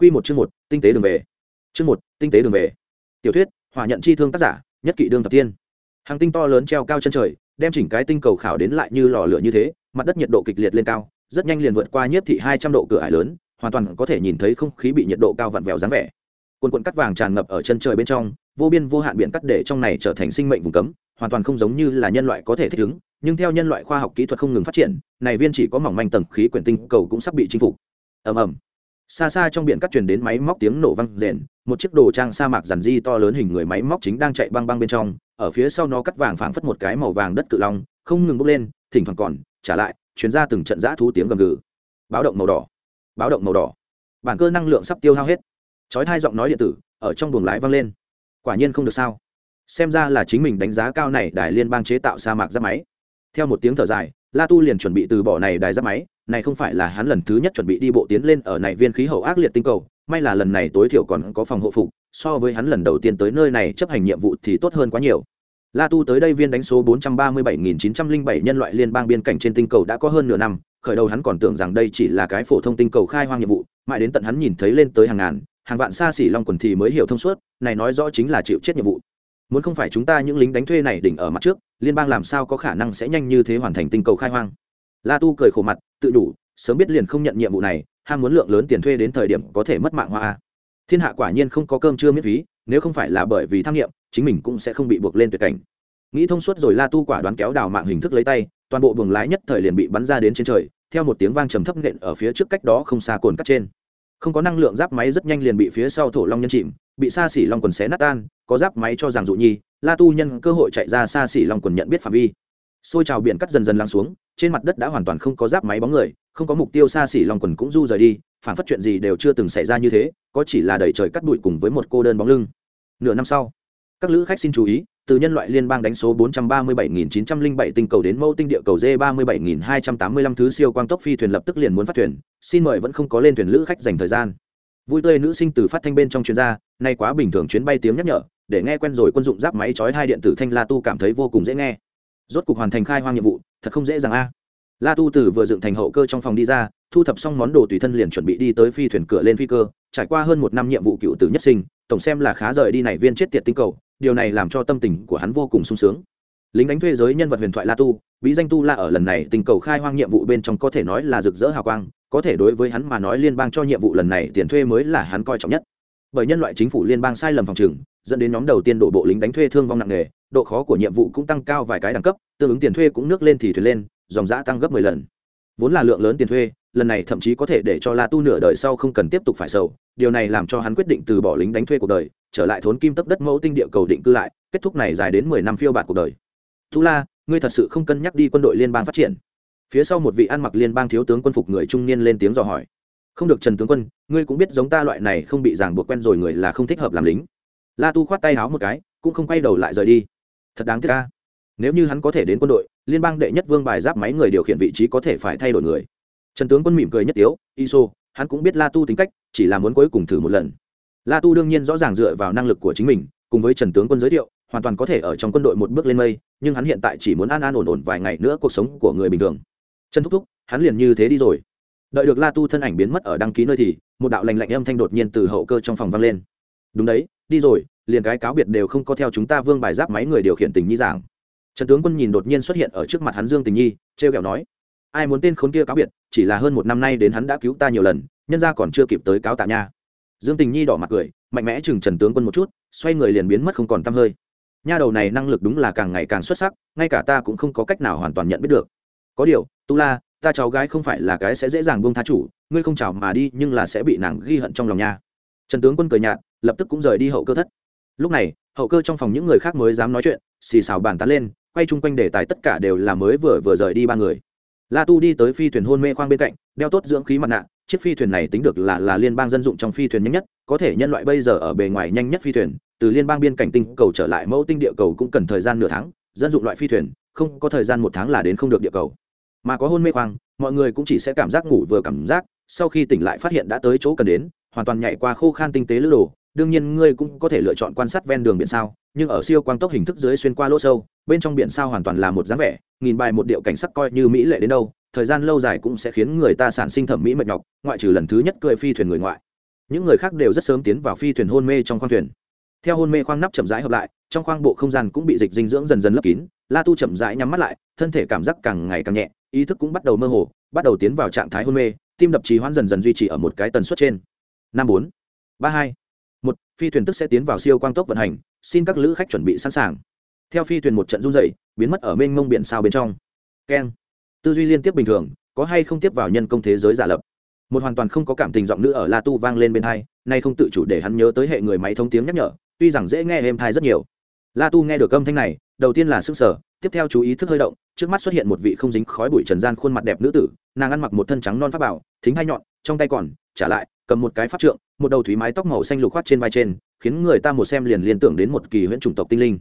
Quy một chương một, tinh tế đường về. Chương một, tinh tế đường về. Tiểu thuyết, hỏa nhận chi thương tác giả, nhất kỵ đương thập tiên. Hàng tinh to lớn treo cao chân trời, đem chỉnh cái tinh cầu khảo đến lại như lò lửa như thế, mặt đất nhiệt độ kịch liệt lên cao, rất nhanh liền vượt qua nhiếp thị hai trăm độ cửa ải lớn, hoàn toàn có thể nhìn thấy không khí bị nhiệt độ cao vặn vẹo dáng vẻ. Cuồn cuộn cắt vàng tràn ngập ở chân trời bên trong, vô biên vô hạn biển cắt để trong này trở thành sinh mệnh vùng cấm, hoàn toàn không giống như là nhân loại có thể thích ứng, nhưng theo nhân loại khoa học kỹ thuật không ngừng phát triển, này viên chỉ có mỏng manh tầng khí quyển tinh cầu cũng sắp bị chinh phục. Ầm ầm xa xa trong biển cắt truyền đến máy móc tiếng nổ vang rền, một chiếc đồ trang sa mạc dàn di to lớn hình người máy móc chính đang chạy băng băng bên trong, ở phía sau nó cắt vàng phảng phất một cái màu vàng đất cự long, không ngừng bốc lên, thỉnh thoảng còn, trả lại chuyển ra từng trận giã thú tiếng gầm gừ. Báo động màu đỏ. Báo động màu đỏ. Bản cơ năng lượng sắp tiêu hao hết. Chói hai giọng nói điện tử, ở trong buồng lái vang lên. Quả nhiên không được sao. Xem ra là chính mình đánh giá cao này đài liên bang chế tạo sa mạc giáp máy. Theo một tiếng thở dài, la tu liền chuẩn bị từ bỏ này đài giáp máy này không phải là hắn lần thứ nhất chuẩn bị đi bộ tiến lên ở này viên khí hậu ác liệt tinh cầu, may là lần này tối thiểu còn có phòng hộ phục, so với hắn lần đầu tiên tới nơi này chấp hành nhiệm vụ thì tốt hơn quá nhiều. La tu tới đây viên đánh số 437.907 nhân loại liên bang biên cảnh trên tinh cầu đã có hơn nửa năm, khởi đầu hắn còn tưởng rằng đây chỉ là cái phổ thông tinh cầu khai hoang nhiệm vụ, mãi đến tận hắn nhìn thấy lên tới hàng ngàn, hàng vạn xa xỉ long quần thì mới hiểu thông suốt, này nói rõ chính là chịu chết nhiệm vụ. Muốn không phải chúng ta những lính đánh thuê này đỉnh ở mặt trước, liên bang làm sao có khả năng sẽ nhanh như thế hoàn thành tinh cầu khai hoang? La tu cười khổ mặt tự đủ, sớm biết liền không nhận nhiệm vụ này, ham muốn lượng lớn tiền thuê đến thời điểm có thể mất mạng hoa thiên hạ quả nhiên không có cơm chưa miễn phí, nếu không phải là bởi vì tham nghiệm, chính mình cũng sẽ không bị buộc lên tuyệt cảnh. Nghĩ thông suốt rồi la tu quả đoán kéo đào mạng hình thức lấy tay, toàn bộ buồng lái nhất thời liền bị bắn ra đến trên trời, theo một tiếng vang trầm thấp nện ở phía trước cách đó không xa cồn cắt trên. Không có năng lượng giáp máy rất nhanh liền bị phía sau thổ long nhân chìm, bị xa xỉ long quần xé nát tan, có giáp máy cho rằng dụ nhi, la tu nhân cơ hội chạy ra xa xỉ long quần nhận biết phạm vi. Xôi trào biển cắt dần dần lắng xuống trên mặt đất đã hoàn toàn không có giáp máy bóng người không có mục tiêu xa xỉ long quần cũng du rời đi phản phát chuyện gì đều chưa từng xảy ra như thế có chỉ là đẩy trời cắt bụi cùng với một cô đơn bóng lưng nửa năm sau các lữ khách xin chú ý từ nhân loại liên bang đánh số 437.907 tinh cầu đến mẫu tinh địa cầu D37285 thứ siêu quang tốc phi thuyền lập tức liền muốn phát thuyền, xin mời vẫn không có lên thuyền lữ khách dành thời gian. Vui tươi nữ sinh từ phát thanh bên trong chuyên gia, nay quá bình thường chuyến bay tiếng nhắc nhở, để nghe quen rồi quân dụng giáp máy chói hai điện tử thanh la tu cảm thấy vô cùng dễ nghe. Rốt cục hoàn thành khai hoang nhiệm vụ, thật không dễ dàng a. La tu Tử vừa dựng thành hậu cơ trong phòng đi ra, thu thập xong món đồ tùy thân liền chuẩn bị đi tới phi thuyền cửa lên phi cơ, trải qua hơn một năm nhiệm vụ cựu tử nhất sinh, tổng xem là khá rời đi này viên chết tiệt tinh cầu, điều này làm cho tâm tình của hắn vô cùng sung sướng lính đánh thuê giới nhân vật huyền thoại la tu bí danh tu la ở lần này tình cầu khai hoang nhiệm vụ bên trong có thể nói là rực rỡ hào quang có thể đối với hắn mà nói liên bang cho nhiệm vụ lần này tiền thuê mới là hắn coi trọng nhất bởi nhân loại chính phủ liên bang sai lầm phòng trừng dẫn đến nhóm đầu tiên đổ bộ lính đánh thuê thương vong nặng nề, độ khó của nhiệm vụ cũng tăng cao vài cái đẳng cấp, tương ứng tiền thuê cũng nước lên thì thuyền lên, dòng giã tăng gấp mười lần. Vốn là lượng lớn tiền thuê, lần này thậm chí có thể để cho la tu nửa đời sau không cần tiếp tục phải sầu, điều này làm cho hắn quyết định từ bỏ lính đánh thuê cuộc đời, trở lại thốn kim tấp đất mẫu tinh địa cầu định cư lại, kết thúc này dài đến mười năm phiêu bạt cuộc đời. Thu la, ngươi thật sự không cân nhắc đi quân đội liên bang phát triển. Phía sau một vị ăn mặc liên bang thiếu tướng quân phục người trung niên lên tiếng dò hỏi. Không được trần tướng quân, ngươi cũng biết giống ta loại này không bị ràng buộc quen rồi người là không thích hợp làm lính la tu khoát tay háo một cái, cũng không quay đầu lại rời đi. Thật đáng tiếc ca nếu như hắn có thể đến quân đội, liên bang đệ nhất vương bài giáp máy người điều khiển vị trí có thể phải thay đổi người. Trần tướng quân mỉm cười nhất tiếu, iso, hắn cũng biết la tu tính cách, chỉ là muốn cuối cùng thử một lần. La tu đương nhiên rõ ràng dựa vào năng lực của chính mình, cùng với trần tướng quân giới thiệu, hoàn toàn có thể ở trong quân đội một bước lên mây, nhưng hắn hiện tại chỉ muốn an an ổn ổn vài ngày nữa cuộc sống của người bình thường. Trần thúc thúc, hắn liền như thế đi rồi. Đợi được la tu thân ảnh biến mất ở đăng ký nơi thì, một đạo lành lạnh âm thanh đột nhiên từ hậu cơ trong phòng vang lên. Đúng đấy đi rồi, liền cái cáo biệt đều không có theo chúng ta vương bài giáp máy người điều khiển tình nhi giảng. Trần tướng quân nhìn đột nhiên xuất hiện ở trước mặt hắn dương tình nhi t r kẹo nói, ai muốn tên khốn kia cáo biệt, chỉ là hơn một năm nay đến hắn đã cứu ta nhiều lần, nhân ra còn chưa kịp tới cáo tạ nha. Dương tình nhi đỏ mặt cười, mạnh mẽ chừng trần tướng quân một chút, xoay người liền biến mất không còn t hơi. Nha đầu này năng lực đúng là càng ngày càng xuất sắc, ngay cả ta cũng không có cách nào hoàn toàn nhận biết được. Có điều, tu la, ta cháu gái không phải là cái sẽ dễ dàng buông tha chủ, ngươi không chào mà đi nhưng là sẽ bị nàng ghi hận trong lòng nha. Trần tướng quân cười nhạt lập tức cũng rời đi hậu cơ thất. Lúc này, hậu cơ trong phòng những người khác mới dám nói chuyện, xì xào bàn tán lên, quay chung quanh đề tài tất cả đều là mới vừa vừa rời đi ba người. La tu đi tới phi thuyền hôn mê khoang bên cạnh, đeo tốt dưỡng khí mặt nạ, chiếc phi thuyền này tính được là là liên bang dân dụng trong phi thuyền nhanh nhất, có thể nhân loại bây giờ ở bề ngoài nhanh nhất phi thuyền, từ liên bang biên cảnh tinh cầu trở lại mẫu tinh địa cầu cũng cần thời gian nửa tháng, dân dụng loại phi thuyền, không có thời gian một tháng là đến không được địa cầu. Mà có hôn mê khoang, mọi người cũng chỉ sẽ cảm giác ngủ vừa cảm giác, sau khi tỉnh lại phát hiện đã tới chỗ cần đến, hoàn toàn nhảy qua khô khan tinh tế lữ đồ đương nhiên, ngươi cũng có thể lựa chọn quan sát ven đường biển sao, nhưng ở siêu quang tốc hình thức dưới xuyên qua lỗ sâu, bên trong biển sao hoàn toàn là một dáng vẻ, nghìn bài một điệu cảnh sắc coi như mỹ lệ đến đâu, thời gian lâu dài cũng sẽ khiến người ta sản sinh thẩm mỹ mệt nhọc, ngoại trừ lần thứ nhất cười phi thuyền người ngoại. Những người khác đều rất sớm tiến vào phi thuyền hôn mê trong khoang thuyền. Theo hôn mê khoang nắp chậm rãi hợp lại, trong khoang bộ không gian cũng bị dịch dinh dưỡng dần dần lấp kín, la tu chậm rãi nhắm mắt lại, thân thể cảm giác càng ngày càng nhẹ, ý thức cũng bắt đầu mơ hồ, bắt đầu tiến vào trạng thái hôn mê, tim đập trì hoãn dần dần duy trì ở một cái tần suất trên. Năm bốn, ba hai một, phi thuyền tức sẽ tiến vào siêu quang tốc vận hành, xin các lữ khách chuẩn bị sẵn sàng. Theo phi thuyền một trận run dày biến mất ở mênh mông biển sao bên trong. Keng. Tư duy liên tiếp bình thường, có hay không tiếp vào nhân công thế giới giả lập? Một hoàn toàn không có cảm tình giọng nữ ở la tu vang lên bên thai nay không tự chủ để hắn nhớ tới hệ người máy thông tiếng nhắc nhở, tuy rằng dễ nghe êm thai rất nhiều. La tu nghe được âm thanh này, đầu tiên là sức sở tiếp theo chú ý thức hơi động, trước mắt xuất hiện một vị không dính khói bụi trần gian khuôn mặt đẹp nữ tử, nàng ăn mặc một thân trắng non pháp bảo, thính hai nhọn trong tay còn, trả lại, cầm một cái pháp trượng, một đầu thúy mái tóc màu xanh lục khoát trên vai trên, khiến người ta một xem liền liên tưởng đến một kỳ huyễn chủng tộc tinh linh.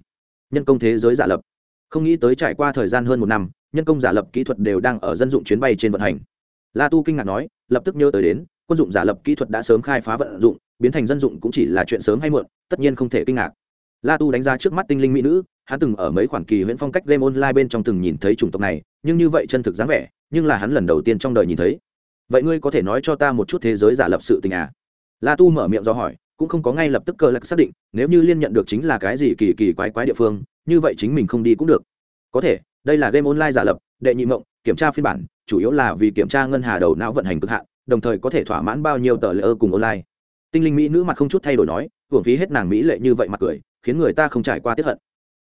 Nhân công thế giới giả lập. Không nghĩ tới trải qua thời gian hơn một năm, nhân công giả lập kỹ thuật đều đang ở dân dụng chuyến bay trên vận hành. La tu kinh ngạc nói, lập tức nhớ tới đến, quân dụng giả lập kỹ thuật đã sớm khai phá vận dụng, biến thành dân dụng cũng chỉ là chuyện sớm hay muộn, tất nhiên không thể kinh ngạc. La tu đánh giá trước mắt tinh linh mỹ nữ, hắn từng ở mấy khoản kỳ huyễn phong cách game online bên trong từng nhìn thấy chủng tộc này, nhưng như vậy chân thực dáng vẻ, nhưng là hắn lần đầu tiên trong đời nhìn thấy vậy ngươi có thể nói cho ta một chút thế giới giả lập sự tình à? La tu mở miệng do hỏi, cũng không có ngay lập tức cơ lạc xác định, nếu như liên nhận được chính là cái gì kỳ kỳ quái quái địa phương, như vậy chính mình không đi cũng được. Có thể, đây là game online giả lập, đệ nhị mộng, kiểm tra phiên bản, chủ yếu là vì kiểm tra ngân hà đầu não vận hành cực hạn, đồng thời có thể thỏa mãn bao nhiêu tờ lễ ơ cùng online. Tinh linh mỹ nữ mặt không chút thay đổi nói, hưởng phí hết nàng mỹ lệ như vậy mặt cười, khiến người ta không trải qua tiếp hận.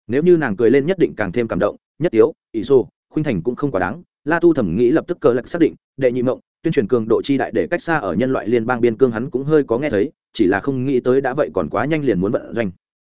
Nếu như nàng cười lên nhất định càng thêm cảm động, nhất tiếu ỷ xô, khuynh thành cũng không quá đáng, la tu thẩm nghĩ lập tức cờ lạc xác định, đệ nhị mộng tuyên truyền cường độ chi đại để cách xa ở nhân loại liên bang biên cương hắn cũng hơi có nghe thấy, chỉ là không nghĩ tới đã vậy còn quá nhanh liền muốn vận doanh.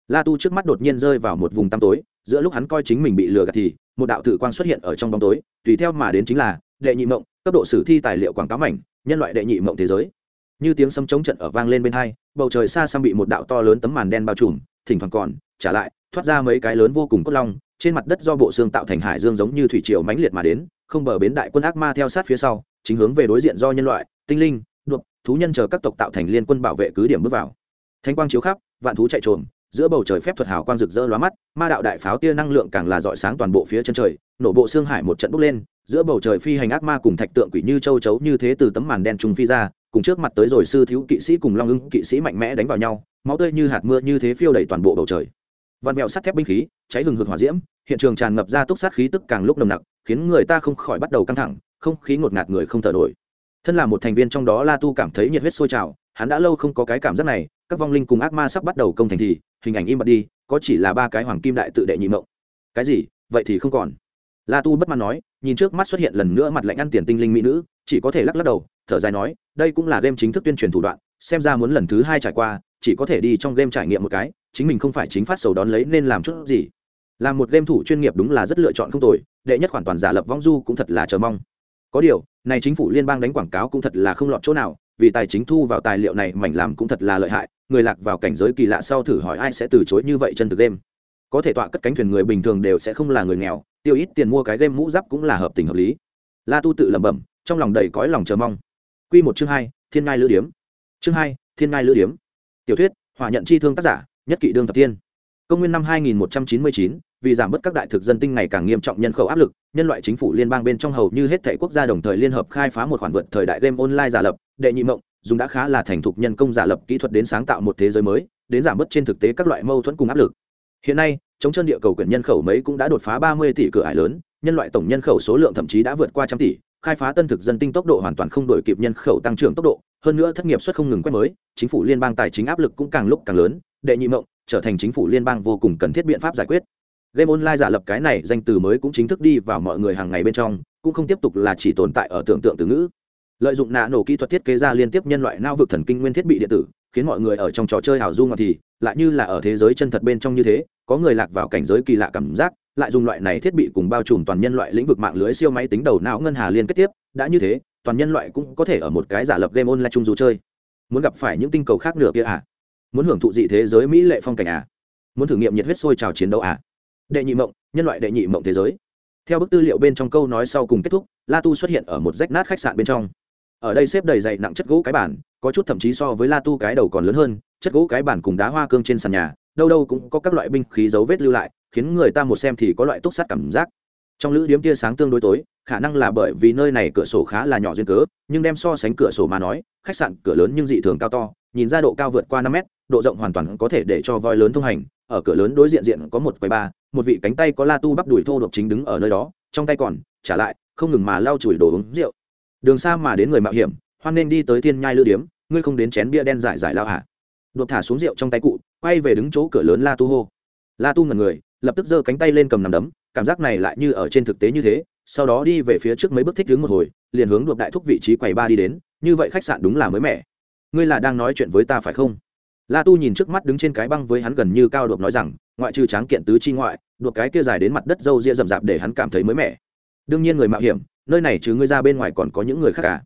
La tu trước mắt đột nhiên rơi vào một vùng tăm tối, giữa lúc hắn coi chính mình bị lừa gạt thì, một đạo tử quang xuất hiện ở trong bóng tối, tùy theo mà đến chính là, đệ nhị mộng, cấp độ sử thi tài liệu quảng cáo mảnh, nhân loại đệ nhị mộng thế giới. Như tiếng sấm chống trận ở vang lên bên hai, bầu trời xa xăm bị một đạo to lớn tấm màn đen bao trùm, thỉnh thoảng còn, trả lại, thoát ra mấy cái lớn vô cùng cốt long trên mặt đất do bộ xương tạo thành hải dương giống như thủy triều mãnh liệt mà đến, không bờ bến đại quân ác ma theo sát phía sau, chính hướng về đối diện do nhân loại, tinh linh đuộc thú nhân chờ các tộc tạo thành liên quân bảo vệ cứ điểm bước vào. Thanh quang chiếu khắp, vạn thú chạy trồm, giữa bầu trời phép thuật hào quang rực rỡ lóa mắt, ma đạo đại pháo tia năng lượng càng là dọi sáng toàn bộ phía chân trời, nổ bộ xương hải một trận bốc lên, giữa bầu trời phi hành ác ma cùng thạch tượng quỷ như châu chấu như thế từ tấm màn đen trùng phi ra, cùng trước mặt tới rồi sư thiếu kỵ sĩ cùng long ưng kỵ sĩ mạnh mẽ đánh vào nhau, máu tươi như hạt mưa như thế phiêu đầy toàn bộ bầu trời. Vạn mẹo sắt thép binh khí, cháy hừng hực hỏa diễm, hiện trường tràn ngập ra túc sát khí tức càng lúc nồng nặc, khiến người ta không khỏi bắt đầu căng thẳng, không khí ngột ngạt người không thở nổi. Thân là một thành viên trong đó la tu cảm thấy nhiệt huyết sôi trào, hắn đã lâu không có cái cảm giác này, các vong linh cùng ác ma sắp bắt đầu công thành thì, hình ảnh im bặt đi, có chỉ là ba cái hoàng kim đại tự đệ nhị mộng. Cái gì? Vậy thì không còn. La tu bất mãn nói, nhìn trước mắt xuất hiện lần nữa mặt lạnh ăn tiền tinh linh mỹ nữ, chỉ có thể lắc lắc đầu, thở dài nói, đây cũng là game chính thức tuyên truyền thủ đoạn, xem ra muốn lần thứ hai trải qua, chỉ có thể đi trong game trải nghiệm một cái chính mình không phải chính phát sầu đón lấy nên làm chút gì. Làm một game thủ chuyên nghiệp đúng là rất lựa chọn không tồi, đệ nhất khoản toàn giả lập vong du cũng thật là chờ mong. Có điều, này chính phủ liên bang đánh quảng cáo cũng thật là không lọt chỗ nào, vì tài chính thu vào tài liệu này mảnh làm cũng thật là lợi hại, người lạc vào cảnh giới kỳ lạ sau thử hỏi ai sẽ từ chối như vậy chân thực game. Có thể tọa cất cánh thuyền người bình thường đều sẽ không là người nghèo, tiêu ít tiền mua cái game mũ giáp cũng là hợp tình hợp lý. La tu tự lẩm bẩm, trong lòng đầy cõi lòng chờ mong. Q một chương hai, thiên ngai lữ điếm. Chương hai, thiên ngai lữ điếm. Tiểu thuyết, hỏa nhận chi thương tác giả nhất kỵ đương thập tiên. Công nguyên năm 2199, vì giảm bớt các đại thực dân tinh ngày càng nghiêm trọng nhân khẩu áp lực nhân loại chính phủ liên bang bên trong hầu như hết thảy quốc gia đồng thời liên hợp khai phá một khoản vượt thời đại game online giả lập đệ nhị mộng dùng đã khá là thành thục nhân công giả lập kỹ thuật đến sáng tạo một thế giới mới đến giảm bớt trên thực tế các loại mâu thuẫn cùng áp lực. Hiện nay chống chân địa cầu quyển nhân khẩu mấy cũng đã đột phá 30 tỷ cửa ải lớn nhân loại tổng nhân khẩu số lượng thậm chí đã vượt qua trăm tỷ khai phá tân thực dân tinh tốc độ hoàn toàn không đổi kịp nhân khẩu tăng trưởng tốc độ hơn nữa thất nghiệp suất không ngừng quét mới, chính phủ liên bang tài chính áp lực cũng càng lúc càng lớn, đệ nhị mộng, trở thành chính phủ liên bang vô cùng cần thiết biện pháp giải quyết. Game online giả lập cái này danh từ mới cũng chính thức đi vào mọi người hàng ngày bên trong, cũng không tiếp tục là chỉ tồn tại ở tưởng tượng từ ngữ. Lợi dụng nạ nổ kỹ thuật thiết kế ra liên tiếp nhân loại nao vực thần kinh nguyên thiết bị điện tử, khiến mọi người ở trong trò chơi hào dung thì, lại như là ở thế giới chân thật bên trong như thế, có người lạc vào cảnh giới kỳ lạ cảm giác, lại dùng loại này thiết bị cùng bao trùm toàn nhân loại lĩnh vực mạng lưới siêu máy tính đầu não ngân hà liên kết tiếp, đã như thế toàn nhân loại cũng có thể ở một cái giả lập game online chung dù chơi. Muốn gặp phải những tinh cầu khác nửa kia à? Muốn hưởng thụ dị thế giới mỹ lệ phong cảnh à? Muốn thử nghiệm nhiệt huyết sôi trào chiến đấu à? Đệ nhị mộng, nhân loại đệ nhị mộng thế giới. Theo bức tư liệu bên trong câu nói sau cùng kết thúc, la tu xuất hiện ở một rách nát khách sạn bên trong. Ở đây xếp đầy dày nặng chất gỗ cái bản có chút thậm chí so với la tu cái đầu còn lớn hơn, chất gỗ cái bản cùng đá hoa cương trên sàn nhà, đâu đâu cũng có các loại binh khí dấu vết lưu lại, khiến người ta một xem thì có loại túc sát cảm giác trong lữ điếm tia sáng tương đối tối, khả năng là bởi vì nơi này cửa sổ khá là nhỏ duyên cớ, nhưng đem so sánh cửa sổ mà nói, khách sạn cửa lớn nhưng dị thường cao to, nhìn ra độ cao vượt qua năm mét, độ rộng hoàn toàn có thể để cho voi lớn thông hành. Ở cửa lớn đối diện diện có một quầy ba một vị cánh tay có la tu bắp đùi thô độc chính đứng ở nơi đó, trong tay còn, trả lại, không ngừng mà lau chùi đồ uống rượu. Đường xa mà đến người mạo hiểm, hoan nên đi tới thiên nhai lữ điếm, ngươi không đến chén bia đen giải giải lao hả? Đột thả xuống rượu trong tay cụ, quay về đứng chỗ cửa lớn la tu hô. La tu ngần người, lập tức giơ cánh tay lên cầm nằm đấm cảm giác này lại như ở trên thực tế như thế, sau đó đi về phía trước mấy bước thích đứng một hồi, liền hướng đột đại thúc vị trí quầy ba đi đến, như vậy khách sạn đúng là mới mẻ. Ngươi là đang nói chuyện với ta phải không? La tu nhìn trước mắt đứng trên cái băng với hắn gần như cao đột nói rằng, ngoại trừ tráng kiện tứ chi ngoại, đột cái kia dài đến mặt đất râu ria rậm rạp để hắn cảm thấy mới mẻ. Đương nhiên người mạo hiểm, nơi này chứ ngươi ra bên ngoài còn có những người khác cả.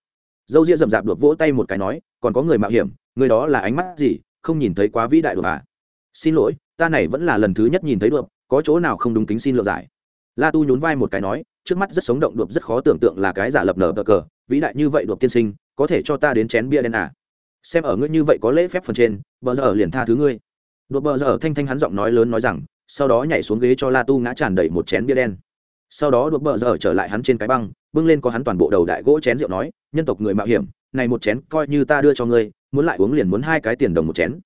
Dâu ria rậm rạp đột vỗ tay một cái nói, còn có người mạo hiểm, người đó là ánh mắt gì, không nhìn thấy quá vĩ đại đột à? Xin lỗi, ta này vẫn là lần thứ nhất nhìn thấy đột, có chỗ nào không đúng kính xin lựa giải la tu nhún vai một cái nói, trước mắt rất sống động đột rất khó tưởng tượng là cái giả lập nở cờ, vĩ đại như vậy đột tiên sinh, có thể cho ta đến chén bia đen à? Xem ở ngươi như vậy có lễ phép phần trên, bờ giờ liền tha thứ ngươi. Đột bờ giờ thanh thanh hắn giọng nói lớn nói rằng, sau đó nhảy xuống ghế cho la tu ngã tràn đầy một chén bia đen. Sau đó đột bờ giờ trở lại hắn trên cái băng, bưng lên có hắn toàn bộ đầu đại gỗ chén rượu nói, nhân tộc người mạo hiểm, này một chén coi như ta đưa cho ngươi, muốn lại uống liền muốn hai cái tiền đồng một chén.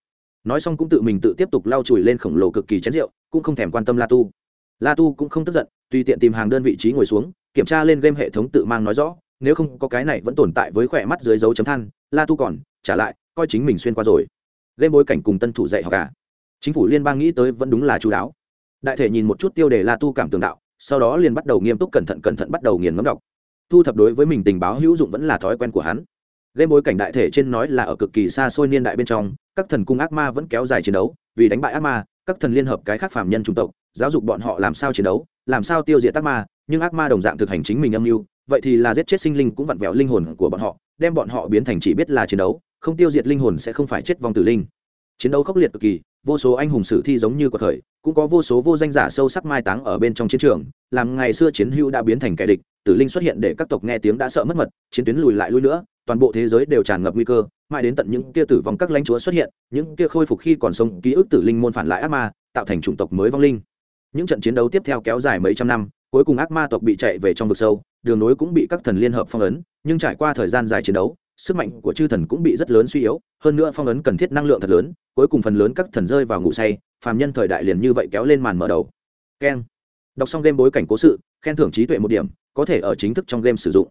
Nói xong cũng tự mình tự tiếp tục lau chùi lên khổng lồ cực kỳ chén rượu, cũng không thèm quan tâm la tu. La tu cũng không tức giận tùy tiện tìm hàng đơn vị trí ngồi xuống, kiểm tra lên game hệ thống tự mang nói rõ, nếu không có cái này vẫn tồn tại với khỏe mắt dưới dấu chấm than, la tu còn trả lại, coi chính mình xuyên qua rồi. Game bối cảnh cùng tân thủ dạy học cả chính phủ liên bang nghĩ tới vẫn đúng là chú đáo. Đại thể nhìn một chút tiêu đề la tu cảm tường đạo, sau đó liền bắt đầu nghiêm túc cẩn thận cẩn thận bắt đầu nghiền ngẫm đọc. Thu thập đối với mình tình báo hữu dụng vẫn là thói quen của hắn. Game bối cảnh đại thể trên nói là ở cực kỳ xa xôi niên đại bên trong, các thần cung ác ma vẫn kéo dài chiến đấu, vì đánh bại ác ma, các thần liên hợp cái khác phàm nhân chủng tộc, giáo dục bọn họ làm sao chiến đấu làm sao tiêu diệt ác ma, nhưng ác ma đồng dạng thực hành chính mình âm mưu, vậy thì là giết chết sinh linh cũng vặn vẹo linh hồn của bọn họ, đem bọn họ biến thành chỉ biết là chiến đấu, không tiêu diệt linh hồn sẽ không phải chết vong tử linh. Chiến đấu khốc liệt cực kỳ, vô số anh hùng sử thi giống như cuộc khởi, cũng có vô số vô danh giả sâu sắc mai táng ở bên trong chiến trường, làm ngày xưa chiến hữu đã biến thành kẻ địch, tử linh xuất hiện để các tộc nghe tiếng đã sợ mất mật, chiến tuyến lùi lại lui nữa, toàn bộ thế giới đều tràn ngập nguy cơ, mãi đến tận những kia tử vong các lãnh chúa xuất hiện, những kia khôi phục khi còn sống ký ức tử linh môn phản lại ác ma, tạo thành chủng tộc mới vong linh những trận chiến đấu tiếp theo kéo dài mấy trăm năm, cuối cùng ác ma tộc bị chạy về trong vực sâu, đường nối cũng bị các thần liên hợp phong ấn, nhưng trải qua thời gian dài chiến đấu, sức mạnh của chư thần cũng bị rất lớn suy yếu, hơn nữa phong ấn cần thiết năng lượng thật lớn, cuối cùng phần lớn các thần rơi vào ngủ say, phàm nhân thời đại liền như vậy kéo lên màn mở đầu. Keng. Đọc xong game bối cảnh cố sự, khen thưởng trí tuệ một điểm, có thể ở chính thức trong game sử dụng.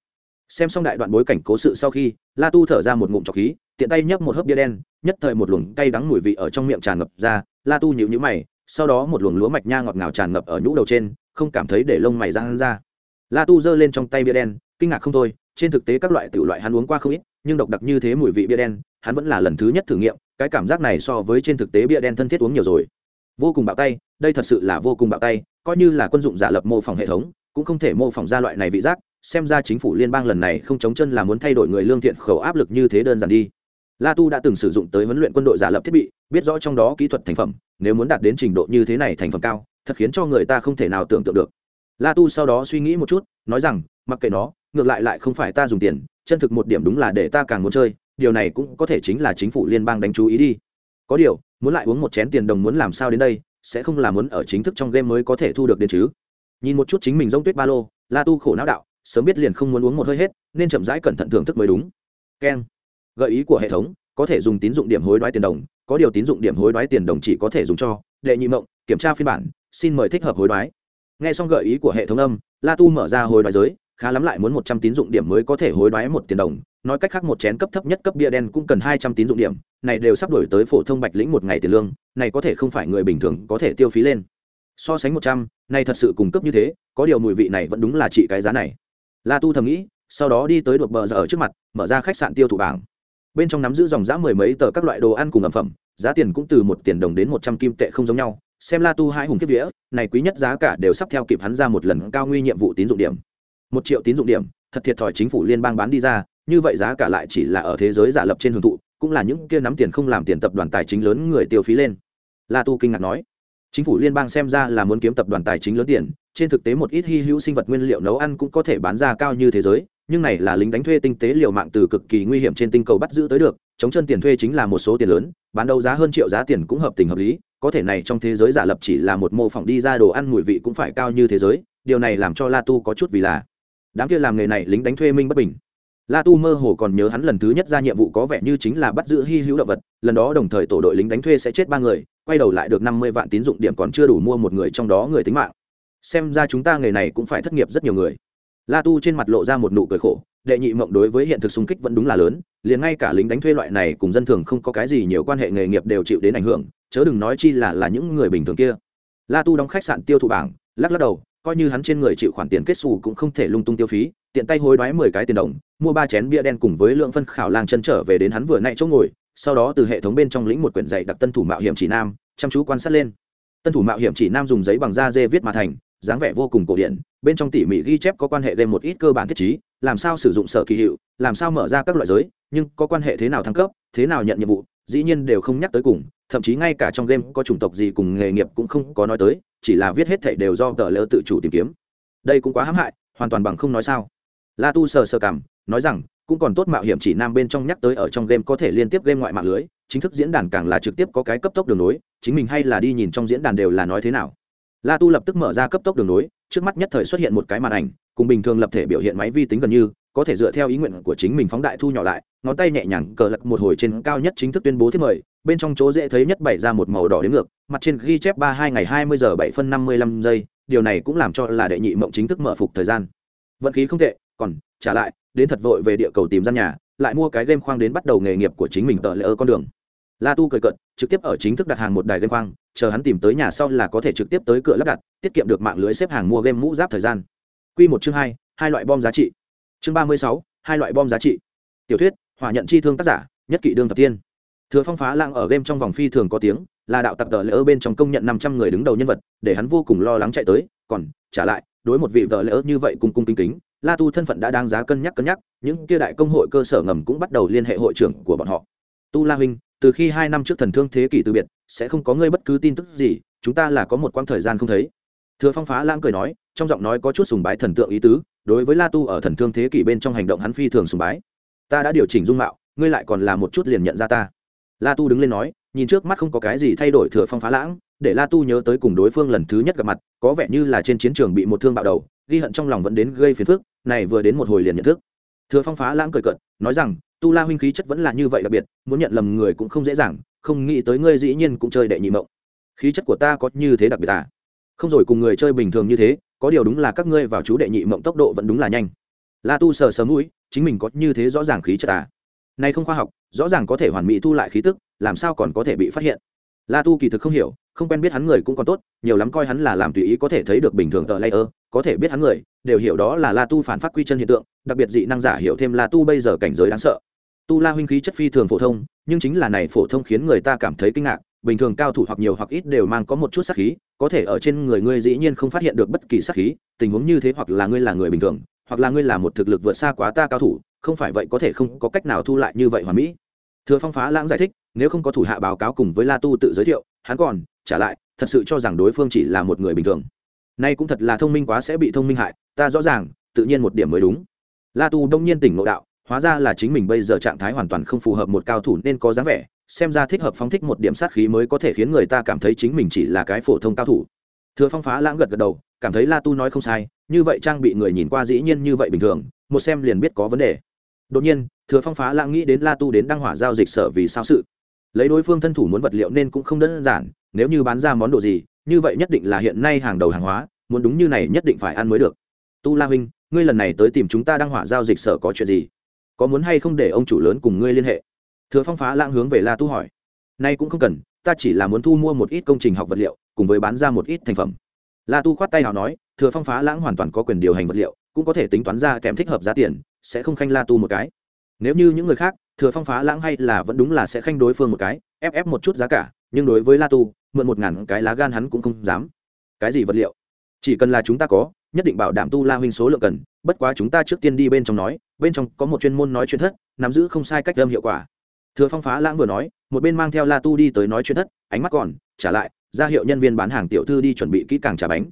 Xem xong đại đoạn bối cảnh cố sự sau khi, la tu thở ra một ngụm trọc khí, tiện tay nhấp một hớp bia đen, nhất thời một luồng cay đắng mùi vị ở trong miệng tràn ngập ra, la tu nhịu nhữ mày sau đó một luồng lúa mạch nha ngọt ngào tràn ngập ở nhũ đầu trên, không cảm thấy để lông mày ra hắn ra. La tu giơ lên trong tay bia đen, kinh ngạc không thôi, trên thực tế các loại tiểu loại hắn uống qua không ít, nhưng độc đặc như thế mùi vị bia đen, hắn vẫn là lần thứ nhất thử nghiệm, cái cảm giác này so với trên thực tế bia đen thân thiết uống nhiều rồi. Vô cùng bạo tay, đây thật sự là vô cùng bạo tay, coi như là quân dụng giả lập mô phỏng hệ thống, cũng không thể mô phỏng ra loại này vị giác, xem ra chính phủ liên bang lần này không chống chân là muốn thay đổi người lương thiện khẩu áp lực như thế đơn giản đi la tu đã từng sử dụng tới huấn luyện quân đội giả lập thiết bị, biết rõ trong đó kỹ thuật thành phẩm, nếu muốn đạt đến trình độ như thế này thành phẩm cao, thật khiến cho người ta không thể nào tưởng tượng được. La tu sau đó suy nghĩ một chút, nói rằng, mặc kệ nó, ngược lại lại không phải ta dùng tiền, chân thực một điểm đúng là để ta càng muốn chơi, điều này cũng có thể chính là chính phủ liên bang đánh chú ý đi. Có điều, muốn lại uống một chén tiền đồng muốn làm sao đến đây, sẽ không là muốn ở chính thức trong game mới có thể thu được đến chứ. Nhìn một chút chính mình rông tuyết ba lô, la tu khổ não đạo, sớm biết liền không muốn uống một hơi hết, nên chậm rãi cẩn thận thưởng thức mới đúng. Keng gợi ý của hệ thống, có thể dùng tín dụng điểm hối đoái tiền đồng, có điều tín dụng điểm hối đoái tiền đồng chỉ có thể dùng cho đệ nhị mộng, kiểm tra phiên bản, xin mời thích hợp hối đoái. Nghe xong gợi ý của hệ thống âm, la tu mở ra hối đoái giới, khá lắm lại muốn một trăm tín dụng điểm mới có thể hối đoái một tiền đồng, nói cách khác một chén cấp thấp nhất cấp bia đen cũng cần hai trăm tín dụng điểm, này đều sắp đổi tới phổ thông bạch lĩnh một ngày tiền lương, này có thể không phải người bình thường có thể tiêu phí lên. So sánh một trăm, này thật sự cung cấp như thế, có điều mùi vị này vẫn đúng là trị cái giá này. La tu thầm nghĩ, sau đó đi tới đột bờ giờ ở trước mặt, mở ra khách sạn tiêu thụ bảng bên trong nắm giữ dòng giá mười mấy tờ các loại đồ ăn cùng ẩm phẩm, giá tiền cũng từ một tiền đồng đến một trăm kim tệ không giống nhau. Xem la tu hai hùng kiếp vĩa này quý nhất giá cả đều sắp theo kịp hắn ra một lần cao nguy nhiệm vụ tín dụng điểm. Một triệu tín dụng điểm, thật thiệt thòi chính phủ liên bang bán đi ra, như vậy giá cả lại chỉ là ở thế giới giả lập trên hưởng thụ, cũng là những kia nắm tiền không làm tiền tập đoàn tài chính lớn người tiêu phí lên. La tu kinh ngạc nói, chính phủ liên bang xem ra là muốn kiếm tập đoàn tài chính lớn tiền, trên thực tế một ít hy hữu sinh vật nguyên liệu nấu ăn cũng có thể bán ra cao như thế giới nhưng này là lính đánh thuê tinh tế liều mạng từ cực kỳ nguy hiểm trên tinh cầu bắt giữ tới được, chống chân tiền thuê chính là một số tiền lớn, bán đấu giá hơn triệu giá tiền cũng hợp tình hợp lý, có thể này trong thế giới giả lập chỉ là một mô phỏng đi ra đồ ăn mùi vị cũng phải cao như thế giới, điều này làm cho la tu có chút vì là. Đám kia làm nghề này lính đánh thuê minh bất bình. La tu mơ hồ còn nhớ hắn lần thứ nhất ra nhiệm vụ có vẻ như chính là bắt giữ hy hữu động vật, lần đó đồng thời tổ đội lính đánh thuê sẽ chết ba người, quay đầu lại được năm mươi vạn tín dụng điểm còn chưa đủ mua một người trong đó người tính mạng. Xem ra chúng ta nghề này cũng phải thất nghiệp rất nhiều người la tu trên mặt lộ ra một nụ cười khổ, đệ nhị mộng đối với hiện thực xung kích vẫn đúng là lớn, liền ngay cả lính đánh thuê loại này cùng dân thường không có cái gì nhiều quan hệ nghề nghiệp đều chịu đến ảnh hưởng, chớ đừng nói chi là là những người bình thường kia. La tu đóng khách sạn tiêu thụ bảng, lắc lắc đầu, coi như hắn trên người chịu khoản tiền kết xù cũng không thể lung tung tiêu phí, tiện tay hối đoái mười cái tiền đồng, mua ba chén bia đen cùng với lượng phân khảo lang chân trở về đến hắn vừa nãy chỗ ngồi, sau đó từ hệ thống bên trong lĩnh một quyển dạy đặc tân thủ mạo hiểm chỉ nam, chăm chú quan sát lên. Tân thủ mạo hiểm chỉ nam dùng giấy bằng da dê viết mà thành dáng vẻ vô cùng cổ điển, bên trong tỉ mỉ ghi chép có quan hệ lên một ít cơ bản thiết chí làm sao sử dụng sở kỳ hiệu, làm sao mở ra các loại giới, nhưng có quan hệ thế nào thăng cấp, thế nào nhận nhiệm vụ, dĩ nhiên đều không nhắc tới cùng, thậm chí ngay cả trong game có chủng tộc gì cùng nghề nghiệp cũng không có nói tới, chỉ là viết hết thảy đều do tờ lỡ tự chủ tìm kiếm. Đây cũng quá hãm hại, hoàn toàn bằng không nói sao. La tu sờ sờ cảm, nói rằng, cũng còn tốt mạo hiểm chỉ nam bên trong nhắc tới ở trong game có thể liên tiếp game ngoại mạng lưới, chính thức diễn đàn càng là trực tiếp có cái cấp tốc đường nối, chính mình hay là đi nhìn trong diễn đàn đều là nói thế nào la tu lập tức mở ra cấp tốc đường nối, trước mắt nhất thời xuất hiện một cái màn ảnh, cùng bình thường lập thể biểu hiện máy vi tính gần như, có thể dựa theo ý nguyện của chính mình phóng đại thu nhỏ lại, ngón tay nhẹ nhàng cờ lật một hồi trên cao nhất chính thức tuyên bố thiết mời, bên trong chỗ dễ thấy nhất bày ra một màu đỏ đến ngược, mặt trên ghi chép ba hai ngày hai mươi giờ bảy phân năm mươi lăm giây, điều này cũng làm cho là đệ nhị mộng chính thức mở phục thời gian. Vận khí không tệ, còn trả lại, đến thật vội về địa cầu tìm gian nhà, lại mua cái game khoang đến bắt đầu nghề nghiệp của chính mình tờ lỡ con đường la tu cười cận trực tiếp ở chính thức đặt hàng một đài game khoang, chờ hắn tìm tới nhà sau là có thể trực tiếp tới cửa lắp đặt, tiết kiệm được mạng lưới xếp hàng mua game mũ giáp thời gian. Q một chương hai hai loại bom giá trị. Chương ba mươi sáu, hai loại bom giá trị. Tiểu thuyết, hỏa nhận chi thương tác giả, nhất kỷ đương thập tiên thừa phong phá lãng ở game trong vòng phi thường có tiếng, là đạo tặc tờ lỡ bên trong công nhận năm trăm người đứng đầu nhân vật, để hắn vô cùng lo lắng chạy tới, còn, trả lại, đối một vị vợ lỡ như vậy cùng cung kính kính, la tu thân phận đã đáng giá cân nhắc cân nhắc, những kia đại công hội cơ sở ngầm cũng bắt đầu liên hệ hội trưởng của bọn họ. Tu la huynh từ khi hai năm trước thần thương thế kỷ từ biệt, sẽ không có ngươi bất cứ tin tức gì, chúng ta là có một quãng thời gian không thấy. Thừa phong phá lãng cười nói, trong giọng nói có chút sùng bái thần tượng ý tứ, đối với la tu ở thần thương thế kỷ bên trong hành động hắn phi thường sùng bái. Ta đã điều chỉnh dung mạo, ngươi lại còn là một chút liền nhận ra ta. La tu đứng lên nói, nhìn trước mắt không có cái gì thay đổi thừa phong phá lãng, để la tu nhớ tới cùng đối phương lần thứ nhất gặp mặt, có vẻ như là trên chiến trường bị một thương bạo đầu, ghi hận trong lòng vẫn đến gây phiền phức, này vừa đến một hồi liền nhận thức. Thừa phong phá lãng cười cợt, nói rằng tu la huynh khí chất vẫn là như vậy đặc biệt, muốn nhận lầm người cũng không dễ dàng, không nghĩ tới ngươi dĩ nhiên cũng chơi đệ nhị mộng. Khí chất của ta có như thế đặc biệt à? Không rồi cùng người chơi bình thường như thế, có điều đúng là các ngươi vào chú đệ nhị mộng tốc độ vẫn đúng là nhanh. La tu sờ sờ mũi, chính mình có như thế rõ ràng khí chất à? Này không khoa học, rõ ràng có thể hoàn mỹ thu lại khí tức, làm sao còn có thể bị phát hiện? La tu kỳ thực không hiểu, không quen biết hắn người cũng còn tốt, nhiều lắm coi hắn là làm tùy ý có thể thấy được bình thường tờ layer, có thể biết hắn người, đều hiểu đó là la tu phản phát quy chân hiện tượng, đặc biệt dị năng giả hiểu thêm la tu bây giờ cảnh giới đáng sợ tu la huynh khí chất phi thường phổ thông, nhưng chính là này phổ thông khiến người ta cảm thấy kinh ngạc, bình thường cao thủ hoặc nhiều hoặc ít đều mang có một chút sát khí, có thể ở trên người ngươi dĩ nhiên không phát hiện được bất kỳ sát khí, tình huống như thế hoặc là ngươi là người bình thường, hoặc là ngươi là một thực lực vượt xa quá ta cao thủ, không phải vậy có thể không có cách nào thu lại như vậy hoàn mỹ. Thừa phong phá lãng giải thích, nếu không có thủ hạ báo cáo cùng với la tu tự giới thiệu, hắn còn, trả lại, thật sự cho rằng đối phương chỉ là một người bình thường. Nay cũng thật là thông minh quá sẽ bị thông minh hại, ta rõ ràng, tự nhiên một điểm mới đúng. La tu đông nhiên tỉnh ngộ đạo hóa ra là chính mình bây giờ trạng thái hoàn toàn không phù hợp một cao thủ nên có dáng vẻ, xem ra thích hợp phóng thích một điểm sát khí mới có thể khiến người ta cảm thấy chính mình chỉ là cái phổ thông cao thủ. Thừa phong phá lãng gật gật đầu, cảm thấy la tu nói không sai, như vậy trang bị người nhìn qua dĩ nhiên như vậy bình thường, một xem liền biết có vấn đề. Đột nhiên, thừa phong phá lãng nghĩ đến la tu đến đăng hỏa giao dịch sở vì sao sự. Lấy đối phương thân thủ muốn vật liệu nên cũng không đơn giản, nếu như bán ra món đồ gì, như vậy nhất định là hiện nay hàng đầu hàng hóa, muốn đúng như này nhất định phải ăn mới được. Tu la huynh, ngươi lần này tới tìm chúng ta đăng hỏa giao dịch sở có chuyện gì? Có muốn hay không để ông chủ lớn cùng ngươi liên hệ? Thừa phong phá lãng hướng về la tu hỏi. Nay cũng không cần, ta chỉ là muốn thu mua một ít công trình học vật liệu, cùng với bán ra một ít thành phẩm. La tu khoát tay nào nói, thừa phong phá lãng hoàn toàn có quyền điều hành vật liệu, cũng có thể tính toán ra kèm thích hợp giá tiền, sẽ không khanh la tu một cái. Nếu như những người khác, thừa phong phá lãng hay là vẫn đúng là sẽ khanh đối phương một cái, ép ép một chút giá cả, nhưng đối với la tu, mượn một ngàn cái lá gan hắn cũng không dám. Cái gì vật liệu? Chỉ cần là chúng ta có, nhất định bảo đảm tu la huynh số lượng cần, bất quá chúng ta trước tiên đi bên trong nói bên trong có một chuyên môn nói chuyện thất, nắm giữ không sai cách âm hiệu quả. Thừa phong phá lãng vừa nói, một bên mang theo la tu đi tới nói chuyện thất, ánh mắt còn trả lại, ra hiệu nhân viên bán hàng tiểu thư đi chuẩn bị kỹ càng trả bánh.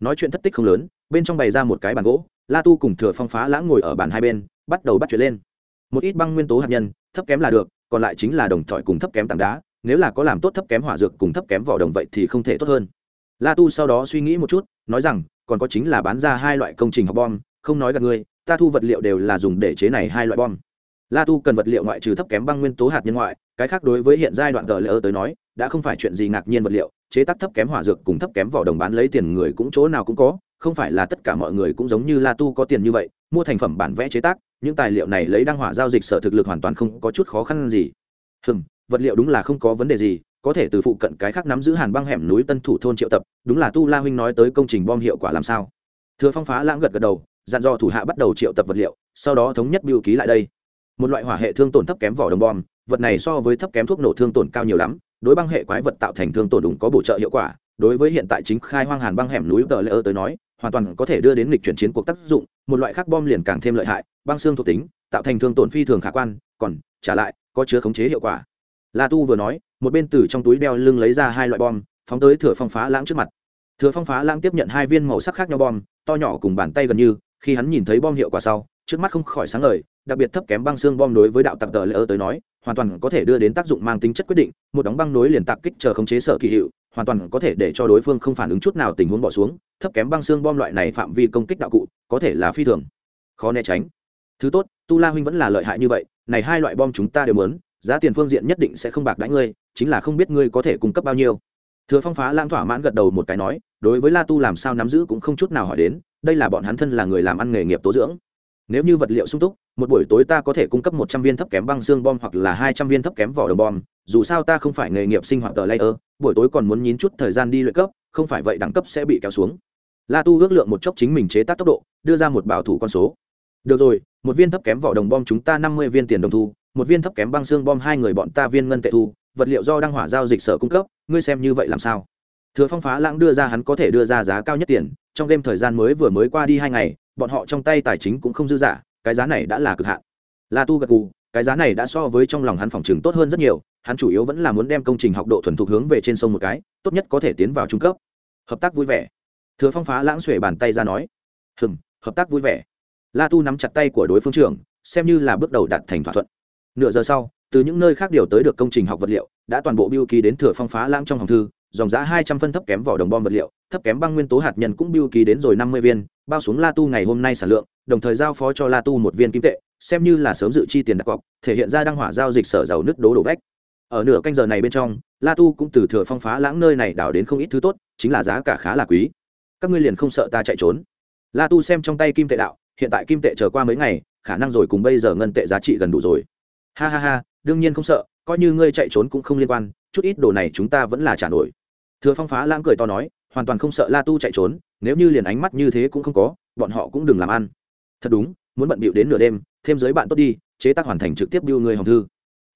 Nói chuyện thất tích không lớn, bên trong bày ra một cái bàn gỗ, la tu cùng thừa phong phá lãng ngồi ở bàn hai bên, bắt đầu bắt chuyện lên. Một ít băng nguyên tố hạt nhân, thấp kém là được, còn lại chính là đồng thỏi cùng thấp kém tảng đá, nếu là có làm tốt thấp kém hỏa dược cùng thấp kém vỏ đồng vậy thì không thể tốt hơn. La tu sau đó suy nghĩ một chút, nói rằng, còn có chính là bán ra hai loại công trình học bom không nói gặp ngươi, ta thu vật liệu đều là dùng để chế này hai loại bom. La tu cần vật liệu ngoại trừ thấp kém băng nguyên tố hạt nhân ngoại, cái khác đối với hiện giai đoạn gờ lỡ tới nói, đã không phải chuyện gì ngạc nhiên vật liệu, chế tác thấp kém hỏa dược cùng thấp kém vỏ đồng bán lấy tiền người cũng chỗ nào cũng có, không phải là tất cả mọi người cũng giống như la tu có tiền như vậy, mua thành phẩm bản vẽ chế tác, những tài liệu này lấy đăng hỏa giao dịch sở thực lực hoàn toàn không có chút khó khăn gì. Hừm, vật liệu đúng là không có vấn đề gì, có thể từ phụ cận cái khác nắm giữ hàn băng hẻm núi tân thủ thôn triệu tập, đúng là tu la huynh nói tới công trình bom hiệu quả làm sao. Thừa phong phá lãng gật gật đầu dặn dò thủ hạ bắt đầu triệu tập vật liệu, sau đó thống nhất biêu ký lại đây. Một loại hỏa hệ thương tổn thấp kém vỏ đồng bom, vật này so với thấp kém thuốc nổ thương tổn cao nhiều lắm, đối băng hệ quái vật tạo thành thương tổn đúng có bổ trợ hiệu quả, đối với hiện tại chính khai hoang hàn băng hẻm núi tờ lễ ơ tới nói, hoàn toàn có thể đưa đến lịch chuyển chiến cuộc tác dụng, một loại khác bom liền càng thêm lợi hại, băng xương thuộc tính, tạo thành thương tổn phi thường khả quan, còn, trả lại, có chứa khống chế hiệu quả. La tu vừa nói, một bên từ trong túi đeo lưng lấy ra hai loại bom, phóng tới thừa phong phá lãng trước mặt. Thừa phong phá lãng tiếp nhận hai viên màu sắc khác nhau bom, to nhỏ cùng bàn tay gần như khi hắn nhìn thấy bom hiệu quả sau, trước mắt không khỏi sáng lời. đặc biệt thấp kém băng xương bom đối với đạo tặc tờ lỡ tới nói, hoàn toàn có thể đưa đến tác dụng mang tính chất quyết định, một đóng băng nối liền tạc kích chờ khống chế sở kỳ hiệu, hoàn toàn có thể để cho đối phương không phản ứng chút nào tình huống bỏ xuống, thấp kém băng xương bom loại này phạm vi công kích đạo cụ, có thể là phi thường, khó né tránh thứ tốt, tu la huynh vẫn là lợi hại như vậy, này hai loại bom chúng ta đều muốn, giá tiền phương diện nhất định sẽ không bạc đãi ngươi, chính là không biết ngươi có thể cung cấp bao nhiêu thừa phong phá lãng thỏa mãn gật đầu một cái nói đối với la tu làm sao nắm giữ cũng không chút nào hỏi đến, đây là bọn hắn thân là người làm ăn nghề nghiệp tố dưỡng. Nếu như vật liệu sung túc, một buổi tối ta có thể cung cấp một trăm viên thấp kém băng xương bom hoặc là hai trăm viên thấp kém vỏ đồng bom, dù sao ta không phải nghề nghiệp sinh hoạt tờ layer, buổi tối còn muốn nhín chút thời gian đi luyện cấp, không phải vậy đẳng cấp sẽ bị kéo xuống. La tu ước lượng một chốc chính mình chế tác tốc độ, đưa ra một bảo thủ con số. Được rồi, một viên thấp kém vỏ đồng bom chúng ta năm mươi viên tiền đồng thu, một viên thấp kém băng xương bom hai người bọn ta viên ngân tệ thu, vật liệu do đăng hỏa giao dịch sở cung cấp, ngươi xem như vậy làm sao? Thừa phong phá lãng đưa ra hắn có thể đưa ra giá cao nhất tiền, trong đêm thời gian mới vừa mới qua đi hai ngày, bọn họ trong tay tài chính cũng không dư giả cái giá này đã là cực hạn. La tu gật gù, cái giá này đã so với trong lòng hắn phòng trường tốt hơn rất nhiều, hắn chủ yếu vẫn là muốn đem công trình học độ thuần thục hướng về trên sông một cái, tốt nhất có thể tiến vào trung cấp. Hợp tác vui vẻ. Thừa phong phá lãng xuể bàn tay ra nói. Hừm, hợp tác vui vẻ. La tu nắm chặt tay của đối phương trưởng, xem như là bước đầu đạt thành thỏa thuận. Nửa giờ sau, từ những nơi khác điều tới được công trình học vật liệu, đã toàn bộ biêu ký đến thừa phong phá lãng trong hòm thư dòng giá hai trăm phân thấp kém vỏ đồng bom vật liệu, thấp kém băng nguyên tố hạt nhân cũng biêu ký đến rồi năm mươi viên, bao xuống la tu ngày hôm nay sản lượng, đồng thời giao phó cho la tu một viên kim tệ, xem như là sớm dự chi tiền đặt cọc, thể hiện ra đăng hỏa giao dịch sở giàu nước đố đổ vách. Ở nửa canh giờ này bên trong, la tu cũng từ thừa phong phá lãng nơi này đảo đến không ít thứ tốt, chính là giá cả khá là quý. Các ngươi liền không sợ ta chạy trốn. La tu xem trong tay kim tệ đạo, hiện tại kim tệ chờ qua mấy ngày, khả năng rồi cùng bây giờ ngân tệ giá trị gần đủ rồi. Ha ha ha, đương nhiên không sợ, coi như ngươi chạy trốn cũng không liên quan, chút ít đồ này chúng ta vẫn là trả nổi thừa phong phá lãng cười to nói, hoàn toàn không sợ la tu chạy trốn, nếu như liền ánh mắt như thế cũng không có, bọn họ cũng đừng làm ăn. Thật đúng, muốn bận bịu đến nửa đêm, thêm giới bạn tốt đi, chế tác hoàn thành trực tiếp biêu người hồng thư.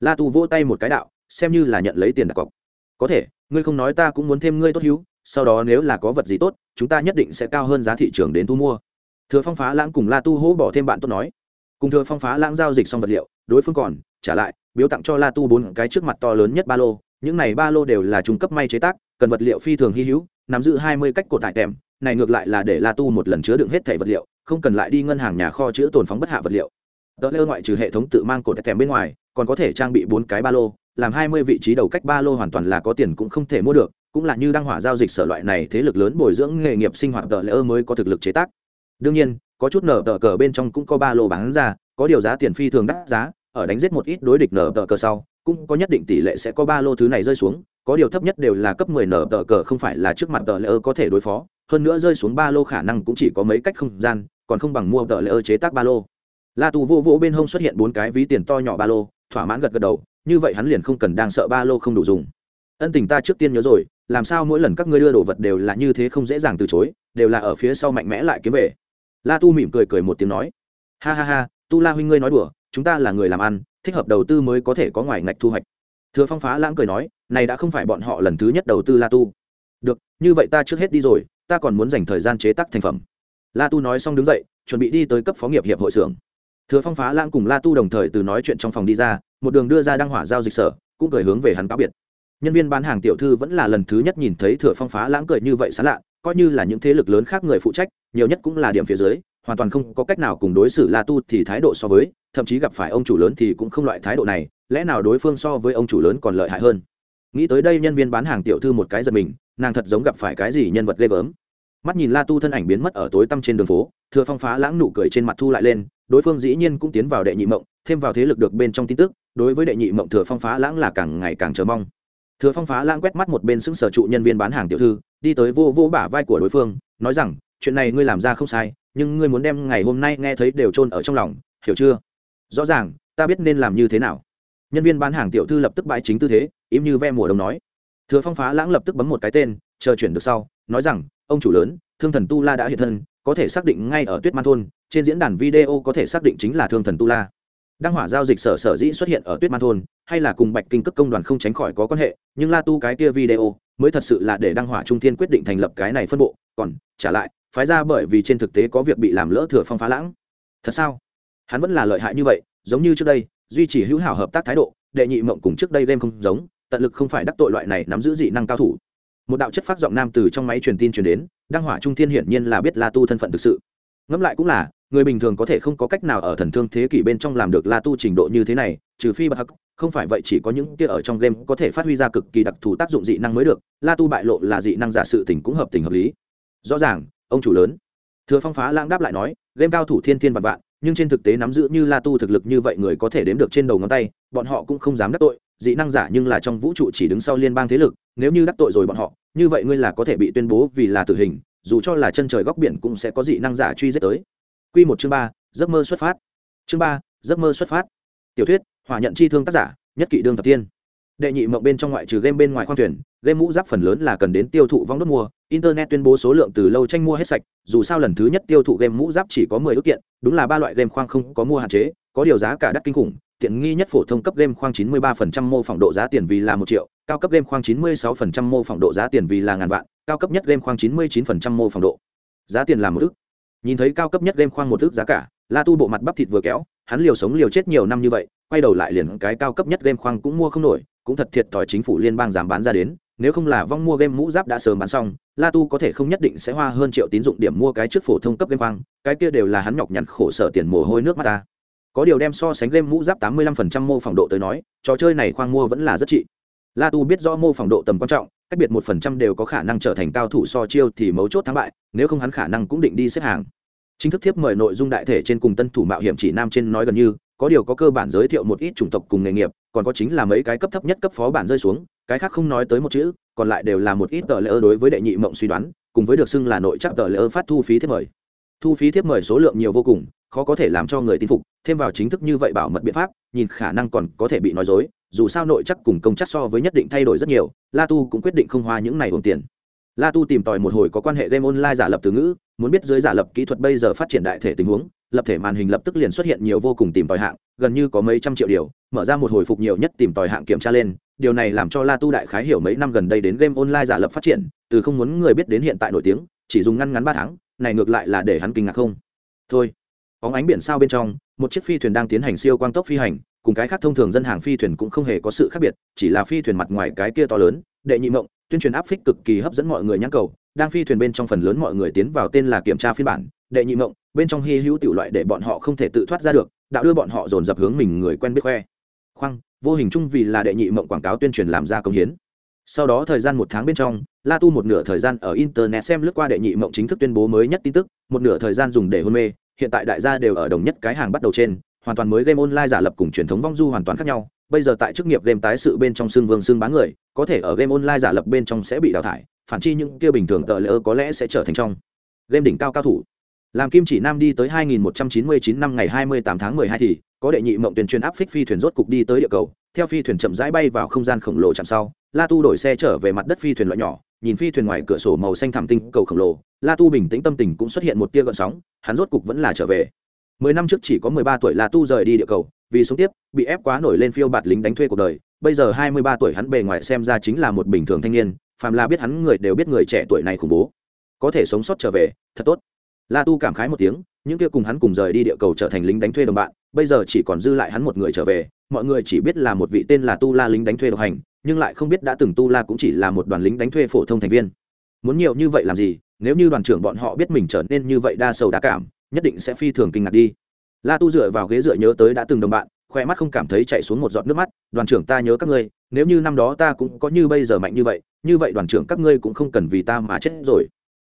La tu vỗ tay một cái đạo, xem như là nhận lấy tiền đặt cọc. Có thể, ngươi không nói ta cũng muốn thêm ngươi tốt hữu, sau đó nếu là có vật gì tốt, chúng ta nhất định sẽ cao hơn giá thị trường đến thu mua. Thừa phong phá lãng cùng la tu hỗ bỏ thêm bạn tốt nói. Cùng thừa phong phá lãng giao dịch xong vật liệu, đối phương còn trả lại, biếu tặng cho la tu bốn cái trước mặt to lớn nhất ba lô, những này ba lô đều là trung cấp may chế tác cần vật liệu phi thường hy hữu, nắm giữ hai mươi cách cột tại tèm, này ngược lại là để la tu một lần chứa đựng hết thẻ vật liệu, không cần lại đi ngân hàng nhà kho chữ tồn phóng bất hạ vật liệu. Tờ lêu ngoại trừ hệ thống tự mang cột tại tèm bên ngoài, còn có thể trang bị bốn cái ba lô, làm hai mươi vị trí đầu cách ba lô hoàn toàn là có tiền cũng không thể mua được, cũng là như đăng hỏa giao dịch sở loại này thế lực lớn bồi dưỡng nghề nghiệp sinh hoạt tờ lơ mới có thực lực chế tác. Đương nhiên, có chút nở tờ cờ bên trong cũng có ba lô bán ra, có điều giá tiền phi thường đắt giá, ở đánh giết một ít đối địch nở tờ cờ sau, cũng có nhất định tỷ lệ sẽ có ba lô thứ này rơi xuống có điều thấp nhất đều là cấp 10 nở tờ cờ, không phải là trước mặt tờ lỡ có thể đối phó. Hơn nữa rơi xuống ba lô khả năng cũng chỉ có mấy cách không gian, còn không bằng mua tờ lỡ chế tác ba lô. La tù vô vỗ bên hông xuất hiện bốn cái ví tiền to nhỏ ba lô, thỏa mãn gật gật đầu, như vậy hắn liền không cần đang sợ ba lô không đủ dùng. Ân tình ta trước tiên nhớ rồi, làm sao mỗi lần các ngươi đưa đồ vật đều là như thế không dễ dàng từ chối, đều là ở phía sau mạnh mẽ lại kiếm về. La tu mỉm cười cười một tiếng nói, ha ha ha, tu la huynh ngươi nói đùa, chúng ta là người làm ăn, thích hợp đầu tư mới có thể có ngoài ngạch thu hoạch thừa phong phá lãng cười nói, này đã không phải bọn họ lần thứ nhất đầu tư la tu. Được, như vậy ta trước hết đi rồi, ta còn muốn dành thời gian chế tác thành phẩm. La tu nói xong đứng dậy, chuẩn bị đi tới cấp phó nghiệp hiệp hội xưởng. Thừa phong phá lãng cùng la tu đồng thời từ nói chuyện trong phòng đi ra, một đường đưa ra đăng hỏa giao dịch sở, cũng cười hướng về hắn cáo biệt. Nhân viên bán hàng tiểu thư vẫn là lần thứ nhất nhìn thấy thừa phong phá lãng cười như vậy xá lạ, coi như là những thế lực lớn khác người phụ trách, nhiều nhất cũng là điểm phía dưới, hoàn toàn không có cách nào cùng đối xử la tu thì thái độ so với, thậm chí gặp phải ông chủ lớn thì cũng không loại thái độ này lẽ nào đối phương so với ông chủ lớn còn lợi hại hơn? Nghĩ tới đây nhân viên bán hàng tiểu thư một cái giật mình, nàng thật giống gặp phải cái gì nhân vật ghê gớm. Mắt nhìn la tu thân ảnh biến mất ở tối tăm trên đường phố, thừa phong phá lãng nụ cười trên mặt thu lại lên, đối phương dĩ nhiên cũng tiến vào đệ nhị mộng, thêm vào thế lực được bên trong tin tức, đối với đệ nhị mộng thừa phong phá lãng là càng ngày càng chờ mong. Thừa phong phá lãng quét mắt một bên xứng sở trụ nhân viên bán hàng tiểu thư, đi tới vô vô bả vai của đối phương, nói rằng, chuyện này ngươi làm ra không sai, nhưng ngươi muốn đem ngày hôm nay nghe thấy đều trôn ở trong lòng, hiểu chưa? Rõ ràng, ta biết nên làm như thế nào nhân viên bán hàng tiểu thư lập tức bãi chính tư thế, im như ve mùa đông nói. Thừa phong phá lãng lập tức bấm một cái tên, chờ chuyển được sau, nói rằng, ông chủ lớn, thương thần tu la đã hiện thân, có thể xác định ngay ở tuyết man thôn, trên diễn đàn video có thể xác định chính là thương thần tu la. Đăng hỏa giao dịch sở sở dĩ xuất hiện ở tuyết man thôn, hay là cùng bạch kinh cấp công đoàn không tránh khỏi có quan hệ, nhưng la tu cái kia video mới thật sự là để đăng hỏa trung thiên quyết định thành lập cái này phân bộ, còn trả lại, phái ra bởi vì trên thực tế có việc bị làm lỡ thừa phong phá lãng. Thật sao? Hắn vẫn là lợi hại như vậy, giống như trước đây duy trì hữu hảo hợp tác thái độ, đệ nhị mộng cùng trước đây game không giống, tận lực không phải đắc tội loại này nắm giữ dị năng cao thủ. Một đạo chất phát giọng nam từ trong máy truyền tin truyền đến, đăng hỏa trung thiên hiển nhiên là biết la tu thân phận thực sự. Ngẫm lại cũng là, người bình thường có thể không có cách nào ở thần thương thế kỷ bên trong làm được la tu trình độ như thế này, trừ phi bậc hắc, không phải vậy chỉ có những kia ở trong game có thể phát huy ra cực kỳ đặc thù tác dụng dị năng mới được, la tu bại lộ là dị năng giả sự tình cũng hợp tình hợp lý. Rõ ràng, ông chủ lớn. Thừa phong phá lãng đáp lại nói, game cao thủ thiên thiên vạn vạn nhưng trên thực tế nắm giữ như la tu thực lực như vậy người có thể đếm được trên đầu ngón tay, bọn họ cũng không dám đắc tội, dị năng giả nhưng là trong vũ trụ chỉ đứng sau liên bang thế lực, nếu như đắc tội rồi bọn họ, như vậy ngươi là có thể bị tuyên bố vì là tử hình, dù cho là chân trời góc biển cũng sẽ có dị năng giả truy giết tới. Quy một chương ba, giấc mơ xuất phát. Chương ba, giấc mơ xuất phát. Tiểu thuyết, hỏa nhận chi thương tác giả, nhất kỵ đương thập tiên. Đệ nhị mộng bên trong ngoại trừ game bên ngoài khoang thuyền game mũ giáp phần lớn là cần đến tiêu thụ vong đốt mua, internet tuyên bố số lượng từ lâu tranh mua hết sạch, dù sao lần thứ nhất tiêu thụ game mũ giáp chỉ có mười ước kiện, đúng là ba loại game khoang không có mua hạn chế, có điều giá cả đắt kinh khủng, tiện nghi nhất phổ thông cấp game khoang 93% mô phỏng độ giá tiền vì là một triệu, cao cấp game khoang 96% mô phỏng độ giá tiền vì là ngàn vạn, cao cấp nhất game khoang 99% mô phỏng độ giá tiền là một ước. Nhìn thấy cao cấp nhất game khoang một ước giá cả, la tu bộ mặt bắp thịt vừa kéo, hắn liều sống liều chết nhiều năm như vậy, quay đầu lại liền cái cao cấp nhất game khoang cũng mua không nổi, cũng thật thiệt thòi chính phủ liên bang giảm bán ra đến nếu không là vong mua game mũ giáp đã sớm bán xong, la tu có thể không nhất định sẽ hoa hơn triệu tín dụng điểm mua cái trước phổ thông cấp game khoang cái kia đều là hắn nhọc nhằn khổ sở tiền mồ hôi nước mắt ta. Có điều đem so sánh game mũ giáp tám mươi lăm phần trăm mô phỏng độ tới nói, trò chơi này khoang mua vẫn là rất trị. La tu biết rõ mô phỏng độ tầm quan trọng, cách biệt một phần trăm đều có khả năng trở thành cao thủ so chiêu thì mấu chốt thắng bại, nếu không hắn khả năng cũng định đi xếp hàng. Chính thức thiếp mời nội dung đại thể trên cùng tân thủ mạo hiểm chỉ nam trên nói gần như có điều có cơ bản giới thiệu một ít chủng tộc cùng nghề nghiệp, còn có chính là mấy cái cấp thấp nhất cấp phó bản rơi xuống, cái khác không nói tới một chữ, còn lại đều là một ít tờ lễ ơ đối với đệ nhị mộng suy đoán, cùng với được xưng là nội chắc tờ lễ ơ phát thu phí thiết mời. Thu phí thiếp mời số lượng nhiều vô cùng, khó có thể làm cho người tin phục, thêm vào chính thức như vậy bảo mật biện pháp, nhìn khả năng còn có thể bị nói dối, dù sao nội chắc cùng công chắc so với nhất định thay đổi rất nhiều, la tu cũng quyết định không hoa những này ổn tiền. La tu tìm tòi một hồi có quan hệ game online giả lập từ ngữ, muốn biết dưới giả lập kỹ thuật bây giờ phát triển đại thể tình huống lập thể màn hình lập tức liền xuất hiện nhiều vô cùng tìm tòi hạng, gần như có mấy trăm triệu điều, mở ra một hồi phục nhiều nhất tìm tòi hạng kiểm tra lên, điều này làm cho la tu đại khái hiểu mấy năm gần đây đến game online giả lập phát triển, từ không muốn người biết đến hiện tại nổi tiếng, chỉ dùng ngăn ngắn ba tháng, này ngược lại là để hắn kinh ngạc không? Thôi, bóng ánh biển sao bên trong, một chiếc phi thuyền đang tiến hành siêu quang tốc phi hành, cùng cái khác thông thường dân hàng phi thuyền cũng không hề có sự khác biệt, chỉ là phi thuyền mặt ngoài cái kia to lớn, đệ nhị mộng, tuyên truyền áp phích cực kỳ hấp dẫn mọi người nhãn cầu đang phi thuyền bên trong phần lớn mọi người tiến vào tên là kiểm tra phiên bản, đệ nhị mộng, bên trong hy hữu tiểu loại để bọn họ không thể tự thoát ra được đã đưa bọn họ dồn dập hướng mình người quen biết khoe. Khoang, vô hình chung vì là đệ nhị mộng quảng cáo tuyên truyền làm ra công hiến. Sau đó thời gian một tháng bên trong, la tu một nửa thời gian ở internet xem lướt qua đệ nhị mộng chính thức tuyên bố mới nhất tin tức, một nửa thời gian dùng để hôn mê, hiện tại đại gia đều ở đồng nhất cái hàng bắt đầu trên, hoàn toàn mới game online giả lập cùng truyền thống vong du hoàn toàn khác nhau, bây giờ tại chức nghiệp game tái sự bên trong xương vương xương bán người, có thể ở game online giả lập bên trong sẽ bị đào thải phản chi những kia bình thường tờ lỡ có lẽ sẽ trở thành trong. Game đỉnh cao cao thủ. Làm kim chỉ nam đi tới 2199 năm ngày 28 tháng 12 thì, có đệ nhị mộng tuyển truyền áp phích phi thuyền rốt cục đi tới địa cầu. Theo phi thuyền chậm rãi bay vào không gian khổng lồ chạm sau, la tu đổi xe trở về mặt đất phi thuyền loại nhỏ, nhìn phi thuyền ngoài cửa sổ màu xanh thảm tinh cầu khổng lồ. La tu bình tĩnh tâm tình cũng xuất hiện một tia gợn sóng, hắn rốt cục vẫn là trở về. Mười năm trước chỉ có mười ba tuổi la tu rời đi địa cầu, vì sống tiếp, bị ép quá nổi lên phiêu bạt lính đánh thuê cuộc đời. Bây giờ hai mươi ba tuổi hắn bề ngoài xem ra chính là một bình thường thanh niên phàm là biết hắn người đều biết người trẻ tuổi này khủng bố, có thể sống sót trở về, thật tốt. La tu cảm khái một tiếng, những kia cùng hắn cùng rời đi địa cầu trở thành lính đánh thuê đồng bạn, bây giờ chỉ còn dư lại hắn một người trở về, mọi người chỉ biết là một vị tên là tu la lính đánh thuê độc hành, nhưng lại không biết đã từng tu la cũng chỉ là một đoàn lính đánh thuê phổ thông thành viên. Muốn nhiều như vậy làm gì, nếu như đoàn trưởng bọn họ biết mình trở nên như vậy đa sầu đa cảm, nhất định sẽ phi thường kinh ngạc đi. La tu dựa vào ghế dựa nhớ tới đã từng đồng bạn khoe mắt không cảm thấy chạy xuống một giọt nước mắt, đoàn trưởng ta nhớ các ngươi, nếu như năm đó ta cũng có như bây giờ mạnh như vậy như vậy đoàn trưởng các ngươi cũng không cần vì ta mà chết rồi.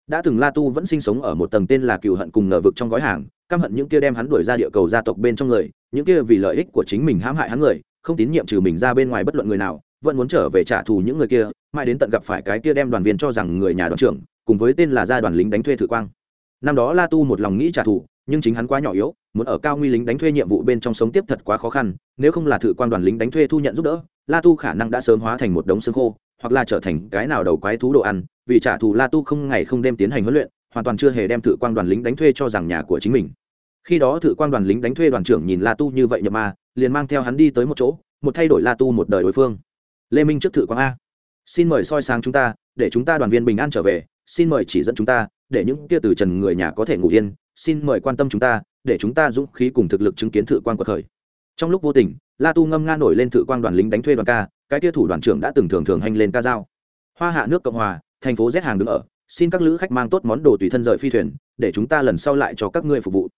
Đã từng la tu vẫn sinh sống ở một tầng tên là cựu hận cùng ngờ vực trong gói hàng, căm hận những kia đem hắn đuổi ra địa cầu gia tộc bên trong người, những kia vì lợi ích của chính mình hãm hại hắn người, không tín nhiệm trừ mình ra bên ngoài bất luận người nào, vẫn muốn trở về trả thù những người kia, mãi đến tận gặp phải cái kia đem đoàn viên cho rằng người nhà đoàn trưởng, cùng với tên là gia đoàn lính đánh thuê thử quang. Năm đó la tu một lòng nghĩ trả thù, nhưng chính hắn quá nhỏ yếu, muốn ở cao nguy lính đánh thuê nhiệm vụ bên trong sống tiếp thật quá khó khăn, nếu không là thử quan đoàn lính đánh thuê thu nhận giúp đỡ, la tu khả năng đã sớm hóa thành một đống xương khô hoặc là trở thành cái nào đầu quái thú đồ ăn, vì trả thù la tu không ngày không đêm tiến hành huấn luyện, hoàn toàn chưa hề đem thử quan đoàn lính đánh thuê cho rằng nhà của chính mình. Khi đó thử quan đoàn lính đánh thuê đoàn trưởng nhìn la tu như vậy nhập ma, liền mang theo hắn đi tới một chỗ, một thay đổi la tu một đời đối phương. Lê minh trước thử quang a. Xin mời soi sáng chúng ta, để chúng ta đoàn viên bình an trở về, xin mời chỉ dẫn chúng ta, để những kia từ trần người nhà có thể ngủ yên, xin mời quan tâm chúng ta, để chúng ta dũng khí cùng thực lực chứng kiến thử quan của thời trong lúc vô tình, la tu ngâm nga nổi lên thử quan đoàn lính đánh thuê đoàn ca cái kia thủ đoàn trưởng đã từng thường thường hành lên ca dao. Hoa hạ nước cộng hòa, thành phố z hàng đứng ở, xin các lữ khách mang tốt món đồ tùy thân rời phi thuyền, để chúng ta lần sau lại cho các ngươi phục vụ.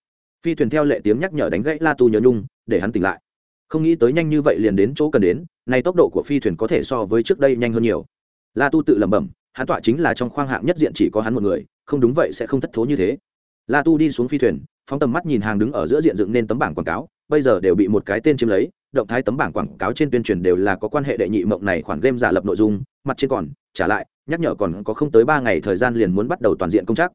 Phi thuyền theo lệ tiếng nhắc nhở đánh gãy la tu nhớ nhung, để hắn tỉnh lại. Không nghĩ tới nhanh như vậy liền đến chỗ cần đến, nay tốc độ của phi thuyền có thể so với trước đây nhanh hơn nhiều. La tu tự lẩm bẩm, hắn tọa chính là trong khoang hạng nhất diện chỉ có hắn một người, không đúng vậy sẽ không thất thố như thế. La tu đi xuống phi thuyền, phóng tầm mắt nhìn hàng đứng ở giữa diện dựng nên tấm bảng quảng cáo bây giờ đều bị một cái tên chiếm lấy, động thái tấm bảng quảng cáo trên tuyên truyền đều là có quan hệ đệ nhị mộng này khoản game giả lập nội dung, mặt trên còn, trả lại, nhắc nhở còn có không tới ba ngày thời gian liền muốn bắt đầu toàn diện công tác.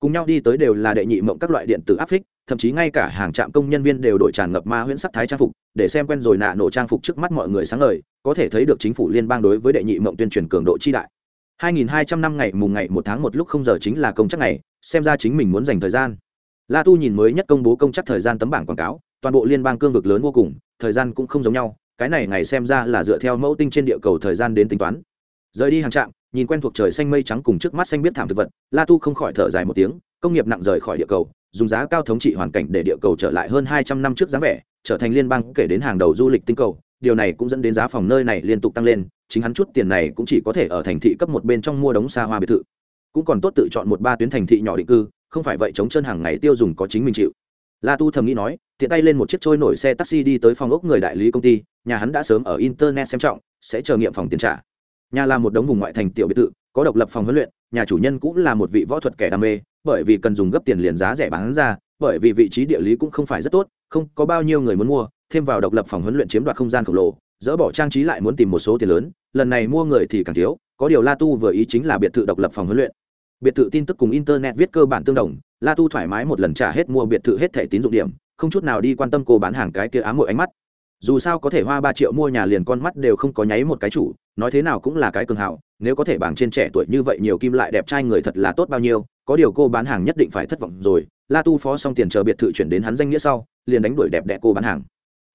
Cùng nhau đi tới đều là đệ nhị mộng các loại điện tử áp phích, thậm chí ngay cả hàng trạm công nhân viên đều đổi tràn ngập ma huyễn sắc thái trang phục, để xem quen rồi nạ nổ trang phục trước mắt mọi người sáng ngời, có thể thấy được chính phủ liên bang đối với đệ nhị mộng tuyên truyền cường độ chi đại. 2200 năm ngày mùng ngày một tháng một lúc không giờ chính là công chắc ngày, xem ra chính mình muốn dành thời gian. La tu nhìn mới nhất công bố công chắc thời gian tấm bảng quảng cáo toàn bộ liên bang cương vực lớn vô cùng, thời gian cũng không giống nhau, cái này ngày xem ra là dựa theo mẫu tinh trên địa cầu thời gian đến tính toán. Rời đi hàng trạm, nhìn quen thuộc trời xanh mây trắng cùng trước mắt xanh biết thảm thực vật, la tu không khỏi thở dài một tiếng, công nghiệp nặng rời khỏi địa cầu, dùng giá cao thống trị hoàn cảnh để địa cầu trở lại hơn hai trăm năm trước dáng vẻ, trở thành liên bang kể đến hàng đầu du lịch tinh cầu, điều này cũng dẫn đến giá phòng nơi này liên tục tăng lên, chính hắn chút tiền này cũng chỉ có thể ở thành thị cấp một bên trong mua đống xa hoa biệt thự. Cũng còn tốt tự chọn một ba tuyến thành thị nhỏ định cư, không phải vậy chống chân hàng ngày tiêu dùng có chính mình chịu. La tu thầm nghĩ nói tiện tay lên một chiếc trôi nổi xe taxi đi tới phòng ốc người đại lý công ty, nhà hắn đã sớm ở internet xem trọng, sẽ chờ nghiệm phòng tiền trả. Nhà là một đống vùng ngoại thành tiểu biệt thự, có độc lập phòng huấn luyện, nhà chủ nhân cũng là một vị võ thuật kẻ đam mê, bởi vì cần dùng gấp tiền liền giá rẻ bán ra, bởi vì vị trí địa lý cũng không phải rất tốt, không có bao nhiêu người muốn mua, thêm vào độc lập phòng huấn luyện chiếm đoạt không gian khổng lồ, dỡ bỏ trang trí lại muốn tìm một số tiền lớn, lần này mua người thì càng thiếu, có điều la tu vừa ý chính là biệt thự độc lập phòng huấn luyện. Biệt thự tin tức cùng internet viết cơ bản tương đồng, la tu thoải mái một lần trả hết mua biệt thự hết thẻ tín dụng điểm không chút nào đi quan tâm cô bán hàng cái kia ám mội ánh mắt. Dù sao có thể hoa ba triệu mua nhà liền con mắt đều không có nháy một cái chủ, nói thế nào cũng là cái cường hảo, nếu có thể bảng trên trẻ tuổi như vậy nhiều kim lại đẹp trai người thật là tốt bao nhiêu, có điều cô bán hàng nhất định phải thất vọng rồi. La tu phó xong tiền chờ biệt thự chuyển đến hắn danh nghĩa sau, liền đánh đuổi đẹp đẽ cô bán hàng.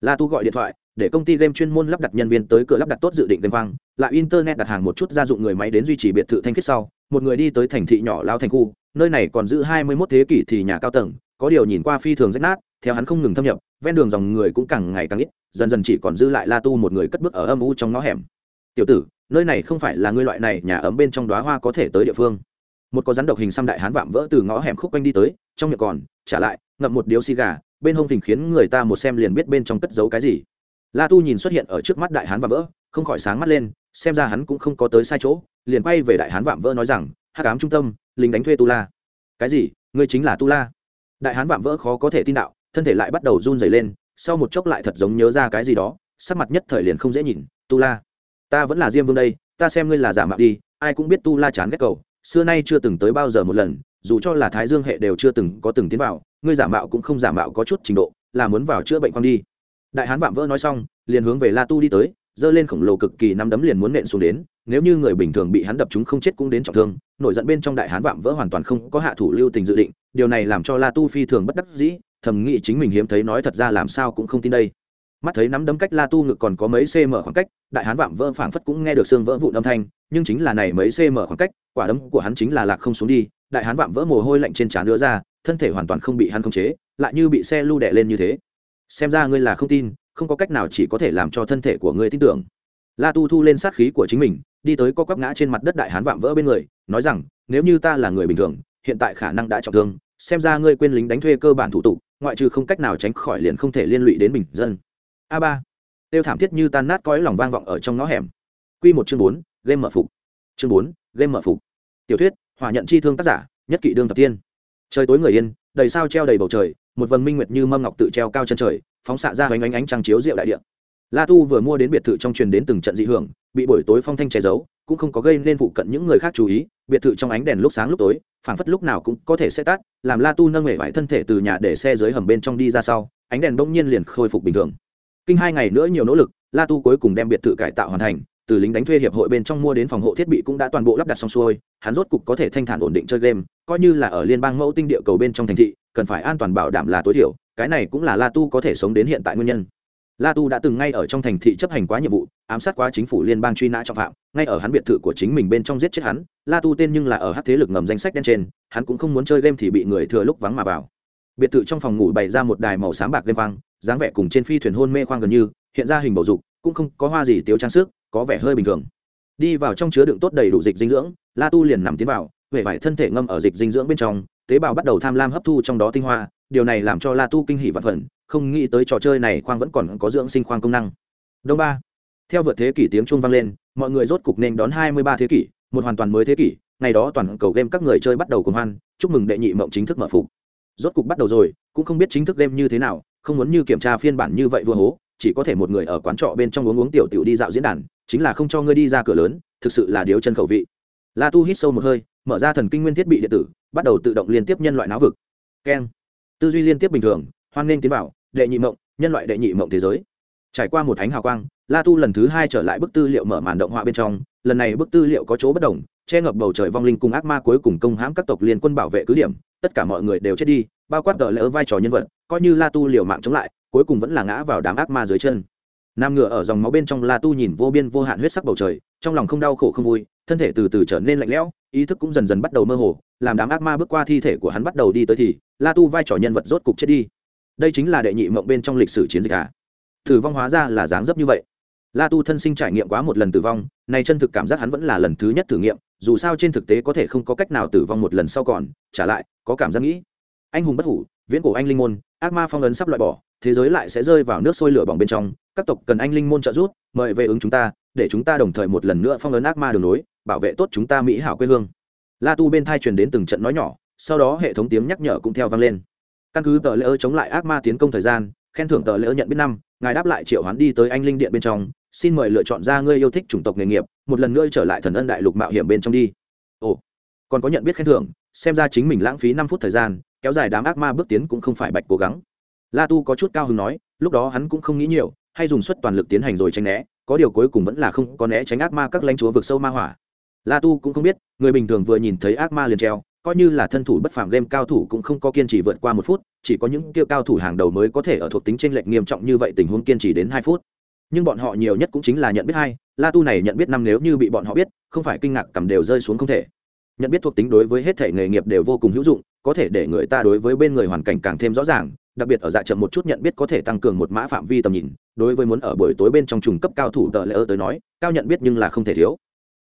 La tu gọi điện thoại, để công ty game chuyên môn lắp đặt nhân viên tới cửa lắp đặt tốt dự định game khoang lại internet đặt hàng một chút, gia dụng người máy đến duy trì biệt thự thanh khiết sau, một người đi tới thành thị nhỏ lao thành khu, nơi này còn giữ hai mươi 21 thế kỷ thì nhà cao tầng, có điều nhìn qua phi thường rách nát theo hắn không ngừng thâm nhập, ven đường dòng người cũng càng ngày càng ít, dần dần chỉ còn dư lại la tu một người cất bước ở âm u trong ngõ hẻm. Tiểu tử, nơi này không phải là ngươi loại này nhà ấm bên trong đóa hoa có thể tới địa phương. Một có rắn độc hình xăm đại hán vạm vỡ từ ngõ hẻm khúc quanh đi tới, trong miệng còn, trả lại, ngậm một điếu xì gà, bên hông phình khiến người ta một xem liền biết bên trong cất giấu cái gì. La tu nhìn xuất hiện ở trước mắt đại hán vạm vỡ, không khỏi sáng mắt lên, xem ra hắn cũng không có tới sai chỗ, liền quay về đại hán vạm vỡ nói rằng hát cám trung tâm, lính đánh thuê tu la. Cái gì? Ngươi chính là tu la? Đại hán vạm vỡ khó có thể tin đạo thân thể lại bắt đầu run rẩy lên, sau một chốc lại thật giống nhớ ra cái gì đó, sắc mặt nhất thời liền không dễ nhìn, tu la, ta vẫn là diêm vương đây, ta xem ngươi là giả mạo đi, ai cũng biết tu la chán ghét cầu xưa nay chưa từng tới bao giờ một lần, dù cho là thái dương hệ đều chưa từng có từng tiến vào, ngươi giả mạo cũng không giả mạo có chút trình độ, là muốn vào chữa bệnh khoang đi. Đại hán vạm vỡ nói xong, liền hướng về la tu đi tới, giơ lên khổng lồ cực kỳ năm đấm liền muốn nện xuống đến, nếu như người bình thường bị hắn đập chúng không chết cũng đến trọng thương, nổi giận bên trong đại hán vạm vỡ hoàn toàn không có hạ thủ lưu tình dự định, điều này làm cho la tu phi thường bất đắc dĩ thầm nghĩ chính mình hiếm thấy nói thật ra làm sao cũng không tin đây. Mắt thấy nắm đấm cách la tu ngực còn có mấy cm khoảng cách, đại hán vạm vỡ phảng phất cũng nghe được xương vỡ vụn âm thanh, nhưng chính là này mấy cm khoảng cách, quả đấm của hắn chính là lạc không xuống đi, đại hán vạm vỡ mồ hôi lạnh trên trán nữa ra, thân thể hoàn toàn không bị hắn khống chế, lại như bị xe lưu đẻ lên như thế. Xem ra ngươi là không tin, không có cách nào chỉ có thể làm cho thân thể của ngươi tin tưởng. La tu thu lên sát khí của chính mình, đi tới co quắp ngã trên mặt đất đại hán vạm vỡ bên người, nói rằng, nếu như ta là người bình thường, hiện tại khả năng đã trọng thương, xem ra ngươi quên lính đánh thuê cơ bản thủ tục ngoại trừ không cách nào tránh khỏi liền không thể liên lụy đến bình dân. A ba. Tiêu thảm thiết như tan nát cõi lòng vang vọng ở trong ngõ hẻm. Quy một chương bốn, game mở phục. Chương bốn, game mở phục. Tiểu thuyết, hỏa nhận chi thương tác giả, nhất kỵ đương thập tiên. Trời tối người yên, đầy sao treo đầy bầu trời, một vầng minh nguyệt như mâm ngọc tự treo cao chân trời, phóng xạ ra hoành ánh ánh trăng chiếu rượu đại địa. La tu vừa mua đến biệt thự trong truyền đến từng trận dị hưởng, bị buổi tối phong thanh che giấu, cũng không có gây nên phụ cận những người khác chú ý biệt thự trong ánh đèn lúc sáng lúc tối, phảng phất lúc nào cũng có thể sẽ tắt, làm la tu nâng nghề vải thân thể từ nhà để xe dưới hầm bên trong đi ra sau, ánh đèn bỗng nhiên liền khôi phục bình thường. Kinh hai ngày nữa nhiều nỗ lực, la tu cuối cùng đem biệt thự cải tạo hoàn thành, từ lính đánh thuê hiệp hội bên trong mua đến phòng hộ thiết bị cũng đã toàn bộ lắp đặt xong xuôi, hắn rốt cục có thể thanh thản ổn định chơi game, coi như là ở liên bang mẫu tinh địa cầu bên trong thành thị, cần phải an toàn bảo đảm là tối thiểu, cái này cũng là la tu có thể sống đến hiện tại nguyên nhân la tu đã từng ngay ở trong thành thị chấp hành quá nhiệm vụ, ám sát quá chính phủ liên bang truy nã trọng phạm, ngay ở hắn biệt thự của chính mình bên trong giết chết hắn. La tu tên nhưng là ở hát thế lực ngầm danh sách đen trên, hắn cũng không muốn chơi game thì bị người thừa lúc vắng mà vào. Biệt thự trong phòng ngủ bày ra một đài màu sáng bạc game khoang dáng vẻ cùng trên phi thuyền hôn mê khoang gần như, hiện ra hình bầu dục, cũng không có hoa gì tiếu trang sức, có vẻ hơi bình thường. Đi vào trong chứa đựng tốt đầy đủ dịch dinh dưỡng, la tu liền nằm tiến vào, vẻ vải thân thể ngâm ở dịch dinh dưỡng bên trong tế bào bắt đầu tham lam hấp thu trong đó tinh hoa, điều này làm cho la tu kinh hỉ và phần không nghĩ tới trò chơi này khoang vẫn còn có dưỡng sinh khoang công năng. Đông ba. Theo vượt thế kỷ tiếng trung vang lên, mọi người rốt cục nên đón hai mươi ba thế kỷ, một hoàn toàn mới thế kỷ, ngày đó toàn cầu game các người chơi bắt đầu cùng hoan, chúc mừng đệ nhị mộng chính thức mở phục. Rốt cục bắt đầu rồi, cũng không biết chính thức game như thế nào, không muốn như kiểm tra phiên bản như vậy vừa hố, chỉ có thể một người ở quán trọ bên trong uống uống tiểu tiểu đi dạo diễn đàn, chính là không cho ngươi đi ra cửa lớn, thực sự là điếu chân khẩu vị. La tu hít sâu một hơi, mở ra thần kinh nguyên thiết bị điện tử bắt đầu tự động liên tiếp nhân loại não vực. Keng. Tư duy liên tiếp bình thường hoan nghênh tiến bảo, đệ nhị mộng nhân loại đệ nhị mộng thế giới. Trải qua một ánh hào quang la tu lần thứ hai trở lại bức tư liệu mở màn động họa bên trong. Lần này bức tư liệu có chỗ bất đồng che ngập bầu trời vong linh cùng ác ma cuối cùng công hãm các tộc liên quân bảo vệ cứ điểm. Tất cả mọi người đều chết đi bao quát tờ lỡ vai trò nhân vật coi như la tu liều mạng chống lại cuối cùng vẫn là ngã vào đám ác ma dưới chân. Nam ngựa ở dòng máu bên trong la tu nhìn vô biên vô hạn huyết sắc bầu trời trong lòng không đau khổ không vui thân thể từ từ trở nên lạnh lẽo, ý thức cũng dần dần bắt đầu mơ hồ, làm đám ác ma bước qua thi thể của hắn bắt đầu đi tới thì, la tu vai trò nhân vật rốt cục chết đi. Đây chính là đệ nhị mộng bên trong lịch sử chiến dịch à? Tử vong hóa ra là dáng dấp như vậy. La tu thân sinh trải nghiệm quá một lần tử vong này chân thực cảm giác hắn vẫn là lần thứ nhất thử nghiệm, dù sao trên thực tế có thể không có cách nào tử vong một lần sau còn, trả lại, có cảm giác nghĩ. Anh hùng bất hủ, viễn cổ anh linh môn, ác ma phong ấn sắp loại bỏ, thế giới lại sẽ rơi vào nước sôi lửa bỏng bên trong, các tộc cần anh linh môn trợ giúp, mời về ứng chúng ta, để chúng ta đồng thời một lần nữa phong ấn ác ma đường nối bảo vệ tốt chúng ta mỹ hảo quê hương. La tu bên thai truyền đến từng trận nói nhỏ, sau đó hệ thống tiếng nhắc nhở cũng theo vang lên. Căn cứ tờ lễ ơ chống lại ác ma tiến công thời gian, khen thưởng tờ lễ ơ nhận biết năm, ngài đáp lại triệu hoán đi tới anh linh điện bên trong, xin mời lựa chọn ra ngươi yêu thích chủng tộc nghề nghiệp, một lần nữa trở lại thần ân đại lục mạo hiểm bên trong đi. Ồ, còn có nhận biết khen thưởng, xem ra chính mình lãng phí năm phút thời gian, kéo dài đám ác ma bước tiến cũng không phải bạch cố gắng. La tu có chút cao hứng nói, lúc đó hắn cũng không nghĩ nhiều, hay dùng suất toàn lực tiến hành rồi tránh né, có điều cuối cùng vẫn là không có né tránh ác ma các lãnh chúa vực sâu ma hỏa la tu cũng không biết, người bình thường vừa nhìn thấy ác ma liền treo, coi như là thân thủ bất phàm game cao thủ cũng không có kiên trì vượt qua một phút, chỉ có những kia cao thủ hàng đầu mới có thể ở thuộc tính trên lệch nghiêm trọng như vậy tình huống kiên trì đến hai phút. Nhưng bọn họ nhiều nhất cũng chính là nhận biết hai, la tu này nhận biết năm nếu như bị bọn họ biết, không phải kinh ngạc cầm đều rơi xuống không thể. Nhận biết thuộc tính đối với hết thể nghề nghiệp đều vô cùng hữu dụng, có thể để người ta đối với bên người hoàn cảnh càng thêm rõ ràng, đặc biệt ở dạ chậm một chút nhận biết có thể tăng cường một mã phạm vi tầm nhìn, đối với muốn ở buổi tối bên trong trùng cấp cao thủ tờ lễ ơ tới nói, cao nhận biết nhưng là không thể thiếu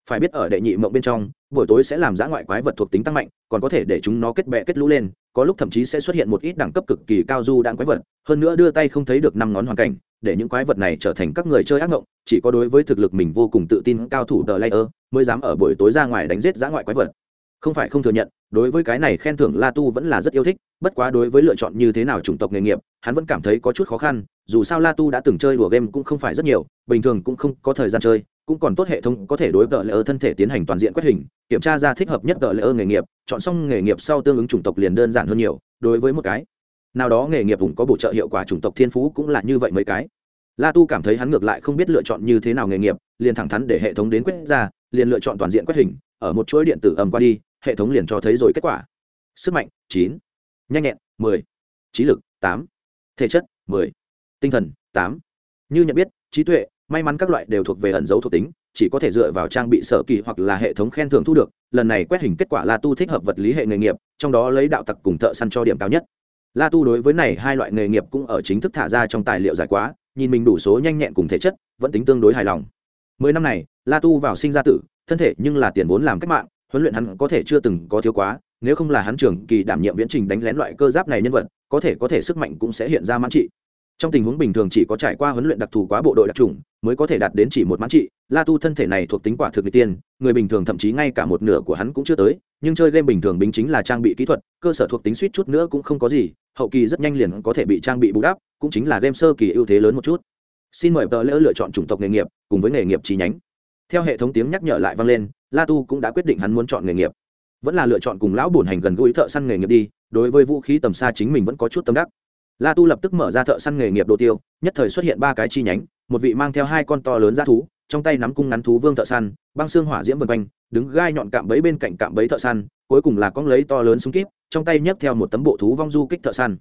phải biết ở đệ nhị mộng bên trong, buổi tối sẽ làm giã ngoại quái vật thuộc tính tăng mạnh, còn có thể để chúng nó kết bẹ kết lũ lên, có lúc thậm chí sẽ xuất hiện một ít đẳng cấp cực kỳ cao du đạn quái vật, hơn nữa đưa tay không thấy được năm ngón hoàn cảnh, để những quái vật này trở thành các người chơi ác mộng chỉ có đối với thực lực mình vô cùng tự tin cao thủ tờ layer mới dám ở buổi tối ra ngoài đánh giết giã ngoại quái vật. Không phải không thừa nhận, đối với cái này khen thưởng la tu vẫn là rất yêu thích, bất quá đối với lựa chọn như thế nào chủng tộc nghề nghiệp, hắn vẫn cảm thấy có chút khó khăn, dù sao la tu đã từng chơi đùa game cũng không phải rất nhiều, bình thường cũng không có thời gian chơi cũng còn tốt hệ thống có thể đối tờ lỡ thân thể tiến hành toàn diện quét hình, kiểm tra ra thích hợp nhất tờ lỡ nghề nghiệp, chọn xong nghề nghiệp sau tương ứng chủng tộc liền đơn giản hơn nhiều, đối với một cái. Nào đó nghề nghiệp vùng có bổ trợ hiệu quả chủng tộc thiên phú cũng là như vậy mấy cái. La tu cảm thấy hắn ngược lại không biết lựa chọn như thế nào nghề nghiệp, liền thẳng thắn để hệ thống đến quét ra, liền lựa chọn toàn diện quét hình, ở một chuỗi điện tử ầm qua đi, hệ thống liền cho thấy rồi kết quả. Sức mạnh, chín. Nhanh nhẹn, mười. Trí lực, tám. Thể chất, mười. Tinh thần, tám. Như nhận biết, trí tuệ may mắn các loại đều thuộc về ẩn dấu thuộc tính, chỉ có thể dựa vào trang bị sở kỳ hoặc là hệ thống khen thưởng thu được, lần này quét hình kết quả la tu thích hợp vật lý hệ nghề nghiệp, trong đó lấy đạo tặc cùng thợ săn cho điểm cao nhất. La tu đối với này hai loại nghề nghiệp cũng ở chính thức thả ra trong tài liệu giải quá, nhìn mình đủ số nhanh nhẹn cùng thể chất, vẫn tính tương đối hài lòng. Mười năm này, la tu vào sinh ra tử, thân thể nhưng là tiền vốn làm cách mạng, huấn luyện hắn có thể chưa từng có thiếu quá, nếu không là hắn trường kỳ đảm nhiệm viễn trình đánh lén loại cơ giáp này nhân vật, có thể có thể sức mạnh cũng sẽ hiện ra mãn trị trong tình huống bình thường chỉ có trải qua huấn luyện đặc thù quá bộ đội đặc trùng mới có thể đạt đến chỉ một mãn trị. La tu thân thể này thuộc tính quả thực n tiên, người bình thường thậm chí ngay cả một nửa của hắn cũng chưa tới, nhưng chơi game bình thường bính chính là trang bị kỹ thuật, cơ sở thuộc tính suýt chút nữa cũng không có gì, hậu kỳ rất nhanh liền có thể bị trang bị bù đắp, cũng chính là game sơ kỳ ưu thế lớn một chút. Xin mời tờ lỡ lựa chọn chủng tộc nghề nghiệp, cùng với nghề nghiệp chi nhánh. Theo hệ thống tiếng nhắc nhở lại vang lên, la tu cũng đã quyết định hắn muốn chọn nghề nghiệp. Vẫn là lựa chọn cùng lão bổn hành gần gũi thợ săn nghề nghiệp đi, đối với vũ khí tầm xa chính mình vẫn có chút tâm đắc la tu lập tức mở ra thợ săn nghề nghiệp đồ tiêu, nhất thời xuất hiện ba cái chi nhánh, một vị mang theo hai con to lớn ra thú, trong tay nắm cung ngắn thú vương thợ săn, băng xương hỏa diễm vân quanh, đứng gai nhọn cạm bẫy bên cạnh cạm bẫy thợ săn, cuối cùng là con lấy to lớn súng kíp, trong tay nhấc theo một tấm bộ thú vong du kích thợ săn.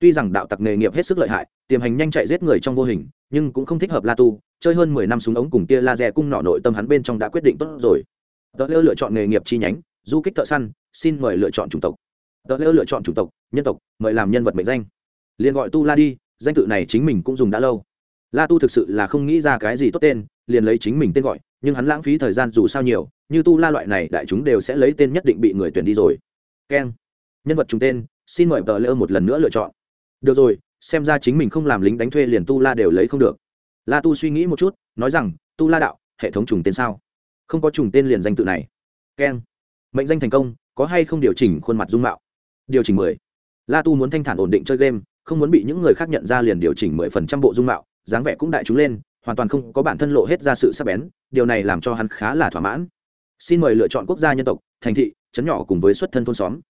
Tuy rằng đạo tặc nghề nghiệp hết sức lợi hại, tiềm hành nhanh chạy giết người trong vô hình, nhưng cũng không thích hợp la tu, chơi hơn mười năm súng ống cùng tia laser cung nọ nội tâm hắn bên trong đã quyết định tốt rồi. Tờ lễ lựa chọn nghề nghiệp chi nhánh, du kích thợ săn, xin mời lựa chọn chủng tộc. Tờ lễ lựa chọn chủng tộc, nhân tộc, mời làm nhân vật mệnh danh liền gọi tu la đi, danh tự này chính mình cũng dùng đã lâu. La tu thực sự là không nghĩ ra cái gì tốt tên, liền lấy chính mình tên gọi, nhưng hắn lãng phí thời gian dù sao nhiều, như tu la loại này đại chúng đều sẽ lấy tên nhất định bị người tuyển đi rồi. Keng. Nhân vật trùng tên, xin mời tờ lỡ một lần nữa lựa chọn. Được rồi, xem ra chính mình không làm lính đánh thuê liền tu la đều lấy không được. La tu suy nghĩ một chút, nói rằng, tu la đạo, hệ thống trùng tên sao? Không có trùng tên liền danh tự này. Keng. Mệnh danh thành công, có hay không điều chỉnh khuôn mặt dung mạo? Điều chỉnh mười. La tu muốn thanh thản ổn định chơi game không muốn bị những người khác nhận ra liền điều chỉnh mười phần trăm bộ dung mạo, dáng vẻ cũng đại chúng lên, hoàn toàn không có bản thân lộ hết ra sự sắc bén, điều này làm cho hắn khá là thỏa mãn. Xin mời lựa chọn quốc gia nhân tộc, thành thị, trấn nhỏ cùng với xuất thân thôn xóm.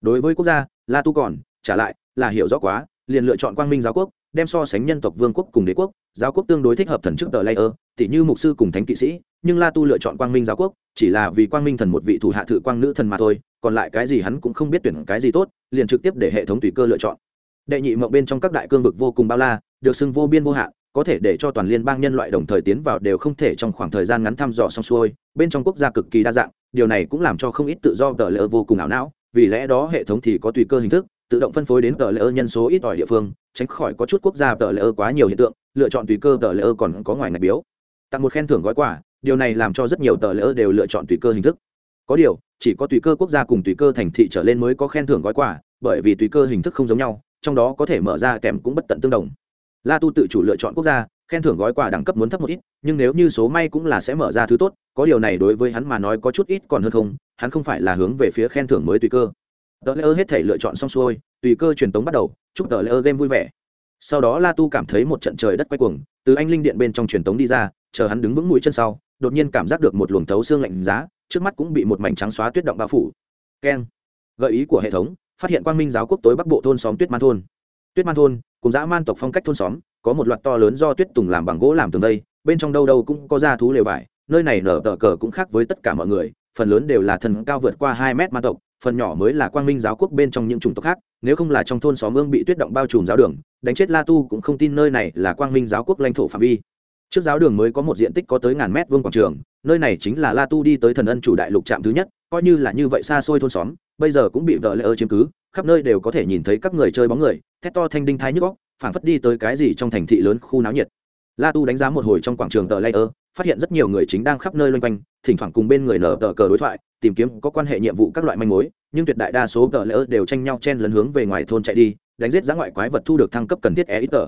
Đối với quốc gia, la tu còn, trả lại, là hiểu rõ quá, liền lựa chọn quang minh giáo quốc, đem so sánh nhân tộc vương quốc cùng đế quốc, giáo quốc tương đối thích hợp thần chức tờ layer tỷ như mục sư cùng thánh kỵ sĩ, nhưng la tu lựa chọn quang minh giáo quốc, chỉ là vì quang minh thần một vị thủ hạ thự quang nữ thần mà thôi, còn lại cái gì hắn cũng không biết tuyển cái gì tốt, liền trực tiếp để hệ thống tùy cơ lựa chọn đệ nhị mộng bên trong các đại cương vực vô cùng bao la, được xưng vô biên vô hạn, có thể để cho toàn liên bang nhân loại đồng thời tiến vào đều không thể trong khoảng thời gian ngắn thăm dò xong xuôi, bên trong quốc gia cực kỳ đa dạng, điều này cũng làm cho không ít tự do tờ lỡ vô cùng ảo não, vì lẽ đó hệ thống thì có tùy cơ hình thức, tự động phân phối đến tờ lỡ nhân số ít ỏi địa phương, tránh khỏi có chút quốc gia tờ lỡ quá nhiều hiện tượng, lựa chọn tùy cơ tờ lỡ còn có ngoài ngạch biếu. Tặng một khen thưởng gói quà, điều này làm cho rất nhiều tờ lỡ đều lựa chọn tùy cơ hình thức. Có điều, chỉ có tùy cơ quốc gia cùng tùy cơ thành thị trở lên mới có khen thưởng gói quà, bởi vì tùy cơ hình thức không giống nhau trong đó có thể mở ra kèm cũng bất tận tương đồng. La tu tự chủ lựa chọn quốc gia, khen thưởng gói quà đẳng cấp muốn thấp một ít, nhưng nếu như số may cũng là sẽ mở ra thứ tốt, có điều này đối với hắn mà nói có chút ít còn hơn không, hắn không phải là hướng về phía khen thưởng mới tùy cơ. Tờ lễ hết thể lựa chọn xong xuôi, tùy cơ truyền tống bắt đầu, chúc tờ lễ game vui vẻ. Sau đó la tu cảm thấy một trận trời đất quay cuồng, từ anh linh điện bên trong truyền tống đi ra, chờ hắn đứng vững mũi chân sau, đột nhiên cảm giác được một luồng thấu xương lạnh giá, trước mắt cũng bị một mảnh trắng xóa tuyết động bao phủ. Keng. Gợi ý của hệ thống phát hiện quang minh giáo quốc tối bắc bộ thôn xóm tuyết man thôn tuyết man thôn, cùng dã man tộc phong cách thôn xóm, có một loạt to lớn do tuyết tùng làm bằng gỗ làm tường đây. bên trong đâu đâu cũng có da thú lều vải, nơi này nở tờ cờ cũng khác với tất cả mọi người, phần lớn đều là thần cao vượt qua hai mét man tộc, phần nhỏ mới là quang minh giáo quốc bên trong những chủng tộc khác, nếu không là trong thôn xóm ương bị tuyết động bao trùm giáo đường, đánh chết la tu cũng không tin nơi này là quang minh giáo quốc lãnh thổ phạm vi trước giáo đường mới có một diện tích có tới ngàn mét vuông quảng trường, nơi này chính là la tu đi tới thần ân chủ đại lục trạm thứ nhất coi như là như vậy xa xôi thôn xóm, bây giờ cũng bị vợ lẽ ơ chiếm cứ, khắp nơi đều có thể nhìn thấy các người chơi bóng người, thét to thanh đinh thái nhức góc phảng phất đi tới cái gì trong thành thị lớn khu náo nhiệt. La tu đánh giá một hồi trong quảng trường tờ layer phát hiện rất nhiều người chính đang khắp nơi loanh quanh, thỉnh thoảng cùng bên người nở tờ cờ đối thoại, tìm kiếm có quan hệ nhiệm vụ các loại manh mối, nhưng tuyệt đại đa số tờ layer đều tranh nhau chen lấn hướng về ngoài thôn chạy đi, đánh giết giá ngoại quái vật thu được thăng cấp cần thiết e ít tờ.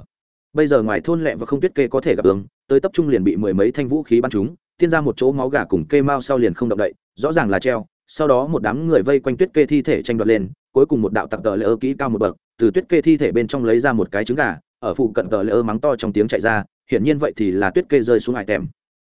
Bây giờ ngoài thôn lẹ và không tuyết kê có thể gặp ứng tới tập trung liền bị mười mấy thanh vũ khí bắn chúng tiên ra một chỗ máu gà cùng kê mao sau liền không động đậy, rõ ràng là treo, sau đó một đám người vây quanh tuyết kê thi thể tranh đoạt lên, cuối cùng một đạo tặc tờ lễ ơ kỹ cao một bậc, từ tuyết kê thi thể bên trong lấy ra một cái trứng gà, ở phụ cận tờ lễ ơ mắng to trong tiếng chạy ra, hiển nhiên vậy thì là tuyết kê rơi xuống hải tèm.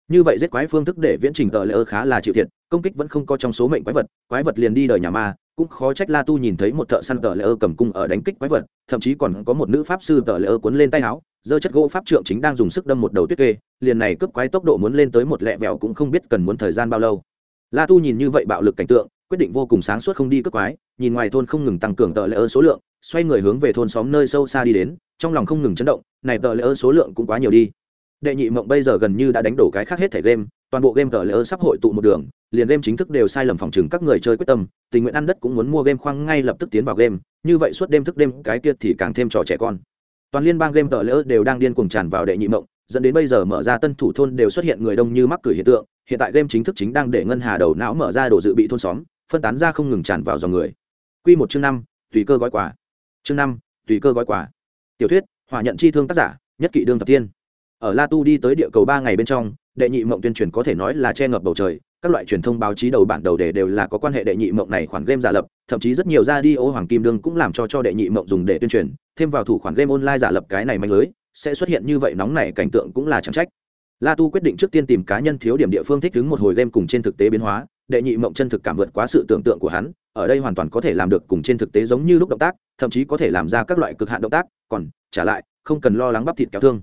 Như vậy giết quái phương thức để viễn trình tờ lễ ơ khá là chịu thiệt, công kích vẫn không có trong số mệnh quái vật quái vật liền đi đời nhà ma, cũng khó trách la tu nhìn thấy một thợ săn tờ lễ ơ cầm cung ở đánh kích quái vật, thậm chí còn có một nữ pháp sư tờ lễ ơ cuốn lên tay áo dơ chất gỗ pháp trượng chính đang dùng sức đâm một đầu tuyết kê, liền này cướp quái tốc độ muốn lên tới một lẹ vẹo cũng không biết cần muốn thời gian bao lâu. La tu nhìn như vậy bạo lực cảnh tượng, quyết định vô cùng sáng suốt không đi cướp quái, nhìn ngoài thôn không ngừng tăng cường tờ lễ ơ số lượng, xoay người hướng về thôn xóm nơi sâu xa đi đến, trong lòng không ngừng chấn động, này tờ lễ ơ số lượng cũng quá nhiều đi. Đệ nhị mộng bây giờ gần như đã đánh đổ cái khác hết thẻ game, toàn bộ game tờ lễ ơ sắp hội tụ một đường, liền game chính thức đều sai lầm phòng chừng các người chơi quyết tâm, tình nguyện ăn đất cũng muốn mua game khoang ngay lập tức tiến vào game, như vậy suốt đêm thức đêm cái kia thì càng thêm trò trẻ con toàn liên bang game tờ lỡ đều đang điên cuồng tràn vào đệ nhị mộng, dẫn đến bây giờ mở ra tân thủ thôn đều xuất hiện người đông như mắc cử hiện tượng, hiện tại game chính thức chính đang để ngân hà đầu não mở ra đồ dự bị thôn xóm, phân tán ra không ngừng tràn vào dòng người. Q một chương năm, tùy cơ gói quà. Chương năm, tùy cơ gói quà. Tiểu thuyết, hỏa nhận chi thương tác giả, nhất kỵ đương tập tiên ở la tu đi tới địa cầu ba ngày bên trong, đệ nhị mộng tuyên truyền có thể nói là che ngập bầu trời, các loại truyền thông báo chí đầu bản đầu đề đều là có quan hệ đệ nhị mộng này khoản game giả lập thậm chí rất nhiều ra đi ô hoàng kim đương cũng làm cho cho đệ nhị mộng dùng để tuyên truyền, thêm vào thủ khoản game online giả lập cái này mạnh lưới, sẽ xuất hiện như vậy nóng này cảnh tượng cũng là chẳng trách. La tu quyết định trước tiên tìm cá nhân thiếu điểm địa phương thích ứng một hồi game cùng trên thực tế biến hóa, đệ nhị mộng chân thực cảm vượt quá sự tưởng tượng của hắn, ở đây hoàn toàn có thể làm được cùng trên thực tế giống như lúc động tác, thậm chí có thể làm ra các loại cực hạn động tác, còn, trả lại, không cần lo lắng bắp thịt kéo thương.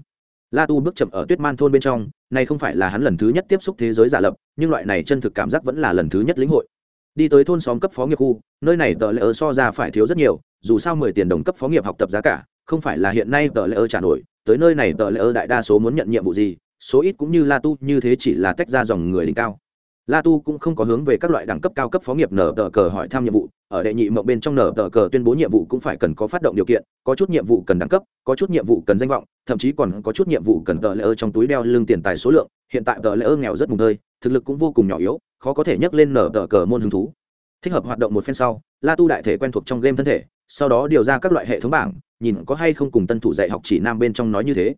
La tu bước chậm ở tuyết man thôn bên trong nay không phải là hắn lần thứ nhất tiếp xúc thế giới giả lập, nhưng loại này chân thực cảm giác vẫn là lần thứ nhất lĩnh hội đi tới thôn xóm cấp phó nghiệp khu, nơi này tờ lễ ơ so ra phải thiếu rất nhiều, dù sao mười tiền đồng cấp phó nghiệp học tập giá cả, không phải là hiện nay tờ lễ ơ trả nổi, tới nơi này tờ lễ ơ đại đa số muốn nhận nhiệm vụ gì, số ít cũng như la tu, như thế chỉ là tách ra dòng người đỉnh cao. La tu cũng không có hướng về các loại đẳng cấp cao cấp phó nghiệp nở tờ cờ hỏi thăm nhiệm vụ, ở đệ nhị mộng bên trong nở tờ cờ tuyên bố nhiệm vụ cũng phải cần có phát động điều kiện, có chút nhiệm vụ cần đẳng cấp, có chút nhiệm vụ cần danh vọng, thậm chí còn có chút nhiệm vụ cần tờ lễ ơ trong túi đeo lương tiền tài số lượng, hiện tại tờ lễ ơ nghèo rất mùng tơi thực lực cũng vô cùng nhỏ yếu, khó có thể nhấc lên nở tờ cờ môn hứng thú. Thích hợp hoạt động một phen sau, la tu đại thể quen thuộc trong game thân thể, sau đó điều ra các loại hệ thống bảng, nhìn có hay không cùng tân thủ dạy học chỉ nam bên trong nói như thế.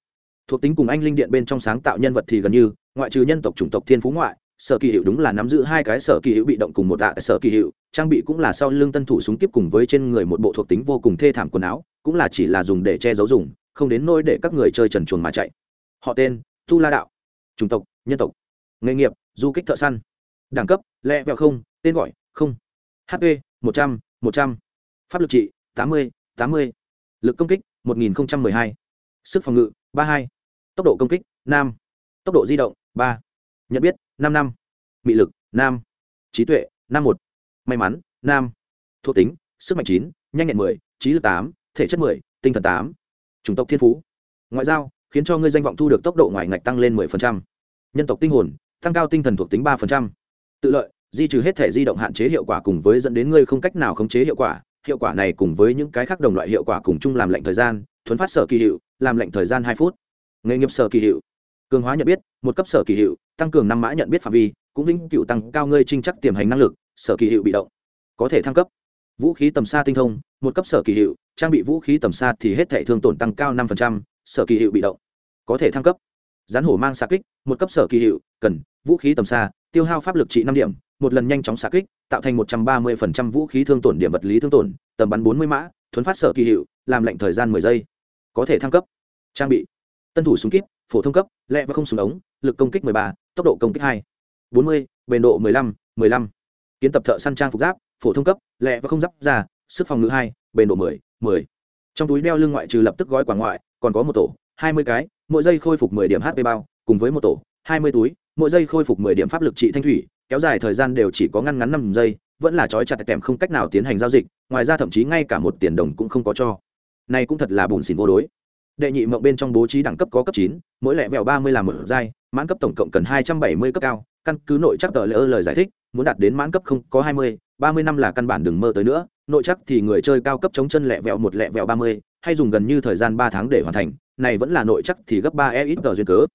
Thuộc tính cùng anh linh điện bên trong sáng tạo nhân vật thì gần như, ngoại trừ nhân tộc chủng tộc thiên phú ngoại, sở kỳ hiệu đúng là nắm giữ hai cái sở kỳ hiệu bị động cùng một tạ sở kỳ hiệu trang bị cũng là sau lưng tân thủ súng kíp cùng với trên người một bộ thuộc tính vô cùng thê thảm quần áo, cũng là chỉ là dùng để che giấu dùng, không đến nôi để các người chơi trần chuồn mà chạy. Họ tên, tu la đạo. Chủng tộc, nhân tộc. Nghề nghiệp du kích thợ săn. Đẳng cấp, lẹ vẹo không, tên gọi, không. Hp một trăm một trăm. Pháp lực trị, tám mươi tám mươi. Lực công kích, một nghìn hai. Sức phòng ngự, ba hai. Tốc độ công kích nam tốc độ di động, ba. Nhận biết, năm năm. Mị lực nam trí tuệ, năm một. May mắn nam thuộc tính, sức mạnh chín, nhanh nhẹn mười, trí lực tám, thể chất mười, tinh thần tám. Chủng tộc thiên phú. Ngoại giao, khiến cho ngươi danh vọng thu được tốc độ ngoài ngạch tăng lên mười phần trăm. Nhân tộc tinh hồn tăng cao tinh thần thuộc tính ba phần tự lợi, di trừ hết thể di động hạn chế hiệu quả cùng với dẫn đến ngươi không cách nào khống chế hiệu quả. Hiệu quả này cùng với những cái khác đồng loại hiệu quả cùng chung làm lệnh thời gian, thuấn phát sở kỳ hiệu, làm lệnh thời gian hai phút. Nghề nghiệp sở kỳ hiệu. Cường hóa nhận biết, một cấp sở kỳ hiệu, tăng cường năm mã nhận biết phạm vi, cũng vĩnh cựu tăng cao ngươi trinh chắc tiềm hành năng lực, sở kỳ hiệu bị động. Có thể thăng cấp. Vũ khí tầm xa tinh thông, một cấp sở kỳ hiệu, trang bị vũ khí tầm xa thì hết thể thương tổn tăng cao năm sở kỳ hiệu bị động. Có thể thăng cấp. Gián hổ mang xạ kích, một cấp sở kỳ hiệu, cần vũ khí tầm xa tiêu hao pháp lực trị năm điểm một lần nhanh chóng xạ kích tạo thành một trăm ba mươi vũ khí thương tổn điểm vật lý thương tổn tầm bắn bốn mươi mã thuấn phát sở kỳ hiệu làm lệnh thời gian mười giây có thể thăng cấp trang bị tân thủ súng kíp phổ thông cấp lẹ và không súng ống lực công kích 13, tốc độ công kích 2. 40, bền độ 15, 15. kiến tập thợ săn trang phục giáp phổ thông cấp lẹ và không giáp ra sức phòng ngự hai, bền độ 10, 10. trong túi đeo lưng ngoại trừ lập tức gói quả ngoại còn có một tổ 20 cái mỗi giây khôi phục 10 điểm hp bao cùng với một tổ 20 túi, mỗi giây khôi phục 10 điểm pháp lực trị thanh thủy, kéo dài thời gian đều chỉ có ngăn ngắn 5 giây, vẫn là trói chặt kèm không cách nào tiến hành giao dịch, ngoài ra thậm chí ngay cả một tiền đồng cũng không có cho. Này cũng thật là bùn xỉn vô đối. Đệ nhị mộng bên trong bố trí đẳng cấp có cấp chín, mỗi lẻ vẹo ba mươi làm một giai, mãn cấp tổng cộng cần hai trăm bảy mươi cấp cao, căn cứ nội chắc tờ lỡ lời giải thích, muốn đạt đến mãn cấp không có hai mươi, ba mươi năm là căn bản đừng mơ tới nữa, nội chắc thì người chơi cao cấp chống chân lẹ vẹo một lẹ vẹo ba mươi, hay dùng gần như thời gian ba tháng để hoàn thành, này vẫn là nội chắc thì gấp ba e ít tờ duyên cớ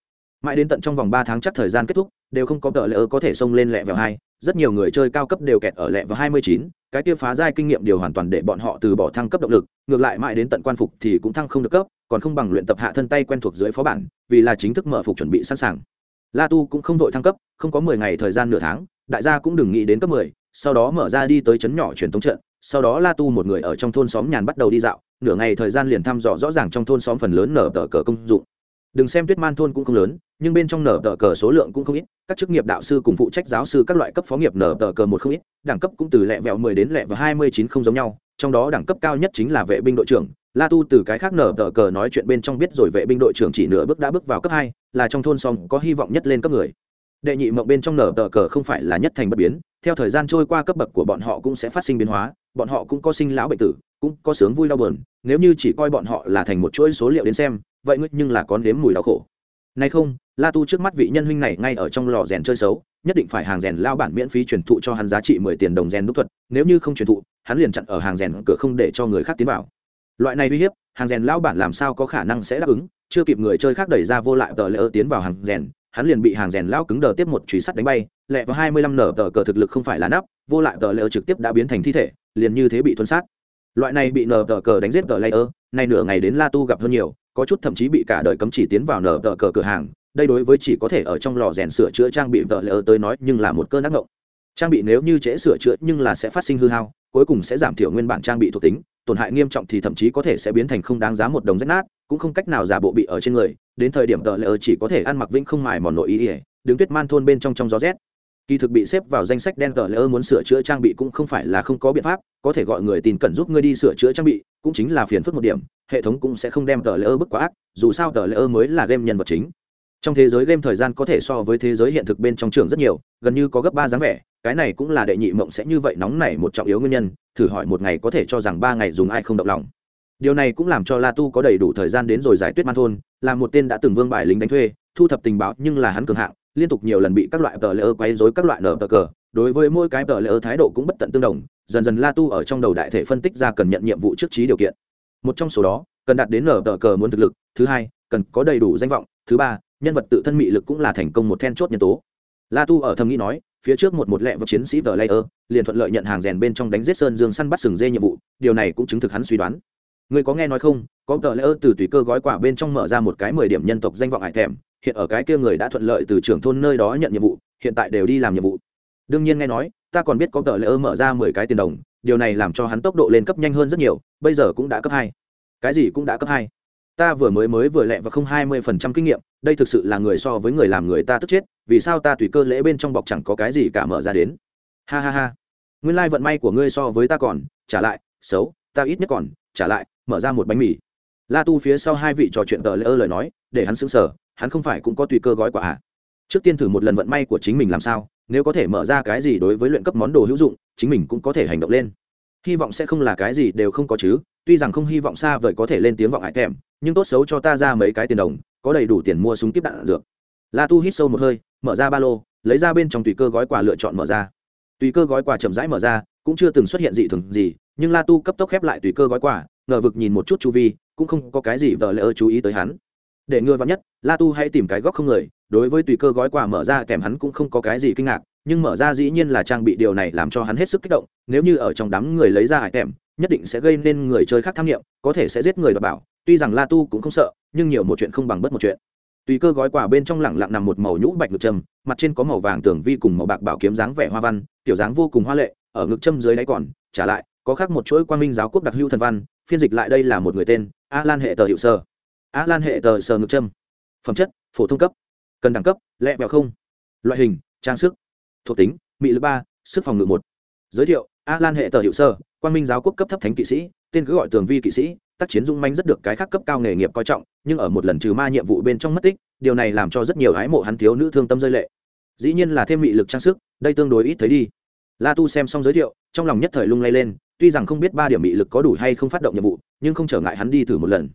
mãi đến tận trong vòng ba tháng chắc thời gian kết thúc, đều không có tờ lỡ có thể xông lên lẹ vào hai. Rất nhiều người chơi cao cấp đều kẹt ở lẹ vào hai mươi chín. Cái kia phá giai kinh nghiệm điều hoàn toàn để bọn họ từ bỏ thăng cấp động lực, ngược lại mãi đến tận quan phục thì cũng thăng không được cấp, còn không bằng luyện tập hạ thân tay quen thuộc dưới phó bản, vì là chính thức mở phục chuẩn bị sẵn sàng. La tu cũng không vội thăng cấp, không có mười ngày thời gian nửa tháng, đại gia cũng đừng nghĩ đến cấp mười, sau đó mở ra đi tới trấn nhỏ truyền thống trận, sau đó la tu một người ở trong thôn xóm nhàn bắt đầu đi dạo, nửa ngày thời gian liền thăm dò rõ ràng trong thôn xóm phần lớn nở tờ cờ công dụng. Đừng xem tuyết man thôn cũng không lớn nhưng bên trong nở tờ cờ số lượng cũng không ít, các chức nghiệp đạo sư cùng phụ trách giáo sư các loại cấp phó nghiệp nở tờ cờ một không ít, đẳng cấp cũng từ lẹ vẹo mười đến lẹ và hai mươi chín không giống nhau, trong đó đẳng cấp cao nhất chính là vệ binh đội trưởng. La tu từ cái khác nở tờ cờ nói chuyện bên trong biết rồi vệ binh đội trưởng chỉ nửa bước đã bước vào cấp hai, là trong thôn xong có hy vọng nhất lên cấp người đệ nhị mộng bên trong nở tờ cờ không phải là nhất thành bất biến, theo thời gian trôi qua cấp bậc của bọn họ cũng sẽ phát sinh biến hóa, bọn họ cũng có sinh lão bệnh tử, cũng có sướng vui đau buồn, nếu như chỉ coi bọn họ là thành một chuỗi số liệu đến xem, vậy ngươi nhưng là có nếm mùi đau khổ nay không, la tu trước mắt vị nhân huynh này ngay ở trong lò rèn chơi xấu, nhất định phải hàng rèn lao bản miễn phí truyền thụ cho hắn giá trị mười tiền đồng rèn đúc thuật, nếu như không truyền thụ, hắn liền chặn ở hàng rèn cửa không để cho người khác tiến vào. Loại này uy hiếp, hàng rèn lao bản làm sao có khả năng sẽ đáp ứng? Chưa kịp người chơi khác đẩy ra vô lại tờ lỡ tiến vào hàng rèn, hắn liền bị hàng rèn lao cứng đờ tiếp một truy sắt đánh bay, lẹ vào hai mươi lăm nở tờ cờ thực lực không phải là nắp, vô lại tờ lỡ trực tiếp đã biến thành thi thể, liền như thế bị tuân sát. Loại này bị nở tờ cờ đánh giết tờ lỡ này nửa ngày đến la tu gặp hơn nhiều có chút thậm chí bị cả đời cấm chỉ tiến vào nở tờ cờ cửa hàng, đây đối với chỉ có thể ở trong lò rèn sửa chữa trang bị vợ lỡ tới nói nhưng là một cơn ác ngộng. Trang bị nếu như trễ sửa chữa nhưng là sẽ phát sinh hư hao, cuối cùng sẽ giảm thiểu nguyên bản trang bị thuộc tính, tổn hại nghiêm trọng thì thậm chí có thể sẽ biến thành không đáng giá một đồng rách nát, cũng không cách nào giả bộ bị ở trên người, đến thời điểm tờ lỡ chỉ có thể ăn mặc vĩnh không mài mòn nội ý ỉa đứng tuyết man thôn bên trong trong gió rét kỳ thực bị xếp vào danh sách đen tờ lỡ muốn sửa chữa trang bị cũng không phải là không có biện pháp, có thể gọi người tin cẩn giúp ngươi đi sửa chữa trang bị, cũng chính là phiền phức một điểm, hệ thống cũng sẽ không đem tờ lỡ bức quá ác, dù sao tờ lỡ mới là game nhân vật chính. Trong thế giới game thời gian có thể so với thế giới hiện thực bên trong trường rất nhiều, gần như có gấp ba dáng vẻ, cái này cũng là đệ nhị mộng sẽ như vậy nóng nảy một trọng yếu nguyên nhân, thử hỏi một ngày có thể cho rằng ba ngày dùng ai không động lòng. Điều này cũng làm cho la tu có đầy đủ thời gian đến rồi giải tuyết man thôn, là một tên đã từng vương bài lính đánh thuê, thu thập tình báo nhưng là hắn cường hạng liên tục nhiều lần bị các loại tờ lỡ quấy dối các loại nở tờ cờ. Đối với mỗi cái tờ lỡ thái độ cũng bất tận tương đồng, dần dần la tu ở trong đầu đại thể phân tích ra cần nhận nhiệm vụ trước trí điều kiện. Một trong số đó, cần đạt đến nở tờ cờ muốn thực lực, thứ hai, cần có đầy đủ danh vọng, thứ ba, nhân vật tự thân mị lực cũng là thành công một then chốt nhân tố. La tu ở thầm nghĩ nói, phía trước một một lẹ vật chiến sĩ vờ layer liền thuận lợi nhận hàng rèn bên trong đánh giết sơn dương săn bắt sừng dê nhiệm vụ, điều này cũng chứng thực hắn suy đoán người có nghe nói không? Có tờ lễ từ tùy cơ gói quả bên trong mở ra một cái mười điểm nhân tộc danh vọng hải thèm, hiện ở cái kia người đã thuận lợi từ trưởng thôn nơi đó nhận nhiệm vụ, hiện tại đều đi làm nhiệm vụ. Đương nhiên nghe nói, ta còn biết có tờ lễ mở ra mười cái tiền đồng, điều này làm cho hắn tốc độ lên cấp nhanh hơn rất nhiều, bây giờ cũng đã cấp hai. Cái gì cũng đã cấp hai. Ta vừa mới mới vừa lẹ và không hai mươi phần trăm kinh nghiệm, đây thực sự là người so với người làm người ta tức chết, vì sao ta tùy cơ lễ bên trong bọc chẳng có cái gì cả mở ra đến? Ha ha ha. Nguyên lai vận may của ngươi so với ta còn, trả lại, xấu, ta ít nhất còn, trả lại mở ra một bánh mì. La tu phía sau hai vị trò chuyện tờ lễ ơ lời nói, để hắn xứng sở hắn không phải cũng có tùy cơ gói quả à? Trước tiên thử một lần vận may của chính mình làm sao, nếu có thể mở ra cái gì đối với luyện cấp món đồ hữu dụng, chính mình cũng có thể hành động lên. Hy vọng sẽ không là cái gì đều không có chứ, tuy rằng không hy vọng xa vời có thể lên tiếng vọng hại thèm, nhưng tốt xấu cho ta ra mấy cái tiền đồng, có đầy đủ tiền mua súng kíp đạn dược. La tu hít sâu một hơi, mở ra ba lô, lấy ra bên trong tùy cơ gói quà lựa chọn mở ra. Tùy cơ gói quà chậm rãi mở ra, cũng chưa từng xuất hiện dị thường gì, nhưng la tu cấp tốc khép lại tùy cơ gói quà ngờ vực nhìn một chút chu vi, cũng không có cái gì vợ lỡ chú ý tới hắn. Để ngừa vào nhất, la tu hãy tìm cái góc không người, đối với tùy cơ gói quà mở ra kèm hắn cũng không có cái gì kinh ngạc, nhưng mở ra dĩ nhiên là trang bị điều này làm cho hắn hết sức kích động, nếu như ở trong đám người lấy ra hải tèm, nhất định sẽ gây nên người chơi khác tham nghiệm có thể sẽ giết người đọc bảo. Tuy rằng la tu cũng không sợ, nhưng nhiều một chuyện không bằng bất một chuyện. Tùy cơ gói quà bên trong lẳng lặng nằm một màu nhũ bạch ngực trầm, mặt trên có màu vàng tường vi cùng màu bạc bảo kiếm dáng vẻ hoa văn tiểu dáng vô cùng hoa lệ, ở ngực châm dưới đáy còn, trả lại, có khác một chuỗi quan minh giáo quốc đặc hữu thần văn phiên dịch lại đây là một người tên a lan hệ tờ hiệu sơ. A lan hệ tờ sơ ngực châm. Phẩm chất, phổ thông cấp. Cần đẳng cấp, lẹ bẹo không. Loại hình, trang sức. Thuộc tính mỹ lực ba, sức phòng ngự một. Giới thiệu a lan hệ tờ hiệu sơ quan minh giáo quốc cấp thấp thánh kỵ sĩ, tên cứ gọi tường vi kỵ sĩ, tác chiến dung manh rất được cái khác cấp cao nghề nghiệp coi trọng, nhưng ở một lần trừ ma nhiệm vụ bên trong mất tích, điều này làm cho rất nhiều hái mộ hắn thiếu nữ thương tâm rơi lệ. Dĩ nhiên là thêm mị lực trang sức, đây tương đối ít thấy đi. La tu xem xong giới thiệu, trong lòng nhất thời lung lay lên tuy rằng không biết ba điểm bị lực có đủ hay không phát động nhiệm vụ, nhưng không trở ngại hắn đi thử một lần.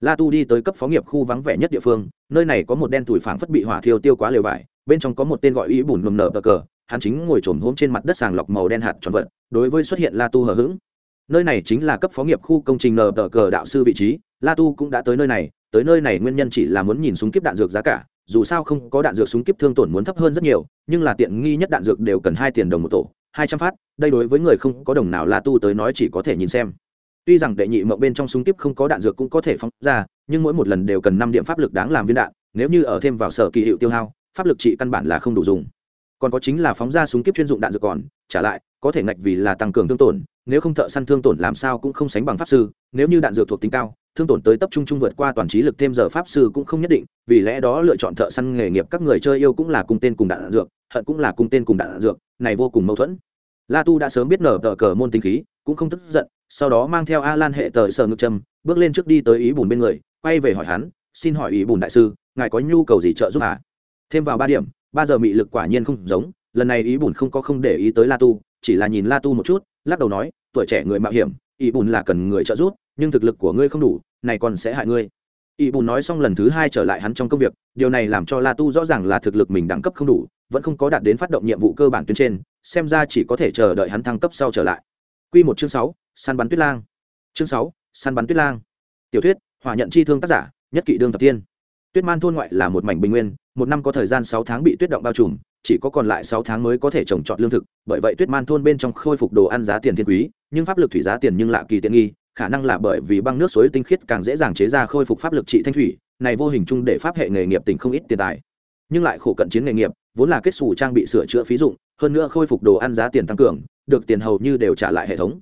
La tu đi tới cấp phó nghiệp khu vắng vẻ nhất địa phương, nơi này có một đen tủi phảng phất bị hỏa thiêu tiêu quá lều vải, bên trong có một tên gọi ý bùn ngầm nở bờ cờ, hắn chính ngồi trồm hôm trên mặt đất sàng lọc màu đen hạt tròn vật, đối với xuất hiện la tu hờ hững. Nơi này chính là cấp phó nghiệp khu công trình nở bờ cờ đạo sư vị trí, la tu cũng đã tới nơi này, tới nơi này nguyên nhân chỉ là muốn nhìn súng kíp đạn dược giá cả, dù sao không có đạn dược súng kíp thương tổn muốn thấp hơn rất nhiều, nhưng là tiện nghi nhất đạn dược đều cần hai tiền đồng một tổ hai trăm phát, đây đối với người không có đồng nào la tu tới nói chỉ có thể nhìn xem. Tuy rằng đệ nhị mộng bên trong súng kíp không có đạn dược cũng có thể phóng ra, nhưng mỗi một lần đều cần năm điểm pháp lực đáng làm viên đạn, nếu như ở thêm vào sở kỳ hiệu tiêu hao, pháp lực trị căn bản là không đủ dùng. Còn có chính là phóng ra súng kíp chuyên dụng đạn dược còn, trả lại, có thể ngạch vì là tăng cường thương tổn, nếu không thợ săn thương tổn làm sao cũng không sánh bằng pháp sư, nếu như đạn dược thuộc tính cao, thương tổn tới tập trung trung vượt qua toàn trí lực thêm giờ pháp sư cũng không nhất định, vì lẽ đó lựa chọn thợ săn nghề nghiệp các người chơi yêu cũng là cung tên cùng đạn dược, hận cũng là cung tên cùng đạn dược, này vô cùng mâu thuẫn la tu đã sớm biết nở tờ cờ môn tinh khí, cũng không tức giận, sau đó mang theo a lan hệ tờ sờ ngực trầm, bước lên trước đi tới ý bùn bên người, quay về hỏi hắn, xin hỏi ý bùn đại sư, ngài có nhu cầu gì trợ giúp à thêm vào ba điểm, ba giờ mị lực quả nhiên không giống, lần này ý bùn không có không để ý tới la tu, chỉ là nhìn la tu một chút, lắc đầu nói, tuổi trẻ người mạo hiểm, ý bùn là cần người trợ giúp, nhưng thực lực của ngươi không đủ, này còn sẽ hại ngươi. Ý bùn nói xong lần thứ hai trở lại hắn trong công việc, điều này làm cho la tu rõ ràng là thực lực mình đẳng cấp không đủ vẫn không có đạt đến phát động nhiệm vụ cơ bản tuyến trên, xem ra chỉ có thể chờ đợi hắn thăng cấp sau trở lại. Quy một chương sáu, săn bắn tuyết lang. Chương sáu, săn bắn tuyết lang. Tiểu thuyết, hỏa nhận chi thương tác giả, nhất kỵ đương thập tiên. Tuyết man thôn ngoại là một mảnh bình nguyên, một năm có thời gian sáu tháng bị tuyết động bao trùm, chỉ có còn lại sáu tháng mới có thể trồng trọt lương thực, bởi vậy tuyết man thôn bên trong khôi phục đồ ăn giá tiền thiên quý, nhưng pháp lực thủy giá tiền nhưng lạ kỳ tiện nghi, khả năng là bởi vì băng nước suối tinh khiết càng dễ dàng chế ra khôi phục pháp lực trị thanh thủy, này vô hình chung để pháp hệ nghề nghiệp tỉnh không ít tiền tài. Nhưng lại khổ cận chiến nghề nghiệp vốn là kết xù trang bị sửa chữa phí dụng, hơn nữa khôi phục đồ ăn giá tiền tăng cường, được tiền hầu như đều trả lại hệ thống.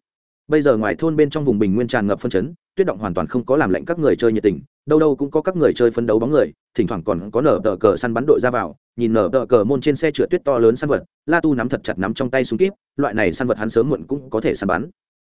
Bây giờ ngoài thôn bên trong vùng bình nguyên tràn ngập phân chấn, tuyết động hoàn toàn không có làm lạnh các người chơi nhiệt tình, đâu đâu cũng có các người chơi phấn đấu bóng người, thỉnh thoảng còn có nở tờ cờ săn bắn đội ra vào, nhìn nở tờ cờ môn trên xe trượt tuyết to lớn săn vật, la tu nắm thật chặt nắm trong tay súng kíp, loại này săn vật hắn sớm muộn cũng có thể săn bắn.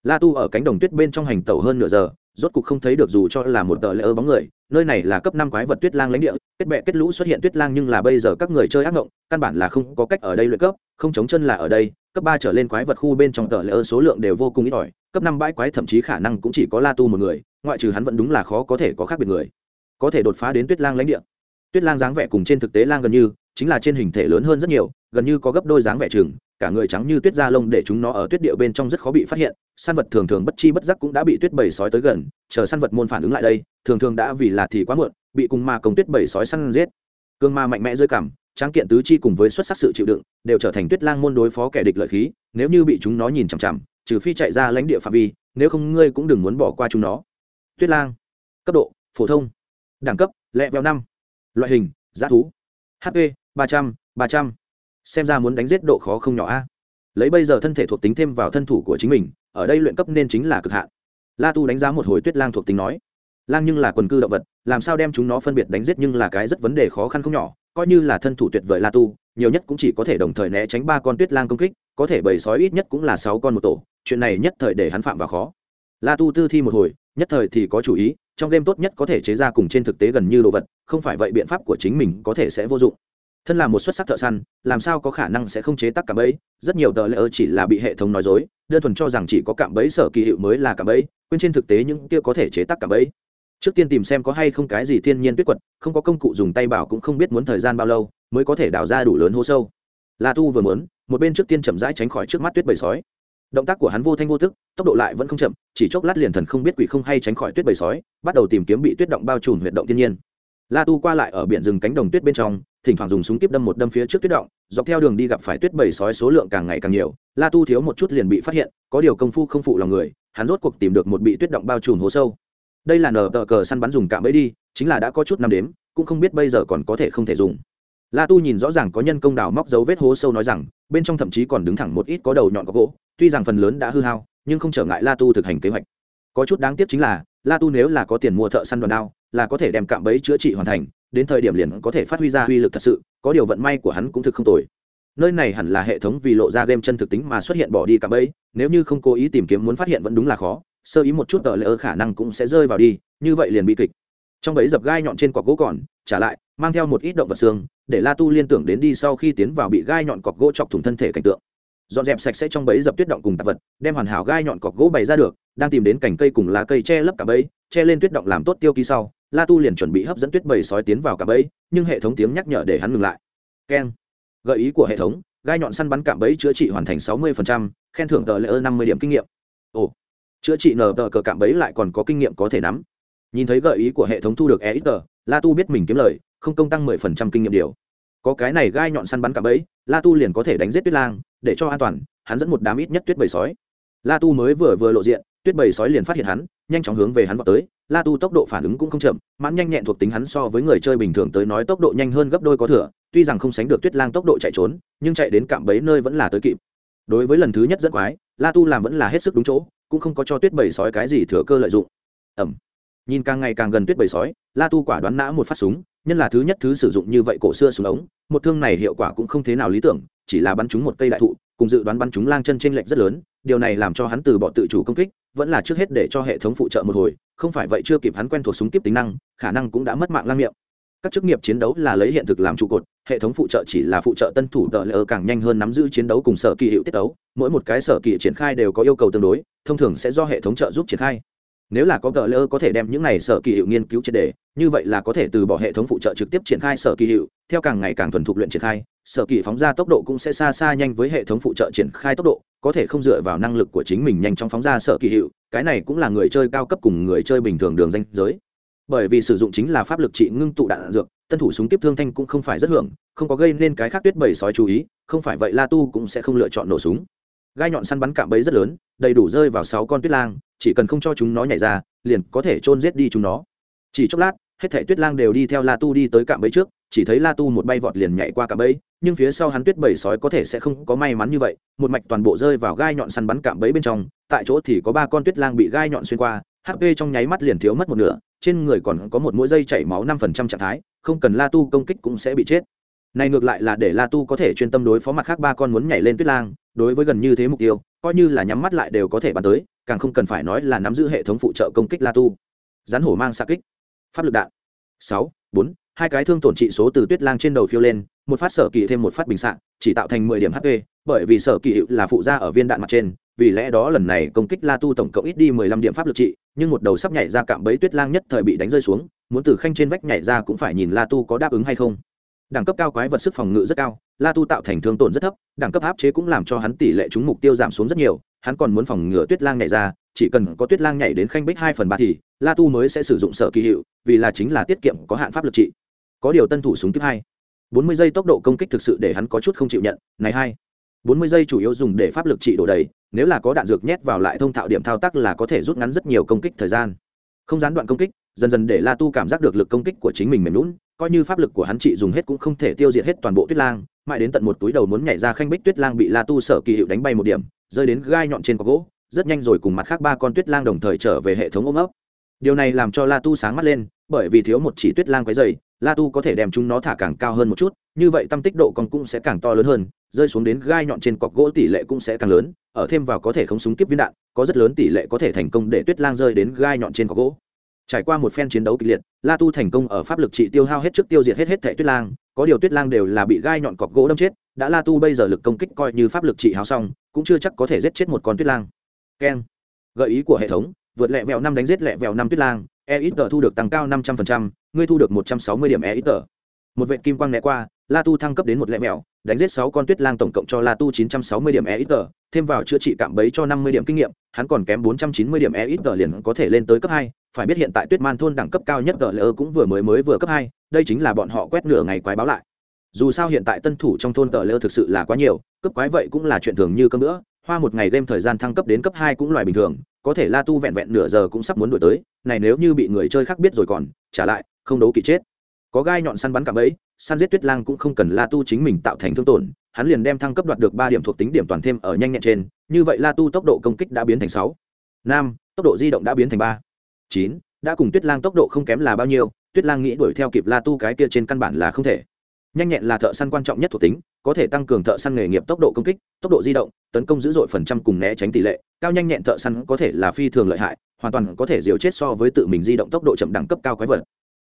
La tu ở cánh đồng tuyết bên trong hành tẩu hơn nửa giờ, rốt cục không thấy được dù cho là một tờ lỡ bóng người nơi này là cấp năm quái vật tuyết lang lãnh địa, kết bệ kết lũ xuất hiện tuyết lang nhưng là bây giờ các người chơi ác ngộng, căn bản là không có cách ở đây luyện cấp, không chống chân là ở đây, cấp ba trở lên quái vật khu bên trong tờ lễ số lượng đều vô cùng ít ỏi, cấp năm bãi quái thậm chí khả năng cũng chỉ có la tu một người, ngoại trừ hắn vẫn đúng là khó có thể có khác biệt người. Có thể đột phá đến tuyết lang lãnh địa. Tuyết lang dáng vẻ cùng trên thực tế lang gần như, chính là trên hình thể lớn hơn rất nhiều, gần như có gấp đôi dáng vẻ chừng cả người trắng như tuyết da lông để chúng nó ở tuyết địa bên trong rất khó bị phát hiện, săn vật thường thường bất chi bất giác cũng đã bị tuyết bầy sói tới gần, chờ săn vật môn phản ứng lại đây, thường thường đã vì là thì quá muộn, bị cùng ma công tuyết bầy sói săn giết. Cương ma mạnh mẽ rơi cảm tráng kiện tứ chi cùng với xuất sắc sự chịu đựng, đều trở thành tuyết lang môn đối phó kẻ địch lợi khí, nếu như bị chúng nó nhìn chằm chằm, trừ phi chạy ra lãnh địa phạm vi, nếu không ngươi cũng đừng muốn bỏ qua chúng nó. Tuyết lang, cấp độ, phổ thông, đẳng cấp, lẹ veo năm, loại hình, giá thú hp ba trăm ba trăm xem ra muốn đánh giết độ khó không nhỏ a. Lấy bây giờ thân thể thuộc tính thêm vào thân thủ của chính mình, ở đây luyện cấp nên chính là cực hạn. La tu đánh giá một hồi tuyết lang thuộc tính nói, lang nhưng là quần cư động vật, làm sao đem chúng nó phân biệt đánh giết nhưng là cái rất vấn đề khó khăn không nhỏ, coi như là thân thủ tuyệt vời la tu, nhiều nhất cũng chỉ có thể đồng thời né tránh ba con tuyết lang công kích, có thể bầy sói ít nhất cũng là sáu con một tổ, chuyện này nhất thời để hắn phạm vào khó. La tu tư thi một hồi, nhất thời thì có chủ ý, trong game tốt nhất có thể chế ra cùng trên thực tế gần như đồ vật, không phải vậy biện pháp của chính mình có thể sẽ vô dụng thân là một xuất sắc thợ săn, làm sao có khả năng sẽ không chế tác cạm bẫy? Rất nhiều tờ lỡ chỉ là bị hệ thống nói dối, đơn thuần cho rằng chỉ có cạm bẫy sở kỳ hiệu mới là cạm bẫy, quên trên thực tế những kia có thể chế tác cạm bẫy. Trước tiên tìm xem có hay không cái gì thiên nhiên tuyết quật, không có công cụ dùng tay bảo cũng không biết muốn thời gian bao lâu mới có thể đào ra đủ lớn hố sâu. La tu vừa muốn, một bên trước tiên chậm rãi tránh khỏi trước mắt tuyết bầy sói. Động tác của hắn vô thanh vô thức tốc độ lại vẫn không chậm, chỉ chốc lát liền thần không biết quỷ không hay tránh khỏi tuyết bầy sói, bắt đầu tìm kiếm bị tuyết động bao trùm huyệt động thiên nhiên. La tu qua lại ở biển rừng cánh đồng tuyết bên trong thỉnh thoảng dùng súng kíp đâm một đâm phía trước tuyết động, dọc theo đường đi gặp phải tuyết bầy sói số lượng càng ngày càng nhiều. La tu thiếu một chút liền bị phát hiện, có điều công phu không phụ lòng người, hắn rốt cuộc tìm được một bị tuyết động bao trùm hố sâu. Đây là nở tờ cờ săn bắn dùng cạm bẫy đi, chính là đã có chút năm đếm, cũng không biết bây giờ còn có thể không thể dùng. La tu nhìn rõ ràng có nhân công đào móc dấu vết hố sâu nói rằng, bên trong thậm chí còn đứng thẳng một ít có đầu nhọn có gỗ, tuy rằng phần lớn đã hư hao, nhưng không trở ngại la tu thực hành kế hoạch. Có chút đáng tiếc chính là, la tu nếu là có tiền mua thợ săn đoàn đao, là có thể đem cạm bẫy chữa trị hoàn thành đến thời điểm liền có thể phát huy ra uy lực thật sự, có điều vận may của hắn cũng thực không tồi. Nơi này hẳn là hệ thống vì lộ ra game chân thực tính mà xuất hiện bỏ đi cả bẫy, nếu như không cố ý tìm kiếm muốn phát hiện vẫn đúng là khó, sơ ý một chút tờ lỡ khả năng cũng sẽ rơi vào đi, như vậy liền bị kịch. Trong bẫy dập gai nhọn trên cọc gỗ còn, trả lại, mang theo một ít động vật xương, để la tu liên tưởng đến đi sau khi tiến vào bị gai nhọn cọc gỗ chọc thủng thân thể cảnh tượng. Dọn dẹp sạch sẽ trong bẫy dập tuyết động cùng tạp vật, đem hoàn hảo gai nhọn cọc gỗ bày ra được, đang tìm đến cành cây cùng lá cây che lấp cả bẫy, che lên tuyết động làm tốt tiêu ký sau la tu liền chuẩn bị hấp dẫn tuyết bầy sói tiến vào cả bẫy, nhưng hệ thống tiếng nhắc nhở để hắn ngừng lại. Keng. Gợi ý của hệ thống, gai nhọn săn bắn cạm bẫy chữa trị hoàn thành sáu mươi khen thưởng tờ lễ ơ năm mươi điểm kinh nghiệm. Ồ. Chữa trị nờ tờ cờ cạm bẫy lại còn có kinh nghiệm có thể nắm. Nhìn thấy gợi ý của hệ thống thu được e ít tờ, la tu biết mình kiếm lời, không công tăng mười phần trăm kinh nghiệm điều. Có cái này gai nhọn săn bắn cạm bẫy, la tu liền có thể đánh giết tuyết lang, để cho an toàn, hắn dẫn một đám ít nhất tuyết bầy sói. La tu mới vừa vừa lộ diện, tuyết bầy sói liền phát hiện hắn, nhanh chóng hướng về hắn vào tới la tu tốc độ phản ứng cũng không chậm, mãn nhanh nhẹn thuộc tính hắn so với người chơi bình thường tới nói tốc độ nhanh hơn gấp đôi có thừa, tuy rằng không sánh được tuyết lang tốc độ chạy trốn, nhưng chạy đến cạm bẫy nơi vẫn là tới kịp. Đối với lần thứ nhất dẫn quái, la tu làm vẫn là hết sức đúng chỗ, cũng không có cho tuyết bầy sói cái gì thừa cơ lợi dụng. Ẩm. Nhìn càng ngày càng gần tuyết bầy sói, la tu quả đoán nã một phát súng, nhân là thứ nhất thứ sử dụng như vậy cổ xưa súng ống, một thương này hiệu quả cũng không thế nào lý tưởng, chỉ là bắn trúng một cây đại thụ, cùng dự đoán bắn trúng lang chân trên lệnh rất lớn, điều này làm cho hắn từ bỏ tự chủ công kích vẫn là trước hết để cho hệ thống phụ trợ một hồi, không phải vậy chưa kịp hắn quen thuộc súng kíp tính năng, khả năng cũng đã mất mạng lang miệng. Các chức nghiệp chiến đấu là lấy hiện thực làm trụ cột, hệ thống phụ trợ chỉ là phụ trợ tân thủ tờ lỡ càng nhanh hơn nắm giữ chiến đấu cùng sở kỳ hiệu tiết đấu mỗi một cái sở kỳ triển khai đều có yêu cầu tương đối, thông thường sẽ do hệ thống trợ giúp triển khai. Nếu là có tờ lỡ có thể đem những này sở kỳ hiệu nghiên cứu triệt đề như vậy là có thể từ bỏ hệ thống phụ trợ trực tiếp triển khai sở kỳ hiệu, theo càng ngày càng thuần thục luyện triển khai sở kỳ phóng ra tốc độ cũng sẽ xa xa nhanh với hệ thống phụ trợ triển khai tốc độ, có thể không dựa vào năng lực của chính mình nhanh chóng phóng ra sở kỳ hiệu, cái này cũng là người chơi cao cấp cùng người chơi bình thường đường danh giới. Bởi vì sử dụng chính là pháp lực trị ngưng tụ đạn dược, tân thủ súng tiếp thương thanh cũng không phải rất hưởng, không có gây nên cái khác tuyết bầy sói chú ý, không phải vậy la tu cũng sẽ không lựa chọn nổ súng. Gai nhọn săn bắn cạm bẫy rất lớn, đầy đủ rơi vào sáu con tuyết lang, chỉ cần không cho chúng nó nhảy ra, liền có thể chôn giết đi chúng nó. Chỉ chốc lát, hết thảy tuyết lang đều đi theo la tu đi tới cạm bẫy trước, chỉ thấy la tu một bay vọt liền nhảy qua cạm bẫy nhưng phía sau hắn tuyết bầy sói có thể sẽ không có may mắn như vậy, một mạch toàn bộ rơi vào gai nhọn săn bắn cạm bẫy bên trong, tại chỗ thì có ba con tuyết lang bị gai nhọn xuyên qua hp trong nháy mắt liền thiếu mất một nửa, trên người còn có một mũi dây chảy máu năm phần trăm trạng thái, không cần la tu công kích cũng sẽ bị chết. Này ngược lại là để la tu có thể chuyên tâm đối phó mặt khác ba con muốn nhảy lên tuyết lang, đối với gần như thế mục tiêu, coi như là nhắm mắt lại đều có thể bắn tới, càng không cần phải nói là nắm giữ hệ thống phụ trợ công kích la tu. Rắn hổ mang xa kích. Pháp lực đạn. sáu, bốn hai cái thương tổn trị số từ tuyết lang trên đầu phiêu lên, một phát sở kỳ thêm một phát bình xạ, chỉ tạo thành mười điểm hp bởi vì sở kỳ hiệu là phụ gia ở viên đạn mặt trên, vì lẽ đó lần này công kích la tu tổng cộng ít đi mười lăm điểm pháp lực trị, nhưng một đầu sắp nhảy ra cạm bẫy tuyết lang nhất thời bị đánh rơi xuống, muốn từ khanh trên vách nhảy ra cũng phải nhìn la tu có đáp ứng hay không. Đẳng cấp cao quái vật sức phòng ngự rất cao, la tu tạo thành thương tổn rất thấp, đẳng cấp áp chế cũng làm cho hắn tỷ lệ trúng mục tiêu giảm xuống rất nhiều, hắn còn muốn phòng ngừa tuyết lang nhảy ra, chỉ cần có tuyết lang nhảy đến khanh bích hai phần ba thì la tu mới sẽ sử dụng sở kỳ hiệu, vì là chính là tiết kiệm có hạn pháp lực trị có điều tân thủ súng tiếp hai. Bốn mươi giây tốc độ công kích thực sự để hắn có chút không chịu nhận. Này hai. Bốn mươi giây chủ yếu dùng để pháp lực trị đổ đầy, nếu là có đạn dược nhét vào lại thông thạo điểm thao tác là có thể rút ngắn rất nhiều công kích thời gian. Không gián đoạn công kích, dần dần để la tu cảm giác được lực công kích của chính mình mềm lún coi như pháp lực của hắn trị dùng hết cũng không thể tiêu diệt hết toàn bộ tuyết lang, mãi đến tận một túi đầu muốn nhảy ra khanh bích tuyết lang bị la tu sở kỳ hiệu đánh bay một điểm, rơi đến gai nhọn trên có gỗ, rất nhanh rồi cùng mặt khác ba con tuyết lang đồng thời trở về hệ thống ôm ấp. Điều này làm cho la tu sáng mắt lên, bởi vì thiếu một chỉ tuyết lang quấy dày la tu có thể đem chúng nó thả càng cao hơn một chút, như vậy tâm tích độ còn cũng sẽ càng to lớn hơn, rơi xuống đến gai nhọn trên cọc gỗ tỷ lệ cũng sẽ càng lớn, ở thêm vào có thể không súng kiếp viên đạn, có rất lớn tỷ lệ có thể thành công để tuyết lang rơi đến gai nhọn trên cọc gỗ. Trải qua một phen chiến đấu kịch liệt, la tu thành công ở pháp lực trị tiêu hao hết trước tiêu diệt hết hết thẻ tuyết lang, có điều tuyết lang đều là bị gai nhọn cọc gỗ đâm chết, đã la tu bây giờ lực công kích coi như pháp lực trị hao xong, cũng chưa chắc có thể giết chết một con tuyết lang. Keng. Gợi ý của hệ thống, vượt lẹ vẹo năm đánh giết lẹ vẹo năm tuyết lang EXP thu được tăng cao năm trăm linh ngươi thu được một trăm sáu mươi điểm EXP. một vệt kim quang né qua la tu thăng cấp đến một lệ mèo, đánh giết sáu con tuyết lang tổng cộng cho la tu chín trăm sáu mươi điểm EXP, thêm vào chữa trị cạm bấy cho năm mươi điểm kinh nghiệm hắn còn kém bốn trăm chín mươi điểm EXP liền có thể lên tới cấp hai phải biết hiện tại tuyết man thôn đẳng cấp cao nhất Lơ cũng vừa mới mới vừa cấp hai đây chính là bọn họ quét nửa ngày quái báo lại dù sao hiện tại tân thủ trong thôn Lơ thực sự là quá nhiều cấp quái vậy cũng là chuyện thường như cơm nữa hoa một ngày game thời gian thăng cấp đến cấp hai cũng loại bình thường có thể la tu vẹn vẹn nửa giờ cũng sắp muốn đổi tới, này nếu như bị người chơi khác biết rồi còn, trả lại, không đấu kỵ chết. Có gai nhọn săn bắn cả bẫy, săn giết tuyết lang cũng không cần la tu chính mình tạo thành thương tổn, hắn liền đem thăng cấp đoạt được ba điểm thuộc tính điểm toàn thêm ở nhanh nhẹn trên, như vậy la tu tốc độ công kích đã biến thành sáu, năm, tốc độ di động đã biến thành ba, chín, đã cùng tuyết lang tốc độ không kém là bao nhiêu, tuyết lang nghĩ đuổi theo kịp la tu cái kia trên căn bản là không thể nhanh nhẹn là thợ săn quan trọng nhất thuộc tính, có thể tăng cường thợ săn nghề nghiệp tốc độ công kích, tốc độ di động, tấn công dữ dội phần trăm cùng né tránh tỷ lệ. Cao nhanh nhẹn thợ săn có thể là phi thường lợi hại, hoàn toàn có thể diều chết so với tự mình di động tốc độ chậm đẳng cấp cao quái vật.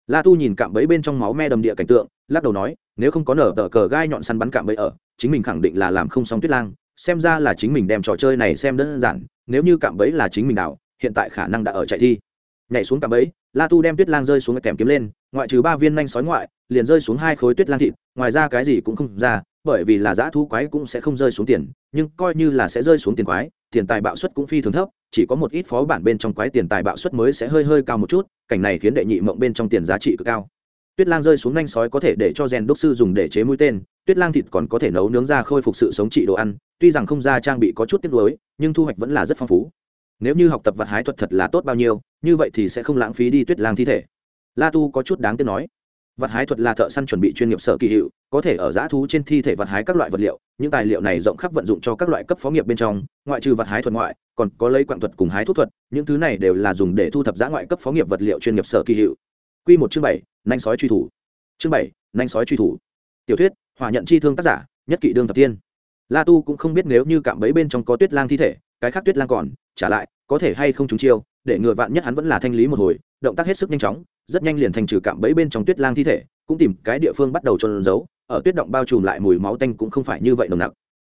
La tu nhìn cạm bẫy bên trong máu me đầm địa cảnh tượng, lắc đầu nói, nếu không có nở tờ cờ gai nhọn săn bắn cạm bẫy ở, chính mình khẳng định là làm không xong tuyết lang. Xem ra là chính mình đem trò chơi này xem đơn giản, nếu như cạm bẫy là chính mình đảo hiện tại khả năng đã ở chạy thi nhảy xuống cạm bẫy, la tu đem tuyết lang rơi xuống kèm kiếm lên, ngoại trừ ba viên nanh sói ngoại, liền rơi xuống hai khối tuyết lang thịt, ngoài ra cái gì cũng không ra, bởi vì là giã thú quái cũng sẽ không rơi xuống tiền, nhưng coi như là sẽ rơi xuống tiền quái, tiền tài bạo suất cũng phi thường thấp, chỉ có một ít phó bản bên trong quái tiền tài bạo suất mới sẽ hơi hơi cao một chút, cảnh này khiến đệ nhị mộng bên trong tiền giá trị cực cao. Tuyết lang rơi xuống nhanh sói có thể để cho rèn đốc sư dùng để chế mũi tên, tuyết lang thịt còn có thể nấu nướng ra khôi phục sự sống trị đồ ăn, tuy rằng không ra trang bị có chút tiếc nuối, nhưng thu hoạch vẫn là rất phong phú nếu như học tập vật hái thuật thật là tốt bao nhiêu, như vậy thì sẽ không lãng phí đi tuyết lang thi thể. La tu có chút đáng tiếc nói, vật hái thuật là thợ săn chuẩn bị chuyên nghiệp sở kỳ hiệu, có thể ở giã thú trên thi thể vật hái các loại vật liệu, những tài liệu này rộng khắp vận dụng cho các loại cấp phó nghiệp bên trong, ngoại trừ vật hái thuật ngoại, còn có lấy quạng thuật cùng hái thuốc thuật, những thứ này đều là dùng để thu thập giã ngoại cấp phó nghiệp vật liệu chuyên nghiệp sở kỳ hiệu. Q một chương bảy, nanh sói truy thủ. Chương bảy, nanh sói truy thủ. Tiểu thuyết hòa nhận chi thương tác giả, nhất kỷ đương thập tiên. La tu cũng không biết nếu như cạm bẫy bên trong có tuyết lang thi thể, cái khác tuyết lang còn trả lại, có thể hay không trúng chiêu, để ngừa vạn nhất hắn vẫn là thanh lý một hồi, động tác hết sức nhanh chóng, rất nhanh liền thành trừ cạm bẫy bên trong tuyết lang thi thể, cũng tìm cái địa phương bắt đầu trôn giấu, ở tuyết động bao trùm lại mùi máu tanh cũng không phải như vậy nồng nặc.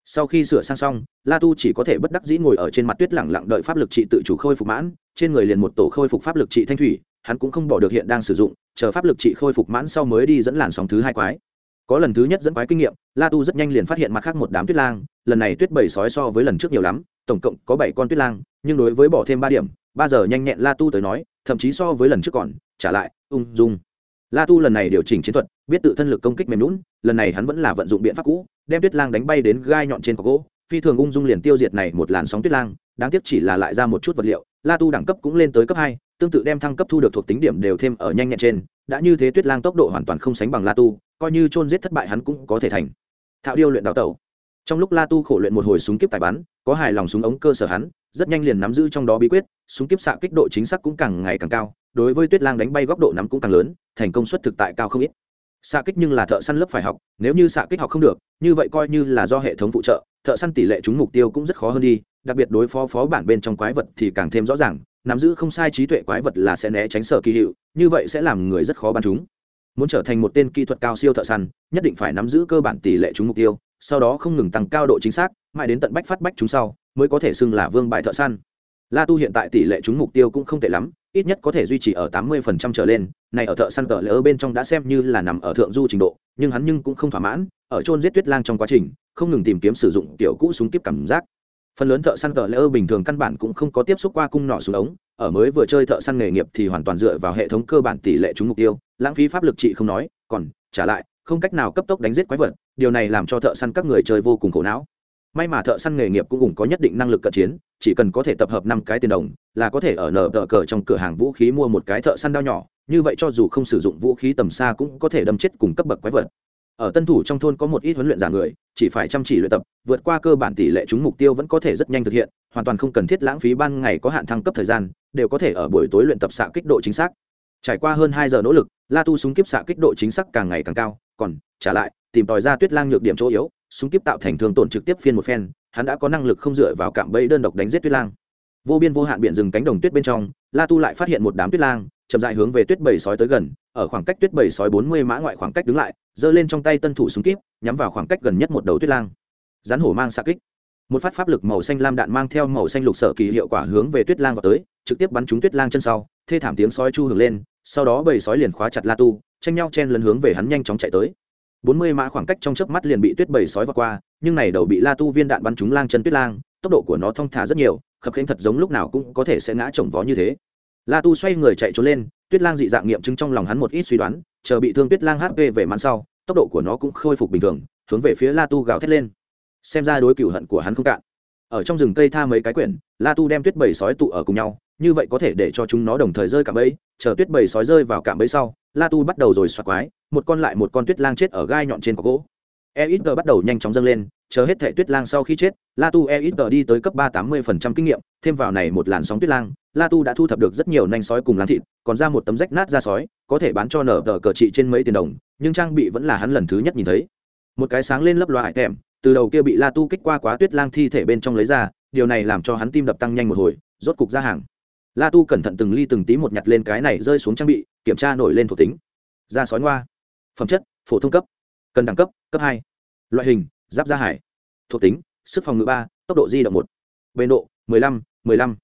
Sau khi sửa sang xong, la tu chỉ có thể bất đắc dĩ ngồi ở trên mặt tuyết lẳng lặng đợi pháp lực trị tự chủ khôi phục mãn, trên người liền một tổ khôi phục pháp lực trị thanh thủy, hắn cũng không bỏ được hiện đang sử dụng, chờ pháp lực trị khôi phục mãn sau mới đi dẫn làn sóng thứ hai quái. Có lần thứ nhất dẫn quái kinh nghiệm, la tu rất nhanh liền phát hiện mặt khác một đám tuyết lang, lần này tuyết bầy sói so với lần trước nhiều lắm tổng cộng có bảy con tuyết lang, nhưng đối với bỏ thêm ba điểm, ba giờ nhanh nhẹn la tu tới nói, thậm chí so với lần trước còn, trả lại, ung dung. La tu lần này điều chỉnh chiến thuật, biết tự thân lực công kích mềm lún lần này hắn vẫn là vận dụng biện pháp cũ, đem tuyết lang đánh bay đến gai nhọn trên cọc gỗ, phi thường ung dung liền tiêu diệt này một làn sóng tuyết lang, đáng tiếc chỉ là lại ra một chút vật liệu, la tu đẳng cấp cũng lên tới cấp hai, tương tự đem thăng cấp thu được thuộc tính điểm đều thêm ở nhanh nhẹn trên, đã như thế tuyết lang tốc độ hoàn toàn không sánh bằng la tu, coi như chôn giết thất bại hắn cũng có thể thành. Thạo điêu luyện đào tẩu trong lúc la tu khổ luyện một hồi súng kíp tài bắn, có hài lòng súng ống cơ sở hắn, rất nhanh liền nắm giữ trong đó bí quyết, súng kíp xạ kích độ chính xác cũng càng ngày càng cao, đối với tuyết lang đánh bay góc độ nắm cũng càng lớn, thành công suất thực tại cao không ít. Xạ kích nhưng là thợ săn lớp phải học, nếu như xạ kích học không được, như vậy coi như là do hệ thống phụ trợ, thợ săn tỷ lệ trúng mục tiêu cũng rất khó hơn đi, đặc biệt đối phó phó bản bên trong quái vật thì càng thêm rõ ràng, nắm giữ không sai trí tuệ quái vật là sẽ né tránh sở kỳ hiệu, như vậy sẽ làm người rất khó bắn chúng. Muốn trở thành một tên kỹ thuật cao siêu thợ săn, nhất định phải nắm giữ cơ bản tỷ lệ trúng mục tiêu sau đó không ngừng tăng cao độ chính xác, mãi đến tận bách phát bách chúng sau, mới có thể xưng là vương bài thợ săn. La tu hiện tại tỷ lệ trúng mục tiêu cũng không tệ lắm, ít nhất có thể duy trì ở tám mươi phần trăm trở lên, này ở thợ săn tờ lỡ bên trong đã xem như là nằm ở thượng du trình độ, nhưng hắn nhưng cũng không thỏa mãn, ở trôn giết tuyết lang trong quá trình, không ngừng tìm kiếm sử dụng kiểu cũ súng kíp cảm giác. Phần lớn thợ săn tờ lỡ bình thường căn bản cũng không có tiếp xúc qua cung nỏ súng ống, ở mới vừa chơi thợ săn nghề nghiệp thì hoàn toàn dựa vào hệ thống cơ bản tỷ lệ trúng mục tiêu, lãng phí pháp lực trị không nói, còn, trả lại không cách nào cấp tốc đánh giết quái vật, điều này làm cho thợ săn các người chơi vô cùng khổ não. May mà thợ săn nghề nghiệp cũng cũng có nhất định năng lực cận chiến, chỉ cần có thể tập hợp năm cái tiền đồng, là có thể ở nở tờ cờ trong cửa hàng vũ khí mua một cái thợ săn đao nhỏ, như vậy cho dù không sử dụng vũ khí tầm xa cũng có thể đâm chết cùng cấp bậc quái vật. Ở tân thủ trong thôn có một ít huấn luyện giả người, chỉ phải chăm chỉ luyện tập, vượt qua cơ bản tỷ lệ chúng mục tiêu vẫn có thể rất nhanh thực hiện, hoàn toàn không cần thiết lãng phí ban ngày có hạn thăng cấp thời gian, đều có thể ở buổi tối luyện tập xạ kích độ chính xác. Trải qua hơn hai giờ nỗ lực, la tu súng kiếp xạ kích độ chính xác càng ngày càng cao còn trả lại, tìm tòi ra tuyết lang nhược điểm chỗ yếu, súng kiếp tạo thành thương tổn trực tiếp phiên một phen, hắn đã có năng lực không dựa vào cạm bẫy đơn độc đánh giết tuyết lang. Vô biên vô hạn biển rừng cánh đồng tuyết bên trong, la tu lại phát hiện một đám tuyết lang, chậm dại hướng về tuyết bầy sói tới gần, ở khoảng cách tuyết bầy sói bốn mươi mã ngoại khoảng cách đứng lại, giơ lên trong tay tân thủ súng kíp, nhắm vào khoảng cách gần nhất một đầu tuyết lang. Rắn hổ mang xạ kích. Một phát pháp lực màu xanh lam đạn mang theo màu xanh lục sở kỳ hiệu quả hướng về tuyết lang vào tới, trực tiếp bắn trúng tuyết lang chân sau, thê thảm tiếng sói chu hưởng lên sau đó bầy sói liền khóa chặt la tu, tranh nhau chen lấn hướng về hắn nhanh chóng chạy tới. Bốn mươi mã khoảng cách trong chớp mắt liền bị tuyết bầy sói vượt qua, nhưng này đầu bị la tu viên đạn bắn trúng lang chân tuyết lang, tốc độ của nó thong thả rất nhiều, khập khiễng thật giống lúc nào cũng có thể sẽ ngã chồng vó như thế. La tu xoay người chạy trốn lên, tuyết lang dị dạng nghiệm chứng trong lòng hắn một ít suy đoán, chờ bị thương tuyết lang hp về mắn sau, tốc độ của nó cũng khôi phục bình thường, hướng về phía la tu gào thét lên. Xem ra đối cửu hận của hắn không cạn. Ở trong rừng cây tha mấy cái quyển, la tu đem tuyết bầy sói tụ ở cùng nhau như vậy có thể để cho chúng nó đồng thời rơi cạm bẫy, chờ tuyết bầy sói rơi vào cạm bẫy sau, la tu bắt đầu rồi xoạc quái, một con lại một con tuyết lang chết ở gai nhọn trên cọc gỗ. E ít bắt đầu nhanh chóng dâng lên, chờ hết thể tuyết lang sau khi chết, la tu e ít đi tới cấp ba tám mươi phần trăm kinh nghiệm, thêm vào này một làn sóng tuyết lang, la tu đã thu thập được rất nhiều nanh sói cùng lang thịt, còn ra một tấm rách nát ra sói, có thể bán cho nở tờ cờ trị trên mấy tiền đồng, nhưng trang bị vẫn là hắn lần thứ nhất nhìn thấy. Một cái sáng lên lấp loại tèm, từ đầu kia bị la tu kích qua quá tuyết lang thi thể bên trong lấy ra, điều này làm cho hắn tim đập tăng nhanh một hồi, rốt cục ra hàng la tu cẩn thận từng ly từng tí một nhặt lên cái này rơi xuống trang bị, kiểm tra nổi lên thuộc tính. Da sói ngoa. Phẩm chất, phổ thông cấp. Cần đẳng cấp cấp hai. Loại hình, giáp da hải. Thuộc tính, sức phòng ngự ba, tốc độ di động một. Bền độ, mười lăm mười lăm.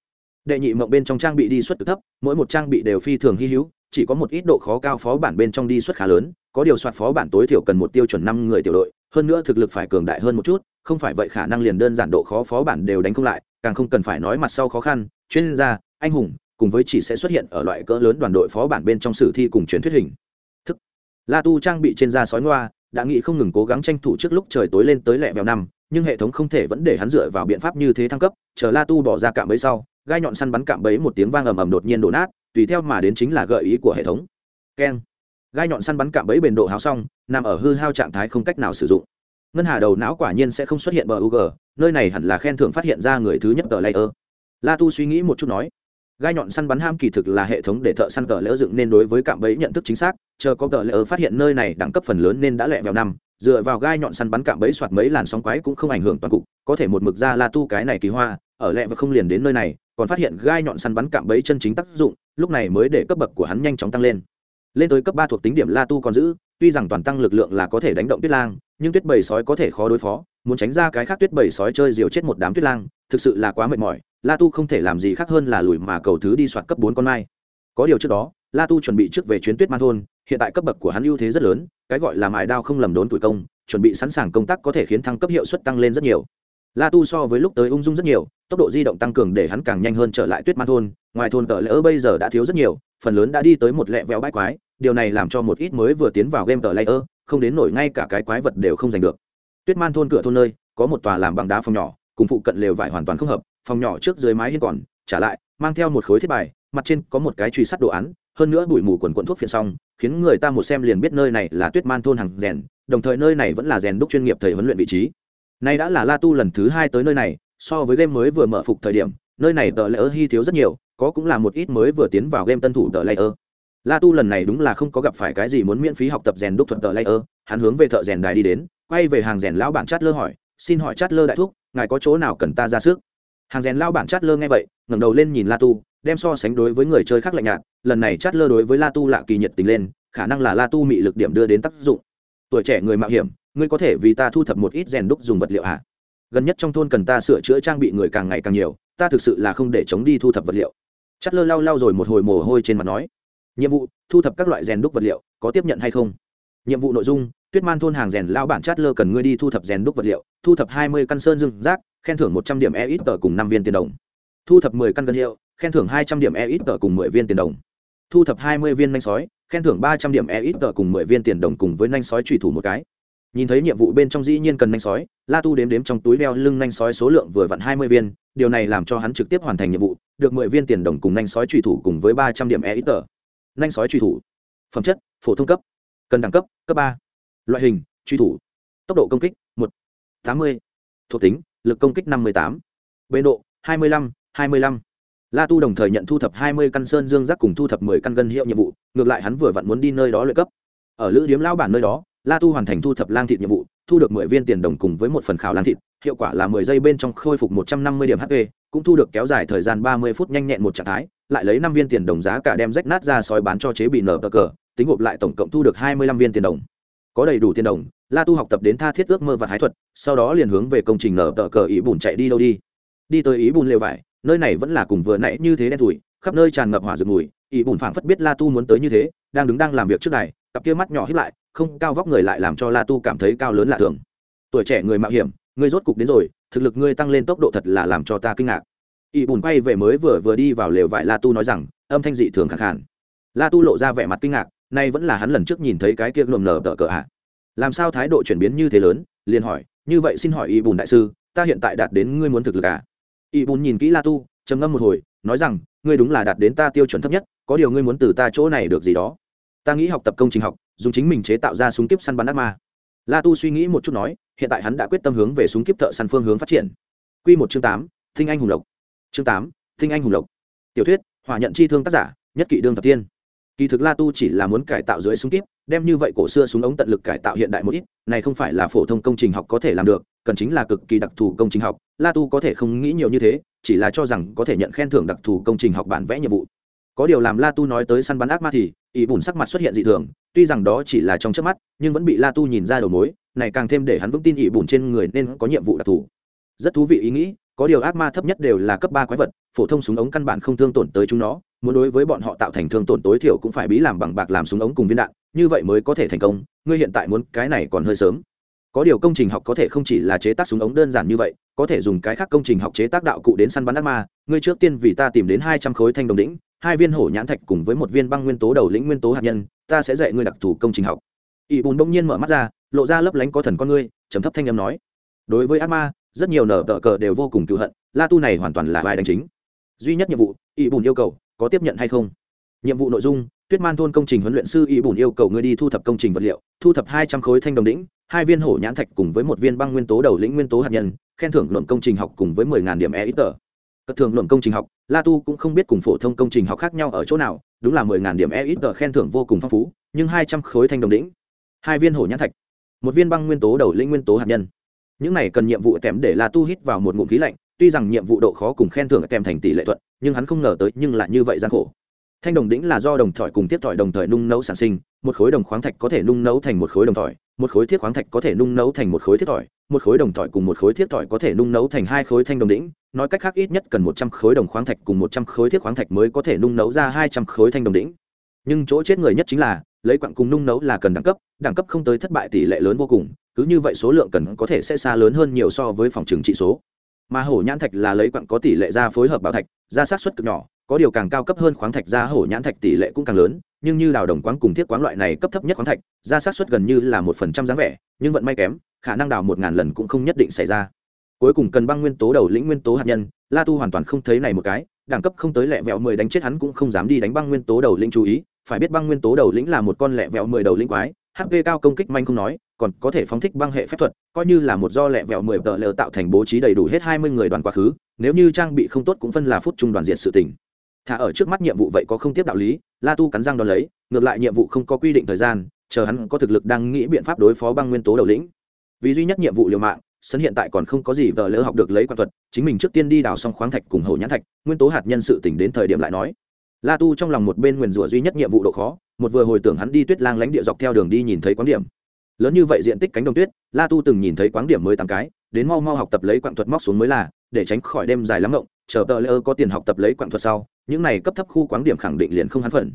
Đệ nhị mộng bên trong trang bị đi xuất cực thấp, mỗi một trang bị đều phi thường hy hữu, chỉ có một ít độ khó cao phó bản bên trong đi xuất khá lớn, có điều soạt phó bản tối thiểu cần một tiêu chuẩn năm người tiểu đội, hơn nữa thực lực phải cường đại hơn một chút, không phải vậy khả năng liền đơn giản độ khó phó bản đều đánh không lại, càng không cần phải nói mặt sau khó khăn, chuyên gia anh hùng, cùng với chỉ sẽ xuất hiện ở loại cỡ lớn đoàn đội phó bản bên trong sử thi cùng truyền thuyết hình. Thức. La tu trang bị trên da sói ngoa, đã nghĩ không ngừng cố gắng tranh thủ trước lúc trời tối lên tới lẹ vèo năm, nhưng hệ thống không thể vẫn để hắn dựa vào biện pháp như thế thăng cấp, chờ la tu bỏ ra cạm bẫy sau, gai nhọn săn bắn cạm bẫy một tiếng vang ầm ầm đột nhiên đổ nát, tùy theo mà đến chính là gợi ý của hệ thống. Keng. Gai nhọn săn bắn cạm bẫy bền độ háo xong, nằm ở hư hao trạng thái không cách nào sử dụng. Ngân hà đầu não quả nhiên sẽ không xuất hiện bờ u g nơi này hẳn là khen thưởng phát hiện ra người thứ nhất tờ layer. La tu suy nghĩ một chút nói gai nhọn săn bắn ham kỳ thực là hệ thống để thợ săn cờ lỡ dựng nên đối với cạm bẫy nhận thức chính xác, chờ có cờ lỡ phát hiện nơi này đẳng cấp phần lớn nên đã lẹ vào năm, dựa vào gai nhọn săn bắn cạm bẫy soạt mấy làn sóng quái cũng không ảnh hưởng toàn cục, có thể một mực ra la tu cái này kỳ hoa, ở lẹ và không liền đến nơi này, còn phát hiện gai nhọn săn bắn cạm bẫy chân chính tác dụng, lúc này mới để cấp bậc của hắn nhanh chóng tăng lên. Lên tới cấp ba thuộc tính điểm la tu còn giữ, tuy rằng toàn tăng lực lượng là có thể đánh động tuyết lang, nhưng tuyết bầy sói có thể khó đối phó, muốn tránh ra cái khác tuyết bầy sói chơi diều chết một đám tuyết lang, thực sự là quá mệt mỏi la tu không thể làm gì khác hơn là lùi mà cầu thứ đi soạt cấp bốn con mai. Có điều trước đó, la tu chuẩn bị trước về chuyến tuyết man thôn, hiện tại cấp bậc của hắn ưu thế rất lớn, cái gọi là mài đao không lầm đốn tuổi công, chuẩn bị sẵn sàng công tác có thể khiến thăng cấp hiệu suất tăng lên rất nhiều. La tu so với lúc tới ung dung rất nhiều, tốc độ di động tăng cường để hắn càng nhanh hơn trở lại tuyết man thôn, ngoài thôn tờ lỡ bây giờ đã thiếu rất nhiều, phần lớn đã đi tới một lẹ vẹo bãi quái, điều này làm cho một ít mới vừa tiến vào game tờ layer không đến nổi ngay cả cái quái vật đều không giành được. Tuyết man thôn cửa thôn nơi, có một tòa làm bằng đá phòng nhỏ, cùng phụ cận lều vải hoàn toàn không hợp phòng nhỏ trước dưới mái hiên còn, trả lại, mang theo một khối thiết bài, mặt trên có một cái truy sát đồ án, hơn nữa bụi mù quần quận thuốc phiện xong, khiến người ta một xem liền biết nơi này là tuyết man thôn hàng rèn, đồng thời nơi này vẫn là rèn đúc chuyên nghiệp thầy huấn luyện vị trí. Nay đã là la tu lần thứ hai tới nơi này, so với game mới vừa mở phục thời điểm, nơi này tờ lễ ơ hy thiếu rất nhiều, có cũng là một ít mới vừa tiến vào game tân thủ tờ lễ ơ la tu lần này đúng là không có gặp phải cái gì muốn miễn phí học tập rèn đúc thuật tờ lễ ơ hắn hướng về thợ rèn đài đi đến, quay về hàng rèn lão bản chát lơ hỏi, xin hỏi chát lơ đại thúc, ngài có chỗ nào cần ta ra sức? Hàng rèn lão bản chát lơ nghe vậy, ngẩng đầu lên nhìn la tu, đem so sánh đối với người chơi khác lạnh nhạt, lần này chát lơ đối với la tu lạ kỳ nhiệt tình lên, khả năng là la tu mị lực điểm đưa đến tác dụng. Tuổi trẻ người mạo hiểm, ngươi có thể vì ta thu thập một ít rèn đúc dùng vật liệu hả? Gần nhất trong thôn cần ta sửa chữa trang bị người càng ngày càng nhiều, ta thực sự là không để chống đi thu thập vật liệu. Chát lơ lau lau rồi một hồi mồ hôi trên mặt nói, nhiệm vụ, thu thập các loại rèn đúc vật liệu, có tiếp nhận hay không? Nhiệm vụ nội dung, tuyết man thôn hàng rèn lao bản chát lơ cần ngươi đi thu thập rèn đúc vật liệu, thu thập hai mươi căn sơn rừng rác khen thưởng một trăm điểm e ít tờ cùng năm viên tiền đồng. Thu thập mười căn gân hiệu, khen thưởng hai trăm điểm e ít tờ cùng mười viên tiền đồng. Thu thập hai mươi viên nanh sói, khen thưởng ba trăm điểm e ít tờ cùng mười viên tiền đồng cùng với nanh sói trùy thủ một cái. Nhìn thấy nhiệm vụ bên trong dĩ nhiên cần nanh sói, la tu đếm đếm trong túi đeo lưng nanh sói số lượng vừa vặn hai mươi viên, điều này làm cho hắn trực tiếp hoàn thành nhiệm vụ, được mười viên tiền đồng cùng nanh sói trùy thủ cùng với ba trăm điểm e ít tờ. Nanh sói trùy thủ. Phẩm chất, phổ thông cấp. Cần đẳng cấp cấp ba. Loại hình truy thủ. Tốc độ công kích, một. tám mươi. Thuộc tính lực công kích năm mươi tám bê độ hai mươi lăm, hai mươi lăm. La tu đồng thời nhận thu thập hai mươi căn sơn dương giác cùng thu thập mười căn gân hiệu nhiệm vụ, ngược lại hắn vừa vặn muốn đi nơi đó lợi cấp. Ở lữ điếm lao bản nơi đó, la tu hoàn thành thu thập lang thịt nhiệm vụ, thu được mười viên tiền đồng cùng với một phần khảo lang thịt, hiệu quả là mười giây bên trong khôi phục một trăm năm mươi điểm hp cũng thu được kéo dài thời gian ba mươi phút nhanh nhẹn một trạng thái, lại lấy năm viên tiền đồng giá cả đem rách nát ra sói bán cho chế bị nở cờ, tính gộp lại tổng cộng thu được hai mươi lăm viên tiền đồng. Có đầy đủ tiền đồng la tu học tập đến tha thiết ước mơ và hái thuật, sau đó liền hướng về công trình nở tờ cờ ý bùn chạy đi đâu đi đi tới ý bùn lều vải, nơi này vẫn là cùng vừa nãy như thế đen thùi khắp nơi tràn ngập hỏa rực mùi ý bùn phảng phất biết la tu muốn tới như thế, đang đứng đang làm việc trước này cặp kia mắt nhỏ hiếp lại, không cao vóc người lại làm cho la tu cảm thấy cao lớn lạ thường tuổi trẻ người mạo hiểm, ngươi rốt cục đến rồi, thực lực ngươi tăng lên tốc độ thật là làm cho ta kinh ngạc ý bùn quay về mới vừa vừa đi vào lều vải la tu nói rằng, âm thanh dị thường khẳng hẳn. la tu lộ ra vẻ mặt kinh ngạc, nay vẫn là hắn lần trước nhìn thấy cái kia lùm lờ tờ cờ ạ à làm sao thái độ chuyển biến như thế lớn? Liền hỏi, như vậy xin hỏi y bùn đại sư, ta hiện tại đạt đến ngươi muốn thực lực à? Y bùn nhìn kỹ la tu, trầm ngâm một hồi, nói rằng, ngươi đúng là đạt đến ta tiêu chuẩn thấp nhất, có điều ngươi muốn từ ta chỗ này được gì đó? Ta nghĩ học tập công trình học, dùng chính mình chế tạo ra súng kíp săn bắn ác ma. La tu suy nghĩ một chút nói, hiện tại hắn đã quyết tâm hướng về súng kíp thợ săn phương hướng phát triển. Q một chương tám, thinh anh hùng lộc. Chương tám, thinh anh hùng lộc. Tiểu thuyết hòa nhận chi thương tác giả, nhất kỵ đương thập tiên. Kỳ thực la tu chỉ là muốn cải tạo dưới súng kíp đem như vậy cổ xưa súng ống tận lực cải tạo hiện đại một ít, này không phải là phổ thông công trình học có thể làm được, cần chính là cực kỳ đặc thù công trình học, la tu có thể không nghĩ nhiều như thế, chỉ là cho rằng có thể nhận khen thưởng đặc thù công trình học bản vẽ nhiệm vụ. Có điều làm la tu nói tới săn bắn ác ma thì ý bùn sắc mặt xuất hiện dị thường, tuy rằng đó chỉ là trong trước mắt, nhưng vẫn bị la tu nhìn ra đầu mối, này càng thêm để hắn vững tin ý bùn trên người nên có nhiệm vụ đặc thù. Rất thú vị ý nghĩ, có điều ác ma thấp nhất đều là cấp ba quái vật, phổ thông súng ống căn bản không thương tổn tới chúng nó, muốn đối với bọn họ tạo thành thương tổn tối thiểu cũng phải bí làm bằng bạc làm súng ống cùng viên đạn như vậy mới có thể thành công, ngươi hiện tại muốn cái này còn hơi sớm. Có điều công trình học có thể không chỉ là chế tác súng ống đơn giản như vậy, có thể dùng cái khác công trình học chế tác đạo cụ đến săn bắn ác ma. Ngươi trước tiên vì ta tìm đến hai trăm khối thanh đồng đĩnh hai viên hổ nhãn thạch cùng với một viên băng nguyên tố đầu lĩnh nguyên tố hạt nhân, ta sẽ dạy ngươi đặc thù công trình học. Ỵ bùn đông nhiên mở mắt ra, lộ ra lấp lánh có thần con ngươi chấm thấp thanh âm nói. Đối với ác ma, rất nhiều nở tờ cờ đều vô cùng cựu hận, la tu này hoàn toàn là vai đánh chính. Duy nhất nhiệm vụ ỵ bùn yêu cầu, có tiếp nhận hay không? Nhiệm vụ nội dung tuyết man thôn công trình huấn luyện sư y bùn yêu cầu ngươi đi thu thập công trình vật liệu, thu thập hai trăm khối thanh đồng đĩnh hai viên hổ nhãn thạch cùng với một viên băng nguyên tố đầu lĩnh nguyên tố hạt nhân, khen thưởng luận công trình học cùng với mười ngàn điểm e ít tờ cất thường luận công trình học, la tu cũng không biết cùng phổ thông công trình học khác nhau ở chỗ nào, đúng là mười ngàn điểm e ít tờ khen thưởng vô cùng phong phú, nhưng hai trăm khối thanh đồng đĩnh hai viên hổ nhãn thạch, một viên băng nguyên tố đầu lĩnh nguyên tố hạt nhân. Những này cần nhiệm vụ tèm để la tu hít vào một ngụm khí lạnh, tuy rằng nhiệm vụ độ khó cùng khen thưởng kèm thành tỷ lệ thuận, nhưng hắn không ngờ tới nhưng lại như vậy gian khổ thanh đồng đĩnh là do đồng thỏi cùng thiết thỏi đồng thời nung nấu sản sinh, một khối đồng khoáng thạch có thể nung nấu thành một khối đồng thỏi, một khối thiết khoáng thạch có thể nung nấu thành một khối thiết thỏi, một khối đồng thỏi cùng một khối thiết thỏi có thể nung nấu thành hai khối thanh đồng đĩnh. Nói cách khác, ít nhất cần một trăm khối đồng khoáng thạch cùng một trăm khối thiết khoáng thạch mới có thể nung nấu ra hai trăm khối thanh đồng đĩnh. Nhưng chỗ chết người nhất chính là, lấy quặng cùng nung nấu là cần đẳng cấp đẳng cấp không tới thất bại tỷ lệ lớn vô cùng, cứ như vậy số lượng cần có thể sẽ xa lớn hơn nhiều so với phòng trừng trị số. Mà hổ nhãn thạch là lấy quặng có tỷ lệ ra phối hợp bảo thạch, ra sát xuất cực nhỏ có điều càng cao cấp hơn khoáng thạch ra hổ nhãn thạch tỷ lệ cũng càng lớn, nhưng như đào đồng quáng cùng thiết quáng loại này cấp thấp nhất khoáng thạch, ra sát xuất gần như là một phần trăm dáng vẻ, nhưng vận may kém, khả năng đào một ngàn lần cũng không nhất định xảy ra. Cuối cùng cần băng nguyên tố đầu lĩnh nguyên tố hạt nhân, la tu hoàn toàn không thấy này một cái, đẳng cấp không tới lẹ vẹo mười đánh chết hắn cũng không dám đi đánh băng nguyên tố đầu lĩnh chú ý, phải biết băng nguyên tố đầu lĩnh là một con lẹ vẹo mười đầu lĩnh quái hp cao công kích manh không nói, còn có thể phóng thích băng hệ phép thuật, coi như là một do lẹ vẹo mười tờ lờ tạo thành bố trí đầy đủ hết hai mươi người đoàn quá khứ, nếu như trang bị không tốt cũng phân là phút trung đoàn diện sự tỉnh thả ở trước mắt nhiệm vụ vậy có không tiếp đạo lý, la tu cắn răng đón lấy, ngược lại nhiệm vụ không có quy định thời gian, chờ hắn có thực lực đang nghĩ biện pháp đối phó băng nguyên tố đầu lĩnh. Vì duy nhất nhiệm vụ liều mạng, sân hiện tại còn không có gì vợ lỡ học được lấy quan thuật, chính mình trước tiên đi đào xong khoáng thạch cùng hậu nhãn thạch, nguyên tố hạt nhân sự tỉnh đến thời điểm lại nói. La tu trong lòng một bên nguyền rủa duy nhất nhiệm vụ độ khó, một vừa hồi tưởng hắn đi tuyết lang lánh địa dọc theo đường đi nhìn thấy quán điểm. Lớn như vậy diện tích cánh đồng tuyết, la tu từng nhìn thấy quán điểm mới tám cái, đến mau mau học tập lấy quạng thuật móc xuống mới là để tránh khỏi đêm dài lắm ngộng, chờ tờ lơ có tiền học tập lấy quạng thuật sau, những này cấp thấp khu quán điểm khẳng định liền không hắn phần.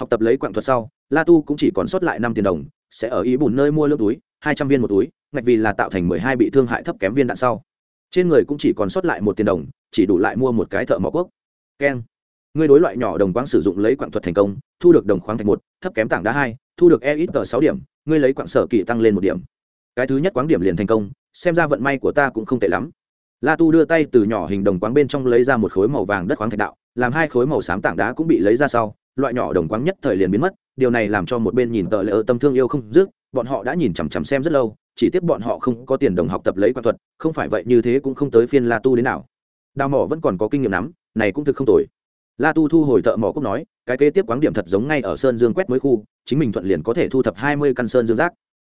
Học tập lấy quạng thuật sau, la tu cũng chỉ còn sót lại năm tiền đồng, sẽ ở ý bùn nơi mua lương túi, hai trăm viên một túi, ngạch vì là tạo thành mười hai bị thương hại thấp kém viên đạn sau. Trên người cũng chỉ còn sót lại một tiền đồng, chỉ đủ lại mua một cái thợ mỏ quốc. Keng. Người đối loại nhỏ đồng quang sử dụng lấy quạng thuật thành công, thu được đồng khoáng thành một, thấp kém tảng đá hai, thu được e ít tờ sáu điểm, ngươi lấy quạng sở kỳ tăng lên một điểm. Cái thứ nhất quáng điểm liền thành công, xem ra vận may của ta cũng không tệ lắm la tu đưa tay từ nhỏ hình đồng quáng bên trong lấy ra một khối màu vàng đất khoáng thạch đạo, làm hai khối màu xám tảng đá cũng bị lấy ra sau, loại nhỏ đồng quáng nhất thời liền biến mất, điều này làm cho một bên nhìn tờ lệ tâm thương yêu không dứt, bọn họ đã nhìn chằm chằm xem rất lâu, chỉ tiếc bọn họ không có tiền đồng học tập lấy quan thuật, không phải vậy như thế cũng không tới phiên la tu đến nào. Đào mỏ vẫn còn có kinh nghiệm lắm, này cũng thực không tồi. La tu thu hồi thợ mỏ cũng nói, cái kế tiếp quáng điểm thật giống ngay ở sơn dương quét mới khu, chính mình thuận liền có thể thu thập hai mươi căn sơn dương rác.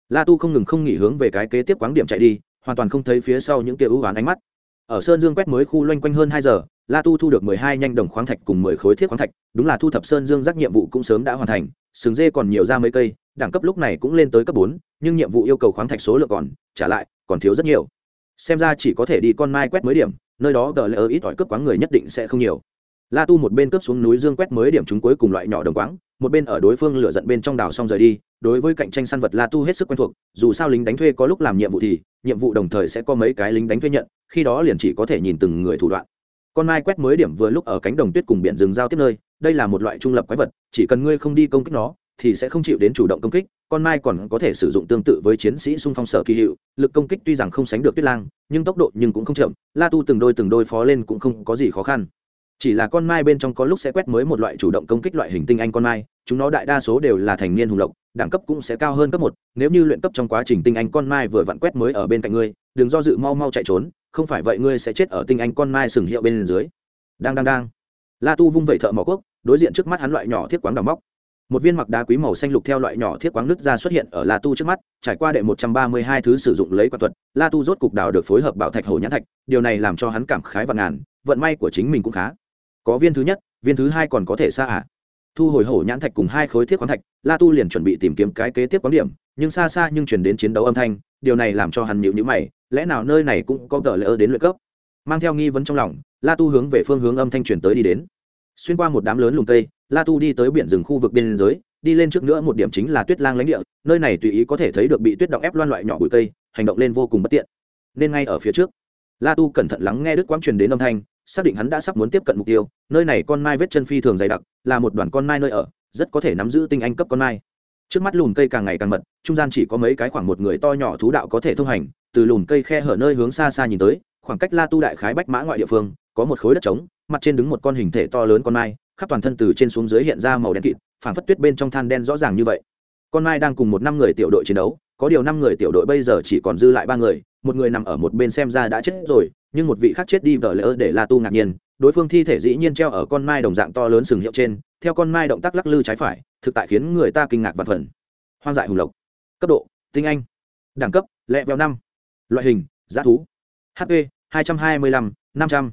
La tu không ngừng không nghỉ hướng về cái kế tiếp quáng điểm chạy đi, hoàn toàn không thấy phía sau những kia ưu oán ánh mắt ở sơn dương quét mới khu loanh quanh hơn hai giờ, la tu thu được mười hai nhanh đồng khoáng thạch cùng mười khối thiết khoáng thạch, đúng là thu thập sơn dương rác nhiệm vụ cũng sớm đã hoàn thành, sừng dê còn nhiều ra mấy cây, đẳng cấp lúc này cũng lên tới cấp bốn, nhưng nhiệm vụ yêu cầu khoáng thạch số lượng còn, trả lại, còn thiếu rất nhiều. Xem ra chỉ có thể đi con mai quét mới điểm, nơi đó tờ lỡ ít ỏi cướp quáng người nhất định sẽ không nhiều. La tu một bên cướp xuống núi dương quét mới điểm chúng cuối cùng loại nhỏ đồng quáng, một bên ở đối phương lửa giận bên trong đào xong rời đi đối với cạnh tranh săn vật la tu hết sức quen thuộc, dù sao lính đánh thuê có lúc làm nhiệm vụ thì, nhiệm vụ đồng thời sẽ có mấy cái lính đánh thuê nhận, khi đó liền chỉ có thể nhìn từng người thủ đoạn. Con mai quét mới điểm vừa lúc ở cánh đồng tuyết cùng biển rừng giao tiếp nơi, đây là một loại trung lập quái vật, chỉ cần ngươi không đi công kích nó, thì sẽ không chịu đến chủ động công kích, con mai còn có thể sử dụng tương tự với chiến sĩ xung phong sở kỳ hiệu, lực công kích tuy rằng không sánh được tuyết lang, nhưng tốc độ nhưng cũng không chậm, la tu từng đôi từng đôi phó lên cũng không có gì khó khăn. Chỉ là con mai bên trong có lúc sẽ quét mới một loại chủ động công kích loại hình tinh anh con mai, chúng nó đại đa số đều là thành niên hùng lộc đẳng cấp cũng sẽ cao hơn cấp một, nếu như luyện cấp trong quá trình tinh anh con mai vừa vặn quét mới ở bên cạnh ngươi, đừng do dự mau mau chạy trốn, không phải vậy ngươi sẽ chết ở tinh anh con mai sừng hiệu bên dưới. Đang đang đang. La tu vung vẩy thợ mỏ quốc, đối diện trước mắt hắn loại nhỏ thiết quáng đào móc. Một viên mặc đá quý màu xanh lục theo loại nhỏ thiết quáng nứt ra xuất hiện ở la tu trước mắt, trải qua đệ một trăm ba mươi hai thứ sử dụng lấy quả thuật, la tu rốt cục đào được phối hợp bảo thạch hồ nhãn thạch, điều này làm cho hắn cảm khái và ngàn, vận may của chính mình cũng khá. Có viên thứ nhất, viên thứ hai còn có thể xa ạ à thu hồi hổ nhãn thạch cùng hai khối thiết khoáng thạch, la tu liền chuẩn bị tìm kiếm cái kế tiếp quán điểm, nhưng xa xa nhưng chuyển đến chiến đấu âm thanh, điều này làm cho hắn nhịu nhữ mày, lẽ nào nơi này cũng có tờ lỡ đến luyện cấp? Mang theo nghi vấn trong lòng, la tu hướng về phương hướng âm thanh chuyển tới đi đến. Xuyên qua một đám lớn lùng tây la tu đi tới biển rừng khu vực biên giới, đi lên trước nữa một điểm chính là tuyết lang lãnh địa, nơi này tùy ý có thể thấy được bị tuyết động ép loan loại nhỏ bụi cây, hành động lên vô cùng bất tiện. Nên ngay ở phía trước, la tu cẩn thận lắng nghe đức quang truyền đến âm thanh xác định hắn đã sắp muốn tiếp cận mục tiêu, nơi này con mai vết chân phi thường dày đặc, là một đoàn con mai nơi ở, rất có thể nắm giữ tinh anh cấp con mai. Trước mắt lùm cây càng ngày càng mật, trung gian chỉ có mấy cái khoảng một người to nhỏ thú đạo có thể thông hành, từ lùm cây khe hở nơi hướng xa xa nhìn tới, khoảng cách la tu đại khái bách mã ngoại địa phương, có một khối đất trống, mặt trên đứng một con hình thể to lớn con mai, khắp toàn thân từ trên xuống dưới hiện ra màu đen kịt phản phất tuyết bên trong than đen rõ ràng như vậy. Con mai đang cùng một năm người tiểu đội chiến đấu, có điều năm người tiểu đội bây giờ chỉ còn dư lại ba người một người nằm ở một bên xem ra đã chết rồi, nhưng một vị khác chết đi vợ lỡ để la tu ngạc nhiên, đối phương thi thể dĩ nhiên treo ở con mai đồng dạng to lớn sừng hiệu trên, theo con mai động tác lắc lư trái phải, thực tại khiến người ta kinh ngạc và phần. Hoang dại hùng lộc. Cấp độ, tinh anh. Đẳng cấp, lẹ veo năm. Loại hình giá thú. Hp hai trăm hai mươi lăm, năm trăm.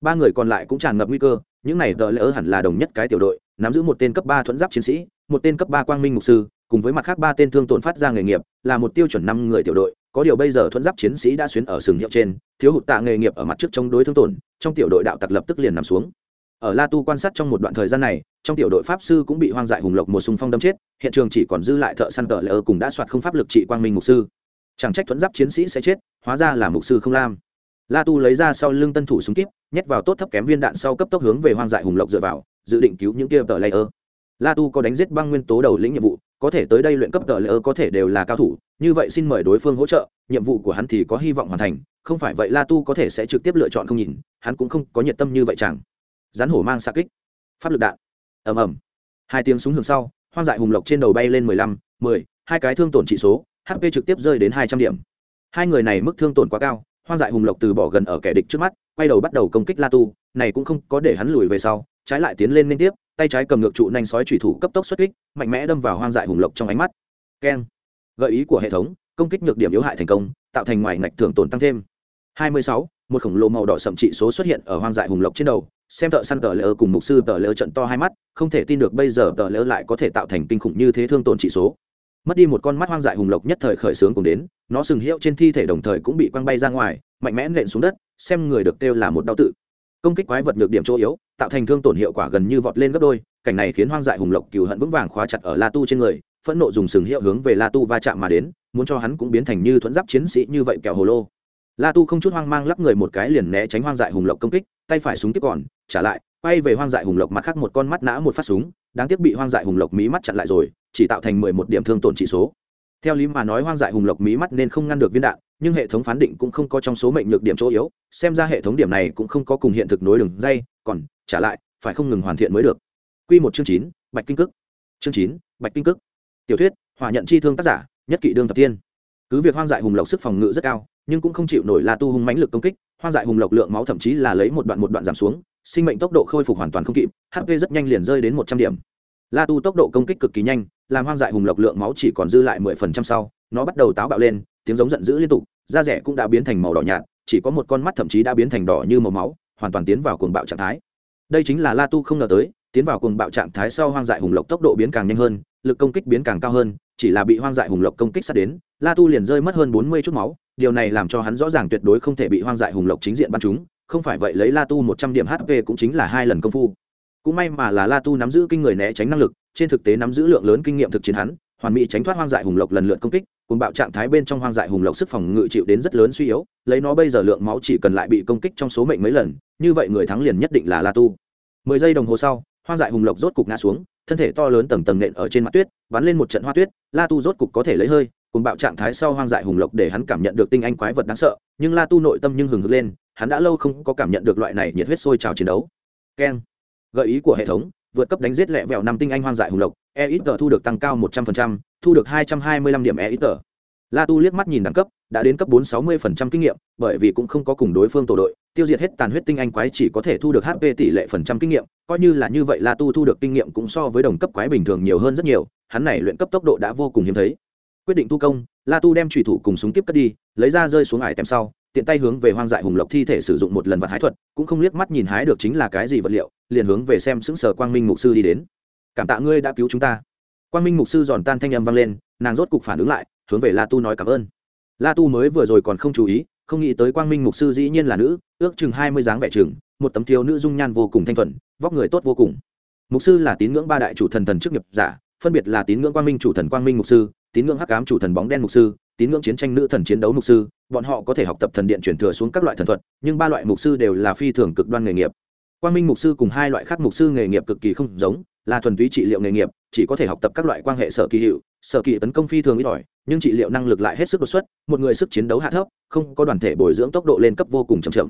Ba người còn lại cũng tràn ngập nguy cơ, những này tờ lỡ hẳn là đồng nhất cái tiểu đội, nắm giữ một tên cấp ba thuẫn giáp chiến sĩ, một tên cấp ba quang minh mục sư, cùng với mặt khác ba tên thương tổn phát ra nghề nghiệp, là một tiêu chuẩn năm người tiểu đội có điều bây giờ thuẫn giáp chiến sĩ đã xuyến ở sừng hiệu trên, thiếu hụt tạ nghề nghiệp ở mặt trước chống đối thương tổn, trong tiểu đội đạo tặc lập tức liền nằm xuống. Ở la tu quan sát trong một đoạn thời gian này, trong tiểu đội pháp sư cũng bị hoang dại hùng lộc một sung phong đâm chết, hiện trường chỉ còn dư lại thợ săn tờ lỡ cùng đã soạt không pháp lực trị quang minh mục sư. Chẳng trách thuẫn giáp chiến sĩ sẽ chết, hóa ra là mục sư không lam. La tu lấy ra sau lưng tân thủ súng kíp, nhét vào tốt thấp kém viên đạn sau cấp tốc hướng về hoang dại hùng lộc dựa vào, dự định cứu những kia tờ layer la tu có đánh giết băng nguyên tố đầu lĩnh nhiệm vụ có thể tới đây luyện cấp tờ layer có thể đều là cao thủ, như vậy xin mời đối phương hỗ trợ, nhiệm vụ của hắn thì có hy vọng hoàn thành, không phải vậy la tu có thể sẽ trực tiếp lựa chọn không nhìn, hắn cũng không có nhiệt tâm như vậy chẳng rắn hổ mang xa kích. Pháp lực đạn. Ầm ầm. Hai tiếng súng hướng sau, hoang dại hùng lộc trên đầu bay lên mười lăm, mười, hai cái thương tổn trị số hp trực tiếp rơi đến hai trăm điểm. Hai người này mức thương tổn quá cao, hoang dại hùng lộc từ bỏ gần ở kẻ địch trước mắt, quay đầu bắt đầu công kích la tu, này cũng không có để hắn lùi về sau, trái lại tiến lên liên tiếp tay trái cầm ngược trụ nanh sói thủy thủ cấp tốc xuất kích mạnh mẽ đâm vào hoang dại hùng lộc trong ánh mắt. Keng. Gợi ý của hệ thống công kích nhược điểm yếu hại thành công tạo thành ngoài ngạch thưởng tổn tăng thêm. 26, một khổng lồ màu đỏ sậm trị số xuất hiện ở hoang dại hùng lộc trên đầu xem tợ săn tờ lỡ cùng mục sư tờ lỡ trận to hai mắt không thể tin được bây giờ tờ lỡ lại có thể tạo thành kinh khủng như thế thương tổn trị số. Mất đi một con mắt hoang dại hùng lộc nhất thời khởi sướng cùng đến nó sừng hiệu trên thi thể đồng thời cũng bị quăng bay ra ngoài mạnh mẽ nện xuống đất xem người được kêu là một đau tự công kích quái vật nhược điểm chỗ yếu, tạo thành thương tổn hiệu quả gần như vọt lên gấp đôi, cảnh này khiến hoang dại hùng lộc cừu hận vững vàng khóa chặt ở la tu trên người, phẫn nộ dùng sừng hiệu hướng về la tu va chạm mà đến, muốn cho hắn cũng biến thành như thuẫn giáp chiến sĩ như vậy kẹo hồ lô. La tu không chút hoang mang lắp người một cái liền né tránh hoang dại hùng lộc công kích, tay phải súng tiếp còn, trả lại, quay về hoang dại hùng lộc mặt khác một con mắt nã một phát súng, đáng tiếc bị hoang dại hùng lộc mí mắt chặn lại rồi, chỉ tạo thành mười một điểm thương tổn chỉ số theo lý mà nói hoang dại hùng lộc mí mắt nên không ngăn được viên đạn, nhưng hệ thống phán định cũng không có trong số mệnh nhược điểm chỗ yếu, xem ra hệ thống điểm này cũng không có cùng hiện thực nối đường dây, còn, trả lại, phải không ngừng hoàn thiện mới được. Q một chương chín, bạch kinh cức chương chín, bạch kinh cức tiểu thuyết hòa nhận chi thương tác giả, nhất kỵ đương tập tiên. Cứ việc hoang dại hùng lộc sức phòng ngự rất cao, nhưng cũng không chịu nổi la tu hung mãnh lực công kích, hoang dại hùng lộc lượng máu thậm chí là lấy một đoạn một đoạn giảm xuống, sinh mệnh tốc độ khôi phục hoàn toàn không kịp hp rất nhanh liền rơi đến một trăm điểm. La tu tốc độ công kích cực kỳ nhanh làm hoang dại hùng lộc lượng máu chỉ còn dư lại mười phần trăm sau, nó bắt đầu táo bạo lên, tiếng giống giận dữ liên tục, da rẻ cũng đã biến thành màu đỏ nhạt, chỉ có một con mắt thậm chí đã biến thành đỏ như màu máu, hoàn toàn tiến vào cuồng bạo trạng thái. Đây chính là la tu không ngờ tới, tiến vào cuồng bạo trạng thái sau hoang dại hùng lộc tốc độ biến càng nhanh hơn, lực công kích biến càng cao hơn, chỉ là bị hoang dại hùng lộc công kích sát đến, la tu liền rơi mất hơn bốn mươi chút máu, điều này làm cho hắn rõ ràng tuyệt đối không thể bị hoang dại hùng lộc chính diện bắn chúng không phải vậy lấy la tu một trăm điểm hp cũng chính là hai lần công phu cũng may mà là la tu nắm giữ kinh người né tránh năng lực, trên thực tế nắm giữ lượng lớn kinh nghiệm thực chiến hắn, hoàn mỹ tránh thoát hoang dại hùng lộc lần lượt công kích, cùng bạo trạng thái bên trong hoang dại hùng lộc sức phòng ngự chịu đến rất lớn suy yếu, lấy nó bây giờ lượng máu chỉ cần lại bị công kích trong số mệnh mấy lần, như vậy người thắng liền nhất định là la tu. Mười giây đồng hồ sau, hoang dại hùng lộc rốt cục ngã xuống, thân thể to lớn tầng tầng nện ở trên mặt tuyết, bắn lên một trận hoa tuyết, la tu rốt cục có thể lấy hơi, cùng bạo trạng thái sau hoang dại hùng lộc để hắn cảm nhận được tinh anh quái vật đáng sợ, nhưng la tu nội tâm nhưng hừng hực lên, hắn đã lâu không có cảm nhận được loại này nhiệt huyết sôi trào chiến đấu. Keng gợi ý của hệ thống, vượt cấp đánh giết lẹ vẹo năm tinh anh hoang dại hùng lộc e ít thu được tăng cao một trăm linh thu được hai trăm hai mươi lăm điểm e ít la tu liếc mắt nhìn đẳng cấp, đã đến cấp bốn sáu mươi kinh nghiệm, bởi vì cũng không có cùng đối phương tổ đội, tiêu diệt hết tàn huyết tinh anh quái chỉ có thể thu được hp tỷ lệ phần trăm kinh nghiệm, coi như là như vậy la tu thu được kinh nghiệm cũng so với đồng cấp quái bình thường nhiều hơn rất nhiều, hắn này luyện cấp tốc độ đã vô cùng hiếm thấy. Quyết định tu công, la tu đem trùy thủ cùng súng kiếp cất đi, lấy ra rơi xuống ải tem sau, tiện tay hướng về hoang dại hùng lộc thi thể sử dụng một lần vật hái thuật, cũng không liếc mắt nhìn hái được chính là cái gì vật liệu liền hướng về xem sững sở quang minh mục sư đi đến. Cảm tạ ngươi đã cứu chúng ta. Quang minh mục sư giòn tan thanh âm vang lên, nàng rốt cục phản ứng lại, hướng về la tu nói cảm ơn. La tu mới vừa rồi còn không chú ý, không nghĩ tới quang minh mục sư dĩ nhiên là nữ, ước chừng hai mươi dáng vẻ chừng, một tấm thiếu nữ dung nhan vô cùng thanh thuần, vóc người tốt vô cùng. Mục sư là tín ngưỡng ba đại chủ thần thần chức nghiệp giả, phân biệt là tín ngưỡng quang minh chủ thần quang minh mục sư, tín ngưỡng hắc ám chủ thần bóng đen mục sư, tín ngưỡng chiến tranh nữ thần chiến đấu mục sư, bọn họ có thể học tập thần điện chuyển thừa xuống các loại thần thuật, nhưng ba loại mục sư đều là phi thường cực đoan nghề nghiệp quang minh mục sư cùng hai loại khác mục sư nghề nghiệp cực kỳ không giống, là thuần túy trị liệu nghề nghiệp, chỉ có thể học tập các loại quan hệ sở kỳ hiệu, sở kỳ tấn công phi thường ít ỏi, nhưng trị liệu năng lực lại hết sức đột xuất, một người sức chiến đấu hạ thấp, không có đoàn thể bồi dưỡng tốc độ lên cấp vô cùng chậm chậm.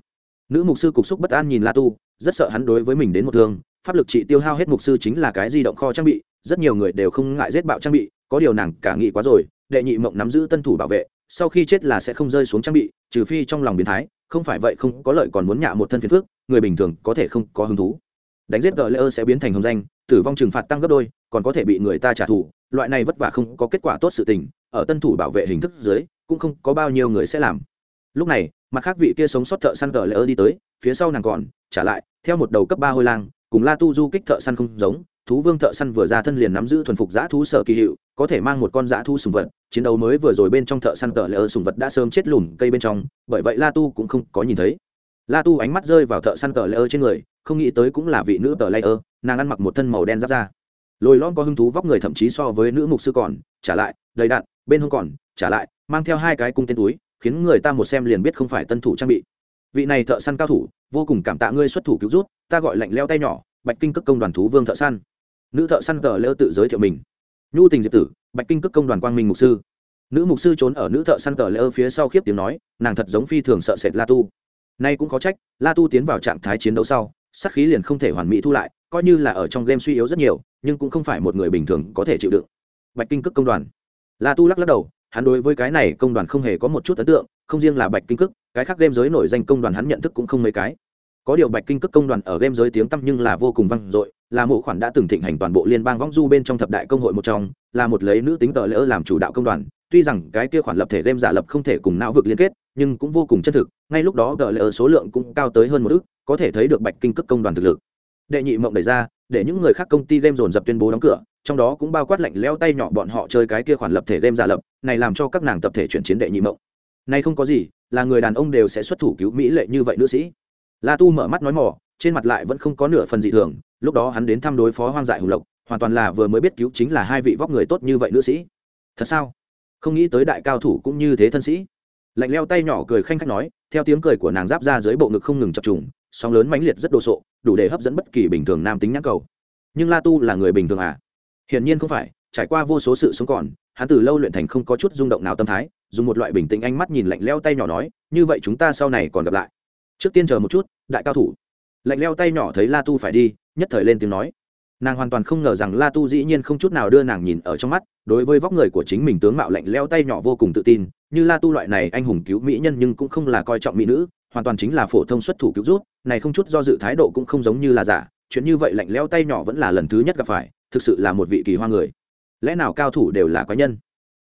Nữ mục sư cục xúc bất an nhìn la tu, rất sợ hắn đối với mình đến một thương, pháp lực trị tiêu hao hết mục sư chính là cái di động kho trang bị, rất nhiều người đều không ngại giết bạo trang bị, có điều nàng cả nghị quá rồi, đệ nhị mộng nắm giữ tân thủ bảo vệ, sau khi chết là sẽ không rơi xuống trang bị, trừ phi trong lòng biến thái, không phải vậy không có lợi còn muốn nhạ một thân phiền phước người bình thường có thể không có hứng thú. Đánh giết gờ lê ơ sẽ biến thành hồng danh, tử vong trừng phạt tăng gấp đôi, còn có thể bị người ta trả thù, loại này vất vả không có kết quả tốt sự tình, ở tân thủ bảo vệ hình thức dưới, cũng không có bao nhiêu người sẽ làm. Lúc này, mặt khác vị kia sống sót thợ săn gờ lê ơ đi tới, phía sau nàng còn, trả lại, theo một đầu cấp ba hôi lang, cùng la tu du kích thợ săn không giống, thú vương thợ săn vừa ra thân liền nắm giữ thuần phục giã thú sở kỳ hiệu, có thể mang một con giã thú sùng vật, chiến đấu mới vừa rồi bên trong thợ săn tờ lỡ sùng vật đã sớm chết lùn cây bên trong, bởi vậy la tu cũng không có nhìn thấy la tu ánh mắt rơi vào thợ săn tờ lỡ trên người, không nghĩ tới cũng là vị nữ tờ lỡ nàng ăn mặc một thân màu đen giáp ra lồi lon có hứng thú vóc người thậm chí so với nữ mục sư còn, trả lại, đầy đạn bên hông còn, trả lại, mang theo hai cái cung tên túi, khiến người ta một xem liền biết không phải tân thủ trang bị. Vị này thợ săn cao thủ, vô cùng cảm tạ ngươi xuất thủ cứu rút ta gọi lạnh leo tay nhỏ, bạch kinh cước công đoàn thú vương thợ săn. Nữ thợ săn tờ lỡ tự giới thiệu mình. Nhu tình diệp tử, bạch kinh cước công đoàn quang minh mục sư. Nữ mục sư trốn ở nữ thợ săn cờ lỡ phía sau khiếp tiếng nói, nàng thật giống phi thường sợ sệt la tu nay cũng có trách, la tu tiến vào trạng thái chiến đấu sau, sát khí liền không thể hoàn mỹ thu lại, coi như là ở trong game suy yếu rất nhiều, nhưng cũng không phải một người bình thường có thể chịu đựng. Bạch kinh cước công đoàn. La tu lắc lắc đầu, hắn đối với cái này công đoàn không hề có một chút ấn tượng, không riêng là bạch kinh cước, cái khác game giới nổi danh công đoàn hắn nhận thức cũng không mấy cái. Có điều bạch kinh cước công đoàn ở game giới tiếng tăm nhưng là vô cùng vang dội, là một khoản đã từng thịnh hành toàn bộ liên bang võng du bên trong thập đại công hội một trong, là một lấy nữ tính tờ lỡ làm chủ đạo công đoàn. Tuy rằng cái kia khoản lập thể game giả lập không thể cùng não vực liên kết, nhưng cũng vô cùng chân thực ngay lúc đó gờ lỡ số lượng cũng cao tới hơn một ước, có thể thấy được bạch kinh cước công đoàn thực lực. Đệ nhị mộng đẩy ra, để những người khác công ty game dồn dập tuyên bố đóng cửa, trong đó cũng bao quát lạnh leo tay nhỏ bọn họ chơi cái kia khoản lập thể game giả lập, này làm cho các nàng tập thể chuyển chiến đệ nhị mộng. Này không có gì, là người đàn ông đều sẽ xuất thủ cứu mỹ lệ như vậy nữ sĩ. La tu mở mắt nói mỏ trên mặt lại vẫn không có nửa phần dị thường, lúc đó hắn đến thăm đối phó hoang dại hùng lộc, hoàn toàn là vừa mới biết cứu chính là hai vị vóc người tốt như vậy nữ sĩ. Thật sao? Không nghĩ tới đại cao thủ cũng như thế thân sĩ lạnh leo tay nhỏ cười khanh khách nói, theo tiếng cười của nàng giáp ra dưới bộ ngực không ngừng chập trùng, sóng lớn mãnh liệt rất đồ sộ, đủ để hấp dẫn bất kỳ bình thường nam tính nhãn cầu. Nhưng la tu là người bình thường à? Hiển nhiên không phải, trải qua vô số sự sống còn, hắn từ lâu luyện thành không có chút rung động nào tâm thái, dùng một loại bình tĩnh ánh mắt nhìn lạnh leo tay nhỏ nói, như vậy chúng ta sau này còn gặp lại. Trước tiên chờ một chút, đại cao thủ. Lạnh leo tay nhỏ thấy la tu phải đi, nhất thời lên tiếng nói. Nàng hoàn toàn không ngờ rằng la tu dĩ nhiên không chút nào đưa nàng nhìn ở trong mắt, đối với vóc người của chính mình tướng mạo lạnh leo tay nhỏ vô cùng tự tin như la tu loại này anh hùng cứu mỹ nhân nhưng cũng không là coi trọng mỹ nữ, hoàn toàn chính là phổ thông xuất thủ cứu rút này không chút do dự thái độ cũng không giống như là giả, chuyện như vậy lạnh leo tay nhỏ vẫn là lần thứ nhất gặp phải, thực sự là một vị kỳ hoa người. Lẽ nào cao thủ đều là quái nhân?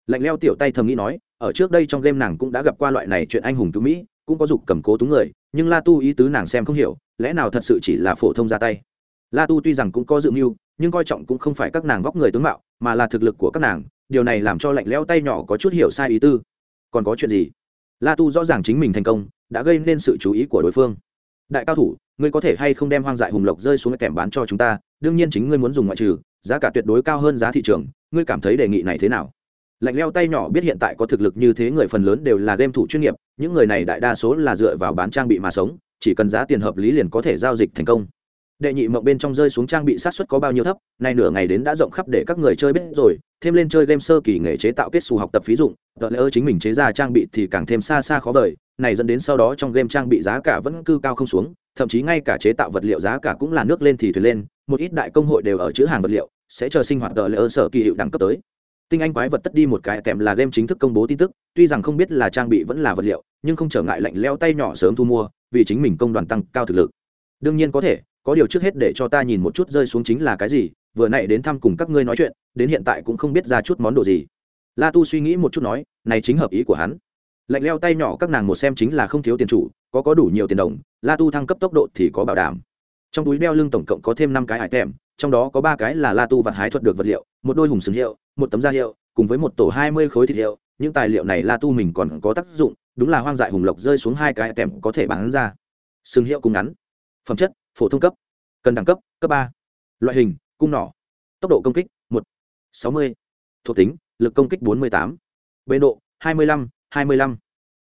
Lạnh leo tiểu tay thầm nghĩ nói, ở trước đây trong game nàng cũng đã gặp qua loại này chuyện anh hùng cứu mỹ, cũng có dục cầm cố túng người, nhưng la tu ý tứ nàng xem không hiểu, lẽ nào thật sự chỉ là phổ thông ra tay? La tu tuy rằng cũng có dự mưu, nhưng coi trọng cũng không phải các nàng vóc người tướng mạo, mà là thực lực của các nàng, điều này làm cho lạnh leo tay nhỏ có chút hiểu sai ý tư còn có chuyện gì? La tu rõ ràng chính mình thành công, đã gây nên sự chú ý của đối phương. Đại cao thủ, ngươi có thể hay không đem hoang dại hùng lộc rơi xuống kèm bán cho chúng ta? Đương nhiên chính ngươi muốn dùng ngoại trừ, giá cả tuyệt đối cao hơn giá thị trường, ngươi cảm thấy đề nghị này thế nào? Lạnh leo tay nhỏ biết hiện tại có thực lực như thế người phần lớn đều là game thủ chuyên nghiệp, những người này đại đa số là dựa vào bán trang bị mà sống, chỉ cần giá tiền hợp lý liền có thể giao dịch thành công đệ nhị mộng bên trong rơi xuống trang bị sát xuất có bao nhiêu thấp, nay nửa ngày đến đã rộng khắp để các người chơi biết rồi, thêm lên chơi game sơ kỳ nghề chế tạo kết xù học tập phí dụng tờ lỡ chính mình chế ra trang bị thì càng thêm xa xa khó vời, này dẫn đến sau đó trong game trang bị giá cả vẫn cư cao không xuống, thậm chí ngay cả chế tạo vật liệu giá cả cũng là nước lên thì thuyền lên, một ít đại công hội đều ở chữ hàng vật liệu, sẽ chờ sinh hoạt tờ lỡ sở kỳ hiệu đẳng cấp tới. Tinh anh quái vật tất đi một cái kèm là game chính thức công bố tin tức, tuy rằng không biết là trang bị vẫn là vật liệu, nhưng không trở ngại lạnh leo tay nhỏ sớm thu mua, vì chính mình công đoàn tăng cao thực lực. Đương nhiên có thể có điều trước hết để cho ta nhìn một chút rơi xuống chính là cái gì, vừa nãy đến thăm cùng các ngươi nói chuyện, đến hiện tại cũng không biết ra chút món đồ gì. La tu suy nghĩ một chút nói, này chính hợp ý của hắn. Lạnh leo tay nhỏ các nàng một xem chính là không thiếu tiền chủ, có có đủ nhiều tiền đồng, la tu thăng cấp tốc độ thì có bảo đảm. Trong túi đeo lưng tổng cộng có thêm năm cái hải tèm trong đó có ba cái là la tu vặt hái thuật được vật liệu, một đôi hùng sừng hiệu, một tấm da hiệu, cùng với một tổ hai mươi khối thịt hiệu. Những tài liệu này la tu mình còn có tác dụng, đúng là hoang dại hùng lộc rơi xuống hai cái tèm có thể bán ra. Sừng hiệu cùng ngắn. Phẩm chất phổ thông cấp, cần đẳng cấp cấp ba. Loại hình, cung nỏ. Tốc độ công kích, một. Sáu mươi. Thuộc tính, lực công kích bốn mươi tám. Bê độ, hai mươi lăm, hai mươi lăm.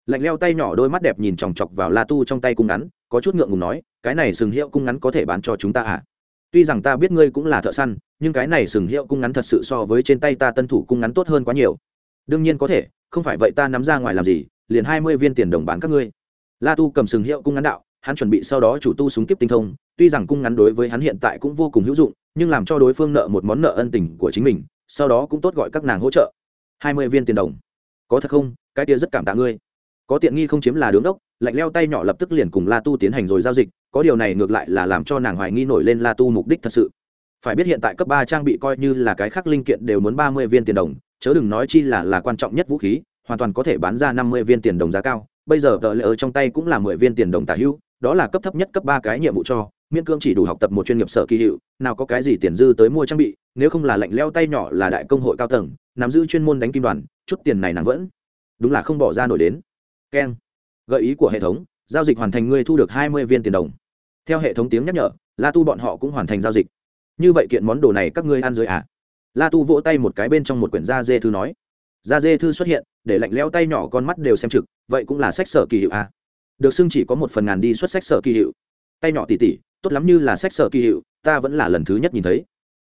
Lạnh leo tay nhỏ đôi mắt đẹp nhìn chòng chọc vào la tu trong tay cung ngắn, có chút ngượng ngùng nói, cái này sừng hiệu cung ngắn có thể bán cho chúng ta à? Tuy rằng ta biết ngươi cũng là thợ săn, nhưng cái này sừng hiệu cung ngắn thật sự so với trên tay ta tân thủ cung ngắn tốt hơn quá nhiều. Đương nhiên có thể, không phải vậy ta nắm ra ngoài làm gì, liền hai mươi viên tiền đồng bán các ngươi. La tu cầm sừng hiệu cung ngắn đạo hắn chuẩn bị sau đó chủ tu súng kiếp tinh thông, tuy rằng cung ngắn đối với hắn hiện tại cũng vô cùng hữu dụng, nhưng làm cho đối phương nợ một món nợ ân tình của chính mình, sau đó cũng tốt gọi các nàng hỗ trợ. Hai mươi viên tiền đồng. Có thật không? Cái kia rất cảm tạ ngươi. Có tiện nghi không chiếm là đứng đốc, lạnh leo tay nhỏ lập tức liền cùng la tu tiến hành rồi giao dịch, có điều này ngược lại là làm cho nàng hoài nghi nổi lên la tu mục đích thật sự. Phải biết hiện tại cấp ba trang bị coi như là cái khác linh kiện đều muốn ba mươi viên tiền đồng, chớ đừng nói chi là là quan trọng nhất vũ khí, hoàn toàn có thể bán ra năm mươi viên tiền đồng giá cao, bây giờ tờ lệ ở trong tay cũng là mười viên tiền đồng tả hữu đó là cấp thấp nhất cấp ba cái nhiệm vụ cho, miễn cương chỉ đủ học tập một chuyên nghiệp sở kỳ hiệu, nào có cái gì tiền dư tới mua trang bị, nếu không là lạnh leo tay nhỏ là đại công hội cao tầng, nắm giữ chuyên môn đánh kim đoàn, chút tiền này nàng vẫn, đúng là không bỏ ra nổi đến. Keng, gợi ý của hệ thống, giao dịch hoàn thành ngươi thu được hai mươi viên tiền đồng. Theo hệ thống tiếng nhắc nhở, la tu bọn họ cũng hoàn thành giao dịch. Như vậy kiện món đồ này các ngươi ăn dưới à? La tu vỗ tay một cái bên trong một quyển da dê thư nói. Da dê thư xuất hiện, để lạnh leo tay nhỏ con mắt đều xem trực, vậy cũng là sách sở kỳ hiệu à? Được xưng chỉ có một phần ngàn đi xuất sách sở kỳ hiệu. Tay nhỏ tỉ tỉ, tốt lắm như là sách sở kỳ hiệu, ta vẫn là lần thứ nhất nhìn thấy.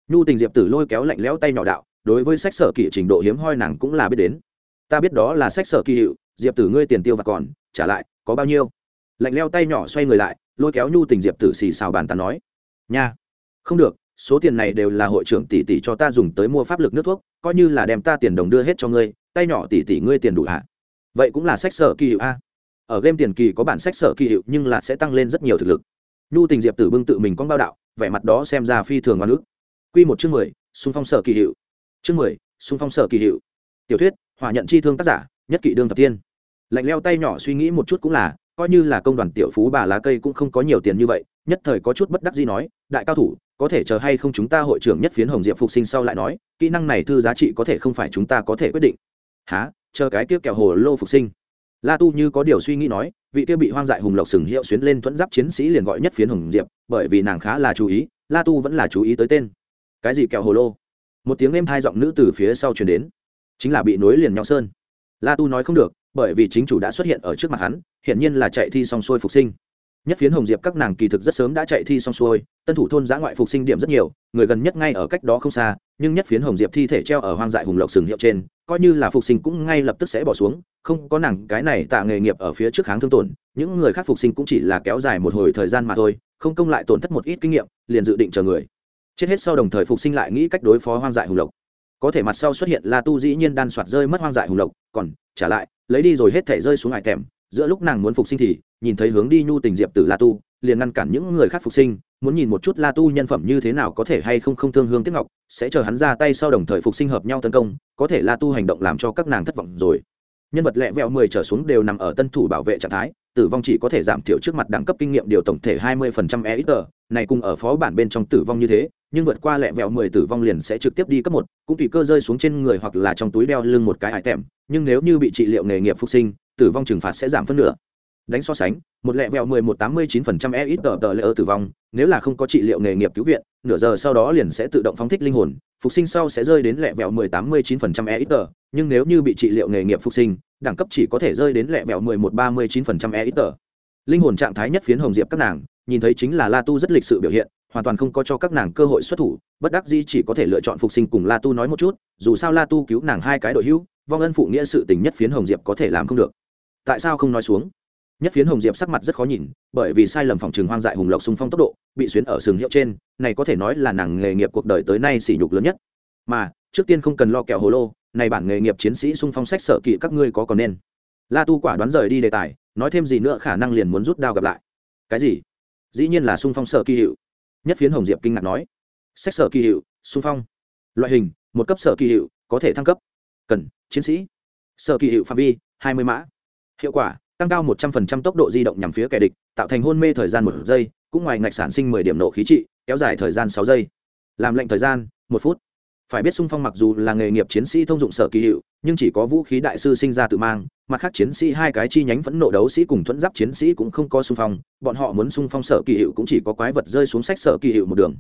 Nhu tình diệp tử lôi kéo lạnh lẽo tay nhỏ đạo, đối với sách sở kỳ trình độ hiếm hoi nàng cũng là biết đến. Ta biết đó là sách sở kỳ hiệu, diệp tử ngươi tiền tiêu và còn, trả lại, có bao nhiêu? Lạnh leo tay nhỏ xoay người lại, lôi kéo nhu tình diệp tử xì xào bàn tán nói, nha, không được, số tiền này đều là hội trưởng tỷ tỷ cho ta dùng tới mua pháp lực nước thuốc, coi như là đem ta tiền đồng đưa hết cho ngươi, tay nhỏ tỷ tỷ ngươi tiền đủ hạ vậy cũng là sách sở kỳ hiệu a ở game tiền kỳ có bản sách sở kỳ hiệu nhưng là sẽ tăng lên rất nhiều thực lực. Nhu tình diệp tử bưng tự mình con bao đạo, vẻ mặt đó xem ra phi thường oan ức. Q một chương mười, xung phong sở kỳ hiệu. Chương mười, xung phong sở kỳ hiệu. Tiểu thuyết hòa nhận chi thương tác giả, nhất kỵ đương thập tiên. Lạnh leo tay nhỏ suy nghĩ một chút cũng là, coi như là công đoàn tiểu phú bà lá cây cũng không có nhiều tiền như vậy, nhất thời có chút bất đắc gì nói, đại cao thủ, có thể chờ hay không chúng ta hội trưởng nhất phiến hồng diệp phục sinh sau lại nói, kỹ năng này thư giá trị có thể không phải chúng ta có thể quyết định. Há chờ cái tiếp kẹo hồ lô phục sinh la tu như có điều suy nghĩ nói, vị kia bị hoang dại hùng lộc sừng hiệu xuyến lên thuẫn giáp chiến sĩ liền gọi nhất phiến hồng diệp, bởi vì nàng khá là chú ý, la tu vẫn là chú ý tới tên. Cái gì kẹo hồ lô? Một tiếng êm thai giọng nữ từ phía sau truyền đến. Chính là bị nối liền nhau sơn. La tu nói không được, bởi vì chính chủ đã xuất hiện ở trước mặt hắn hiện nhiên là chạy thi xong xuôi phục sinh. Nhất phiến hồng diệp các nàng kỳ thực rất sớm đã chạy thi xong xuôi, tân thủ thôn giã ngoại phục sinh điểm rất nhiều, người gần nhất ngay ở cách đó không xa, nhưng nhất phiến hồng diệp thi thể treo ở hoang dại hùng lộc sừng hiệu trên coi như là phục sinh cũng ngay lập tức sẽ bỏ xuống, không có nàng cái này tạ nghề nghiệp ở phía trước kháng thương tổn, những người khác phục sinh cũng chỉ là kéo dài một hồi thời gian mà thôi, không công lại tổn thất một ít kinh nghiệm, liền dự định chờ người. Chết hết sau đồng thời phục sinh lại nghĩ cách đối phó hoang dại hùng lộc. Có thể mặt sau xuất hiện la tu dĩ nhiên đan soạt rơi mất hoang dại hùng lộc, còn trả lại, lấy đi rồi hết thể rơi xuống ngại thèm giữa lúc nàng muốn phục sinh thì, nhìn thấy hướng đi nhu tình diệp tử la tu, liền ngăn cản những người khác phục sinh muốn nhìn một chút la tu nhân phẩm như thế nào có thể hay không không thương hương tiếc ngọc, sẽ chờ hắn ra tay sau đồng thời phục sinh hợp nhau tấn công, có thể la tu hành động làm cho các nàng thất vọng rồi. Nhân vật lẹ vẹo mười trở xuống đều nằm ở tân thủ bảo vệ trạng thái, tử vong chỉ có thể giảm thiểu trước mặt đẳng cấp kinh nghiệm điều tổng thể hai mươi phần trăm ít này cùng ở phó bản bên trong tử vong như thế, nhưng vượt qua lẹ vẹo mười tử vong liền sẽ trực tiếp đi cấp một, cũng tùy cơ rơi xuống trên người hoặc là trong túi đeo lưng một cái hải tèm nhưng nếu như bị trị liệu nghề nghiệp phục sinh, tử vong trừng phạt sẽ giảm phân nửa. Đánh so sánh, một lẹ vẹo mười một tám mươi chín phần trăm e ít tờ tờ lệ tử vong nếu là không có trị liệu nghề nghiệp cứu viện, nửa giờ sau đó liền sẽ tự động phóng thích linh hồn, phục sinh sau sẽ rơi đến lẹ vẹo mười tám mươi chín phần trăm e ít tờ nhưng nếu như bị trị liệu nghề nghiệp phục sinh, đẳng cấp chỉ có thể rơi đến lẹ vẹo mười một ba mươi chín phần trăm e ít tờ linh hồn trạng thái nhất phiến hồng diệp các nàng, nhìn thấy chính là la tu rất lịch sự biểu hiện, hoàn toàn không có cho các nàng cơ hội xuất thủ, bất đắc dĩ chỉ có thể lựa chọn phục sinh cùng la tu nói một chút, dù sao la tu cứu nàng hai cái đội hữu, vong ân phụ nghĩa sự tình nhất phiến hồng diệp có thể làm không được. Tại sao không nói xuống? Nhất phiến hồng diệp sắc mặt rất khó nhìn, bởi vì sai lầm phòng trường hoang dại hùng lộc xung phong tốc độ bị xuyến ở sừng hiệu trên, này có thể nói là nàng nghề nghiệp cuộc đời tới nay sỉ nhục lớn nhất. Mà, trước tiên không cần lo kẹo hồ lô, này bản nghề nghiệp chiến sĩ sung phong sách sở kỵ các ngươi có còn nên. La tu quả đoán rời đi đề tài, nói thêm gì nữa khả năng liền muốn rút đao gặp lại. Cái gì? Dĩ nhiên là sung phong sở kỳ hiệu. Nhất phiến hồng diệp kinh ngạc nói. Sách sở kỳ hiệu sung phong. Loại hình, một cấp sở kỳ hiệu, có thể thăng cấp. Cần, chiến sĩ. Sở kỳ hiệu phạm vi, hai mươi mã. Hiệu quả, tăng cao một trăm phần trăm tốc độ di động nhằm phía kẻ địch, tạo thành hôn mê thời gian một giây cũng ngoài ngạch sản sinh mười điểm nộ khí trị, kéo dài thời gian sáu giây. Làm lệnh thời gian, một phút. Phải biết xung phong mặc dù là nghề nghiệp chiến sĩ thông dụng sở kỳ hiệu, nhưng chỉ có vũ khí đại sư sinh ra tự mang, mặt khác chiến sĩ hai cái chi nhánh phẫn nộ đấu sĩ cùng thuẫn giáp chiến sĩ cũng không có xung phong, bọn họ muốn xung phong sở kỳ hiệu cũng chỉ có quái vật rơi xuống sách sở kỳ hiệu một đường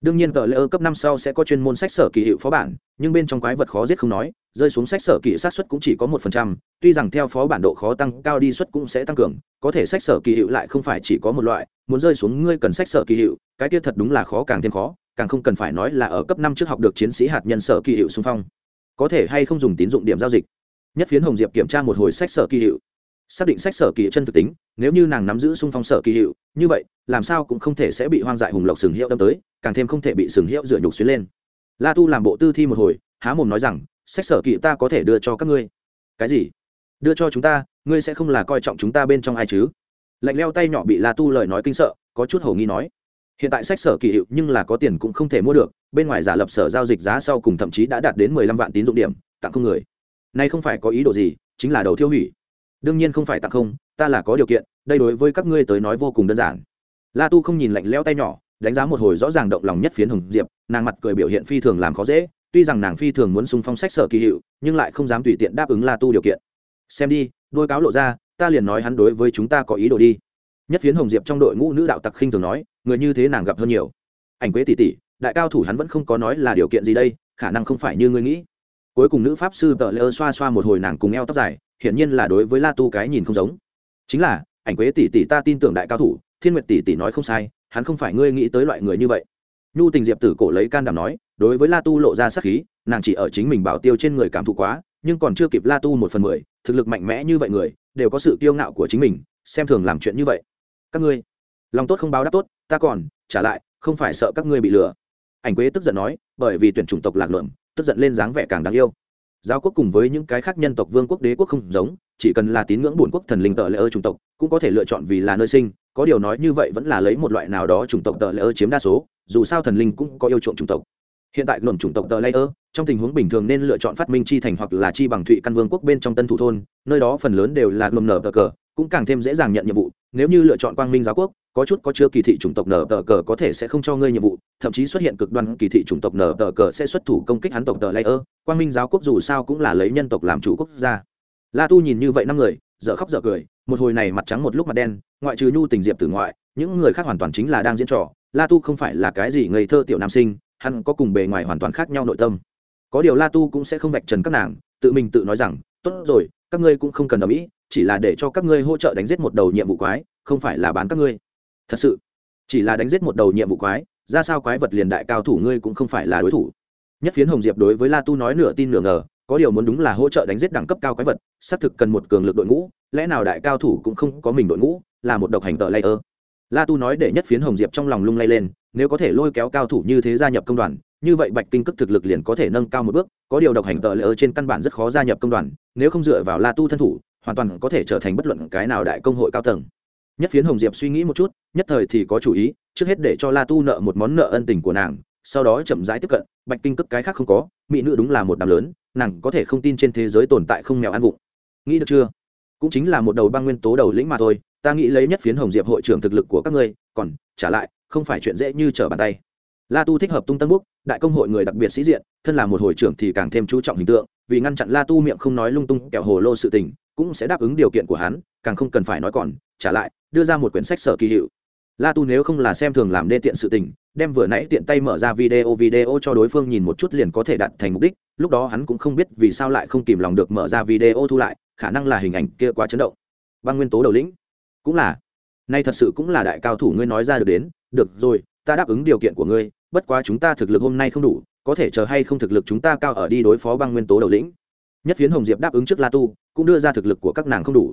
đương nhiên tờ lễ ơ cấp năm sau sẽ có chuyên môn sách sở kỳ hiệu phó bản, nhưng bên trong quái vật khó giết không nói, rơi xuống sách sở kỳ sát xuất cũng chỉ có một phần trăm, tuy rằng theo phó bản độ khó tăng, cao đi suất cũng sẽ tăng cường, có thể sách sở kỳ hiệu lại không phải chỉ có một loại, muốn rơi xuống ngươi cần sách sở kỳ hiệu, cái kia thật đúng là khó càng thêm khó, càng không cần phải nói là ở cấp năm trước học được chiến sĩ hạt nhân sở kỳ hiệu xung phong. Có thể hay không dùng tín dụng điểm giao dịch. Nhất phiến hồng diệp kiểm tra một hồi sách sở kỳ hiệu xác định sách sở kỳ chân thực tính, nếu như nàng nắm giữ xung phong sở kỳ hiệu, như vậy, làm sao cũng không thể sẽ bị hoang dại hùng lộc sừng hiệu đâm tới, càng thêm không thể bị sừng hiệu dựa nhục xuyến lên. La tu làm bộ tư thi một hồi, há mồm nói rằng, sách sở kỳ ta có thể đưa cho các ngươi. Cái gì? Đưa cho chúng ta, ngươi sẽ không là coi trọng chúng ta bên trong ai chứ? Lạnh leo tay nhỏ bị la tu lời nói kinh sợ, có chút hầu nghi nói, hiện tại sách sở kỳ hiệu nhưng là có tiền cũng không thể mua được, bên ngoài giả lập sở giao dịch giá sau cùng thậm chí đã đạt đến mười lăm vạn tín dụng điểm, tặng không người. Nay không phải có ý đồ gì, chính là đầu thiêu hủy đương nhiên không phải tặng không, ta là có điều kiện, đây đối với các ngươi tới nói vô cùng đơn giản. La tu không nhìn lạnh leo tay nhỏ, đánh giá một hồi rõ ràng động lòng nhất phiến hồng diệp, nàng mặt cười biểu hiện phi thường làm khó dễ, tuy rằng nàng phi thường muốn sung phong sách sở kỳ hiệu, nhưng lại không dám tùy tiện đáp ứng la tu điều kiện. Xem đi, đôi cáo lộ ra, ta liền nói hắn đối với chúng ta có ý đồ đi. Nhất phiến hồng diệp trong đội ngũ nữ đạo tặc khinh thường nói, người như thế nàng gặp hơn nhiều. Ảnh quế tỷ tỷ, đại cao thủ hắn vẫn không có nói là điều kiện gì đây, khả năng không phải như ngươi nghĩ. Cuối cùng nữ pháp sư tờ lơ xoa xoa một hồi nàng cùng eo tóc dài hiển nhiên là đối với la tu cái nhìn không giống. Chính là, ảnh quế tỷ tỷ ta tin tưởng đại cao thủ, thiên nguyệt tỷ tỷ nói không sai, hắn không phải ngươi nghĩ tới loại người như vậy. Nhu tình diệp tử cổ lấy can đảm nói, đối với la tu lộ ra sắc khí, nàng chỉ ở chính mình bảo tiêu trên người cảm thụ quá, nhưng còn chưa kịp la tu một phần mười, thực lực mạnh mẽ như vậy người, đều có sự kiêu ngạo của chính mình, xem thường làm chuyện như vậy. Các ngươi, lòng tốt không báo đáp tốt, ta còn, trả lại, không phải sợ các ngươi bị lừa. Ảnh quế tức giận nói, bởi vì tuyển chủng tộc lạc luận tức giận lên dáng vẻ càng đáng yêu giáo quốc cùng với những cái khác nhân tộc vương quốc đế quốc không giống, chỉ cần là tín ngưỡng bổn quốc thần linh tợ lễ ơ chủng tộc, cũng có thể lựa chọn vì là nơi sinh. Có điều nói như vậy vẫn là lấy một loại nào đó chủng tộc tợ lễ ơ chiếm đa số, dù sao thần linh cũng có yêu chuộng chủng tộc. Hiện tại luận chủng tộc tờ ơ, trong tình huống bình thường nên lựa chọn phát minh chi thành hoặc là chi bằng thụy căn vương quốc bên trong tân thủ thôn, nơi đó phần lớn đều là luận nở tờ cờ, cũng càng thêm dễ dàng nhận nhiệm vụ nếu như lựa chọn quang minh giáo quốc, có chút có chưa kỳ thị chủng tộc nở tờ cờ có thể sẽ không cho ngươi nhiệm vụ, thậm chí xuất hiện cực đoan kỳ thị chủng tộc nở tờ cờ sẽ xuất thủ công kích hắn tộc tờ layer. Quang minh giáo quốc dù sao cũng là lấy nhân tộc làm chủ quốc gia. La tu nhìn như vậy năm người, dở khóc dở cười, một hồi này mặt trắng một lúc mặt đen, ngoại trừ nhu tình diệp từ ngoại, những người khác hoàn toàn chính là đang diễn trò. La tu không phải là cái gì ngây thơ tiểu nam sinh, hắn có cùng bề ngoài hoàn toàn khác nhau nội tâm. Có điều la tu cũng sẽ không vạch trần các nàng, tự mình tự nói rằng, tốt rồi, các ngươi cũng không cần ở mỹ chỉ là để cho các ngươi hỗ trợ đánh giết một đầu nhiệm vụ quái, không phải là bán các ngươi. Thật sự, chỉ là đánh giết một đầu nhiệm vụ quái, ra sao quái vật liền đại cao thủ ngươi cũng không phải là đối thủ. Nhất phiến hồng diệp đối với la tu nói nửa tin nửa ngờ, có điều muốn đúng là hỗ trợ đánh giết đẳng cấp cao quái vật, xác thực cần một cường lực đội ngũ, lẽ nào đại cao thủ cũng không có mình đội ngũ, là một độc hành tờ layer la tu nói để nhất phiến hồng diệp trong lòng lung lay lên, nếu có thể lôi kéo cao thủ như thế gia nhập công đoàn, như vậy bạch kinh cước thực lực liền có thể nâng cao một bước, có điều độc hành tờ layer trên căn bản rất khó gia nhập công đoàn, nếu không dựa vào la tu thân thủ hoàn toàn có thể trở thành bất luận cái nào đại công hội cao tầng. Nhất phiến hồng diệp suy nghĩ một chút, nhất thời thì có chủ ý, trước hết để cho la tu nợ một món nợ ân tình của nàng, sau đó chậm rãi tiếp cận, bạch kinh cước cái khác không có, mỹ nữ đúng là một đám lớn, nàng có thể không tin trên thế giới tồn tại không mèo ăn vụng. Nghĩ được chưa? Cũng chính là một đầu băng nguyên tố đầu lĩnh mà thôi, ta nghĩ lấy nhất phiến hồng diệp hội trưởng thực lực của các ngươi, còn trả lại, không phải chuyện dễ như trở bàn tay. La tu thích hợp tung tân búc đại công hội người đặc biệt sĩ diện, thân là một hội trưởng thì càng thêm chú trọng hình tượng, vì ngăn chặn la tu miệng không nói lung tung kẹo hồ lô sự tình cũng sẽ đáp ứng điều kiện của hắn, càng không cần phải nói còn, trả lại, đưa ra một quyển sách sở kỳ hiệu. La tu nếu không là xem thường làm đê tiện sự tình, đem vừa nãy tiện tay mở ra video video cho đối phương nhìn một chút liền có thể đạt thành mục đích, lúc đó hắn cũng không biết vì sao lại không kìm lòng được mở ra video thu lại, khả năng là hình ảnh kia quá chấn động. Băng nguyên tố đầu lĩnh, cũng là. Nay thật sự cũng là đại cao thủ ngươi nói ra được đến, được rồi, ta đáp ứng điều kiện của ngươi, bất quá chúng ta thực lực hôm nay không đủ, có thể chờ hay không thực lực chúng ta cao ở đi đối phó băng nguyên tố đầu lĩnh. Nhất phiến hồng diệp đáp ứng trước la tu cũng đưa ra thực lực của các nàng không đủ.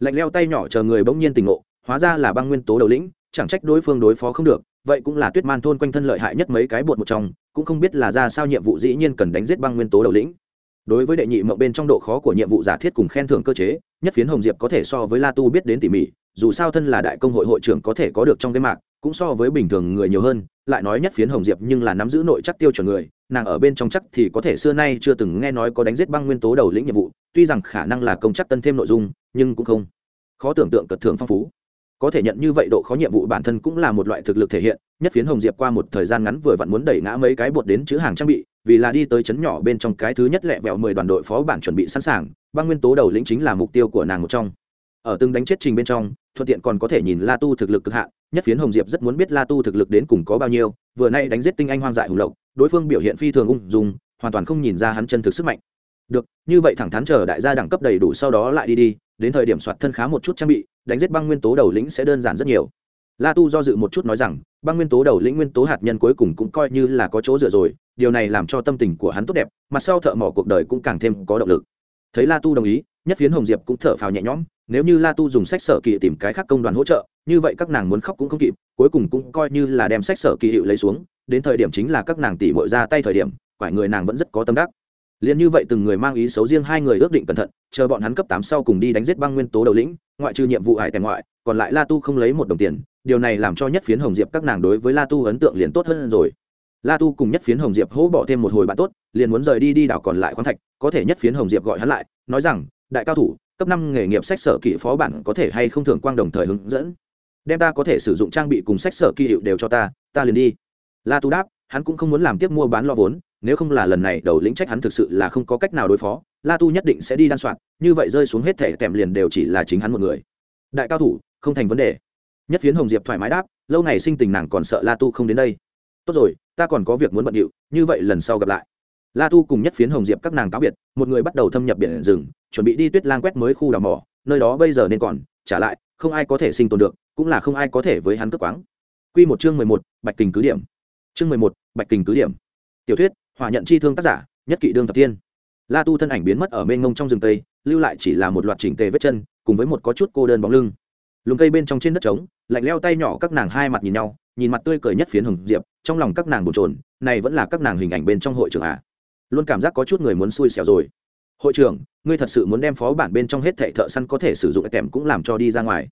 Lạnh leo tay nhỏ chờ người bỗng nhiên tình ngộ, hóa ra là băng nguyên tố đầu lĩnh, chẳng trách đối phương đối phó không được, vậy cũng là tuyết man thôn quanh thân lợi hại nhất mấy cái bột một trong, cũng không biết là ra sao nhiệm vụ dĩ nhiên cần đánh giết băng nguyên tố đầu lĩnh. Đối với đệ nhị mộng bên trong độ khó của nhiệm vụ giả thiết cùng khen thưởng cơ chế, nhất phiến hồng diệp có thể so với la tu biết đến tỉ mỉ, dù sao thân là đại công hội hội trưởng có thể có được trong cái mạc, cũng so với bình thường người nhiều hơn, lại nói nhất phiến hồng diệp nhưng là nắm giữ nội chắc tiêu chuẩn người nàng ở bên trong chắc thì có thể xưa nay chưa từng nghe nói có đánh giết băng nguyên tố đầu lĩnh nhiệm vụ, tuy rằng khả năng là công chắc tân thêm nội dung, nhưng cũng không khó tưởng tượng cật thường phong phú. Có thể nhận như vậy độ khó nhiệm vụ bản thân cũng là một loại thực lực thể hiện, nhất phiến hồng diệp qua một thời gian ngắn vừa vặn muốn đẩy ngã mấy cái bột đến chữ hàng trang bị, vì là đi tới chấn nhỏ bên trong cái thứ nhất lẹ vẹo mười đoàn đội phó bản chuẩn bị sẵn sàng, băng nguyên tố đầu lĩnh chính là mục tiêu của nàng một trong ở từng đánh chết trình bên trong, thuận tiện còn có thể nhìn la tu thực lực cực hạn, nhất phiến hồng diệp rất muốn biết la tu thực lực đến cùng có bao nhiêu, vừa nay đánh giết tinh anh hoang dại hùng lộc, đối phương biểu hiện phi thường ung dung, hoàn toàn không nhìn ra hắn chân thực sức mạnh. Được, như vậy thẳng thắn chờ đại gia đẳng cấp đầy đủ sau đó lại đi đi, đến thời điểm soạt thân khá một chút trang bị, đánh giết băng nguyên tố đầu lĩnh sẽ đơn giản rất nhiều. La tu do dự một chút nói rằng, băng nguyên tố đầu lĩnh nguyên tố hạt nhân cuối cùng cũng coi như là có chỗ dựa rồi, điều này làm cho tâm tình của hắn tốt đẹp mặt sau thợ mỏ cuộc đời cũng càng thêm có động lực. Thấy la tu đồng ý nhất phiến hồng diệp cũng thở phào nhẹ nhõm, nếu như la tu dùng sách sở kỳ tìm cái khác công đoàn hỗ trợ, như vậy các nàng muốn khóc cũng không kịp, cuối cùng cũng coi như là đem sách sở kỳ hiệu lấy xuống, đến thời điểm chính là các nàng tỉ mội ra tay thời điểm phải người nàng vẫn rất có tâm đắc. Liền như vậy từng người mang ý xấu riêng hai người ước định cẩn thận, chờ bọn hắn cấp tám sau cùng đi đánh giết băng nguyên tố đầu lĩnh, ngoại trừ nhiệm vụ hải tèm ngoại, còn lại la tu không lấy một đồng tiền, điều này làm cho nhất phiến hồng diệp các nàng đối với la tu ấn tượng liền tốt hơn rồi. La tu cùng nhất phiến hồng diệp hỗ bỏ thêm một hồi bạn tốt, liền muốn rời đi đi đảo còn lại khoáng thạch, có thể nhất phiến hồng diệp gọi hắn lại, nói rằng đại cao thủ, cấp năm nghề nghiệp sách sở kỹ phó bản có thể hay không thường quang đồng thời hướng dẫn. Đem ta có thể sử dụng trang bị cùng sách sở kỳ hiệu đều cho ta ta liền đi. La tu đáp, hắn cũng không muốn làm tiếp mua bán lo vốn, nếu không là lần này đầu lĩnh trách hắn thực sự là không có cách nào đối phó, la tu nhất định sẽ đi đan soạn, như vậy rơi xuống hết thẻ tèm liền đều chỉ là chính hắn một người. Đại cao thủ, không thành vấn đề. Nhất phiến hồng diệp thoải mái đáp, lâu ngày sinh tình nàng còn sợ la tu không đến đây. Tốt rồi, ta còn có việc muốn bận điệu, như vậy lần sau gặp lại la tu cùng nhất phiến hồng diệp các nàng cáo biệt, một người bắt đầu thâm nhập biển rừng, chuẩn bị đi tuyết lang quét mới khu đào mỏ, nơi đó bây giờ nên còn, trả lại, không ai có thể sinh tồn được, cũng là không ai có thể với hắn cướp quáng. Q một chương mười một, bạch kình cứ điểm. Chương mười một, bạch kình cứ điểm. Tiểu thuyết hòa nhận chi thương tác giả, nhất kỵ đương tập tiên. La tu thân ảnh biến mất ở mênh ngông trong rừng tây, lưu lại chỉ là một loạt chỉnh tề vết chân, cùng với một có chút cô đơn bóng lưng. Lùng cây bên trong trên đất trống, lạnh leo tay nhỏ các nàng hai mặt nhìn nhau, nhìn mặt tươi cười nhất phiến hồng diệp, trong lòng các nàng bồn trồn này vẫn là các nàng hình ảnh bên trong hội trường à luôn cảm giác có chút người muốn xui xẻo rồi. Hội trưởng, ngươi thật sự muốn đem phó bản bên trong hết thệ thợ săn có thể sử dụng kèm cũng làm cho đi ra ngoài.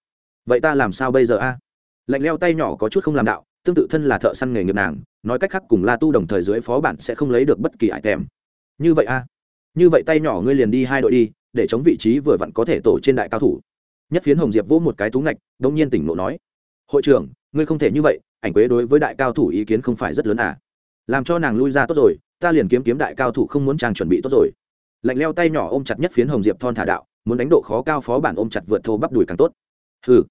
Vậy ta làm sao bây giờ a? Lạnh leo tay nhỏ có chút không làm đạo, tương tự thân là thợ săn nghề nghiệp nàng, nói cách khác cùng la tu đồng thời dưới phó bản sẽ không lấy được bất kỳ ải kèm như vậy a? Như vậy tay nhỏ ngươi liền đi hai đội đi, để chống vị trí vừa vặn có thể tổ trên đại cao thủ. Nhất phiến hồng diệp vỗ một cái tú ngạch, đông nhiên tỉnh nộ nói. Hội trưởng, ngươi không thể như vậy, ảnh quế đối với đại cao thủ ý kiến không phải rất lớn à? Làm cho nàng lui ra tốt rồi ta liền kiếm kiếm đại cao thủ không muốn trang chuẩn bị tốt rồi. Lạnh leo tay nhỏ ôm chặt nhất phiến hồng diệp thon thả đạo, muốn đánh độ khó cao phó bản ôm chặt vượt thô bắp đùi càng tốt. Ừ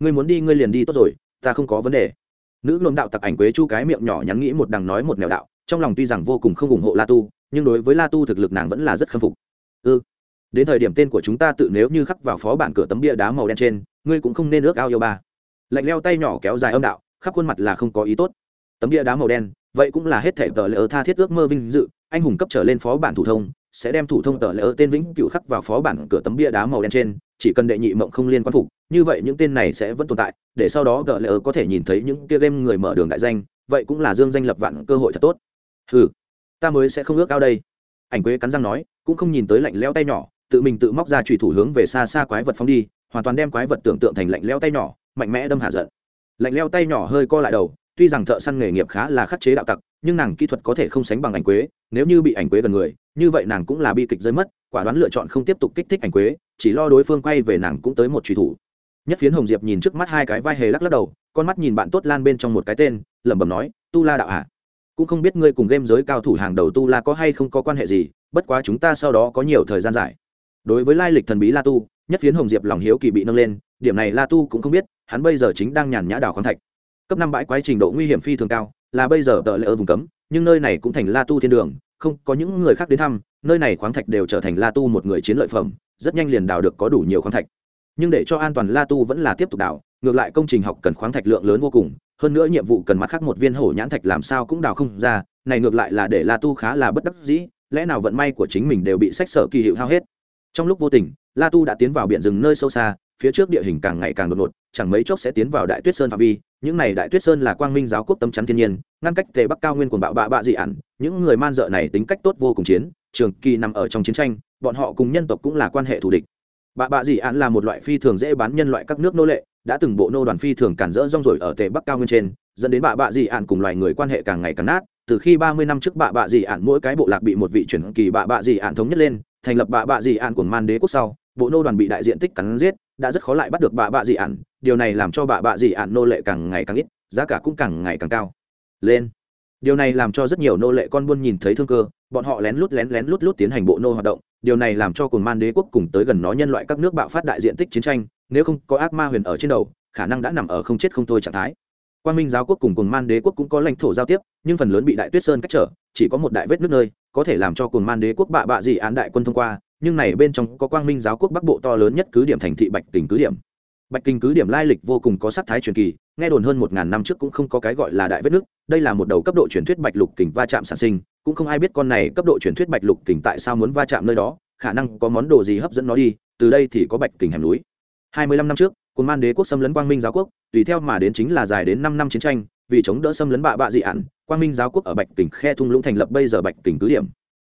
ngươi muốn đi ngươi liền đi tốt rồi, ta không có vấn đề. Nữ luận đạo tặc ảnh quế chu cái miệng nhỏ nhắn nghĩ một đằng nói một nẻo đạo, trong lòng tuy rằng vô cùng không ủng hộ la tu, nhưng đối với la tu thực lực nàng vẫn là rất khâm phục. Ư ừ. đến thời điểm tên của chúng ta tự nếu như khắc vào phó bản cửa tấm bia đá màu đen trên, ngươi cũng không nên ước ao yêu ba. Lạnh leo tay nhỏ kéo dài âm đạo, khắp khuôn mặt là không có ý tốt. Tấm bia đá màu đen vậy cũng là hết thể tờ lỡ tha thiết ước mơ vinh dự, anh hùng cấp trở lên phó bản thủ thông, sẽ đem thủ thông tờ lỡ tên vĩnh cựu khắc vào phó bản cửa tấm bia đá màu đen trên, chỉ cần đệ nhị mộng không liên quan phục, như vậy những tên này sẽ vẫn tồn tại, để sau đó gỡ lỡ có thể nhìn thấy những kia game người mở đường đại danh, vậy cũng là dương danh lập vạn cơ hội thật tốt. Ừ ta mới sẽ không ước ao đây. Ảnh quế cắn răng nói, cũng không nhìn tới lạnh leo tay nhỏ, tự mình tự móc ra trùy thủ hướng về xa xa quái vật phóng đi, hoàn toàn đem quái vật tưởng tượng thành lạnh leo tay nhỏ, mạnh mẽ đâm hạ giận. Lạnh leo tay nhỏ hơi co lại đầu tuy rằng thợ săn nghề nghiệp khá là khắc chế đạo tặc, nhưng nàng kỹ thuật có thể không sánh bằng ảnh quế, nếu như bị ảnh quế gần người, như vậy nàng cũng là bi kịch rơi mất, quả đoán lựa chọn không tiếp tục kích thích ảnh quế, chỉ lo đối phương quay về nàng cũng tới một truy thủ nhất phiến hồng diệp nhìn trước mắt hai cái vai hề lắc lắc đầu, con mắt nhìn bạn tốt lan bên trong một cái tên, lẩm bẩm nói, tu la đạo à? cũng không biết ngươi cùng game giới cao thủ hàng đầu tu la có hay không có quan hệ gì, bất quá chúng ta sau đó có nhiều thời gian dài đối với lai lịch thần bí la tu, nhất phiến hồng diệp lòng hiếu kỳ bị nâng lên, điểm này la tu cũng không biết, hắn bây giờ chính đang nhàn nhã đào khoáng thạch cấp năm bãi quái trình độ nguy hiểm phi thường cao, là bây giờ tờ lệ ở vùng cấm, nhưng nơi này cũng thành la tu thiên đường, không có những người khác đến thăm, nơi này khoáng thạch đều trở thành la tu một người chiến lợi phẩm, rất nhanh liền đào được có đủ nhiều khoáng thạch. Nhưng để cho an toàn la tu vẫn là tiếp tục đào, ngược lại công trình học cần khoáng thạch lượng lớn vô cùng, hơn nữa nhiệm vụ cần mặt khác một viên hổ nhãn thạch làm sao cũng đào không ra, này ngược lại là để la tu khá là bất đắc dĩ, lẽ nào vận may của chính mình đều bị sách sở kỳ hiệu hao hết. Trong lúc vô tình, la tu đã tiến vào biển rừng nơi sâu xa, phía trước địa hình càng ngày càng đột ngột, chẳng mấy chốc sẽ tiến vào đại tuyết sơn phạm vi những này đại tuyết sơn là quang minh giáo quốc tâm chắn thiên nhiên, ngăn cách tề bắc cao nguyên của bạo bạ bạ dị ản. Những người man dợ này tính cách tốt vô cùng chiến, trường kỳ nằm ở trong chiến tranh, bọn họ cùng nhân tộc cũng là quan hệ thù địch. Bạ bạ dị ản là một loại phi thường dễ bán nhân loại các nước nô lệ, đã từng bộ nô đoàn phi thường cản rỡ rong rồi ở tề bắc cao nguyên trên, dẫn đến bạ bạ dị ản cùng loài người quan hệ càng ngày càng nát. Từ khi ba mươi năm trước bạ bạ dị ản mỗi cái bộ lạc bị một vị truyền kỳ bạ bạ dị ản thống nhất lên, thành lập bạ bạ dị ản của man đế quốc sau, bộ nô đoàn bị đại diện tích cắn giết đã rất khó lại bắt được bạ bạ dị ản. Điều này làm cho bạ bạ dị ản nô lệ càng ngày càng ít, giá cả cũng càng ngày càng cao. Lên. Điều này làm cho rất nhiều nô lệ con buôn nhìn thấy thương cơ, bọn họ lén lút lén lén lút lút tiến hành bộ nô hoạt động. Điều này làm cho cùng man đế quốc cùng tới gần nó nhân loại các nước bạo phát đại diện tích chiến tranh, nếu không có ác ma huyền ở trên đầu, khả năng đã nằm ở không chết không thôi trạng thái. Quan minh giáo quốc cùng cùng man đế quốc cũng có lãnh thổ giao tiếp, nhưng phần lớn bị đại tuyết sơn cách trở, chỉ có một đại vết nước nơi, có thể làm cho cùng man đế quốc bạ bạ dị án đại quân thông qua nhưng này bên trong có quang minh giáo quốc bắc bộ to lớn nhất cứ điểm thành thị bạch tình cứ điểm. Bạch kinh cứ điểm lai lịch vô cùng có sắc thái truyền kỳ, nghe đồn hơn một ngàn năm trước cũng không có cái gọi là đại vết nước, đây là một đầu cấp độ truyền thuyết bạch lục kình va chạm sản sinh, cũng không ai biết con này cấp độ truyền thuyết bạch lục kình tại sao muốn va chạm nơi đó, khả năng có món đồ gì hấp dẫn nó đi, từ đây thì có bạch kình hẻm núi. Hai mươi lăm năm trước quân man đế quốc xâm lấn quang minh giáo quốc, tùy theo mà đến chính là dài đến năm năm chiến tranh, vì chống đỡ xâm lấn bạ bạ dị ản, quang minh giáo quốc ở bạch kình khe thung lũng thành lập bây giờ bạch kình cứ điểm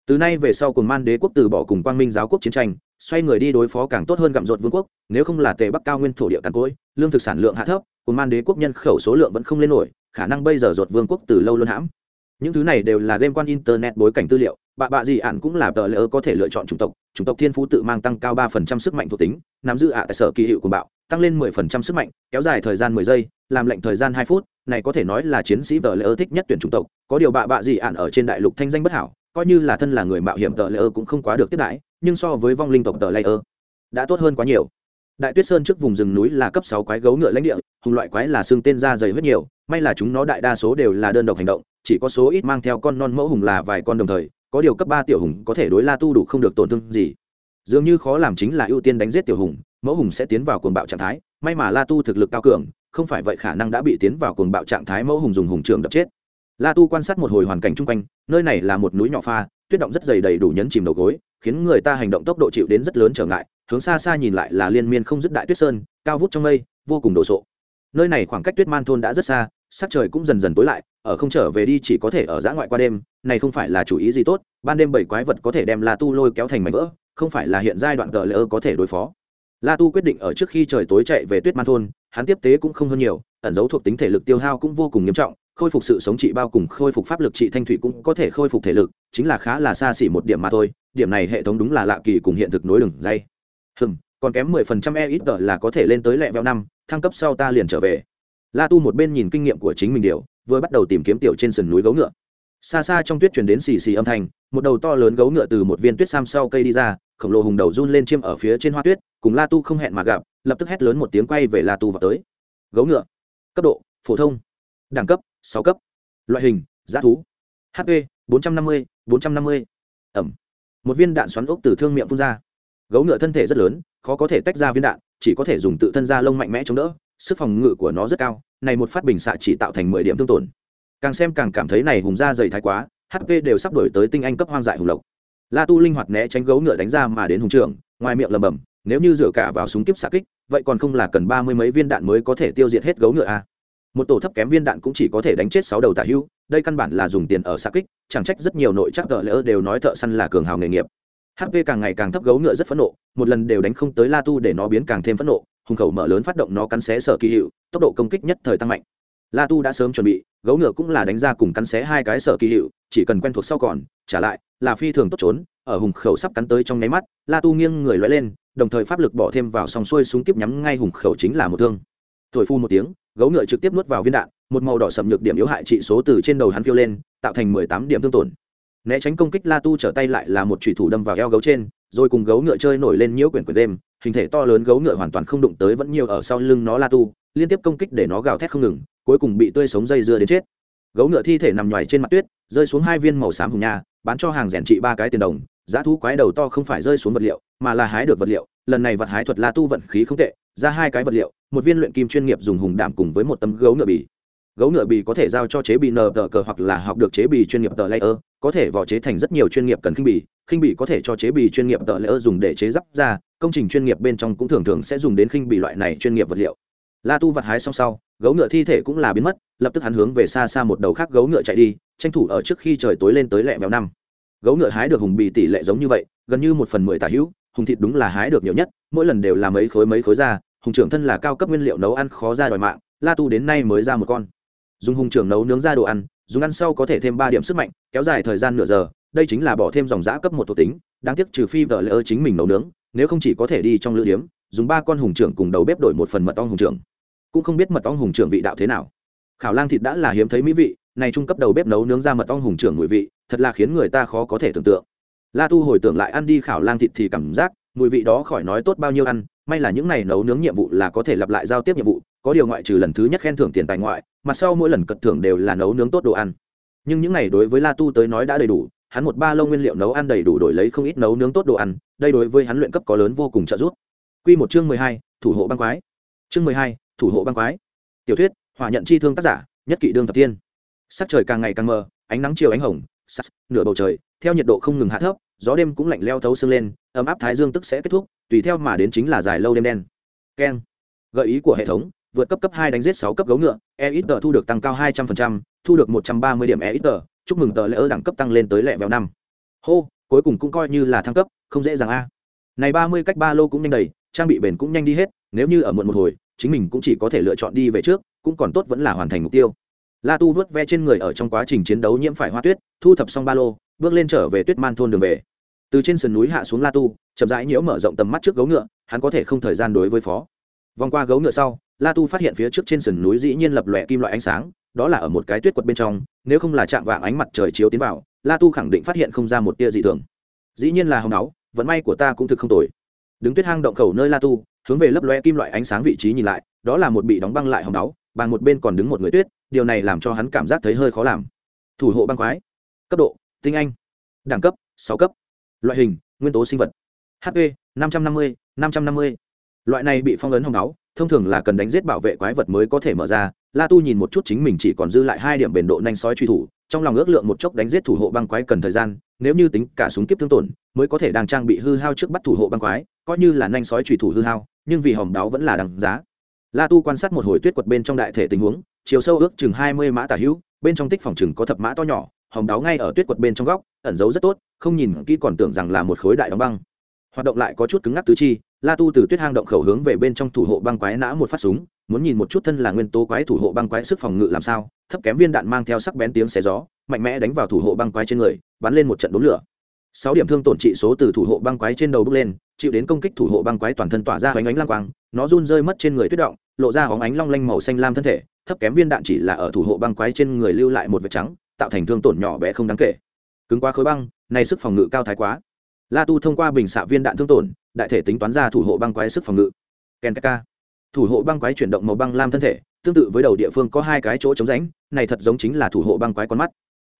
từ nay về sau cùng man đế quốc từ bỏ cùng quang minh giáo quốc chiến tranh, xoay người đi đối phó càng tốt hơn gặm rột vương quốc, nếu không là tề bắc cao nguyên thổ địa càn cối lương thực sản lượng hạ thấp cùng man đế quốc nhân khẩu số lượng vẫn không lên nổi, khả năng bây giờ rột vương quốc từ lâu luôn hãm. Những thứ này đều là game quan internet bối cảnh tư liệu bạ bạ gì ạn cũng là tờ lỡ có thể lựa chọn chủng tộc chủng tộc thiên phú tự mang tăng cao ba phần trăm sức mạnh thuộc tính, nắm giữ ạ tại sở kỳ hiệu của bạo, tăng lên mười phần trăm sức mạnh, kéo dài thời gian mười giây, làm lệnh thời gian hai phút, này có thể nói là chiến sĩ tờ lỡ thích nhất tuyển chủng tộc, có điều bạ bạ gì ạn ở trên đại lục thanh danh bất hảo coi như là thân là người mạo hiểm tờ lỡ cũng không quá được tiếp đãi, nhưng so với vong linh tộc tờ layer đã tốt hơn quá nhiều. Đại tuyết sơn trước vùng rừng núi là cấp sáu quái gấu ngựa lãnh địa, hùng loại quái là xương tên da dày rất nhiều, may là chúng nó đại đa số đều là đơn độc hành động, chỉ có số ít mang theo con non mẫu hùng là vài con đồng thời, có điều cấp ba tiểu hùng có thể đối la tu đủ không được tổn thương gì. Dường như khó làm chính là ưu tiên đánh giết tiểu hùng, mẫu hùng sẽ tiến vào cuồng bạo trạng thái, may mà la tu thực lực cao cường, không phải vậy khả năng đã bị tiến vào cuồng bạo trạng thái mẫu hùng dùng hùng trường đập chết la tu quan sát một hồi hoàn cảnh chung quanh, nơi này là một núi nhỏ pha, tuyết động rất dày đầy đủ nhấn chìm đầu gối, khiến người ta hành động tốc độ chịu đến rất lớn trở ngại, hướng xa xa nhìn lại là liên miên không dứt đại tuyết sơn, cao vút trong mây, vô cùng đồ sộ. Nơi này khoảng cách tuyết man thôn đã rất xa, sắc trời cũng dần dần tối lại, ở không trở về đi chỉ có thể ở dã ngoại qua đêm, này không phải là chủ ý gì tốt, ban đêm bảy quái vật có thể đem la tu lôi kéo thành mảnh vỡ, không phải là hiện giai đoạn tờ lỡ có thể đối phó. La tu quyết định ở trước khi trời tối chạy về tuyết man thôn, hắn tiếp tế cũng không hơn nhiều, ẩn dấu thuộc tính thể lực tiêu hao cũng vô cùng nghiêm trọng khôi phục sự sống trị bao cùng khôi phục pháp lực trị thanh thủy cũng có thể khôi phục thể lực, chính là khá là xa xỉ một điểm mà thôi, điểm này hệ thống đúng là lạ kỳ cùng hiện thực nối đường dây. Hừm, còn kém mười phần trăm e ít là có thể lên tới lẹ vẹo năm, thăng cấp sau ta liền trở về. La tu một bên nhìn kinh nghiệm của chính mình điều, vừa bắt đầu tìm kiếm tiểu trên sườn núi gấu ngựa. Xa xa trong tuyết chuyển đến xì xì âm thanh, một đầu to lớn gấu ngựa từ một viên tuyết sam sau cây đi ra, khổng lồ hùng đầu run lên chiêm ở phía trên hoa tuyết, cùng la tu không hẹn mà gặp, lập tức hét lớn một tiếng quay về la tu vào tới. Gấu ngựa, cấp độ, phổ thông, đẳng cấp sáu cấp. Loại hình, giá thú. Hp bốn trăm năm mươi, bốn trăm năm mươi. Ẩm. Một viên đạn xoắn ốc từ thương miệng phun ra. Gấu ngựa thân thể rất lớn, khó có thể tách ra viên đạn, chỉ có thể dùng tự thân da lông mạnh mẽ chống đỡ, sức phòng ngự của nó rất cao, này một phát bình xạ chỉ tạo thành mười điểm thương tổn. Càng xem càng cảm thấy này hùng da dày thái quá hp đều sắp đổi tới tinh anh cấp hoang dại hùng lộc. La tu linh hoạt né tránh gấu ngựa đánh ra mà đến hùng trưởng, ngoài miệng lầm bầm nếu như dựa cả vào súng kiếp xạ kích, vậy còn không là cần ba mươi mấy viên đạn mới có thể tiêu diệt hết gấu ngựa à? Một tổ thấp kém viên đạn cũng chỉ có thể đánh chết sáu đầu tả hưu, đây căn bản là dùng tiền ở xa kích, chẳng trách rất nhiều nội chắc tờ lỡ đều nói thợ săn là cường hào nghề nghiệp. Hp càng ngày càng thấp gấu ngựa rất phẫn nộ, một lần đều đánh không tới la tu để nó biến càng thêm phẫn nộ, hùng khẩu mở lớn phát động nó cắn xé sở kỳ hiệu, tốc độ công kích nhất thời tăng mạnh. La tu đã sớm chuẩn bị, gấu ngựa cũng là đánh ra cùng cắn xé hai cái sở kỳ hiệu, chỉ cần quen thuộc sau còn, trả lại, là phi thường tốt trốn, ở hùng khẩu sắp cắn tới trong nháy mắt, la tu nghiêng người lóe lên, đồng thời pháp lực bỏ thêm vào sòng xuôi súng kíp nhắm ngay hùng khẩu chính là một thương. Thổi phu một tiếng gấu ngựa trực tiếp nuốt vào viên đạn, một màu đỏ sầm nhược điểm yếu hại trị số từ trên đầu hắn phiêu lên, tạo thành mười tám điểm thương tổn. Né tránh công kích la tu trở tay lại là một thủy thủ đâm vào eo gấu trên, rồi cùng gấu ngựa chơi nổi lên nhiễu quyển quyển đêm, hình thể to lớn gấu ngựa hoàn toàn không đụng tới vẫn nhiều ở sau lưng nó la tu, liên tiếp công kích để nó gào thét không ngừng, cuối cùng bị tươi sống dây dưa đến chết. Gấu ngựa thi thể nằm nhoài trên mặt tuyết, rơi xuống hai viên màu xám hùng nha, bán cho hàng rèn trị ba cái tiền đồng, giá thú quái đầu to không phải rơi xuống vật liệu, mà là hái được vật liệu lần này vật hái thuật la tu vận khí không tệ, ra hai cái vật liệu, một viên luyện kim chuyên nghiệp dùng hùng đảm cùng với một tấm gấu ngựa bì. Gấu ngựa bì có thể giao cho chế bì nờ tờ cờ hoặc là học được chế bì chuyên nghiệp tờ layer, có thể vỏ chế thành rất nhiều chuyên nghiệp cần khinh bì. Khinh bì có thể cho chế bì chuyên nghiệp tờ layer dùng để chế giáp ra công trình chuyên nghiệp bên trong cũng thường thường sẽ dùng đến khinh bì loại này chuyên nghiệp vật liệu. La tu vật hái xong sau, gấu ngựa thi thể cũng là biến mất, lập tức hắn hướng về xa xa một đầu khác gấu ngựa chạy đi, tranh thủ ở trước khi trời tối lên tới lẹ véo năm. Gấu ngựa hái được hùng bì tỷ lệ giống như vậy, gần như một phần mười tả hữu hùng thịt đúng là hái được nhiều nhất, mỗi lần đều là mấy khối mấy khối ra, hùng trưởng thân là cao cấp nguyên liệu nấu ăn khó ra đòi mạng, la tu đến nay mới ra một con. Dùng hùng trưởng nấu nướng ra đồ ăn, dùng ăn sau có thể thêm ba điểm sức mạnh, kéo dài thời gian nửa giờ, đây chính là bỏ thêm dòng giã cấp một thuộc tính, đáng tiếc trừ phi vợ lỡ chính mình nấu nướng, nếu không chỉ có thể đi trong lữ điếm, dùng ba con hùng trưởng cùng đầu bếp đổi một phần mật ong hùng trưởng. Cũng không biết mật ong hùng trưởng vị đạo thế nào. Khảo lang thịt đã là hiếm thấy mỹ vị, này trung cấp đầu bếp nấu nướng ra mật ong hùng trưởng mùi vị, thật là khiến người ta khó có thể tưởng tượng la tu hồi tưởng lại ăn đi khảo lang thịt thì cảm giác mùi vị đó khỏi nói tốt bao nhiêu ăn may là những này nấu nướng nhiệm vụ là có thể lặp lại giao tiếp nhiệm vụ có điều ngoại trừ lần thứ nhất khen thưởng tiền tài ngoại mặt sau mỗi lần cật thưởng đều là nấu nướng tốt đồ ăn nhưng những này đối với la tu tới nói đã đầy đủ hắn một ba lô nguyên liệu nấu ăn đầy đủ đổi lấy không ít nấu nướng tốt đồ ăn đây đối với hắn luyện cấp có lớn vô cùng trợ giúp Quy một chương mười hai, thủ hộ băng quái. Chương mười hai, thủ hộ băng quái. Tiểu thuyết, hỏa nhận chi thương tác giả, nhất kỵ đương thập tiên. Sắc trời càng ngày càng mờ, ánh nắng chiều ánh hồng, sắc, nửa bầu trời, theo nhiệt độ không ngừng hạ thấp, gió đêm cũng lạnh leo thấu xương lên, ấm áp thái dương tức sẽ kết thúc, tùy theo mà đến chính là dài lâu đêm đen. Keng. Gợi ý của hệ thống, vượt cấp cấp hai đánh giết sáu cấp gấu ngựa, EXP thu được tăng cao hai trăm phần trăm, thu được một trăm ba mươi điểm EXP, chúc mừng tờ lễ ơ đẳng cấp tăng lên tới lẹ vẹo năm. Hô, cuối cùng cũng coi như là thăng cấp, không dễ dàng a. Này ba mươi cách ba lô cũng nhanh đầy, trang bị bền cũng nhanh đi hết, nếu như ở muộn một hồi, chính mình cũng chỉ có thể lựa chọn đi về trước, cũng còn tốt vẫn là hoàn thành mục tiêu. La Tu vớt ve trên người ở trong quá trình chiến đấu nhiễm phải hoa tuyết, thu thập xong ba lô, bước lên trở về Tuyết Man thôn đường về. Từ trên sườn núi hạ xuống La Tu, chậm rãi nhiễu mở rộng tầm mắt trước gấu ngựa, hắn có thể không thời gian đối với phó. Vòng qua gấu ngựa sau, La Tu phát hiện phía trước trên sườn núi dĩ nhiên lập lòe kim loại ánh sáng, đó là ở một cái tuyết quật bên trong, nếu không là chạm vạng ánh mặt trời chiếu tiến vào, La Tu khẳng định phát hiện không ra một tia dị thường. Dĩ nhiên là hồng náu, vận may của ta cũng thực không tồi. Đứng tuyết hang động khẩu nơi La Tu, hướng về lấp lóe kim loại ánh sáng vị trí nhìn lại, đó là một bị đóng băng lại hồng náu, bằng một bên còn đứng một người tuyết, điều này làm cho hắn cảm giác thấy hơi khó làm. Thủ hộ băng quái, cấp độ tinh anh, đẳng cấp sáu cấp, loại hình nguyên tố sinh vật, HP năm trăm năm mươi năm trăm năm mươi. Loại này bị phong ấn hồng máu thông thường là cần đánh giết bảo vệ quái vật mới có thể mở ra. La tu nhìn một chút chính mình chỉ còn dư lại hai điểm bền độ nhanh sói truy thủ trong lòng ước lượng một chốc đánh giết thủ hộ băng quái cần thời gian nếu như tính cả súng kiếp thương tổn mới có thể đang trang bị hư hao trước bắt thủ hộ băng quái coi như là nhanh sói truy thủ hư hao nhưng vì hòm đáo vẫn là đằng giá. La tu quan sát một hồi tuyết quật bên trong đại thể tình huống chiều sâu ước chừng hai mươi mã tả hữu bên trong tích phòng chừng có thập mã to nhỏ hòm đáo ngay ở tuyết quật bên trong góc, ẩn giấu rất tốt, không nhìn kỹ còn tưởng rằng là một khối đại đóng băng. Hoạt động lại có chút cứng ngắc tứ chi, la tu từ tuyết hang động khẩu hướng về bên trong thủ hộ băng quái nã một phát súng, muốn nhìn một chút thân là nguyên tố quái thủ hộ băng quái sức phòng ngự làm sao, thấp kém viên đạn mang theo sắc bén tiếng xé gió, mạnh mẽ đánh vào thủ hộ băng quái trên người, bắn lên một trận đốn lửa. Sáu điểm thương tổn trị số từ thủ hộ băng quái trên đầu bước lên, chịu đến công kích thủ hộ băng quái toàn thân tỏa ra hoành ánh lang quang, nó run rơi mất trên người tuyết động, lộ ra hóng ánh long lanh màu xanh lam thân thể, thấp kém viên đạn chỉ là ở thủ hộ băng quái trên người lưu lại một vệt trắng tạo thành thương tổn nhỏ bé không đáng kể. Cứng quá khối băng, này sức phòng ngự cao thái quá. La tu thông qua bình xạ viên đạn thương tổn, đại thể tính toán ra thủ hộ băng quái sức phòng ngự. Ken ka thủ hộ băng quái chuyển động màu băng lam thân thể, tương tự với đầu địa phương có hai cái chỗ chống rãnh, này thật giống chính là thủ hộ băng quái con mắt.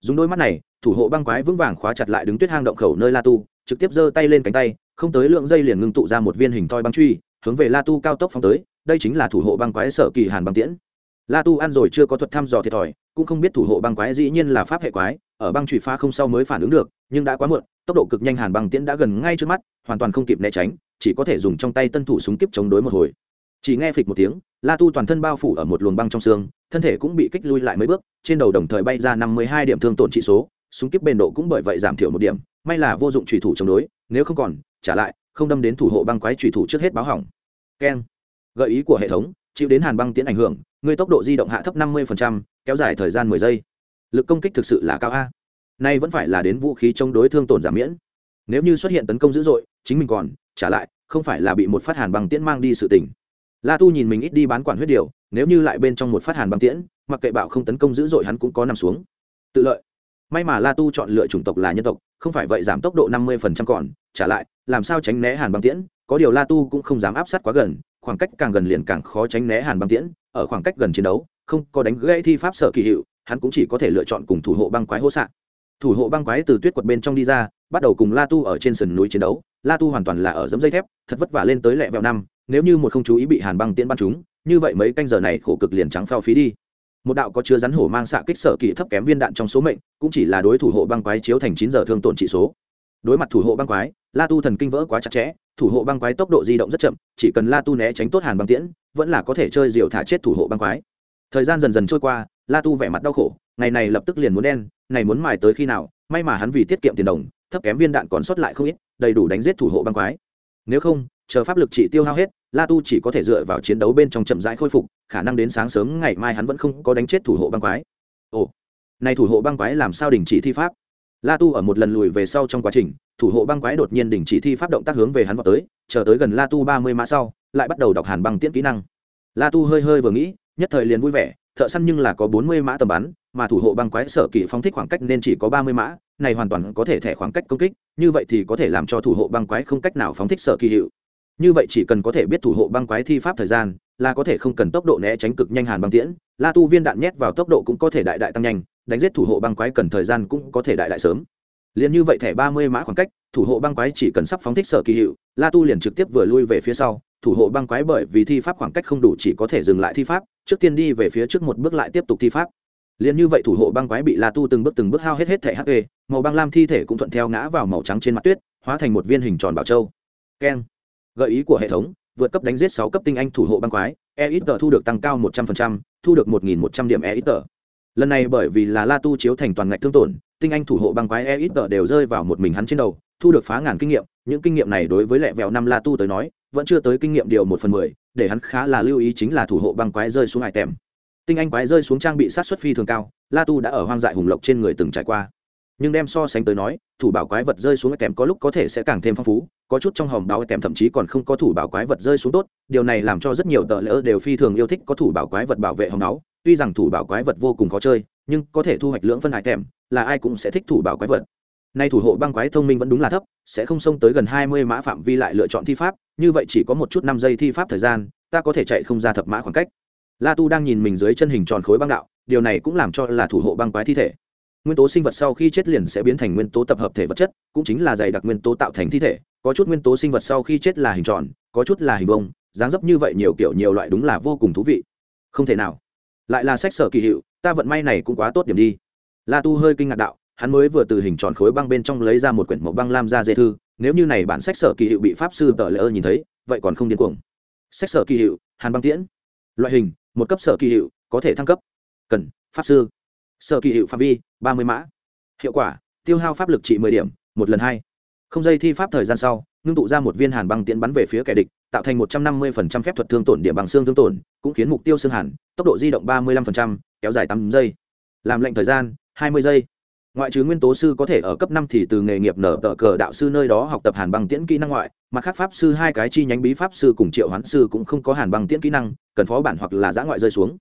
Dùng đôi mắt này, thủ hộ băng quái vững vàng khóa chặt lại đứng tuyết hang động khẩu nơi la tu, trực tiếp giơ tay lên cánh tay, không tới lượng dây liền ngưng tụ ra một viên hình thoi băng truy, hướng về la tu cao tốc phóng tới, đây chính là thủ hộ băng quái sở kỳ hàn băng tiễn la tu ăn rồi chưa có thuật thăm dò thiệt thòi, cũng không biết thủ hộ băng quái dĩ nhiên là pháp hệ quái, ở băng trụy pha không sau mới phản ứng được, nhưng đã quá muộn, tốc độ cực nhanh hàn băng tiễn đã gần ngay trước mắt, hoàn toàn không kịp né tránh, chỉ có thể dùng trong tay tân thủ súng kiếp chống đối một hồi. Chỉ nghe phịch một tiếng, la tu toàn thân bao phủ ở một luồng băng trong xương, thân thể cũng bị kích lui lại mấy bước, trên đầu đồng thời bay ra năm mươi hai điểm thương tổn trị số, súng kiếp bền độ cũng bởi vậy giảm thiểu một điểm, may là vô dụng trùy thủ chống đối, nếu không còn, trả lại, không đâm đến thủ hộ băng quái trùy thủ trước hết báo hỏng. Keng. Gợi ý của hệ thống, chịu đến hàn băng tiến ảnh hưởng người tốc độ di động hạ thấp năm mươi kéo dài thời gian mười giây. Lực công kích thực sự là cao a. Nay vẫn phải là đến vũ khí chống đối thương tổn giảm miễn. Nếu như xuất hiện tấn công dữ dội, chính mình còn, trả lại, không phải là bị một phát hàn băng tiễn mang đi sự tình. La tu nhìn mình ít đi bán quản huyết điều, nếu như lại bên trong một phát hàn băng tiễn, mặc kệ bạo không tấn công dữ dội hắn cũng có nằm xuống. Tự lợi. May mà la tu chọn lựa chủng tộc là nhân tộc, không phải vậy giảm tốc độ năm mươi còn, trả lại, làm sao tránh né hàn băng tiễn? Có điều la tu cũng không dám áp sát quá gần khoảng cách càng gần liền càng khó tránh né hàn băng tiễn, ở khoảng cách gần chiến đấu, không có đánh gãy thi pháp sở kỳ hiệu, hắn cũng chỉ có thể lựa chọn cùng thủ hộ băng quái hỗ xạ thủ hộ băng quái từ tuyết quật bên trong đi ra, bắt đầu cùng la tu ở trên sườn núi chiến đấu. La tu hoàn toàn là ở dẫm dây thép, thật vất vả lên tới lẹ vẹo năm, nếu như một không chú ý bị hàn băng tiễn bắn chúng như vậy mấy canh giờ này khổ cực liền trắng phao phí đi. Một đạo có chứa rắn hổ mang xạ kích sở kỳ thấp kém viên đạn trong số mệnh, cũng chỉ là đối thủ hộ băng quái chiếu thành chín giờ thương tổn trị số. Đối mặt thủ hộ băng quái, la tu thần kinh vỡ quá chặt chẽ thủ hộ băng quái tốc độ di động rất chậm, chỉ cần la tu né tránh tốt hàn băng tiễn, vẫn là có thể chơi diều thả chết thủ hộ băng quái. Thời gian dần dần trôi qua, la tu vẻ mặt đau khổ, ngày này lập tức liền muốn đen này muốn mài tới khi nào, may mà hắn vì tiết kiệm tiền đồng, thấp kém viên đạn còn sót lại không ít, đầy đủ đánh giết thủ hộ băng quái. Nếu không, chờ pháp lực chỉ tiêu hao hết, la tu chỉ có thể dựa vào chiến đấu bên trong chậm rãi khôi phục, khả năng đến sáng sớm ngày mai hắn vẫn không có đánh chết thủ hộ băng quái. Ồ, này thủ hộ băng quái làm sao đình chỉ thi pháp? La tu ở một lần lùi về sau trong quá trình, thủ hộ băng quái đột nhiên đình chỉ thi pháp động tác hướng về hắn vào tới, chờ tới gần la tu ba mươi mã sau, lại bắt đầu đọc hàn băng tiễn kỹ năng. La tu hơi hơi vừa nghĩ, nhất thời liền vui vẻ, thợ săn nhưng là có bốn mươi mã tầm bắn, mà thủ hộ băng quái sở kỳ phóng thích khoảng cách nên chỉ có ba mươi mã, này hoàn toàn có thể thẻ khoảng cách công kích, như vậy thì có thể làm cho thủ hộ băng quái không cách nào phóng thích sở kỳ hiệu. Như vậy chỉ cần có thể biết thủ hộ băng quái thi pháp thời gian, là có thể không cần tốc độ né tránh cực nhanh hàn băng tiễn, la tu viên đạn nhét vào tốc độ cũng có thể đại đại tăng nhanh đánh giết thủ hộ băng quái cần thời gian cũng có thể đại đại sớm. Liền như vậy thẻ ba mươi mã khoảng cách, thủ hộ băng quái chỉ cần sắp phóng thích sở kỳ hiệu, la tu liền trực tiếp vừa lui về phía sau. Thủ hộ băng quái bởi vì thi pháp khoảng cách không đủ chỉ có thể dừng lại thi pháp, trước tiên đi về phía trước một bước lại tiếp tục thi pháp. Liền như vậy thủ hộ băng quái bị la tu từng bước từng bước hao hết hết thẻ hp màu băng lam thi thể cũng thuận theo ngã vào màu trắng trên mặt tuyết, hóa thành một viên hình tròn bảo châu. Keng. Gợi ý của hệ thống, vượt cấp đánh giết sáu cấp tinh anh thủ hộ băng quái e ít thu được tăng cao một trăm linh thu được một nghìn một trăm điểm e ít lần này bởi vì là la tu chiếu thành toàn ngạch thương tổn, tinh anh thủ hộ băng quái e ít tờ đều rơi vào một mình hắn trên đầu, thu được phá ngàn kinh nghiệm. Những kinh nghiệm này đối với lẹ vẹo năm la tu tới nói, vẫn chưa tới kinh nghiệm điều một phần mười, để hắn khá là lưu ý chính là thủ hộ băng quái rơi xuống hải tèm. Tinh anh quái rơi xuống trang bị sát xuất phi thường cao, la tu đã ở hoang dại hùng lộc trên người từng trải qua. Nhưng đem so sánh tới nói, thủ bảo quái vật rơi xuống kèm có lúc có thể sẽ càng thêm phong phú, có chút trong hòm báo kèm thậm chí còn không có thủ bảo quái vật rơi xuống tốt, điều này làm cho rất nhiều tờ lỡ đều phi thường yêu thích có thủ bảo quái vật bảo vệ hòm náu tuy rằng thủ bảo quái vật vô cùng khó chơi, nhưng có thể thu hoạch lưỡng phân hải thèm là ai cũng sẽ thích thủ bảo quái vật. Nay thủ hộ băng quái thông minh vẫn đúng là thấp, sẽ không xông tới gần hai mươi mã phạm vi lại lựa chọn thi pháp, như vậy chỉ có một chút năm giây thi pháp thời gian, ta có thể chạy không ra thập mã khoảng cách. La tu đang nhìn mình dưới chân hình tròn khối băng đạo, điều này cũng làm cho là thủ hộ băng quái thi thể. Nguyên tố sinh vật sau khi chết liền sẽ biến thành nguyên tố tập hợp thể vật chất, cũng chính là dày đặc nguyên tố tạo thành thi thể, có chút nguyên tố sinh vật sau khi chết là hình tròn, có chút là hình vông dáng dấp như vậy nhiều kiểu nhiều loại đúng là vô cùng thú vị. Không thể nào lại là sách sở kỳ hiệu, ta vận may này cũng quá tốt điểm đi. La tu hơi kinh ngạc đạo, hắn mới vừa từ hình tròn khối băng bên trong lấy ra một quyển mộc băng lam ra dê thư, nếu như này bản sách sở kỳ hiệu bị pháp sư tờ lỡ nhìn thấy, vậy còn không điên cuồng. Sách sở kỳ hiệu, hàn băng tiễn. Loại hình, một cấp sở kỳ hiệu, có thể thăng cấp. Cần, pháp sư. Sở kỳ hiệu phạm vi, ba mươi mã. Hiệu quả, tiêu hao pháp lực trị mười điểm, một lần hai. Không dây thi pháp thời gian sau, ngưng tụ ra một viên hàn băng tiễn bắn về phía kẻ địch tạo thành một trăm năm mươi phép thuật thương tổn điểm bằng xương thương tổn cũng khiến mục tiêu xương hẳn tốc độ di động ba mươi 35%, kéo dài tám giây. Làm lệnh thời gian hai mươi giây. Ngoại trừ nguyên tố sư có thể ở cấp năm thì từ nghề nghiệp nở tờ cờ đạo sư nơi đó học tập hàn băng tiễn kỹ năng ngoại mặt khác pháp sư hai cái chi nhánh bí pháp sư cùng triệu hoán sư cũng không có hàn băng tiễn kỹ năng cần phó bản hoặc là giã ngoại rơi xuống.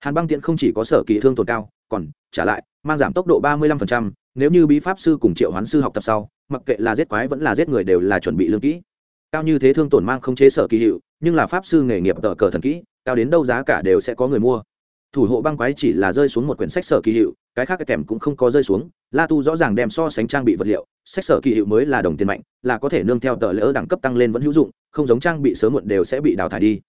Hàn băng tiễn không chỉ có sở kỳ thương tổn cao còn trả lại mang giảm tốc độ ba mươi 35%, nếu như bí pháp sư cùng triệu hoán sư học tập sau mặc kệ là giết quái vẫn là giết người đều là chuẩn bị lương kỹ cao như thế thương tổn mang không chế sở kỳ hiệu, nhưng là pháp sư nghề nghiệp tờ cờ thần kỹ, cao đến đâu giá cả đều sẽ có người mua. Thủ hộ băng quái chỉ là rơi xuống một quyển sách sở kỳ hiệu, cái khác cái kèm cũng không có rơi xuống, la tu rõ ràng đem so sánh trang bị vật liệu, sách sở kỳ hiệu mới là đồng tiền mạnh, là có thể nương theo tờ lỡ đẳng cấp tăng lên vẫn hữu dụng, không giống trang bị sớm muộn đều sẽ bị đào thải đi.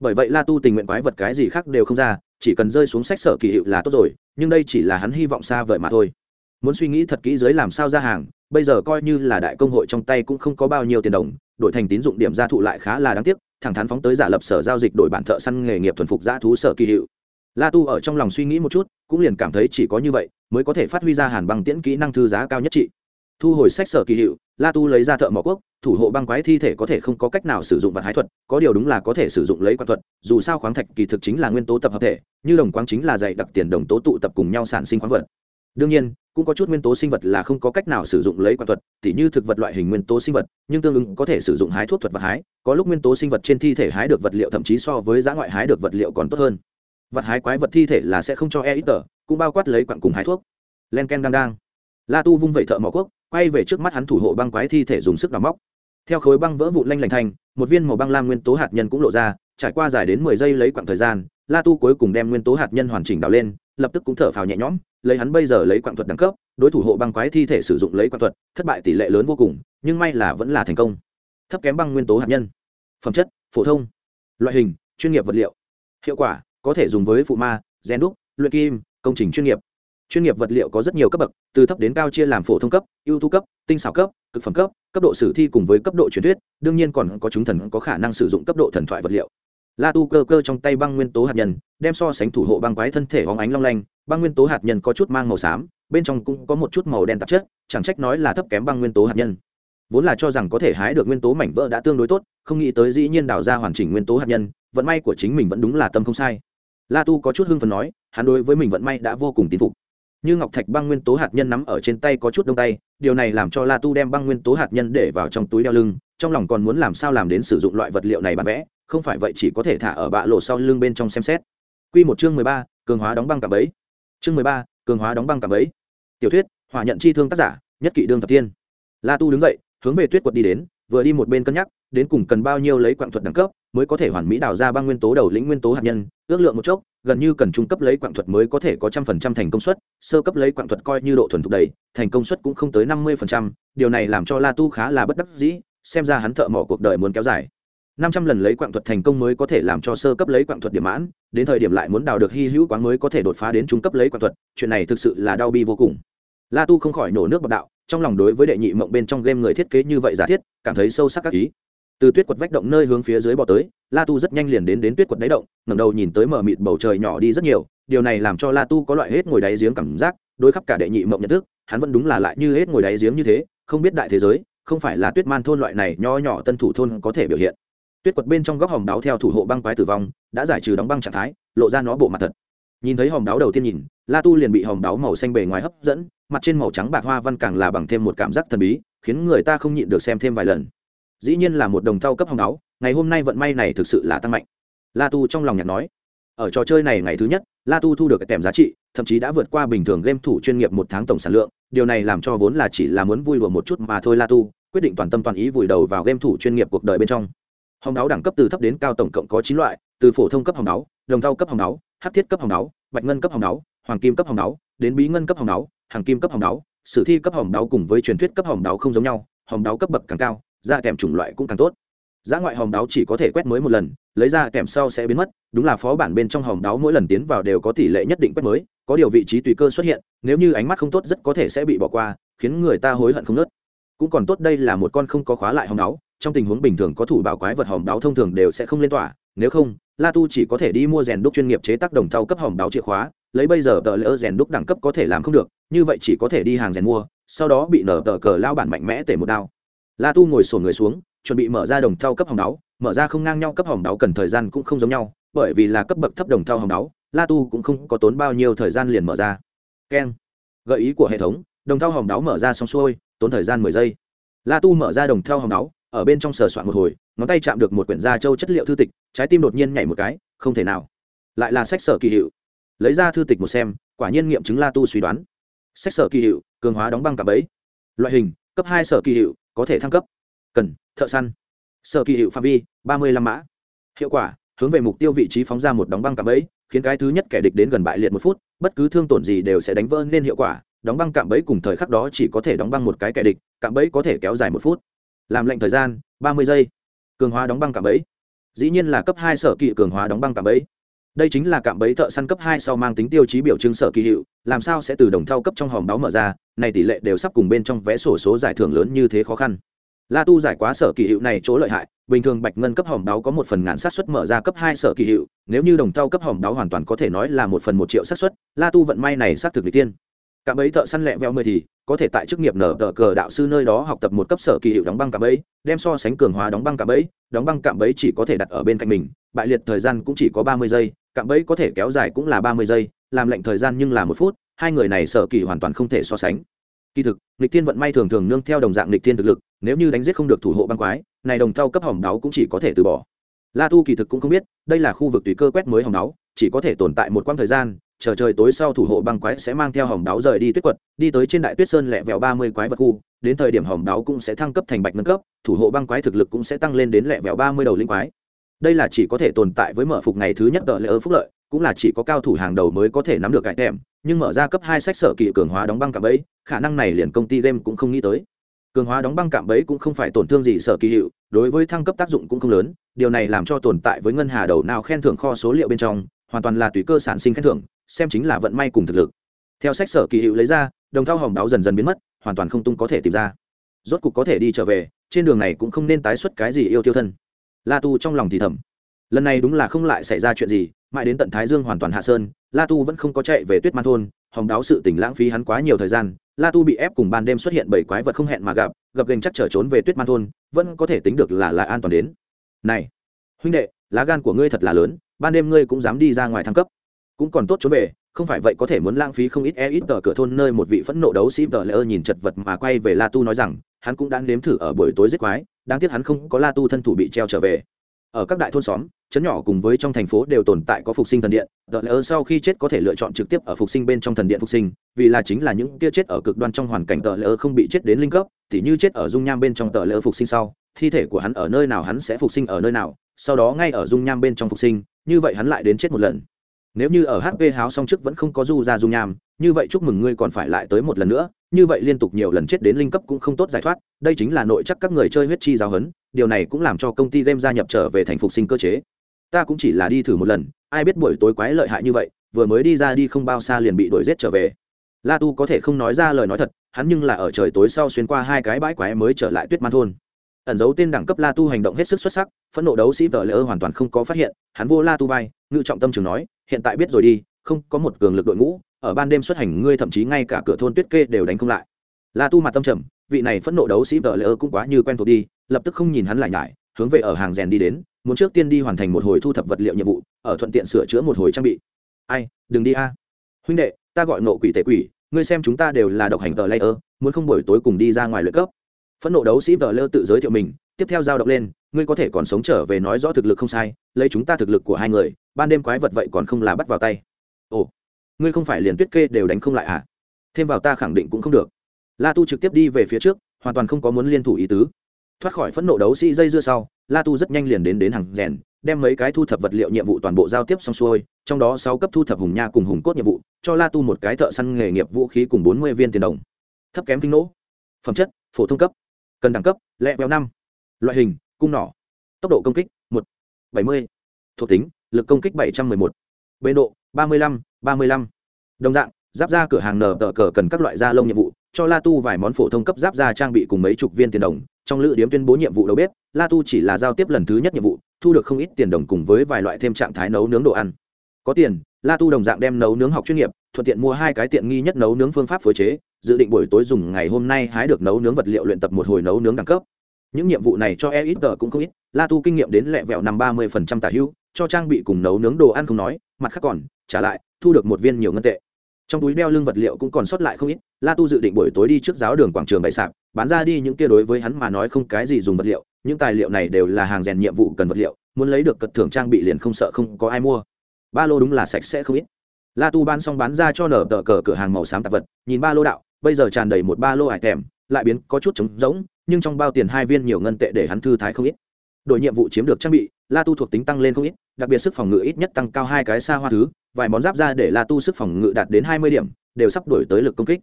Bởi vậy la tu tình nguyện quái vật cái gì khác đều không ra, chỉ cần rơi xuống sách sở kỳ hiệu là tốt rồi, nhưng đây chỉ là hắn hy vọng xa vời mà thôi. Muốn suy nghĩ thật kỹ dưới làm sao ra hàng, bây giờ coi như là đại công hội trong tay cũng không có bao nhiêu tiền đồng đổi thành tín dụng điểm gia thụ lại khá là đáng tiếc, thẳng thắn phóng tới giả lập sở giao dịch đổi bản thợ săn nghề nghiệp thuần phục giã thú sở kỳ hiệu. La tu ở trong lòng suy nghĩ một chút, cũng liền cảm thấy chỉ có như vậy mới có thể phát huy ra hàn băng tiễn kỹ năng thư giá cao nhất trị. Thu hồi sách sở kỳ hiệu, la tu lấy ra thợ mỏ quốc, thủ hộ băng quái thi thể có thể không có cách nào sử dụng vật hái thuật, có điều đúng là có thể sử dụng lấy quan thuật, dù sao khoáng thạch kỳ thực chính là nguyên tố tập hợp thể, như đồng quang chính là dạy đặc tiền đồng tố tụ tập cùng nhau sản sinh khoáng vật. Đương nhiên cũng có chút nguyên tố sinh vật là không có cách nào sử dụng lấy quan thuật, tỉ như thực vật loại hình nguyên tố sinh vật, nhưng tương ứng có thể sử dụng hái thuốc thuật vật hái, có lúc nguyên tố sinh vật trên thi thể hái được vật liệu thậm chí so với giá ngoại hái được vật liệu còn tốt hơn. Vật hái quái vật thi thể là sẽ không cho e ít tờ cũng bao quát lấy quặng cùng hái thuốc. Len ken đang đang. La tu vung vẩy thợ mỏ quốc, quay về trước mắt hắn thủ hộ băng quái thi thể dùng sức đào móc. Theo khối băng vỡ vụn lanh lành thành, một viên màu băng lam nguyên tố hạt nhân cũng lộ ra, trải qua dài đến mười giây lấy quặng thời gian, la tu cuối cùng đem nguyên tố hạt nhân hoàn chỉnh đào lên, lập tức cũng thở phào nhẹ nhõm lấy hắn bây giờ lấy quạng thuật đẳng cấp, đối thủ hộ băng quái thi thể sử dụng lấy quạng thuật, thất bại tỷ lệ lớn vô cùng, nhưng may là vẫn là thành công. Thấp kém băng nguyên tố hạt nhân. Phẩm chất, phổ thông. Loại hình, chuyên nghiệp vật liệu. Hiệu quả, có thể dùng với phụ ma, gen đúc, luyện kim, công trình chuyên nghiệp. Chuyên nghiệp vật liệu có rất nhiều cấp bậc, từ thấp đến cao chia làm phổ thông cấp, ưu tú cấp, tinh xảo cấp, cực phẩm cấp cấp độ sử thi cùng với cấp độ truyền thuyết, đương nhiên còn có chúng thần có khả năng sử dụng cấp độ thần thoại vật liệu la tu cơ cơ trong tay băng nguyên tố hạt nhân, đem so sánh thủ hộ băng quái thân thể hóng ánh long lanh, băng nguyên tố hạt nhân có chút mang màu xám, bên trong cũng có một chút màu đen tạp chất, chẳng trách nói là thấp kém băng nguyên tố hạt nhân. Vốn là cho rằng có thể hái được nguyên tố mảnh vỡ đã tương đối tốt, không nghĩ tới dĩ nhiên đào ra hoàn chỉnh nguyên tố hạt nhân, vận may của chính mình vẫn đúng là tâm không sai. La tu có chút hưng phần nói, hắn đối với mình vận may đã vô cùng tín phục. Như ngọc thạch băng nguyên tố hạt nhân nắm ở trên tay có chút đông tay, điều này làm cho la tu đem băng nguyên tố hạt nhân để vào trong túi đeo lưng, trong lòng còn muốn làm sao làm đến sử dụng loại vật liệu này bán vẽ không phải vậy chỉ có thể thả ở bạ lộ sau lưng bên trong xem xét. Q một chương mười ba, cường hóa đóng băng cả bấy chương mười ba, cường hóa đóng băng cả bấy tiểu thuyết, hỏa nhận chi thương tác giả, nhất kỷ đương thập tiên la tu đứng dậy, hướng về tuyết quật đi đến, vừa đi một bên cân nhắc, đến cùng cần bao nhiêu lấy quạng thuật đẳng cấp mới có thể hoàn mỹ đào ra băng nguyên tố đầu lĩnh nguyên tố hạt nhân, ước lượng một chốc, gần như cần trung cấp lấy quạng thuật mới có thể có trăm phần trăm thành công suất, sơ cấp lấy quạng thuật coi như độ thuần thục đầy, thành công suất cũng không tới năm mươi phần trăm, điều này làm cho la tu khá là bất đắc dĩ, xem ra hắn thợ mỏ cuộc đời muốn kéo dài năm trăm lần lấy quạng thuật thành công mới có thể làm cho sơ cấp lấy quạng thuật điểm mãn, đến thời điểm lại muốn đào được hy hữu quán mới có thể đột phá đến trung cấp lấy quạng thuật, chuyện này thực sự là đau bi vô cùng. La tu không khỏi nổ nước bọc đạo, trong lòng đối với đệ nhị mộng bên trong game người thiết kế như vậy giả thiết, cảm thấy sâu sắc các ý. Từ tuyết quật vách động nơi hướng phía dưới bò tới, la tu rất nhanh liền đến đến tuyết quật đáy động, ngẩng đầu nhìn tới mở mịt bầu trời nhỏ đi rất nhiều, điều này làm cho la tu có loại hết ngồi đáy giếng cảm giác, đối khắp cả đệ nhị mộng nhận thức, hắn vẫn đúng là lại như hết ngồi đáy giếng như thế, không biết đại thế giới, không phải là tuyết man thôn loại này nho nhỏ tân thủ thôn có thể biểu hiện tuyết quật bên trong góc hòm đáo theo thủ hộ băng quái tử vong, đã giải trừ đóng băng trạng thái, lộ ra nó bộ mặt thật. Nhìn thấy hòm đáo đầu tiên nhìn, la tu liền bị hòm đáo màu xanh bề ngoài hấp dẫn, mặt trên màu trắng bạc hoa văn càng là bằng thêm một cảm giác thần bí, khiến người ta không nhịn được xem thêm vài lần. Dĩ nhiên là một đồng thau cấp hồng đáo, ngày hôm nay vận may này thực sự là tăng mạnh. La tu trong lòng nhạc nói, ở trò chơi này ngày thứ nhất, la tu thu được cái tèm giá trị, thậm chí đã vượt qua bình thường game thủ chuyên nghiệp một tháng tổng sản lượng, điều này làm cho vốn là chỉ là muốn vui đùa một chút mà thôi la tu, quyết định toàn tâm toàn ý vùi đầu vào game thủ chuyên nghiệp cuộc đời bên trong hồng đáo đẳng cấp từ thấp đến cao tổng cộng có chín loại, từ phổ thông cấp hồng đáo đồng thau cấp hồng đáo hát thiết cấp hồng đáo bạch ngân cấp hồng đáo hoàng kim cấp hồng đáo đến bí ngân cấp hồng đáo hàng kim cấp hồng đáo sử thi cấp hồng đáo cùng với truyền thuyết cấp hồng đáo không giống nhau hồng đáo cấp bậc càng cao ra kèm chủng loại cũng càng tốt. Giá ngoại Hồng đáo chỉ có thể quét mới một lần, lấy ra kèm sau sẽ biến mất, đúng là phó bản bên trong Hồng đáo mỗi lần tiến vào đều có tỷ lệ nhất định quét mới, có điều vị trí tùy cơ xuất hiện, nếu như ánh mắt không tốt rất có thể sẽ bị bỏ qua, khiến người ta hối hận không nớt. Cũng còn tốt đây là một con không có khóa lại Hồng đáo trong tình huống bình thường có thủ bảo quái vật hòm đáo thông thường đều sẽ không lên tỏa, nếu không, la tu chỉ có thể đi mua rèn đúc chuyên nghiệp chế tác đồng thau cấp hòm đáo chìa khóa, lấy bây giờ tờ lỡ rèn đúc đẳng cấp có thể làm không được, như vậy chỉ có thể đi hàng rèn mua, sau đó bị nở tờ cờ lao bản mạnh mẽ tể một đao. La tu ngồi sổ người xuống, chuẩn bị mở ra đồng thau cấp hòm đáo mở ra không ngang nhau cấp hòm đáo cần thời gian cũng không giống nhau, bởi vì là cấp bậc thấp đồng thau hòm đáo la tu cũng không có tốn bao nhiêu thời gian liền mở ra. Keng. Gợi ý của hệ thống, đồng thau hòm đáo mở ra xong xuôi, tốn thời gian mười giây. La tu mở ra đồng thau hòm đáo ở bên trong sờ soạn một hồi, ngón tay chạm được một quyển da trâu chất liệu thư tịch, trái tim đột nhiên nhảy một cái, không thể nào. Lại là sách sở kỳ hiệu. Lấy ra thư tịch một xem, quả nhiên nghiệm chứng la tu suy đoán. Sách sở kỳ hiệu, cường hóa đóng băng cả bẫy. Loại hình, cấp hai sở kỳ hiệu, có thể thăng cấp. Cần, thợ săn. Sở kỳ hiệu phạm vi, ba mươi lăm mã. Hiệu quả, hướng về mục tiêu vị trí phóng ra một đóng băng cạm bẫy, khiến cái thứ nhất kẻ địch đến gần bại liệt một phút, bất cứ thương tổn gì đều sẽ đánh vỡ nên hiệu quả. Đóng băng cạm bẫy cùng thời khắc đó chỉ có thể đóng băng một cái kẻ địch, cạm bẫy có thể kéo dài một phút làm lệnh thời gian, ba mươi giây. Cường hóa đóng băng cạm bẫy. Dĩ nhiên là cấp hai sở kỳ cường hóa đóng băng cạm bẫy. Đây chính là cạm bẫy thợ săn cấp hai sau mang tính tiêu chí biểu trưng sở kỳ hiệu, làm sao sẽ từ đồng thau cấp trong hòm đáo mở ra, này tỷ lệ đều sắp cùng bên trong vé sổ số giải thưởng lớn như thế khó khăn. La tu giải quá sở kỳ hiệu này chỗ lợi hại, bình thường bạch ngân cấp hòm đáo có một phần ngàn xác suất mở ra cấp hai sở kỳ hiệu, nếu như đồng thau cấp hòm đáo hoàn toàn có thể nói là một phần một triệu xác suất, la tu vận may này xác thực lịch tiên cạm bẫy thợ săn lẹ veo mười thì, có thể tại chức nghiệp nở tờ cờ đạo sư nơi đó học tập một cấp sở kỳ hiệu đóng băng cạm bẫy đem so sánh cường hóa đóng băng cạm bẫy đóng băng cạm bẫy chỉ có thể đặt ở bên cạnh mình, bại liệt thời gian cũng chỉ có ba mươi giây cạm bẫy có thể kéo dài cũng là ba mươi giây, làm lệnh thời gian nhưng là một phút, hai người này sở kỳ hoàn toàn không thể so sánh. Kỳ thực, nghịch thiên vận may thường thường nương theo đồng dạng nghịch thiên thực lực, nếu như đánh giết không được thủ hộ băng quái, này đồng thau cấp hỏng đáo cũng chỉ có thể từ bỏ. La tu kỳ thực cũng không biết, đây là khu vực tùy cơ quét mới hỏng đáo, chỉ có thể tồn tại một quãng thời gian chờ trời tối sau thủ hộ băng quái sẽ mang theo hồng đáo rời đi tuyết quật, đi tới trên đại tuyết sơn lẹ vẹo ba mươi quái vật khu. Đến thời điểm hồng đáo cũng sẽ thăng cấp thành bạch nâng cấp, thủ hộ băng quái thực lực cũng sẽ tăng lên đến lẹ vẹo ba mươi đầu linh quái. Đây là chỉ có thể tồn tại với mở phục ngày thứ nhất ở lễ ơ phúc lợi, cũng là chỉ có cao thủ hàng đầu mới có thể nắm được cải thèm nhưng mở ra cấp hai sách sở kỳ cường hóa đóng băng cạm ấy khả năng này liền công ty game cũng không nghĩ tới. Cường hóa đóng băng cạm bẫy cũng không phải tổn thương gì sở kỳ hiệu, đối với thăng cấp tác dụng cũng không lớn, điều này làm cho tồn tại với ngân hà đầu nào khen thưởng kho số liệu bên trong, hoàn toàn là tùy cơ sản sinh khen thưởng xem chính là vận may cùng thực lực. Theo sách sở kỳ hiệu lấy ra, đồng thao hồng đáo dần dần biến mất, hoàn toàn không tung có thể tìm ra. Rốt cục có thể đi trở về, trên đường này cũng không nên tái xuất cái gì yêu tiêu thân. La tu trong lòng thì thầm. Lần này đúng là không lại xảy ra chuyện gì, mãi đến tận thái dương hoàn toàn hạ sơn, la tu vẫn không có chạy về tuyết man thôn, hồng đáo sự tỉnh lãng phí hắn quá nhiều thời gian, la tu bị ép cùng ban đêm xuất hiện bảy quái vật không hẹn mà gặp gặp gành chắc trở trốn về tuyết man thôn, vẫn có thể tính được là lại an toàn đến. Này, huynh đệ, lá gan của ngươi thật là lớn, ban đêm ngươi cũng dám đi ra ngoài thăng cấp cũng còn tốt trốn về, không phải vậy có thể muốn lãng phí không ít e ít tờ cửa thôn nơi một vị phẫn nộ đấu sĩ tờ lỡ nhìn chật vật mà quay về la tu nói rằng, hắn cũng đã nếm thử ở buổi tối giết quái, đáng tiếc hắn không có la tu thân thủ bị treo trở về. Ở các đại thôn xóm chấn nhỏ cùng với trong thành phố đều tồn tại có phục sinh thần điện tờ lỡ sau khi chết có thể lựa chọn trực tiếp ở phục sinh bên trong thần điện phục sinh, vì là chính là những kia chết ở cực đoan trong hoàn cảnh tờ lỡ không bị chết đến linh cấp thì như chết ở dung nham bên trong tờ lỡ phục sinh sau, thi thể của hắn ở nơi nào hắn sẽ phục sinh ở nơi nào, sau đó ngay ở dung nham bên trong phục sinh, như vậy hắn lại đến chết một lần nếu như ở hp háo xong trước vẫn không có du ra dung nham, như vậy chúc mừng ngươi còn phải lại tới một lần nữa, như vậy liên tục nhiều lần chết đến linh cấp cũng không tốt giải thoát, đây chính là nội chắc các người chơi huyết chi giáo hấn điều này cũng làm cho công ty game gia nhập trở về thành phục sinh cơ chế. Ta cũng chỉ là đi thử một lần, ai biết buổi tối quái lợi hại như vậy, vừa mới đi ra đi không bao xa liền bị đuổi giết trở về. La tu có thể không nói ra lời nói thật, hắn nhưng là ở trời tối sau xuyên qua hai cái bãi quái mới trở lại tuyết man thôn ẩn dấu tên đẳng cấp la tu hành động hết sức xuất sắc, phẫn nộ đấu sĩ vợ lỡ hoàn toàn không có phát hiện, hắn vô la tu vai, ngự trọng tâm trường nói, hiện tại biết rồi đi, không có một cường lực đội ngũ, ở ban đêm xuất hành ngươi thậm chí ngay cả cửa thôn tuyết kê đều đánh không lại. La tu mặt tâm trầm, vị này phẫn nộ đấu sĩ vợ lỡ cũng quá như quen thuộc đi, lập tức không nhìn hắn lại nhải, hướng về ở hàng rèn đi đến, muốn trước tiên đi hoàn thành một hồi thu thập vật liệu nhiệm vụ, ở thuận tiện sửa chữa một hồi trang bị. Ai, đừng đi a. Huynh đệ, ta gọi nộ quỷ tệ quỷ, ngươi xem chúng ta đều là độc hành tờ layer muốn không buổi tối cùng đi ra ngoài luyện cấp phẫn nộ đấu sĩ vờ lơ tự giới thiệu mình, tiếp theo giao động lên, ngươi có thể còn sống trở về nói rõ thực lực không sai, lấy chúng ta thực lực của hai người, ban đêm quái vật vậy còn không là bắt vào tay. Ồ, ngươi không phải liền tuyết kê đều đánh không lại à? Thêm vào ta khẳng định cũng không được. La tu trực tiếp đi về phía trước, hoàn toàn không có muốn liên thủ ý tứ. Thoát khỏi phẫn nộ đấu sĩ dây dưa sau, la tu rất nhanh liền đến đến hàng rèn, đem mấy cái thu thập vật liệu nhiệm vụ toàn bộ giao tiếp xong xuôi, trong đó sáu cấp thu thập hùng nha cùng hùng cốt nhiệm vụ, cho la tu một cái thợ săn nghề nghiệp vũ khí cùng bốn mươi viên tiền đồng. Thấp kém kinh nỗ. Phẩm chất, phổ thông cấp cần đẳng cấp, lẹ béo năm. Loại hình, cung nỏ. Tốc độ công kích, một. Bảy mươi. Thuộc tính, lực công kích bảy trăm mười một. Bê độ, ba mươi lăm, ba mươi lăm. Đồng dạng, giáp ra cửa hàng nở tờ cờ cần các loại da lông nhiệm vụ, cho la tu vài món phổ thông cấp giáp ra trang bị cùng mấy chục viên tiền đồng. Trong lữ điếm tuyên bố nhiệm vụ đầu bếp, la tu chỉ là giao tiếp lần thứ nhất nhiệm vụ, thu được không ít tiền đồng cùng với vài loại thêm trạng thái nấu nướng đồ ăn. Có tiền, la tu đồng dạng đem nấu nướng học chuyên nghiệp, thuận tiện mua hai cái tiện nghi nhất nấu nướng phương pháp phối chế dự định buổi tối dùng ngày hôm nay hái được nấu nướng vật liệu luyện tập một hồi nấu nướng đẳng cấp. Những nhiệm vụ này cho e ít tờ cũng không ít, la tu kinh nghiệm đến lẹ vẹo năm ba mươi phần trăm tả hữu, cho trang bị cùng nấu nướng đồ ăn không nói, mặt khác còn, trả lại, thu được một viên nhiều ngân tệ. Trong túi đeo lưng vật liệu cũng còn sót lại không ít, la tu dự định buổi tối đi trước giáo đường quảng trường bày sạp, bán ra đi những kia đối với hắn mà nói không cái gì dùng vật liệu, những tài liệu này đều là hàng rèn nhiệm vụ cần vật liệu, muốn lấy được cật thưởng trang bị liền không sợ không có ai mua. Ba lô đúng là sạch sẽ không ít. La tu bán xong bán ra cho nở tờ cờ cửa hàng màu xám tạp vật, nhìn ba lô đạo bây giờ tràn đầy một ba lô hải tèm, lại biến có chút trống rỗng, nhưng trong bao tiền hai viên nhiều ngân tệ để hắn thư thái không ít. Đội nhiệm vụ chiếm được trang bị, la tu thuộc tính tăng lên không ít, đặc biệt sức phòng ngự ít nhất tăng cao hai cái xa hoa thứ, vài món giáp ra để la tu sức phòng ngự đạt đến hai mươi điểm, đều sắp đổi tới lực công kích.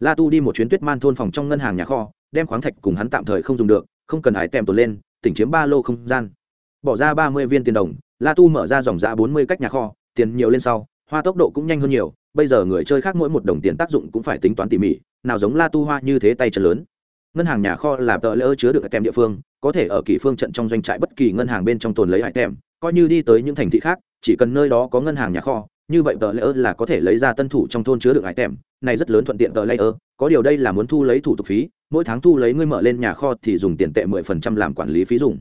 La tu đi một chuyến tuyết man thôn phòng trong ngân hàng nhà kho, đem khoáng thạch cùng hắn tạm thời không dùng được, không cần hải tèm tồn lên, tỉnh chiếm ba lô không gian. Bỏ ra ba mươi viên tiền đồng, la tu mở ra dòng giã bốn mươi cách nhà kho, tiền nhiều lên sau, hoa tốc độ cũng nhanh hơn nhiều bây giờ người chơi khác mỗi một đồng tiền tác dụng cũng phải tính toán tỉ mỉ, nào giống la tu hoa như thế tay chân lớn. Ngân hàng nhà kho là tờ lỡ chứa được tem địa phương, có thể ở kỳ phương trận trong doanh trại bất kỳ ngân hàng bên trong tồn lấy hải tem coi như đi tới những thành thị khác, chỉ cần nơi đó có ngân hàng nhà kho, như vậy tờ lỡ là có thể lấy ra tân thủ trong thôn chứa được hải tem này rất lớn thuận tiện tờ lỡ có điều đây là muốn thu lấy thủ tục phí, mỗi tháng thu lấy ngươi mở lên nhà kho thì dùng tiền tệ mười phần trăm làm quản lý phí dùng.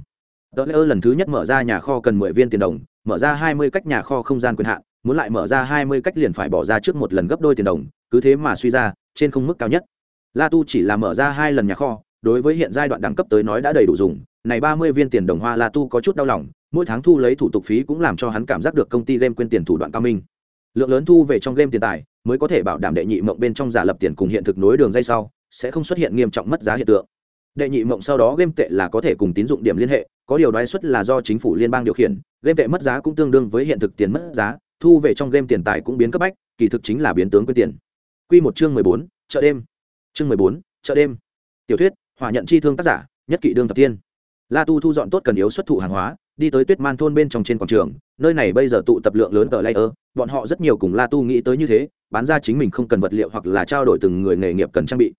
Tờ lỡ lần thứ nhất mở ra nhà kho cần mười viên tiền đồng, mở ra hai mươi cách nhà kho không gian quyền hạn muốn lại mở ra hai mươi cách liền phải bỏ ra trước một lần gấp đôi tiền đồng, cứ thế mà suy ra, trên không mức cao nhất. La tu chỉ là mở ra hai lần nhà kho, đối với hiện giai đoạn đẳng cấp tới nói đã đầy đủ dùng. Này ba mươi viên tiền đồng hoa la tu có chút đau lòng, mỗi tháng thu lấy thủ tục phí cũng làm cho hắn cảm giác được công ty game quên tiền thủ đoạn cao minh. Lượng lớn thu về trong game tiền tài, mới có thể bảo đảm đệ nhị mộng bên trong giả lập tiền cùng hiện thực nối đường dây sau, sẽ không xuất hiện nghiêm trọng mất giá hiện tượng. Đệ nhị mộng sau đó game tệ là có thể cùng tín dụng điểm liên hệ, có điều đoái xuất là do chính phủ liên bang điều khiển, game tệ mất giá cũng tương đương với hiện thực tiền mất giá thu về trong game tiền tài cũng biến cấp bách, kỳ thực chính là biến tướng quên tiền. Quy một chương mười bốn, chợ đêm. Chương mười bốn, chợ đêm. Tiểu thuyết, hỏa nhận chi thương tác giả, nhất kỵ đương thập tiên la tu thu dọn tốt cần yếu xuất thụ hàng hóa, đi tới tuyết man thôn bên trong trên quảng trường, nơi này bây giờ tụ tập lượng lớn tờ layer, bọn họ rất nhiều cùng la tu nghĩ tới như thế, bán ra chính mình không cần vật liệu hoặc là trao đổi từng người nghề nghiệp cần trang bị.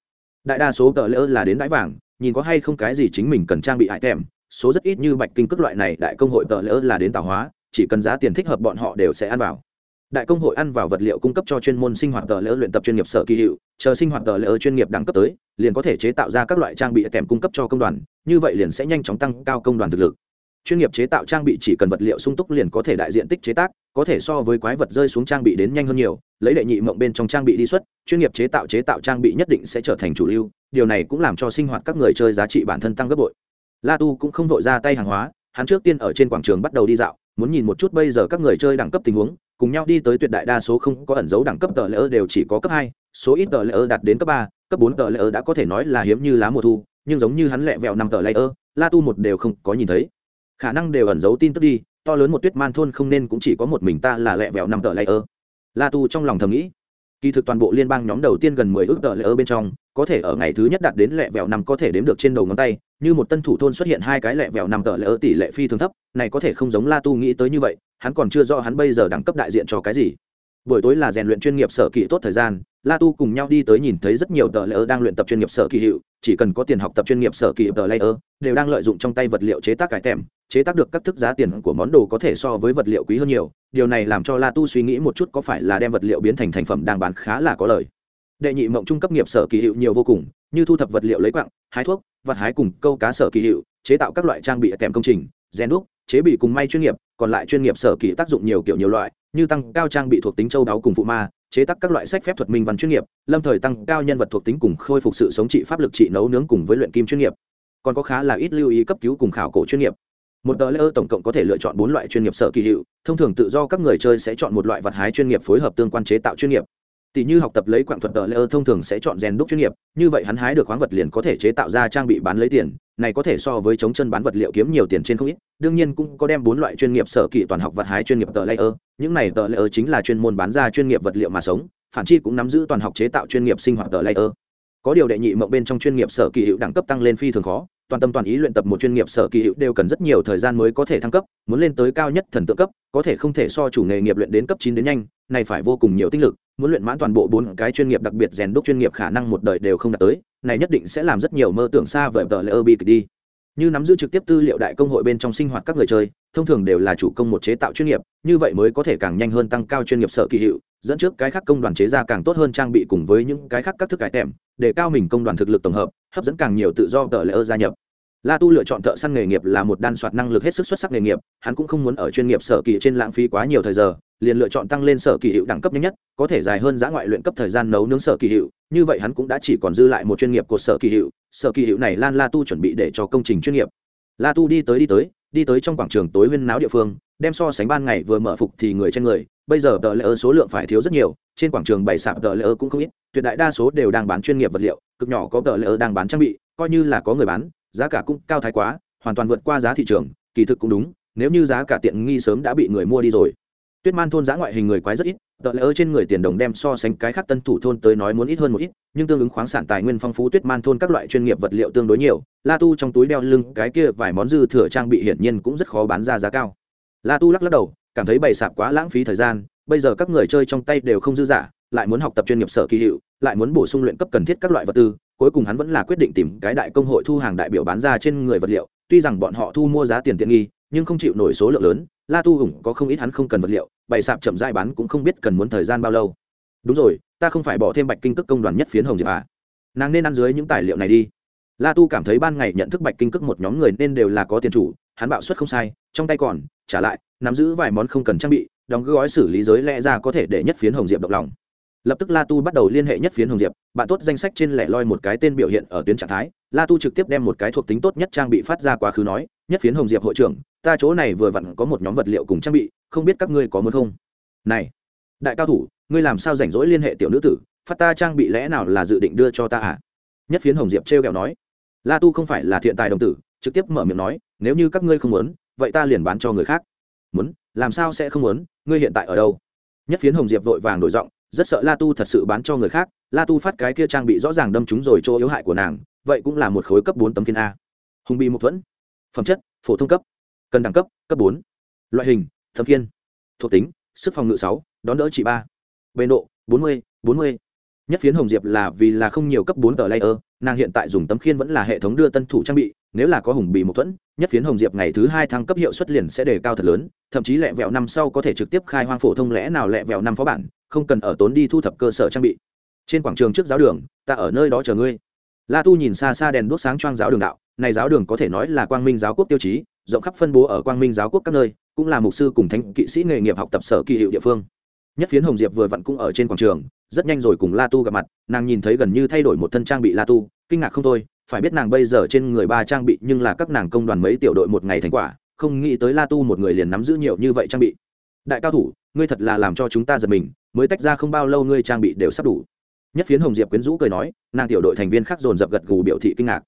Đại đa số tờ layer là đến đáy vàng, nhìn có hay không cái gì chính mình cần trang bị hại kèm số rất ít như bạch kinh cước loại này đại công hội tờ layer là đến tạo hóa chỉ cần giá tiền thích hợp bọn họ đều sẽ ăn vào. Đại công hội ăn vào vật liệu cung cấp cho chuyên môn sinh hoạt tờ lỡ luyện tập chuyên nghiệp sở kỳ hiệu, chờ sinh hoạt tờ lỡ chuyên nghiệp đẳng cấp tới, liền có thể chế tạo ra các loại trang bị kèm cung cấp cho công đoàn, như vậy liền sẽ nhanh chóng tăng cao công đoàn thực lực. Chuyên nghiệp chế tạo trang bị chỉ cần vật liệu sung túc liền có thể đại diện tích chế tác, có thể so với quái vật rơi xuống trang bị đến nhanh hơn nhiều, lấy đệ nhị mộng bên trong trang bị đi xuất, chuyên nghiệp chế tạo chế tạo trang bị nhất định sẽ trở thành chủ lưu, điều này cũng làm cho sinh hoạt các người chơi giá trị bản thân tăng gấp bội. La tu cũng không vội ra tay hàng hóa, hắn trước tiên ở trên quảng trường bắt đầu đi dạo muốn nhìn một chút bây giờ các người chơi đẳng cấp tình huống, cùng nhau đi tới tuyệt đại đa số không có ẩn dấu đẳng cấp tờ lỡ đều chỉ có cấp hai, số ít tờ lỡ đạt đến cấp ba, cấp bốn tờ lỡ đã có thể nói là hiếm như lá mùa thu, nhưng giống như hắn lẹ vẹo năm tờ lỡ la tu một đều không có nhìn thấy. Khả năng đều ẩn giấu tin tức đi, to lớn một tuyết man thôn không nên cũng chỉ có một mình ta là lẹ vẹo năm tờ lỡ la tu trong lòng thầm nghĩ, kỳ thực toàn bộ liên bang nhóm đầu tiên gần mười ước tờ lỡ bên trong, có thể ở ngày thứ nhất đạt đến lẹ vẹo năm có thể đếm được trên đầu ngón tay như một tân thủ thôn xuất hiện hai cái lẹ vẹo nằm tờ lỡ tỷ lệ phi thường thấp, này có thể không giống la tu nghĩ tới như vậy, hắn còn chưa rõ hắn bây giờ đẳng cấp đại diện cho cái gì. Buổi tối là rèn luyện chuyên nghiệp sở kỳ tốt thời gian, la tu cùng nhau đi tới nhìn thấy rất nhiều tờ lỡ đang luyện tập chuyên nghiệp sở kỳ hiệu, chỉ cần có tiền học tập chuyên nghiệp sở kỳ tờ layer đều đang lợi dụng trong tay vật liệu chế tác cải tèm chế tác được các thức giá tiền của món đồ có thể so với vật liệu quý hơn nhiều, điều này làm cho la tu suy nghĩ một chút có phải là đem vật liệu biến thành thành phẩm đang bán khá là có lời đệ nhị mộng trung cấp nghiệp sở kỳ hiệu nhiều vô cùng, như thu thập vật liệu lấy quặng, hái thuốc vật hái cùng câu cá sở kỳ hiệu, chế tạo các loại trang bị kèm công trình, rèn đúc, chế bị cùng may chuyên nghiệp, còn lại chuyên nghiệp sở kỳ tác dụng nhiều kiểu nhiều loại, như tăng cao trang bị thuộc tính châu đáo cùng phụ ma, chế tác các loại sách phép thuật minh văn chuyên nghiệp, lâm thời tăng cao nhân vật thuộc tính cùng khôi phục sự sống trị pháp lực trị nấu nướng cùng với luyện kim chuyên nghiệp. Còn có khá là ít lưu ý cấp cứu cùng khảo cổ chuyên nghiệp. Một tờ lễ tổng cộng có thể lựa chọn bốn loại chuyên nghiệp sở kỳ hiệu, thông thường tự do các người chơi sẽ chọn một loại vật hái chuyên nghiệp phối hợp tương quan chế tạo chuyên nghiệp tỷ như học tập lấy quạng thuật tờ layer thông thường sẽ chọn rèn đúc chuyên nghiệp, như vậy hắn hái được khoáng vật liền có thể chế tạo ra trang bị bán lấy tiền, này có thể so với chống chân bán vật liệu kiếm nhiều tiền trên không ít, đương nhiên cũng có đem bốn loại chuyên nghiệp sở kỹ toàn học vật hái chuyên nghiệp tờ layer, những này tờ layer chính là chuyên môn bán ra chuyên nghiệp vật liệu mà sống, phản chi cũng nắm giữ toàn học chế tạo chuyên nghiệp sinh hoạt tờ layer. Có điều đệ nhị mộng bên trong chuyên nghiệp sở kỳ hiệu đẳng cấp tăng lên phi thường khó, toàn tâm toàn ý luyện tập một chuyên nghiệp sở kỳ hiệu đều cần rất nhiều thời gian mới có thể thăng cấp, muốn lên tới cao nhất thần tượng cấp, có thể không thể so chủ nghề nghiệp luyện đến cấp chín đến nhanh, này phải vô cùng nhiều tinh lực muốn luyện mãn toàn bộ bốn cái chuyên nghiệp, đặc biệt rèn đúc chuyên nghiệp, khả năng một đời đều không đạt tới, này nhất định sẽ làm rất nhiều mơ tưởng xa vời tờ lễ ơ bi kịch đi. Như nắm giữ trực tiếp tư liệu đại công hội bên trong sinh hoạt các người chơi, thông thường đều là chủ công một chế tạo chuyên nghiệp, như vậy mới có thể càng nhanh hơn tăng cao chuyên nghiệp sở kỳ hiệu, dẫn trước cái khác công đoàn chế ra càng tốt hơn trang bị cùng với những cái khác các thức cải tèm để cao mình công đoàn thực lực tổng hợp, hấp dẫn càng nhiều tự do tờ lễ ơ gia nhập la tu lựa chọn thợ săn nghề nghiệp là một đan soạt năng lực hết sức xuất sắc nghề nghiệp, hắn cũng không muốn ở chuyên nghiệp sở kỳ trên lãng phí quá nhiều thời giờ, liền lựa chọn tăng lên sở kỳ hiệu đẳng cấp nhanh nhất, có thể dài hơn giã ngoại luyện cấp thời gian nấu nướng sở kỳ hiệu, như vậy hắn cũng đã chỉ còn dư lại một chuyên nghiệp của sở kỳ hiệu, sở kỳ hiệu này lan la tu chuẩn bị để cho công trình chuyên nghiệp. La tu đi tới đi tới đi tới trong quảng trường tối huyên náo địa phương, đem so sánh ban ngày vừa mở phục thì người trên người, bây giờ tờ lệ ơ số lượng phải thiếu rất nhiều, trên quảng trường bày sạp tờ lệ ơ cũng không ít, tuyệt đại đa số đều đang bán chuyên nghiệp vật liệu, cực nhỏ có tờ lệ ơ đang bán trang bị, coi như là có người bán giá cả cũng cao thái quá, hoàn toàn vượt qua giá thị trường, kỳ thực cũng đúng, nếu như giá cả tiện nghi sớm đã bị người mua đi rồi. Tuyết man thôn giá ngoại hình người quái rất ít tờ lỡ trên người tiền đồng đem so sánh cái khác tân thủ thôn tới nói muốn ít hơn một ít, nhưng tương ứng khoáng sản tài nguyên phong phú tuyết man thôn các loại chuyên nghiệp vật liệu tương đối nhiều, la tu trong túi đeo lưng cái kia vài món dư thừa trang bị hiển nhiên cũng rất khó bán ra giá cao. La tu lắc lắc đầu, cảm thấy bày sạp quá lãng phí thời gian, bây giờ các người chơi trong tay đều không dư giả lại muốn học tập chuyên nghiệp sở kỳ hiệu, lại muốn bổ sung luyện cấp cần thiết các loại vật tư, cuối cùng hắn vẫn là quyết định tìm cái đại công hội thu hàng đại biểu bán ra trên người vật liệu. Tuy rằng bọn họ thu mua giá tiền tiện nghi, nhưng không chịu nổi số lượng lớn, la tu hùng có không ít hắn không cần vật liệu, bày sạp chậm dai bán cũng không biết cần muốn thời gian bao lâu. Đúng rồi, ta không phải bỏ thêm bạch kinh cước công đoàn nhất phiến hồng diệp à? Nàng nên ăn dưới những tài liệu này đi. La tu cảm thấy ban ngày nhận thức bạch kinh cước một nhóm người nên đều là có tiền chủ, hắn bạo suất không sai, trong tay còn, trả lại, nắm giữ vài món không cần trang bị, đóng gói xử lý giới lẽ ra có thể để nhất phiến hồng diệp động lòng lập tức la tu bắt đầu liên hệ nhất phiến hồng diệp, bạn tốt danh sách trên lẻ loi một cái tên biểu hiện ở tuyến trạng thái. La tu trực tiếp đem một cái thuộc tính tốt nhất trang bị phát ra quá khứ nói, nhất phiến hồng diệp hội trưởng, ta chỗ này vừa vặn có một nhóm vật liệu cùng trang bị, không biết các ngươi có muốn không? Này, đại cao thủ, ngươi làm sao rảnh rỗi liên hệ tiểu nữ tử, phát ta trang bị lẽ nào là dự định đưa cho ta à? Nhất phiến hồng diệp trêu kẹo nói. La tu không phải là thiện tài đồng tử, trực tiếp mở miệng nói, nếu như các ngươi không muốn, vậy ta liền bán cho người khác. Muốn, làm sao sẽ không muốn? Ngươi hiện tại ở đâu? Nhất phiến hồng diệp vội vàng đổi giọng rất sợ la tu thật sự bán cho người khác, la tu phát cái kia trang bị rõ ràng đâm trúng rồi chỗ yếu hại của nàng, vậy cũng là một khối cấp bốn tấm kiên a. Hùng bị một thuẫn. Phẩm chất, phổ thông cấp. Cần đẳng cấp cấp bốn. Loại hình, thâm kiên. Thuộc tính, sức phòng ngự sáu, đón đỡ chỉ ba. Bề độ, bốn mươi bốn mươi. Nhất phiến hồng diệp là vì là không nhiều cấp bốn tờ layer, nàng hiện tại dùng tấm khiên vẫn là hệ thống đưa tân thủ trang bị nếu là có hùng bị một thuẫn, nhất phiến hồng diệp ngày thứ hai thăng cấp hiệu suất liền sẽ đề cao thật lớn, thậm chí lẹ vẹo năm sau có thể trực tiếp khai hoang phổ thông lẽ nào lẹ vẹo năm phó bản, không cần ở tốn đi thu thập cơ sở trang bị. Trên quảng trường trước giáo đường, ta ở nơi đó chờ ngươi. La tu nhìn xa xa đèn đuốc sáng choang giáo đường đạo, này giáo đường có thể nói là quang minh giáo quốc tiêu chí, rộng khắp phân bố ở quang minh giáo quốc các nơi, cũng là mục sư cùng thánh kỵ sĩ nghề nghiệp học tập sở kỳ hiệu địa phương. Nhất phiến hồng diệp vừa vặn cũng ở trên quảng trường, rất nhanh rồi cùng la tu gặp mặt, nàng nhìn thấy gần như thay đổi một thân trang bị la tu, kinh ngạc không thôi phải biết nàng bây giờ trên người ba trang bị nhưng là các nàng công đoàn mấy tiểu đội một ngày thành quả, không nghĩ tới la tu một người liền nắm giữ nhiều như vậy trang bị. Đại cao thủ, ngươi thật là làm cho chúng ta giật mình, mới tách ra không bao lâu ngươi trang bị đều sắp đủ. Nhất phiến hồng diệp quyến rũ cười nói, nàng tiểu đội thành viên khác dồn dập gật gù biểu thị kinh ngạc.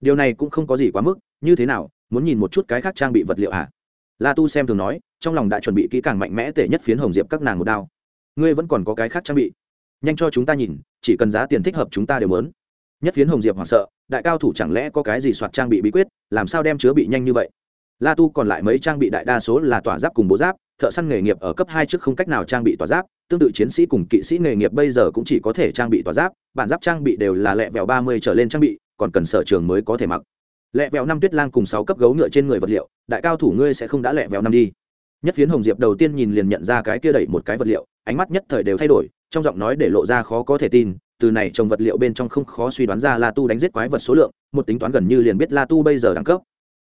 Điều này cũng không có gì quá mức, như thế nào, muốn nhìn một chút cái khác trang bị vật liệu à la tu xem thường nói, trong lòng đã chuẩn bị kỹ càng mạnh mẽ tệ nhất phiến hồng diệp các nàng một đao. Ngươi vẫn còn có cái khác trang bị. Nhanh cho chúng ta nhìn, chỉ cần giá tiền thích hợp chúng ta đều mớn nhất phiến hồng diệp hoảng sợ đại cao thủ chẳng lẽ có cái gì soạt trang bị bí quyết, làm sao đem chứa bị nhanh như vậy? La tu còn lại mấy trang bị đại đa số là tỏa giáp cùng bố giáp, thợ săn nghề nghiệp ở cấp hai trước không cách nào trang bị tỏa giáp, tương tự chiến sĩ cùng kỵ sĩ nghề nghiệp bây giờ cũng chỉ có thể trang bị tỏa giáp, bản giáp trang bị đều là lẹ vẹo ba mươi trở lên trang bị, còn cần sở trường mới có thể mặc. Lẹ vẹo năm tuyết lang cùng sáu cấp gấu ngựa trên người vật liệu, đại cao thủ ngươi sẽ không đã lẹ vẹo năm đi. Nhất phiến hồng diệp đầu tiên nhìn liền nhận ra cái kia đẩy một cái vật liệu, ánh mắt nhất thời đều thay đổi, trong giọng nói để lộ ra khó có thể tin từ này trồng vật liệu bên trong không khó suy đoán ra la tu đánh giết quái vật số lượng, một tính toán gần như liền biết la tu bây giờ đẳng cấp.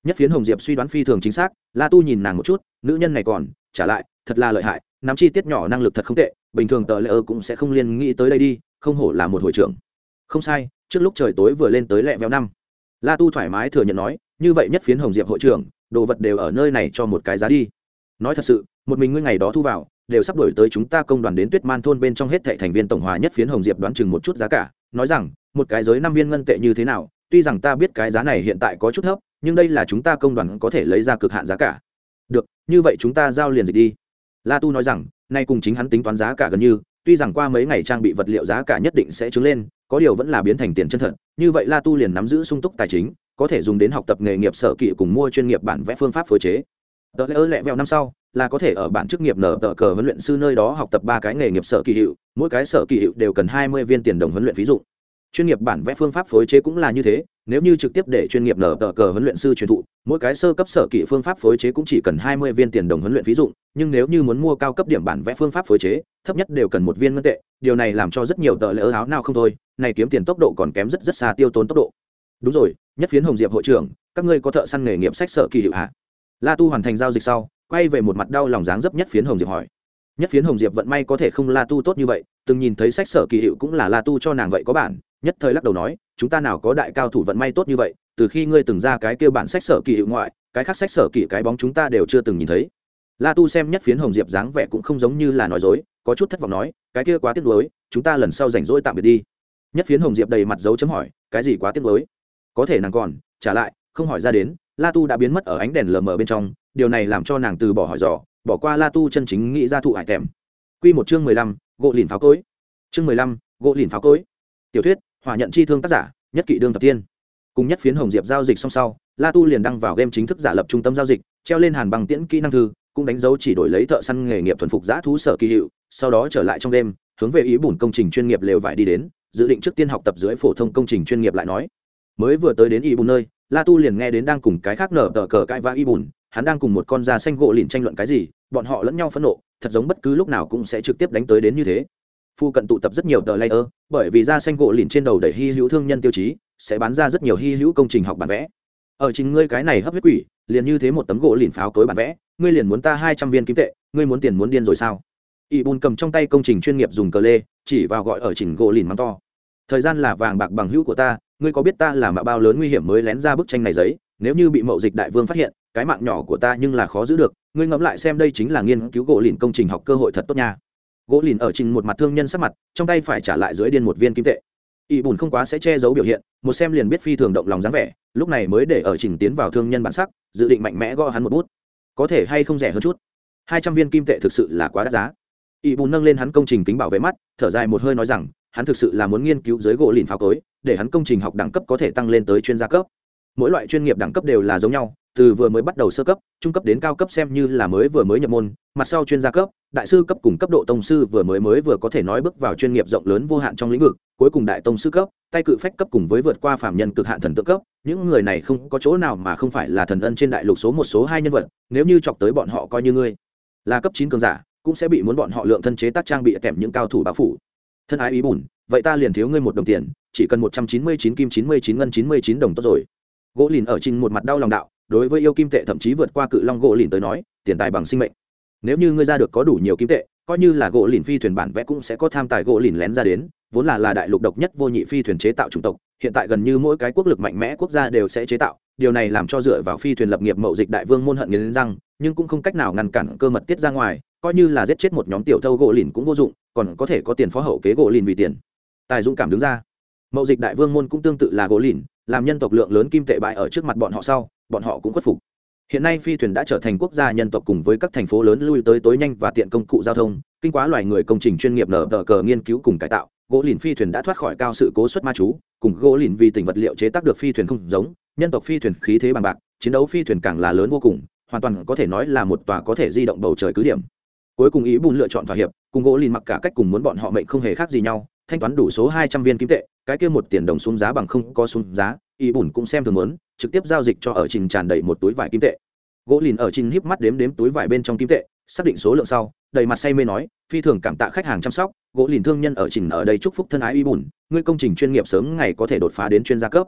Nhất phiến hồng diệp suy đoán phi thường chính xác, la tu nhìn nàng một chút, nữ nhân này còn, trả lại, thật là lợi hại, nắm chi tiết nhỏ năng lực thật không tệ, bình thường tờ lệ ơ cũng sẽ không liên nghĩ tới đây đi, không hổ là một hội trưởng. Không sai, trước lúc trời tối vừa lên tới lẹ véo năm. La tu thoải mái thừa nhận nói, như vậy nhất phiến hồng diệp hội trưởng, đồ vật đều ở nơi này cho một cái giá đi. Nói thật sự, một mình ngươi ngày đó thu vào đều sắp đổi tới chúng ta công đoàn đến tuyết man thôn bên trong hết thệ thành viên tổng hòa nhất phiến hồng diệp đoán chừng một chút giá cả, nói rằng, một cái giới năm viên ngân tệ như thế nào, tuy rằng ta biết cái giá này hiện tại có chút thấp, nhưng đây là chúng ta công đoàn có thể lấy ra cực hạn giá cả. Được, như vậy chúng ta giao liền dịch đi. La tu nói rằng, nay cùng chính hắn tính toán giá cả gần như, tuy rằng qua mấy ngày trang bị vật liệu giá cả nhất định sẽ trứng lên, có điều vẫn là biến thành tiền chân thật. Như vậy la tu liền nắm giữ sung túc tài chính, có thể dùng đến học tập nghề nghiệp sở kỵ cùng mua chuyên nghiệp bản vẽ phương pháp phối chế. Tờ lễ ơ lẹ vẹo năm sau là có thể ở bản chức nghiệp nở tờ cờ huấn luyện sư nơi đó học tập ba cái nghề nghiệp sở kỳ hiệu, mỗi cái sở kỳ hiệu đều cần hai mươi viên tiền đồng huấn luyện ví dụ chuyên nghiệp bản vẽ phương pháp phối chế cũng là như thế, nếu như trực tiếp để chuyên nghiệp nở tờ cờ huấn luyện sư truyền thụ, mỗi cái sơ cấp sở kỹ phương pháp phối chế cũng chỉ cần hai mươi viên tiền đồng huấn luyện ví dụ nhưng nếu như muốn mua cao cấp điểm bản vẽ phương pháp phối chế, thấp nhất đều cần một viên ngân tệ, điều này làm cho rất nhiều tờ lễ áo nào không thôi, này kiếm tiền tốc độ còn kém rất rất xa tiêu tốn tốc độ. Đúng rồi, nhất phiến hồng diệp hội trưởng, các ngươi có thợ săn nghề nghiệp sách sở kỳ hiệu hạ la tu hoàn thành giao dịch sau quay về một mặt đau lòng dáng dấp nhất phiến hồng diệp hỏi. Nhất phiến hồng diệp vận may có thể không la tu tốt như vậy, từng nhìn thấy sách sở kỳ hiệu cũng là la tu cho nàng vậy có bản, nhất thời lắc đầu nói, chúng ta nào có đại cao thủ vận may tốt như vậy, từ khi ngươi từng ra cái kêu bản sách sở kỳ hiệu ngoại, cái khác sách sở kỳ cái bóng chúng ta đều chưa từng nhìn thấy. La tu xem nhất phiến hồng diệp dáng vẻ cũng không giống như là nói dối, có chút thất vọng nói, cái kia quá tiếc nuối, chúng ta lần sau rảnh rỗi tạm biệt đi. Nhất phiến hồng diệp đầy mặt dấu chấm hỏi, cái gì quá tiếc nuối? Có thể nàng còn, trả lại, không hỏi ra đến la tu đã biến mất ở ánh đèn lờ mờ bên trong, điều này làm cho nàng từ bỏ hỏi dò, bỏ qua la tu chân chính nghĩ ra thụ hải tèm q một chương mười lăm, gỗ lìn pháo cối. Chương mười lăm, gỗ lìn pháo cối. Tiểu thuyết, hỏa nhận chi thương tác giả, nhất kỵ đương tập tiên. Cùng nhất phiến hồng diệp giao dịch song sau, la tu liền đăng vào game chính thức giả lập trung tâm giao dịch, treo lên hàn bằng tiễn kỹ năng thư, cũng đánh dấu chỉ đổi lấy thợ săn nghề nghiệp thuần phục giã thú sở kỳ hiệu, sau đó trở lại trong đêm hướng về ý bùn công trình chuyên nghiệp lều vải đi đến, dự định trước tiên học tập dưới phổ thông công trình chuyên nghiệp lại nói mới vừa tới đến Y bùn nơi la tu liền nghe đến đang cùng cái khác nở tờ cờ cãi vã Y bùn hắn đang cùng một con da xanh gỗ lìn tranh luận cái gì, bọn họ lẫn nhau phẫn nộ, thật giống bất cứ lúc nào cũng sẽ trực tiếp đánh tới đến như thế. Phu cận tụ tập rất nhiều tờ layer, bởi vì da xanh gỗ lìn trên đầu đầy hy hữu thương nhân tiêu chí, sẽ bán ra rất nhiều hy hữu công trình học bản vẽ. Ở chính ngươi cái này hấp huyết quỷ, liền như thế một tấm gỗ lìn pháo cối bản vẽ, ngươi liền muốn ta hai trăm viên kim tệ, ngươi muốn tiền muốn điên rồi sao? Ỵ bùn cầm trong tay công trình chuyên nghiệp dùng cờ lê, chỉ vào gọi ở chỉnh gỗ lìn mắng to. Thời gian là vàng bạc bằng hữu của ta ngươi có biết ta là mạo bao lớn nguy hiểm mới lén ra bức tranh này giấy, nếu như bị mậu dịch đại vương phát hiện, cái mạng nhỏ của ta nhưng là khó giữ được, ngươi ngẫm lại xem đây chính là nghiên cứu gỗ lìn công trình học cơ hội thật tốt nha. Gỗ lìn ở trình một mặt thương nhân sắc mặt, trong tay phải trả lại dưới điên một viên kim tệ. Ỵ bùn không quá sẽ che giấu biểu hiện, một xem liền biết phi thường động lòng dáng vẻ, lúc này mới để ở trình tiến vào thương nhân bản sắc, dự định mạnh mẽ gõ hắn một bút. Có thể hay không rẻ hơn chút? Hai trăm viên kim tệ thực sự là quá đắt giá. Ỵ bùn nâng lên hắn công trình kính bảo vệ mắt, thở dài một hơi nói rằng, hắn thực sự là muốn nghiên cứu dưới gỗ lìn pháo cối để hắn công trình học đẳng cấp có thể tăng lên tới chuyên gia cấp. Mỗi loại chuyên nghiệp đẳng cấp đều là giống nhau, từ vừa mới bắt đầu sơ cấp, trung cấp đến cao cấp xem như là mới vừa mới nhập môn, mặt sau chuyên gia cấp, đại sư cấp cùng cấp độ tông sư vừa mới mới vừa có thể nói bước vào chuyên nghiệp rộng lớn vô hạn trong lĩnh vực, cuối cùng đại tông sư cấp, tay cự phách cấp cùng với vượt qua phạm nhân cực hạn thần tượng cấp, những người này không có chỗ nào mà không phải là thần ân trên đại lục số một số hai nhân vật, nếu như chọc tới bọn họ coi như ngươi. Là cấp chín cường giả, cũng sẽ bị muốn bọn họ lượng thân chế tác trang bị kèm những cao thủ bá phủ. Thân ái ý bùn, vậy ta liền thiếu ngươi một đồng tiền chỉ cần một trăm chín mươi chín kim chín mươi chín ngân chín mươi chín đồng tốt rồi. Gỗ lìn ở trình một mặt đau lòng đạo, đối với yêu kim tệ thậm chí vượt qua cự long gỗ lìn tới nói, tiền tài bằng sinh mệnh. Nếu như ngươi ra được có đủ nhiều kim tệ, coi như là gỗ lìn phi thuyền bản vẽ cũng sẽ có tham tài gỗ lìn lén ra đến, vốn là là đại lục độc nhất vô nhị phi thuyền chế tạo chủng tộc, hiện tại gần như mỗi cái quốc lực mạnh mẽ quốc gia đều sẽ chế tạo, điều này làm cho dựa vào phi thuyền lập nghiệp mậu dịch đại vương môn hận nghiến răng, nhưng cũng không cách nào ngăn cản cơ mật tiết ra ngoài, coi như là giết chết một nhóm tiểu thâu gỗ lìn cũng vô dụng, còn có thể có tiền phó hậu kế gỗ lìn vì tiền. Tài dũng cảm đứng ra mậu dịch đại vương môn cũng tương tự là gỗ lìn, làm nhân tộc lượng lớn kim tệ bại ở trước mặt bọn họ sau, bọn họ cũng khuất phục. Hiện nay phi thuyền đã trở thành quốc gia nhân tộc cùng với các thành phố lớn lui tới tối nhanh và tiện công cụ giao thông, kinh quá loài người công trình chuyên nghiệp nở tờ cờ nghiên cứu cùng cải tạo, gỗ lìn phi thuyền đã thoát khỏi cao sự cố xuất ma chú, cùng gỗ lìn vì tình vật liệu chế tác được phi thuyền không giống, nhân tộc phi thuyền khí thế bằng bạc, chiến đấu phi thuyền càng là lớn vô cùng, hoàn toàn có thể nói là một tòa có thể di động bầu trời cứ điểm. Cuối cùng ý bùn lựa chọn thỏa hiệp, cùng gỗ lìn mặc cả cách cùng muốn bọn họ mệnh không hề khác gì nhau thanh toán đủ số hai trăm viên kim tệ, cái kia một tiền đồng xuống giá bằng không có xuống giá, Y bùn cũng xem thường muốn, trực tiếp giao dịch cho ở trình tràn đầy một túi vải kim tệ. Gỗ lìn ở trình híp mắt đếm đếm túi vải bên trong kim tệ, xác định số lượng sau, đầy mặt say mê nói, phi thường cảm tạ khách hàng chăm sóc, gỗ lìn thương nhân ở trình ở đây chúc phúc thân ái y bùn, ngươi công trình chuyên nghiệp sớm ngày có thể đột phá đến chuyên gia cấp.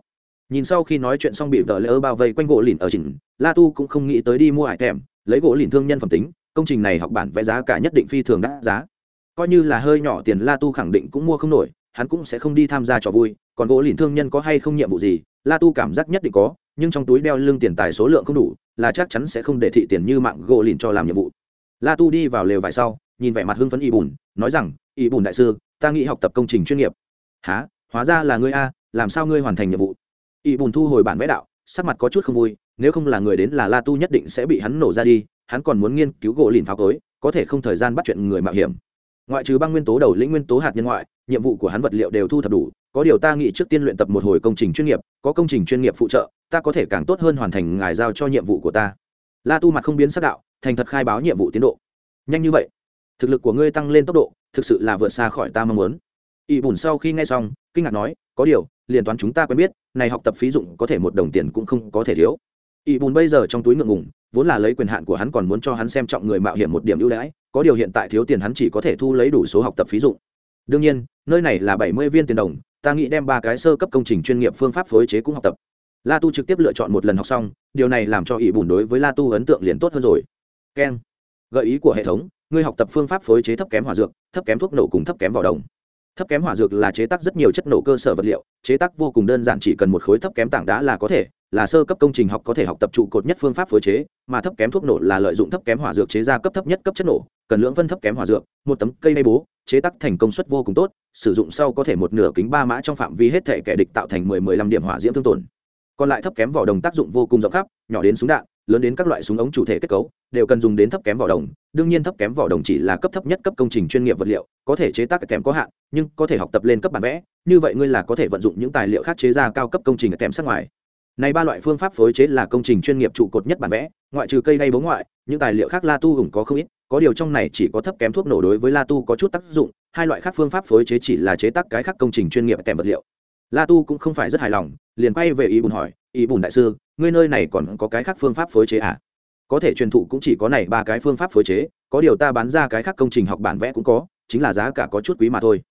Nhìn sau khi nói chuyện xong bị vợ lỡ bao vây quanh gỗ lìn ở trình, la tu cũng không nghĩ tới đi mua hải thèm, lấy gỗ lìn thương nhân phẩm tính, công trình này học bản vẽ giá cả nhất định phi thường đắt giá coi như là hơi nhỏ tiền la tu khẳng định cũng mua không nổi, hắn cũng sẽ không đi tham gia trò vui, còn gỗ lìn thương nhân có hay không nhiệm vụ gì, la tu cảm giác nhất định có, nhưng trong túi đeo lưng tiền tài số lượng không đủ, là chắc chắn sẽ không để thị tiền như mạng gỗ lìn cho làm nhiệm vụ. La tu đi vào lều vải sau, nhìn vẻ mặt hưng phấn y bùn, nói rằng, y bùn đại sư, ta nghĩ học tập công trình chuyên nghiệp. Há hóa ra là ngươi a, làm sao ngươi hoàn thành nhiệm vụ? Y bùn thu hồi bản vẽ đạo, sắc mặt có chút không vui, nếu không là người đến là la tu nhất định sẽ bị hắn nổ ra đi, hắn còn muốn nghiên cứu gỗ lìn pháo cối, có thể không thời gian bắt chuyện người mạo hiểm ngoại trừ băng nguyên tố đầu lĩnh nguyên tố hạt nhân ngoại, nhiệm vụ của hắn vật liệu đều thu thập đủ, có điều ta nghĩ trước tiên luyện tập một hồi công trình chuyên nghiệp, có công trình chuyên nghiệp phụ trợ, ta có thể càng tốt hơn hoàn thành ngài giao cho nhiệm vụ của ta. La tu mặt không biến sắc đạo, thành thật khai báo nhiệm vụ tiến độ. Nhanh như vậy. Thực lực của ngươi tăng lên tốc độ, thực sự là vượt xa khỏi ta mong muốn. Ỵ bùn sau khi nghe xong, kinh ngạc nói, có điều, liền toán chúng ta quen biết, này học tập phí dụng có thể một đồng tiền cũng không có thể thiếu. Ỵ bùn bây giờ trong túi ngượng ngùng vốn là lấy quyền hạn của hắn còn muốn cho hắn xem trọng người mạo hiểm một điểm ưu đãi, có điều hiện tại thiếu tiền hắn chỉ có thể thu lấy đủ số học tập phí dụng. Đương nhiên, nơi này là bảy mươi viên tiền đồng, ta nghĩ đem ba cái sơ cấp công trình chuyên nghiệp phương pháp phối chế cũng học tập. La tu trực tiếp lựa chọn một lần học xong, điều này làm cho ỷ bùn đối với la tu ấn tượng liền tốt hơn rồi. Keng, gợi ý của hệ thống, ngươi học tập phương pháp phối chế thấp kém hòa dược, thấp kém thuốc nổ cùng thấp kém vỏ đồng thấp kém hỏa dược là chế tác rất nhiều chất nổ cơ sở vật liệu, chế tác vô cùng đơn giản, chỉ cần một khối thấp kém tảng đá là có thể, là sơ cấp công trình học có thể học tập trụ cột nhất phương pháp phối chế, mà thấp kém thuốc nổ là lợi dụng thấp kém hỏa dược chế ra cấp thấp nhất cấp chất nổ, cần lưỡng phân thấp kém hỏa dược, một tấm cây đay bố, chế tác thành công suất vô cùng tốt, sử dụng sau có thể một nửa kính ba mã trong phạm vi hết thể kẻ địch tạo thành mười mười lăm điểm hỏa diễm thương tổn. Còn lại thấp kém vỏ đồng tác dụng vô cùng rộng khắp, nhỏ đến súng đạn lớn đến các loại súng ống chủ thể kết cấu, đều cần dùng đến thấp kém vỏ đồng. Đương nhiên thấp kém vỏ đồng chỉ là cấp thấp nhất cấp công trình chuyên nghiệp vật liệu, có thể chế tác kèm có hạn, nhưng có thể học tập lên cấp bản vẽ. Như vậy ngươi là có thể vận dụng những tài liệu khác chế ra cao cấp công trình kèm sát ngoài. Này ba loại phương pháp phối chế là công trình chuyên nghiệp trụ cột nhất bản vẽ, ngoại trừ cây đay bố ngoại, những tài liệu khác la tu hùng có không ít. Có điều trong này chỉ có thấp kém thuốc nổ đối với la tu có chút tác dụng, hai loại khác phương pháp phối chế chỉ là chế tác cái khác công trình chuyên nghiệp kèm vật liệu la tu cũng không phải rất hài lòng, liền quay về ý bùn hỏi ý bùn đại sư, ngươi nơi này còn có cái khác phương pháp phối chế à? Có thể truyền thụ cũng chỉ có này ba cái phương pháp phối chế, có điều ta bán ra cái khác công trình học bản vẽ cũng có, chính là giá cả có chút quý mà thôi.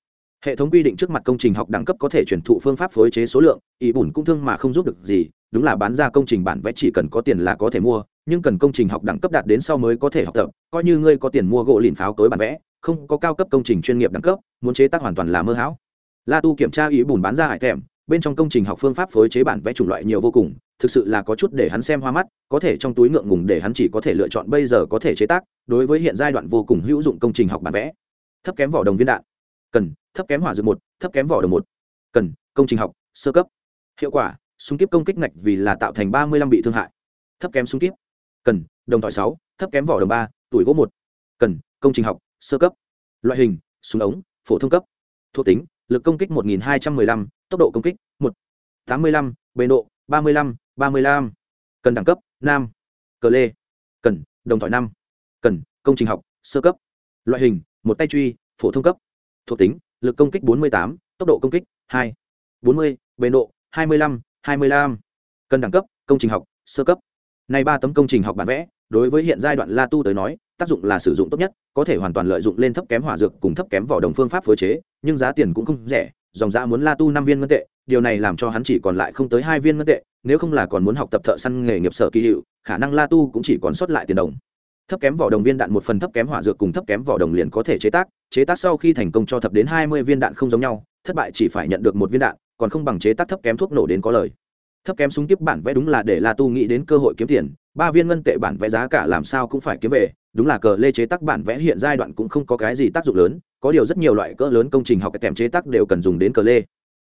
Hệ thống quy định trước mặt công trình học đẳng cấp có thể truyền thụ phương pháp phối chế số lượng ý bùn cũng thương mà không giúp được gì, đúng là bán ra công trình bản vẽ chỉ cần có tiền là có thể mua, nhưng cần công trình học đẳng cấp đạt đến sau mới có thể học tập, coi như ngươi có tiền mua gỗ lìn pháo tối bản vẽ, không có cao cấp công trình chuyên nghiệp đẳng cấp, muốn chế tác hoàn toàn là mơ hão la tu kiểm tra ý bùn bán ra hải thèm bên trong công trình học phương pháp phối chế bản vẽ chủng loại nhiều vô cùng, thực sự là có chút để hắn xem hoa mắt, có thể trong túi ngượng ngùng để hắn chỉ có thể lựa chọn bây giờ có thể chế tác, đối với hiện giai đoạn vô cùng hữu dụng công trình học bản vẽ. Thấp kém vỏ đồng viên đạn. Cần, thấp kém hỏa dược một, thấp kém vỏ đồng một. Cần, công trình học, sơ cấp. Hiệu quả, súng kíp công kích ngạch vì là tạo thành ba mươi lăm bị thương hại. Thấp kém súng kíp. Cần, đồng thỏi sáu, thấp kém vỏ đồng ba, tuổi gỗ một. Cần, công trình học, sơ cấp. Loại hình, súng ống, phổ thông cấp. Thuộc tính lực công kích 1215, tốc độ công kích 185, bề độ 35, 35. Cần đẳng cấp nam. Cờ lê. Cần, đồng thoại năm. Cần, công trình học, sơ cấp. Loại hình, một tay truy, phổ thông cấp. Thuộc tính, lực công kích 48, tốc độ công kích 2. 40, bề độ 25, 25. Cần đẳng cấp, công trình học, sơ cấp. Này ba tấm công trình học bản vẽ, đối với hiện giai đoạn La Tu tới nói, tác dụng là sử dụng tốt nhất, có thể hoàn toàn lợi dụng lên thấp kém hỏa dược cùng thấp kém vỏ đồng phương pháp phối chế, nhưng giá tiền cũng không rẻ, dòng giá muốn la tu năm viên ngân tệ, điều này làm cho hắn chỉ còn lại không tới hai viên ngân tệ, nếu không là còn muốn học tập thợ săn nghề nghiệp sở kỳ hiệu, khả năng la tu cũng chỉ còn sót lại tiền đồng. Thấp kém vỏ đồng viên đạn một phần thấp kém hỏa dược cùng thấp kém vỏ đồng liền có thể chế tác chế tác sau khi thành công cho thập đến hai mươi viên đạn không giống nhau, thất bại chỉ phải nhận được một viên đạn, còn không bằng chế tác thấp kém thuốc nổ đến có lời. Thấp kém súng tiếp bản vẽ đúng là để la tu nghĩ đến cơ hội kiếm tiền, ba viên ngân tệ bản vẽ giá cả làm sao cũng phải kiếm về đúng là cờ lê chế tác bản vẽ hiện giai đoạn cũng không có cái gì tác dụng lớn, có điều rất nhiều loại cỡ lớn công trình học kèm chế tác đều cần dùng đến cờ lê.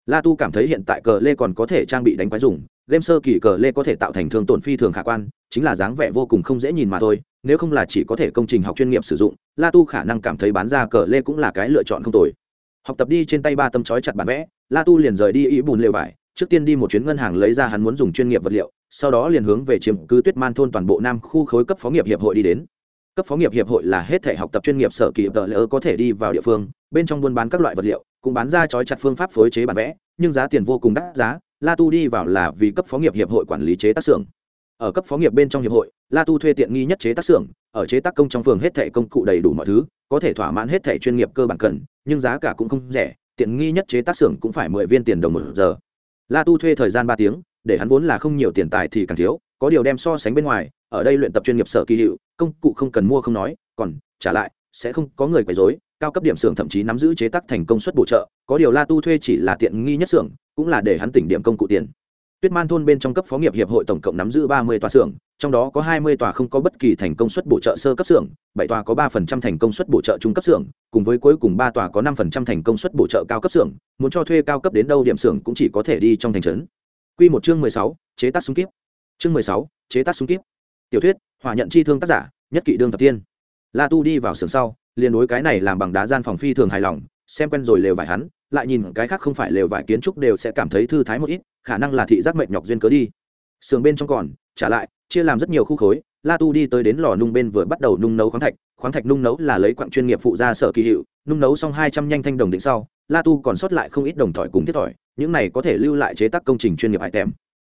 La tu cảm thấy hiện tại cờ lê còn có thể trang bị đánh quái dùng, game sơ kỳ cờ lê có thể tạo thành thương tổn phi thường khả quan, chính là dáng vẻ vô cùng không dễ nhìn mà thôi, nếu không là chỉ có thể công trình học chuyên nghiệp sử dụng, la tu khả năng cảm thấy bán ra cờ lê cũng là cái lựa chọn không tồi. Học tập đi trên tay ba tâm chói chặt bản vẽ, la tu liền rời đi ý bùn lều vải, trước tiên đi một chuyến ngân hàng lấy ra hắn muốn dùng chuyên nghiệp vật liệu, sau đó liền hướng về chiếm cứ tuyết man thôn toàn bộ nam khu khối cấp phó nghiệp hiệp hội đi đến cấp phó nghiệp hiệp hội là hết thể học tập chuyên nghiệp sở kỳ tờ lỡ có thể đi vào địa phương, bên trong buôn bán các loại vật liệu, cũng bán ra chói chặt phương pháp phối chế bản vẽ, nhưng giá tiền vô cùng đắt giá, la tu đi vào là vì cấp phó nghiệp hiệp hội quản lý chế tác xưởng. Ở cấp phó nghiệp bên trong hiệp hội, la tu thuê tiện nghi nhất chế tác xưởng, ở chế tác công trong phường hết thể công cụ đầy đủ mọi thứ, có thể thỏa mãn hết thể chuyên nghiệp cơ bản cần, nhưng giá cả cũng không rẻ, tiện nghi nhất chế tác xưởng cũng phải mười viên tiền đồng một giờ. La tu thuê thời gian ba tiếng, để hắn vốn là không nhiều tiền tài thì càng thiếu, có điều đem so sánh bên ngoài, ở đây luyện tập chuyên nghiệp sở kỳ hiệu công cụ không cần mua không nói, còn trả lại, sẽ không có người quấy rối, cao cấp điểm xưởng thậm chí nắm giữ chế tác thành công suất bổ trợ, có điều la tu thuê chỉ là tiện nghi nhất xưởng, cũng là để hắn tỉnh điểm công cụ tiền. Tuyết man thôn bên trong cấp phó nghiệp hiệp hội tổng cộng nắm giữ ba mươi tòa xưởng, trong đó có hai mươi tòa không có bất kỳ thành công suất bổ trợ sơ cấp xưởng, bảy tòa có ba phần trăm thành công suất bổ trợ trung cấp xưởng, cùng với cuối cùng ba tòa có năm phần trăm thành công suất bổ trợ cao cấp xưởng, muốn cho thuê cao cấp đến đâu điểm xưởng cũng chỉ có thể đi trong thành trấn. Quy một chương mười sáu, chế tác súng kíp. Chương mười sáu, chế tác súng kíp tiểu thuyết, hỏa nhận chi thương tác giả, nhất kỵ đương thập tiên la tu đi vào sườn sau, liền đối cái này làm bằng đá gian phòng phi thường hài lòng, xem quen rồi lều vải hắn, lại nhìn cái khác không phải lều vải kiến trúc đều sẽ cảm thấy thư thái một ít, khả năng là thị giác mệnh nhọc duyên cớ đi. Sườn bên trong còn, trả lại, chia làm rất nhiều khu khối, la tu đi tới đến lò nung bên vừa bắt đầu nung nấu khoáng thạch khoáng thạch nung nấu là lấy quặng chuyên nghiệp phụ ra sở kỳ hiệu, nung nấu xong hai trăm nhanh thanh đồng định sau, la tu còn sót lại không ít đồng thỏi cùng thiết thỏi, những này có thể lưu lại chế tác công trình chuyên nghiệp hại tèm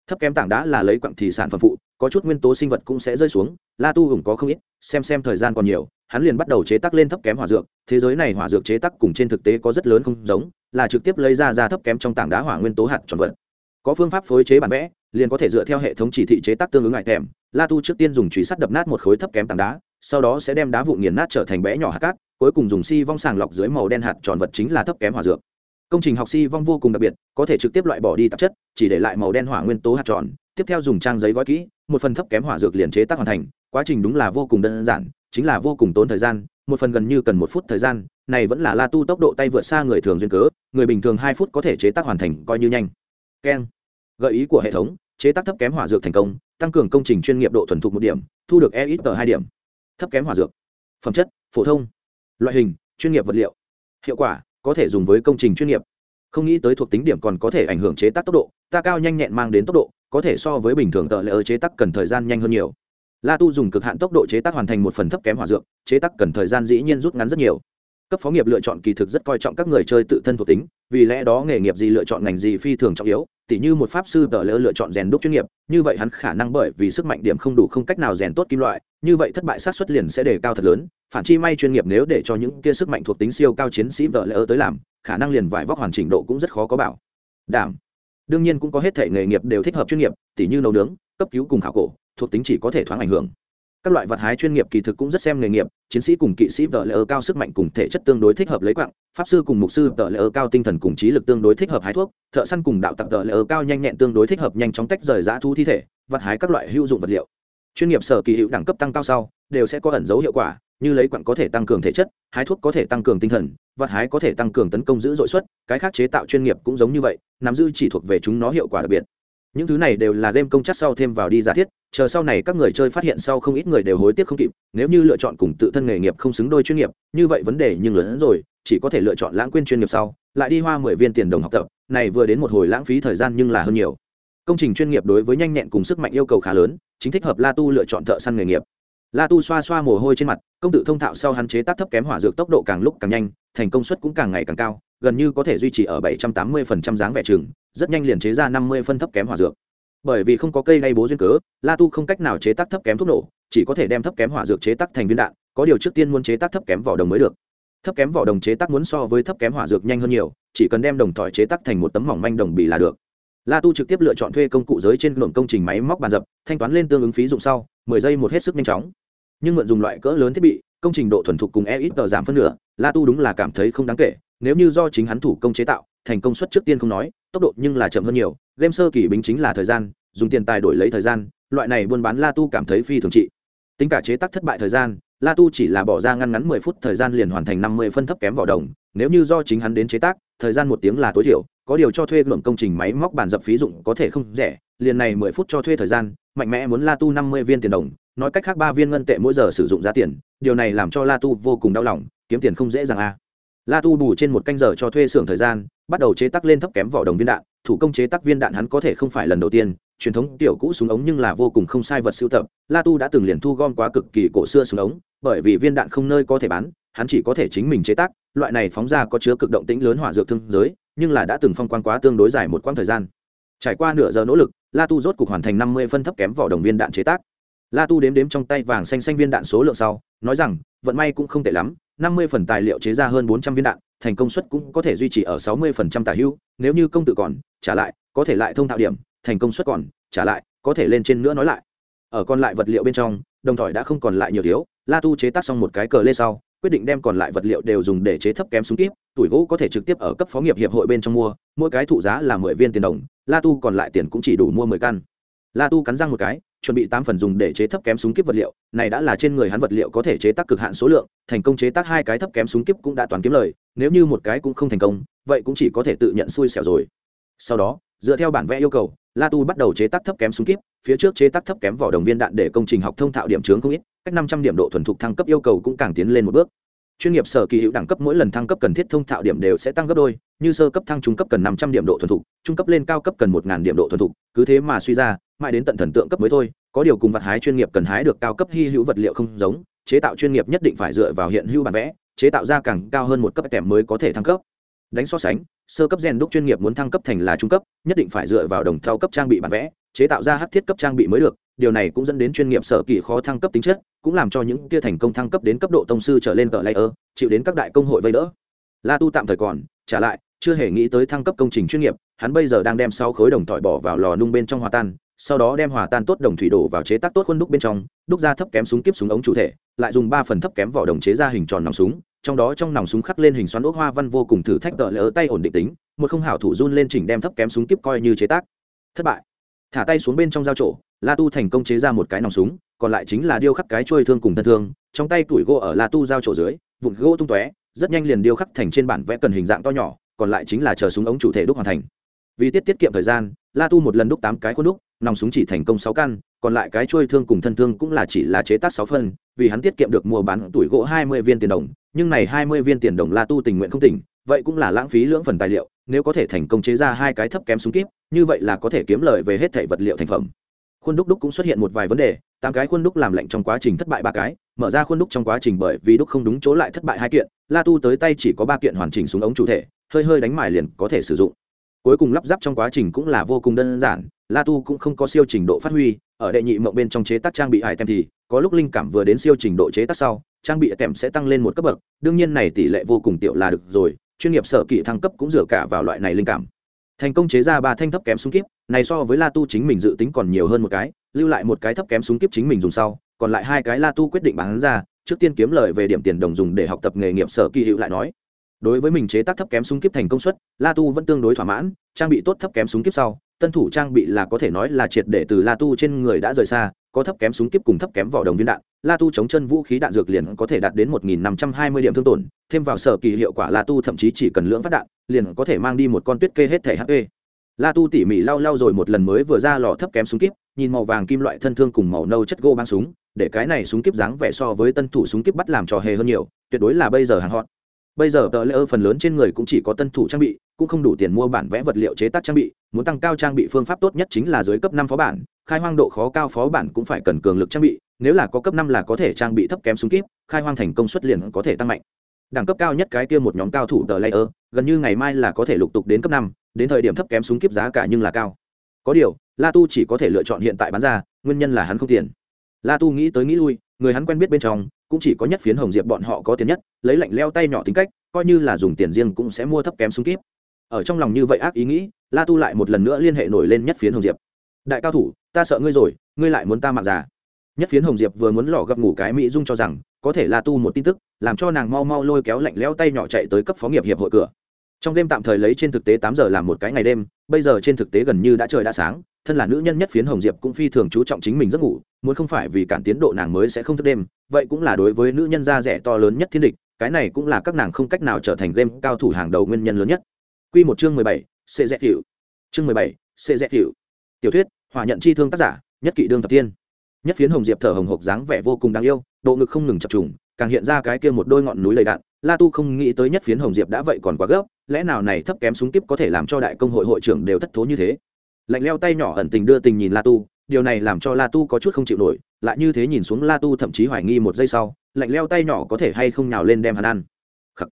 thấp kém tảng đá là lấy quặng thì sản phẩm phụ, có chút nguyên tố sinh vật cũng sẽ rơi xuống, la tu hùng có không ít, xem xem thời gian còn nhiều, hắn liền bắt đầu chế tác lên thấp kém hỏa dược. Thế giới này hỏa dược chế tác cùng trên thực tế có rất lớn không giống, là trực tiếp lấy ra ra thấp kém trong tảng đá hỏa nguyên tố hạt tròn vật. Có phương pháp phối chế bản vẽ, liền có thể dựa theo hệ thống chỉ thị chế tác tương ứng ngại kèm la tu trước tiên dùng chùy sắt đập nát một khối thấp kém tảng đá, sau đó sẽ đem đá vụn nghiền nát trở thành bé nhỏ hạt cát, cuối cùng dùng si vong sàng lọc dưới màu đen hạt tròn vật chính là thấp kém hỏa dược công trình học si vong vô cùng đặc biệt, có thể trực tiếp loại bỏ đi tạp chất, chỉ để lại màu đen hỏa nguyên tố hạt tròn, tiếp theo dùng trang giấy gói kỹ, một phần thấp kém hỏa dược liền chế tác hoàn thành, quá trình đúng là vô cùng đơn giản, chính là vô cùng tốn thời gian, một phần gần như cần một phút thời gian, này vẫn là la tu tốc độ tay vượt xa người thường duyên cớ, người bình thường hai phút có thể chế tác hoàn thành coi như nhanh. Keng. Gợi ý của hệ thống, chế tác thấp kém hỏa dược thành công, tăng cường công trình chuyên nghiệp độ thuần thục một điểm, thu được e ít tờ hai điểm. Thấp kém hỏa dược. Phẩm chất, phổ thông. Loại hình, chuyên nghiệp vật liệu. Hiệu quả có thể dùng với công trình chuyên nghiệp. Không nghĩ tới thuộc tính điểm còn có thể ảnh hưởng chế tác tốc độ, ta cao nhanh nhẹn mang đến tốc độ, có thể so với bình thường tợ lỡ chế tác cần thời gian nhanh hơn nhiều. La tu dùng cực hạn tốc độ chế tác hoàn thành một phần thấp kém hòa dược, chế tác cần thời gian dĩ nhiên rút ngắn rất nhiều. Cấp phó nghiệp lựa chọn kỳ thực rất coi trọng các người chơi tự thân thuộc tính, vì lẽ đó nghề nghiệp gì lựa chọn ngành gì phi thường trọng yếu tỉ như một pháp sư tờ lỡ lựa chọn rèn đúc chuyên nghiệp, như vậy hắn khả năng bởi vì sức mạnh điểm không đủ không cách nào rèn tốt kim loại, như vậy thất bại sát xuất liền sẽ đề cao thật lớn, phản chi may chuyên nghiệp nếu để cho những kia sức mạnh thuộc tính siêu cao chiến sĩ tờ lỡ tới làm, khả năng liền vải vóc hoàn chỉnh độ cũng rất khó có bảo. Đảm. Đương nhiên cũng có hết thể nghề nghiệp đều thích hợp chuyên nghiệp, tỉ như nấu nướng, cấp cứu cùng khảo cổ, thuộc tính chỉ có thể thoáng ảnh hưởng các loại vật hái chuyên nghiệp kỳ thực cũng rất xem nghề nghiệp, chiến sĩ cùng kỵ sĩ tờ lễ cao sức mạnh cùng thể chất tương đối thích hợp lấy quặng pháp sư cùng mục sư tờ lễ cao tinh thần cùng trí lực tương đối thích hợp hái thuốc, thợ săn cùng đạo tặc tờ lễ cao nhanh nhẹn tương đối thích hợp nhanh chóng tách rời giã thu thi thể, vật hái các loại hữu dụng vật liệu. Chuyên nghiệp sở kỳ hiệu đẳng cấp tăng cao sau, đều sẽ có ẩn dấu hiệu quả, như lấy quặng có thể tăng cường thể chất, hái thuốc có thể tăng cường tinh thần, vật hái có thể tăng cường tấn công giữ dội suất, cái khác chế tạo chuyên nghiệp cũng giống như vậy, nắm giữ chỉ thuộc về chúng nó hiệu quả đặc biệt những thứ này đều là game công chắc sau thêm vào đi giả thiết, chờ sau này các người chơi phát hiện sau không ít người đều hối tiếc không kịp, nếu như lựa chọn cùng tự thân nghề nghiệp không xứng đôi chuyên nghiệp, như vậy vấn đề nhưng lớn hơn rồi, chỉ có thể lựa chọn lãng quên chuyên nghiệp sau, lại đi hoa mười viên tiền đồng học tập, này vừa đến một hồi lãng phí thời gian nhưng là hơn nhiều. Công trình chuyên nghiệp đối với nhanh nhẹn cùng sức mạnh yêu cầu khá lớn, chính thích hợp la tu lựa chọn thợ săn nghề nghiệp. La tu xoa xoa mồ hôi trên mặt, công tự thông thạo sau hắn chế tác thấp kém hỏa dược tốc độ càng lúc càng nhanh, thành công suất cũng càng ngày càng cao, gần như có thể duy trì ở bảy trăm tám mươi phần trăm dáng vẻ chừng rất nhanh liền chế ra năm mươi phân thấp kém hỏa dược. Bởi vì không có cây đay bố duyên cớ, la tu không cách nào chế tác thấp kém thuốc nổ, chỉ có thể đem thấp kém hỏa dược chế tác thành viên đạn, có điều trước tiên muốn chế tác thấp kém vỏ đồng mới được. Thấp kém vỏ đồng chế tác muốn so với thấp kém hỏa dược nhanh hơn nhiều, chỉ cần đem đồng tỏi chế tác thành một tấm mỏng manh đồng bì là được. La tu trực tiếp lựa chọn thuê công cụ giới trên luồng công trình máy móc bàn dập, thanh toán lên tương ứng phí dụng sau, mười giây một hết sức nhanh chóng. Nhưng mượn dùng loại cỡ lớn thiết bị, công trình độ thuần thục cùng e ít tờ giảm phân nửa, la tu đúng là cảm thấy không đáng kể nếu như do chính hắn thủ công chế tạo, thành công suất trước tiên không nói, tốc độ nhưng là chậm hơn nhiều, game sơ kỳ bính chính là thời gian, dùng tiền tài đổi lấy thời gian, loại này buôn bán la tu cảm thấy phi thường trị. Tính cả chế tác thất bại thời gian, la tu chỉ là bỏ ra ngăn ngắn mười phút thời gian liền hoàn thành năm mươi phân thấp kém vỏ đồng, nếu như do chính hắn đến chế tác, thời gian một tiếng là tối thiểu, có điều cho thuê luận công trình máy móc bàn dập phí dụng có thể không rẻ, liền này mười phút cho thuê thời gian, mạnh mẽ muốn la tu năm mươi viên tiền đồng, nói cách khác ba viên ngân tệ mỗi giờ sử dụng giá tiền, điều này làm cho la tu vô cùng đau lòng, kiếm tiền không dễ dàng a la tu bù trên một canh giờ cho thuê xưởng thời gian, bắt đầu chế tác lên thấp kém vỏ đồng viên đạn. Thủ công chế tác viên đạn hắn có thể không phải lần đầu tiên. Truyền thống tiểu cũ súng ống nhưng là vô cùng không sai vật sưu tập. La tu đã từng liền thu gom quá cực kỳ cổ xưa súng ống, bởi vì viên đạn không nơi có thể bán, hắn chỉ có thể chính mình chế tác. Loại này phóng ra có chứa cực động tĩnh lớn hỏa dược thương giới, nhưng là đã từng phong quan quá tương đối dài một quãng thời gian. Trải qua nửa giờ nỗ lực, la tu rốt cục hoàn thành năm mươi phân thấp kém vỏ đồng viên đạn chế tác. La tu đếm đếm trong tay vàng xanh xanh viên đạn số lượng sau, nói rằng, vận may cũng không tệ lắm năm mươi phần tài liệu chế ra hơn bốn trăm viên đạn, thành công suất cũng có thể duy trì ở sáu mươi phần trăm tả hữu nếu như công tự còn, trả lại, có thể lại thông thạo điểm, thành công suất còn, trả lại, có thể lên trên nữa nói lại. Ở còn lại vật liệu bên trong, đồng thỏi đã không còn lại nhiều thiếu, la tu chế tác xong một cái cờ lê sau, quyết định đem còn lại vật liệu đều dùng để chế thấp kém súng kíp, tuổi gỗ có thể trực tiếp ở cấp phó nghiệp hiệp hội bên trong mua, mỗi cái thụ giá là mười viên tiền đồng, la tu còn lại tiền cũng chỉ đủ mua mười căn la tu cắn răng một cái, chuẩn bị tám phần dùng để chế thấp kém súng kíp vật liệu. Này đã là trên người hắn vật liệu có thể chế tác cực hạn số lượng, thành công chế tác hai cái thấp kém súng kíp cũng đã toàn kiếm lời, nếu như một cái cũng không thành công, vậy cũng chỉ có thể tự nhận xui xẻo rồi. Sau đó, dựa theo bản vẽ yêu cầu, la tu bắt đầu chế tác thấp kém súng kíp phía trước chế tác thấp kém vỏ đồng viên đạn để công trình học thông thạo điểm chướng không ít, cách năm trăm điểm độ thuần thục thăng cấp yêu cầu cũng càng tiến lên một bước chuyên nghiệp sở kỳ hữu đẳng cấp mỗi lần thăng cấp cần thiết thông thạo điểm đều sẽ tăng gấp đôi, như sơ cấp thăng trung cấp cần năm trăm điểm độ thuần thục, trung cấp lên cao cấp cần một điểm độ thuần thục, cứ thế mà suy ra, mãi đến tận thần tượng cấp mới thôi, có điều cùng vật hái chuyên nghiệp cần hái được cao cấp hy hữu vật liệu không giống, chế tạo chuyên nghiệp nhất định phải dựa vào hiện hữu bản vẽ, chế tạo ra càng cao hơn một cấp kèm mới có thể thăng cấp. Đánh so sánh sơ cấp gen đúc chuyên nghiệp muốn thăng cấp thành là trung cấp, nhất định phải dựa vào đồng thau cấp trang bị bản vẽ, chế tạo ra hát thiết cấp trang bị mới được. Điều này cũng dẫn đến chuyên nghiệp sở kỳ khó thăng cấp tính chất, cũng làm cho những kia thành công thăng cấp đến cấp độ tông sư trở lên tờ layer chịu đến các đại công hội vây đỡ. La tu tạm thời còn, trả lại, chưa hề nghĩ tới thăng cấp công trình chuyên nghiệp, hắn bây giờ đang đem sáu khối đồng tỏi bỏ vào lò nung bên trong hòa tan, sau đó đem hòa tan tốt đồng thủy đổ vào chế tác tốt khuôn đúc bên trong, đúc ra thấp kém súng kiếp súng ống chủ thể, lại dùng ba phần thấp kém vỏ đồng chế ra hình tròn nòng súng trong đó trong nòng súng khắc lên hình xoắn ốc hoa văn vô cùng thử thách tợ lỡ tay ổn định tính, một không hảo thủ run lên chỉnh đem thấp kém súng kiếp coi như chế tác. Thất bại. Thả tay xuống bên trong dao trổ la tu thành công chế ra một cái nòng súng, còn lại chính là điêu khắc cái trôi thương cùng thân thương, trong tay tuổi gỗ ở la tu dao trổ dưới, vụn gỗ tung tóe, rất nhanh liền điêu khắc thành trên bản vẽ cần hình dạng to nhỏ, còn lại chính là chờ súng ống chủ thể đúc hoàn thành. Vì tiết tiết kiệm thời gian, la tu một lần đúc tám cái khuôn đúc, nòng súng chỉ thành công sáu căn, còn lại cái trôi thương cùng thân thương cũng là chỉ là chế tác sáu phân vì hắn tiết kiệm được mua bán tuổi gỗ hai mươi viên tiền đồng nhưng này hai mươi viên tiền đồng la tu tình nguyện không tỉnh, vậy cũng là lãng phí lưỡng phần tài liệu, nếu có thể thành công chế ra hai cái thấp kém súng kíp, như vậy là có thể kiếm lời về hết thảy vật liệu thành phẩm. Khuôn đúc đúc cũng xuất hiện một vài vấn đề, tám cái khuôn đúc làm lệnh trong quá trình thất bại ba cái, mở ra khuôn đúc trong quá trình bởi vì đúc không đúng chỗ lại thất bại hai kiện, la tu tới tay chỉ có ba kiện hoàn chỉnh súng ống chủ thể, hơi hơi đánh mài liền có thể sử dụng. Cuối cùng lắp ráp trong quá trình cũng là vô cùng đơn giản, la tu cũng không có siêu trình độ phát huy, ở đệ nhị mộng bên trong chế tác trang bị hải tem thì có lúc linh cảm vừa đến siêu trình độ chế tác sau, trang bị kèm sẽ tăng lên một cấp bậc, đương nhiên này tỷ lệ vô cùng tiểu là được rồi, chuyên nghiệp sở kỹ thăng cấp cũng dựa cả vào loại này linh cảm. Thành công chế ra ba thanh thấp kém súng kíp, này so với la tu chính mình dự tính còn nhiều hơn một cái, lưu lại một cái thấp kém súng kíp chính mình dùng sau, còn lại hai cái la tu quyết định bán ra, trước tiên kiếm lời về điểm tiền đồng dùng để học tập nghề nghiệp sở kỳ hữu lại nói. Đối với mình chế tác thấp kém súng kíp thành công suất, la tu vẫn tương đối thỏa mãn, trang bị tốt thấp kém súng kíp sau, tân thủ trang bị là có thể nói là triệt để từ la tu trên người đã rời xa có thấp kém súng kíp cùng thấp kém vỏ đồng viên đạn, la tu chống chân vũ khí đạn dược liền có thể đạt đến một nghìn năm trăm hai mươi điểm thương tổn, thêm vào sở kỳ hiệu quả la tu thậm chí chỉ cần lưỡng phát đạn, liền có thể mang đi một con tuyết kê hết thể hp la tu tỉ mỉ lau lau rồi một lần mới vừa ra lò thấp kém súng kíp, nhìn màu vàng kim loại thân thương cùng màu nâu chất gỗ băng súng, để cái này súng kíp dáng vẻ so với tân thủ súng kíp bắt làm trò hề hơn nhiều, tuyệt đối là bây giờ hàng hot bây giờ tờ lễ ơ phần lớn trên người cũng chỉ có tân thủ trang bị, cũng không đủ tiền mua bản vẽ vật liệu chế tác trang bị, muốn tăng cao trang bị phương pháp tốt nhất chính là dưới cấp năm phó bản, khai hoang độ khó cao phó bản cũng phải cần cường lực trang bị, nếu là có cấp năm là có thể trang bị thấp kém súng kíp, khai hoang thành công suất liền có thể tăng mạnh. Đẳng cấp cao nhất cái kia một nhóm cao thủ tờ layer gần như ngày mai là có thể lục tục đến cấp năm, đến thời điểm thấp kém súng kíp giá cả nhưng là cao. Có điều, la tu chỉ có thể lựa chọn hiện tại bán ra, nguyên nhân là hắn không tiền. La tu nghĩ tới nghĩ lui, người hắn quen biết bên trong cũng chỉ có nhất phiến hồng diệp bọn họ có tiền nhất, lấy lạnh leo tay nhỏ tính cách, coi như là dùng tiền riêng cũng sẽ mua thấp kém súng kíp. Ở trong lòng như vậy ác ý nghĩ, la tu lại một lần nữa liên hệ nổi lên nhất phiến hồng diệp. Đại cao thủ, ta sợ ngươi rồi, ngươi lại muốn ta mạng già. Nhất phiến hồng diệp vừa muốn lò gặp ngủ cái mỹ dung cho rằng, có thể la tu một tin tức, làm cho nàng mau mau lôi kéo lạnh leo tay nhỏ chạy tới cấp phó nghiệp hiệp hội cửa trong đêm tạm thời lấy trên thực tế tám giờ làm một cái ngày đêm bây giờ trên thực tế gần như đã trời đã sáng thân là nữ nhân nhất phiến hồng diệp cũng phi thường chú trọng chính mình giấc ngủ muốn không phải vì cản tiến độ nàng mới sẽ không thức đêm vậy cũng là đối với nữ nhân da rẻ to lớn nhất thiên địch cái này cũng là các nàng không cách nào trở thành game cao thủ hàng đầu nguyên nhân lớn nhất Quy một chương mười bảy, Xệ Dẹt Hiểu. Chương mười bảy, Xệ Dẹt Hiểu. Tiểu thuyết, hỏa nhận chi thương tác giả, nhất kỵ đương thập tiên. Nhất phiến hồng diệp thở hồng hộc dáng vẻ vô cùng đáng yêu, độ ngực không ngừng chập trùng, càng hiện ra cái kia một đôi ngọn núi lầy đạn. La Tu không nghĩ tới nhất phiến hồng diệp đã vậy còn quá gấp, lẽ nào này thấp kém súng kiếp có thể làm cho đại công hội hội trưởng đều thất thố như thế. Lạnh leo tay nhỏ ẩn tình đưa tình nhìn La Tu, điều này làm cho La Tu có chút không chịu nổi, lại như thế nhìn xuống La Tu thậm chí hoài nghi một giây sau, lạnh leo tay nhỏ có thể hay không nào lên đem hắn ăn. Khắc.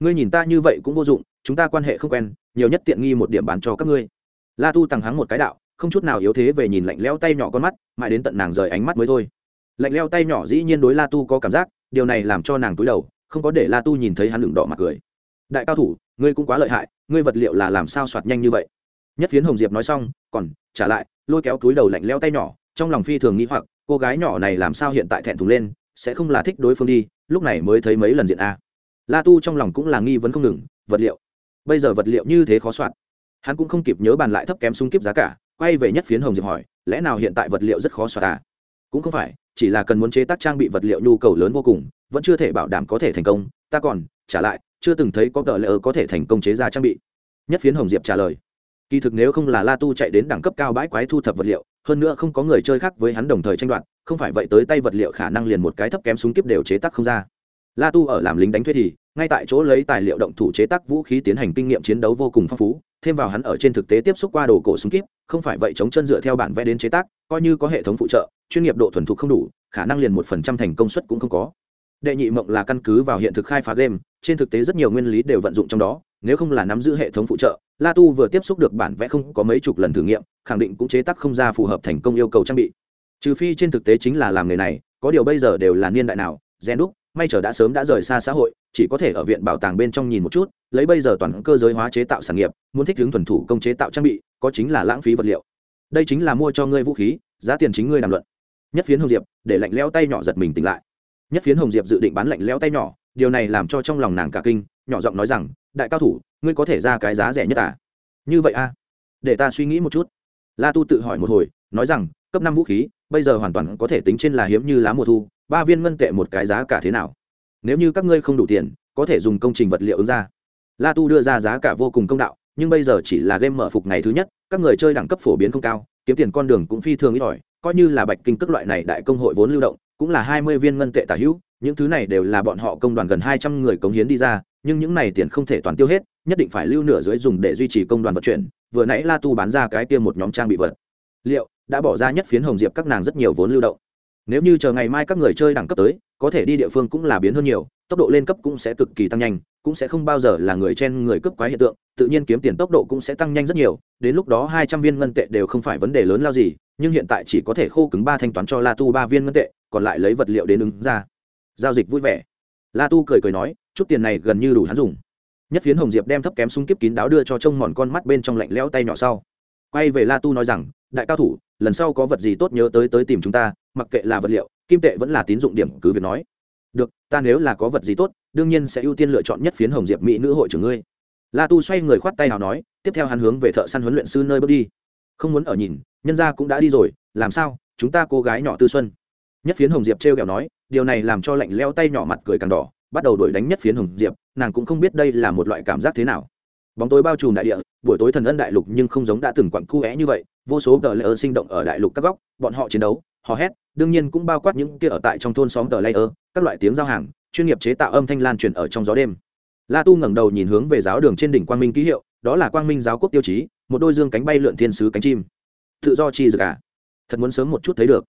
Ngươi nhìn ta như vậy cũng vô dụng, chúng ta quan hệ không quen, nhiều nhất tiện nghi một điểm bán cho các ngươi la tu tằng hắng một cái đạo không chút nào yếu thế về nhìn lạnh leo tay nhỏ con mắt mãi đến tận nàng rời ánh mắt mới thôi lạnh leo tay nhỏ dĩ nhiên đối la tu có cảm giác điều này làm cho nàng túi đầu không có để la tu nhìn thấy hắn lửng đỏ mặt cười đại cao thủ ngươi cũng quá lợi hại, ngươi vật liệu là làm sao soạt nhanh như vậy? Nhất phiến hồng diệp nói xong, còn trả lại, lôi kéo túi đầu lạnh leo tay nhỏ, trong lòng phi thường nghĩ hoặc, cô gái nhỏ này làm sao hiện tại thẹn thùng lên, sẽ không là thích đối phương đi, lúc này mới thấy mấy lần diện a. La tu trong lòng cũng là nghi vấn không ngừng, vật liệu. Bây giờ vật liệu như thế khó soạn hắn cũng không kịp nhớ bàn lại thấp kém sung kíp giá cả, quay về nhất phiến hồng diệp hỏi, lẽ nào hiện tại vật liệu rất khó soạt à? Cũng không phải, chỉ là cần muốn chế tác trang bị vật liệu nhu cầu lớn vô cùng, vẫn chưa thể bảo đảm có thể thành công, ta còn trả lại chưa từng thấy có tờ lệ có thể thành công chế ra trang bị. Nhất phiến hồng diệp trả lời, kỳ thực nếu không là la tu chạy đến đẳng cấp cao bãi quái thu thập vật liệu, hơn nữa không có người chơi khác với hắn đồng thời tranh đoạt, không phải vậy tới tay vật liệu khả năng liền một cái thấp kém súng kiếp đều chế tác không ra. La tu ở làm lính đánh thuê thì, ngay tại chỗ lấy tài liệu động thủ chế tác vũ khí tiến hành kinh nghiệm chiến đấu vô cùng phong phú, thêm vào hắn ở trên thực tế tiếp xúc qua đồ cổ súng kíp không phải vậy chống chân dựa theo bản vẽ đến chế tác, coi như có hệ thống phụ trợ, chuyên nghiệp độ thuần thục không đủ, khả năng liền một phần trăm thành công suất cũng không có đệ nhị mộng là căn cứ vào hiện thực khai phá game, trên thực tế rất nhiều nguyên lý đều vận dụng trong đó, nếu không là nắm giữ hệ thống phụ trợ, la tu vừa tiếp xúc được bản vẽ không có mấy chục lần thử nghiệm, khẳng định cũng chế tác không ra phù hợp thành công yêu cầu trang bị. Trừ phi trên thực tế chính là làm nghề này, có điều bây giờ đều là niên đại nào, gen đúc, may trở đã sớm đã rời xa xã hội, chỉ có thể ở viện bảo tàng bên trong nhìn một chút, lấy bây giờ toàn cơ giới hóa chế tạo sản nghiệp, muốn thích hướng thuần thủ công chế tạo trang bị, có chính là lãng phí vật liệu. Đây chính là mua cho ngươi vũ khí, giá tiền chính ngươi đàm luận. Nhất phiến hồng diệp, để lạnh leo tay nhỏ giật mình tỉnh lại nhất phiến hồng diệp dự định bán lạnh leo tay nhỏ, điều này làm cho trong lòng nàng cả kinh, nhỏ giọng nói rằng, đại cao thủ, ngươi có thể ra cái giá rẻ nhất à? Như vậy a à? để ta suy nghĩ một chút. La tu tự hỏi một hồi, nói rằng, cấp năm vũ khí, bây giờ hoàn toàn có thể tính trên là hiếm như lá mùa thu, ba viên ngân tệ một cái giá cả thế nào? Nếu như các ngươi không đủ tiền, có thể dùng công trình vật liệu ứng ra. La tu đưa ra giá cả vô cùng công đạo, nhưng bây giờ chỉ là game mở phục ngày thứ nhất, các người chơi đẳng cấp phổ biến không cao, kiếm tiền con đường cũng phi thường ít ỏi, coi như là bạch kinh tức loại này đại công hội vốn lưu động cũng là hai mươi viên ngân tệ tả hữu, những thứ này đều là bọn họ công đoàn gần hai trăm người cống hiến đi ra, nhưng những này tiền không thể toàn tiêu hết, nhất định phải lưu nửa dưới dùng để duy trì công đoàn vận chuyển, vừa nãy la tu bán ra cái tiêm một nhóm trang bị vật. Liệu, đã bỏ ra nhất phiến hồng diệp các nàng rất nhiều vốn lưu động. Nếu như chờ ngày mai các người chơi đẳng cấp tới, có thể đi địa phương cũng là biến hơn nhiều tốc độ lên cấp cũng sẽ cực kỳ tăng nhanh, cũng sẽ không bao giờ là người chen người cấp quái hiện tượng, tự nhiên kiếm tiền tốc độ cũng sẽ tăng nhanh rất nhiều, đến lúc đó hai trăm viên ngân tệ đều không phải vấn đề lớn lao gì, nhưng hiện tại chỉ có thể khô cứng ba thanh toán cho la tu ba viên ngân tệ, còn lại lấy vật liệu đến ứng ra. Giao dịch vui vẻ. La tu cười cười nói, chút tiền này gần như đủ hắn dùng. Nhất phiến hồng diệp đem thấp kém súng kíp kín đáo đưa cho trông mòn con mắt bên trong lạnh lẽo tay nhỏ sau. Quay về la tu nói rằng, đại cao thủ, lần sau có vật gì tốt nhớ tới tới tìm chúng ta, mặc kệ là vật liệu, kim tệ vẫn là tín dụng điểm cứ việc nói được, ta nếu là có vật gì tốt, đương nhiên sẽ ưu tiên lựa chọn nhất phiến hồng diệp mỹ nữ hội trưởng ngươi. La tu xoay người khoát tay nào nói, tiếp theo hắn hướng về thợ săn huấn luyện sư nơi bước đi. Không muốn ở nhìn, nhân gia cũng đã đi rồi, làm sao, chúng ta cô gái nhỏ tư xuân. Nhất phiến hồng diệp trêu ghẹo nói, điều này làm cho lạnh leo tay nhỏ mặt cười càng đỏ, bắt đầu đuổi đánh nhất phiến hồng diệp, nàng cũng không biết đây là một loại cảm giác thế nào bóng tối bao trùm đại địa, buổi tối thần ân đại lục nhưng không giống đã từng quặn cu é như vậy, vô số tờ layer sinh động ở đại lục các góc, bọn họ chiến đấu, hò hét, đương nhiên cũng bao quát những kia ở tại trong thôn xóm tờ layer, các loại tiếng giao hàng, chuyên nghiệp chế tạo âm thanh lan truyền ở trong gió đêm. La tu ngẩng đầu nhìn hướng về giáo đường trên đỉnh quang minh ký hiệu, đó là quang minh giáo quốc tiêu chí, một đôi dương cánh bay lượn thiên sứ cánh chim. Tự do chi dược à? Thật muốn sớm một chút thấy được.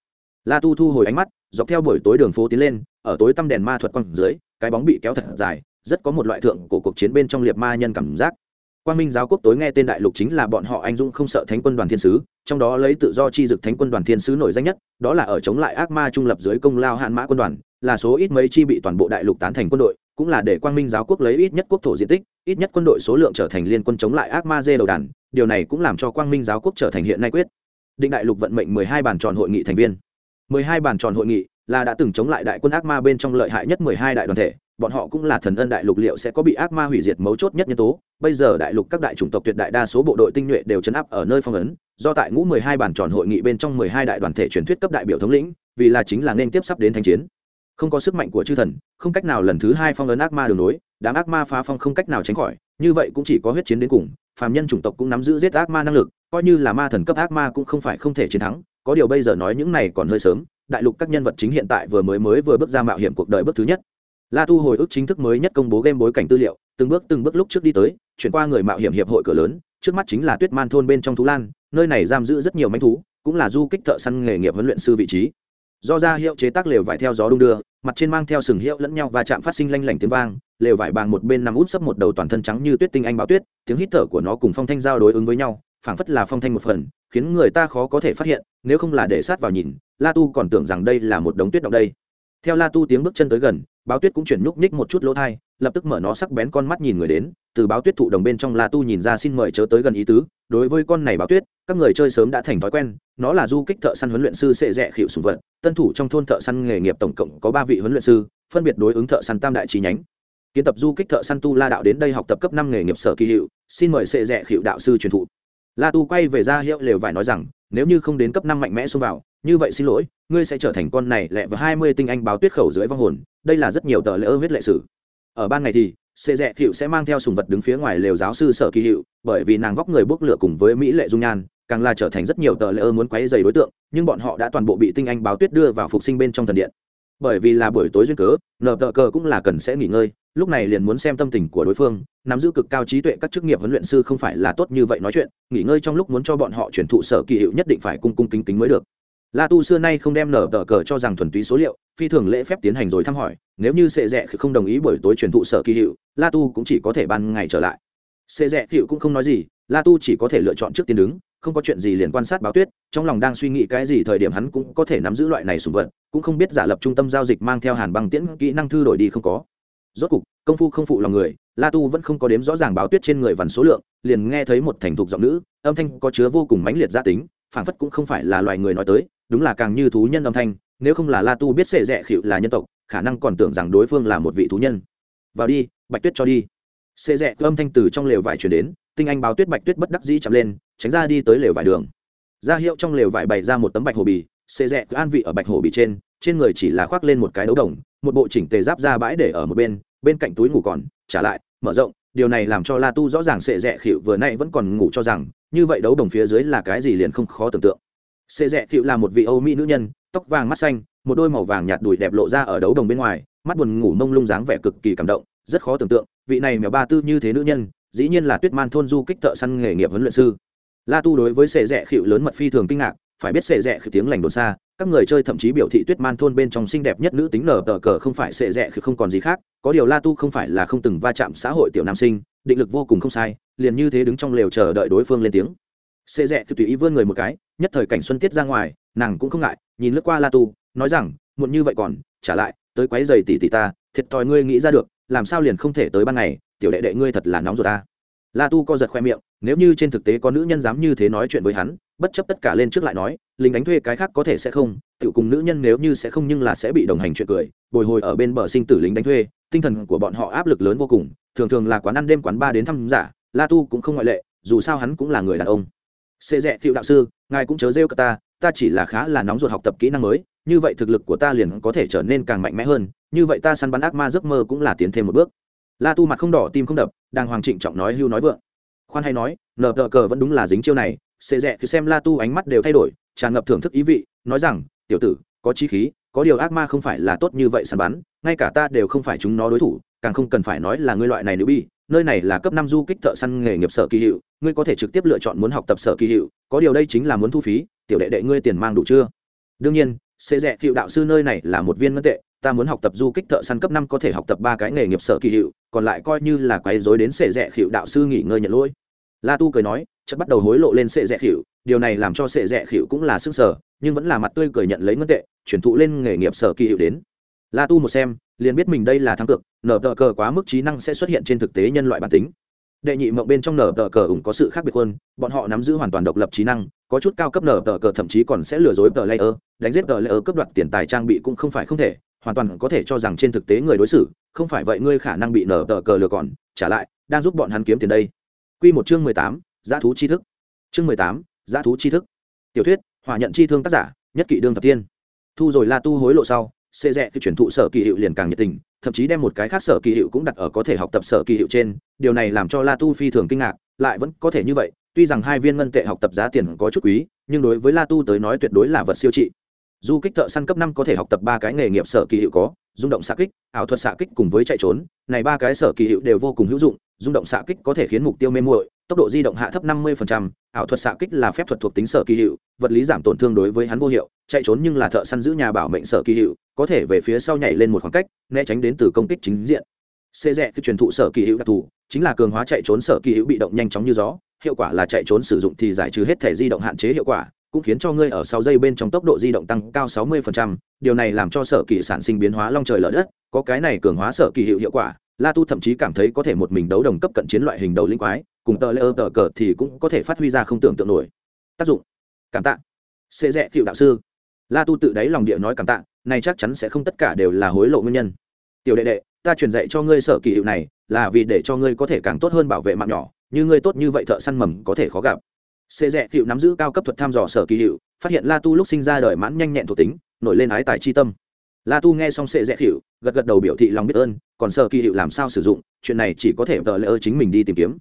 La tu thu hồi ánh mắt, dọc theo buổi tối đường phố tiến lên, ở tối tăm đèn ma thuật quang dưới, cái bóng bị kéo thật dài, rất có một loại thượng của cuộc chiến bên trong liệt ma nhân cảm giác quang minh giáo quốc tối nghe tên đại lục chính là bọn họ anh dũng không sợ thánh quân đoàn thiên sứ, trong đó lấy tự do chi dực thánh quân đoàn thiên sứ nổi danh nhất, đó là ở chống lại ác ma trung lập dưới công lao hạn mã quân đoàn, là số ít mấy chi bị toàn bộ đại lục tán thành quân đội, cũng là để quang minh giáo quốc lấy ít nhất quốc thổ diện tích, ít nhất quân đội số lượng trở thành liên quân chống lại ác ma dê đầu đàn, điều này cũng làm cho quang minh giáo quốc trở thành hiện nay quyết. Định đại lục vận mệnh mười hai bàn tròn hội nghị thành viên. mười hai bàn tròn hội nghị là đã từng chống lại đại quân ác ma bên trong lợi hại nhất mười hai đại đoàn thể bọn họ cũng là thần ân đại lục liệu sẽ có bị ác ma hủy diệt mấu chốt nhất nhân tố. Bây giờ đại lục các đại chủng tộc tuyệt đại đa số bộ đội tinh nhuệ đều chấn áp ở nơi phong ấn, do tại ngũ mười hai bàn tròn hội nghị bên trong mười hai đại đoàn thể truyền thuyết cấp đại biểu thống lĩnh, vì là chính là nên tiếp sắp đến thanh chiến. Không có sức mạnh của chư thần, không cách nào lần thứ hai phong ấn ác ma đường nối đám ác ma phá phong không cách nào tránh khỏi, như vậy cũng chỉ có huyết chiến đến cùng, phàm nhân chủng tộc cũng nắm giữ giết ác ma năng lực, coi như là ma thần cấp ác ma cũng không phải không thể chiến thắng. Có điều bây giờ nói những này còn hơi sớm, đại lục các nhân vật chính hiện tại vừa mới mới vừa bước ra mạo hiểm cuộc đời bước thứ nhất la tu hồi ức chính thức mới nhất công bố game bối cảnh tư liệu, từng bước từng bước lúc trước đi tới, chuyển qua người mạo hiểm hiệp hội cửa lớn, trước mắt chính là tuyết man thôn bên trong thú lan, nơi này giam giữ rất nhiều manh thú, cũng là du kích thợ săn nghề nghiệp huấn luyện sư vị trí. Do ra hiệu chế tác lều vải theo gió đung đưa, mặt trên mang theo sừng hiệu lẫn nhau và chạm phát sinh lanh lảnh tiếng vang, lều vải bằng một bên nằm úp sấp một đầu toàn thân trắng như tuyết tinh anh báo tuyết, tiếng hít thở của nó cùng phong thanh giao đối ứng với nhau, phảng phất là phong thanh một phần, khiến người ta khó có thể phát hiện, nếu không là để sát vào nhìn, la tu còn tưởng rằng đây là một đống tuyết động đây theo la tu tiếng bước chân tới gần, báo tuyết cũng chuyển nhúc nhích một chút lỗ thai, lập tức mở nó sắc bén con mắt nhìn người đến, từ báo tuyết thụ đồng bên trong la tu nhìn ra xin mời chớ tới gần ý tứ, đối với con này báo tuyết, các người chơi sớm đã thành thói quen, nó là du kích thợ săn huấn luyện sư sệ rẽ khịu sùng vật, tân thủ trong thôn thợ săn nghề nghiệp tổng cộng có ba vị huấn luyện sư, phân biệt đối ứng thợ săn tam đại chi nhánh. Kiến tập du kích thợ săn tu la đạo đến đây học tập cấp năm nghề nghiệp sở kỳ hiệu, xin mời sệ rẽ khịu đạo sư truyền thụ. La tu quay về ra hiệu lều vải nói rằng nếu như không đến cấp năm mạnh mẽ xông vào, như vậy xin lỗi, ngươi sẽ trở thành con này lẹ và hai mươi tinh anh báo tuyết khẩu dưới vong hồn, đây là rất nhiều tờ lễ ơ viết lệ sử. Ở ban ngày thì xê rẽ hiệu sẽ mang theo sùng vật đứng phía ngoài lều giáo sư sở kỳ hiệu, bởi vì nàng vóc người bốc lửa cùng với mỹ lệ dung nhan, càng là trở thành rất nhiều tờ lễ ơ muốn quấy dày đối tượng, nhưng bọn họ đã toàn bộ bị tinh anh báo tuyết đưa vào phục sinh bên trong thần điện bởi vì là buổi tối duyên cớ, nợ tờ cờ cũng là cần sẽ nghỉ ngơi, lúc này liền muốn xem tâm tình của đối phương, nắm giữ cực cao trí tuệ các chức nghiệp huấn luyện sư không phải là tốt như vậy nói chuyện, nghỉ ngơi trong lúc muốn cho bọn họ chuyển thụ sở kỳ hiệu nhất định phải cung cung kính kính mới được. La tu xưa nay không đem nở tờ cờ cho rằng thuần túy số liệu, phi thường lễ phép tiến hành rồi thăm hỏi, nếu như sệ dẹ không đồng ý buổi tối truyền thụ sở kỳ hiệu, la tu cũng chỉ có thể ban ngày trở lại. Sệ dẹ hiệu cũng không nói gì, la tu chỉ có thể lựa chọn trước tiên đứng không có chuyện gì liền quan sát báo tuyết, trong lòng đang suy nghĩ cái gì thời điểm hắn cũng có thể nắm giữ loại này sùng vật, cũng không biết giả lập trung tâm giao dịch mang theo hàn băng tiễn kỹ năng thư đổi đi không có. Rốt cục, công phu không phụ lòng người, la tu vẫn không có đếm rõ ràng báo tuyết trên người vằn số lượng, liền nghe thấy một thành thục giọng nữ, âm thanh có chứa vô cùng mãnh liệt gia tính, phảng phất cũng không phải là loài người nói tới, đúng là càng như thú nhân âm thanh, nếu không là la tu biết sệ rẽ khịu là nhân tộc, khả năng còn tưởng rằng đối phương là một vị thú nhân. Vào đi, bạch tuyết cho đi xê rẽ âm thanh từ trong lều vải chuyển đến, tinh anh báo tuyết bạch tuyết bất đắc dĩ chậm lên, tránh ra đi tới lều vải đường. Ra hiệu trong lều vải bày ra một tấm bạch hồ bì, xê rẽ an vị ở bạch hồ bì trên trên người chỉ là khoác lên một cái đấu đồng, một bộ chỉnh tề giáp ra bãi để ở một bên bên cạnh túi ngủ còn, trả lại, mở rộng, điều này làm cho la tu rõ ràng sệ rẽ khịu vừa nay vẫn còn ngủ cho rằng, như vậy đấu đồng phía dưới là cái gì liền không khó tưởng tượng. Sệ rẽ khịu là một vị âu mỹ nữ nhân, tóc vàng mắt xanh, một đôi màu vàng nhạt đùi đẹp lộ ra ở đấu đồng bên ngoài, mắt buồn ngủ mông lung dáng vẻ cực kỳ cảm động rất khó tưởng tượng, vị này mèo ba tư như thế nữ nhân, dĩ nhiên là tuyết man thôn du kích thợ săn nghề nghiệp huấn luyện sư. La tu đối với sệ rẽ khịu lớn mật phi thường kinh ngạc, phải biết sệ rẽ khịu tiếng lành đồn xa, các người chơi thậm chí biểu thị tuyết man thôn bên trong xinh đẹp nhất nữ tính nở tờ cờ không phải sệ rẽ khịu không còn gì khác, có điều la tu không phải là không từng va chạm xã hội tiểu nam sinh, định lực vô cùng không sai, liền như thế đứng trong lều chờ đợi đối phương lên tiếng. Sệ rẽ khịu tùy ý vươn người một cái, nhất thời cảnh xuân tiết ra ngoài, nàng cũng không ngại, nhìn lướt qua la tu, nói rằng, muộn như vậy còn, trả lại, tới quấy giày tỷ tỷ ta, thiệt thòi ngươi nghĩ ra được làm sao liền không thể tới ban ngày, tiểu đệ đệ ngươi thật là nóng rồi ta. La tu co giật khoe miệng, nếu như trên thực tế có nữ nhân dám như thế nói chuyện với hắn, bất chấp tất cả lên trước lại nói, lính đánh thuê cái khác có thể sẽ không tự cùng nữ nhân nếu như sẽ không nhưng là sẽ bị đồng hành chuyện cười, bồi hồi ở bên bờ sinh tử lính đánh thuê, tinh thần của bọn họ áp lực lớn vô cùng, thường thường là quán ăn đêm quán ba đến thăm giả, la tu cũng không ngoại lệ, dù sao hắn cũng là người đàn ông. Xê rẽ thiệu đạo sư, ngài cũng chớ rêu cả ta ta chỉ là khá là nóng ruột học tập kỹ năng mới như vậy thực lực của ta liền có thể trở nên càng mạnh mẽ hơn, như vậy ta săn bắn ác ma giấc mơ cũng là tiến thêm một bước. La tu mặt không đỏ, tim không đập đang hoàng trịnh trọng nói hưu nói vượng. Khoan hay nói, nờ tờ cờ vẫn đúng là dính chiêu này, xê rẽ khi xem la tu ánh mắt đều thay đổi, tràn ngập thưởng thức ý vị, nói rằng, tiểu tử, có chi khí, có điều ác ma không phải là tốt như vậy săn bắn, ngay cả ta đều không phải chúng nó đối thủ, càng không cần phải nói là ngươi loại này nữ bi, nơi này là cấp năm du kích thợ săn nghề nghiệp sở kỳ hiệu, ngươi có thể trực tiếp lựa chọn muốn học tập sở kỳ hiệu, có điều đây chính là muốn thu phí, tiểu đệ đệ ngươi tiền mang đủ chưa? Đương nhiên xê rẽ hiệu đạo sư nơi này là một viên ngân tệ, ta muốn học tập du kích thợ săn cấp năm có thể học tập ba cái nghề nghiệp sở kỳ hiệu, còn lại coi như là quấy dối đến xê rẽ hiệu đạo sư nghỉ ngơi nhận lỗi. La tu cười nói chất bắt đầu hối lộ lên xê rẽ hiệu điều này làm cho xê rẽ hiệu cũng là sức sở, nhưng vẫn là mặt tươi cười nhận lấy ngân tệ, chuyển thụ lên nghề nghiệp sở kỳ hiệu đến. La tu một xem, liền biết mình đây là thắng cực nở tờ cờ quá mức trí năng sẽ xuất hiện trên thực tế nhân loại bản tính đệ nhị mộng bên trong nở tờ cờ ủng có sự khác biệt hơn bọn họ nắm giữ hoàn toàn độc lập trí năng có chút cao cấp nở tờ cờ thậm chí còn sẽ lừa dối tờ layer đánh giết tờ layer cấp đoạt tiền tài trang bị cũng không phải không thể hoàn toàn có thể cho rằng trên thực tế người đối xử không phải vậy ngươi khả năng bị nở tờ cờ lừa còn trả lại đang giúp bọn hắn kiếm tiền đây Quy một chương mười tám, giá thú chi thức. Chương mười tám, giá thú chi thức. Tiểu thuyết, hỏa nhận chi thương tác giả, nhất kỵ đương thập tiên. Thu rồi La Tu hối lộ sau, xê rẽ khi chuyển thụ sở kỳ hiệu liền càng nhiệt tình thậm chí đem một cái khác sở kỳ hiệu cũng đặt ở có thể học tập sở kỳ hiệu trên, điều này làm cho la tu phi thường kinh ngạc, lại vẫn có thể như vậy, tuy rằng hai viên ngân tệ học tập giá tiền có chút quý, nhưng đối với la tu tới nói tuyệt đối là vật siêu trị. Du kích thợ săn cấp năm có thể học tập ba cái nghề nghiệp sở kỳ hiệu có, rung động xạ kích, ảo thuật xạ kích cùng với chạy trốn, này ba cái sở kỳ hiệu đều vô cùng hữu dụng, rung động xạ kích có thể khiến mục tiêu mê muội tốc độ di động hạ thấp 50%, ảo thuật xạ kích là phép thuật thuộc tính sở kỳ hiệu vật lý giảm tổn thương đối với hắn vô hiệu chạy trốn nhưng là thợ săn giữ nhà bảo mệnh sở kỳ hiệu có thể về phía sau nhảy lên một khoảng cách né tránh đến từ công kích chính diện. Xê rẽ khi truyền thụ sở kỳ hiệu đặc thù chính là cường hóa chạy trốn sở kỳ hiệu bị động nhanh chóng như gió hiệu quả là chạy trốn sử dụng thì giải trừ hết thể di động hạn chế hiệu quả cũng khiến cho ngươi ở 6 giây bên trong tốc độ di động tăng cao 60%, điều này làm cho sở kỳ sản sinh biến hóa long trời lở đất có cái này cường hóa sở kỳ hiệu hiệu quả la tu thậm chí cảm thấy có thể một mình đấu đồng cấp cận chiến loại hình đầu linh quái, cùng tờ lễ ơ tờ cờ thì cũng có thể phát huy ra không tưởng tượng nổi. Tác dụng. Cảm tạ. Xê rẽ cựu đạo sư. La tu tự đáy lòng địa nói cảm tạ này chắc chắn sẽ không tất cả đều là hối lộ nguyên nhân. Tiểu đệ đệ, ta truyền dạy cho ngươi sở kỳ hiệu này, là vì để cho ngươi có thể càng tốt hơn bảo vệ mạng nhỏ, như ngươi tốt như vậy thợ săn mầm có thể khó gặp. Xê rẽ cựu nắm giữ cao cấp thuật thăm dò sở kỳ hiệu, phát hiện la tu lúc sinh ra đời mãn nhanh nhẹn thuộc tính, nổi lên ái tài chi tâm la tu nghe xong xê dẹt hiệu gật gật đầu biểu thị lòng biết ơn, còn sở kỳ hiệu làm sao sử dụng, chuyện này chỉ có thể tờ lỡ chính mình đi tìm kiếm.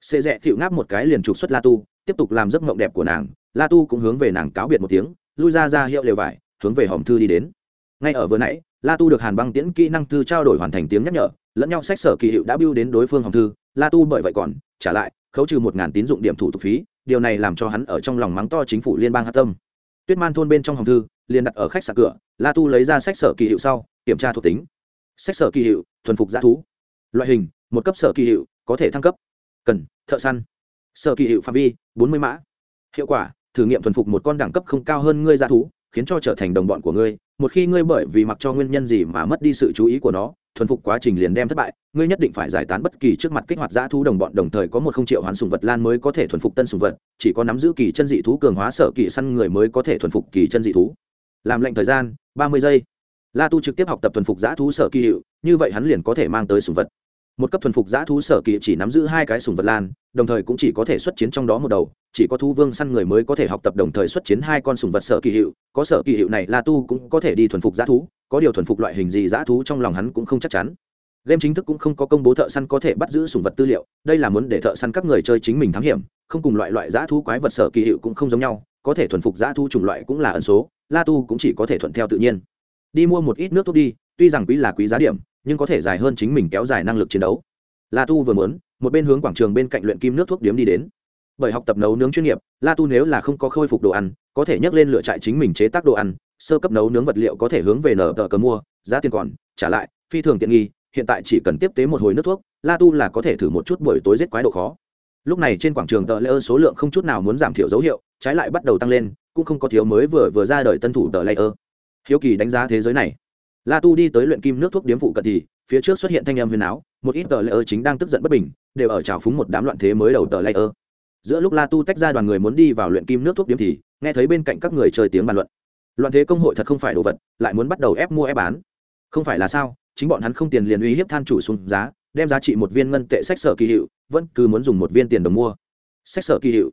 Xê dẹt hiệu ngáp một cái liền trục xuất la tu, tiếp tục làm giấc mộng đẹp của nàng. La tu cũng hướng về nàng cáo biệt một tiếng, lui ra ra hiệu lều vải, hướng về hòm thư đi đến. Ngay ở vừa nãy, la tu được hàn băng tiễn kỹ năng thư trao đổi hoàn thành tiếng nhắc nhở, lẫn nhau sách sở kỳ hiệu đã biêu đến đối phương hòm thư. La tu bởi vậy còn, trả lại, khấu trừ một ngàn tín dụng điểm thủ tục phí, điều này làm cho hắn ở trong lòng mắng to chính phủ liên bang hát tâm tuyết man thôn bên trong hồng thư, liền đặt ở khách sạn cửa, la tu lấy ra sách sở kỳ hiệu sau, kiểm tra thuộc tính. Sách sở kỳ hiệu, thuần phục giá thú. Loại hình, một cấp sở kỳ hiệu, có thể thăng cấp. Cần, thợ săn. Sở kỳ hiệu phạm vi, bốn mươi mã. Hiệu quả, thử nghiệm thuần phục một con đẳng cấp không cao hơn ngươi giá thú, khiến cho trở thành đồng bọn của ngươi, một khi ngươi bởi vì mặc cho nguyên nhân gì mà mất đi sự chú ý của nó thuần phục quá trình liền đem thất bại, ngươi nhất định phải giải tán bất kỳ trước mặt kích hoạt giã thú đồng bọn, đồng thời có một không triệu hoán sùng vật lan mới có thể thuần phục tân sùng vật, chỉ có nắm giữ kỳ chân dị thú cường hóa sở kỳ săn người mới có thể thuần phục kỳ chân dị thú. Làm lệnh thời gian, ba mươi giây. La tu trực tiếp học tập thuần phục giã thú sở kỳ hiệu, như vậy hắn liền có thể mang tới sùng vật. Một cấp thuần phục giã thú sở kỳ chỉ nắm giữ hai cái sùng vật lan, đồng thời cũng chỉ có thể xuất chiến trong đó một đầu, chỉ có thú vương săn người mới có thể học tập đồng thời xuất chiến hai con sùng vật sở kỳ hiệu, có sở kỳ hiệu này la tu cũng có thể đi thuần phục giã thú có điều thuần phục loại hình gì dã thú trong lòng hắn cũng không chắc chắn. Game chính thức cũng không có công bố thợ săn có thể bắt giữ sùng vật tư liệu, đây là muốn để thợ săn các người chơi chính mình thám hiểm, không cùng loại loại dã thú quái vật sở kỳ hiệu cũng không giống nhau, có thể thuần phục dã thú chủng loại cũng là ẩn số, la tu cũng chỉ có thể thuận theo tự nhiên. Đi mua một ít nước thuốc đi, tuy rằng quý là quý giá điểm, nhưng có thể dài hơn chính mình kéo dài năng lực chiến đấu. La tu vừa muốn, một bên hướng quảng trường bên cạnh luyện kim nước thuốc điếm đi đến. Bởi học tập nấu nướng chuyên nghiệp, la tu nếu là không có khôi phục đồ ăn, có thể nhấc lên lựa trại chính mình chế tác đồ ăn sơ cấp nấu nướng vật liệu có thể hướng về nở tờ cờ mua, giá tiền còn, trả lại, phi thường tiện nghi, hiện tại chỉ cần tiếp tế một hồi nước thuốc, la tu là có thể thử một chút buổi tối giết quái độ khó lúc này trên quảng trường tờ layer ơ số lượng không chút nào muốn giảm thiểu dấu hiệu, trái lại bắt đầu tăng lên, cũng không có thiếu mới vừa vừa ra đời tân thủ tờ layer. ơ hiếu kỳ đánh giá thế giới này la tu đi tới luyện kim nước thuốc điếm phụ cận thì, phía trước xuất hiện thanh âm huyền áo, một ít tờ layer ơ chính đang tức giận bất bình, đều ở trào phúng một đám loạn thế mới đầu tờ layer. ơ giữa lúc la tu tách ra đoàn người muốn đi vào luyện kim nước thuốc điếm thì, nghe thấy bên cạnh các người chơi tiếng bàn luận loạn thế công hội thật không phải đồ vật, lại muốn bắt đầu ép mua ép bán. Không phải là sao, chính bọn hắn không tiền liền uy hiếp than chủ xuống giá, đem giá trị một viên ngân tệ sách sở kỳ hiệu, vẫn cứ muốn dùng một viên tiền đồng mua. Sách sở kỳ hiệu.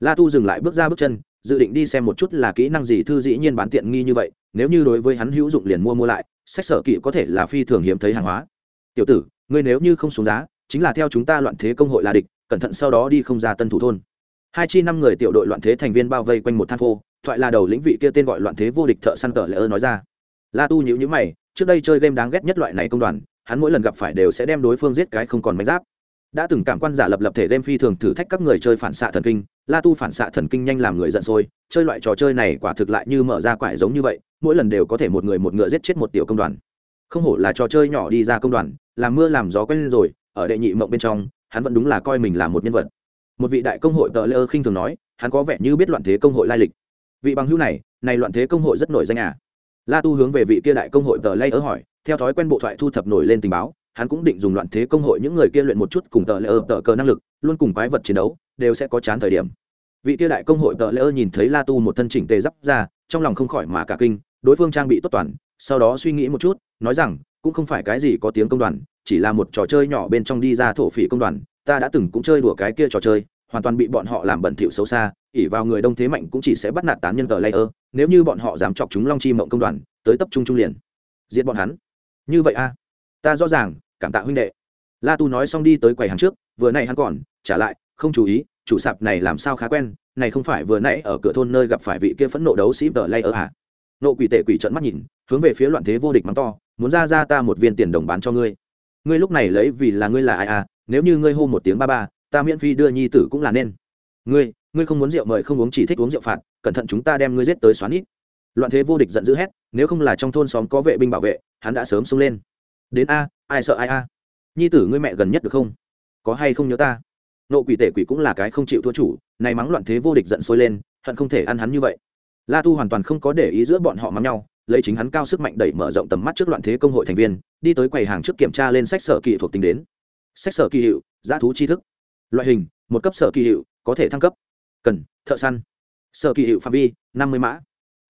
La tu dừng lại bước ra bước chân, dự định đi xem một chút là kỹ năng gì thư dĩ nhiên bán tiện nghi như vậy, nếu như đối với hắn hữu dụng liền mua mua lại, sách sở kỵ có thể là phi thường hiếm thấy hàng hóa. Tiểu tử, ngươi nếu như không xuống giá, chính là theo chúng ta loạn thế công hội là địch, cẩn thận sau đó đi không ra tân thủ thôn. Hai chi năm người tiểu đội loạn thế thành viên bao vây quanh một than phô thoại là đầu lĩnh vị kia tên gọi loạn thế vô địch thợ săn tờ lễ ơ nói ra. La tu nhữ nhữ mày, trước đây chơi game đáng ghét nhất loại này công đoàn, hắn mỗi lần gặp phải đều sẽ đem đối phương giết cái không còn máy giáp. Đã từng cảm quan giả lập lập thể game phi thường thử thách các người chơi phản xạ thần kinh, la tu phản xạ thần kinh nhanh làm người giận sôi, chơi loại trò chơi này quả thực lại như mở ra quải giống như vậy, mỗi lần đều có thể một người một ngựa giết chết một tiểu công đoàn. Không hổ là trò chơi nhỏ đi ra công đoàn, làm mưa làm gió quen lên rồi, ở đệ nhị mộng bên trong, hắn vẫn đúng là coi mình là một nhân vật. Một vị đại công hội tờ lê ơ khinh thường nói, hắn có vẻ như biết loạn thế công hội lai lịch vị bằng hữu này này loạn thế công hội rất nổi danh à. La tu hướng về vị kia đại công hội tờ lây ớ hỏi, theo thói quen bộ thoại thu thập nổi lên tình báo, hắn cũng định dùng loạn thế công hội những người kia luyện một chút cùng tờ lây ơ tờ cờ năng lực, luôn cùng quái vật chiến đấu, đều sẽ có chán thời điểm. Vị kia đại công hội tờ lây ơ nhìn thấy la tu một thân chỉnh tề d ra, trong lòng không khỏi mà cả kinh, đối phương trang bị tốt toàn, sau đó suy nghĩ một chút, nói rằng, cũng không phải cái gì có tiếng công đoàn, chỉ là một trò chơi nhỏ bên trong đi ra thổ phỉ công đoàn, ta đã từng cũng chơi đùa cái kia trò chơi hoàn toàn bị bọn họ làm bẩn thỉu xấu xa ỉ vào người đông thế mạnh cũng chỉ sẽ bắt nạt tán nhân tờ layer. Nếu như bọn họ dám chọc chúng long chi mộng công đoàn, tới tập trung trung liền. Giết bọn hắn. Như vậy a ta rõ ràng, cảm tạ huynh đệ. La tu nói xong đi tới quầy hàng trước, vừa nãy hắn còn trả lại, không chú ý, chủ sạp này làm sao khá quen, này không phải vừa nãy ở cửa thôn nơi gặp phải vị kia phẫn nộ đấu sĩ tờ layer à? Nộ quỷ tệ quỷ trận mắt nhìn, hướng về phía loạn thế vô địch mắng to, muốn ra ra ta một viên tiền đồng bán cho ngươi. Ngươi lúc này lấy vì là ngươi là ai à? Nếu như ngươi hô một tiếng ba ba ta miễn phí đưa nhi tử cũng là nên. Ngươi ngươi không muốn rượu mời không uống chỉ thích uống rượu phạt, cẩn thận chúng ta đem ngươi giết tới xoắn ít. Loạn thế vô địch giận dữ hét, nếu không là trong thôn xóm có vệ binh bảo vệ, hắn đã sớm xông lên. Đến a, ai sợ ai a? Nhi tử ngươi mẹ gần nhất được không? Có hay không nhớ ta? Nộ quỷ tể quỷ cũng là cái không chịu thua chủ này mắng loạn thế vô địch giận sôi lên, hận không thể ăn hắn như vậy. La tu hoàn toàn không có để ý giữa bọn họ mắng nhau, lấy chính hắn cao sức mạnh đẩy mở rộng tầm mắt trước loạn thế công hội thành viên, đi tới quầy hàng trước kiểm tra lên sách sở kỳ thuộc tính đến. Sách sở kỳ hiệu, giá thú tri thức loại hình, một cấp sở kỳ hiệu, có thể thăng cấp. Cần, thợ săn. Sở kỳ hiệu phạm vi, năm mươi mã.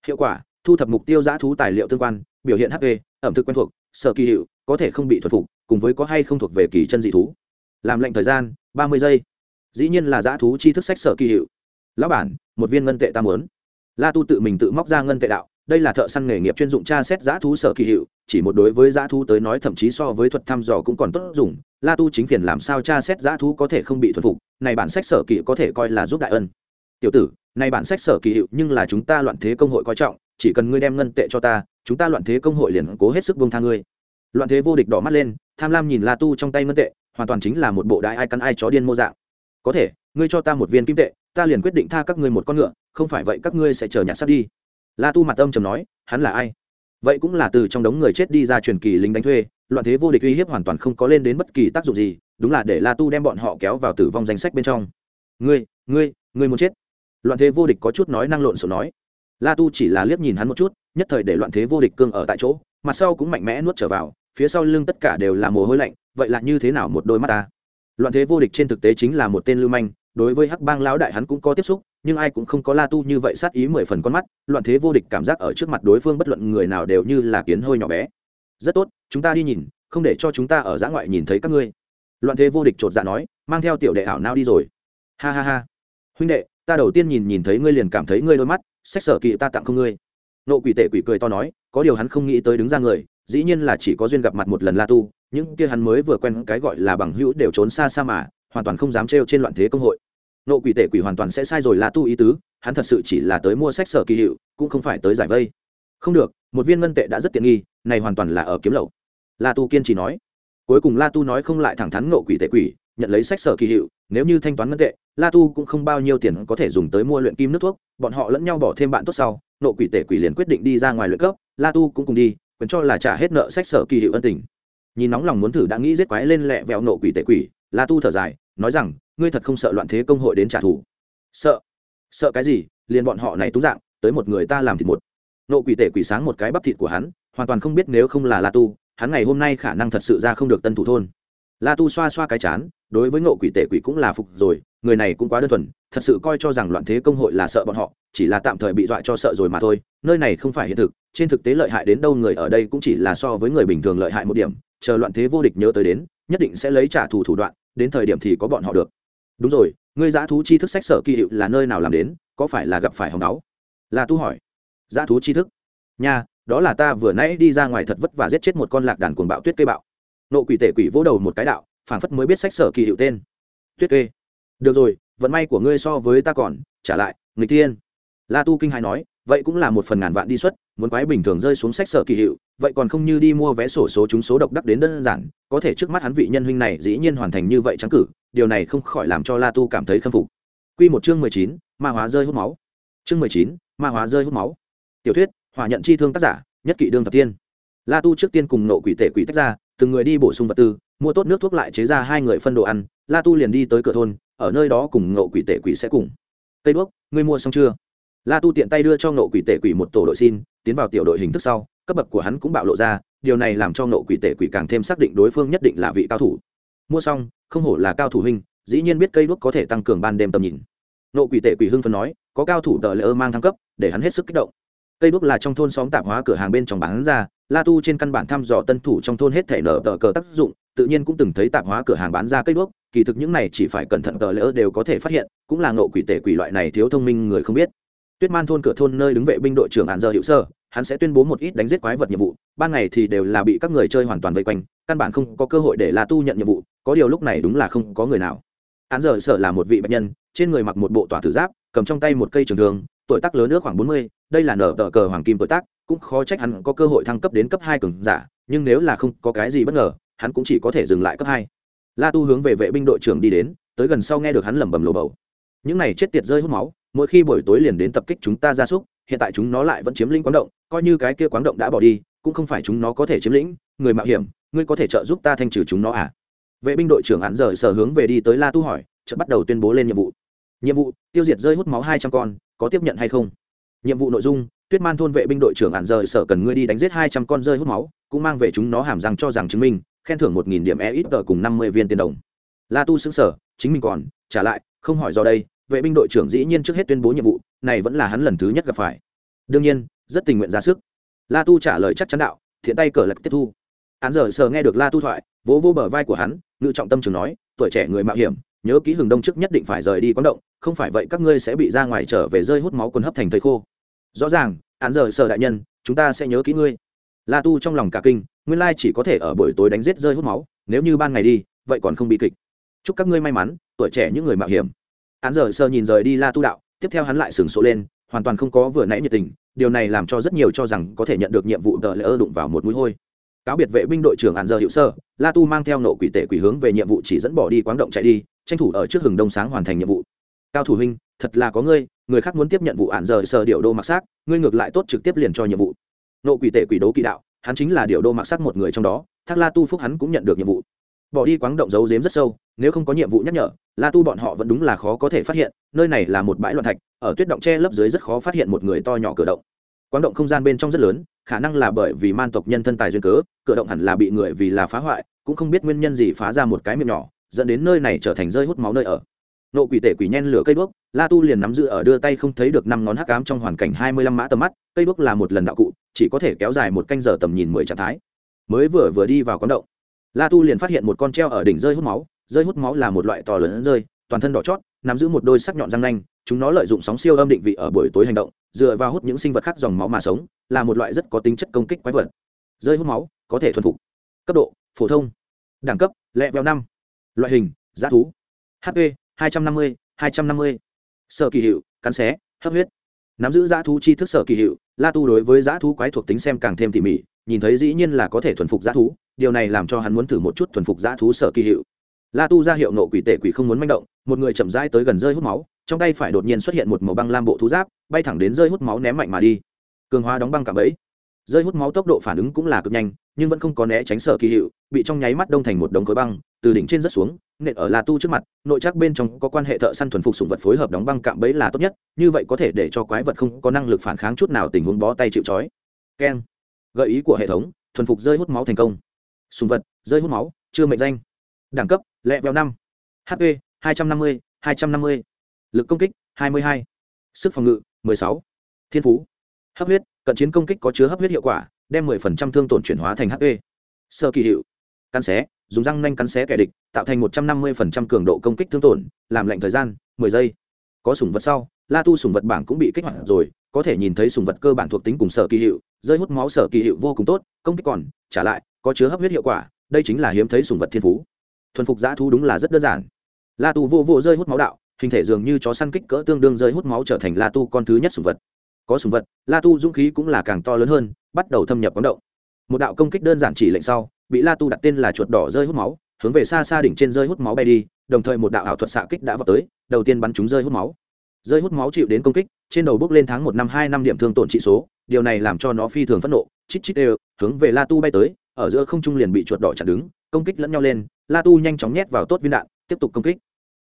Hiệu quả, thu thập mục tiêu giã thú tài liệu tương quan, biểu hiện hp ẩm thực quen thuộc, sở kỳ hiệu, có thể không bị thuật phục, cùng với có hay không thuộc về kỳ chân dị thú. Làm lệnh thời gian, ba mươi giây. Dĩ nhiên là giã thú chi thức sách sở kỳ hiệu. Lão bản, một viên ngân tệ tam muốn. La tu tự mình tự móc ra ngân tệ đạo đây là thợ săn nghề nghiệp chuyên dụng tra xét giá thú sở kỳ hiệu, chỉ một đối với giá thú tới nói thậm chí so với thuật thăm dò cũng còn tốt dùng, la tu chính phiền làm sao tra xét giá thú có thể không bị thuần phục, này bản sách sở kỳ có thể coi là giúp đại ân. Tiểu tử, này bản sách sở kỳ hiệu nhưng là chúng ta loạn thế công hội coi trọng, chỉ cần ngươi đem ngân tệ cho ta, chúng ta loạn thế công hội liền cố hết sức bông tha ngươi. Loạn thế vô địch đỏ mắt lên, tham lam nhìn la tu trong tay ngân tệ, hoàn toàn chính là một bộ đại ai cắn ai chó điên mô dạng. Có thể, ngươi cho ta một viên kim tệ, ta liền quyết định tha các ngươi một con ngựa, không phải vậy các ngươi sẽ chờ nhặt sắt đi la tu mặt âm trầm nói, hắn là ai? Vậy cũng là từ trong đống người chết đi ra truyền kỳ lính đánh thuê, loạn thế vô địch uy hiếp hoàn toàn không có lên đến bất kỳ tác dụng gì, đúng là để la tu đem bọn họ kéo vào tử vong danh sách bên trong. Ngươi ngươi ngươi muốn chết? Loạn thế vô địch có chút nói năng lộn xộn nói. La tu chỉ là liếc nhìn hắn một chút, nhất thời để loạn thế vô địch cương ở tại chỗ, mặt sau cũng mạnh mẽ nuốt trở vào, phía sau lưng tất cả đều là mồ hôi lạnh, vậy là như thế nào một đôi mắt ta? Loạn thế vô địch trên thực tế chính là một tên lưu manh, đối với hắc bang lão đại hắn cũng có tiếp xúc nhưng ai cũng không có la tu như vậy sát ý mười phần con mắt, loạn thế vô địch cảm giác ở trước mặt đối phương bất luận người nào đều như là kiến hơi nhỏ bé. Rất tốt, chúng ta đi nhìn, không để cho chúng ta ở giã ngoại nhìn thấy các ngươi. Loạn thế vô địch chột dạ nói, mang theo tiểu đệ ảo nao đi rồi. Ha ha ha. Huynh đệ, ta đầu tiên nhìn nhìn thấy ngươi liền cảm thấy ngươi đôi mắt, sách sở kỵ ta tặng không ngươi. Nộ quỷ tệ quỷ cười to nói, có điều hắn không nghĩ tới đứng ra người, dĩ nhiên là chỉ có duyên gặp mặt một lần la tu, những kia hắn mới vừa quen cái gọi là bằng hữu đều trốn xa xa mà, hoàn toàn không dám trêu trên loạn thế công hội nộ quỷ tể quỷ hoàn toàn sẽ sai rồi la tu ý tứ, hắn thật sự chỉ là tới mua sách sở kỳ hiệu, cũng không phải tới giải vây. Không được, một viên ngân tệ đã rất tiện nghi, này hoàn toàn là ở kiếm lậu. La tu kiên trì nói. Cuối cùng la tu nói không lại thẳng thắn nộ quỷ tể quỷ, nhận lấy sách sở kỳ hiệu, nếu như thanh toán ngân tệ, la tu cũng không bao nhiêu tiền có thể dùng tới mua luyện kim nước thuốc, bọn họ lẫn nhau bỏ thêm bạn tốt sau, nộ quỷ tể quỷ liền quyết định đi ra ngoài luyện cấp, la tu cũng cùng đi, quyền cho là trả hết nợ sách sở kỳ hiệu ân tình. Nhìn nóng lòng muốn thử đã nghĩ giết quái lên lẹ vẹo nộ quỷ tể quỷ la tu thở dài, nói rằng, ngươi thật không sợ loạn thế công hội đến trả thù. Sợ? Sợ cái gì? Liền bọn họ này túng dạng, tới một người ta làm thịt một. Nộ quỷ tể quỷ sáng một cái bắp thịt của hắn, hoàn toàn không biết nếu không là la tu, hắn ngày hôm nay khả năng thật sự ra không được tân thủ thôn. La tu xoa xoa cái chán, đối với ngộ quỷ tể quỷ cũng là phục rồi, người này cũng quá đơn thuần, thật sự coi cho rằng loạn thế công hội là sợ bọn họ, chỉ là tạm thời bị dọa cho sợ rồi mà thôi, nơi này không phải hiện thực, trên thực tế lợi hại đến đâu người ở đây cũng chỉ là so với người bình thường lợi hại một điểm, chờ loạn thế vô địch nhớ tới đến, nhất định sẽ lấy trả thù thủ đoạn đến thời điểm thì có bọn họ được. Đúng rồi, ngươi dã thú chi thức sách sở kỳ hiệu là nơi nào làm đến, có phải là gặp phải hồng đáo là tu hỏi. Dã thú chi thức. Nha, đó là ta vừa nãy đi ra ngoài thật vất và giết chết một con lạc đàn cuồng bạo tuyết cây bạo. Nộ quỷ tể quỷ vỗ đầu một cái đạo, phảng phất mới biết sách sở kỳ hiệu tên. Tuyết kê. Được rồi, vận may của ngươi so với ta còn. Trả lại người thiên. la tu kinh hài nói, vậy cũng là một phần ngàn vạn đi xuất muốn quái bình thường rơi xuống sách sở kỳ hiệu, vậy còn không như đi mua vé sổ số chúng số độc đắc đến đơn giản, có thể trước mắt hắn vị nhân huynh này dĩ nhiên hoàn thành như vậy trắng cử, điều này không khỏi làm cho la tu cảm thấy khâm phục. Q một chương mười chín, ma hóa rơi hút máu. Chương mười chín, ma hóa rơi hút máu. Tiểu thuyết hòa nhận chi thương tác giả, nhất kỵ đương thập tiên. La tu trước tiên cùng nộ quỷ tể quỷ tách ra, từng người đi bổ sung vật tư, mua tốt nước thuốc lại chế ra hai người phân đồ ăn, la tu liền đi tới cửa thôn, ở nơi đó cùng nộ quỷ tể quỷ sẽ cùng. Cây đuốc, ngươi mua xong chưa? La tu tiện tay đưa cho ngộ quỷ tể quỷ một tổ đội xin, tiến vào tiểu đội hình thức sau, cấp bậc của hắn cũng bạo lộ ra, điều này làm cho ngộ quỷ tể quỷ càng thêm xác định đối phương nhất định là vị cao thủ. Mua xong, không hổ là cao thủ hình dĩ nhiên biết cây đuốc có thể tăng cường ban đêm tầm nhìn. Ngộ quỷ tể quỷ hưng phân nói, có cao thủ tờ lễ ơ mang thăng cấp, để hắn hết sức kích động. Cây đuốc là trong thôn xóm tạp hóa cửa hàng bên trong bán ra, la tu trên căn bản thăm dò tân thủ trong thôn hết thể nở tờ cờ tác dụng, tự nhiên cũng từng thấy tạp hóa cửa hàng bán ra cây đuốc, kỳ thực những này chỉ phải cẩn thận tờ lỡ đều có thể phát hiện, cũng là ngộ quỷ tể quỷ loại này thiếu thông minh người không biết tuyết man thôn cửa thôn nơi đứng vệ binh đội trưởng hạn giờ hữu sơ, hắn sẽ tuyên bố một ít đánh giết quái vật nhiệm vụ, ban ngày thì đều là bị các người chơi hoàn toàn vây quanh, căn bản không có cơ hội để la tu nhận nhiệm vụ, có điều lúc này đúng là không có người nào. Hắn giờ sợ là một vị bệnh nhân, trên người mặc một bộ tỏa tử giáp, cầm trong tay một cây trường thường tuổi tác lớn nước khoảng bốn mươi, đây là nở tờ cờ hoàng kim tuổi tác, cũng khó trách hắn có cơ hội thăng cấp đến cấp hai cường giả, nhưng nếu là không có cái gì bất ngờ, hắn cũng chỉ có thể dừng lại cấp hai. La tu hướng về vệ binh đội trưởng đi đến, tới gần sau nghe được hắn lẩm bẩm lồ bầu. Những này chết tiệt rơi hút máu mỗi khi buổi tối liền đến tập kích chúng ta ra súc, hiện tại chúng nó lại vẫn chiếm lĩnh quáng động, coi như cái kia quáng động đã bỏ đi, cũng không phải chúng nó có thể chiếm lĩnh. Người mạo hiểm, ngươi có thể trợ giúp ta thanh trừ chúng nó à? Vệ binh đội trưởng hắn rời sở hướng về đi tới la tu hỏi, chợt bắt đầu tuyên bố lên nhiệm vụ. Nhiệm vụ, tiêu diệt rơi hút máu hai trăm con, có tiếp nhận hay không? Nhiệm vụ nội dung, tuyết man thôn vệ binh đội trưởng án rời sở cần ngươi đi đánh giết hai trăm con rơi hút máu, cũng mang về chúng nó hàm răng cho rằng chứng minh, khen thưởng một nghìn điểm e ít tờ cùng năm mươi viên tiền đồng. La tu xứng sở chính mình còn, trả lại, không hỏi do đây vệ binh đội trưởng dĩ nhiên trước hết tuyên bố nhiệm vụ, này vẫn là hắn lần thứ nhất gặp phải. Đương nhiên, rất tình nguyện ra sức. La tu trả lời chắc chắn đạo, thiện tay cờ lạc tiếp thu. Hắn giờ sờ nghe được la tu thoại, vỗ vỗ bờ vai của hắn, ngự trọng tâm trường nói, tuổi trẻ người mạo hiểm, nhớ kỹ hừng đông trước nhất định phải rời đi quán động, không phải vậy các ngươi sẽ bị ra ngoài trở về rơi hút máu quần hấp thành thầy khô. Rõ ràng hắn giờ sờ đại nhân, chúng ta sẽ nhớ kỹ ngươi. La tu trong lòng cả kinh, nguyên lai chỉ có thể ở buổi tối đánh giết rơi hút máu, nếu như ban ngày đi, vậy còn không bị kịch. Chúc các ngươi may mắn, tuổi trẻ những người mạo hiểm án giờ sơ nhìn rời đi la tu đạo, tiếp theo hắn lại sừng sộ lên, hoàn toàn không có vừa nãy nhiệt tình, điều này làm cho rất nhiều cho rằng có thể nhận được nhiệm vụ tờ lỡ đụng vào một mũi hôi. Cáo biệt vệ binh đội trưởng án giờ hiệu sơ, la tu mang theo nộ quỷ tể quỷ hướng về nhiệm vụ chỉ dẫn bỏ đi quáng động chạy đi, tranh thủ ở trước hừng đông sáng hoàn thành nhiệm vụ. Cao thủ huynh, thật là có ngươi, người khác muốn tiếp nhận vụ án giờ sơ điệu đô mặc xác, ngươi ngược lại tốt trực tiếp liền cho nhiệm vụ. Nộ quỷ tể quỷ đấu kỳ đạo, hắn chính là điệu đô mặc xác một người trong đó, thác la tu phúc hắn cũng nhận được nhiệm vụ. Bỏ đi quáng động giấu giếm rất sâu, nếu không có nhiệm vụ nhắc nhở la tu bọn họ vẫn đúng là khó có thể phát hiện, nơi này là một bãi loạn thạch, ở tuyết động che lấp dưới rất khó phát hiện một người to nhỏ cửa động. Quáng động không gian bên trong rất lớn, khả năng là bởi vì man tộc nhân thân tài duyên cớ, cửa động hẳn là bị người vì là phá hoại, cũng không biết nguyên nhân gì phá ra một cái miệng nhỏ, dẫn đến nơi này trở thành rơi hút máu nơi ở. Nộ quỷ tể quỷ nhen lửa cây đuốc, la tu liền nắm giữ ở đưa tay không thấy được năm ngón hắc ám trong hoàn cảnh hai mươi lăm mã tầm mắt, cây đuốc là một lần đạo cụ, chỉ có thể kéo dài một canh giờ tầm nhìn mười trạng thái. Mới vừa vừa đi vào quán động, la tu liền phát hiện một con treo ở đỉnh rơi hút máu rơi hút máu là một loại to lớn rơi, toàn thân đỏ chót, nắm giữ một đôi sắc nhọn răng nanh, chúng nó lợi dụng sóng siêu âm định vị ở buổi tối hành động, dựa vào hút những sinh vật khác dòng máu mà sống, là một loại rất có tính chất công kích quái vật. Rơi hút máu, có thể thuần phục. Cấp độ, phổ thông. Đẳng cấp, lẹ veo năm. Loại hình, giá thú. Hp hai trăm năm mươi, hai trăm năm mươi. Sở kỳ hiệu, cắn xé, hấp huyết. Nắm giữ giá thú chi thức sở kỳ hiệu, la tu đối với giá thú quái thuộc tính xem càng thêm tỉ mỉ, nhìn thấy dĩ nhiên là có thể thuần phục giá thú, điều này làm cho hắn muốn thử một chút thuần phục giá thú sở kỳ hiệu la tu ra hiệu nộ quỷ tệ quỷ không muốn manh động, một người chậm rãi tới gần rơi hút máu, trong tay phải đột nhiên xuất hiện một màu băng lam bộ thú giáp, bay thẳng đến rơi hút máu ném mạnh mà đi. Cường hóa đóng băng cả bẫy. Rơi hút máu tốc độ phản ứng cũng là cực nhanh, nhưng vẫn không có né tránh sở kỳ hiệu, bị trong nháy mắt đông thành một đống khối băng, từ đỉnh trên rất xuống, nện ở la tu trước mặt, nội chắc bên trong có quan hệ thợ săn thuần phục sùng vật phối hợp đóng băng cạm bẫy là tốt nhất, như vậy có thể để cho quái vật không có năng lực phản kháng chút nào tình huống bó tay chịu trói. Keng gợi ý của hệ thống, thuần phục rơi hút máu thành công. Sùng vật, rơi hút máu, chưa mệnh danh. Đẳng cấp lẹ vẹo năm. Hp hai trăm năm mươi, hai trăm năm mươi. Lực công kích, hai mươi hai. Sức phòng ngự, mười sáu. Thiên phú, hấp huyết, cận chiến công kích có chứa hấp huyết hiệu quả, đem mười phần trăm thương tổn chuyển hóa thành hp sơ kỳ hiệu, cắn xé, dùng răng nanh cắn xé kẻ địch, tạo thành một trăm năm mươi phần trăm cường độ công kích thương tổn, làm lệnh thời gian, mười giây. Có sủng vật sau, la tu sủng vật bảng cũng bị kích hoạt rồi, có thể nhìn thấy sủng vật cơ bản thuộc tính cùng sở kỳ hiệu, rơi hút máu sở kỳ hiệu vô cùng tốt, công kích còn, trả lại, có chứa hấp huyết hiệu quả, đây chính là hiếm thấy sủng vật thiên phú thuần phục giã thu đúng là rất đơn giản. La tu vô vô rơi hút máu đạo, hình thể dường như chó săn kích cỡ tương đương rơi hút máu trở thành la tu con thứ nhất sùng vật. Có sùng vật, la tu dũng khí cũng là càng to lớn hơn, bắt đầu thâm nhập quán động. Một đạo công kích đơn giản chỉ lệnh sau, bị la tu đặt tên là chuột đỏ rơi hút máu, hướng về xa xa đỉnh trên rơi hút máu bay đi, đồng thời một đạo ảo thuật xạ kích đã vào tới, đầu tiên bắn chúng rơi hút máu. Rơi hút máu chịu đến công kích, trên đầu bước lên tháng một năm hai năm điểm thương tổn trị số, điều này làm cho nó phi thường phẫn nộ, chít chít đều, hướng về la tu bay tới ở giữa không trung liền bị chuột đỏ chặn đứng, công kích lẫn nhau lên, la tu nhanh chóng nhét vào tốt viên đạn, tiếp tục công kích.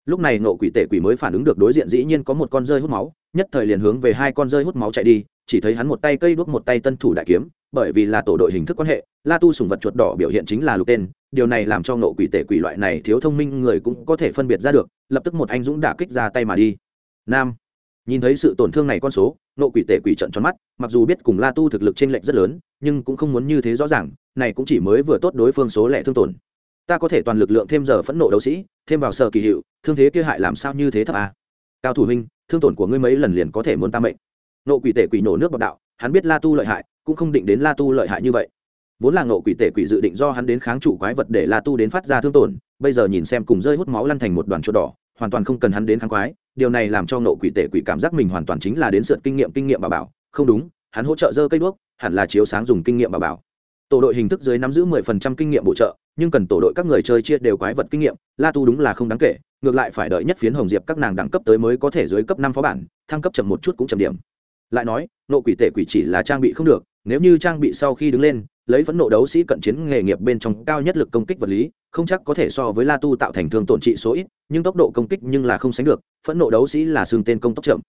Lúc này nộ quỷ tể quỷ mới phản ứng được đối diện dĩ nhiên có một con rơi hút máu, nhất thời liền hướng về hai con rơi hút máu chạy đi, chỉ thấy hắn một tay cây đuốc một tay tân thủ đại kiếm, bởi vì là tổ đội hình thức quan hệ, la tu sùng vật chuột đỏ biểu hiện chính là lục tên, điều này làm cho nộ quỷ tể quỷ loại này thiếu thông minh người cũng có thể phân biệt ra được, lập tức một anh dũng đả kích ra tay mà đi. Nam nhìn thấy sự tổn thương này con số, nộ quỷ tể quỷ trận tròn mắt, mặc dù biết cùng la tu thực lực t r ê n lệch rất lớn, nhưng cũng không muốn như thế rõ ràng, này cũng chỉ mới vừa tốt đối phương số lẻ thương tổn. Ta có thể toàn lực lượng thêm giờ phẫn nộ đấu sĩ, thêm vào sở kỳ hiệu, thương thế kia hại làm sao như thế thấp à? cao thủ huynh, thương tổn của ngươi mấy lần liền có thể muốn ta mệnh. Nộ quỷ tể quỷ nổ nước bọc đạo, hắn biết la tu lợi hại, cũng không định đến la tu lợi hại như vậy. Vốn là nộ quỷ tể quỷ dự định do hắn đến kháng chủ quái vật để la tu đến phát ra thương tổn, bây giờ nhìn xem cùng rơi hút máu lăn thành một đoàn chỗ đỏ, hoàn toàn không cần hắn đến kháng quái điều này làm cho nộ quỷ tể quỷ cảm giác mình hoàn toàn chính là đến sượt kinh nghiệm kinh nghiệm bà bảo. Không đúng, hắn hỗ trợ dơ cây đuốc, hẳn là chiếu sáng dùng kinh nghiệm bà bảo. Tổ đội hình thức dưới nắm giữ mười phần trăm kinh nghiệm bổ trợ, nhưng cần tổ đội các người chơi chia đều quái vật kinh nghiệm, la tu đúng là không đáng kể, ngược lại phải đợi nhất phiến hồng diệp các nàng đẳng cấp tới mới có thể dưới cấp năm phó bản, thăng cấp chậm một chút cũng chậm điểm. Lại nói nộ quỷ tể quỷ chỉ là trang bị không được, nếu như trang bị sau khi đứng lên, lấy phẫn nộ đấu sĩ cận chiến nghề nghiệp bên trong cao nhất lực công kích vật lý không chắc có thể so với la tu tạo thành thương tổn trị số ít, nhưng tốc độ công kích nhưng là không sánh được, phẫn nộ đấu sĩ là xương tên công tốc chậm.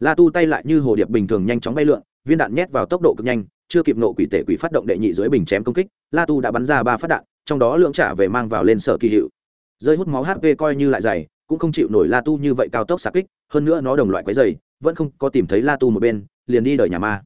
La tu tay lại như hồ điệp bình thường nhanh chóng bay lượn, viên đạn nhét vào tốc độ cực nhanh, chưa kịp nộ quỷ tể quỷ phát động đệ nhị dưới bình chém công kích, la tu đã bắn ra ba phát đạn, trong đó lượng trả về mang vào lên sở kỳ hiệu. Rơi hút máu hp coi như lại dày, cũng không chịu nổi la tu như vậy cao tốc xạ kích, hơn nữa nó đồng loại quấy dày, vẫn không có tìm thấy la tu một bên, liền đi đời nhà ma.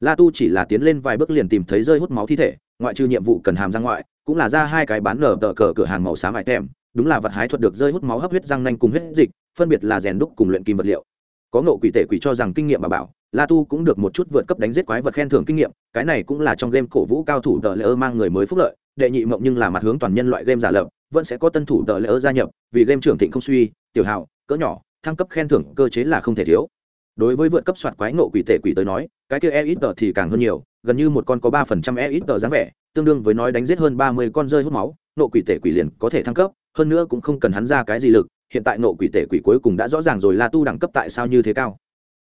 La tu chỉ là tiến lên vài bước liền tìm thấy rơi hút máu thi thể, ngoại trừ nhiệm vụ cần hàm ra ngoại cũng là ra hai cái bán nở tờ cờ cửa hàng màu xám mại thèm đúng là vật hái thuật được rơi hút máu hấp huyết răng nanh cùng huyết dịch, phân biệt là rèn đúc cùng luyện kim vật liệu. Có ngộ quỷ tể quỷ cho rằng kinh nghiệm bà bảo, la tu cũng được một chút vượt cấp đánh giết quái vật khen thưởng kinh nghiệm, cái này cũng là trong game cổ vũ cao thủ tờ lễ ơ mang người mới phúc lợi, đệ nhị mộng nhưng là mặt hướng toàn nhân loại game giả lập, vẫn sẽ có tân thủ tờ lễ ơ gia nhập, vì game trưởng thịnh không suy, tiểu hào, cỡ nhỏ, thăng cấp khen thưởng cơ chế là không thể thiếu. Đối với vượt cấp soạt quái ngộ quỷ tể quỷ tới nói, cái kia e ít tờ thì càng hơn nhiều gần như một con có ba phần trăm e ít tờ dáng vẻ, tương đương với nói đánh giết hơn ba mươi con rơi hút máu, nộ quỷ tể quỷ liền có thể thăng cấp, hơn nữa cũng không cần hắn ra cái gì lực, hiện tại nộ quỷ tể quỷ cuối cùng đã rõ ràng rồi la tu đẳng cấp tại sao như thế cao.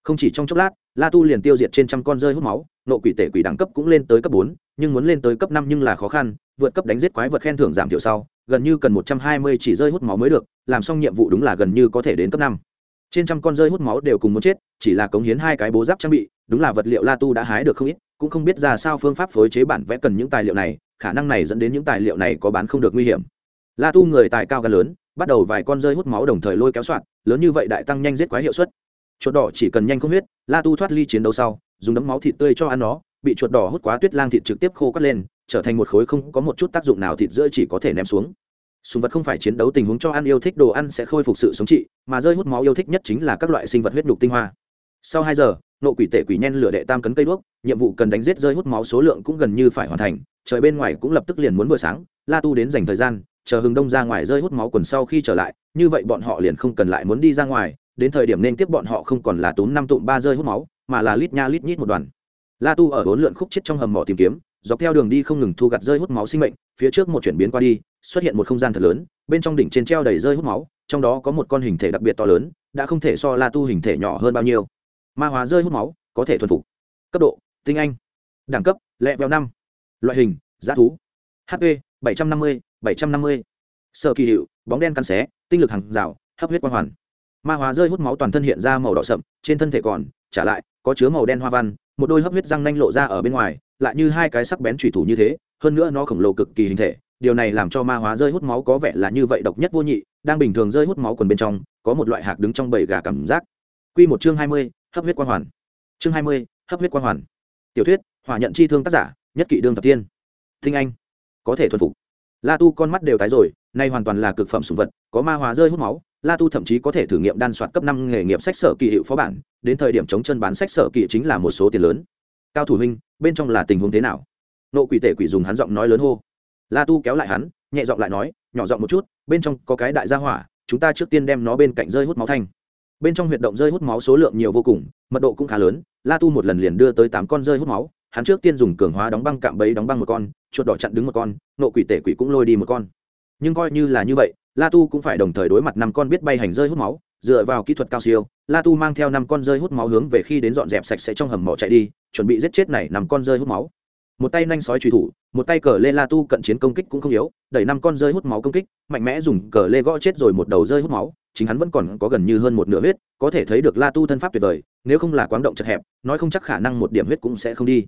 Không chỉ trong chốc lát, la tu liền tiêu diệt trên trăm con rơi hút máu, nộ quỷ tể quỷ đẳng cấp cũng lên tới cấp bốn, nhưng muốn lên tới cấp năm nhưng là khó khăn, vượt cấp đánh giết quái vật khen thưởng giảm thiểu sau, gần như cần một trăm hai mươi chỉ rơi hút máu mới được, làm xong nhiệm vụ đúng là gần như có thể đến cấp năm. Trên trăm con rơi hút máu đều cùng muốn chết, chỉ là cống hiến hai cái bố giáp trang bị, đúng là vật liệu la tu đã hái được không ít cũng không biết ra sao phương pháp phối chế bản vẽ cần những tài liệu này, khả năng này dẫn đến những tài liệu này có bán không được nguy hiểm. La tu người tài cao gan lớn, bắt đầu vài con rơi hút máu đồng thời lôi kéo soạn, lớn như vậy đại tăng nhanh giết quái hiệu suất. Chuột đỏ chỉ cần nhanh không huyết, la tu thoát ly chiến đấu sau, dùng đấm máu thịt tươi cho ăn nó, bị chuột đỏ hút quá tuyết lang thịt trực tiếp khô cắt lên, trở thành một khối không có một chút tác dụng nào thịt rơi chỉ có thể ném xuống. Sùng vật không phải chiến đấu tình huống cho ăn yêu thích đồ ăn sẽ khôi phục sự sống trị, mà rơi hút máu yêu thích nhất chính là các loại sinh vật huyết nhục tinh hoa. Sau hai giờ nộ quỷ tể quỷ nhen lửa đệ tam cấn cây đuốc, nhiệm vụ cần đánh giết rơi hút máu số lượng cũng gần như phải hoàn thành, trời bên ngoài cũng lập tức liền muốn vừa sáng, la tu đến dành thời gian, chờ hừng đông ra ngoài rơi hút máu quần sau khi trở lại, như vậy bọn họ liền không cần lại muốn đi ra ngoài, đến thời điểm nên tiếp bọn họ không còn là túm năm tụm ba rơi hút máu, mà là lít nha lít nhít một đoàn. La tu ở bốn lượn khúc chết trong hầm mỏ tìm kiếm, dọc theo đường đi không ngừng thu gặt rơi hút máu sinh mệnh, phía trước một chuyển biến qua đi, xuất hiện một không gian thật lớn, bên trong đỉnh trên treo đầy rơi hút máu, trong đó có một con hình thể đặc biệt to lớn, đã không thể so la tu hình thể nhỏ hơn bao nhiêu ma hóa rơi hút máu, có thể thuần phục. Cấp độ, tinh anh. Đẳng cấp, lẹ Vẹo năm. Loại hình, giá thú. Hp bảy trăm năm mươi, bảy trăm năm mươi. Sợ kỳ hiệu, bóng đen cắn xé, tinh lực hàng rào, hấp huyết quang hoàn. Ma hóa rơi hút máu toàn thân hiện ra màu đỏ sậm, trên thân thể còn, trả lại, có chứa màu đen hoa văn, một đôi hấp huyết răng nanh lộ ra ở bên ngoài, lại như hai cái sắc bén thủy thủ như thế, hơn nữa nó khổng lồ cực kỳ hình thể, điều này làm cho ma hóa rơi hút máu có vẻ là như vậy độc nhất vô nhị, đang bình thường rơi hút máu quần bên trong, có một loại hạc đứng trong bầy gà cảm giác. Quy một chương hai mươi, hấp huyết quang hoàn. Chương hai mươi, hấp huyết quang hoàn. Tiểu thuyết, hỏa nhận chi thương tác giả, nhất kỵ đương thập tiên. Thinh anh. Có thể thuần phục. La tu con mắt đều tái rồi, nay hoàn toàn là cực phẩm sủng vật, có ma hóa rơi hút máu. La tu thậm chí có thể thử nghiệm đan soạt cấp năm nghề nghiệp sách sở kỳ hiệu phó bản, đến thời điểm chống chân bán sách sở kỳ chính là một số tiền lớn. Cao thủ huynh, bên trong là tình huống thế nào? Nộ quỷ tệ quỷ dùng hắn giọng nói lớn hô. La tu kéo lại hắn, nhẹ giọng lại nói, nhỏ giọng một chút, bên trong có cái đại gia hỏa, chúng ta trước tiên đem nó bên cạnh rơi hút máu thành bên trong huyệt động rơi hút máu số lượng nhiều vô cùng, mật độ cũng khá lớn, la tu một lần liền đưa tới tám con rơi hút máu, hắn trước tiên dùng cường hóa đóng băng cạm bẫy đóng băng một con, chuột đỏ chặn đứng một con, nộ quỷ tể quỷ cũng lôi đi một con. Nhưng coi như là như vậy, la tu cũng phải đồng thời đối mặt năm con biết bay hành rơi hút máu, dựa vào kỹ thuật cao siêu, la tu mang theo năm con rơi hút máu hướng về khi đến dọn dẹp sạch sẽ trong hầm mỏ chạy đi, chuẩn bị giết chết này năm con rơi hút máu một tay nhanh sói truy thủ, một tay cờ lê la tu cận chiến công kích cũng không yếu, đẩy năm con rơi hút máu công kích, mạnh mẽ dùng cờ lê gõ chết rồi một đầu rơi hút máu, chính hắn vẫn còn có gần như hơn một nửa huyết, có thể thấy được la tu thân pháp tuyệt vời, nếu không là quáng động chật hẹp, nói không chắc khả năng một điểm huyết cũng sẽ không đi.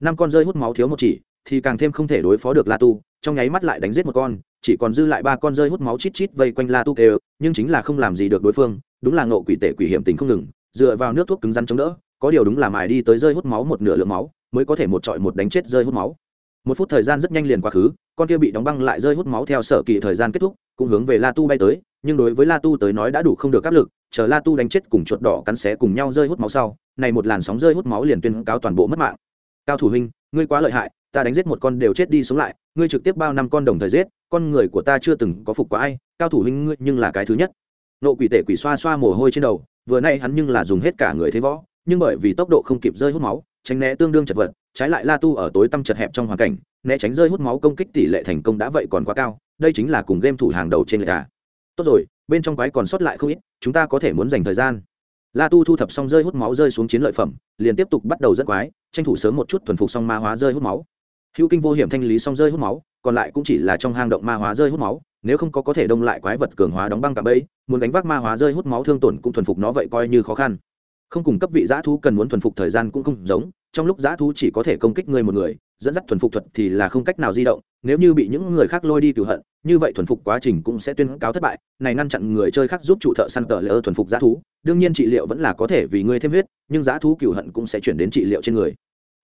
Năm con rơi hút máu thiếu một chỉ, thì càng thêm không thể đối phó được la tu, trong nháy mắt lại đánh giết một con, chỉ còn dư lại ba con rơi hút máu chít chít vây quanh la tu kêu, nhưng chính là không làm gì được đối phương, đúng là ngộ quỷ tể quỷ hiểm tình không ngừng, dựa vào nước thuốc cứng rắn chống đỡ, có điều đúng là mài đi tới rơi hút máu một nửa lượng máu mới có thể một trọi một đánh chết rơi hút máu. Một phút thời gian rất nhanh liền quá khứ, con kia bị đóng băng lại rơi hút máu theo sở kỳ thời gian kết thúc, cũng hướng về la tu bay tới, nhưng đối với la tu tới nói đã đủ không được áp lực, chờ la tu đánh chết cùng chuột đỏ cắn xé cùng nhau rơi hút máu sau, này một làn sóng rơi hút máu liền tuyên cáo toàn bộ mất mạng. Cao thủ huynh, ngươi quá lợi hại, ta đánh giết một con đều chết đi sống lại, ngươi trực tiếp bao năm con đồng thời giết, con người của ta chưa từng có phục qua ai, cao thủ huynh ngươi nhưng là cái thứ nhất. Nộ quỷ tể quỷ xoa xoa mồ hôi trên đầu, vừa nay hắn nhưng là dùng hết cả người thế võ, nhưng bởi vì tốc độ không kịp rơi hút máu tránh né tương đương chật vật, trái lại la tu ở tối tăm chật hẹp trong hoàn cảnh, né tránh rơi hút máu công kích tỷ lệ thành công đã vậy còn quá cao, đây chính là cùng game thủ hàng đầu trên lệ cả à. tốt rồi, bên trong quái còn sót lại không ít, chúng ta có thể muốn dành thời gian. La tu thu thập xong rơi hút máu rơi xuống chiến lợi phẩm, liền tiếp tục bắt đầu dẫn quái, tranh thủ sớm một chút thuần phục xong ma hóa rơi hút máu. Hữu kinh vô hiểm thanh lý xong rơi hút máu, còn lại cũng chỉ là trong hang động ma hóa rơi hút máu, nếu không có có thể đông lại quái vật cường hóa đóng băng cả bẫy, muốn đánh vác ma hóa rơi hút máu thương tổn cũng thuần phục nó vậy coi như khó khăn không cùng cấp vị giã thú cần muốn thuần phục thời gian cũng không giống, trong lúc giã thú chỉ có thể công kích người một người, dẫn dắt thuần phục thuật thì là không cách nào di động, nếu như bị những người khác lôi đi cửu hận, như vậy thuần phục quá trình cũng sẽ tuyên cáo thất bại, này ngăn chặn người chơi khác giúp chủ thợ săn tờ lỡ thuần phục giã thú, đương nhiên trị liệu vẫn là có thể vì ngươi thêm huyết, nhưng giã thú cửu hận cũng sẽ chuyển đến trị liệu trên người.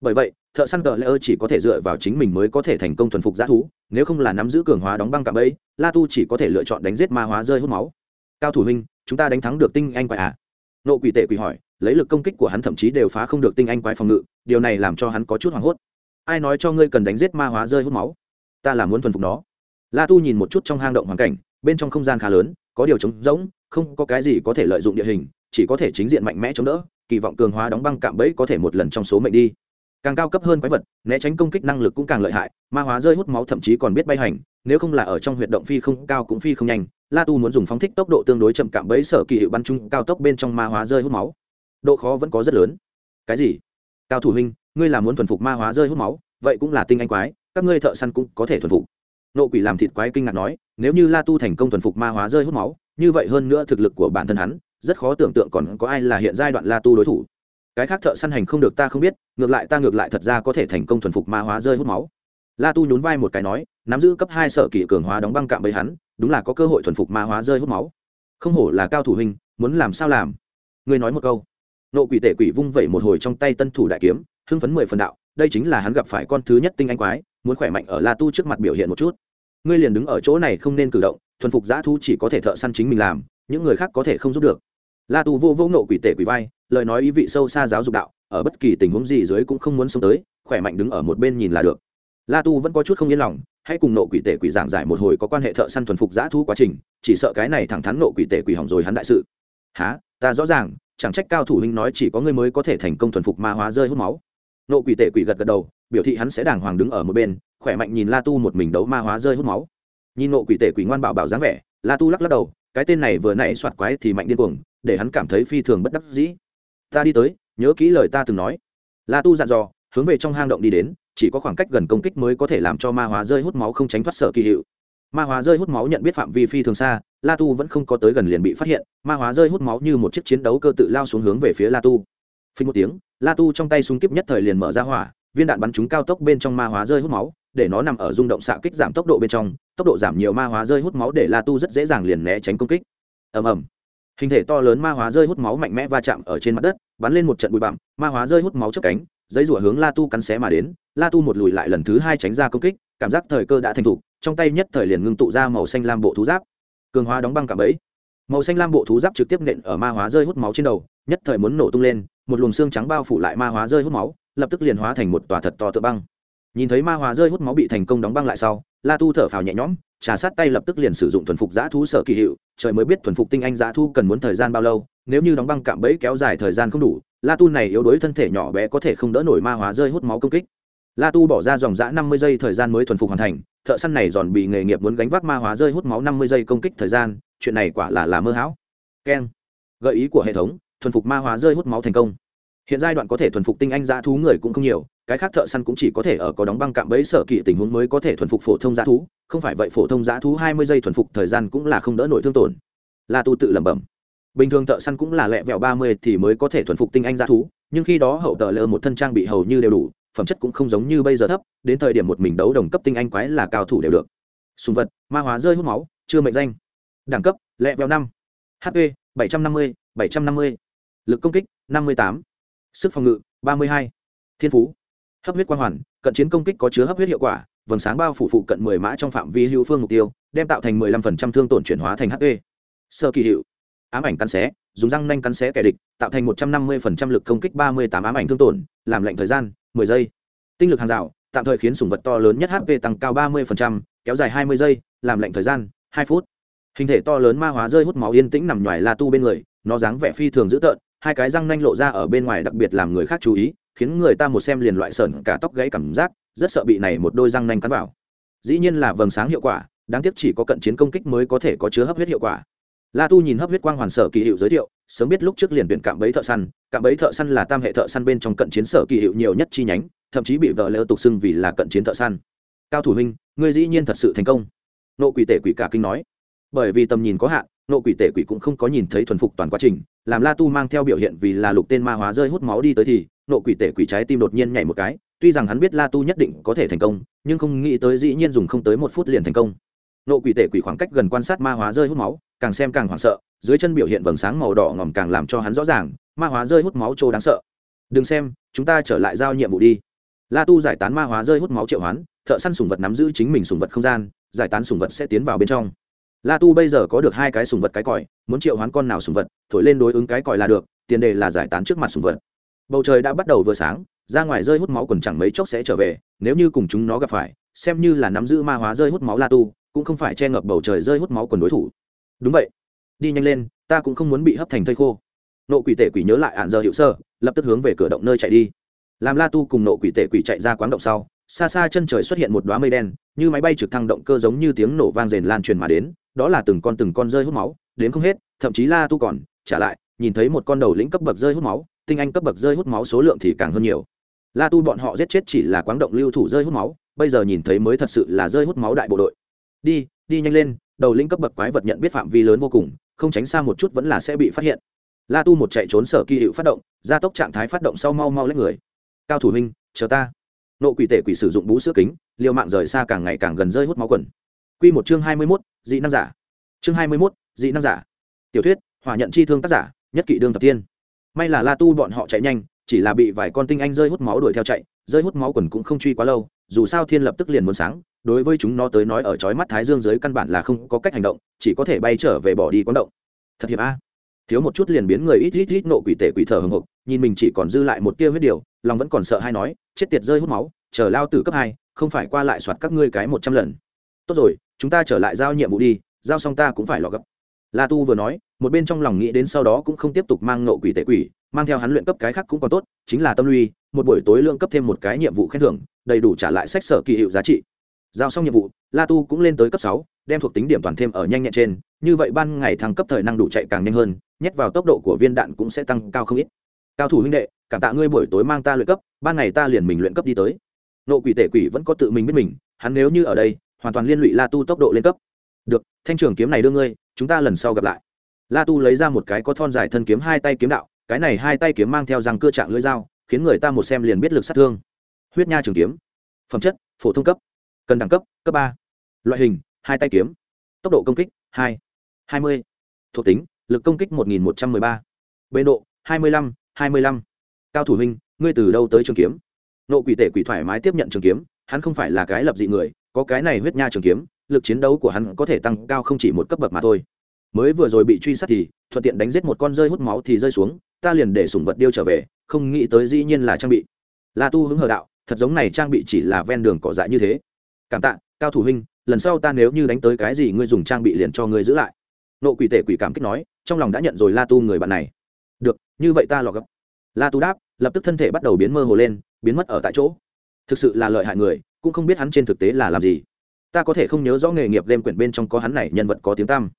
Bởi vậy, thợ săn tờ lỡ chỉ có thể dựa vào chính mình mới có thể thành công thuần phục giã thú, nếu không là nắm giữ cường hóa đóng băng cạm ấy la tu chỉ có thể lựa chọn đánh giết ma hóa rơi hút máu. Cao thủ huynh, chúng ta đánh thắng được tinh anh quái à? Nộ quỷ tệ quỷ hỏi lấy lực công kích của hắn thậm chí đều phá không được tinh anh quái phòng ngự, điều này làm cho hắn có chút hoảng hốt. Ai nói cho ngươi cần đánh giết ma hóa rơi hút máu? Ta là muốn thuần phục nó. La tu nhìn một chút trong hang động hoàn cảnh, bên trong không gian khá lớn, có điều trống rỗng, không có cái gì có thể lợi dụng địa hình, chỉ có thể chính diện mạnh mẽ chống đỡ, kỳ vọng cường hóa đóng băng cạm bẫy có thể một lần trong số mệnh đi. Càng cao cấp hơn quái vật, né tránh công kích năng lực cũng càng lợi hại, ma hóa rơi hút máu thậm chí còn biết bay hành, nếu không là ở trong huyệt động phi không cao cũng phi không nhanh. La tu muốn dùng phóng thích tốc độ tương đối chậm cạm bẫy sở kỳ hiệu bắn chung cao tốc bên trong ma hóa rơi hút máu độ khó vẫn có rất lớn. Cái gì? Cao thủ huynh, ngươi là muốn thuần phục ma hóa rơi hút máu, vậy cũng là tinh anh quái, các ngươi thợ săn cũng có thể thuần phục. Nộ quỷ làm thịt quái kinh ngạc nói, nếu như la tu thành công thuần phục ma hóa rơi hút máu, như vậy hơn nữa thực lực của bản thân hắn, rất khó tưởng tượng còn có ai là hiện giai đoạn la tu đối thủ. Cái khác thợ săn hành không được ta không biết, ngược lại ta ngược lại thật ra có thể thành công thuần phục ma hóa rơi hút máu. La tu nhún vai một cái nói, nắm giữ cấp hai sở kỷ cường hóa đóng băng cạm bẫy hắn, đúng là có cơ hội thuần phục ma hóa rơi hút máu. Không hổ là cao thủ hình muốn làm sao làm? Ngươi nói một câu nộ quỷ tể quỷ vung vẩy một hồi trong tay tân thủ đại kiếm, hưng phấn mười phần đạo, đây chính là hắn gặp phải con thứ nhất tinh anh quái, muốn khỏe mạnh ở la tu trước mặt biểu hiện một chút. Ngươi liền đứng ở chỗ này không nên cử động, thuần phục giã thu chỉ có thể thợ săn chính mình làm, những người khác có thể không giúp được. La tu vô vô nộ quỷ tể quỷ vai, lời nói ý vị sâu xa giáo dục đạo, ở bất kỳ tình huống gì dưới cũng không muốn sống tới, khỏe mạnh đứng ở một bên nhìn là được. La tu vẫn có chút không yên lòng, hãy cùng nộ quỷ tể quỷ giảng giải một hồi có quan hệ thợ săn thuần phục giã thu quá trình, chỉ sợ cái này thẳng thắn nộ quỷ tể quỷ hỏng rồi hắn đại sự. Há ta rõ ràng chẳng trách cao thủ huynh nói chỉ có ngươi mới có thể thành công thuần phục ma hóa rơi hút máu. Nộ quỷ tể quỷ gật gật đầu, biểu thị hắn sẽ đàng hoàng đứng ở một bên, khỏe mạnh nhìn la tu một mình đấu ma hóa rơi hút máu. Nhìn nộ quỷ tể quỷ ngoan bảo bảo dáng vẻ, la tu lắc lắc đầu, cái tên này vừa nãy soạt quái thì mạnh điên cuồng, để hắn cảm thấy phi thường bất đắc dĩ. Ta đi tới, nhớ kỹ lời ta từng nói. La tu dặn dò, hướng về trong hang động đi đến, chỉ có khoảng cách gần công kích mới có thể làm cho ma hóa rơi hút máu không tránh thoát sở kỳ hiệu. Ma hóa rơi hút máu nhận biết phạm vi phi thường xa, la tu vẫn không có tới gần liền bị phát hiện ma hóa rơi hút máu như một chiếc chiến đấu cơ tự lao xuống hướng về phía la tu. Phình một tiếng, la tu trong tay súng kíp nhất thời liền mở ra hỏa, viên đạn bắn trúng cao tốc bên trong ma hóa rơi hút máu, để nó nằm ở rung động xạ kích giảm tốc độ bên trong, tốc độ giảm nhiều ma hóa rơi hút máu để la tu rất dễ dàng liền né tránh công kích. Ầm ầm. Hình thể to lớn ma hóa rơi hút máu mạnh mẽ va chạm ở trên mặt đất, bắn lên một trận bụi bặm, ma hóa rơi hút máu chớp cánh, giấy rủa hướng la tu cắn xé mà đến, la tu một lùi lại lần thứ hai tránh ra công kích, cảm giác thời cơ đã thành thục, trong tay nhất thời liền ngưng tụ ra màu xanh lam bộ thú giáp. Cường hóa đóng băng cả bẫy màu xanh lam bộ thú giáp trực tiếp nện ở ma hóa rơi hút máu trên đầu, nhất thời muốn nổ tung lên, một luồng xương trắng bao phủ lại ma hóa rơi hút máu, lập tức liền hóa thành một tòa thật to tự băng. Nhìn thấy ma hóa rơi hút máu bị thành công đóng băng lại sau, la tu thở phào nhẹ nhõm, trà sát tay lập tức liền sử dụng thuần phục giã thú sở kỳ hiệu, trời mới biết thuần phục tinh anh giã thu cần muốn thời gian bao lâu, nếu như đóng băng cạm bẫy kéo dài thời gian không đủ, la tu này yếu đuối thân thể nhỏ bé có thể không đỡ nổi ma hóa rơi hút máu công kích. La tu bỏ ra dòng giã năm mươi giây thời gian mới thuần phục hoàn thành, thợ săn này giòn bị nghề nghiệp muốn gánh vác ma hóa rơi hút máu năm mươi giây công kích thời gian chuyện này quả là là mơ hão. Keng. Gợi ý của hệ thống, thuần phục ma hóa rơi hút máu thành công. Hiện giai đoạn có thể thuần phục tinh anh dã thú người cũng không nhiều, cái khác thợ săn cũng chỉ có thể ở có đóng băng cạm bẫy sở kỵ tình huống mới có thể thuần phục phổ thông dã thú, không phải vậy phổ thông dã thú hai mươi giây thuần phục thời gian cũng là không đỡ nổi thương tổn. La tu tự lẩm bẩm. Bình thường thợ săn cũng là lẹ vẹo ba mươi thì mới có thể thuần phục tinh anh dã thú, nhưng khi đó hậu tờ lơ một thân trang bị hầu như đều đủ, phẩm chất cũng không giống như bây giờ thấp, đến thời điểm một mình đấu đồng cấp tinh anh quái là cao thủ đều được. Sùng vật, ma hóa rơi hút máu, chưa mệnh danh đẳng cấp, lẹ vẹo năm. Hp bảy trăm năm mươi, bảy trăm năm mươi. Lực công kích, năm mươi tám. Sức phòng ngự, ba mươi hai. Thiên phú. Hấp huyết quang hoàn, cận chiến công kích có chứa hấp huyết hiệu quả, vầng sáng bao phủ phụ cận mười mã trong phạm vi hữu phương mục tiêu, đem tạo thành mười lăm phần trăm thương tổn chuyển hóa thành hp sơ kỳ hiệu. Ám ảnh cắn xé, dùng răng nanh cắn xé kẻ địch, tạo thành một trăm năm mươi phần trăm lực công kích, ba mươi tám ám ảnh thương tổn, làm lệnh thời gian, mười giây. Tinh lực hàng rào, tạm thời khiến sủng vật to lớn nhất hp tăng cao ba mươi phần trăm, kéo dài hai mươi giây, làm lệnh thời gian, hai phút hình thể to lớn ma hóa rơi hút máu yên tĩnh nằm ngoài la tu bên người, nó dáng vẻ phi thường dữ tợn, hai cái răng nanh lộ ra ở bên ngoài đặc biệt làm người khác chú ý, khiến người ta một xem liền loại sởn cả tóc gãy cảm giác, rất sợ bị này một đôi răng nanh cắn vào. Dĩ nhiên là vầng sáng hiệu quả, đáng tiếc chỉ có cận chiến công kích mới có thể có chứa hấp huyết hiệu quả. La tu nhìn hấp huyết quang hoàn sở kỳ hiệu giới thiệu, sớm biết lúc trước liền tuyển cạm bẫy thợ săn, cạm bẫy thợ săn là tam hệ thợ săn bên trong cận chiến sở kỳ hiệu nhiều nhất chi nhánh, thậm chí bị vợ lỡ tục xưng vì là cận chiến thợ săn. Cao thủ huynh, ngươi dĩ nhiên thật sự thành công. Nộ quỷ tể quỷ cả kinh nói bởi vì tầm nhìn có hạn, nộ quỷ tể quỷ cũng không có nhìn thấy thuần phục toàn quá trình. Làm la tu mang theo biểu hiện vì là lục tên ma hóa rơi hút máu đi tới thì, nộ quỷ tể quỷ trái tim đột nhiên nhảy một cái. Tuy rằng hắn biết la tu nhất định có thể thành công, nhưng không nghĩ tới dĩ nhiên dùng không tới một phút liền thành công. Nộ quỷ tể quỷ khoảng cách gần quan sát ma hóa rơi hút máu, càng xem càng hoảng sợ, dưới chân biểu hiện vầng sáng màu đỏ ngòm càng làm cho hắn rõ ràng, ma hóa rơi hút máu trô đáng sợ. Đừng xem, chúng ta trở lại giao nhiệm vụ đi. La tu giải tán ma hóa rơi hút máu triệu hoán, thợ săn sùng vật nắm giữ chính mình sùng vật không gian, giải tán sùng vật sẽ tiến vào bên trong la tu bây giờ có được hai cái sùng vật cái còi, muốn triệu hoán con nào sùng vật, thổi lên đối ứng cái còi là được, tiền đề là giải tán trước mặt sùng vật. Bầu trời đã bắt đầu vừa sáng, ra ngoài rơi hút máu còn chẳng mấy chốc sẽ trở về, nếu như cùng chúng nó gặp phải, xem như là nắm giữ ma hóa rơi hút máu la tu, cũng không phải che ngập bầu trời rơi hút máu quần đối thủ. Đúng vậy. Đi nhanh lên, ta cũng không muốn bị hấp thành thây khô. Nộ quỷ tể quỷ nhớ lại ạn giờ hiệu sơ, lập tức hướng về cửa động nơi chạy đi. Làm la tu cùng nộ quỷ tể quỷ chạy ra quán động sau, xa xa chân trời xuất hiện một đoá mây đen, như máy bay trực thăng động cơ giống như tiếng nổ vang rền lan truyền mà đến đó là từng con từng con rơi hút máu, đến không hết, thậm chí la tu còn trả lại, nhìn thấy một con đầu lĩnh cấp bậc rơi hút máu, tinh anh cấp bậc rơi hút máu số lượng thì càng hơn nhiều. La tu bọn họ giết chết chỉ là quáng động lưu thủ rơi hút máu, bây giờ nhìn thấy mới thật sự là rơi hút máu đại bộ đội. Đi đi nhanh lên, đầu lĩnh cấp bậc quái vật nhận biết phạm vi lớn vô cùng, không tránh xa một chút vẫn là sẽ bị phát hiện. La tu một chạy trốn sở kỳ hiệu phát động, gia tốc trạng thái phát động sau mau mau lấy người. Cao thủ huynh, chờ ta. Nộ quỷ tể quỷ sử dụng bú sữa kính, liều mạng rời xa càng ngày càng gần rơi hút máu quần. Q một chương hai mươi mốt dị năng giả. Chương hai mươi mốt, dị năng giả. Tiểu thuyết, hỏa nhận chi thương tác giả, nhất kỷ đương tập tiên. May là la tu bọn họ chạy nhanh, chỉ là bị vài con tinh anh rơi hút máu đuổi theo chạy, rơi hút máu quần cũng không truy quá lâu, dù sao thiên lập tức liền muốn sáng, đối với chúng nó tới nói ở chói mắt thái dương dưới căn bản là không có cách hành động, chỉ có thể bay trở về bỏ đi quán động. Thật hiệp a. Thiếu một chút liền biến người ít ít ít nộ quỷ tể quỷ thở hồng hộc nhìn mình chỉ còn dư lại một tia huyết điều, lòng vẫn còn sợ hay nói, chết tiệt rơi hút máu, chờ lao tử cấp hai, không phải qua lại soạt các ngươi cái một trăm lần tốt rồi, chúng ta trở lại giao nhiệm vụ đi, giao xong ta cũng phải lọ gấp. La tu vừa nói, một bên trong lòng nghĩ đến sau đó cũng không tiếp tục mang nộ quỷ tệ quỷ, mang theo hắn luyện cấp cái khác cũng còn tốt, chính là tâm luy một buổi tối lượng cấp thêm một cái nhiệm vụ khen thưởng, đầy đủ trả lại sách sở kỳ hiệu giá trị. Giao xong nhiệm vụ, la tu cũng lên tới cấp sáu, đem thuộc tính điểm toàn thêm ở nhanh nhẹn trên, như vậy ban ngày thăng cấp thời năng đủ chạy càng nhanh hơn, nhét vào tốc độ của viên đạn cũng sẽ tăng cao không ít. Cao thủ huynh đệ, cảm tạ ngươi buổi tối mang ta luyện cấp, ban ngày ta liền mình luyện cấp đi tới. Nộ quỷ tể quỷ vẫn có tự mình biết mình, hắn nếu như ở đây hoàn toàn liên lụy la tu tốc độ lên cấp. Được, thanh trường kiếm này đưa ngươi, chúng ta lần sau gặp lại. La tu lấy ra một cái có thon dài thân kiếm hai tay kiếm đạo, cái này hai tay kiếm mang theo răng cưa trạng lưỡi dao, khiến người ta một xem liền biết lực sát thương. Huyết nha trường kiếm. Phẩm chất, phổ thông cấp. Cần đẳng cấp cấp ba. Loại hình, hai tay kiếm. Tốc độ công kích, hai. Hai mươi. Thuộc tính, lực công kích một nghìn một trăm m ư ơ i ba. Bê độ, hai mươi lăm, hai mươi lăm. Cao thủ huynh, ngươi từ đâu tới trường kiếm? Nộ quỷ tể quỷ thoải mái tiếp nhận trường kiếm, hắn không phải là cái lập dị người có cái này huyết nha trường kiếm, lực chiến đấu của hắn có thể tăng cao không chỉ một cấp bậc mà thôi. Mới vừa rồi bị truy sát thì, thuận tiện đánh giết một con rơi hút máu thì rơi xuống, ta liền để sủng vật điêu trở về, không nghĩ tới dĩ nhiên là trang bị. La tu hứng hờ đạo, thật giống này trang bị chỉ là ven đường cỏ dại như thế. Cảm tạ, cao thủ huynh, lần sau ta nếu như đánh tới cái gì ngươi dùng trang bị liền cho ngươi giữ lại. Nộ quỷ tể quỷ cảm kích nói, trong lòng đã nhận rồi la tu người bạn này. Được, như vậy ta lọ gấp. La tu đáp, lập tức thân thể bắt đầu biến mơ hồ lên, biến mất ở tại chỗ thực sự là lợi hại người, cũng không biết hắn trên thực tế là làm gì. Ta có thể không nhớ rõ nghề nghiệp game quyển bên trong có hắn này, nhân vật có tiếng tăm.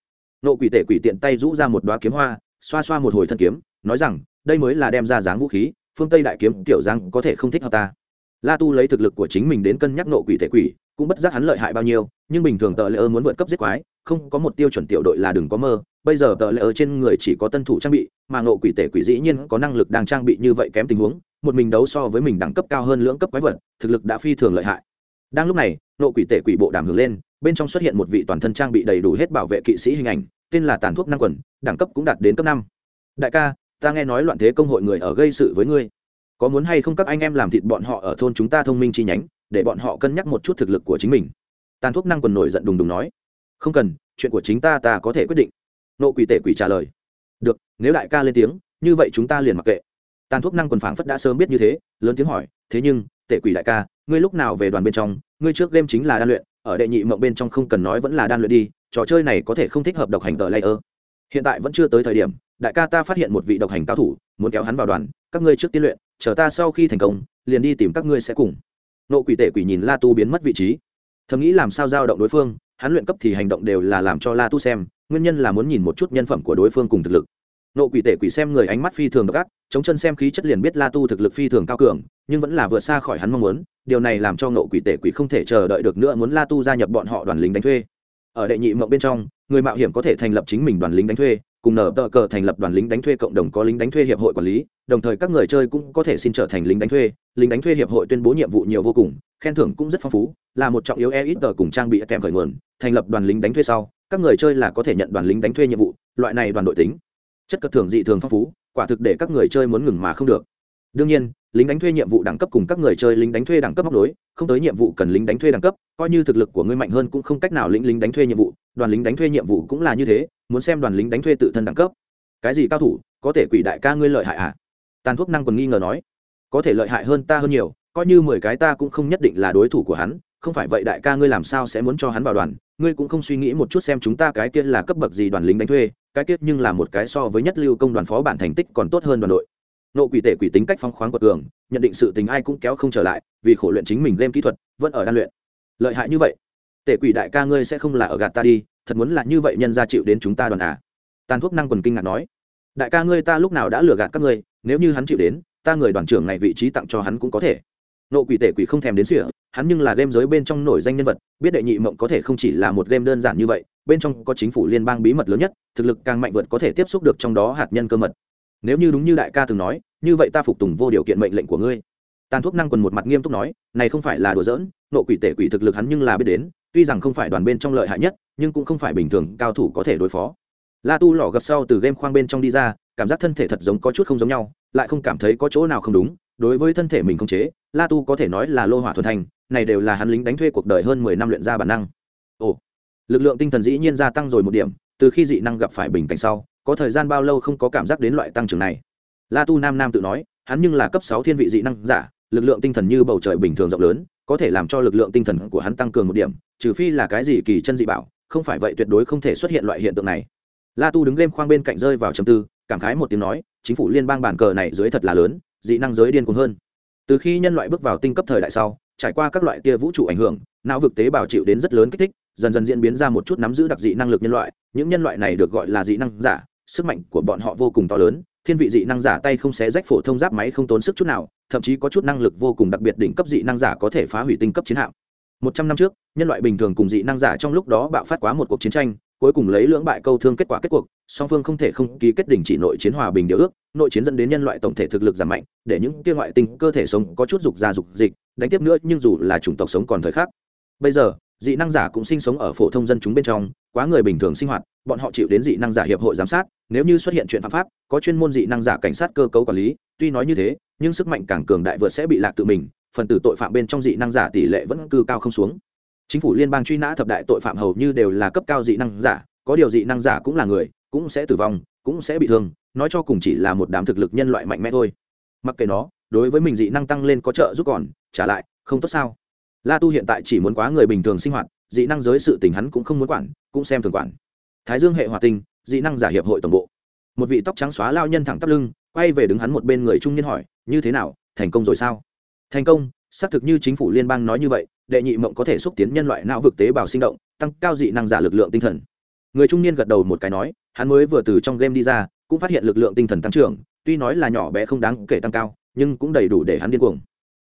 Nộ quỷ tể quỷ tiện tay rũ ra một đoá kiếm hoa, xoa xoa một hồi thân kiếm, nói rằng, đây mới là đem ra dáng vũ khí, phương tây đại kiếm, tiểu giang có thể không thích hợp ta. La tu lấy thực lực của chính mình đến cân nhắc nộ quỷ tể quỷ, cũng bất giác hắn lợi hại bao nhiêu, nhưng bình thường tờ lễ ơ muốn vượt cấp giết quái, không có một tiêu chuẩn tiểu đội là đừng có mơ, bây giờ tờ lễ ơ trên người chỉ có tân thủ trang bị, mà nộ quỷ tể quỷ dĩ nhiên có năng lực đang trang bị như vậy kém tình huống một mình đấu so với mình đẳng cấp cao hơn lưỡng cấp quái vật, thực lực đã phi thường lợi hại. Đang lúc này, nộ quỷ tể quỷ bộ đàm hướng lên, bên trong xuất hiện một vị toàn thân trang bị đầy đủ hết bảo vệ kỵ sĩ hình ảnh, tên là tàn thuốc năng quần, đẳng cấp cũng đạt đến cấp năm. Đại ca, ta nghe nói loạn thế công hội người ở gây sự với ngươi. Có muốn hay không các anh em làm thịt bọn họ ở thôn chúng ta thông minh chi nhánh, để bọn họ cân nhắc một chút thực lực của chính mình. Tàn thuốc năng quần nổi giận đùng đùng nói. Không cần, chuyện của chính ta ta có thể quyết định. Nộ quỷ tể quỷ trả lời. Được, nếu đại ca lên tiếng, như vậy chúng ta liền mặc kệ tàn thuốc năng quần phảng phất đã sớm biết như thế, lớn tiếng hỏi, thế nhưng tệ quỷ đại ca, ngươi lúc nào về đoàn bên trong? Ngươi trước game chính là đan luyện, ở đệ nhị mộng bên trong không cần nói vẫn là đan luyện đi, trò chơi này có thể không thích hợp độc hành tờ layer. Hiện tại vẫn chưa tới thời điểm, đại ca ta phát hiện một vị độc hành cao thủ, muốn kéo hắn vào đoàn, các ngươi trước tiên luyện, chờ ta sau khi thành công, liền đi tìm các ngươi sẽ cùng. Nộ quỷ tệ quỷ nhìn la tu biến mất vị trí. Thầm nghĩ làm sao giao động đối phương, hắn luyện cấp thì hành động đều là làm cho la tu xem, nguyên nhân là muốn nhìn một chút nhân phẩm của đối phương cùng thực lực. Nộ quỷ tệ quỷ xem người ánh mắt phi thường độc ác chống chân xem khí chất liền biết la tu thực lực phi thường cao cường, nhưng vẫn là vượt xa khỏi hắn mong muốn, điều này làm cho Ngộ quỷ tể quỷ không thể chờ đợi được nữa muốn la tu gia nhập bọn họ đoàn lính đánh thuê. Ở đệ nhị mộng bên trong, người mạo hiểm có thể thành lập chính mình đoàn lính đánh thuê, cùng nở tờ cờ thành lập đoàn lính đánh thuê cộng đồng có lính đánh thuê hiệp hội quản lý, đồng thời các người chơi cũng có thể xin trở thành lính đánh thuê. Lính đánh thuê hiệp hội tuyên bố nhiệm vụ nhiều vô cùng, khen thưởng cũng rất phong phú, là một trọng yếu e ít tờ cùng trang bị kèm khởi nguồn, thành lập đoàn lính đánh thuê sau, các người chơi là có thể nhận đoàn lính đánh thuê nhiệm vụ, loại này đoàn đội tính. Chất cất thưởng dị thường phong phú quả thực để các người chơi muốn ngừng mà không được. Đương nhiên, lính đánh thuê nhiệm vụ đẳng cấp cùng các người chơi lính đánh thuê đẳng cấp móc đối không tới nhiệm vụ cần lính đánh thuê đẳng cấp, coi như thực lực của ngươi mạnh hơn cũng không cách nào lĩnh lính đánh thuê nhiệm vụ, đoàn lính đánh thuê nhiệm vụ cũng là như thế, muốn xem đoàn lính đánh thuê tự thân đẳng cấp. Cái gì cao thủ, có thể quỷ đại ca ngươi lợi hại à? Tàn thuốc năng còn nghi ngờ nói. Có thể lợi hại hơn ta hơn nhiều, coi như mười cái ta cũng không nhất định là đối thủ của hắn, không phải vậy đại ca ngươi làm sao sẽ muốn cho hắn vào đoàn, ngươi cũng không suy nghĩ một chút xem chúng ta cái kia là cấp bậc gì đoàn lính đánh thuê cái tiết nhưng là một cái so với nhất lưu công đoàn phó bản thành tích còn tốt hơn đoàn đội. Nộ quỷ tể quỷ tính cách phong khoáng của cường, nhận định sự tình ai cũng kéo không trở lại, vì khổ luyện chính mình game kỹ thuật, vẫn ở đan luyện. Lợi hại như vậy? Tể quỷ đại ca ngươi sẽ không là ở gạt ta đi, thật muốn là như vậy nhân ra chịu đến chúng ta đoàn à? Tàn thuốc năng quần kinh ngạc nói. Đại ca ngươi ta lúc nào đã lừa gạt các ngươi, nếu như hắn chịu đến, ta người đoàn trưởng này vị trí tặng cho hắn cũng có thể. Nộ quỷ tể quỷ không thèm đến sỉa hắn nhưng là game giới bên trong nổi danh nhân vật, biết đệ nhị mộng có thể không chỉ là một game đơn giản như vậy bên trong có chính phủ liên bang bí mật lớn nhất, thực lực càng mạnh vượt có thể tiếp xúc được trong đó hạt nhân cơ mật. Nếu như đúng như đại ca từng nói, như vậy ta phục tùng vô điều kiện mệnh lệnh của ngươi. Tàn thuốc năng quần một mặt nghiêm túc nói, này không phải là đùa giỡn, nộ quỷ tể quỷ thực lực hắn nhưng là biết đến, tuy rằng không phải đoàn bên trong lợi hại nhất, nhưng cũng không phải bình thường cao thủ có thể đối phó. La tu lỏ gập sau từ game khoang bên trong đi ra, cảm giác thân thể thật giống có chút không giống nhau, lại không cảm thấy có chỗ nào không đúng, đối với thân thể mình không chế, la tu có thể nói là lô hỏa thuần thành, này đều là hắn lính đánh thuê cuộc đời hơn mười năm luyện ra bản năng lực lượng tinh thần dĩ nhiên gia tăng rồi một điểm, từ khi dị năng gặp phải bình cảnh sau, có thời gian bao lâu không có cảm giác đến loại tăng trưởng này. La tu nam nam tự nói, hắn nhưng là cấp sáu thiên vị dị năng giả, lực lượng tinh thần như bầu trời bình thường rộng lớn, có thể làm cho lực lượng tinh thần của hắn tăng cường một điểm, trừ phi là cái gì kỳ chân dị bảo, không phải vậy tuyệt đối không thể xuất hiện loại hiện tượng này. La tu đứng game khoang bên cạnh rơi vào chầm tư, cảm khái một tiếng nói, chính phủ liên bang bản cờ này dưới thật là lớn, dị năng giới điên cuồng hơn. Từ khi nhân loại bước vào tinh cấp thời đại sau, trải qua các loại tia vũ trụ ảnh hưởng, não vực tế bào chịu đến rất lớn kích thích dần dần diễn biến ra một chút nắm giữ đặc dị năng lực nhân loại, những nhân loại này được gọi là dị năng giả, sức mạnh của bọn họ vô cùng to lớn, thiên vị dị năng giả tay không xé rách phổ thông giáp máy không tốn sức chút nào, thậm chí có chút năng lực vô cùng đặc biệt đỉnh cấp dị năng giả có thể phá hủy tinh cấp chiến hạm. Một trăm năm trước, nhân loại bình thường cùng dị năng giả trong lúc đó bạo phát quá một cuộc chiến tranh, cuối cùng lấy lưỡng bại câu thương kết quả kết cuộc, song phương không thể không ký kết đình chỉ nội chiến hòa bình điều ước, nội chiến dẫn đến nhân loại tổng thể thực lực giảm mạnh, để những kia ngoại tinh cơ thể sống có chút dục ra dục dịch, đánh tiếp nữa nhưng dù là chủng tộc sống còn thời khắc. Bây giờ dị năng giả cũng sinh sống ở phổ thông dân chúng bên trong, quá người bình thường sinh hoạt, bọn họ chịu đến dị năng giả hiệp hội giám sát, nếu như xuất hiện chuyện phạm pháp, có chuyên môn dị năng giả cảnh sát cơ cấu quản lý, tuy nói như thế, nhưng sức mạnh càng cường đại vượt sẽ bị lạc tự mình, phần tử tội phạm bên trong dị năng giả tỷ lệ vẫn cư cao không xuống. Chính phủ liên bang truy nã thập đại tội phạm hầu như đều là cấp cao dị năng giả, có điều dị năng giả cũng là người, cũng sẽ tử vong, cũng sẽ bị thương, nói cho cùng chỉ là một đám thực lực nhân loại mạnh mẽ thôi. Mặc kệ nó, đối với mình dị năng tăng lên có trợ giúp còn, trả lại, không tốt sao? La tu hiện tại chỉ muốn quá người bình thường sinh hoạt, dị năng giới sự tình hắn cũng không muốn quản, cũng xem thường quản. Thái dương hệ hòa tinh, dị năng giả hiệp hội tổng bộ. Một vị tóc trắng xóa lao nhân thẳng tắp lưng, quay về đứng hắn một bên người trung niên hỏi, như thế nào, thành công rồi sao? Thành công? Xác thực như chính phủ liên bang nói như vậy, đệ nhị mộng có thể xúc tiến nhân loại não vực tế bào sinh động, tăng cao dị năng giả lực lượng tinh thần. Người trung niên gật đầu một cái nói, hắn mới vừa từ trong game đi ra, cũng phát hiện lực lượng tinh thần tăng trưởng, tuy nói là nhỏ bé không đáng kể tăng cao, nhưng cũng đầy đủ để hắn điên cuồng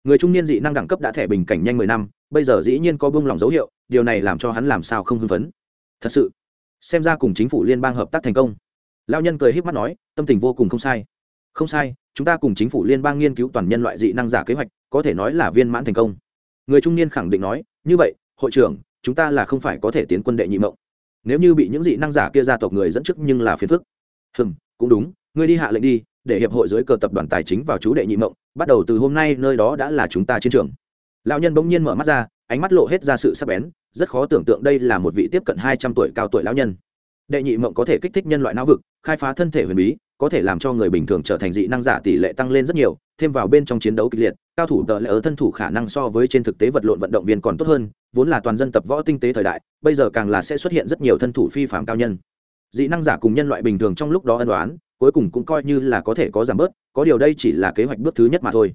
người trung niên dị năng đẳng cấp đã thẻ bình cảnh nhanh mười năm, bây giờ dĩ nhiên có bông lòng dấu hiệu, điều này làm cho hắn làm sao không hưng phấn. Thật sự, xem ra cùng chính phủ liên bang hợp tác thành công. Lao nhân cười h í p mắt nói, tâm tình vô cùng không sai. Không sai, chúng ta cùng chính phủ liên bang nghiên cứu toàn nhân loại dị năng giả kế hoạch, có thể nói là viên mãn thành công. Người trung niên khẳng định nói, như vậy, hội trưởng, chúng ta là không phải có thể tiến quân đệ nhị mộng. Nếu như bị những dị năng giả kia gia tộc người dẫn chức nhưng là phiền phức. Hừm, cũng đúng, ngươi đi hạ lệnh đi để hiệp hội dưới cờ tập đoàn tài chính vào chú đệ nhị mộng, bắt đầu từ hôm nay nơi đó đã là chúng ta chiến trường. Lão nhân bỗng nhiên mở mắt ra, ánh mắt lộ hết ra sự sắc bén, rất khó tưởng tượng đây là một vị tiếp cận hai trăm tuổi cao tuổi lão nhân. Đệ nhị mộng có thể kích thích nhân loại não vực, khai phá thân thể huyền bí, có thể làm cho người bình thường trở thành dị năng giả tỷ lệ tăng lên rất nhiều, thêm vào bên trong chiến đấu kịch liệt, cao thủ tờ lỡ ở thân thủ khả năng so với trên thực tế vật lộn vận động viên còn tốt hơn, vốn là toàn dân tập võ tinh tế thời đại, bây giờ càng là sẽ xuất hiện rất nhiều thân thủ phi phạm cao nhân. Dị năng giả cùng nhân loại bình thường trong lúc đó ân đoán cuối cùng cũng coi như là có thể có giảm bớt, có điều đây chỉ là kế hoạch bước thứ nhất mà thôi.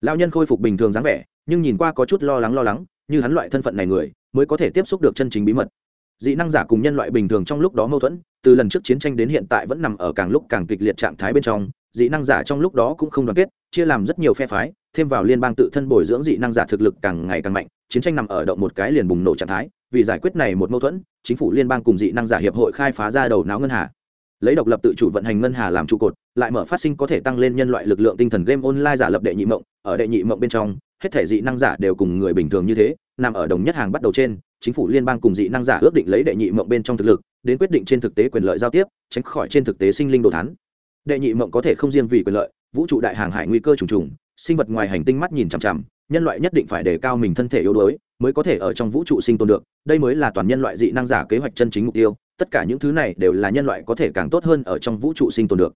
Lao nhân khôi phục bình thường dáng vẻ, nhưng nhìn qua có chút lo lắng lo lắng, như hắn loại thân phận này người, mới có thể tiếp xúc được chân chính bí mật. Dị năng giả cùng nhân loại bình thường trong lúc đó mâu thuẫn, từ lần trước chiến tranh đến hiện tại vẫn nằm ở càng lúc càng kịch liệt trạng thái bên trong, dị năng giả trong lúc đó cũng không đoàn kết, chia làm rất nhiều phe phái, thêm vào liên bang tự thân bồi dưỡng dị năng giả thực lực càng ngày càng mạnh, chiến tranh nằm ở động một cái liền bùng nổ trạng thái, vì giải quyết này một mâu thuẫn, chính phủ liên bang cùng dị năng giả hiệp hội khai phá ra đầu não ngân hà lấy độc lập tự chủ vận hành ngân hà làm trụ cột, lại mở phát sinh có thể tăng lên nhân loại lực lượng tinh thần game online giả lập đệ nhị mộng, ở đệ nhị mộng bên trong, hết thể dị năng giả đều cùng người bình thường như thế, nằm ở đồng nhất hàng bắt đầu trên, chính phủ liên bang cùng dị năng giả ước định lấy đệ nhị mộng bên trong thực lực, đến quyết định trên thực tế quyền lợi giao tiếp, tránh khỏi trên thực tế sinh linh đồ thắn đệ nhị mộng có thể không riêng vì quyền lợi, vũ trụ đại hàng hải nguy cơ trùng trùng, sinh vật ngoài hành tinh mắt nhìn chằm chằm, nhân loại nhất định phải đề cao mình thân thể yếu đuối, mới có thể ở trong vũ trụ sinh tồn được, đây mới là toàn nhân loại dị năng giả kế hoạch chân chính mục tiêu tất cả những thứ này đều là nhân loại có thể càng tốt hơn ở trong vũ trụ sinh tồn được.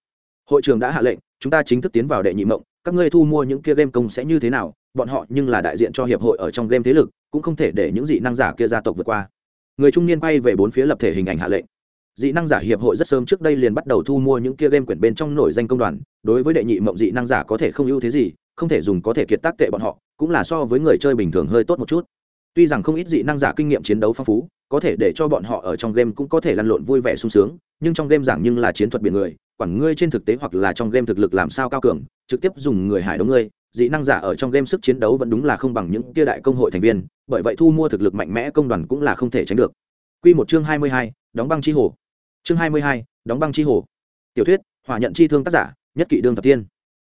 Hội trường đã hạ lệnh, chúng ta chính thức tiến vào đệ nhị mộng, các ngươi thu mua những kia game công sẽ như thế nào, bọn họ nhưng là đại diện cho hiệp hội ở trong game thế lực, cũng không thể để những dị năng giả kia gia tộc vượt qua. Người trung niên quay về bốn phía lập thể hình ảnh hạ lệnh. Dị năng giả hiệp hội rất sớm trước đây liền bắt đầu thu mua những kia game quyển bên trong nổi danh công đoàn, đối với đệ nhị mộng dị năng giả có thể không ưu thế gì, không thể dùng có thể kiệt tác tệ bọn họ, cũng là so với người chơi bình thường hơi tốt một chút. Tuy rằng không ít dị năng giả kinh nghiệm chiến đấu phong phú có thể để cho bọn họ ở trong game cũng có thể lăn lộn vui vẻ sung sướng nhưng trong game giảng nhưng là chiến thuật biển người quản ngươi trên thực tế hoặc là trong game thực lực làm sao cao cường trực tiếp dùng người hải đấu ngươi dị năng giả ở trong game sức chiến đấu vẫn đúng là không bằng những kia đại công hội thành viên bởi vậy thu mua thực lực mạnh mẽ công đoàn cũng là không thể tránh được Quy một chương 22, đóng băng chi hồ. Chương 22, đóng băng chi hồ. Tiểu thuyết, hỏa nhận chi thương tác giả, nhất kỵ đương thập tiên.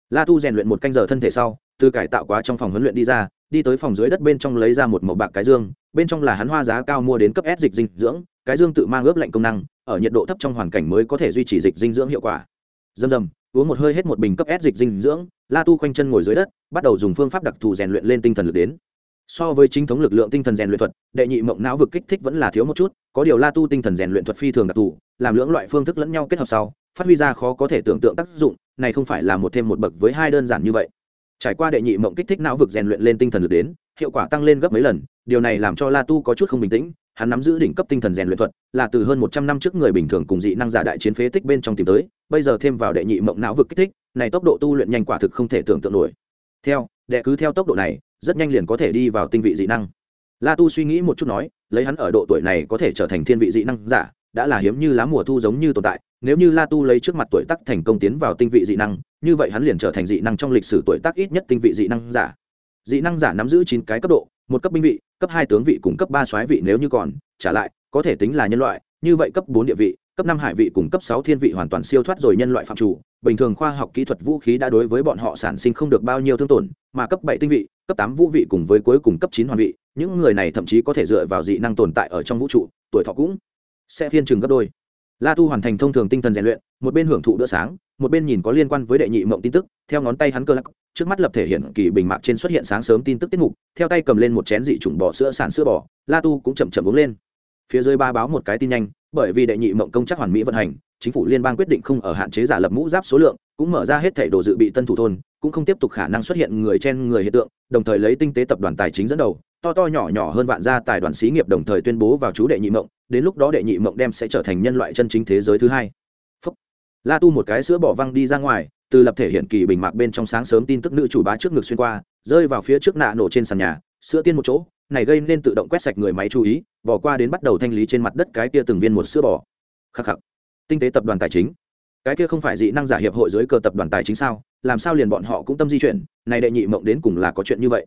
La Tu rèn luyện một canh giờ thân thể sau, từ cải tạo quá trong phòng huấn luyện đi ra, đi tới phòng dưới đất bên trong lấy ra một màu bạc cái dương, bên trong là hắn hoa giá cao mua đến cấp S dịch dinh dưỡng, cái dương tự mang ướp lạnh công năng, ở nhiệt độ thấp trong hoàn cảnh mới có thể duy trì dịch dinh dưỡng hiệu quả. Dầm dầm, uống một hơi hết một bình cấp S dịch dinh dưỡng, La Tu khoanh chân ngồi dưới đất, bắt đầu dùng phương pháp đặc thù rèn luyện lên tinh thần lực đến so với chính thống lực lượng tinh thần rèn luyện thuật đệ nhị mộng não vực kích thích vẫn là thiếu một chút có điều la tu tinh thần rèn luyện thuật phi thường đặc thù làm lưỡng loại phương thức lẫn nhau kết hợp sau phát huy ra khó có thể tưởng tượng tác dụng này không phải là một thêm một bậc với hai đơn giản như vậy trải qua đệ nhị mộng kích thích não vực rèn luyện lên tinh thần lực đến, hiệu quả tăng lên gấp mấy lần, điều này làm cho la tu có chút không bình tĩnh, hắn nắm giữ đỉnh cấp tinh thần rèn luyện thuật, là từ hơn một trăm năm trước người bình thường cùng dị năng giả đại chiến phế tích bên trong tìm tới, bây giờ thêm vào đệ nhị mộng não vực kích thích, này tốc độ tu luyện nhanh quả thực không thể tưởng tượng nổi. Theo, đệ cứ theo tốc độ này, rất nhanh liền có thể đi vào tinh vị dị năng. La tu suy nghĩ một chút nói, lấy hắn ở độ tuổi này có thể trở thành thiên vị dị năng giả, đã là hiếm như lá mùa thu giống như tồn tại nếu như la tu lấy trước mặt tuổi tác thành công tiến vào tinh vị dị năng, như vậy hắn liền trở thành dị năng trong lịch sử tuổi tác ít nhất tinh vị dị năng giả. Dị năng giả nắm giữ chín cái cấp độ, một cấp binh vị, cấp hai tướng vị cùng cấp ba soái vị nếu như còn, trả lại, có thể tính là nhân loại, như vậy cấp bốn địa vị, cấp năm hải vị cùng cấp sáu thiên vị hoàn toàn siêu thoát rồi nhân loại phạm chủ. Bình thường khoa học kỹ thuật vũ khí đã đối với bọn họ sản sinh không được bao nhiêu thương tổn, mà cấp bảy tinh vị, cấp tám vũ vị cùng với cuối cùng cấp chín hoàn vị, những người này thậm chí có thể dựa vào dị năng tồn tại ở trong vũ trụ, tuổi thọ cũng sẽ phiên trường gấp đôi la tu hoàn thành thông thường tinh thần rèn luyện, một bên hưởng thụ bữa sáng, một bên nhìn có liên quan với đệ nhị mộng tin tức, theo ngón tay hắn cơ lắc, trước mắt lập thể hiện kỳ bình mạc trên xuất hiện sáng sớm tin tức tiết mục, theo tay cầm lên một chén dị chủng bò sữa sản sữa bò, la tu cũng chậm chậm uống lên. Phía dưới ba báo một cái tin nhanh, bởi vì đệ nhị mộng công chắc hoàn mỹ vận hành, chính phủ liên bang quyết định không ở hạn chế giả lập mũ giáp số lượng, cũng mở ra hết thảy đồ dự bị tân thủ thôn, cũng không tiếp tục khả năng xuất hiện người trên người hiện tượng, đồng thời lấy tinh tế tập đoàn tài chính dẫn đầu to to nhỏ nhỏ hơn vạn gia tài đoàn xí nghiệp đồng thời tuyên bố vào chú đệ nhị mộng, đến lúc đó đệ nhị mộng đem sẽ trở thành nhân loại chân chính thế giới thứ hai. Phúc. la tu một cái sữa bỏ văng đi ra ngoài, từ lập thể hiện kỳ bình mạc bên trong sáng sớm tin tức nữ chủ bá trước ngực xuyên qua, rơi vào phía trước nạ nổ trên sàn nhà, sữa tiên một chỗ, này gây nên tự động quét sạch người máy chú ý, bỏ qua đến bắt đầu thanh lý trên mặt đất cái kia từng viên một sữa bò khắc khắc. Tinh tế tập đoàn tài chính. Cái kia không phải dị năng giả hiệp hội dưới cờ tập đoàn tài chính sao? Làm sao liền bọn họ cũng tâm di chuyển? Này đệ nhị mộng đến cùng là có chuyện như vậy?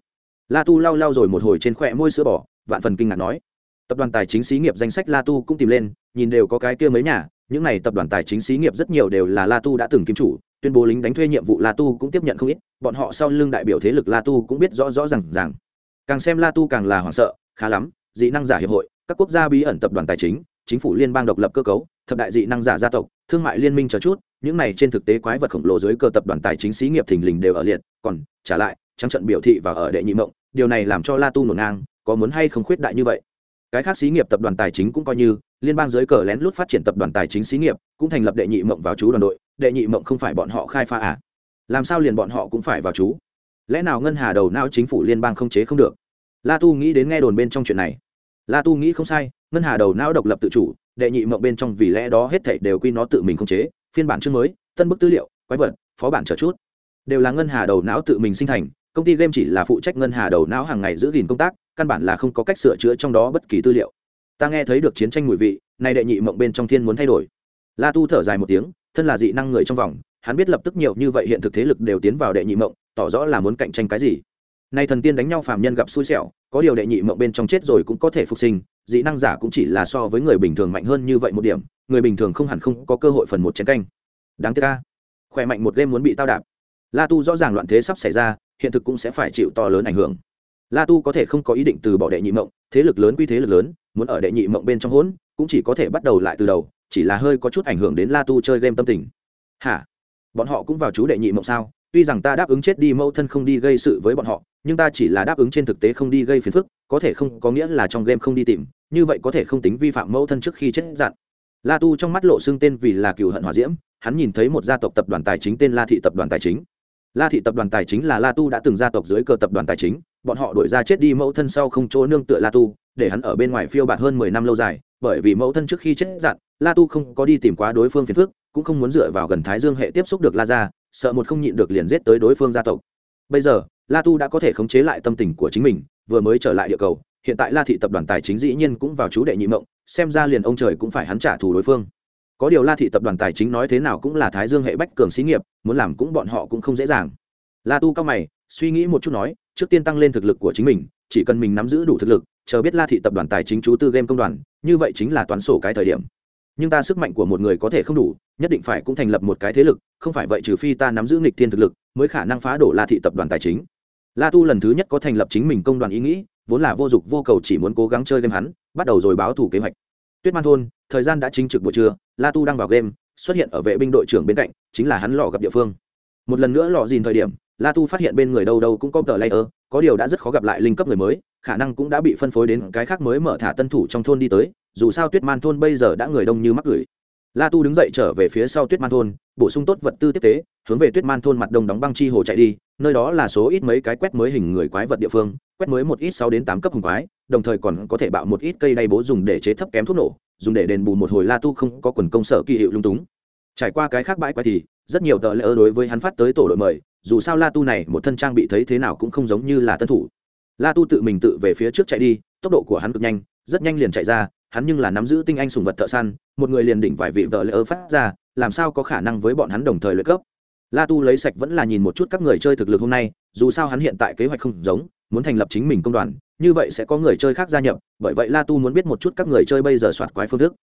La tu lau lau rồi một hồi trên khỏe môi sữa bỏ. vạn phần kinh ngạc nói tập đoàn tài chính xí nghiệp danh sách la tu cũng tìm lên, nhìn đều có cái kia mấy nhà, những này tập đoàn tài chính xí nghiệp rất nhiều đều là la tu đã từng kiếm chủ, tuyên bố lính đánh thuê nhiệm vụ la tu cũng tiếp nhận không ít, bọn họ sau lưng đại biểu thế lực la tu cũng biết rõ rõ r à n g rằng càng xem la tu càng là hoảng sợ, khá lắm, dị năng giả hiệp hội, các quốc gia bí ẩn tập đoàn tài chính chính phủ liên bang độc lập cơ cấu, thập đại dị năng giả gia tộc, thương mại liên minh chờ chút, những này trên thực tế quái vật khổng lồ dưới cơ tập đoàn tài chính xí nghiệp thình lình đều ở liệt, còn, trả lại, trắng trận biểu thị và ở đệ nhị mộng điều này làm cho la tu nổ ngang, có muốn hay không khuyết đại như vậy? Cái khác xí nghiệp tập đoàn tài chính cũng coi như, liên bang dưới cờ lén lút phát triển tập đoàn tài chính xí nghiệp, cũng thành lập đệ nhị mộng vào chú đoàn đội, đệ nhị mộng không phải bọn họ khai phá à? Làm sao liền bọn họ cũng phải vào chú? Lẽ nào ngân hà đầu não chính phủ liên bang không chế không được? La tu nghĩ đến nghe đồn bên trong chuyện này. La tu nghĩ không sai, ngân hà đầu não độc lập tự chủ, đệ nhị mộng bên trong vì lẽ đó hết thảy đều quy nó tự mình không chế, phiên bản chương mới, tân bức tư liệu, quái vật, phó bản chờ chút. Đều là ngân hà đầu não tự mình sinh thành công ty game chỉ là phụ trách ngân hà đầu não hàng ngày giữ gìn công tác, căn bản là không có cách sửa chữa trong đó bất kỳ tư liệu. Ta nghe thấy được chiến tranh mùi vị, nay đệ nhị mộng bên trong thiên muốn thay đổi. La tu thở dài một tiếng, thân là dị năng người trong vòng, hắn biết lập tức nhiều như vậy hiện thực thế lực đều tiến vào đệ nhị mộng, tỏ rõ là muốn cạnh tranh cái gì. Nay thần tiên đánh nhau phàm nhân gặp xui xẻo, có điều đệ nhị mộng bên trong chết rồi cũng có thể phục sinh, dị năng giả cũng chỉ là so với người bình thường mạnh hơn như vậy một điểm, người bình thường không hẳn không có cơ hội phần một chén canh. Đáng tiếc ca khỏe mạnh một game muốn bị tao đạp. La tu rõ ràng loạn thế sắp xảy ra hiện thực cũng sẽ phải chịu to lớn ảnh hưởng. La tu có thể không có ý định từ bỏ đệ nhị mộng, thế lực lớn quy thế lực lớn, muốn ở đệ nhị mộng bên trong hỗn, cũng chỉ có thể bắt đầu lại từ đầu, chỉ là hơi có chút ảnh hưởng đến la tu chơi game tâm tình. Hả? Bọn họ cũng vào chú đệ nhị mộng sao? Tuy rằng ta đáp ứng chết đi mẫu thân không đi gây sự với bọn họ, nhưng ta chỉ là đáp ứng trên thực tế không đi gây phiền phức, có thể không, có nghĩa là trong game không đi tìm, như vậy có thể không tính vi phạm mẫu thân trước khi chết dặn. La tu trong mắt lộ xưng tên vì là cựu hận hòa diễm, hắn nhìn thấy một gia tộc tập đoàn tài chính tên la thị tập đoàn tài chính la thị tập đoàn tài chính là la tu đã từng gia tộc dưới cờ tập đoàn tài chính, bọn họ đổi ra chết đi mẫu thân sau không chỗ nương tựa la tu, để hắn ở bên ngoài phiêu bạt hơn mười năm lâu dài, bởi vì mẫu thân trước khi chết dặn, la tu không có đi tìm quá đối phương phiền phức, cũng không muốn dựa vào gần thái dương hệ tiếp xúc được la ra sợ một không nhịn được liền giết tới đối phương gia tộc. Bây giờ, la tu đã có thể khống chế lại tâm tình của chính mình, vừa mới trở lại địa cầu, hiện tại la thị tập đoàn tài chính dĩ nhiên cũng vào chú đệ nhị mộng, xem ra liền ông trời cũng phải hắn trả thù đối phương có điều la thị tập đoàn tài chính nói thế nào cũng là thái dương hệ bách cường xí nghiệp, muốn làm cũng bọn họ cũng không dễ dàng. La tu cao mày, suy nghĩ một chút nói, trước tiên tăng lên thực lực của chính mình, chỉ cần mình nắm giữ đủ thực lực, chờ biết la thị tập đoàn tài chính chú tư game công đoàn, như vậy chính là toán sổ cái thời điểm. Nhưng ta sức mạnh của một người có thể không đủ, nhất định phải cũng thành lập một cái thế lực, không phải vậy trừ phi ta nắm giữ nghịch thiên thực lực, mới khả năng phá đổ la thị tập đoàn tài chính. La tu lần thứ nhất có thành lập chính mình công đoàn ý nghĩ, vốn là vô dụng, vô cầu chỉ muốn cố gắng chơi game hắn, bắt đầu rồi báo thủ kế hoạch tuyết man thôn, thời gian đã chính trực buổi trưa, la tu đang vào game, xuất hiện ở vệ binh đội trưởng bên cạnh, chính là hắn lò gặp địa phương. Một lần nữa lò dìn thời điểm, la tu phát hiện bên người đâu đâu cũng có tờ layer, có điều đã rất khó gặp lại linh cấp người mới, khả năng cũng đã bị phân phối đến cái khác mới mở thả tân thủ trong thôn đi tới, dù sao tuyết man thôn bây giờ đã người đông như mắc gửi. La tu đứng dậy trở về phía sau tuyết man thôn, bổ sung tốt vật tư tiếp tế, hướng về tuyết man thôn mặt đông đóng băng chi hồ chạy đi, nơi đó là số ít mấy cái quét mới hình người quái vật địa phương, quét mới một ít sáu đến tám cấp hùng quái đồng thời còn có thể bạo một ít cây đay bố dùng để chế thấp kém thuốc nổ, dùng để đền bù một hồi la tu không có quần công sở kỳ hiệu lung túng. Trải qua cái khác bãi quái thì, rất nhiều tờ lễ ơ đối với hắn phát tới tổ đội mời, dù sao la tu này một thân trang bị thấy thế nào cũng không giống như là tân thủ. La tu tự mình tự về phía trước chạy đi, tốc độ của hắn cực nhanh, rất nhanh liền chạy ra, hắn nhưng là nắm giữ tinh anh sùng vật thợ săn, một người liền đỉnh vài vị tờ lễ ơ phát ra, làm sao có khả năng với bọn hắn đồng thời lợi cấp? La tu lấy sạch vẫn là nhìn một chút các người chơi thực lực hôm nay, dù sao hắn hiện tại kế hoạch không giống muốn thành lập chính mình công đoàn, như vậy sẽ có người chơi khác gia nhập, bởi vậy la tu muốn biết một chút các người chơi bây giờ soạt quái phương thức.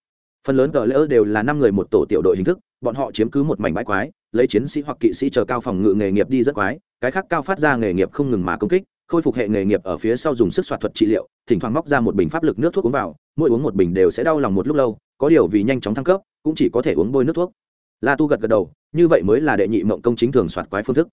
Phần lớn cờ lỡ đều là năm người một tổ tiểu đội hình thức, bọn họ chiếm cứ một mảnh bãi quái, lấy chiến sĩ hoặc kỵ sĩ chờ cao phòng ngự nghề nghiệp đi rất quái, cái khác cao phát ra nghề nghiệp không ngừng mà công kích, khôi phục hệ nghề nghiệp ở phía sau dùng sức soạt thuật trị liệu, thỉnh thoảng móc ra một bình pháp lực nước thuốc uống vào, mỗi uống một bình đều sẽ đau lòng một lúc lâu, có điều vì nhanh chóng thăng cấp, cũng chỉ có thể uống bôi nước thuốc. La tu gật gật đầu, như vậy mới là đệ nhị mộng công chính thường soạt quái phương thức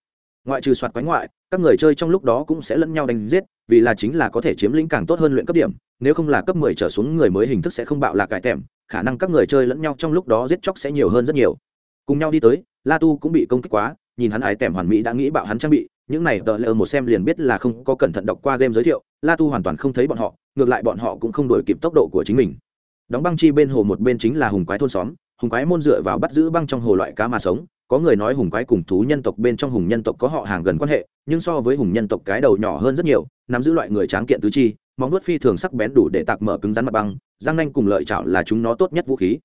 ngoại trừ soạt quánh ngoại, các người chơi trong lúc đó cũng sẽ lẫn nhau đánh giết, vì là chính là có thể chiếm lĩnh càng tốt hơn luyện cấp điểm, nếu không là cấp mười trở xuống người mới hình thức sẽ không bạo lạc cải tèm, khả năng các người chơi lẫn nhau trong lúc đó giết chóc sẽ nhiều hơn rất nhiều. Cùng nhau đi tới, la tu cũng bị công kích quá, nhìn hắn ái tèm hoàn mỹ đã nghĩ bạo hắn trang bị, những này tờ lỡ một xem liền biết là không có cẩn thận đọc qua game giới thiệu, la tu hoàn toàn không thấy bọn họ, ngược lại bọn họ cũng không đổi kịp tốc độ của chính mình. Đóng băng chi bên hồ một bên chính là hùng quái thôn xóm, hùng quái môn dựa vào bắt giữ băng trong hồ loại cá mà sống có người nói hùng quái cùng thú nhân tộc bên trong hùng nhân tộc có họ hàng gần quan hệ, nhưng so với hùng nhân tộc cái đầu nhỏ hơn rất nhiều, nắm giữ loại người tráng kiện tứ chi, móng nuốt phi thường sắc bén đủ để tạc mở cứng rắn mặt băng, răng nanh cùng lợi chảo là chúng nó tốt nhất vũ khí.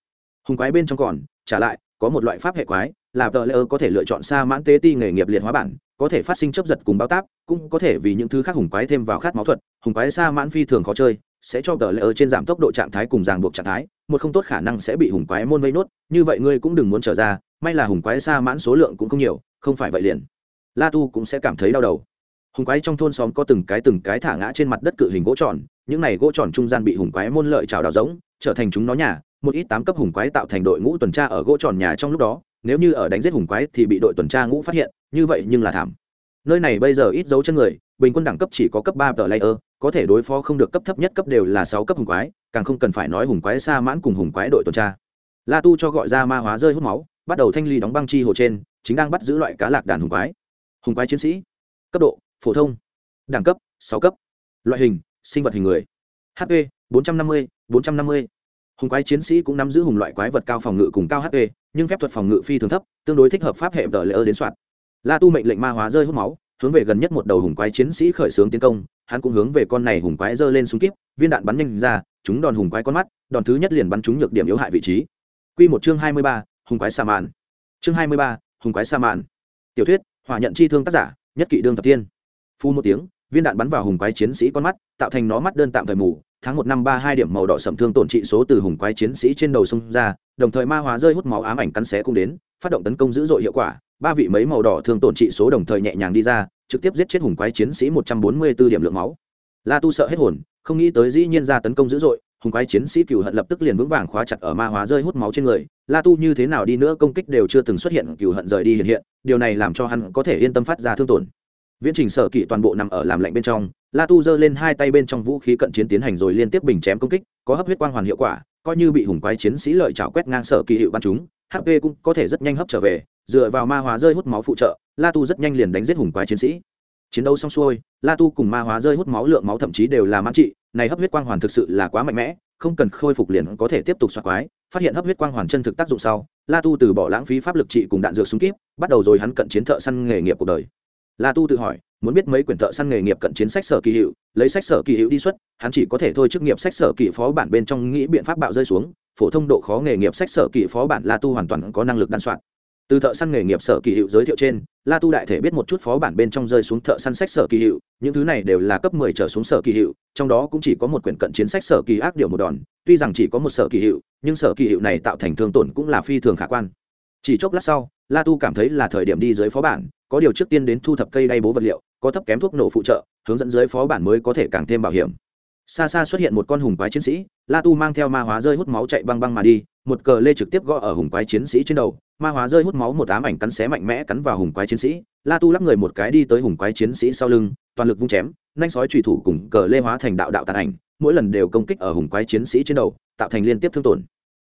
Hùng quái bên trong còn, trả lại, có một loại pháp hệ quái, là tờ lễ có thể lựa chọn xa mãn tế ti nghề nghiệp liệt hóa bản, có thể phát sinh chấp giật cùng bao táp, cũng có thể vì những thứ khác hùng quái thêm vào khát máu thuật, hùng quái xa mãn phi thường khó chơi, sẽ cho tờ lễ trên giảm tốc độ trạng thái cùng ràng buộc trạng thái, một không tốt khả năng sẽ bị hùng quái môn vây nốt, như vậy ngươi cũng đừng muốn trở ra may là hùng quái xa mãn số lượng cũng không nhiều, không phải vậy liền. La tu cũng sẽ cảm thấy đau đầu. Hùng quái trong thôn xóm có từng cái từng cái thả ngã trên mặt đất cự hình gỗ tròn, những này gỗ tròn trung gian bị hùng quái môn lợi trào đào giống trở thành chúng nó nhà, một ít tám cấp hùng quái tạo thành đội ngũ tuần tra ở gỗ tròn nhà trong lúc đó, nếu như ở đánh giết hùng quái thì bị đội tuần tra ngũ phát hiện, như vậy nhưng là thảm. Nơi này bây giờ ít dấu chân người, bình quân đẳng cấp chỉ có cấp ba tờ layer, có thể đối phó không được cấp thấp nhất cấp đều là sáu cấp hùng quái, càng không cần phải nói hùng quái xa mãn cùng hùng quái đội tuần tra. La tu cho gọi ra ma hóa rơi hút máu bắt đầu thanh ly đóng băng chi hồ trên chính đang bắt giữ loại cá lạc đàn hùng quái. Hùng quái chiến sĩ cấp độ phổ thông đẳng cấp sáu cấp. Loại hình sinh vật hình người. Hp bốn trăm năm mươi bốn trăm năm mươi. Hùng quái chiến sĩ cũng nắm giữ hùng loại quái vật cao phòng ngự cùng cao hp nhưng phép thuật phòng ngự phi thường thấp tương đối thích hợp pháp hệ tờ lễ ơ đến soạn la tu mệnh lệnh ma hóa rơi hút máu hướng về gần nhất một đầu hùng quái chiến sĩ khởi xướng tiến công hắn cũng hướng về con này hùng quái giơ lên súng kíp viên đạn bắn nhanh ra chúng đòn hùng quái con mắt đòn thứ nhất liền bắn trúng nhược điểm yếu hại vị trí. Quy một chương hai mươi ba, hùng quái sa mạn. Chương hai mươi ba, hùng quái sa mạn. Tiểu thuyết, hỏa nhận chi thương tác giả, nhất kỵ đương thập tiên. Phu một tiếng, viên đạn bắn vào hùng quái chiến sĩ con mắt, tạo thành nó mắt đơn tạm thời mù, tháng một năm ba hai điểm màu đỏ sầm thương tổn trị số từ hùng quái chiến sĩ trên đầu sông ra, đồng thời ma hóa rơi hút máu ám ảnh cắn xé cũng đến, phát động tấn công dữ dội hiệu quả, ba vị mấy màu đỏ thương tổn trị số đồng thời nhẹ nhàng đi ra, trực tiếp giết chết hùng quái chiến sĩ một trăm bốn mươi 144 điểm lượng máu. La Tu sợ hết hồn, không nghĩ tới dĩ nhiên ra tấn công dữ dội, hùng quái chiến sĩ cựu hận lập tức liền vững vàng khóa chặt ở ma hóa rơi hút máu trên người, la tu như thế nào đi nữa công kích đều chưa từng xuất hiện cựu hận rời đi hiện hiện, điều này làm cho hắn có thể yên tâm phát ra thương tổn. Viễn trình sở kỵ toàn bộ nằm ở làm lạnh bên trong, la tu giơ lên hai tay bên trong vũ khí cận chiến tiến hành rồi liên tiếp bình chém công kích, có hấp huyết quang hoàn hiệu quả, coi như bị hùng quái chiến sĩ lợi chảo quét ngang sở kỳ hiệu bắn chúng hp cũng có thể rất nhanh hấp trở về, dựa vào ma hóa rơi hút máu phụ trợ, la tu rất nhanh liền đánh giết hùng quái chiến sĩ chiến đấu xong xuôi, la tu cùng ma hóa rơi hút máu lượng máu thậm chí đều là mãn trị, này hấp huyết quang hoàn thực sự là quá mạnh mẽ, không cần khôi phục liền có thể tiếp tục xoạc quái, phát hiện hấp huyết quang hoàn chân thực tác dụng sau, la tu từ bỏ lãng phí pháp lực trị cùng đạn dược súng kíp, bắt đầu rồi hắn cận chiến thợ săn nghề nghiệp cuộc đời. La tu tự hỏi, muốn biết mấy quyển thợ săn nghề nghiệp cận chiến sách sở kỳ hiệu, lấy sách sở kỳ hiệu đi xuất, hắn chỉ có thể thôi chức nghiệp sách sở kỳ phó bản bên trong nghĩ biện pháp bạo rơi xuống, phổ thông độ khó nghề nghiệp sách sở kỳ phó bản la tu hoàn toàn có năng lực đan soạn từ thợ săn nghề nghiệp sở kỳ hiệu giới thiệu trên, la tu đại thể biết một chút phó bản bên trong rơi xuống thợ săn sách sở kỳ hiệu, những thứ này đều là cấp mười trở xuống sở kỳ hiệu, trong đó cũng chỉ có một quyển cận chiến sách sở kỳ ác điều một đòn, tuy rằng chỉ có một sở kỳ hiệu, nhưng sở kỳ hiệu này tạo thành thương tổn cũng là phi thường khả quan. Chỉ chốc lát sau, la tu cảm thấy là thời điểm đi dưới phó bản, có điều trước tiên đến thu thập cây đay bố vật liệu, có thấp kém thuốc nổ phụ trợ, hướng dẫn dưới phó bản mới có thể càng thêm bảo hiểm xa xa xuất hiện một con hùng quái chiến sĩ, la tu mang theo ma hóa rơi hút máu chạy băng băng mà đi, một cờ lê trực tiếp gõ ở hùng quái chiến sĩ trên đầu, ma hóa rơi hút máu một ám ảnh cắn xé mạnh mẽ cắn vào hùng quái chiến sĩ, la tu lắc người một cái đi tới hùng quái chiến sĩ sau lưng, toàn lực vung chém, nhanh sói trùy thủ cùng cờ lê hóa thành đạo đạo tàn ảnh, mỗi lần đều công kích ở hùng quái chiến sĩ trên đầu, tạo thành liên tiếp thương tổn.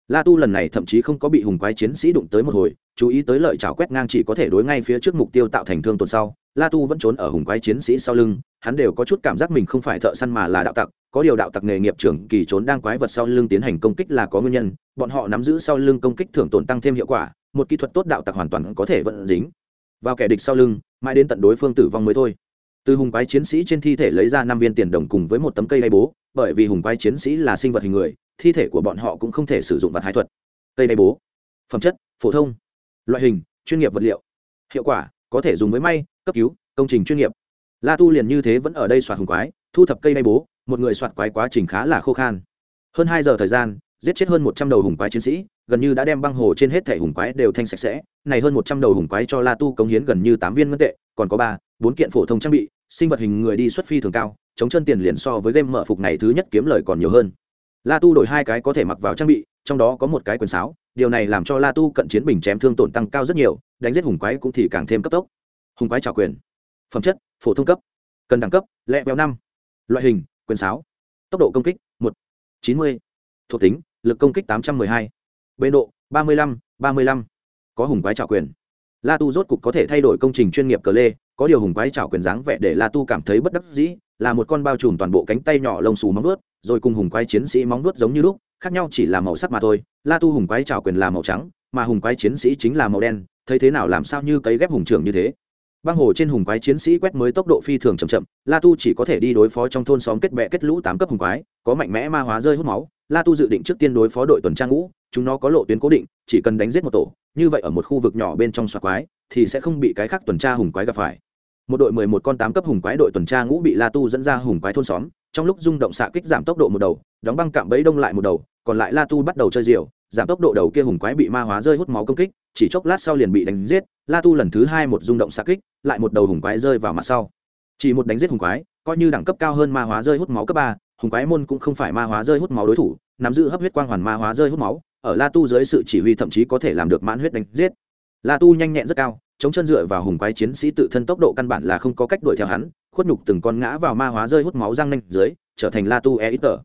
La tu lần này thậm chí không có bị hùng quái chiến sĩ đụng tới một hồi, chú ý tới lợi chảo quét ngang chỉ có thể đối ngay phía trước mục tiêu tạo thành thương tổn sau, la tu vẫn trốn ở hùng quái chiến sĩ sau lưng hắn đều có chút cảm giác mình không phải thợ săn mà là đạo tặc, có điều đạo tặc nghề nghiệp trưởng kỳ trốn đang quái vật sau lưng tiến hành công kích là có nguyên nhân, bọn họ nắm giữ sau lưng công kích thưởng tổn tăng thêm hiệu quả, một kỹ thuật tốt đạo tặc hoàn toàn có thể vận dính vào kẻ địch sau lưng, mãi đến tận đối phương tử vong mới thôi. Từ hùng quái chiến sĩ trên thi thể lấy ra năm viên tiền đồng cùng với một tấm cây đay bố, bởi vì hùng quái chiến sĩ là sinh vật hình người, thi thể của bọn họ cũng không thể sử dụng vật hái thuật. Cây đay bố, phẩm chất, phổ thông, loại hình, chuyên nghiệp vật liệu, hiệu quả, có thể dùng với may, cấp cứu, công trình chuyên nghiệp la tu liền như thế vẫn ở đây soạt hùng quái, thu thập cây đay bố, một người soạt quái quá trình khá là khô khan. Hơn hai giờ thời gian, giết chết hơn một trăm đầu hùng quái chiến sĩ, gần như đã đem băng hồ trên hết thẻ hùng quái đều thanh sạch sẽ. Này hơn một trăm đầu hùng quái cho la tu cống hiến gần như tám viên ngân tệ, còn có ba, bốn kiện phổ thông trang bị, sinh vật hình người đi xuất phi thường cao, chống chân tiền liền so với game mở phục này thứ nhất kiếm lời còn nhiều hơn. La tu đổi hai cái có thể mặc vào trang bị, trong đó có một cái quyền sáo, điều này làm cho la tu cận chiến bình chém thương tổn tăng cao rất nhiều, đánh giết hùng quái cũng thì càng thêm cấp tốc. Hùng quái trào quyền. Phẩm chất phổ thông cấp, cần đẳng cấp, lẹ véo năm. Loại hình, quyền sáo. Tốc độ công kích, một. Chín mươi. Thuộc tính, lực công kích tám trăm m ư ơ i hai. Bê độ, ba mươi lăm, ba mươi lăm. Có hùng quái trào quyền. La tu rốt cục có thể thay đổi công trình chuyên nghiệp cờ lê, có điều hùng quái trào quyền dáng vẻ để la tu cảm thấy bất đắc dĩ, là một con bao trùm toàn bộ cánh tay nhỏ lông xù móng vuốt, rồi cùng hùng quái chiến sĩ móng vuốt giống như lúc, khác nhau chỉ là màu sắc mà thôi. La tu hùng quái trào quyền là màu trắng, mà hùng quái chiến sĩ chính là màu đen, thấy thế nào làm sao như cấy ghép hùng trưởng như thế? Băng hồ trên hùng quái chiến sĩ quét mới tốc độ phi thường chậm chậm, la tu chỉ có thể đi đối phó trong thôn xóm kết bệ kết lũ tám cấp hùng quái, có mạnh mẽ ma hóa rơi hút máu. La tu dự định trước tiên đối phó đội tuần tra ngũ, chúng nó có lộ tuyến cố định, chỉ cần đánh giết một tổ, như vậy ở một khu vực nhỏ bên trong xoạc quái, thì sẽ không bị cái khác tuần tra hùng quái gặp phải. Một đội mười một con tám cấp hùng quái đội tuần tra ngũ bị la tu dẫn ra hùng quái thôn xóm, trong lúc rung động xạ kích giảm tốc độ một đầu, đóng băng cạm bẫy đông lại một đầu, còn lại la tu bắt đầu chơi diều, giảm tốc độ đầu kia hùng quái bị ma hóa rơi hút máu công kích chỉ chốc lát sau liền bị đánh giết, la tu lần thứ hai một rung động xa kích, lại một đầu hùng quái rơi vào mặt sau. Chỉ một đánh giết hùng quái, coi như đẳng cấp cao hơn ma hóa rơi hút máu cấp ba, hùng quái môn cũng không phải ma hóa rơi hút máu đối thủ, nắm giữ hấp huyết quang hoàn ma hóa rơi hút máu, ở la tu dưới sự chỉ huy thậm chí có thể làm được mãn huyết đánh giết. La tu nhanh nhẹn rất cao, chống chân dựa vào hùng quái chiến sĩ tự thân tốc độ căn bản là không có cách đuổi theo hắn, khuất nhục từng con ngã vào ma hóa rơi hút máu răng nanh dưới, trở thành la tu e ít tờ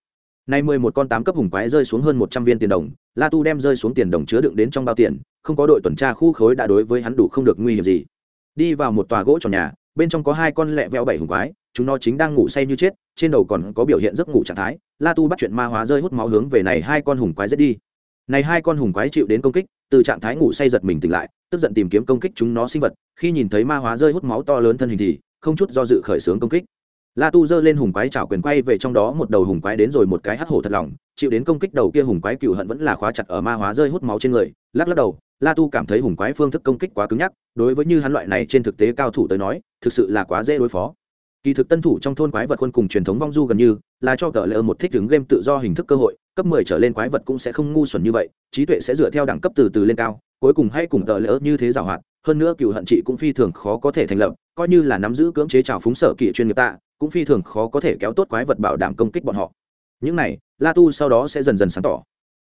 nay mười một con tám cấp hùng quái rơi xuống hơn một trăm viên tiền đồng, la tu đem rơi xuống tiền đồng chứa đựng đến trong bao tiền, không có đội tuần tra khu khối đã đối với hắn đủ không được nguy hiểm gì. Đi vào một tòa gỗ tròn nhà, bên trong có hai con lẹ veo bảy hùng quái, chúng nó chính đang ngủ say như chết, trên đầu còn có biểu hiện giấc ngủ trạng thái. La tu bắt chuyện ma hóa rơi hút máu hướng về này hai con hùng quái giết đi. Này hai con hùng quái chịu đến công kích, từ trạng thái ngủ say giật mình tỉnh lại, tức giận tìm kiếm công kích chúng nó sinh vật. Khi nhìn thấy ma hóa rơi hút máu to lớn thân hình thì không chút do dự khởi xướng công kích la tu giơ lên hùng quái chảo quyền quay về trong đó một đầu hùng quái đến rồi một cái hắc hổ thật lòng, chịu đến công kích đầu kia hùng quái cựu hận vẫn là khóa chặt ở ma hóa rơi hút máu trên người. Lắc lắc đầu, la tu cảm thấy hùng quái phương thức công kích quá cứng nhắc, đối với như hắn loại này trên thực tế cao thủ tới nói, thực sự là quá dễ đối phó. Kỳ thực tân thủ trong thôn quái vật quân cùng truyền thống vong du gần như là cho cờ lỡ một thích ứng game tự do hình thức cơ hội, cấp 10 trở lên quái vật cũng sẽ không ngu xuẩn như vậy, trí tuệ sẽ dựa theo đẳng cấp từ từ lên cao, cuối cùng hay cùng tờ lỡ như thế giảo hoạt, hơn nữa cựu hận trị cũng phi thường khó có thể thành lập, coi như là nắm giữ cưỡng chế trào phúng sở kỵ chuyên nghiệp tạ cũng phi thường khó có thể kéo tốt quái vật bảo đảm công kích bọn họ. Những này, la tu sau đó sẽ dần dần sáng tỏ.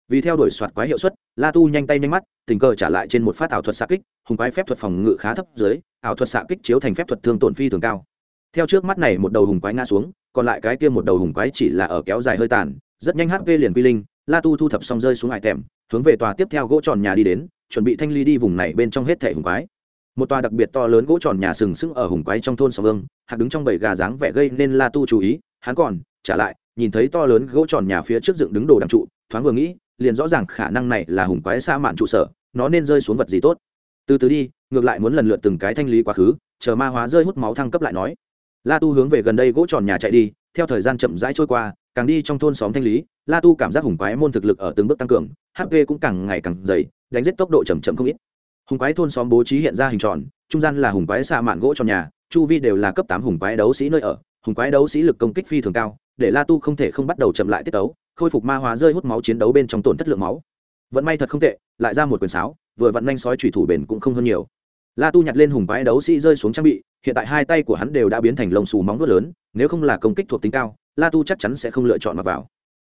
Vì theo đuổi soạt quái hiệu suất, la tu nhanh tay nhanh mắt, tình cờ trả lại trên một phát ảo thuật xạ kích, hùng quái phép thuật phòng ngự khá thấp dưới, ảo thuật xạ kích chiếu thành phép thuật thương tổn phi thường cao. Theo trước mắt này một đầu hùng quái ngã xuống, còn lại cái kia một đầu hùng quái chỉ là ở kéo dài hơi tàn, rất nhanh hp liền quy linh, la tu thu thập xong rơi xuống hải tèm, hướng về tòa tiếp theo gỗ tròn nhà đi đến, chuẩn bị thanh ly đi vùng này bên trong hết thẻ hùng quái một tòa đặc biệt to lớn gỗ tròn nhà sừng sững ở hùng quái trong thôn sông ương, hạc đứng trong bầy gà dáng vẻ gây nên la tu chú ý, hắn còn, trả lại, nhìn thấy to lớn gỗ tròn nhà phía trước dựng đứng đồ đằng trụ, thoáng vừa nghĩ, liền rõ ràng khả năng này là hùng quái xa mạn trụ sở, nó nên rơi xuống vật gì tốt. Từ từ đi, ngược lại muốn lần lượt từng cái thanh lý quá khứ, chờ ma hóa rơi hút máu thăng cấp lại nói. La tu hướng về gần đây gỗ tròn nhà chạy đi, theo thời gian chậm rãi trôi qua, càng đi trong thôn xóm thanh lý, la tu cảm giác hùng quái môn thực lực ở từng bước tăng cường hp cũng càng ngày càng dày, đánh giết tốc độ chậm chậm không ít hùng quái thôn xóm bố trí hiện ra hình tròn, trung gian là hùng quái xạ mạn gỗ tròn nhà, chu vi đều là cấp tám hùng quái đấu sĩ nơi ở. Hùng quái đấu sĩ lực công kích phi thường cao, để la tu không thể không bắt đầu chậm lại tiết đấu khôi phục ma hóa rơi hút máu chiến đấu bên trong tổn thất lượng máu. Vẫn may thật không tệ, lại ra một quyền sáo, vừa vặn nhanh sói thủy thủ bền cũng không hơn nhiều. La tu nhặt lên hùng quái đấu sĩ rơi xuống trang bị, hiện tại hai tay của hắn đều đã biến thành lông xù móng vuốt lớn, nếu không là công kích thuộc tính cao, la tu chắc chắn sẽ không lựa chọn mặc vào.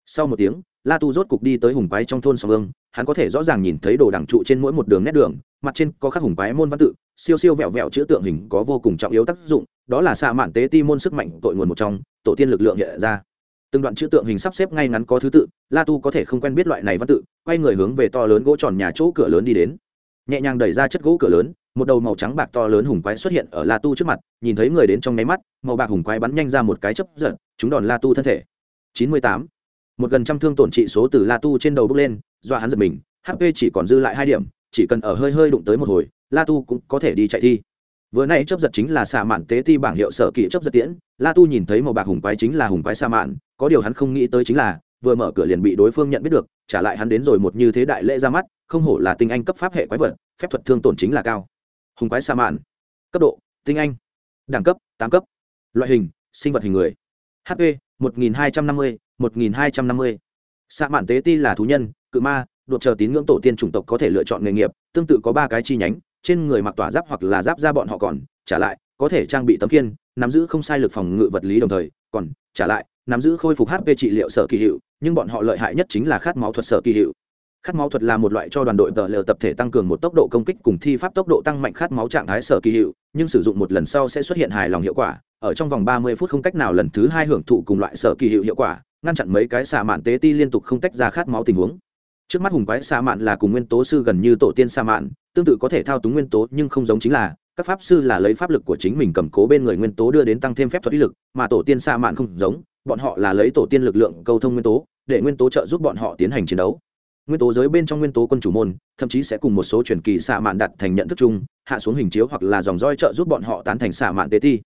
Sau một tiếng, la tu rốt cục đi tới hùng quái trong thôn sông ương hắn có thể rõ ràng nhìn thấy đồ đẳng trụ trên mỗi một đường nét đường, mặt trên có khắc hùng quái môn văn tự, siêu siêu vẹo vẹo chữ tượng hình có vô cùng trọng yếu tác dụng, đó là xạ mạn tế ti môn sức mạnh tội nguồn một trong, tổ tiên lực lượng hiện ra. Từng đoạn chữ tượng hình sắp xếp ngay ngắn có thứ tự, la tu có thể không quen biết loại này văn tự, quay người hướng về to lớn gỗ tròn nhà chỗ cửa lớn đi đến. Nhẹ nhàng đẩy ra chất gỗ cửa lớn, một đầu màu trắng bạc to lớn hùng quái xuất hiện ở la tu trước mặt, nhìn thấy người đến trong nháy mắt, màu bạc hùng quái bắn nhanh ra một cái chấp giật, chúng đòn la tu thân thể. Chín mươi tám. Một gần trăm thương tổn trị số từ la tu trên đầu bước lên do hắn giật mình hp chỉ còn dư lại hai điểm, chỉ cần ở hơi hơi đụng tới một hồi, la tu cũng có thể đi chạy thi. Vừa nay chấp giật chính là xạ mạn tế ti bảng hiệu sở kỹ chấp giật tiễn, la tu nhìn thấy màu bạc hùng quái chính là hùng quái sa mạn, có điều hắn không nghĩ tới chính là, vừa mở cửa liền bị đối phương nhận biết được, trả lại hắn đến rồi một như thế đại lễ ra mắt, không hổ là tinh anh cấp pháp hệ quái vật, phép thuật thương tổn chính là cao. Hùng quái sa mạn, cấp độ, tinh anh, đẳng cấp, tám cấp. Loại hình, sinh vật hình người. Hp một nghìn hai trăm năm mươi, một nghìn hai trăm năm mươi. Sa mạn tế ti là thú nhân cự ma, đột chờ tín ngưỡng tổ tiên chủng tộc có thể lựa chọn nghề nghiệp, tương tự có ba cái chi nhánh, trên người mặc tỏa giáp hoặc là giáp ra bọn họ còn, trả lại, có thể trang bị tấm kiên nắm giữ không sai lực phòng ngự vật lý đồng thời, còn, trả lại, nắm giữ khôi phục hp trị liệu sở kỳ hiệu, nhưng bọn họ lợi hại nhất chính là khát máu thuật sở kỳ hiệu. Khát máu thuật là một loại cho đoàn đội tờ lờ tập thể tăng cường một tốc độ công kích cùng thi pháp tốc độ tăng mạnh khát máu trạng thái sở kỳ hiệu, nhưng sử dụng một lần sau sẽ xuất hiện hài lòng hiệu quả, ở trong vòng ba mươi phút không cách nào lần thứ hai hưởng thụ cùng loại sở kỳ hiệu hiệu quả, ngăn chặn mấy cái xạ mạn tế ti liên tục không tách ra khát máu tình huống trước mắt hùng quái xa mạn là cùng nguyên tố sư gần như tổ tiên xa mạn, tương tự có thể thao túng nguyên tố nhưng không giống chính là, các pháp sư là lấy pháp lực của chính mình cầm cố bên người nguyên tố đưa đến tăng thêm phép thuật ý lực, mà tổ tiên xa mạn không giống, bọn họ là lấy tổ tiên lực lượng câu thông nguyên tố, để nguyên tố trợ giúp bọn họ tiến hành chiến đấu. Nguyên tố giới bên trong nguyên tố quân chủ môn, thậm chí sẽ cùng một số truyền kỳ xạ mạn đặt thành nhận thức chung, hạ xuống hình chiếu hoặc là dòng roi trợ giúp bọn họ tán thành xạ mạn tế ti.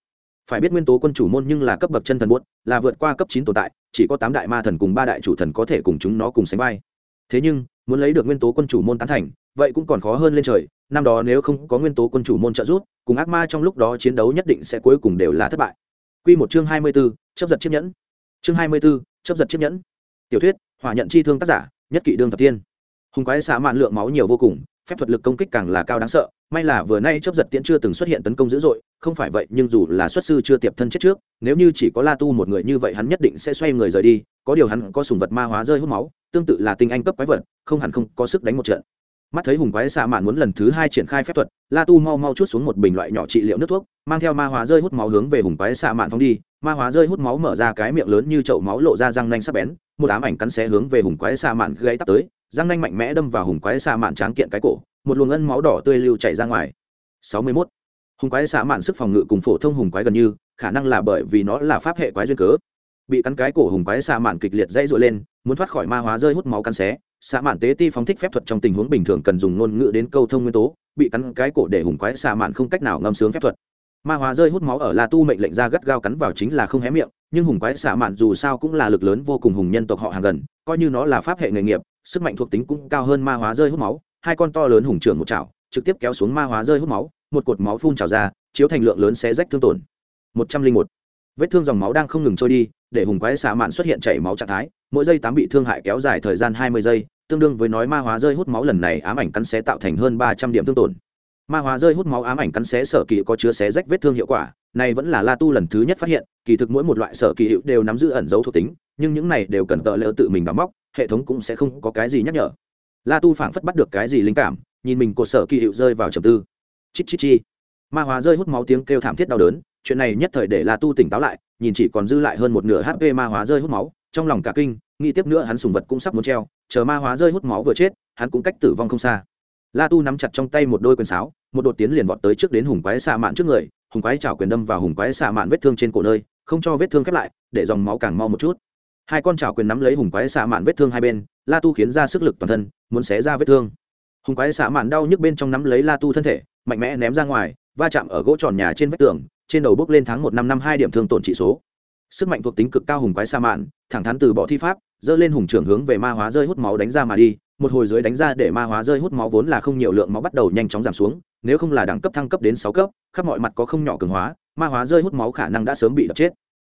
Phải biết nguyên tố quân chủ môn nhưng là cấp bậc chân thần buốt, là vượt qua cấp chín tồn tại, chỉ có tám đại ma thần cùng ba đại chủ thần có thể cùng chúng nó cùng sánh vai thế nhưng muốn lấy được nguyên tố quân chủ môn tán thành vậy cũng còn khó hơn lên trời năm đó nếu không có nguyên tố quân chủ môn trợ giúp cùng ác ma trong lúc đó chiến đấu nhất định sẽ cuối cùng đều là thất bại Quy một chương hai mươi 24, chấp giật chiếc nhẫn. Chương hai mươi 24, chấp giật chiếc nhẫn. Tiểu thuyết, hỏa nhận chi thương tác giả, nhất kỵ đương thập tiên. Hùng quái xạ mạn lượng máu nhiều vô cùng, phép thuật lực công kích càng là cao đáng sợ, may là vừa nay chấp giật tiễn chưa từng xuất hiện tấn công dữ dội, không phải vậy nhưng dù là xuất sư chưa tiệp thân chết trước, nếu như chỉ có La Tu một người như vậy hắn nhất định sẽ xoay người rời đi, có điều hắn có sùng vật ma hóa rơi hút máu, tương tự là tinh anh cấp quái vật, không hẳn không có sức đánh một trận. Mắt thấy hùng quái xạ mạn muốn lần thứ hai triển khai phép thuật la tu mau mau chút xuống một bình loại nhỏ trị liệu nước thuốc mang theo ma hóa rơi hút máu hướng về hùng quái xạ mạn phóng đi ma hóa rơi hút máu mở ra cái miệng lớn như chậu máu lộ ra răng nanh sắc bén một ám ảnh cắn xé hướng về hùng quái xạ mạn gây tắp tới răng nanh mạnh mẽ đâm vào hùng quái xạ mạn tráng kiện cái cổ, một luồng ân máu đỏ tươi lưu chảy ra ngoài. Sáu mươi 61. hùng quái xạ mạn sức phòng ngự cùng phổ thông hùng quái gần như, khả năng là bởi vì nó là pháp hệ quái duyên cớ. Bị cắn cái cổ hùng quái xạ mạn kịch liệt dãy dội lên, muốn thoát khỏi ma hóa rơi hút máu cắn xé, xạ mạn tế ti phóng thích phép thuật trong tình huống bình thường cần dùng ngôn ngữ đến câu thông nguyên tố, bị cắn cái cổ để hùng quái xạ mạn không cách nào ngâm sướng phép thuật. Ma hóa rơi hút máu ở la tu mệnh lệnh ra gắt gao cắn vào chính là không hé miệng, nhưng hùng quái xạ mạn dù sao cũng là lực lớn vô cùng hùng nhân tộc họ hàng gần, coi như nó là pháp hệ nghề nghiệp sức mạnh thuộc tính cũng cao hơn ma hóa rơi hút máu, hai con to lớn hùng trưởng một chảo, trực tiếp kéo xuống ma hóa rơi hút máu, một cột máu phun trào ra, chiếu thành lượng lớn xé rách thương tổn. Một trăm linh một. Vết thương dòng máu đang không ngừng trôi đi, để hùng quái xạ mạn xuất hiện chảy máu trạng thái, mỗi giây tám bị thương hại kéo dài thời gian hai mươi giây, tương đương với nói ma hóa rơi hút máu lần này ám ảnh cắn xé tạo thành hơn ba trăm điểm thương tổn. Ma hóa rơi hút máu ám ảnh cắn xé sở kỳ có chứa xé rách vết thương hiệu quả, này vẫn là la tu lần thứ nhất phát hiện, kỳ thực mỗi một loại sở kỳ hiệu đều nắm giữ ẩn dấu thuộc tính, nhưng những này đều cần tợ lỡ tự mình đóng móc hệ thống cũng sẽ không có cái gì nhắc nhở. La tu phảng phất bắt được cái gì linh cảm, nhìn mình cột sở kỳ hiệu rơi vào trầm tư. Chít chít chi. Ma hóa rơi hút máu tiếng kêu thảm thiết đau đớn, chuyện này nhất thời để la tu tỉnh táo lại, nhìn chỉ còn dư lại hơn một nửa hp ma hóa rơi hút máu, trong lòng cả kinh, nghĩ tiếp nữa hắn sùng vật cũng sắp muốn treo, chờ ma hóa rơi hút máu vừa chết, hắn cũng cách tử vong không xa. La tu nắm chặt trong tay một đôi quyền sáo, một đột tiến liền vọt tới trước đến hùng quái xạ mạn trước người, hùng quái chảo quyền đâm vào hùng quái xạ mạn vết thương trên cổ nơi, không cho vết thương khép lại, để dòng máu càng mau một chút hai con chảo quyền nắm lấy hùng quái xạ mạn vết thương hai bên, la tu khiến ra sức lực toàn thân, muốn xé ra vết thương. Hùng quái xạ mạn đau nhức bên trong nắm lấy la tu thân thể, mạnh mẽ ném ra ngoài, va chạm ở gỗ tròn nhà trên vách tường, trên đầu bước lên tháng một năm năm hai điểm thương tổn trị số. Sức mạnh thuộc tính cực cao hùng quái sa mạn, thẳng thắn từ bỏ thi pháp dơ lên hùng trưởng hướng về ma hóa rơi hút máu đánh ra mà đi, một hồi dưới đánh ra để ma hóa rơi hút máu vốn là không nhiều lượng máu bắt đầu nhanh chóng giảm xuống, nếu không là đẳng cấp thăng cấp đến sáu cấp, khắp mọi mặt có không nhỏ cường hóa, ma hóa rơi hút máu khả năng đã sớm bị đập chết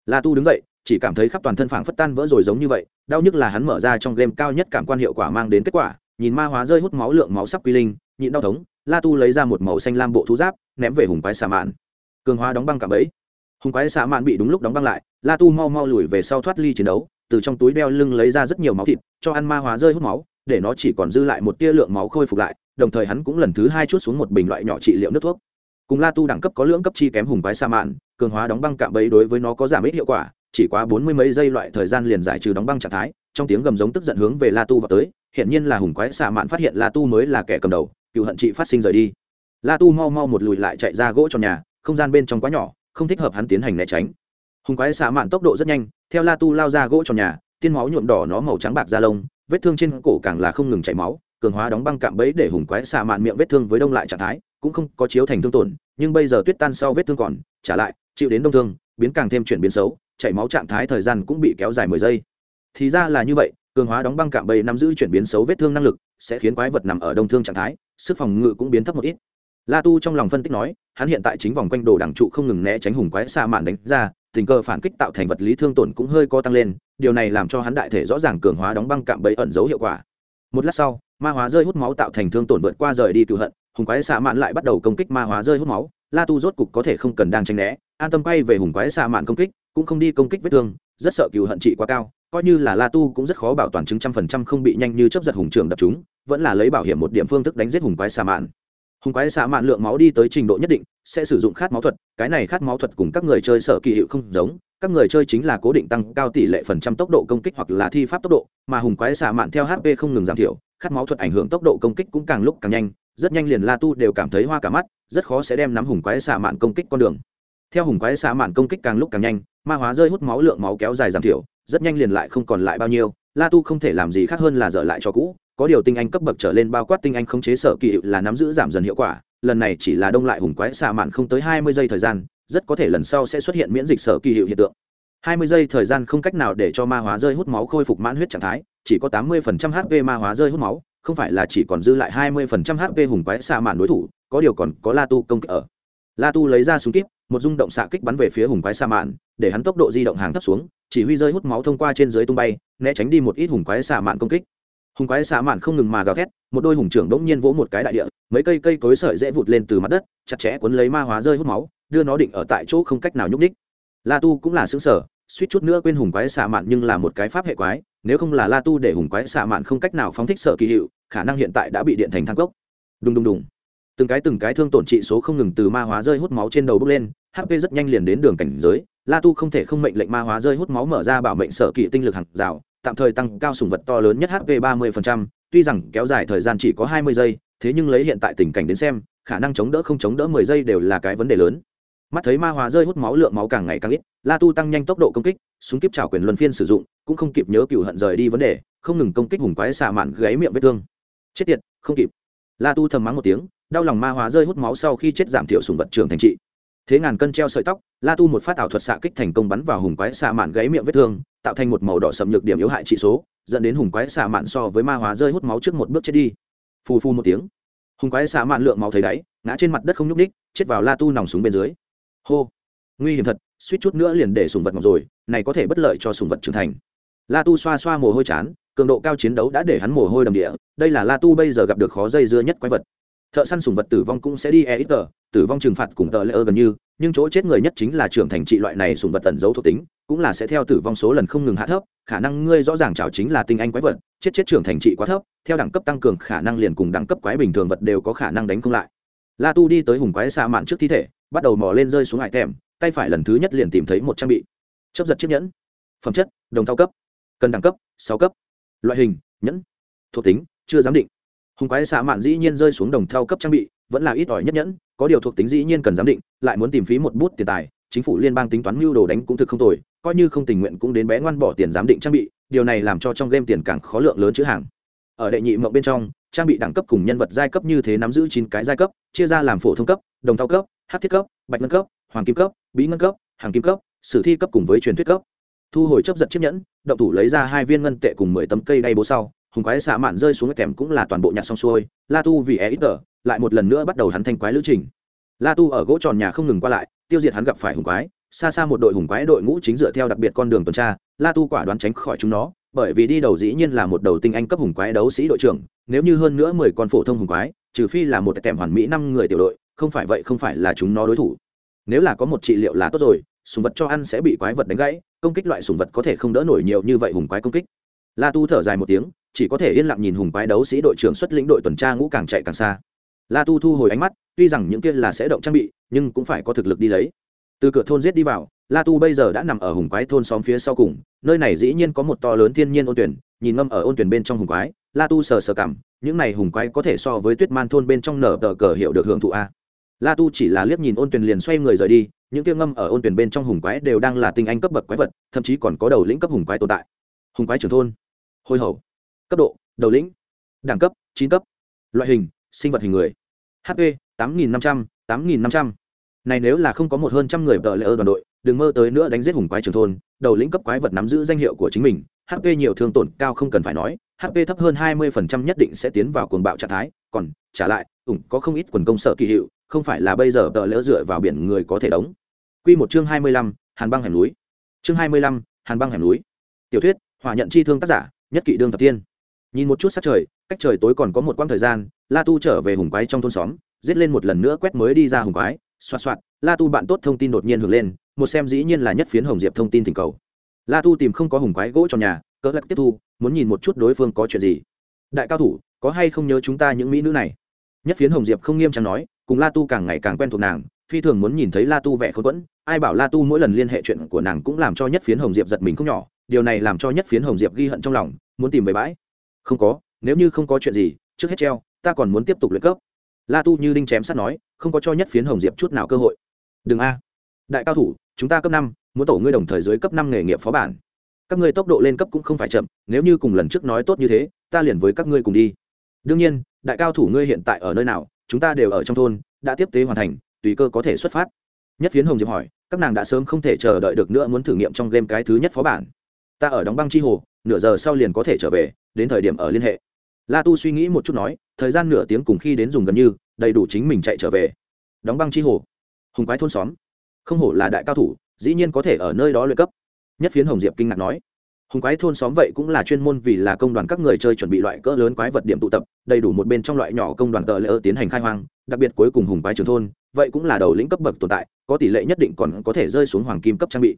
la tu đứng dậy, chỉ cảm thấy khắp toàn thân phảng phất tan vỡ rồi giống như vậy, đau nhức là hắn mở ra trong game cao nhất cảm quan hiệu quả mang đến kết quả, nhìn ma hóa rơi hút máu lượng máu sắp quy linh, nhịn đau thống, la tu lấy ra một màu xanh lam bộ thú giáp, ném về hùng quái xà mạn. Cường hóa đóng băng cả bẫy hùng quái xà mạn bị đúng lúc đóng băng lại, la tu mau mau lùi về sau thoát ly chiến đấu, từ trong túi đeo lưng lấy ra rất nhiều máu thịt, cho ăn ma hóa rơi hút máu, để nó chỉ còn dư lại một tia lượng máu khôi phục lại, đồng thời hắn cũng lần thứ hai chút xuống một bình loại nhỏ trị liệu nước thuốc. Cùng la tu đẳng cấp có lượng cấp chi kém hùng quái sa mạn cường hóa đóng băng cạm bẫy đối với nó có giảm ít hiệu quả, chỉ quá bốn mươi mấy giây loại thời gian liền giải trừ đóng băng trạng thái, trong tiếng gầm giống tức giận hướng về la tu vào tới hiện nhiên là hùng quái xạ mạn phát hiện la tu mới là kẻ cầm đầu, cựu hận trị phát sinh rời đi. La tu mau mau một lùi lại chạy ra gỗ trong nhà, không gian bên trong quá nhỏ, không thích hợp hắn tiến hành né tránh. Hùng quái xạ mạn tốc độ rất nhanh, theo la tu lao ra gỗ trong nhà, tiên máu nhuộm đỏ nó màu trắng bạc da lông, vết thương trên cổ càng là không ngừng chảy máu, cường hóa đóng băng cạm bẫy để hùng quái xạ mạn miệng vết thương với đông lại trạng thái cũng không có chiếu thành thương tổn, nhưng bây giờ tuyết tan sau vết thương còn, trả lại, chịu đến đông thương, biến càng thêm chuyển biến xấu, chảy máu trạng thái thời gian cũng bị kéo dài mười giây. Thì ra là như vậy, cường hóa đóng băng cạm bẫy nắm giữ chuyển biến xấu vết thương năng lực, sẽ khiến quái vật nằm ở đông thương trạng thái, sức phòng ngự cũng biến thấp một ít. La tu trong lòng phân tích nói, hắn hiện tại chính vòng quanh đồ đẳng trụ không ngừng né tránh hùng quái xa mạn đánh ra, tình cờ phản kích tạo thành vật lý thương tổn cũng hơi co tăng lên, điều này làm cho hắn đại thể rõ ràng cường hóa đóng băng cạm bẫy ẩn dấu hiệu quả. Một lát sau, ma hóa rơi hút máu tạo thành thương tổn vượt qua rời đi cựu hận hùng quái xạ mạn lại bắt đầu công kích ma hóa rơi hút máu. La tu rốt cục có thể không cần đang tranh né. An tâm quay về hùng quái xạ mạn công kích, cũng không đi công kích vết thương, rất sợ cựu hận trị quá cao. Coi như là la tu cũng rất khó bảo toàn chứng trăm phần trăm không bị nhanh như chấp giật hùng trưởng đập chúng, vẫn là lấy bảo hiểm một điểm phương thức đánh giết hùng quái xạ mạn. Hùng quái xạ mạn lượng máu đi tới trình độ nhất định, sẽ sử dụng khát máu thuật, cái này khát máu thuật cùng các người chơi sở kỳ hiệu không giống các người chơi chính là cố định tăng cao tỷ lệ phần trăm tốc độ công kích hoặc là thi pháp tốc độ, mà hùng quái xạ mạn theo hp không ngừng giảm thiểu, khát máu thuật ảnh hưởng tốc độ công kích cũng càng lúc càng nhanh, rất nhanh liền la tu đều cảm thấy hoa cả mắt, rất khó sẽ đem nắm hùng quái xạ mạn công kích con đường. Theo hùng quái xạ mạn công kích càng lúc càng nhanh, ma hóa rơi hút máu lượng máu kéo dài giảm thiểu, rất nhanh liền lại không còn lại bao nhiêu, la tu không thể làm gì khác hơn là dở lại cho cũ, có điều tinh anh cấp bậc trở lên bao quát tinh anh khống chế sở kỳ hiệu là nắm giữ giảm dần hiệu quả, lần này chỉ là đông lại hùng quái xạ mạn không tới hai mươi giây thời gian rất có thể lần sau sẽ xuất hiện miễn dịch sở kỳ hiệu hiện tượng. Hai mươi giây thời gian không cách nào để cho ma hóa rơi hút máu khôi phục mãn huyết trạng thái, chỉ có tám mươi phần trăm hp ma hóa rơi hút máu, không phải là chỉ còn dư lại hai mươi phần trăm hp hùng quái xạ mạn đối thủ, có điều còn có la tu công kích ở. La tu lấy ra súng kíp, một rung động xạ kích bắn về phía hùng quái xạ mạn, để hắn tốc độ di động hàng thấp xuống, chỉ huy rơi hút máu thông qua trên dưới tung bay, né tránh đi một ít hùng quái xạ mạn công kích. Hùng quái xạ mạn không ngừng mà gào thét một đôi hùng trưởng bỗng nhiên vỗ một cái đại địa, mấy cây cây cối sợi dễ vụt lên từ mặt đất, chặt chẽ cuốn lấy ma hóa rơi hút máu, đưa nó định ở tại chỗ không cách nào nhúc ních la tu cũng là xứng sở, suýt chút nữa quên hùng quái xạ mạn nhưng là một cái pháp hệ quái, nếu không là la tu để hùng quái xạ mạn không cách nào phóng thích sở kỳ hiệu, khả năng hiện tại đã bị điện thành thang cốc. Đùng đùng đùng. Từng cái từng cái thương tổn trị số không ngừng từ ma hóa rơi hút máu trên đầu bước lên hp rất nhanh liền đến đường cảnh giới, la tu không thể không mệnh lệnh ma hóa rơi hút máu mở ra bảo mệnh sở kỳ tinh lực hàng rào, tạm thời tăng cao sùng vật to lớn nhất hp ba mươi tuy rằng kéo dài thời gian chỉ có hai mươi giây, thế nhưng lấy hiện tại tình cảnh đến xem, khả năng chống đỡ không chống đỡ mười giây đều là cái vấn đề lớn. Mắt thấy ma hóa rơi hút máu, lượng máu càng ngày càng ít, la tu tăng nhanh tốc độ công kích, súng kíp trào quyền luân phiên sử dụng, cũng không kịp nhớ cựu hận rời đi vấn đề, không ngừng công kích hùng quái xạ mạn gáy miệng vết thương. Chết tiệt, không kịp. La tu thầm mắng một tiếng, đau lòng ma hóa rơi hút máu sau khi chết giảm thiểu sùng vật trường thành trị thế ngàn cân treo sợi tóc, la tu một phát ảo thuật xạ kích thành công bắn vào hùng quái xạ mạn gáy miệng vết thương, tạo thành một màu đỏ sầm nhược điểm yếu hại trị số, dẫn đến hùng quái xạ mạn so với ma hóa rơi hút máu trước một bước chết đi. Phù phu một tiếng, hùng quái xạ mạn lượng máu thấy đáy, ngã trên mặt đất không nhúc ních chết vào la tu nòng súng bên dưới. Hô, nguy hiểm thật, suýt chút nữa liền để sùng vật ngọc rồi, này có thể bất lợi cho sùng vật trưởng thành. La tu xoa xoa mồ hôi chán, cường độ cao chiến đấu đã để hắn mồ hôi đầm địa, đây là la tu bây giờ gặp được khó dây dưa nhất quái vật thợ săn sùng vật tử vong cũng sẽ đi e ít tờ, tử vong trừng phạt cùng tờ lễ ơ gần như, nhưng chỗ chết người nhất chính là trưởng thành trị loại này sùng vật tẩn giấu thuộc tính, cũng là sẽ theo tử vong số lần không ngừng hạ thấp, khả năng ngươi rõ ràng chảo chính là tinh anh quái vật, chết chết trưởng thành trị quá thấp, theo đẳng cấp tăng cường khả năng liền cùng đẳng cấp quái bình thường vật đều có khả năng đánh không lại. La tu đi tới hùng quái xa mạn trước thi thể, bắt đầu mò lên rơi xuống hải thèm tay phải lần thứ nhất liền tìm thấy một trang bị. Chấp giật chiếc nhẫn. Phẩm chất, đồng thao cấp. Cần đẳng cấp, sáu cấp. Loại hình, nhẫn. Thuộc tính, chưa giám định hùng quái xạ mạn dĩ nhiên rơi xuống đồng thau cấp trang bị, vẫn là ít ỏi nhất nhẫn, có điều thuộc tính dĩ nhiên cần giám định, lại muốn tìm phí một bút tiền tài, chính phủ liên bang tính toán mưu đồ đánh cũng thực không tồi, coi như không tình nguyện cũng đến bé ngoan bỏ tiền giám định trang bị, điều này làm cho trong game tiền càng khó lượng lớn chữ hàng. Ở đệ nhị mộng bên trong, trang bị đẳng cấp cùng nhân vật giai cấp như thế nắm giữ chín cái giai cấp, chia ra làm phổ thông cấp, đồng thao cấp, hát thiết cấp, bạch ngân cấp, hoàng kim cấp, bí ngân cấp, hàng kim cấp, sử thi cấp cùng với truyền thuyết cấp. Thu hồi chấp giật chiếc nhẫn, động thủ lấy ra hai viên ngân tệ cùng mười tấm cây đay bố sau hùng quái xạ mạn rơi xuống cái kèm cũng là toàn bộ nhặt xong xuôi, la tu vì e ít tờ lại một lần nữa bắt đầu hắn thanh quái lữ trình. La tu ở gỗ tròn nhà không ngừng qua lại, tiêu diệt hắn gặp phải hùng quái, xa xa một đội hùng quái đội ngũ chính dựa theo đặc biệt con đường tuần tra, la tu quả đoán tránh khỏi chúng nó, bởi vì đi đầu dĩ nhiên là một đầu tinh anh cấp hùng quái đấu sĩ đội trưởng, nếu như hơn nữa mười con phổ thông hùng quái, trừ phi là một tèm hoàn mỹ năm người tiểu đội, không phải vậy không phải là chúng nó đối thủ. Nếu là có một trị liệu là tốt rồi, sùng vật cho ăn sẽ bị quái vật đánh gãy, công kích loại sùng vật có thể không đỡ nổi nhiều như vậy hùng quái công kích. La tu thở dài một tiếng chỉ có thể yên lặng nhìn hùng quái đấu sĩ đội trưởng xuất lĩnh đội tuần tra ngũ càng chạy càng xa. La tu thu hồi ánh mắt, tuy rằng những kia là sẽ động trang bị, nhưng cũng phải có thực lực đi lấy. Từ cửa thôn giết đi vào, la tu bây giờ đã nằm ở hùng quái thôn xóm phía sau cùng, nơi này dĩ nhiên có một to lớn thiên nhiên ôn tuyển, nhìn ngâm ở ôn tuyển bên trong hùng quái, la tu sờ sờ cảm, những này hùng quái có thể so với tuyết man thôn bên trong nở tờ cờ hiệu được hưởng thụ a. La tu chỉ là liếc nhìn ôn tuyển liền xoay người rời đi, những kia ngâm ở ôn tuyển bên trong hùng quái đều đang là tinh anh cấp bậc quái vật, thậm chí còn có đầu lĩnh cấp hùng quái tồn tại. Hùng quái trưởng thôn. Hôi hậu cấp độ, đầu lĩnh, đẳng cấp, chín cấp, loại hình, sinh vật hình người. Hp tám nghìn năm trăm, tám nghìn năm trăm. Này nếu là không có một hơn trăm người vợ lệ ơ đoàn đội, đừng mơ tới nữa đánh giết hùng quái trường thôn, đầu lĩnh cấp quái vật nắm giữ danh hiệu của chính mình. Hp nhiều thương tổn cao không cần phải nói hp thấp hơn hai mươi phần trăm nhất định sẽ tiến vào cuồng bạo trạng thái. Còn, trả lại, ủng có không ít quần công sở kỳ hiệu, không phải là bây giờ vợ lỡ dựa vào biển người có thể đóng. Quy một chương hai mươi lăm, hàn băng hẻm núi. Chương hai mươi lăm, hàn băng hẻm núi. Tiểu thuyết, hỏa nhận chi thương tác giả, nhất kỵ đương tập tiên nhìn một chút sát trời, cách trời tối còn có một quãng thời gian, la tu trở về hùng quái trong thôn xóm, giết lên một lần nữa quét mới đi ra hùng quái. Xoạt xoạt, la tu bạn tốt thông tin đột nhiên hưởng lên, một xem dĩ nhiên là nhất phiến hồng diệp thông tin thỉnh cầu. La tu tìm không có hùng quái gỗ trong nhà, cỡ lắc tiếp thu, muốn nhìn một chút đối phương có chuyện gì. Đại cao thủ, có hay không nhớ chúng ta những mỹ nữ này? Nhất phiến hồng diệp không nghiêm trang nói, cùng la tu càng ngày càng quen thuộc nàng, phi thường muốn nhìn thấy la tu vẻ khốn quẫn, ai bảo la tu mỗi lần liên hệ chuyện của nàng cũng làm cho nhất phiến hồng diệp giật mình không nhỏ, điều này làm cho nhất phiến hồng diệp ghi hận trong lòng, muốn tìm về bãi không có, nếu như không có chuyện gì, trước hết treo, ta còn muốn tiếp tục luyện cấp. La tu như đinh chém sắt nói, không có cho nhất phiến hồng diệp chút nào cơ hội. Đừng a. Đại cao thủ, chúng ta cấp năm, muốn tổ ngươi đồng thời dưới cấp năm nghề nghiệp phó bản. Các ngươi tốc độ lên cấp cũng không phải chậm, nếu như cùng lần trước nói tốt như thế, ta liền với các ngươi cùng đi. Đương nhiên, đại cao thủ ngươi hiện tại ở nơi nào, chúng ta đều ở trong thôn, đã tiếp tế hoàn thành, tùy cơ có thể xuất phát. Nhất phiến hồng diệp hỏi, các nàng đã sớm không thể chờ đợi được nữa muốn thử nghiệm trong game cái thứ nhất phó bản. Ta ở đóng băng chi hồ, nửa giờ sau liền có thể trở về đến thời điểm ở liên hệ. La tu suy nghĩ một chút nói, thời gian nửa tiếng cùng khi đến dùng gần như, đầy đủ chính mình chạy trở về. Đóng băng chi hồ. Hùng quái thôn xóm. Không hổ là đại cao thủ, dĩ nhiên có thể ở nơi đó luyện cấp. Nhất phiến hồng diệp kinh ngạc nói. Hùng quái thôn xóm vậy cũng là chuyên môn vì là công đoàn các người chơi chuẩn bị loại cỡ lớn quái vật điểm tụ tập, đầy đủ một bên trong loại nhỏ công đoàn tờ lỡ tiến hành khai hoang, đặc biệt cuối cùng hùng quái trường thôn, vậy cũng là đầu lĩnh cấp bậc tồn tại, có tỷ lệ nhất định còn có thể rơi xuống hoàng kim cấp trang bị.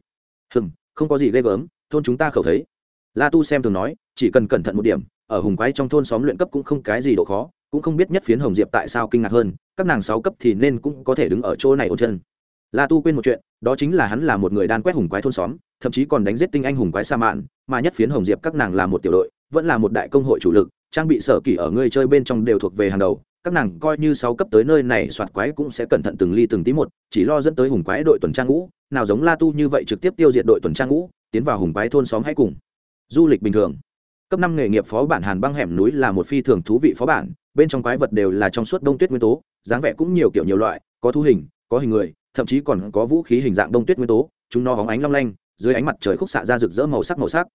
Hừng không có gì ghê gớm, thôn chúng ta khẩu thấy la tu xem thường nói, chỉ cần cẩn thận một điểm, ở hùng quái trong thôn xóm luyện cấp cũng không cái gì độ khó, cũng không biết nhất phiến hồng diệp tại sao kinh ngạc hơn, các nàng sáu cấp thì nên cũng có thể đứng ở chỗ này ổn chân. La tu quên một chuyện, đó chính là hắn là một người đan quét hùng quái thôn xóm, thậm chí còn đánh giết tinh anh hùng quái sa mạn, mà nhất phiến hồng diệp các nàng là một tiểu đội, vẫn là một đại công hội chủ lực, trang bị sở kỳ ở người chơi bên trong đều thuộc về hàng đầu. Các nàng coi như sáu cấp tới nơi này soạt quái cũng sẽ cẩn thận từng ly từng tí một, chỉ lo dẫn tới hùng quái đội tuần trang ngũ, nào giống la tu như vậy trực tiếp tiêu diệt đội tuần trang ngũ, tiến vào hùng quái thôn xóm hay cùng du lịch bình thường. Cấp năm nghề nghiệp phó bản hàn băng hẻm núi là một phi thường thú vị phó bản, bên trong quái vật đều là trong suốt đông tuyết nguyên tố, dáng vẻ cũng nhiều kiểu nhiều loại, có thu hình, có hình người, thậm chí còn có vũ khí hình dạng đông tuyết nguyên tố, chúng nó hóng ánh long lanh, dưới ánh mặt trời khúc xạ ra rực rỡ màu sắc màu sắc.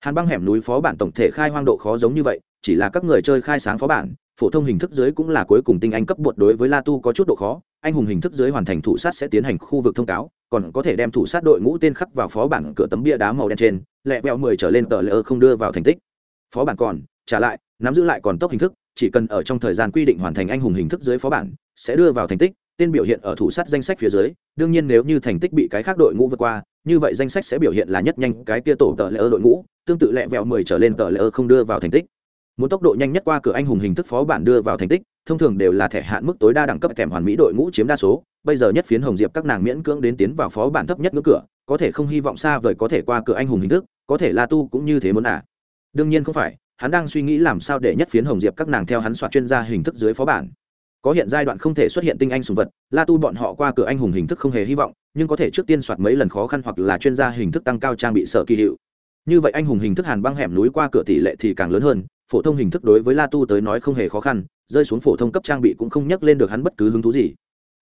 Hàn băng hẻm núi phó bản tổng thể khai hoang độ khó giống như vậy, chỉ là các người chơi khai sáng phó bản, phổ thông hình thức dưới cũng là cuối cùng tinh anh cấp bột đối với la tu có chút độ khó, anh hùng hình thức dưới hoàn thành thủ sát sẽ tiến hành khu vực thông cáo, còn có thể đem thủ sát đội ngũ tên khắc vào phó bản cửa tấm bia đá màu đen trên lẹ vẹo mười trở lên tờ lỡ không đưa vào thành tích. Phó bản còn, trả lại, nắm giữ lại còn tốc hình thức, chỉ cần ở trong thời gian quy định hoàn thành anh hùng hình thức dưới phó bản, sẽ đưa vào thành tích, tên biểu hiện ở thủ sát danh sách phía dưới, đương nhiên nếu như thành tích bị cái khác đội ngũ vượt qua, như vậy danh sách sẽ biểu hiện là nhất nhanh, cái kia tổ tờ lỡ đội ngũ, tương tự lẹ vẹo mười trở lên tờ lỡ không đưa vào thành tích. Muốn tốc độ nhanh nhất qua cửa anh hùng hình thức phó bản đưa vào thành tích, thông thường đều là thẻ hạn mức tối đa đẳng cấp kèm hoàn mỹ đội ngũ chiếm đa số, bây giờ nhất phiến hồng diệp các nàng miễn cưỡng đến tiến vào phó bản thấp nhất ngưỡng cửa có thể không hy vọng xa vời có thể qua cửa anh hùng hình thức, có thể la tu cũng như thế muốn à. Đương nhiên không phải, hắn đang suy nghĩ làm sao để nhất phiến hồng diệp các nàng theo hắn soạt chuyên gia hình thức dưới phó bản. Có hiện giai đoạn không thể xuất hiện tinh anh sùng vật, la tu bọn họ qua cửa anh hùng hình thức không hề hy vọng, nhưng có thể trước tiên soạt mấy lần khó khăn hoặc là chuyên gia hình thức tăng cao trang bị sở kỳ hiệu. Như vậy anh hùng hình thức hàn băng hẻm núi qua cửa tỷ lệ thì càng lớn hơn, phổ thông hình thức đối với la tu tới nói không hề khó khăn, rơi xuống phổ thông cấp trang bị cũng không nhắc lên được hắn bất cứ hứng thú gì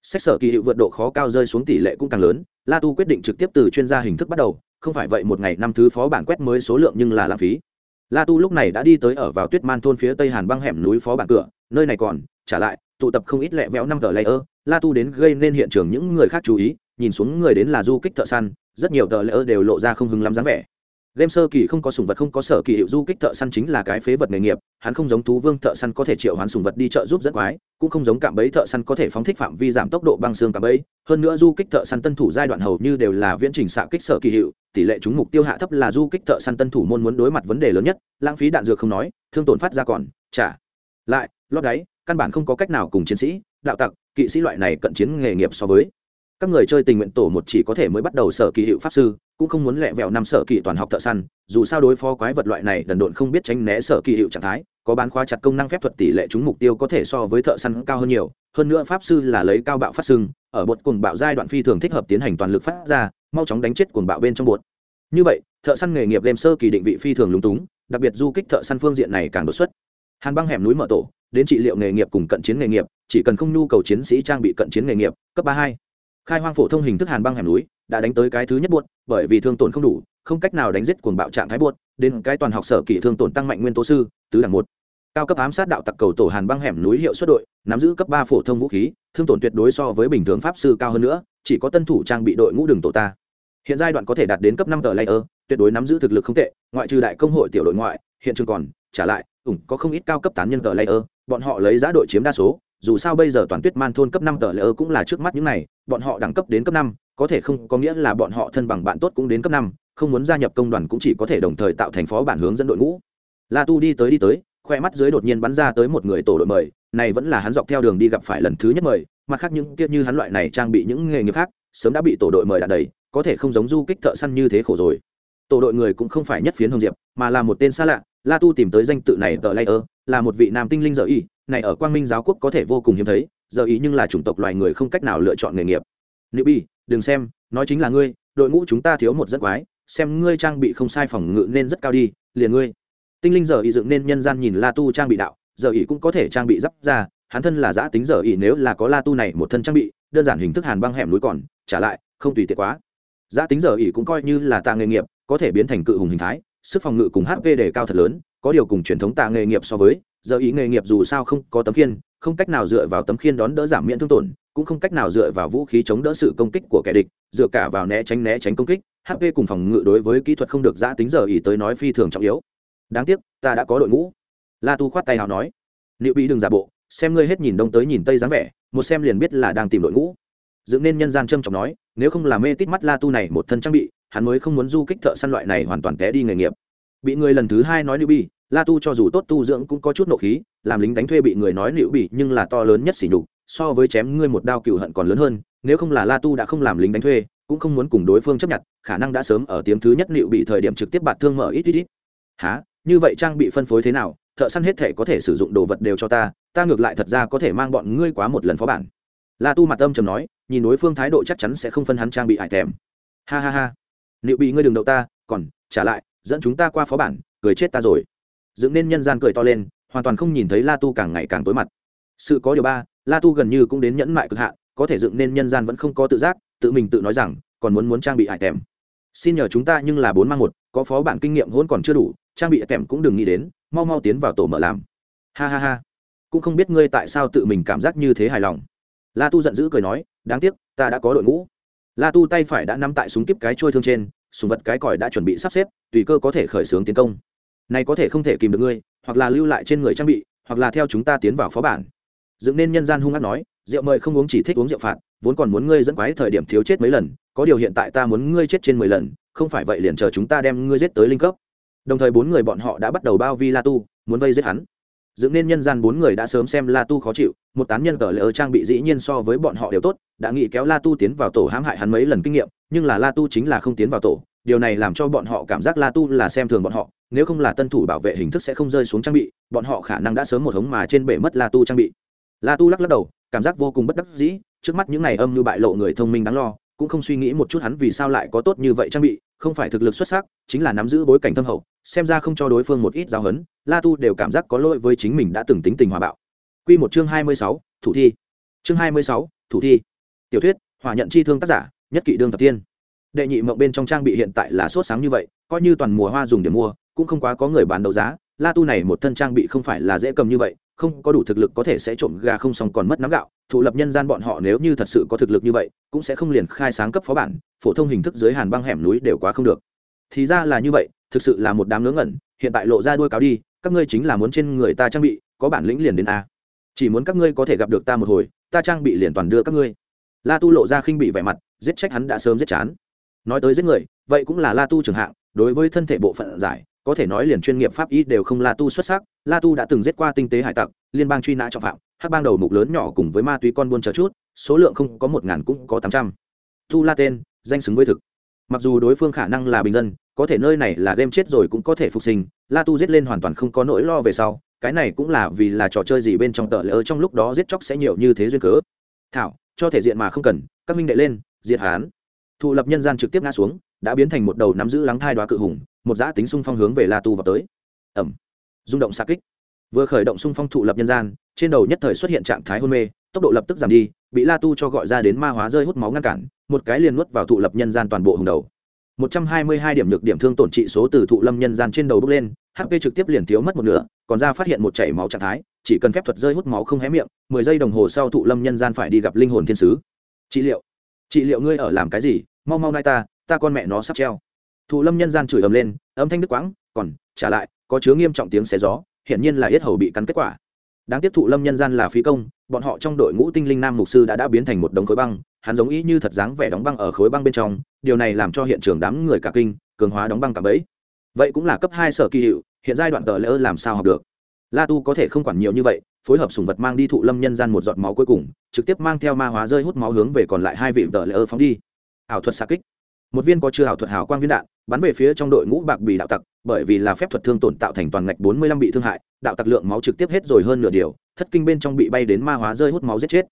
sách sở kỳ hiệu vượt độ khó cao rơi xuống tỷ lệ cũng càng lớn, la tu quyết định trực tiếp từ chuyên gia hình thức bắt đầu, không phải vậy một ngày năm thứ phó bản quét mới số lượng nhưng là lãng phí. La tu lúc này đã đi tới ở vào tuyết man thôn phía tây hàn băng hẻm núi phó bản cửa, nơi này còn, trả lại, tụ tập không ít lẹ vẽo năm tờ layer, la tu đến gây nên hiện trường những người khác chú ý, nhìn xuống người đến là du kích thợ săn, rất nhiều tờ layer đều lộ ra không hứng lắm dáng vẻ game sơ kỳ không có sùng vật, không có sở kỳ hiệu du kích thợ săn chính là cái phế vật nghề nghiệp. Hắn không giống thú vương thợ săn có thể triệu hoán sùng vật đi chợ giúp dẫn quái, cũng không giống cạm bẫy thợ săn có thể phóng thích phạm vi giảm tốc độ băng xương cạm bẫy. Hơn nữa du kích thợ săn tân thủ giai đoạn hầu như đều là viễn trình xạ kích sở kỳ hiệu, tỷ lệ chúng mục tiêu hạ thấp là du kích thợ săn tân thủ môn muốn đối mặt vấn đề lớn nhất, lãng phí đạn dược không nói, thương tổn phát ra còn, trả lại, lót đáy, căn bản không có cách nào cùng chiến sĩ, đạo tặc, kỵ sĩ loại này cận chiến nghề nghiệp so với. Các người chơi tình nguyện tổ một chỉ có thể mới bắt đầu sở kỳ hiệu pháp sư cũng không muốn lẹ vẹo năm sở kỳ toàn học thợ săn, dù sao đối phó quái vật loại này, đần độn không biết tránh né sở kỳ hiệu trạng thái, có bán khóa chặt công năng phép thuật tỷ lệ trúng mục tiêu có thể so với thợ săn cao hơn nhiều. Hơn nữa pháp sư là lấy cao bạo phát sưng ở bột cuồng bạo giai đoạn phi thường thích hợp tiến hành toàn lực phát ra, mau chóng đánh chết cuồng bạo bên trong bột. Như vậy, thợ săn nghề nghiệp game sơ kỳ định vị phi thường lúng túng, đặc biệt du kích thợ săn phương diện này càng đột xuất. Hàn băng hẻm núi mở tổ, đến trị liệu nghề nghiệp cùng cận chiến nghề nghiệp, chỉ cần không nhu cầu chiến sĩ trang bị cận chiến nghề nghiệp, cấp ba hai khai hoang phổ thông hình thức hàn băng hẻm núi, đã đánh tới cái thứ nhất buốt bởi vì thương tổn không đủ, không cách nào đánh giết cuồng bạo trạng thái buốt đến cái toàn học sở kỹ thương tổn tăng mạnh nguyên tố sư, tứ đẳng một. Cao cấp ám sát đạo tặc cầu tổ hàn băng hẻm núi hiệu suất đội, nắm giữ cấp ba phổ thông vũ khí, thương tổn tuyệt đối so với bình thường pháp sư cao hơn nữa, chỉ có tân thủ trang bị đội ngũ đường tổ ta. Hiện giai đoạn có thể đạt đến cấp năm tờ layer, tuyệt đối nắm giữ thực lực không tệ, ngoại trừ đại công hội tiểu đội ngoại, hiện trường còn, trả lại, ủng, có không ít cao cấp tán nhân tờ layer, bọn họ lấy giá đội chiếm đa số, dù sao bây giờ toàn tuyết man thôn cấp năm tờ layer cũng là trước mắt những này bọn họ đẳng cấp đến cấp năm, có thể không có nghĩa là bọn họ thân bằng bạn tốt cũng đến cấp năm, không muốn gia nhập công đoàn cũng chỉ có thể đồng thời tạo thành phó bản hướng dẫn đội ngũ. La tu đi tới đi tới, khoe mắt dưới đột nhiên bắn ra tới một người tổ đội mời, này vẫn là hắn dọc theo đường đi gặp phải lần thứ nhất mời, mặt khác những kia như hắn loại này trang bị những nghề nghiệp khác, sớm đã bị tổ đội mời đạt đầy, có thể không giống du kích thợ săn như thế khổ rồi. Tổ đội người cũng không phải nhất phiến hồng diệp, mà là một tên xa lạ, la tu tìm tới danh tự này tờ layer, là một vị nam tinh linh giờ y, này ở quang minh giáo quốc có thể vô cùng hiếm thấy giờ ý nhưng là chủng tộc loài người không cách nào lựa chọn nghề nghiệp. Nữ bi, đừng xem, nói chính là ngươi, đội ngũ chúng ta thiếu một rất quái, xem ngươi trang bị không sai phòng ngự nên rất cao đi, liền ngươi. Tinh linh giờ ý dựng nên nhân gian nhìn la tu trang bị đạo, giờ ý cũng có thể trang bị giáp ra, hắn thân là giã tính giờ ý nếu là có la tu này một thân trang bị, đơn giản hình thức hàn băng hẻm núi còn, trả lại, không tùy tiện quá. Giã tính giờ ý cũng coi như là tạ nghề nghiệp, có thể biến thành cự hùng hình thái, sức phòng ngự cùng hp đề cao thật lớn, có điều cùng truyền thống tạ nghề nghiệp so với, giờ ý nghề nghiệp dù sao không có tấm khiên không cách nào dựa vào tấm khiên đón đỡ giảm miễn thương tổn, cũng không cách nào dựa vào vũ khí chống đỡ sự công kích của kẻ địch, dựa cả vào né tránh né tránh công kích hp cùng phòng ngự đối với kỹ thuật không được giã tính giờ ý tới nói phi thường trọng yếu. Đáng tiếc, ta đã có đội ngũ. La tu khoát tay hào nói. Liệu bị đừng giả bộ, xem ngươi hết nhìn đông tới nhìn tây dáng vẻ, một xem liền biết là đang tìm đội ngũ. Dựng nên nhân gian trâm trọng nói, nếu không là mê tít mắt la tu này một thân trang bị, hắn mới không muốn du kích thợ săn loại này hoàn toàn té đi nghề nghiệp. Bị người lần thứ hai nói nữ bi la tu cho dù tốt tu dưỡng cũng có chút nộ khí, làm lính đánh thuê bị người nói liễu bị nhưng là to lớn nhất sỉ nhục, so với chém ngươi một đao cựu hận còn lớn hơn, nếu không là la tu đã không làm lính đánh thuê, cũng không muốn cùng đối phương chấp nhận, khả năng đã sớm ở tiếng thứ nhất liễu bị thời điểm trực tiếp bạt thương mở ít ít ít. Há như vậy trang bị phân phối thế nào? Thợ săn hết thể có thể sử dụng đồ vật đều cho ta ta ngược lại thật ra có thể mang bọn ngươi quá một lần phó bản. La tu mặt âm trầm nói, nhìn đối phương thái độ chắc chắn sẽ không phân hắn trang bị hại thèm. Ha ha ha. Liệu bị ngươi đừng đậu ta, còn, trả lại, dẫn chúng ta qua phó bản, cười chết ta rồi dựng nên nhân gian cười to lên, hoàn toàn không nhìn thấy la tu càng ngày càng tối mặt. Sự có điều ba, la tu gần như cũng đến nhẫn mại cực hạn, có thể dựng nên nhân gian vẫn không có tự giác, tự mình tự nói rằng, còn muốn muốn trang bị hải tèm. Xin nhờ chúng ta nhưng là bốn mang một, có phó bản kinh nghiệm hôn còn chưa đủ, trang bị tèm cũng đừng nghĩ đến, mau mau tiến vào tổ mở làm. Ha ha ha. Cũng không biết ngươi tại sao tự mình cảm giác như thế hài lòng. La tu giận dữ cười nói, đáng tiếc, ta đã có đội ngũ. La tu tay phải đã nắm tại súng kíp cái trôi thương trên, súng vật cái còi đã chuẩn bị sắp xếp, tùy cơ có thể khởi xướng tiến công này có thể không thể kìm được ngươi, hoặc là lưu lại trên người trang bị, hoặc là theo chúng ta tiến vào phó bản. Dựng nên nhân gian hung hát nói, rượu mời không uống chỉ thích uống rượu phạt, vốn còn muốn ngươi dẫn quái thời điểm thiếu chết mấy lần, có điều hiện tại ta muốn ngươi chết trên mười lần, không phải vậy liền chờ chúng ta đem ngươi giết tới linh cấp. Đồng thời bốn người bọn họ đã bắt đầu bao vi la tu, muốn vây giết hắn. Dựng nên nhân gian bốn người đã sớm xem la tu khó chịu, một tán nhân tờ lỡ trang bị dĩ nhiên so với bọn họ đều tốt, đã nghĩ kéo la tu tiến vào tổ hãm hại hắn mấy lần kinh nghiệm, nhưng là la tu chính là không tiến vào tổ, điều này làm cho bọn họ cảm giác la tu là xem thường bọn họ nếu không là tân thủ bảo vệ hình thức sẽ không rơi xuống trang bị, bọn họ khả năng đã sớm một hống mà trên bể mất la tu trang bị. La tu lắc lắc đầu, cảm giác vô cùng bất đắc dĩ, trước mắt những này âm như bại lộ người thông minh đáng lo, cũng không suy nghĩ một chút hắn vì sao lại có tốt như vậy trang bị, không phải thực lực xuất sắc, chính là nắm giữ bối cảnh thâm hậu, xem ra không cho đối phương một ít giáo hấn la tu đều cảm giác có lỗi với chính mình đã từng tính tình hòa bạo. Q một chương hai mươi sáu, thủ thi. Chương hai mươi sáu, thủ thi. Tiểu thuyết hòa nhận chi thương tác giả, nhất kỷ đương thập tiên. Đệ nhị mộng bên trong trang bị hiện tại là sốt sáng như vậy, coi như toàn mùa hoa dùng để mua cũng không quá có người bán đấu giá, la tu này một thân trang bị không phải là dễ cầm như vậy, không có đủ thực lực có thể sẽ trộm gà không xong còn mất nắm gạo, thụ lập nhân gian bọn họ nếu như thật sự có thực lực như vậy, cũng sẽ không liền khai sáng cấp phó bản, phổ thông hình thức dưới hàn băng hẻm núi đều quá không được. Thì ra là như vậy, thực sự là một đám ngớ ngẩn, hiện tại lộ ra đuôi cáo đi, các ngươi chính là muốn trên người ta trang bị, có bản lĩnh liền đến a. Chỉ muốn các ngươi có thể gặp được ta một hồi, ta trang bị liền toàn đưa các ngươi. La tu lộ ra khinh bị vẻ mặt, giết trách hắn đã sớm giết chán. Nói tới giết người, vậy cũng là la tu trường hạng, đối với thân thể bộ phận giải có thể nói liền chuyên nghiệp pháp y đều không la tu xuất sắc, la tu đã từng giết qua tinh tế hải tặc, liên bang truy nã trọng phạm hát bang đầu mục lớn nhỏ cùng với ma túy con buôn chờ chút, số lượng không có một ngàn cũng có tám trăm. Tu la tên, danh xứng với thực. Mặc dù đối phương khả năng là bình dân, có thể nơi này là game chết rồi cũng có thể phục sinh, la tu giết lên hoàn toàn không có nỗi lo về sau, cái này cũng là vì là trò chơi gì bên trong tờ lỡ trong lúc đó giết chóc sẽ nhiều như thế duyên cớ. Thảo, cho thể diện mà không cần, các minh đệ lên, diệt hán. Thụ lập nhân gian trực tiếp ngã xuống, đã biến thành một đầu nắm giữ lắng thai đoá cự hùng một giã tính xung phong hướng về la tu vào tới. Ẩm. Rung động xa kích. Vừa khởi động xung phong thụ lập nhân gian, trên đầu nhất thời xuất hiện trạng thái hôn mê, tốc độ lập tức giảm đi, bị la tu cho gọi ra đến ma hóa rơi hút máu ngăn cản, một cái liền nuốt vào thụ lập nhân gian toàn bộ hùng đầu. Một trăm hai mươi hai điểm nhược điểm thương tổn trị số từ thụ lâm nhân gian trên đầu bước lên hp trực tiếp liền thiếu mất một nửa, còn ra phát hiện một chảy máu trạng thái, chỉ cần phép thuật rơi hút máu không hé miệng, mười giây đồng hồ sau thụ lâm nhân gian phải đi gặp linh hồn thiên sứ. Trị liệu. Trị liệu ngươi ở làm cái gì? Mau mau nai ta ta con mẹ nó sắp treo thụ lâm nhân gian chửi ầm lên, âm thanh đức quãng, còn, trả lại, có chứa nghiêm trọng tiếng xé gió, hiển nhiên là yết hầu bị cắn kết quả. Đáng tiếc thụ lâm nhân gian là phí công, bọn họ trong đội ngũ tinh linh nam mục sư đã đã biến thành một đống khối băng, hắn giống ý như thật dáng vẻ đóng băng ở khối băng bên trong, điều này làm cho hiện trường đám người cả kinh, cường hóa đóng băng cả bẫy. Vậy cũng là cấp hai sở kỳ hiệu, hiện giai đoạn tờ lỡ làm sao học được? La tu có thể không quản nhiều như vậy, phối hợp sùng vật mang đi thụ lâm nhân gian một giọt máu cuối cùng, trực tiếp mang theo ma hóa rơi hút máu hướng về còn lại hai vị tờ lỡ phóng đi. Ảo thuật xa kích một viên có chưa hảo thuật hảo quang viên đạn, bắn về phía trong đội ngũ bạc bì đạo tặc, bởi vì là phép thuật thương tổn tạo thành toàn ngạch bốn mươi lăm bị thương hại, đạo tặc lượng máu trực tiếp hết rồi hơn nửa điều, thất kinh bên trong bị bay đến ma hóa rơi hút máu giết chết.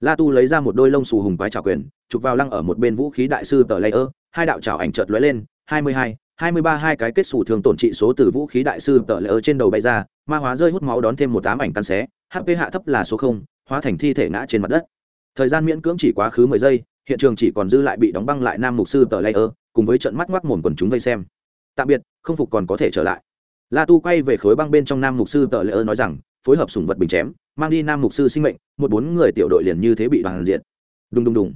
La tu lấy ra một đôi lông xù hùng quái trào quyền, chụp vào lăng ở một bên vũ khí đại sư tờ layer, hai đạo trào ảnh chợt lóe lên, hai mươi hai hai mươi ba hai cái kết xù thường tổn trị số từ vũ khí đại sư tờ layer trên đầu bay ra, ma hóa rơi hút máu đón thêm một tám ảnh căn xé hp hạ thấp là số không, hóa thành thi thể ngã trên mặt đất. Thời gian miễn cưỡng chỉ quá khứ mười giây hiện trường chỉ còn dư lại bị đóng băng lại nam mục sư tờ layer cùng với trận mắt ngoác mồm quần chúng vây xem. Tạm biệt, không phục còn có thể trở lại. La tu quay về khối băng bên trong nam mục sư tờ layer nói rằng, phối hợp sùng vật bình chém, mang đi nam mục sư sinh mệnh, một bốn người tiểu đội liền như thế bị đoàn diện đùng đùng đùng.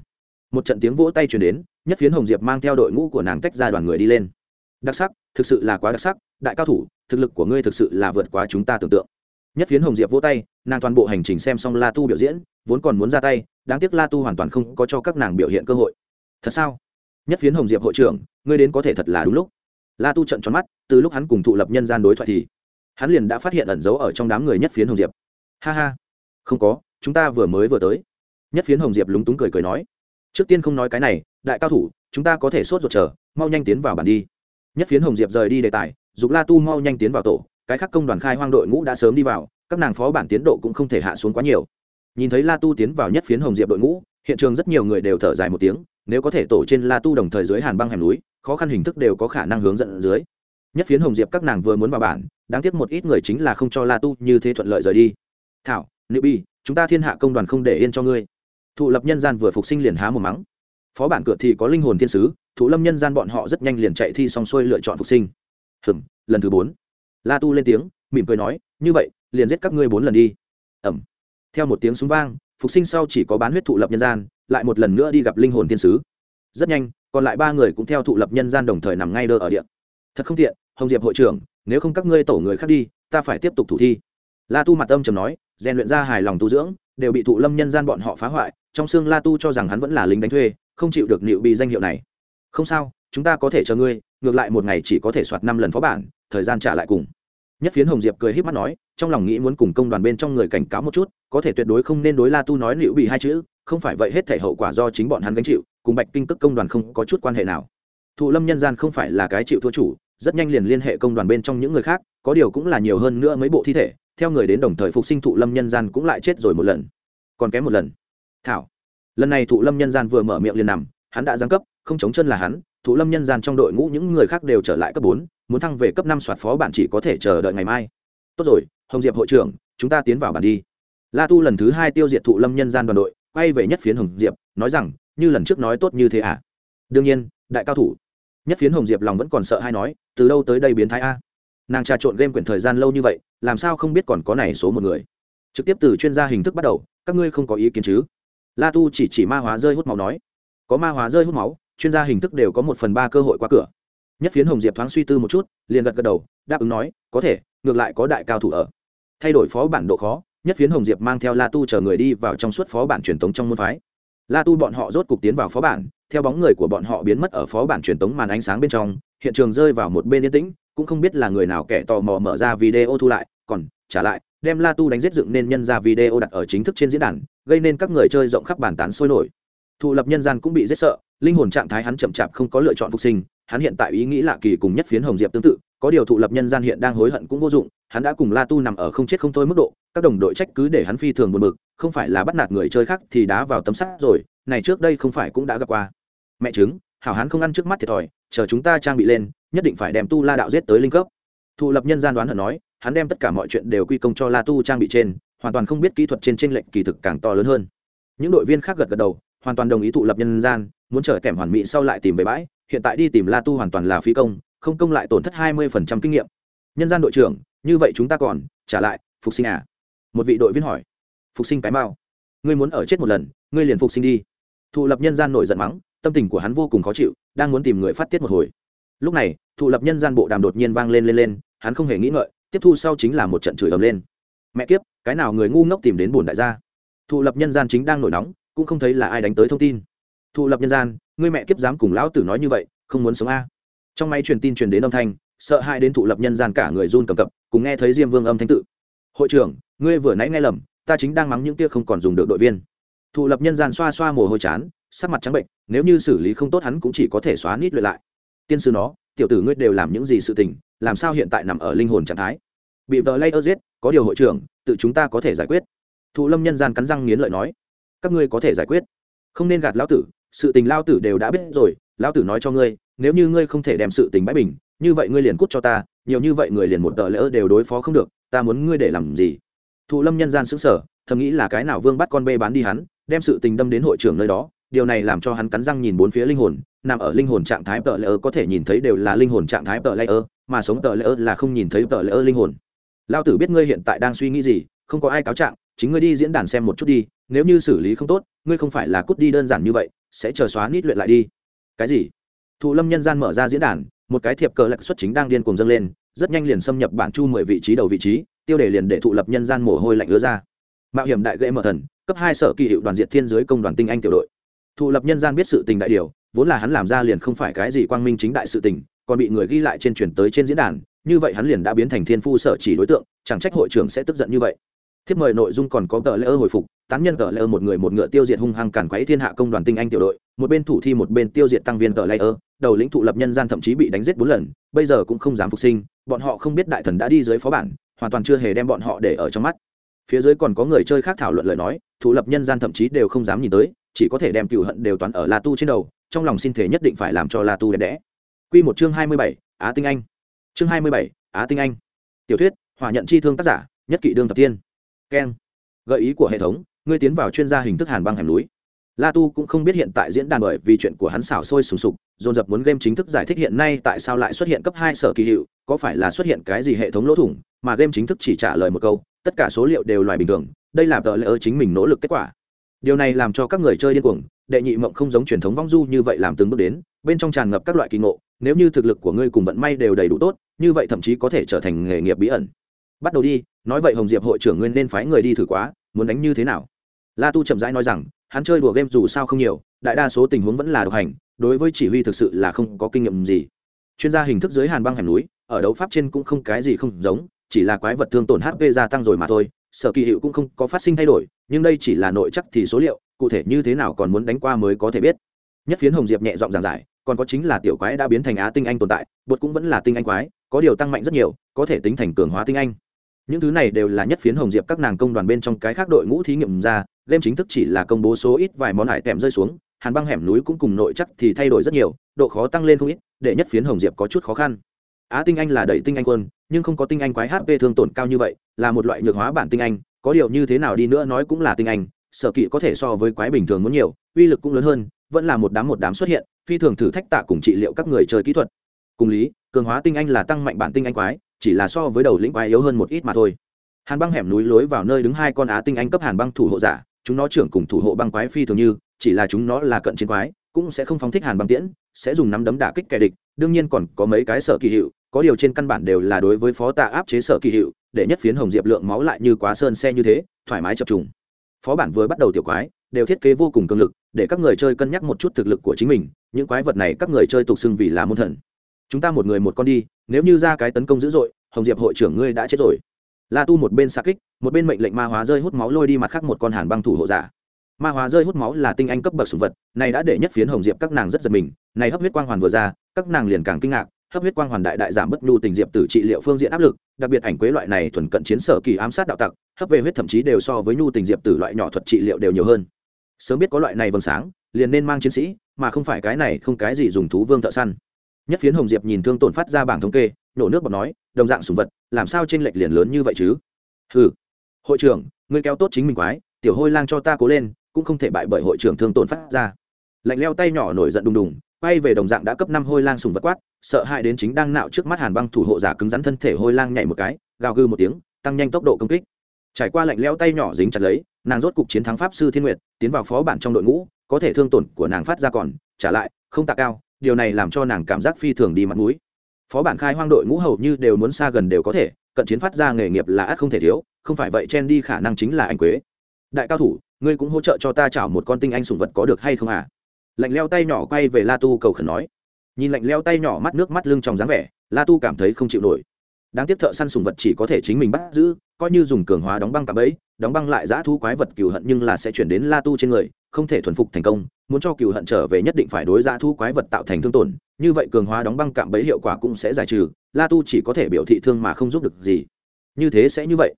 Một trận tiếng vỗ tay truyền đến, nhất phiến hồng diệp mang theo đội ngũ của nàng tách ra đoàn người đi lên. Đặc sắc, thực sự là quá đặc sắc, đại cao thủ, thực lực của ngươi thực sự là vượt quá chúng ta tưởng tượng. Nhất phiến hồng diệp vỗ tay, nàng toàn bộ hành trình xem xong la tu biểu diễn vốn còn muốn ra tay, đáng tiếc la tu hoàn toàn không có cho các nàng biểu hiện cơ hội. Thật sao? Nhất phiến hồng diệp hội trưởng, ngươi đến có thể thật là đúng lúc. La tu trận tròn mắt, từ lúc hắn cùng thụ lập nhân gian đối thoại thì, hắn liền đã phát hiện ẩn giấu ở trong đám người nhất phiến hồng diệp. Ha ha. Không có, chúng ta vừa mới vừa tới. Nhất phiến hồng diệp lúng túng cười cười nói, trước tiên không nói cái này, đại cao thủ, chúng ta có thể sốt ruột chờ, mau nhanh tiến vào bản đi. Nhất phiến hồng diệp rời đi đề tài, dục la tu mau nhanh tiến vào tổ, cái khác công đoàn khai hoang đội ngũ đã sớm đi vào, các nàng phó bản tiến độ cũng không thể hạ xuống quá nhiều nhìn thấy la tu tiến vào nhất phiến hồng diệp đội ngũ, hiện trường rất nhiều người đều thở dài một tiếng, nếu có thể tổ trên la tu đồng thời dưới hàn băng hẻm núi, khó khăn hình thức đều có khả năng hướng dẫn dưới. Nhất phiến hồng diệp các nàng vừa muốn vào bản, đáng tiếc một ít người chính là không cho la tu như thế thuận lợi rời đi. Thảo, nữ bi, chúng ta thiên hạ công đoàn không để yên cho ngươi. Thụ lập nhân gian vừa phục sinh liền há một mắng. Phó bản cửa thì có linh hồn thiên sứ, thụ lâm nhân gian bọn họ rất nhanh liền chạy thi xong xuôi lựa chọn phục sinh. Hừm, lần thứ bốn. La tu lên tiếng, mỉm cười nói, như vậy, liền giết các ngươi bốn lần đi. Ẩm theo một tiếng súng vang, phục sinh sau chỉ có bán huyết thụ lập nhân gian, lại một lần nữa đi gặp linh hồn thiên sứ. Rất nhanh, còn lại ba người cũng theo thụ lập nhân gian đồng thời nằm ngay đơ ở điện thật không tiện, hồng diệp hội trưởng, nếu không các ngươi tổ người khác đi, ta phải tiếp tục thủ thi. La tu mặt âm trầm nói, rèn luyện ra hài lòng tu dưỡng, đều bị thụ lâm nhân gian bọn họ phá hoại, trong xương la tu cho rằng hắn vẫn là lính đánh thuê, không chịu được nịu bị danh hiệu này. Không sao, chúng ta có thể chờ ngươi, ngược lại một ngày chỉ có thể soạt năm lần phó bản, thời gian trả lại cùng nhất phiến hồng diệp cười h í p mắt nói, trong lòng nghĩ muốn cùng công đoàn bên trong người cảnh cáo một chút, có thể tuyệt đối không nên đối la tu nói liễu bị hai chữ, không phải vậy hết thể hậu quả do chính bọn hắn gánh chịu, cùng bạch kinh tức công đoàn không có chút quan hệ nào. Thụ lâm nhân gian không phải là cái chịu thua chủ, rất nhanh liền liên hệ công đoàn bên trong những người khác, có điều cũng là nhiều hơn nữa mấy bộ thi thể, theo người đến đồng thời phục sinh thụ lâm nhân gian cũng lại chết rồi một lần. Còn kém một lần. Thảo. Lần này thụ lâm nhân gian vừa mở miệng liền nằm, hắn đã giáng cấp, không chống chân là hắn, thụ lâm nhân gian trong đội ngũ những người khác đều trở lại cấp bốn muốn thăng về cấp năm soạt phó bản chỉ có thể chờ đợi ngày mai. Tốt rồi, hồng diệp hội trưởng, chúng ta tiến vào bản đi. La tu lần thứ hai tiêu diệt thụ lâm nhân gian đoàn đội, quay về nhất phiến hồng diệp, nói rằng, như lần trước nói tốt như thế à? Đương nhiên, đại cao thủ. Nhất phiến hồng diệp lòng vẫn còn sợ hay nói, từ đâu tới đây biến thái a? Nàng trà trộn game quyển thời gian lâu như vậy, làm sao không biết còn có này số một người? Trực tiếp từ chuyên gia hình thức bắt đầu, các ngươi không có ý kiến chứ? La tu chỉ chỉ ma hóa rơi hút máu nói. Có ma hóa rơi hút máu, chuyên gia hình thức đều có một phần ba cơ hội qua cửa nhất phiến hồng diệp thoáng suy tư một chút, liền gật gật đầu, đáp ứng nói, có thể, ngược lại có đại cao thủ ở. Thay đổi phó bản độ khó, nhất phiến hồng diệp mang theo la tu chờ người đi vào trong suốt phó bản truyền thống trong môn phái. La tu bọn họ rốt cục tiến vào phó bản, theo bóng người của bọn họ biến mất ở phó bản truyền thống màn ánh sáng bên trong, hiện trường rơi vào một bên yên tĩnh, cũng không biết là người nào kẻ tò mò mở ra video thu lại, còn trả lại, đem la tu đánh giết dựng nên nhân ra video đặt ở chính thức trên diễn đàn, gây nên các người chơi rộng khắp bàn tán sôi nổi. Thụ lập nhân gian cũng bị giết sợ, linh hồn trạng thái hắn chậm chạp không có lựa chọn phục sinh hắn hiện tại ý nghĩ lạ kỳ cùng nhất phiến hồng diệp tương tự, có điều thụ lập nhân gian hiện đang hối hận cũng vô dụng, hắn đã cùng la tu nằm ở không chết không thôi mức độ, các đồng đội trách cứ để hắn phi thường buồn bực, không phải là bắt nạt người chơi khác thì đá vào tấm sắt rồi, này trước đây không phải cũng đã gặp qua. Mẹ chứng hảo hắn không ăn trước mắt thiệt thòi, chờ chúng ta trang bị lên, nhất định phải đem tu la đạo giết tới linh cấp. Thụ lập nhân gian đoán hận nói, hắn đem tất cả mọi chuyện đều quy công cho la tu trang bị trên, hoàn toàn không biết kỹ thuật trên t r ê n lệnh kỳ thực càng to lớn hơn. Những đội viên khác gật gật đầu, hoàn toàn đồng ý thụ lập nhân gian, muốn trở kèm hoàn mỹ sau lại tìm về bãi hiện tại đi tìm la tu hoàn toàn là phí công, không công lại tổn thất hai mươi phần trăm kinh nghiệm. Nhân gian đội trưởng, như vậy chúng ta còn, trả lại, phục sinh à? Một vị đội viên hỏi. Phục sinh cái mao ngươi muốn ở chết một lần, ngươi liền phục sinh đi. Thụ lập nhân gian nổi giận mắng, tâm tình của hắn vô cùng khó chịu, đang muốn tìm người phát tiết một hồi. Lúc này, thụ lập nhân gian bộ đàm đột nhiên vang lên lên lên, hắn không hề nghĩ ngợi, tiếp thu sau chính là một trận chửi ầm lên. Mẹ kiếp, cái nào người ngu ngốc tìm đến buồn đại gia? Thụ lập nhân gian chính đang nổi nóng, cũng không thấy là ai đánh tới thông tin thụ lập nhân gian, ngươi mẹ kiếp dám cùng lão tử nói như vậy, không muốn sống a. Trong máy truyền tin truyền đến âm thanh, sợ hai đến thụ lập nhân gian cả người run cầm cập, cùng nghe thấy diêm vương âm thanh tự. Hội trưởng, ngươi vừa nãy nghe lầm, ta chính đang mắng những tia không còn dùng được đội viên. Thụ lập nhân gian xoa xoa mồ hôi chán, sắc mặt trắng bệnh, nếu như xử lý không tốt hắn cũng chỉ có thể xóa nít luyện lại. Tiên sư nó, tiểu tử ngươi đều làm những gì sự tình, làm sao hiện tại nằm ở linh hồn trạng thái? Bị vợ lay ơ giết, có điều hội trưởng, tự chúng ta có thể giải quyết. Thụ lâm nhân gian cắn răng nghiến lợi nói, các ngươi có thể giải quyết. Không nên gạt lão tử sự tình lao tử đều đã biết rồi lão tử nói cho ngươi, nếu như ngươi không thể đem sự tình bãi bình, như vậy ngươi liền cút cho ta, nhiều như vậy người liền một tờ lỡ đều đối phó không được, ta muốn ngươi để làm gì? Thụ lâm nhân gian xứng sở thầm nghĩ là cái nào vương bắt con bê bán đi hắn, đem sự tình đâm đến hội trưởng nơi đó, điều này làm cho hắn cắn răng nhìn bốn phía linh hồn, nằm ở linh hồn trạng thái tờ lỡ có thể nhìn thấy đều là linh hồn trạng thái tờ lỡ mà sống tờ lỡ là không nhìn thấy tờ lỡ linh hồn. Lao tử biết ngươi hiện tại đang suy nghĩ gì, không có ai cáo trạng, chính ngươi đi diễn đàn xem một chút đi nếu như xử lý không tốt, ngươi không phải là cút đi đơn giản như vậy, sẽ chờ xóa nít luyện lại đi. Cái gì? Thụ lâm nhân gian mở ra diễn đàn, một cái thiệp cờ lạc xuất chính đang điên cuồng dâng lên, rất nhanh liền xâm nhập bản chu mười vị trí đầu vị trí, tiêu đề liền để thụ lập nhân gian mồ hôi lạnh ứa ra. Mạo hiểm đại ghệ mở thần, cấp hai sở kỳ hiệu đoàn diện thiên giới công đoàn tinh anh tiểu đội. Thụ lập nhân gian biết sự tình đại điều, vốn là hắn làm ra liền không phải cái gì quang minh chính đại sự tình, còn bị người ghi lại trên chuyển tới trên diễn đàn, như vậy hắn liền đã biến thành thiên phu sở chỉ đối tượng, chẳng trách hội trưởng sẽ tức giận như vậy. Thiếp mời nội dung còn có tờ lễ hồi phục tán nhân cờ lơ một người một ngựa tiêu diệt hung hăng cản quấy thiên hạ công đoàn tinh anh tiểu đội, một bên thủ thi một bên tiêu diệt tăng viên cờ lơ đầu lĩnh thụ lập nhân gian thậm chí bị đánh giết bốn lần, bây giờ cũng không dám phục sinh, bọn họ không biết đại thần đã đi dưới phó bản, hoàn toàn chưa hề đem bọn họ để ở trong mắt. Phía dưới còn có người chơi khác thảo luận lời nói, thụ lập nhân gian thậm chí đều không dám nhìn tới, chỉ có thể đem cựu hận đều toán ở la tu trên đầu, trong lòng xin thể nhất định phải làm cho la tu đẹp đẽ. Q một chương hai mươi bảy, á tinh anh. Chương hai mươi bảy, á tinh anh. Tiểu thuyết, hỏa nhận chi thương tác giả, nhất kỵ đương thập tiên. Keng. Gợi ý của hệ thống ngươi tiến vào chuyên gia hình thức hàn băng hẻm núi. La tu cũng không biết hiện tại diễn đàn bởi vì chuyện của hắn xảo sôi sùng sục, dồn dập muốn game chính thức giải thích hiện nay tại sao lại xuất hiện cấp hai sở kỳ hiệu, có phải là xuất hiện cái gì hệ thống lỗ thủng, mà game chính thức chỉ trả lời một câu, tất cả số liệu đều loài bình thường, đây là tờ lỡ chính mình nỗ lực kết quả. Điều này làm cho các người chơi điên cuồng, đệ nhị mộng không giống truyền thống vong du như vậy làm từng bước đến, bên trong tràn ngập các loại kỳ ngộ, nếu như thực lực của ngươi cùng vận may đều đầy đủ tốt, như vậy thậm chí có thể trở thành nghề nghiệp bí ẩn. Bắt đầu đi, nói vậy hồng diệp hội trưởng ngươi nên phái người đi thử quá, muốn đánh như thế nào? La tu chậm rãi nói rằng, hắn chơi đùa game dù sao không nhiều, đại đa số tình huống vẫn là độc hành, đối với chỉ huy thực sự là không có kinh nghiệm gì. Chuyên gia hình thức dưới hàn băng hẻm núi, ở đấu pháp trên cũng không cái gì không giống, chỉ là quái vật thương tổn hp gia tăng rồi mà thôi, sở kỳ hiệu cũng không có phát sinh thay đổi, nhưng đây chỉ là nội chắc thì số liệu, cụ thể như thế nào còn muốn đánh qua mới có thể biết. Nhất phiến hồng diệp nhẹ giọng giảng giải, còn có chính là tiểu quái đã biến thành á tinh anh tồn tại, bột cũng vẫn là tinh anh quái, có điều tăng mạnh rất nhiều, có thể tính thành cường hóa tinh anh. Những thứ này đều là nhất phiến hồng diệp các nàng công đoàn bên trong cái khác đội ngũ thí nghiệm ra game chính thức chỉ là công bố số ít vài món hải tèm rơi xuống, hàn băng hẻm núi cũng cùng nội chắc thì thay đổi rất nhiều, độ khó tăng lên không ít để nhất phiến hồng diệp có chút khó khăn. Á tinh anh là đẩy tinh anh quân, nhưng không có tinh anh quái hp thương tổn cao như vậy, là một loại nhược hóa bản tinh anh, có điều như thế nào đi nữa nói cũng là tinh anh, sở kỵ có thể so với quái bình thường muốn nhiều, uy lực cũng lớn hơn, vẫn là một đám một đám xuất hiện, phi thường thử thách tạ cùng trị liệu các người chơi kỹ thuật. Cùng lý, cường hóa tinh anh là tăng mạnh bản tinh anh quái, chỉ là so với đầu lĩnh quái yếu hơn một ít mà thôi. Hàn băng hẻm núi lối vào nơi đứng hai con á tinh anh cấp hàn băng thủ hộ giả chúng nó trưởng cùng thủ hộ băng quái phi thường như, chỉ là chúng nó là cận chiến quái, cũng sẽ không phóng thích hàn băng tiễn, sẽ dùng nắm đấm đả kích kẻ địch. Đương nhiên còn có mấy cái sở kỳ hiệu, có điều trên căn bản đều là đối với phó tạ áp chế sở kỳ hiệu, để nhất phiến hồng diệp lượng máu lại như quá sơn xe như thế, thoải mái chập trùng. Phó bản vừa bắt đầu tiểu quái, đều thiết kế vô cùng cường lực, để các người chơi cân nhắc một chút thực lực của chính mình, những quái vật này các người chơi tục xưng vì là môn thần. Chúng ta một người một con đi, nếu như ra cái tấn công dữ dội, hồng diệp hội trưởng ngươi đã chết rồi la tu một bên xa kích, một bên mệnh lệnh ma hóa rơi hút máu lôi đi mặt khác một con hàn băng thủ hộ giả. Ma hóa rơi hút máu là tinh anh cấp bậc sùng vật, này đã để nhất phiến hồng diệp các nàng rất giật mình. Này hấp huyết quang hoàn vừa ra, các nàng liền càng kinh ngạc, hấp huyết quang hoàn đại đại giảm bất nhu tình diệp tử trị liệu phương diện áp lực, đặc biệt ảnh quế loại này thuần cận chiến sở kỳ ám sát đạo tặc, hấp về huyết thậm chí đều so với nhu tình diệp tử loại nhỏ thuật trị liệu đều nhiều hơn. Sớm biết có loại này vầng sáng, liền nên mang chiến sĩ, mà không phải cái này không cái gì dùng thú vương thợ săn nhất phiến hồng diệp nhìn thương tổn phát ra bảng thống kê, nổ nước bọt nói, đồng dạng sùng vật, làm sao trên lệch liền lớn như vậy chứ? Hừ. Hội trưởng, ngươi kéo tốt chính mình quái, tiểu hôi lang cho ta cố lên, cũng không thể bại bởi hội trưởng thương tổn phát ra. Lạnh leo tay nhỏ nổi giận đùng đùng, quay về đồng dạng đã cấp năm hôi lang sùng vật quát, sợ hãi đến chính đang nạo trước mắt hàn băng thủ hộ giả cứng rắn thân thể hôi lang nhảy một cái, gào gư một tiếng, tăng nhanh tốc độ công kích. Trải qua lạnh leo tay nhỏ dính chặt lấy, nàng rốt cục chiến thắng pháp sư thiên nguyệt, tiến vào phó bản trong đội ngũ, có thể thương tổn của nàng phát ra còn, trả lại, không tạ cao điều này làm cho nàng cảm giác phi thường đi mặt mũi. Phó bản khai hoang đội ngũ hầu như đều muốn xa gần đều có thể, cận chiến phát ra nghề nghiệp là ắt không thể thiếu, không phải vậy chen đi khả năng chính là anh quế. Đại cao thủ, ngươi cũng hỗ trợ cho ta chảo một con tinh anh sùng vật có được hay không à? Lạnh leo tay nhỏ quay về la tu cầu khẩn nói. Nhìn lạnh leo tay nhỏ mắt nước mắt lưng trong dáng vẻ, la tu cảm thấy không chịu nổi. Đáng tiếc thợ săn sùng vật chỉ có thể chính mình bắt giữ, coi như dùng cường hóa đóng băng cả bẫy, đóng băng lại giã thu quái vật cừu hận nhưng là sẽ chuyển đến la tu trên người không thể thuần phục thành công muốn cho cựu hận trở về nhất định phải đối ra thu quái vật tạo thành thương tổn như vậy cường hóa đóng băng cạm bẫy hiệu quả cũng sẽ giải trừ la tu chỉ có thể biểu thị thương mà không giúp được gì. Như thế sẽ như vậy.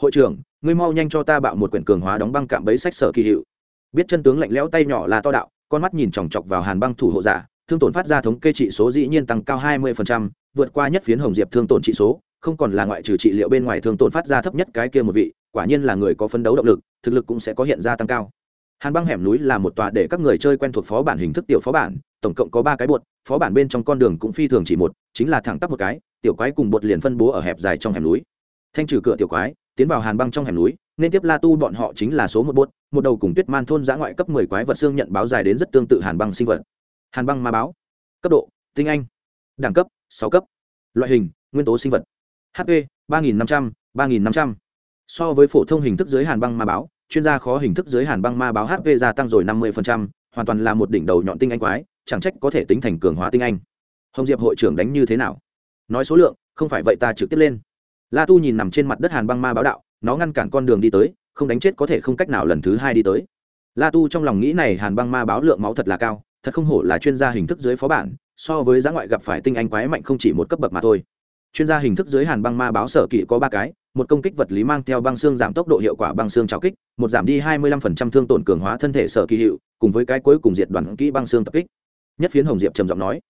Hội trưởng ngươi mau nhanh cho ta bạo một quyển cường hóa đóng băng cạm bẫy sách sở kỳ hiệu. Biết chân tướng lạnh lẽo tay nhỏ là to đạo con mắt nhìn chòng chọc vào hàn băng thủ hộ giả thương tổn phát ra thống kê trị số dĩ nhiên tăng cao 20%, vượt qua nhất phiến hồng diệp thương tổn trị số không còn là ngoại trừ trị liệu bên ngoài thương tổn phát ra thấp nhất cái kia một vị quả nhiên là người có phấn đấu động lực thực lực cũng sẽ có hiện ra tăng cao hàn băng hẻm núi là một tòa để các người chơi quen thuộc phó bản hình thức tiểu phó bản tổng cộng có ba cái bột phó bản bên trong con đường cũng phi thường chỉ một chính là thẳng tắp một cái tiểu quái cùng bột liền phân bố ở hẹp dài trong hẻm núi. Thanh trừ cửa tiểu quái tiến vào hàn băng trong hẻm núi nên tiếp la tu bọn họ chính là số một buột, một đầu cùng tuyết man thôn giã ngoại cấp mười quái vật xương nhận báo dài đến rất tương tự hàn băng sinh vật. Hàn băng ma báo cấp độ tinh anh đẳng cấp sáu cấp. Loại hình nguyên tố sinh vật. Hp ba nghìn năm trăm ba nghìn năm trăm. So với phổ thông hình thức dưới hàn băng ma báo chuyên gia khó hình thức dưới hàn băng ma báo hp gia tăng rồi năm mươi hoàn toàn là một đỉnh đầu nhọn tinh anh quái, chẳng trách có thể tính thành cường hóa tinh anh. Hồng diệp hội trưởng đánh như thế nào? Nói số lượng, không phải vậy ta trực tiếp lên. La tu nhìn nằm trên mặt đất hàn băng ma báo đạo, nó ngăn cản con đường đi tới, không đánh chết có thể không cách nào lần thứ hai đi tới. La tu trong lòng nghĩ này hàn băng ma báo lượng máu thật là cao, thật không hổ là chuyên gia hình thức dưới phó bản, so với giá ngoại gặp phải tinh anh quái mạnh không chỉ một cấp bậc mà thôi. Chuyên gia hình thức dưới hàn băng ma báo sở kỵ có ba cái một công kích vật lý mang theo băng xương giảm tốc độ hiệu quả băng xương trào kích, một giảm đi hai mươi lăm phần trăm thương tổn cường hóa thân thể sở kỳ hiệu, cùng với cái cuối cùng diệt đoàn kỹ băng xương tập kích. Nhất phiến hồng diệp trầm giọng nói.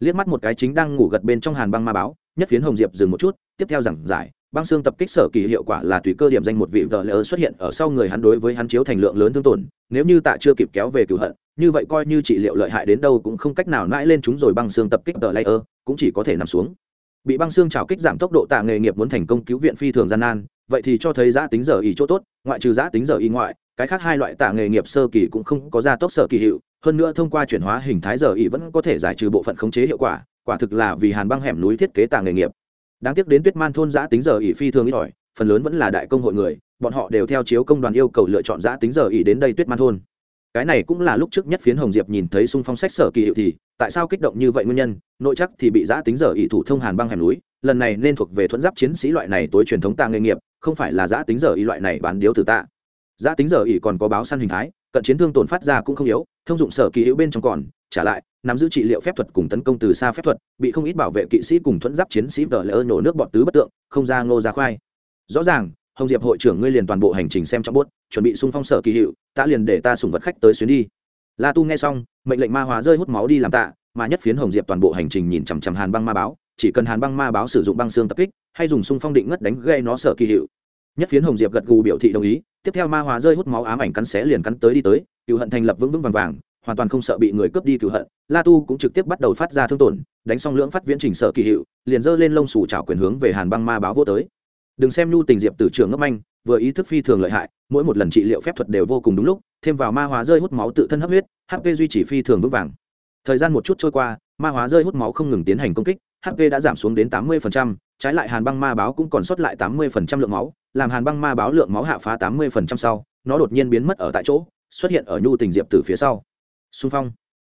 Liếc mắt một cái chính đang ngủ gật bên trong hàn băng ma báo, nhất phiến hồng diệp dừng một chút, tiếp theo giảng giải, băng xương tập kích sở kỳ hiệu quả là tùy cơ điểm danh một vị vợ lỡ xuất hiện ở sau người hắn đối với hắn chiếu thành lượng lớn thương tổn, nếu như tạ chưa kịp kéo về cửu hận, như vậy coi như trị liệu lợi hại đến đâu cũng không cách nào nãi lên chúng rồi băng xương tập kích tờ layer, cũng chỉ có thể nằm xuống bị băng xương trào kích giảm tốc độ tạ nghề nghiệp muốn thành công cứu viện phi thường gian nan, vậy thì cho thấy giã tính giờ ý chỗ tốt, ngoại trừ giã tính giờ ý ngoại, cái khác hai loại tạ nghề nghiệp sơ kỳ cũng không có gia tốc sở kỳ hiệu, hơn nữa thông qua chuyển hóa hình thái giờ ý vẫn có thể giải trừ bộ phận khống chế hiệu quả quả thực là vì hàn băng hẻm núi thiết kế tạ nghề nghiệp. Đáng tiếc đến tuyết man thôn giã tính giờ ý phi thường ít ỏi, phần lớn vẫn là đại công hội người, bọn họ đều theo chiếu công đoàn yêu cầu lựa chọn giã tính giờ ý đến đây tuyết man thôn cái này cũng là lúc trước nhất phiến hồng diệp nhìn thấy xung phong sách sở kỳ hiệu thì, tại sao kích động như vậy nguyên nhân? Nội chắc thì bị giã tính giờ ỷ thủ thông hàn băng hẻm núi, lần này nên thuộc về thuẫn giáp chiến sĩ loại này tối truyền thống ta nghề nghiệp, không phải là giã tính giờ ỷ loại này bán điếu từ tạ. Giã tính giờ ỷ còn có báo săn hình thái, cận chiến thương tổn phát ra cũng không yếu, thông dụng sở kỳ hữu bên trong còn, trả lại, nắm giữ trị liệu phép thuật cùng tấn công từ xa phép thuật, bị không ít bảo vệ kỵ sĩ cùng thuẫn giáp chiến sĩ vợ lỡ nổ nước bọt tứ bất tượng, không ra ngô ra khoai. Rõ ràng hồng diệp hội trưởng ngươi liền toàn bộ hành trình xem trong bốt chuẩn bị xung phong sở kỳ hiệu, ta liền để ta sùng vật khách tới xuyến đi. La tu nghe xong, mệnh lệnh ma hóa rơi hút máu đi làm tạ, mà nhất phiến hồng diệp toàn bộ hành trình nhìn chằm chằm hàn băng ma báo, chỉ cần hàn băng ma báo sử dụng băng xương tập kích, hay dùng xung phong định ngất đánh gây nó sở kỳ hiệu. Nhất phiến hồng diệp gật gù biểu thị đồng ý, tiếp theo ma hóa rơi hút máu ám ảnh cắn xé liền cắn tới đi tới, cựu hận thành lập vững vững vàng vàng, hoàn toàn không sợ bị người cướp đi cựu hận. La tu cũng trực tiếp bắt đầu phát ra thương tổn, đánh xong lưỡng phát viễn trình sở kỳ hiệu, liền giơ lên lông sủ trào quyền hướng về hàn băng ma báo vô tới đừng xem nhu tình diệp tử trường ngốc manh, vừa ý thức phi thường lợi hại, mỗi một lần trị liệu phép thuật đều vô cùng đúng lúc, thêm vào ma hóa rơi hút máu tự thân hấp huyết hp duy trì phi thường vững vàng. Thời gian một chút trôi qua, ma hóa rơi hút máu không ngừng tiến hành công kích hp đã giảm xuống đến tám mươi trái lại hàn băng ma báo cũng còn sót lại tám mươi lượng máu, làm hàn băng ma báo lượng máu hạ phá tám mươi sau, nó đột nhiên biến mất ở tại chỗ, xuất hiện ở nhu tình diệp từ phía sau. Xung phong.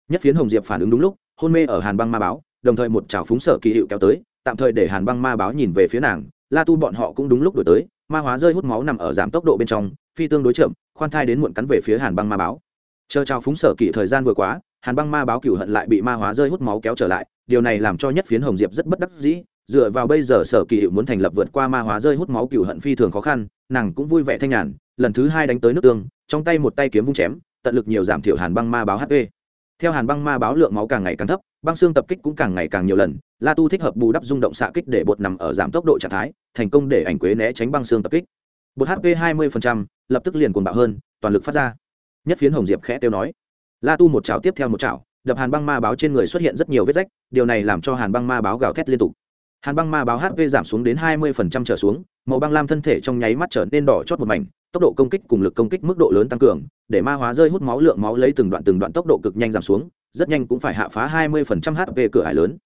Nhất phiến hồng diệp phản ứng đúng lúc, hôn mê ở hàn băng ma báo, đồng thời một trào phúng sở kỳ hiệu kéo tới, tạm thời để hàn băng ma báo nhìn về phía nàng la tu bọn họ cũng đúng lúc đổi tới, ma hóa rơi hút máu nằm ở giảm tốc độ bên trong, phi tương đối chậm, khoan thai đến muộn cắn về phía hàn băng ma báo. Chờ trao phúng sở kỳ thời gian vừa quá, hàn băng ma báo cửu hận lại bị ma hóa rơi hút máu kéo trở lại, điều này làm cho nhất phiến hồng diệp rất bất đắc dĩ, dựa vào bây giờ sở kỳ hiệu muốn thành lập vượt qua ma hóa rơi hút máu cửu hận phi thường khó khăn, nàng cũng vui vẻ thanh nhàn, lần thứ hai đánh tới nước tương, trong tay một tay kiếm vung chém, tận lực nhiều giảm thiểu hàn băng ma báo hp theo hàn băng ma báo lượng máu càng ngày càng thấp, băng xương tập kích cũng càng ngày càng nhiều lần la tu thích hợp bù đắp rung động xạ kích để bột nằm ở giảm tốc độ trạng thái thành công để ảnh quế né tránh băng xương tập kích. Bột hp 20%, lập tức liền cuồng bạo hơn toàn lực phát ra. Nhất phiến hồng diệp khẽ tiêu nói. La tu một chảo tiếp theo một chảo đập hàn băng ma báo trên người xuất hiện rất nhiều vết rách điều này làm cho hàn băng ma báo gào thét liên tục. Hàn băng ma báo hp giảm xuống đến 20% trở xuống màu băng lam thân thể trong nháy mắt trở nên đỏ chót một mảnh tốc độ công kích cùng lực công kích mức độ lớn tăng cường để ma hóa rơi hút máu lượng máu lấy từng đoạn từng đoạn tốc độ cực nhanh giảm xuống rất nhanh cũng phải hạ phá 20% hp cửa hải lớn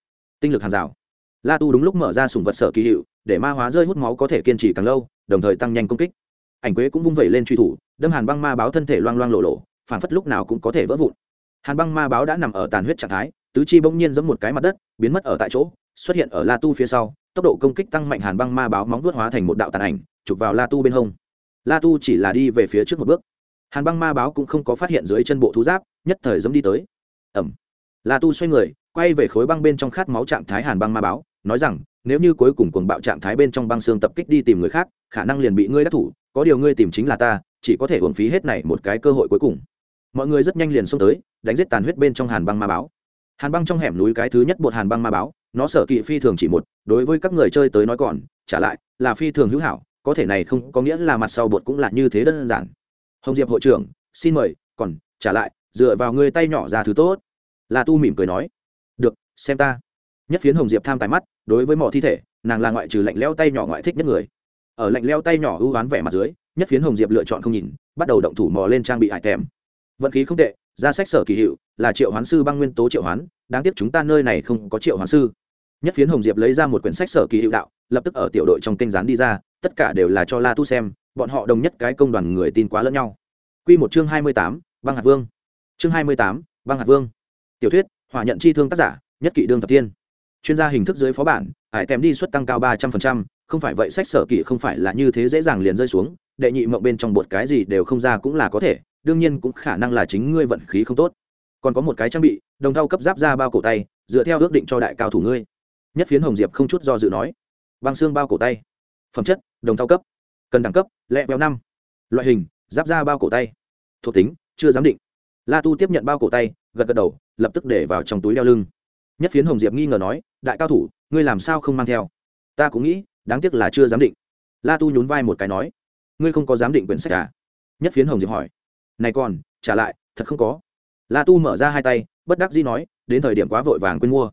tinh lực hàng rào. La tu đúng lúc mở ra sùng vật sở kỳ hiệu, để ma hóa rơi hút máu có thể kiên trì càng lâu, đồng thời tăng nhanh công kích. Ảnh quế cũng vung vẩy lên truy thủ, đâm hàn băng ma báo thân thể loang loang lộ lộ, phản phất lúc nào cũng có thể vỡ vụn. Hàn băng ma báo đã nằm ở tàn huyết trạng thái, tứ chi bỗng nhiên giẫm một cái mặt đất, biến mất ở tại chỗ, xuất hiện ở la tu phía sau, tốc độ công kích tăng mạnh hàn băng ma báo móng vuốt hóa thành một đạo tàn ảnh, chụp vào la tu bên hông. La tu chỉ là đi về phía trước một bước. Hàn băng ma báo cũng không có phát hiện dưới chân bộ thú giáp, nhất thời dẫm đi tới. Ẩm la tu xoay người quay về khối băng bên trong khát máu trạng thái hàn băng ma báo, nói rằng, nếu như cuối cùng cuồng bạo trạng thái bên trong băng xương tập kích đi tìm người khác, khả năng liền bị ngươi đắc thủ, có điều ngươi tìm chính là ta, chỉ có thể uổng phí hết này một cái cơ hội cuối cùng. Mọi người rất nhanh liền xông tới, đánh giết tàn huyết bên trong hàn băng ma báo. Hàn băng trong hẻm núi cái thứ nhất bột hàn băng ma báo, nó sở kỵ phi thường chỉ một, đối với các người chơi tới nói còn, trả lại, là phi thường hữu hảo, có thể này không có nghĩa là mặt sau bột cũng là như thế đơn giản. Hồng diệp hội trưởng, xin mời, còn, trả lại, dựa vào người tay nhỏ ra thứ tốt. Là tu mỉm cười nói xem ta. Nhất phiến hồng diệp tham tài mắt, đối với mỏ thi thể, nàng là ngoại trừ lạnh leo tay nhỏ ngoại thích nhất người. Ở lạnh leo tay nhỏ ưu oán vẻ mặt dưới, nhất phiến hồng diệp lựa chọn không nhìn, bắt đầu động thủ mò lên trang bị hải tèm. Vận khí không tệ, ra sách sở kỳ hiệu, là triệu hoán sư băng nguyên tố triệu hoán, đáng tiếc chúng ta nơi này không có triệu hoán sư. Nhất phiến hồng diệp lấy ra một quyển sách sở kỳ hiệu đạo, lập tức ở tiểu đội trong kênh rán đi ra, tất cả đều là cho la tu xem, bọn họ đồng nhất cái công đoàn người tin quá lẫn nhau. Q một chương hai mươi tám, băng hạt vương. Chương hai mươi tám, băng hạt vương. Tiểu thuyết, hỏa nhận chi thương tác giả nhất Kỵ đương thập tiên chuyên gia hình thức dưới phó bản hải tèm đi suất tăng cao ba trăm phần trăm, không phải vậy sách sở kỵ không phải là như thế dễ dàng liền rơi xuống, đệ nhị mộng bên trong bột cái gì đều không ra cũng là có thể, đương nhiên cũng khả năng là chính ngươi vận khí không tốt. Còn có một cái trang bị, đồng thau cấp giáp ra bao cổ tay, dựa theo ước định cho đại cao thủ ngươi. Nhất phiến hồng diệp không chút do dự nói. Băng xương bao cổ tay. Phẩm chất, đồng thau cấp. Cần đẳng cấp, lẹ béo năm. Loại hình, giáp ra bao cổ tay. Thuộc tính, chưa giám định. La tu tiếp nhận bao cổ tay, gật gật đầu, lập tức để vào trong túi đeo lưng nhất phiến hồng diệp nghi ngờ nói, đại cao thủ, ngươi làm sao không mang theo? Ta cũng nghĩ, đáng tiếc là chưa giám định. La tu nhún vai một cái nói, ngươi không có giám định quyển sách à? Nhất phiến hồng diệp hỏi, này còn, trả lại, thật không có. La tu mở ra hai tay, bất đắc dĩ nói, đến thời điểm quá vội vàng quên mua.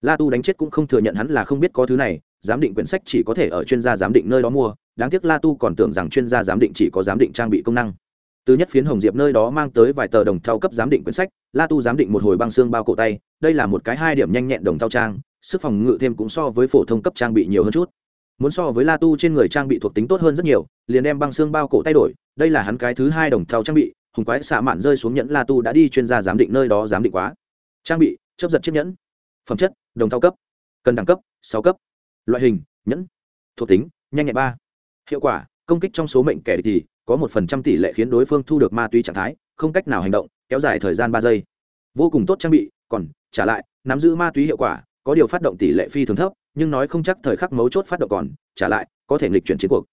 La tu đánh chết cũng không thừa nhận hắn là không biết có thứ này, giám định quyển sách chỉ có thể ở chuyên gia giám định nơi đó mua. Đáng tiếc la tu còn tưởng rằng chuyên gia giám định chỉ có giám định trang bị công năng từ nhất phiến hồng diệp nơi đó mang tới vài tờ đồng thau cấp giám định quyển sách, la tu giám định một hồi băng xương bao cổ tay, đây là một cái hai điểm nhanh nhẹn đồng thau trang, sức phòng ngự thêm cũng so với phổ thông cấp trang bị nhiều hơn chút. Muốn so với la tu trên người trang bị thuộc tính tốt hơn rất nhiều, liền đem băng xương bao cổ tay đổi, đây là hắn cái thứ hai đồng thau trang bị, hùng quái xạ mạn rơi xuống nhẫn la tu đã đi chuyên gia giám định nơi đó giám định quá. Trang bị chấp giật chiếc nhẫn. Phẩm chất, đồng thau cấp. Cần đẳng cấp, sáu cấp. Loại hình, nhẫn. Thuộc tính, nhanh nhẹn ba. Hiệu quả, công kích trong số mệnh kẻ địch thì có một phần trăm tỷ lệ khiến đối phương thu được ma túy trạng thái, không cách nào hành động, kéo dài thời gian ba giây. Vô cùng tốt trang bị, còn, trả lại, nắm giữ ma túy hiệu quả, có điều phát động tỷ lệ phi thường thấp, nhưng nói không chắc thời khắc mấu chốt phát động còn, trả lại, có thể nghịch chuyển chiến cuộc.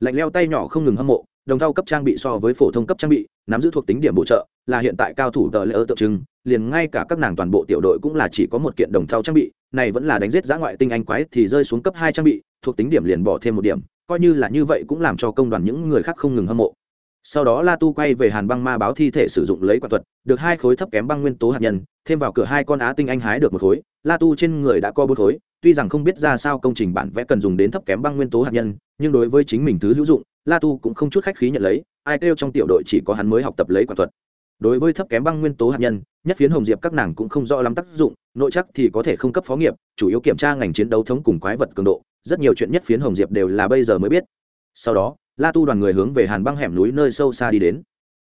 Lạnh leo tay nhỏ không ngừng hâm mộ, đồng thao cấp trang bị so với phổ thông cấp trang bị, nắm giữ thuộc tính điểm bổ trợ, là hiện tại cao thủ tờ lễ ơ tượng trưng, liền ngay cả các nàng toàn bộ tiểu đội cũng là chỉ có một kiện đồng thao trang bị, này vẫn là đánh giết giã ngoại tinh anh quái thì rơi xuống cấp hai trang bị, thuộc tính điểm liền bỏ thêm một điểm coi như là như vậy cũng làm cho công đoàn những người khác không ngừng hâm mộ. Sau đó la tu quay về hàn băng ma báo thi thể sử dụng lấy quả thuật, được hai khối thấp kém băng nguyên tố hạt nhân, thêm vào cửa hai con á tinh anh hái được một khối. La tu trên người đã co bốn khối, tuy rằng không biết ra sao công trình bản vẽ cần dùng đến thấp kém băng nguyên tố hạt nhân, nhưng đối với chính mình thứ hữu dụng, la tu cũng không chút khách khí nhận lấy, ai kêu trong tiểu đội chỉ có hắn mới học tập lấy quả thuật. Đối với thấp kém băng nguyên tố hạt nhân, nhất phiến hồng diệp các nàng cũng không rõ lắm tác dụng, nội chắc thì có thể không cấp phó nghiệp, chủ yếu kiểm tra ngành chiến đấu thống cùng quái vật cường độ rất nhiều chuyện nhất phiến hồng diệp đều là bây giờ mới biết. Sau đó, la tu đoàn người hướng về hàn băng hẻm núi nơi sâu xa đi đến.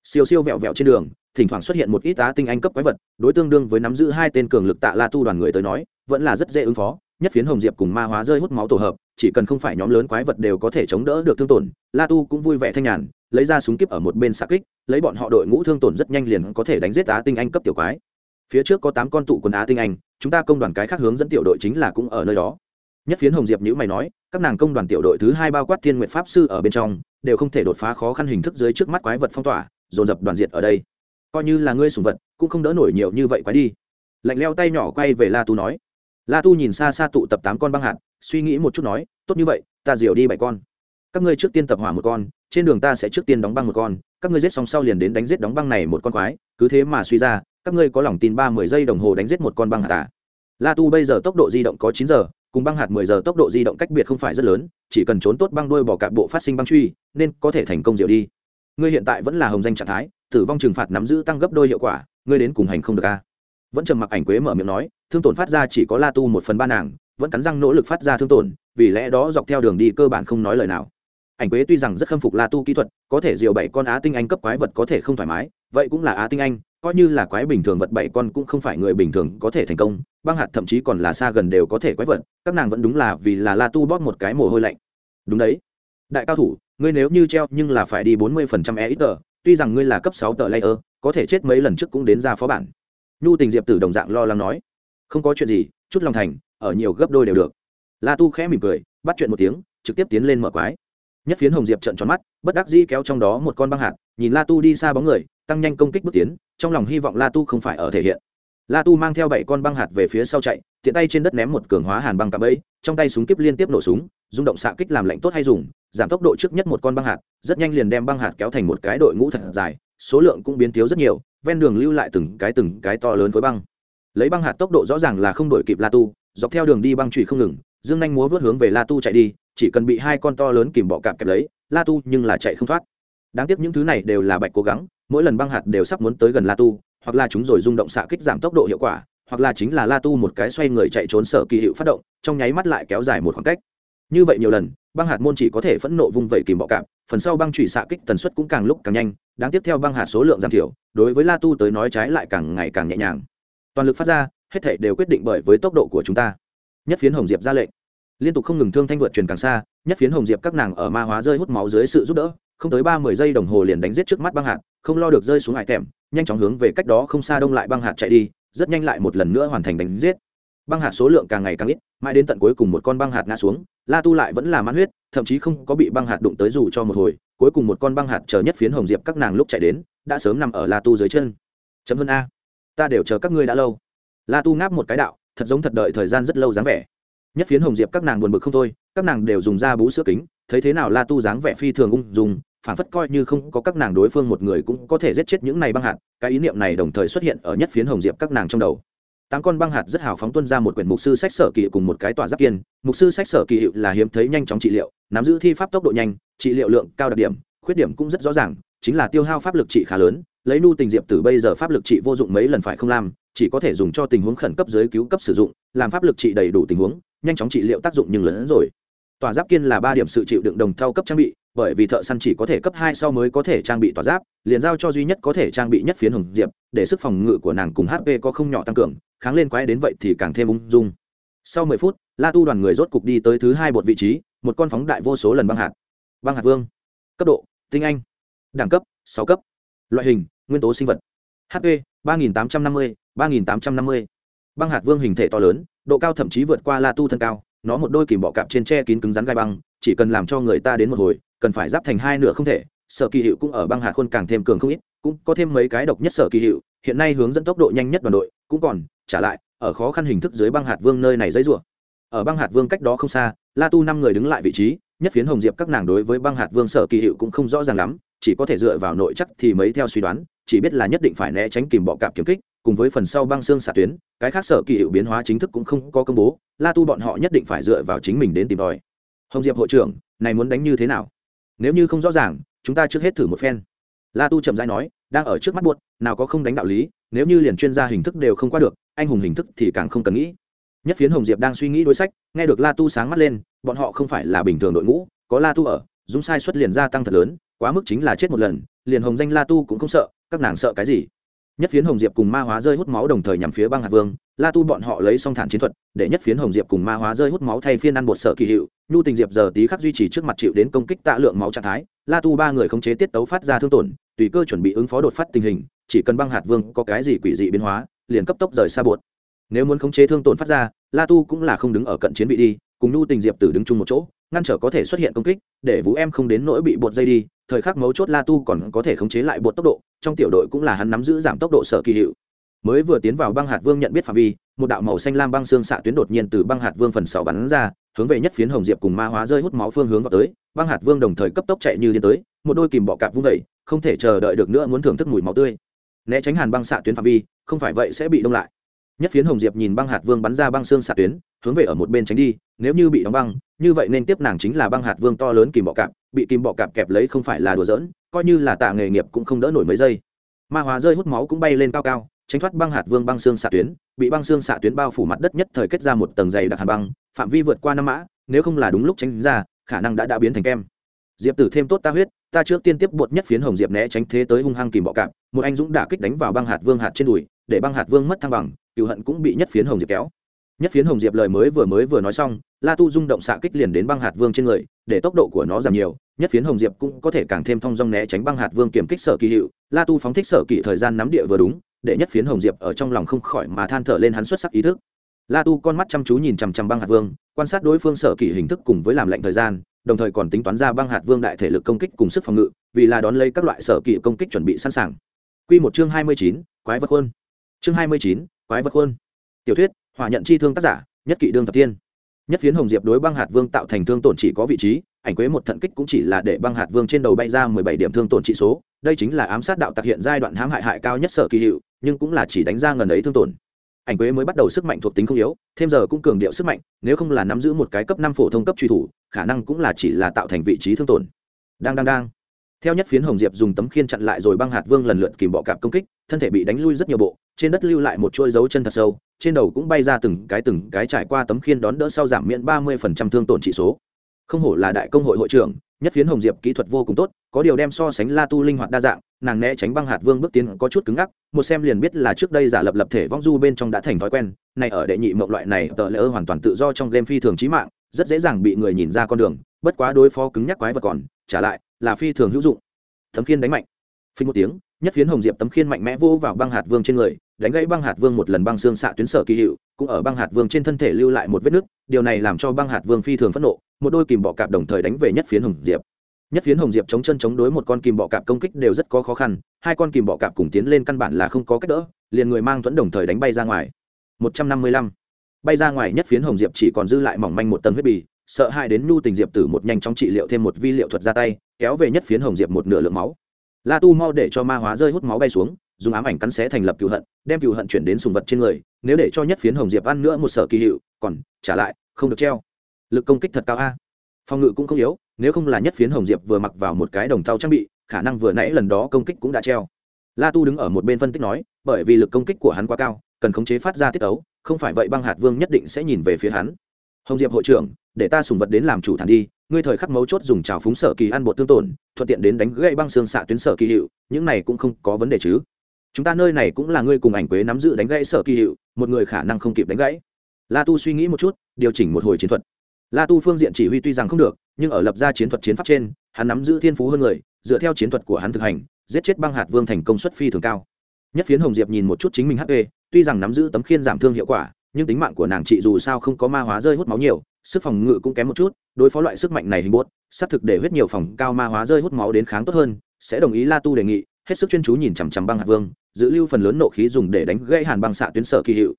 Siêu siêu vẹo vẹo trên đường, thỉnh thoảng xuất hiện một ít tá tinh anh cấp quái vật, đối tương đương với nắm giữ hai tên cường lực tạ la tu đoàn người tới nói, vẫn là rất dễ ứng phó, nhất phiến hồng diệp cùng ma hóa rơi hút máu tổ hợp, chỉ cần không phải nhóm lớn quái vật đều có thể chống đỡ được thương tổn, la tu cũng vui vẻ thanh nhàn, lấy ra súng kíp ở một bên xạ kích, lấy bọn họ đội ngũ thương tổn rất nhanh liền có thể đánh giết á tinh anh cấp tiểu quái. Phía trước có tám con tụ quần á tinh anh, chúng ta công đoàn cái khác hướng dẫn tiểu đội chính là cũng ở nơi đó nhất phiến hồng diệp nhữ mày nói, các nàng công đoàn tiểu đội thứ hai bao quát thiên nguyện pháp sư ở bên trong, đều không thể đột phá khó khăn hình thức dưới trước mắt quái vật phong tỏa, dồn dập đoàn diệt ở đây. Coi như là ngươi sùng vật, cũng không đỡ nổi nhiều như vậy quái đi. Lạnh leo tay nhỏ quay về la tu nói. La tu nhìn xa xa tụ tập tám con băng hạt, suy nghĩ một chút nói, tốt như vậy, ta diều đi bảy con. Các ngươi trước tiên tập hỏa một con, trên đường ta sẽ trước tiên đóng băng một con, các ngươi giết xong sau liền đến đánh giết đóng băng này một con quái, cứ thế mà suy ra, các ngươi có lòng tin ba mươi giây đồng hồ đánh giết một con băng hạt à. la tu bây giờ tốc độ di động có chín giờ cùng băng hạt mười giờ tốc độ di động cách biệt không phải rất lớn, chỉ cần trốn tốt băng đuôi bỏ cạp bộ phát sinh băng truy, nên có thể thành công diệu đi. Ngươi hiện tại vẫn là hồng danh trạng thái, tử vong trừng phạt nắm giữ tăng gấp đôi hiệu quả, ngươi đến cùng hành không được a? Vẫn trầm mặc ảnh quế mở miệng nói, thương tổn phát ra chỉ có la tu một phần ba nàng, vẫn cắn răng nỗ lực phát ra thương tổn, vì lẽ đó dọc theo đường đi cơ bản không nói lời nào. Ảnh quế tuy rằng rất khâm phục la tu kỹ thuật, có thể diều bảy con á tinh anh cấp quái vật có thể không thoải mái, vậy cũng là á tinh anh coi như là quái bình thường vật bảy con cũng không phải người bình thường có thể thành công, băng hạt thậm chí còn là xa gần đều có thể quái vật, các nàng vẫn đúng là vì là la tu bóp một cái mồ hôi lạnh. Đúng đấy. Đại cao thủ, ngươi nếu như treo nhưng là phải đi bốn mươi phần trăm e ít tờ, tuy rằng ngươi là cấp sáu tờ layer, có thể chết mấy lần trước cũng đến ra phó bản. Nhu tình diệp tử đồng dạng lo lắng nói. Không có chuyện gì, chút lòng thành, ở nhiều gấp đôi đều được. La tu khẽ mỉm cười, bắt chuyện một tiếng, trực tiếp tiến lên mở quái. Nhất phiến hồng diệp trận tròn mắt, bất đắc dĩ kéo trong đó một con băng hạt, nhìn la tu đi xa bóng người tăng nhanh công kích bước tiến, trong lòng hy vọng la tu không phải ở thể hiện. La tu mang theo bảy con băng hạt về phía sau chạy, tiện tay trên đất ném một cường hóa hàn băng cạm ấy trong tay súng kíp liên tiếp nổ súng, rung động xạ kích làm lạnh tốt hay dùng, giảm tốc độ trước nhất một con băng hạt, rất nhanh liền đem băng hạt kéo thành một cái đội ngũ thật dài, số lượng cũng biến thiếu rất nhiều, ven đường lưu lại từng cái từng cái to lớn với băng. Lấy băng hạt tốc độ rõ ràng là không đổi kịp la tu, dọc theo đường đi băng trụy không ngừng, dương nhanh múa vớt hướng về la tu chạy đi, chỉ cần bị hai con to lớn kìm bọ cạp kẹp lấy, la tu nhưng là chạy không thoát. Đáng tiếc những thứ này đều là bạch cố gắng mỗi lần băng hạt đều sắp muốn tới gần la tu, hoặc là chúng rồi rung động xạ kích giảm tốc độ hiệu quả, hoặc là chính là la tu một cái xoay người chạy trốn sở kỳ hiệu phát động, trong nháy mắt lại kéo dài một khoảng cách. Như vậy nhiều lần, băng hạt môn chỉ có thể phẫn nộ vung vẩy kìm bọ cạp, phần sau băng chủy xạ kích tần suất cũng càng lúc càng nhanh, đáng tiếp theo băng hạt số lượng giảm thiểu, đối với la tu tới nói trái lại càng ngày càng nhẹ nhàng. Toàn lực phát ra, hết thể đều quyết định bởi với tốc độ của chúng ta. Nhất phiến hồng diệp ra lệnh. Liên tục không ngừng thương thanh vượt truyền càng xa, nhất phiến hồng diệp các nàng ở ma hóa rơi hút máu dưới sự giúp đỡ, không tới ba mươi giây đồng hồ liền đánh giết trước mắt băng hạt không lo được rơi xuống hải tèm, nhanh chóng hướng về cách đó không xa đông lại băng hạt chạy đi, rất nhanh lại một lần nữa hoàn thành đánh giết. Băng hạt số lượng càng ngày càng ít, mãi đến tận cuối cùng một con băng hạt ngã xuống, la tu lại vẫn là mãn huyết, thậm chí không có bị băng hạt đụng tới dù cho một hồi, cuối cùng một con băng hạt chờ nhất phiến hồng diệp các nàng lúc chạy đến, đã sớm nằm ở la tu dưới chân. Chấm hơn a. Ta đều chờ các ngươi đã lâu. La tu ngáp một cái đạo, thật giống thật đợi thời gian rất lâu dáng vẻ. Nhất phiến hồng diệp các nàng buồn bực không thôi, các nàng đều dùng da bú sữa kính, thấy thế nào la tu dáng vẻ phi thường ung dùng phản phất coi như không có các nàng đối phương một người cũng có thể giết chết những này băng hạt, cái ý niệm này đồng thời xuất hiện ở nhất phiến hồng diệp các nàng trong đầu. Tám con băng hạt rất hào phóng tuân ra một quyển mục sư sách sở kỳ cùng một cái tòa giáp kiên. Mục sư sách sở kỳ hiệu là hiếm thấy nhanh chóng trị liệu, nắm giữ thi pháp tốc độ nhanh, trị liệu lượng cao đặc điểm, khuyết điểm cũng rất rõ ràng, chính là tiêu hao pháp lực trị khá lớn, lấy nu tình diệp từ bây giờ pháp lực trị vô dụng mấy lần phải không làm, chỉ có thể dùng cho tình huống khẩn cấp giới cứu cấp sử dụng, làm pháp lực trị đầy đủ tình huống, nhanh chóng trị liệu tác dụng nhưng lớn hơn rồi. Tòa giáp kiên là ba điểm sự chịu đựng đồng thao cấp trang bị bởi vì thợ săn chỉ có thể cấp hai sau mới có thể trang bị tỏa giáp, liền giao cho duy nhất có thể trang bị nhất phiến hồng diệp, để sức phòng ngự của nàng cùng hp có không nhỏ tăng cường, kháng lên quái đến vậy thì càng thêm ung dung. Sau mười phút, la tu đoàn người rốt cục đi tới thứ hai bột vị trí, một con phóng đại vô số lần băng hạt. Băng hạt vương. Cấp độ, tinh anh. Đẳng cấp, sáu cấp. Loại hình, nguyên tố sinh vật. Hp ba nghìn tám trăm năm mươi, ba nghìn tám trăm năm mươi. Băng hạt vương hình thể to lớn, độ cao thậm chí vượt qua la tu thân cao, nó một đôi kìm bọ cạp trên tre kín cứng rắn gai băng, chỉ cần làm cho người ta đến một hồi cần phải giáp thành hai nửa không thể, sở kỳ hiệu cũng ở băng hạt khuôn càng thêm cường không ít, cũng có thêm mấy cái độc nhất sở kỳ hiệu, hiện nay hướng dẫn tốc độ nhanh nhất đoàn đội, cũng còn, trả lại, ở khó khăn hình thức dưới băng hạt vương nơi này dãy rủa. Ở băng hạt vương cách đó không xa, la tu năm người đứng lại vị trí, nhất phiến hồng diệp các nàng đối với băng hạt vương sở kỳ hiệu cũng không rõ ràng lắm, chỉ có thể dựa vào nội chắc thì mấy theo suy đoán, chỉ biết là nhất định phải né tránh kìm bọ cạp kiếm kích, cùng với phần sau băng xương xạ tuyến, cái khác sở kỳ hiệu biến hóa chính thức cũng không có công bố, la tu bọn họ nhất định phải dựa vào chính mình đến tìm tòi. Hồng diệp hội trưởng, này muốn đánh như thế nào? Nếu như không rõ ràng, chúng ta trước hết thử một phen. La tu chậm rãi nói, đang ở trước mắt buốt nào có không đánh đạo lý, nếu như liền chuyên gia hình thức đều không qua được, anh hùng hình thức thì càng không cần nghĩ. Nhất phiến hồng diệp đang suy nghĩ đối sách, nghe được la tu sáng mắt lên, bọn họ không phải là bình thường đội ngũ, có la tu ở dũng sai xuất liền gia tăng thật lớn, quá mức chính là chết một lần, liền hồng danh la tu cũng không sợ, các nàng sợ cái gì? Nhất phiến hồng diệp cùng ma hóa rơi hút máu đồng thời nhằm phía băng hạt vương, la tu bọn họ lấy song thản chiến thuật, để nhất phiến hồng diệp cùng ma hóa rơi hút máu thay phiên ăn bột sở kỳ hiệu, nhu tình diệp giờ tí khắc duy trì trước mặt chịu đến công kích tạ lượng máu trạng thái, la tu ba người khống chế tiết tấu phát ra thương tổn, tùy cơ chuẩn bị ứng phó đột phát tình hình, chỉ cần băng hạt vương có cái gì quỷ dị biến hóa, liền cấp tốc rời xa bột. Nếu muốn khống chế thương tổn phát ra, la tu cũng là không đứng ở cận chiến vị đi, cùng nhu tình diệp tử đứng chung một chỗ ngăn trở có thể xuất hiện công kích, để vũ em không đến nỗi bị bột dây đi, thời khắc mấu chốt la tu còn có thể khống chế lại bột tốc độ, trong tiểu đội cũng là hắn nắm giữ giảm tốc độ sở kỳ hiệu. Mới vừa tiến vào băng hạt vương nhận biết phạm vi, một đạo màu xanh lam băng xương xạ tuyến đột nhiên từ băng hạt vương phần sáu bắn ra, hướng về nhất phiến hồng diệp cùng ma hóa rơi hút máu phương hướng vào tới, băng hạt vương đồng thời cấp tốc chạy như điên tới, một đôi kìm bọ cạp vung vẩy không thể chờ đợi được nữa muốn thưởng thức mùi máu tươi. Né tránh hàn băng xạ tuyến phạm vi, không phải vậy sẽ bị đông lại nhất phiến hồng diệp nhìn băng hạt vương bắn ra băng xương xạ tuyến, hướng về ở một bên tránh đi, nếu như bị đóng băng, như vậy nên tiếp nàng chính là băng hạt vương to lớn kìm bọ cạp, bị kìm bọ cạp kẹp lấy không phải là đùa giỡn, coi như là tạ nghề nghiệp cũng không đỡ nổi mấy giây. Ma hóa rơi hút máu cũng bay lên cao cao, tránh thoát băng hạt vương băng xương xạ tuyến, bị băng xương xạ tuyến bao phủ mặt đất nhất thời kết ra một tầng dày đặc hàn băng, phạm vi vượt qua năm mã, nếu không là đúng lúc tránh ra, khả năng đã đã biến thành kem. Diệp tử thêm tốt ta huyết, ta trước tiên tiếp bột nhất phiến hồng diệp né tránh thế tới hung hăng kìm bọ cạp, một anh dũng đả kích đánh vào băng hạt vương hạt trên đùi, để băng hạt vương mất thăng bằng cựu hận cũng bị nhất phiến hồng diệp kéo. Nhất phiến hồng diệp lời mới vừa mới vừa nói xong la tu rung động xạ kích liền đến băng hạt vương trên người để tốc độ của nó giảm nhiều nhất phiến hồng diệp cũng có thể càng thêm thong dong né tránh băng hạt vương kiểm kích sở kỳ hiệu. La tu phóng thích sở kỳ thời gian nắm địa vừa đúng để nhất phiến hồng diệp ở trong lòng không khỏi mà than thở lên hắn xuất sắc ý thức. La tu con mắt chăm chú nhìn chằm chằm băng hạt vương quan sát đối phương sở kỳ hình thức cùng với làm lệnh thời gian đồng thời còn tính toán ra băng hạt vương đại thể lực công kích cùng sức phòng ngự vì là đón lấy các loại sở kỳ công kích chuẩn bị sẵn sàng. Quy một chương hai mươi chín, quái vật khuôn. Chương hai mươi chín, quái vật khuôn. Tiểu thuyết, hỏa nhận chi thương tác giả, nhất kỵ đương thập tiên. Nhất phiến hồng diệp đối băng hạt vương tạo thành thương tổn chỉ có vị trí, ảnh quế một thận kích cũng chỉ là để băng hạt vương trên đầu bay ra mười bảy điểm thương tổn trị số, đây chính là ám sát đạo tặc hiện giai đoạn hãm hại hại cao nhất sở kỳ hiệu, nhưng cũng là chỉ đánh ra ngần ấy thương tổn. Ảnh quế mới bắt đầu sức mạnh thuộc tính không yếu, thêm giờ cũng cường điệu sức mạnh, nếu không là nắm giữ một cái cấp năm phổ thông cấp truy thủ, khả năng cũng là chỉ là tạo thành vị trí thương tổn. Đang đang đang theo nhất phiến hồng diệp dùng tấm khiên chặn lại rồi băng hạt vương lần lượt kìm bọ cạp công kích, thân thể bị đánh lui rất nhiều bộ, trên đất lưu lại một chuỗi dấu chân thật sâu, trên đầu cũng bay ra từng cái từng cái trải qua tấm khiên đón đỡ sau giảm miễn ba mươi phần trăm thương tổn trị số. Không hổ là đại công hội hội trưởng, nhất phiến hồng diệp kỹ thuật vô cùng tốt, có điều đem so sánh la tu linh hoạt đa dạng, nàng né tránh băng hạt vương bước tiến có chút cứng ngắc, một xem liền biết là trước đây giả lập lập thể vong du bên trong đã thành thói quen, này ở đệ nhị mộng loại này, tờ lỡ hoàn toàn tự do trong game phi thường trí mạng, rất dễ dàng bị người nhìn ra con đường, bất quá đối phó cứng nhắc quái vật còn, trả lại là phi thường hữu dụng. Tấm khiên đánh mạnh. Phình một tiếng, nhất phiến hồng diệp tấm khiên mạnh mẽ vô vào băng hạt vương trên người, đánh gãy băng hạt vương một lần băng xương xạ tuyến sở kỳ hiệu, cũng ở băng hạt vương trên thân thể lưu lại một vết nứt, điều này làm cho băng hạt vương phi thường phẫn nộ, một đôi kìm bọ cạp đồng thời đánh về nhất phiến hồng diệp. Nhất phiến hồng diệp chống chân chống đối một con kìm bọ cạp công kích đều rất có khó khăn, hai con kìm bọ cạp cùng tiến lên căn bản là không có cách đỡ, liền người mang thuẫn đồng thời đánh bay ra ngoài. Một trăm năm mươi lăm. Bay ra ngoài nhất phiến hồng diệp chỉ còn dư lại mỏng manh một tầng huyết bì, sợ hai đến nhu tình diệp tử một nhanh trong trị liệu thêm một vi liệu thuật ra tay kéo về nhất phiến hồng diệp một nửa lượng máu. La tu mau để cho ma hóa rơi hút máu bay xuống, dùng ám ảnh cắn xé thành lập cựu hận, đem cựu hận chuyển đến sùng vật trên người, nếu để cho nhất phiến hồng diệp ăn nữa một sở kỳ hiệu, còn trả lại, không được treo. Lực công kích thật cao a. Phòng ngự cũng không yếu, nếu không là nhất phiến hồng diệp vừa mặc vào một cái đồng thau trang bị, khả năng vừa nãy lần đó công kích cũng đã treo. La tu đứng ở một bên phân tích nói, bởi vì lực công kích của hắn quá cao, cần khống chế phát ra tiết ấu, không phải vậy băng hạt vương nhất định sẽ nhìn về phía hắn. Hồng diệp hội trưởng, để ta sùng vật đến làm chủ thản đi ngươi thời khắc mấu chốt dùng trào phúng sở kỳ ăn bột tương tổn, thuận tiện đến đánh gãy băng xương xạ tuyến sở kỳ hiệu, những này cũng không có vấn đề chứ. Chúng ta nơi này cũng là ngươi cùng ảnh quế nắm giữ đánh gãy sở kỳ hiệu, một người khả năng không kịp đánh gãy. La tu suy nghĩ một chút, điều chỉnh một hồi chiến thuật. La tu phương diện chỉ huy tuy rằng không được, nhưng ở lập ra chiến thuật chiến pháp trên, hắn nắm giữ thiên phú hơn người, dựa theo chiến thuật của hắn thực hành, giết chết băng hạt vương thành công suất phi thường cao. Nhất phiến hồng diệp nhìn một chút chính mình hp tuy rằng nắm giữ tấm khiên giảm thương hiệu quả, nhưng tính mạng của nàng chị dù sao không có ma hóa rơi hút máu nhiều sức phòng ngự cũng kém một chút, đối phó loại sức mạnh này hình bốt, xác thực để huyết nhiều phòng cao ma hóa rơi hút máu đến kháng tốt hơn, sẽ đồng ý la tu đề nghị, hết sức chuyên chú nhìn chằm chằm băng hạt vương, giữ lưu phần lớn nộ khí dùng để đánh gãy hàn băng xạ tuyến sở kỳ hiệu.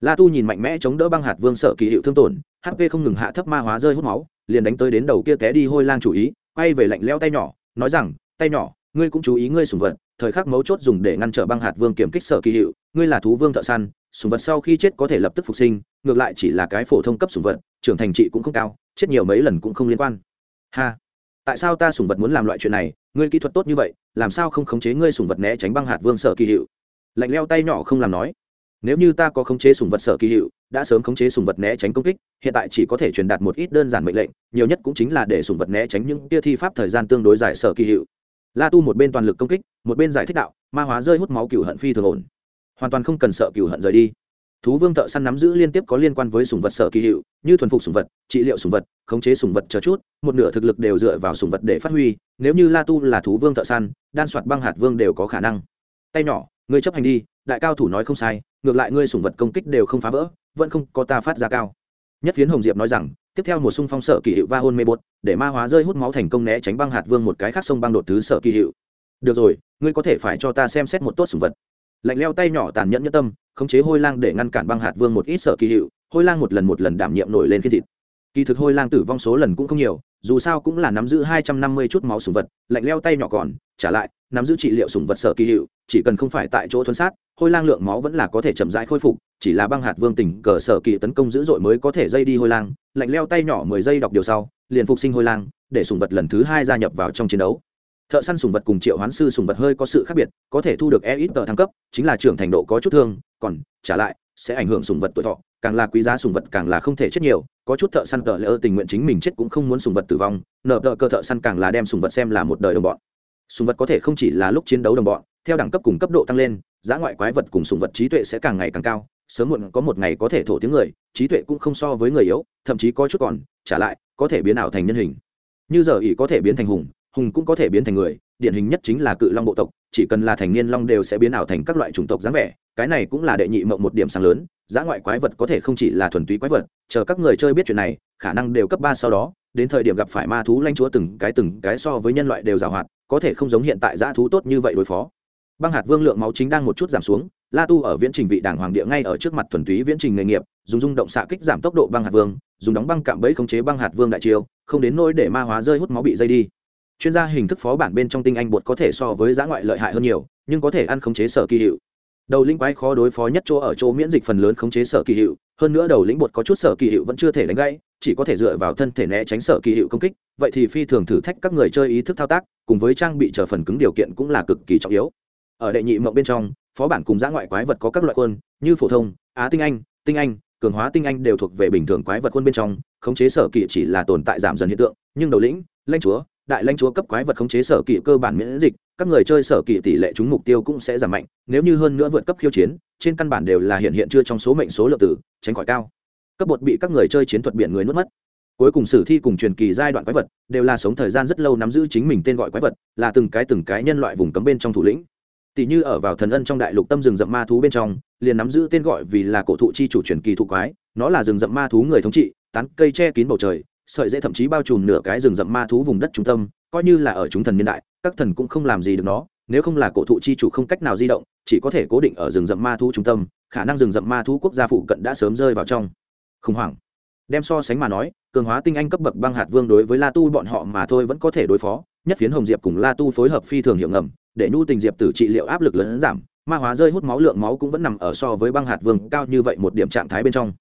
La tu nhìn mạnh mẽ chống đỡ băng hạt vương sở kỳ hiệu thương tổn hp không ngừng hạ thấp ma hóa rơi hút máu, liền đánh tới đến đầu kia té đi hôi lang chủ ý, quay về lạnh leo tay nhỏ, nói rằng, tay nhỏ, ngươi cũng chú ý ngươi sùng vật, thời khắc mấu chốt dùng để ngăn trở băng hạt vương kiểm kích sở kỳ hiệu, ngươi là thú vương thợ săn sùng vật sau khi chết có thể lập tức phục sinh, ngược lại chỉ là cái phổ thông cấp sùng vật, trưởng thành trị cũng không cao, chết nhiều mấy lần cũng không liên quan. Ha! Tại sao ta sùng vật muốn làm loại chuyện này? Ngươi kỹ thuật tốt như vậy, làm sao không khống chế ngươi sùng vật né tránh băng hạt vương sở kỳ hiệu? Lạnh leo tay nhỏ không làm nói. Nếu như ta có khống chế sùng vật sở kỳ hiệu, đã sớm khống chế sùng vật né tránh công kích, hiện tại chỉ có thể truyền đạt một ít đơn giản mệnh lệnh, nhiều nhất cũng chính là để sùng vật né tránh những tia thi pháp thời gian tương đối dài sở kỳ hiệu. La tu một bên toàn lực công kích, một bên giải thích đạo, ma hóa rơi hút máu cựu hận phi thường ổn hoàn toàn không cần sợ cựu hận rời đi. Thú vương thợ săn nắm giữ liên tiếp có liên quan với sùng vật sở kỳ hiệu, như thuần phục sùng vật, trị liệu sùng vật, khống chế sùng vật chờ chút, một nửa thực lực đều dựa vào sùng vật để phát huy, nếu như la tu là thú vương thợ săn, đan soạt băng hạt vương đều có khả năng. Tay nhỏ, ngươi chấp hành đi, đại cao thủ nói không sai, ngược lại ngươi sùng vật công kích đều không phá vỡ, vẫn không có ta phát ra cao. Nhất phiến hồng diệp nói rằng, tiếp theo một xung phong sở kỳ hiệu va hôn mê bột, để ma hóa rơi hút máu thành công né tránh băng hạt vương một cái khác sông băng đột thứ sở kỳ hiệu. Được rồi, ngươi có thể phải cho ta xem xét một tốt sùng vật lạnh leo tay nhỏ tàn nhẫn nhất tâm, khống chế hôi lang để ngăn cản băng hạt vương một ít sợ kỳ hiệu, hôi lang một lần một lần đảm nhiệm nổi lên khi thịt. Kỳ thực hôi lang tử vong số lần cũng không nhiều, dù sao cũng là nắm giữ hai trăm năm mươi chút máu sùng vật, lạnh leo tay nhỏ còn, trả lại, nắm giữ trị liệu sùng vật sở kỳ hiệu, chỉ cần không phải tại chỗ thuấn sát, hôi lang lượng máu vẫn là có thể chậm rãi khôi phục, chỉ là băng hạt vương tỉnh cờ sở kỳ tấn công dữ dội mới có thể dây đi hôi lang, lạnh leo tay nhỏ mười giây đọc điều sau, liền phục sinh hôi lang, để sùng vật lần thứ hai gia nhập vào trong chiến đấu thợ săn sùng vật cùng triệu hoán sư sùng vật hơi có sự khác biệt, có thể thu được e ít tờ thăng cấp, chính là trưởng thành độ có chút thương, còn trả lại, sẽ ảnh hưởng sùng vật tuổi thọ, càng là quý giá sùng vật càng là không thể chết nhiều, có chút thợ săn tờ lỡ tình nguyện chính mình chết cũng không muốn sùng vật tử vong, nợ tờ cơ thợ săn càng là đem sùng vật xem là một đời đồng bọn. Sùng vật có thể không chỉ là lúc chiến đấu đồng bọn, theo đẳng cấp cùng cấp độ tăng lên, giá ngoại quái vật cùng sùng vật trí tuệ sẽ càng ngày càng cao, sớm muộn có một ngày có thể thổ tiếng người, trí tuệ cũng không so với người yếu, thậm chí có chút còn, trả lại, có thể biến ảo thành nhân hình. Như giờ ỷ có thể biến thành hùng hùng cũng có thể biến thành người, điển hình nhất chính là cự long bộ tộc, chỉ cần là thành niên long đều sẽ biến ảo thành các loại chủng tộc dáng vẻ, cái này cũng là đệ nhị mộng một điểm sáng lớn, giá ngoại quái vật có thể không chỉ là thuần túy quái vật, chờ các người chơi biết chuyện này, khả năng đều cấp ba sau đó, đến thời điểm gặp phải ma thú lanh chúa từng cái từng cái so với nhân loại đều giàu hoạt, có thể không giống hiện tại dã thú tốt như vậy đối phó. Băng hạt vương lượng máu chính đang một chút giảm xuống, la tu ở viễn trình vị đảng hoàng địa ngay ở trước mặt thuần túy viễn trình nghề nghiệp, dùng rung động xạ kích giảm tốc độ băng hạt vương, dùng đóng băng cạm bẫy khống chế băng hạt vương đại chiêu, không đến nỗi để ma hóa rơi hút máu bị dây đi chuyên gia hình thức phó bản bên trong tinh anh bột có thể so với giã ngoại lợi hại hơn nhiều, nhưng có thể ăn khống chế sở kỳ hiệu. Đầu lĩnh quái khó đối phó nhất chỗ ở chỗ miễn dịch phần lớn khống chế sở kỳ hiệu, hơn nữa đầu lĩnh bột có chút sở kỳ hiệu vẫn chưa thể đánh gãy, chỉ có thể dựa vào thân thể né tránh sở kỳ hiệu công kích, vậy thì phi thường thử thách các người chơi ý thức thao tác, cùng với trang bị trở phần cứng điều kiện cũng là cực kỳ trọng yếu. Ở đệ nhị mộng bên trong, phó bản cùng giã ngoại quái vật có các loại quân, như phổ thông, á tinh anh tinh anh, cường hóa tinh anh đều thuộc về bình thường quái vật quân bên trong, khống chế sở kỳ chỉ là tồn tại giảm dần hiện tượng, nhưng đầu lĩnh, lãnh chúa đại lãnh chúa cấp quái vật khống chế sở kỵ cơ bản miễn dịch, các người chơi sở kỵ tỷ lệ trúng mục tiêu cũng sẽ giảm mạnh, nếu như hơn nữa vượt cấp khiêu chiến, trên căn bản đều là hiện hiện chưa trong số mệnh số lượng tử, tránh khỏi cao. Cấp bột bị các người chơi chiến thuật biển người nuốt mất. Cuối cùng sử thi cùng truyền kỳ giai đoạn quái vật đều là sống thời gian rất lâu nắm giữ chính mình tên gọi quái vật, là từng cái từng cái nhân loại vùng cấm bên trong thủ lĩnh. Tỷ như ở vào thần ân trong đại lục tâm rừng rậm ma thú bên trong, liền nắm giữ tên gọi vì là cổ thụ chi chủ truyền kỳ thụ quái, nó là rừng rậm ma thú người thống trị, tán cây che kín bầu trời sợi dễ thậm chí bao trùm nửa cái rừng rậm ma thú vùng đất trung tâm, coi như là ở chúng thần niên đại, các thần cũng không làm gì được nó, nếu không là cổ thụ chi chủ không cách nào di động, chỉ có thể cố định ở rừng rậm ma thú trung tâm, khả năng rừng rậm ma thú quốc gia phụ cận đã sớm rơi vào trong. Khủng hoảng. Đem so sánh mà nói, cường hóa tinh anh cấp bậc băng hạt vương đối với la tu bọn họ mà thôi vẫn có thể đối phó, nhất phiến hồng diệp cùng la tu phối hợp phi thường hiệu ngầm, để nhu tình diệp tử trị liệu áp lực lớn giảm, ma hóa rơi hút máu lượng máu cũng vẫn nằm ở so với băng hạt vương cao như vậy một điểm trạng thái bên trong.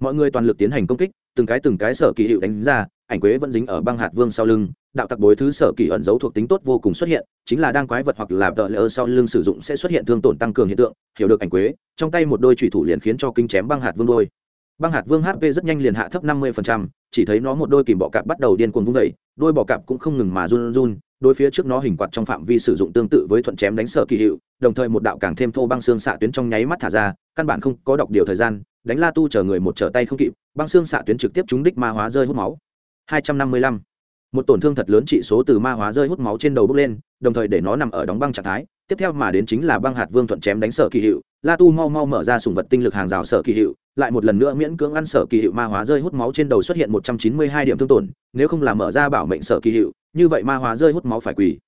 Mọi người toàn lực tiến hành công kích từng cái từng cái sở kỳ hiệu đánh ra, ảnh quế vẫn dính ở băng hạt vương sau lưng, đạo tặc bối thứ sở kỳ ẩn dấu thuộc tính tốt vô cùng xuất hiện, chính là đang quái vật hoặc là tợ lỡ sau lưng sử dụng sẽ xuất hiện thương tổn tăng cường hiện tượng, hiểu được ảnh quế, trong tay một đôi thủy thủ liền khiến cho kinh chém băng hạt vương đôi. Băng hạt vương hp rất nhanh liền hạ thấp năm mươi chỉ thấy nó một đôi kìm bọ cạp bắt đầu điên cuồng vung vẩy đôi bọ cạp cũng không ngừng mà run run, đôi phía trước nó hình quạt trong phạm vi sử dụng tương tự với thuận chém đánh sở kỳ hiệu, đồng thời một đạo càng thêm thô băng xương xạ tuyến trong nháy mắt thả ra, căn bản không có đọc điều thời gian đánh la tu chờ người một trở tay không kịp, băng xương xạ tuyến trực tiếp trúng đích ma hóa rơi hút máu. 255. một tổn thương thật lớn trị số từ ma hóa rơi hút máu trên đầu bốc lên, đồng thời để nó nằm ở đóng băng trạng thái. Tiếp theo mà đến chính là băng hạt vương thuận chém đánh sở kỳ hiệu. La tu mau mau mở ra sùng vật tinh lực hàng rào sở kỳ hiệu, lại một lần nữa miễn cưỡng ăn sở kỳ hiệu ma hóa rơi hút máu trên đầu xuất hiện một trăm chín mươi hai điểm thương tổn, nếu không là mở ra bảo mệnh sở kỳ hiệu, như vậy ma hóa rơi hút máu phải quỳ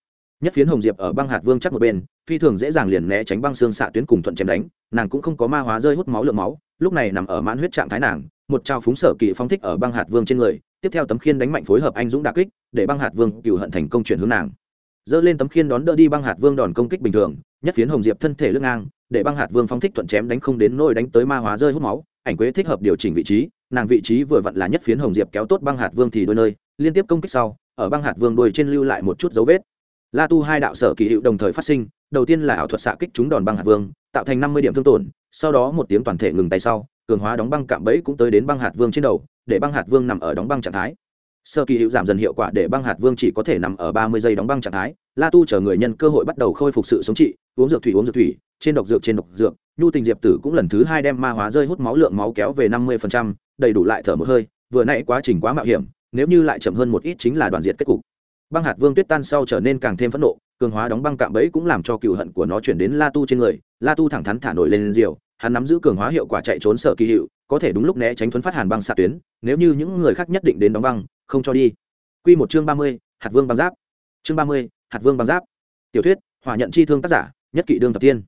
nhất phiến hồng diệp ở băng hạt vương chắc một bên, phi thường dễ dàng liền né tránh băng xương xạ tuyến cùng thuận chém đánh, nàng cũng không có ma hóa rơi hút máu lượng máu, lúc này nằm ở mãn huyết trạng thái nàng, một trao phúng sở kỳ phong thích ở băng hạt vương trên người, tiếp theo tấm khiên đánh mạnh phối hợp anh dũng đà kích, để băng hạt vương cựu hận thành công chuyển hướng nàng. Dơ lên tấm khiên đón đỡ đi băng hạt vương đòn công kích bình thường, nhất phiến hồng diệp thân thể lưng ngang, để băng hạt vương phong thích thuận chém đánh không đến nôi đánh tới ma hóa rơi hút máu, ảnh quế thích hợp điều chỉnh vị trí, nàng vị trí vừa vặn là nhất phiến hồng diệp kéo tốt băng hạt vương thì đôi nơi, liên tiếp công kích sau, ở băng hạt vương đôi trên lưu lại một chút dấu vết la tu hai đạo sở kỳ hiệu đồng thời phát sinh, đầu tiên là ảo thuật xạ kích trúng đòn băng hạt vương, tạo thành năm mươi điểm thương tổn, sau đó một tiếng toàn thể ngừng tay sau, cường hóa đóng băng cạm bẫy cũng tới đến băng hạt vương trên đầu, để băng hạt vương nằm ở đóng băng trạng thái. Sơ kỳ hiệu giảm dần hiệu quả để băng hạt vương chỉ có thể nằm ở ba mươi giây đóng băng trạng thái. La tu chờ người nhân cơ hội bắt đầu khôi phục sự sống trị, uống dược thủy uống dược thủy, trên độc dược trên độc dược, nhu tình diệp tử cũng lần thứ hai đem ma hóa rơi hút máu lượng máu kéo về năm mươi đầy đủ lại thở một hơi, vừa nãy quá trình quá mạo hiểm, nếu như lại chậm hơn một ít chính là đoàn diệt kết cục băng hạt vương tuyết tan sau trở nên càng thêm phẫn nộ, cường hóa đóng băng cạm bẫy cũng làm cho cựu hận của nó chuyển đến la tu trên người. La tu thẳng thắn thả nổi lên diều hắn nắm giữ cường hóa hiệu quả chạy trốn sợ kỳ hiệu, có thể đúng lúc né tránh thuấn phát hàn băng xạ tuyến, nếu như những người khác nhất định đến đóng băng, không cho đi. Q một chương ba mươi, hạt vương băng giáp. Chương ba mươi, hạt vương băng giáp. Tiểu thuyết, hỏa nhận chi thương tác giả, nhất kỵ đương tập tiên.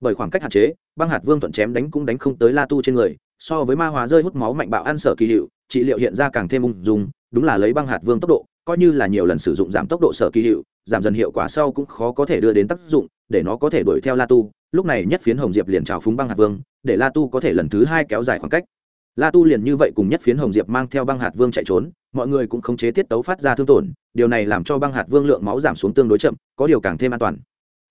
Bởi khoảng cách hạn chế, băng hạt vương thuận chém đánh cũng đánh không tới la tu trên người, so với ma hóa rơi hút máu mạnh bạo ăn sở kỳ hiệu, trị liệu hiện ra càng thêm ung dùng đúng là lấy băng hạt vương tốc độ coi như là nhiều lần sử dụng giảm tốc độ sở kỳ hiệu giảm dần hiệu quả sau cũng khó có thể đưa đến tác dụng để nó có thể đuổi theo la tu. Lúc này nhất phiến hồng diệp liền trào phúng băng hạt vương để la tu có thể lần thứ hai kéo dài khoảng cách. La tu liền như vậy cùng nhất phiến hồng diệp mang theo băng hạt vương chạy trốn mọi người cũng không chế tiết tấu phát ra thương tổn điều này làm cho băng hạt vương lượng máu giảm xuống tương đối chậm có điều càng thêm an toàn.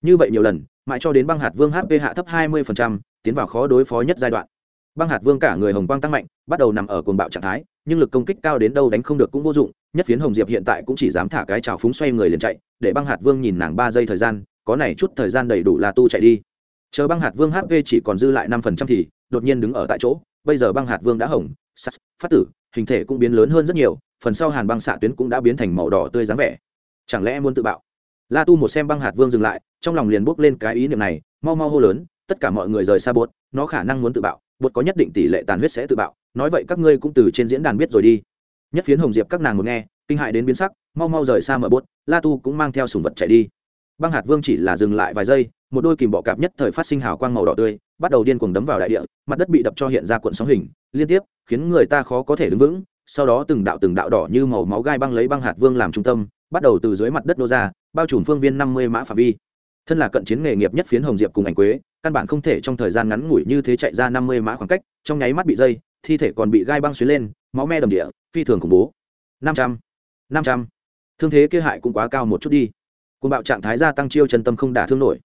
Như vậy nhiều lần mãi cho đến băng hạt vương hp hạ thấp 20%, tiến vào khó đối phó nhất giai đoạn. Băng hạt vương cả người hồng quang tăng mạnh bắt đầu nằm ở cồn bạo trạng thái nhưng lực công kích cao đến đâu đánh không được cũng vô dụng, nhất phiến hồng diệp hiện tại cũng chỉ dám thả cái trào phúng xoay người liền chạy, để băng hạt vương nhìn nàng ba giây thời gian, có này chút thời gian đầy đủ là tu chạy đi. Chờ băng hạt vương hp chỉ còn dư lại năm phần trăm thì, đột nhiên đứng ở tại chỗ, bây giờ băng hạt vương đã hỏng, sắt, phát tử, hình thể cũng biến lớn hơn rất nhiều, phần sau hàn băng xạ tuyến cũng đã biến thành màu đỏ tươi dáng vẻ. Chẳng lẽ muốn tự bạo? La tu một xem băng hạt vương dừng lại, trong lòng liền bốc lên cái ý niệm này, mau mau hô lớn, tất cả mọi người rời xa bột, nó khả năng muốn tự bạo, bột có nhất định tỷ lệ tàn huyết sẽ tự bạo nói vậy các ngươi cũng từ trên diễn đàn biết rồi đi. Nhất phiến hồng diệp các nàng một nghe, kinh hại đến biến sắc, mau mau rời xa mở bốt, la tu cũng mang theo sùng vật chạy đi. Băng hạt vương chỉ là dừng lại vài giây, một đôi kìm bọ cạp nhất thời phát sinh hào quang màu đỏ tươi, bắt đầu điên cuồng đấm vào đại địa, mặt đất bị đập cho hiện ra cuộn sóng hình, liên tiếp, khiến người ta khó có thể đứng vững, sau đó từng đạo từng đạo đỏ như màu máu gai băng lấy băng hạt vương làm trung tâm, bắt đầu từ dưới mặt đất nô ra, bao trùm phương viên năm mươi mã phạm vi. Thân là cận chiến nghề nghiệp nhất phiến hồng diệp cùng ảnh quế, căn bản không thể trong thời gian ngắn ngủi như thế chạy ra năm mươi mã khoảng cách, trong nháy mắt bị dây thi thể còn bị gai băng xuyến lên, máu me đầm địa, phi thường khủng bố. Năm trăm năm trăm. Thương thế kia hại cũng quá cao một chút đi. Côn bạo trạng thái gia tăng chiêu chân tâm không đả thương nổi.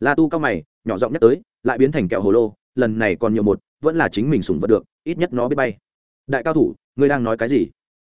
La tu cao mày, nhỏ giọng nhắc tới, lại biến thành kẹo hồ lô, lần này còn nhiều một, vẫn là chính mình sùng vật được, ít nhất nó biết bay. Đại cao thủ, ngươi đang nói cái gì?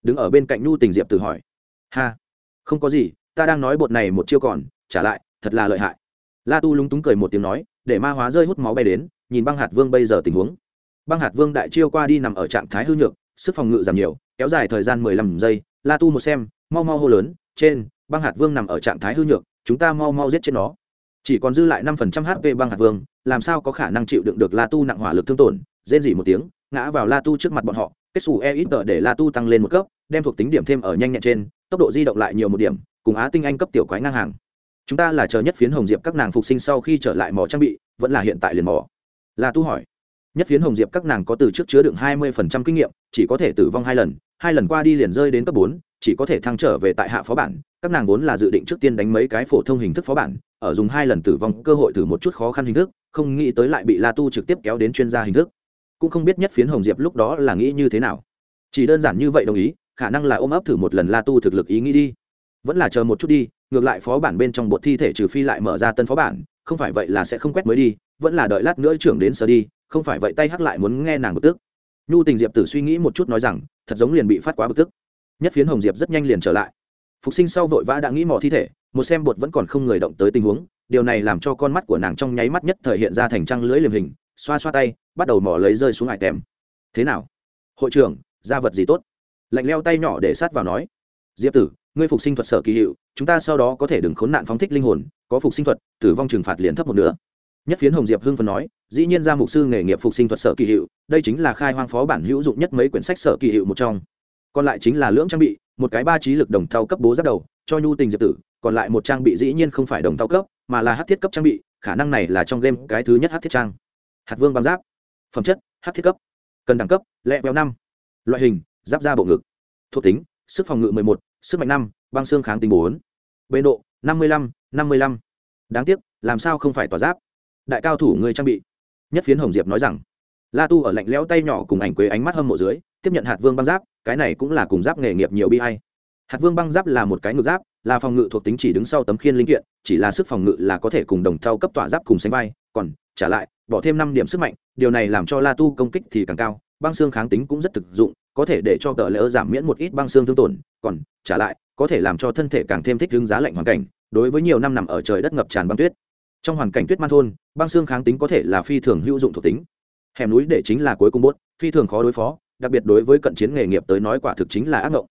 Đứng ở bên cạnh nhu tình diệp tự hỏi. Ha, không có gì, ta đang nói bột này một chiêu còn, trả lại, thật là lợi hại. La tu lúng túng cười một tiếng nói, để ma hóa rơi hút máu bay đến, nhìn băng hạt vương bây giờ tình huống băng hạt vương đại chiêu qua đi nằm ở trạng thái hư nhược, sức phòng ngự giảm nhiều, kéo dài thời gian mười lăm giây. La tu một xem, mau mau hô lớn, trên, băng hạt vương nằm ở trạng thái hư nhược, chúng ta mau mau giết chết nó. Chỉ còn dư lại năm phần trăm hp băng hạt vương, làm sao có khả năng chịu đựng được la tu nặng hỏa lực thương tổn? Rên dỉ một tiếng, ngã vào la tu trước mặt bọn họ, kết xù e ít tờ để la tu tăng lên một cấp, đem thuộc tính điểm thêm ở nhanh nhẹn trên, tốc độ di động lại nhiều một điểm, cùng á tinh anh cấp tiểu quái ngang hàng. Chúng ta là chờ nhất phiến hồng diệp các nàng phục sinh sau khi trở lại mỏ trang bị, vẫn là hiện tại liền mỏ la tu hỏi nhất phiến hồng diệp các nàng có từ trước chứa đựng hai mươi phần trăm kinh nghiệm, chỉ có thể tử vong hai lần hai lần qua đi liền rơi đến cấp bốn, chỉ có thể thăng trở về tại hạ phó bản, các nàng vốn là dự định trước tiên đánh mấy cái phổ thông hình thức phó bản, ở dùng hai lần tử vong cơ hội thử một chút khó khăn hình thức, không nghĩ tới lại bị la tu trực tiếp kéo đến chuyên gia hình thức. Cũng không biết nhất phiến hồng diệp lúc đó là nghĩ như thế nào. Chỉ đơn giản như vậy đồng ý, khả năng là ôm ấp thử một lần la tu thực lực ý nghĩ đi. Vẫn là chờ một chút đi, ngược lại phó bản bên trong bột thi thể trừ phi lại mở ra tân phó bản, không phải vậy là sẽ không quét mới đi, vẫn là đợi lát nữa trưởng đến sở đi không phải vậy tay hắc lại muốn nghe nàng bực tức. Nhu tình diệp tử suy nghĩ một chút nói rằng, thật giống liền bị phát quá bực tức. Nhất phiến hồng diệp rất nhanh liền trở lại. Phục sinh sau vội vã đã nghĩ mò thi thể, một xem bột vẫn còn không người động tới tình huống, điều này làm cho con mắt của nàng trong nháy mắt nhất thời hiện ra thành trăng lưỡi liềm hình, xoa xoa tay, bắt đầu mò lấy rơi xuống hải tèm. Thế nào? Hội trưởng, ra vật gì tốt? Lạnh leo tay nhỏ để sát vào nói. Diệp tử, ngươi phục sinh thuật sở kỳ hiệu, chúng ta sau đó có thể đừng khốn nạn phóng thích linh hồn, có phục sinh thuật, tử vong trừng phạt liền thấp một nửa. Nhất phiến hồng diệp hưng phần nói dĩ nhiên ra mục sư nghề nghiệp phục sinh thuật sở kỳ hiệu đây chính là khai hoang phó bản hữu dụng nhất mấy quyển sách sở kỳ hiệu một trong. Còn lại chính là lưỡng trang bị một cái ba trí lực đồng thau cấp bố giáp đầu cho nhu tình diệp tử còn lại một trang bị dĩ nhiên không phải đồng thau cấp mà là hát thiết cấp trang bị khả năng này là trong game cái thứ nhất hát thiết trang. Hạt vương băng giáp phẩm chất hát thiết cấp cần đẳng cấp lẹ béo năm. Loại hình giáp da bộ ngực. Thuộc tính sức phòng ngự 11, sức mạnh năm băng xương kháng tính bốn. Bê độ 55, 55. đáng tiếc làm sao không phải tỏa giáp? Đại cao thủ người trang bị nhất phiến hồng diệp nói rằng, la tu ở lạnh lẽo tay nhỏ cùng ảnh quế ánh mắt hâm mộ dưới, tiếp nhận hạt vương băng giáp, cái này cũng là cùng giáp nghề nghiệp nhiều bi hay hạt vương băng giáp là một cái ngược giáp, là phòng ngự thuộc tính chỉ đứng sau tấm khiên linh kiện, chỉ là sức phòng ngự là có thể cùng đồng thau cấp tỏa giáp cùng sánh vai, còn, trả lại, bỏ thêm năm điểm sức mạnh, điều này làm cho la tu công kích thì càng cao, băng xương kháng tính cũng rất thực dụng, có thể để cho cỡ lỡ giảm miễn một ít băng xương thương tổn, còn, trả lại, có thể làm cho thân thể càng thêm thích ứng giá lạnh hoàn cảnh, đối với nhiều năm nằm ở trời đất ngập tràn băng tuyết trong hoàn cảnh tuyết man thôn, băng xương kháng tính có thể là phi thường hữu dụng thuộc tính. Hẻm núi để chính là cuối cùng bốt phi thường khó đối phó, đặc biệt đối với cận chiến nghề nghiệp tới nói quả thực chính là ác mộng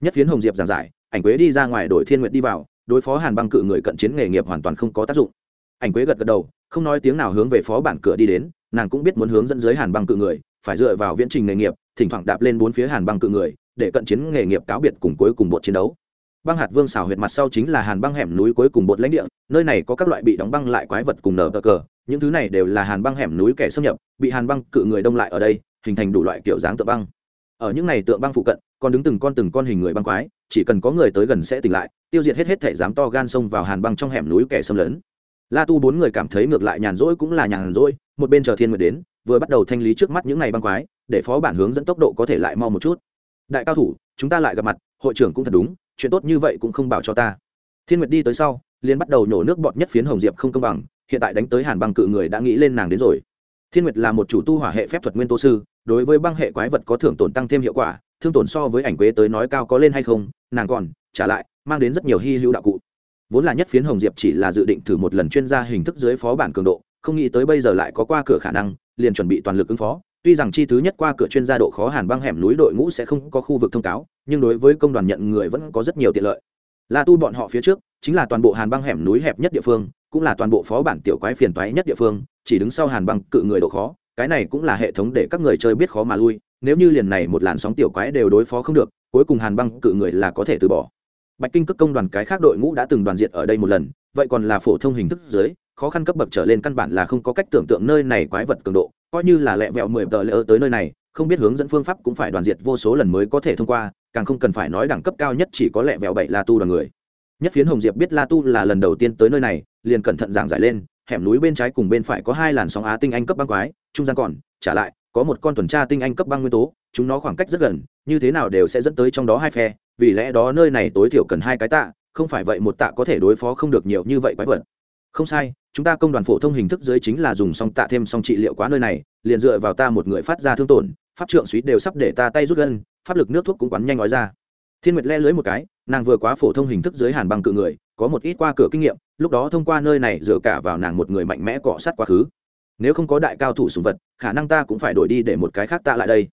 nhất phiến hồng diệp giảng giải, ảnh quế đi ra ngoài đổi thiên nguyện đi vào, đối phó hàn băng cự người cận chiến nghề nghiệp hoàn toàn không có tác dụng. Ảnh quế gật gật đầu, không nói tiếng nào hướng về phó bản cửa đi đến, nàng cũng biết muốn hướng dẫn dưới hàn băng cự người, phải dựa vào viễn trình nghề nghiệp, thỉnh thoảng đạp lên bốn phía hàn băng cự người, để cận chiến nghề nghiệp cáo biệt cùng cuối cùng bộ chiến đấu băng hạt vương xào huyệt mặt sau chính là hàn băng hẻm núi cuối cùng bột lãnh địa, nơi này có các loại bị đóng băng lại quái vật cùng nở cờ cờ, những thứ này đều là hàn băng hẻm núi kẻ xâm nhập, bị hàn băng cự người đông lại ở đây, hình thành đủ loại kiểu dáng tượng băng. Ở những này tượng băng phụ cận, còn đứng từng con từng con hình người băng quái, chỉ cần có người tới gần sẽ tỉnh lại, tiêu diệt hết hết thể dám to gan xông vào hàn băng trong hẻm núi kẻ xâm lấn. La tu bốn người cảm thấy ngược lại nhàn rỗi cũng là nhàn rỗi, một bên chờ thiên nguyệt đến, vừa bắt đầu thanh lý trước mắt những này băng quái, để phó bản hướng dẫn tốc độ có thể lại mau một chút. Đại cao thủ, chúng ta lại gặp mặt, hội trưởng cũng thật đúng chuyện tốt như vậy cũng không bảo cho ta. Thiên nguyệt đi tới sau, liền bắt đầu nhổ nước bọt nhất phiến hồng diệp không công bằng, hiện tại đánh tới hàn băng cự người đã nghĩ lên nàng đến rồi. Thiên nguyệt là một chủ tu hỏa hệ phép thuật nguyên tố sư, đối với băng hệ quái vật có thưởng tổn tăng thêm hiệu quả, thương tổn so với ảnh quế tới nói cao có lên hay không, nàng còn, trả lại, mang đến rất nhiều hy hữu đạo cụ. Vốn là nhất phiến hồng diệp chỉ là dự định thử một lần chuyên gia hình thức dưới phó bản cường độ, không nghĩ tới bây giờ lại có qua cửa khả năng, liền chuẩn bị toàn lực ứng phó tuy rằng chi thứ nhất qua cửa chuyên gia độ khó hàn băng hẻm núi đội ngũ sẽ không có khu vực thông cáo, nhưng đối với công đoàn nhận người vẫn có rất nhiều tiện lợi. La tu bọn họ phía trước chính là toàn bộ hàn băng hẻm núi hẹp nhất địa phương, cũng là toàn bộ phó bản tiểu quái phiền toái nhất địa phương, chỉ đứng sau hàn băng cự người độ khó, cái này cũng là hệ thống để các người chơi biết khó mà lui, nếu như liền này một làn sóng tiểu quái đều đối phó không được, cuối cùng hàn băng cự người là có thể từ bỏ. Bạch kinh cước công đoàn cái khác đội ngũ đã từng đoàn diệt ở đây một lần, vậy còn là phổ thông hình thức dưới, khó khăn cấp bậc trở lên căn bản là không có cách tưởng tượng nơi này quái vật cường độ coi như là lẹ vẹo mười tờ lỡ tới nơi này, không biết hướng dẫn phương pháp cũng phải đoàn diệt vô số lần mới có thể thông qua, càng không cần phải nói đẳng cấp cao nhất chỉ có lẹ vẹo bảy la tu đoàn người. Nhất phiến hồng diệp biết la tu là lần đầu tiên tới nơi này, liền cẩn thận giảng giải lên, hẻm núi bên trái cùng bên phải có hai làn sóng á tinh anh cấp băng quái, trung gian còn, trả lại, có một con tuần tra tinh anh cấp băng nguyên tố, chúng nó khoảng cách rất gần, như thế nào đều sẽ dẫn tới trong đó hai phe, vì lẽ đó nơi này tối thiểu cần hai cái tạ, không phải vậy một tạ có thể đối phó không được nhiều như vậy quái vật. Không sai chúng ta công đoàn phổ thông hình thức dưới chính là dùng song tạ thêm song trị liệu quá nơi này, liền dựa vào ta một người phát ra thương tổn, pháp trượng suýt đều sắp để ta tay rút gân, pháp lực nước thuốc cũng quắn nhanh nói ra. Thiên nguyệt le lưới một cái, nàng vừa quá phổ thông hình thức dưới hàn bằng cự người, có một ít qua cửa kinh nghiệm, lúc đó thông qua nơi này dựa cả vào nàng một người mạnh mẽ cọ sát quá khứ. Nếu không có đại cao thủ sùng vật, khả năng ta cũng phải đổi đi để một cái khác ta lại đây.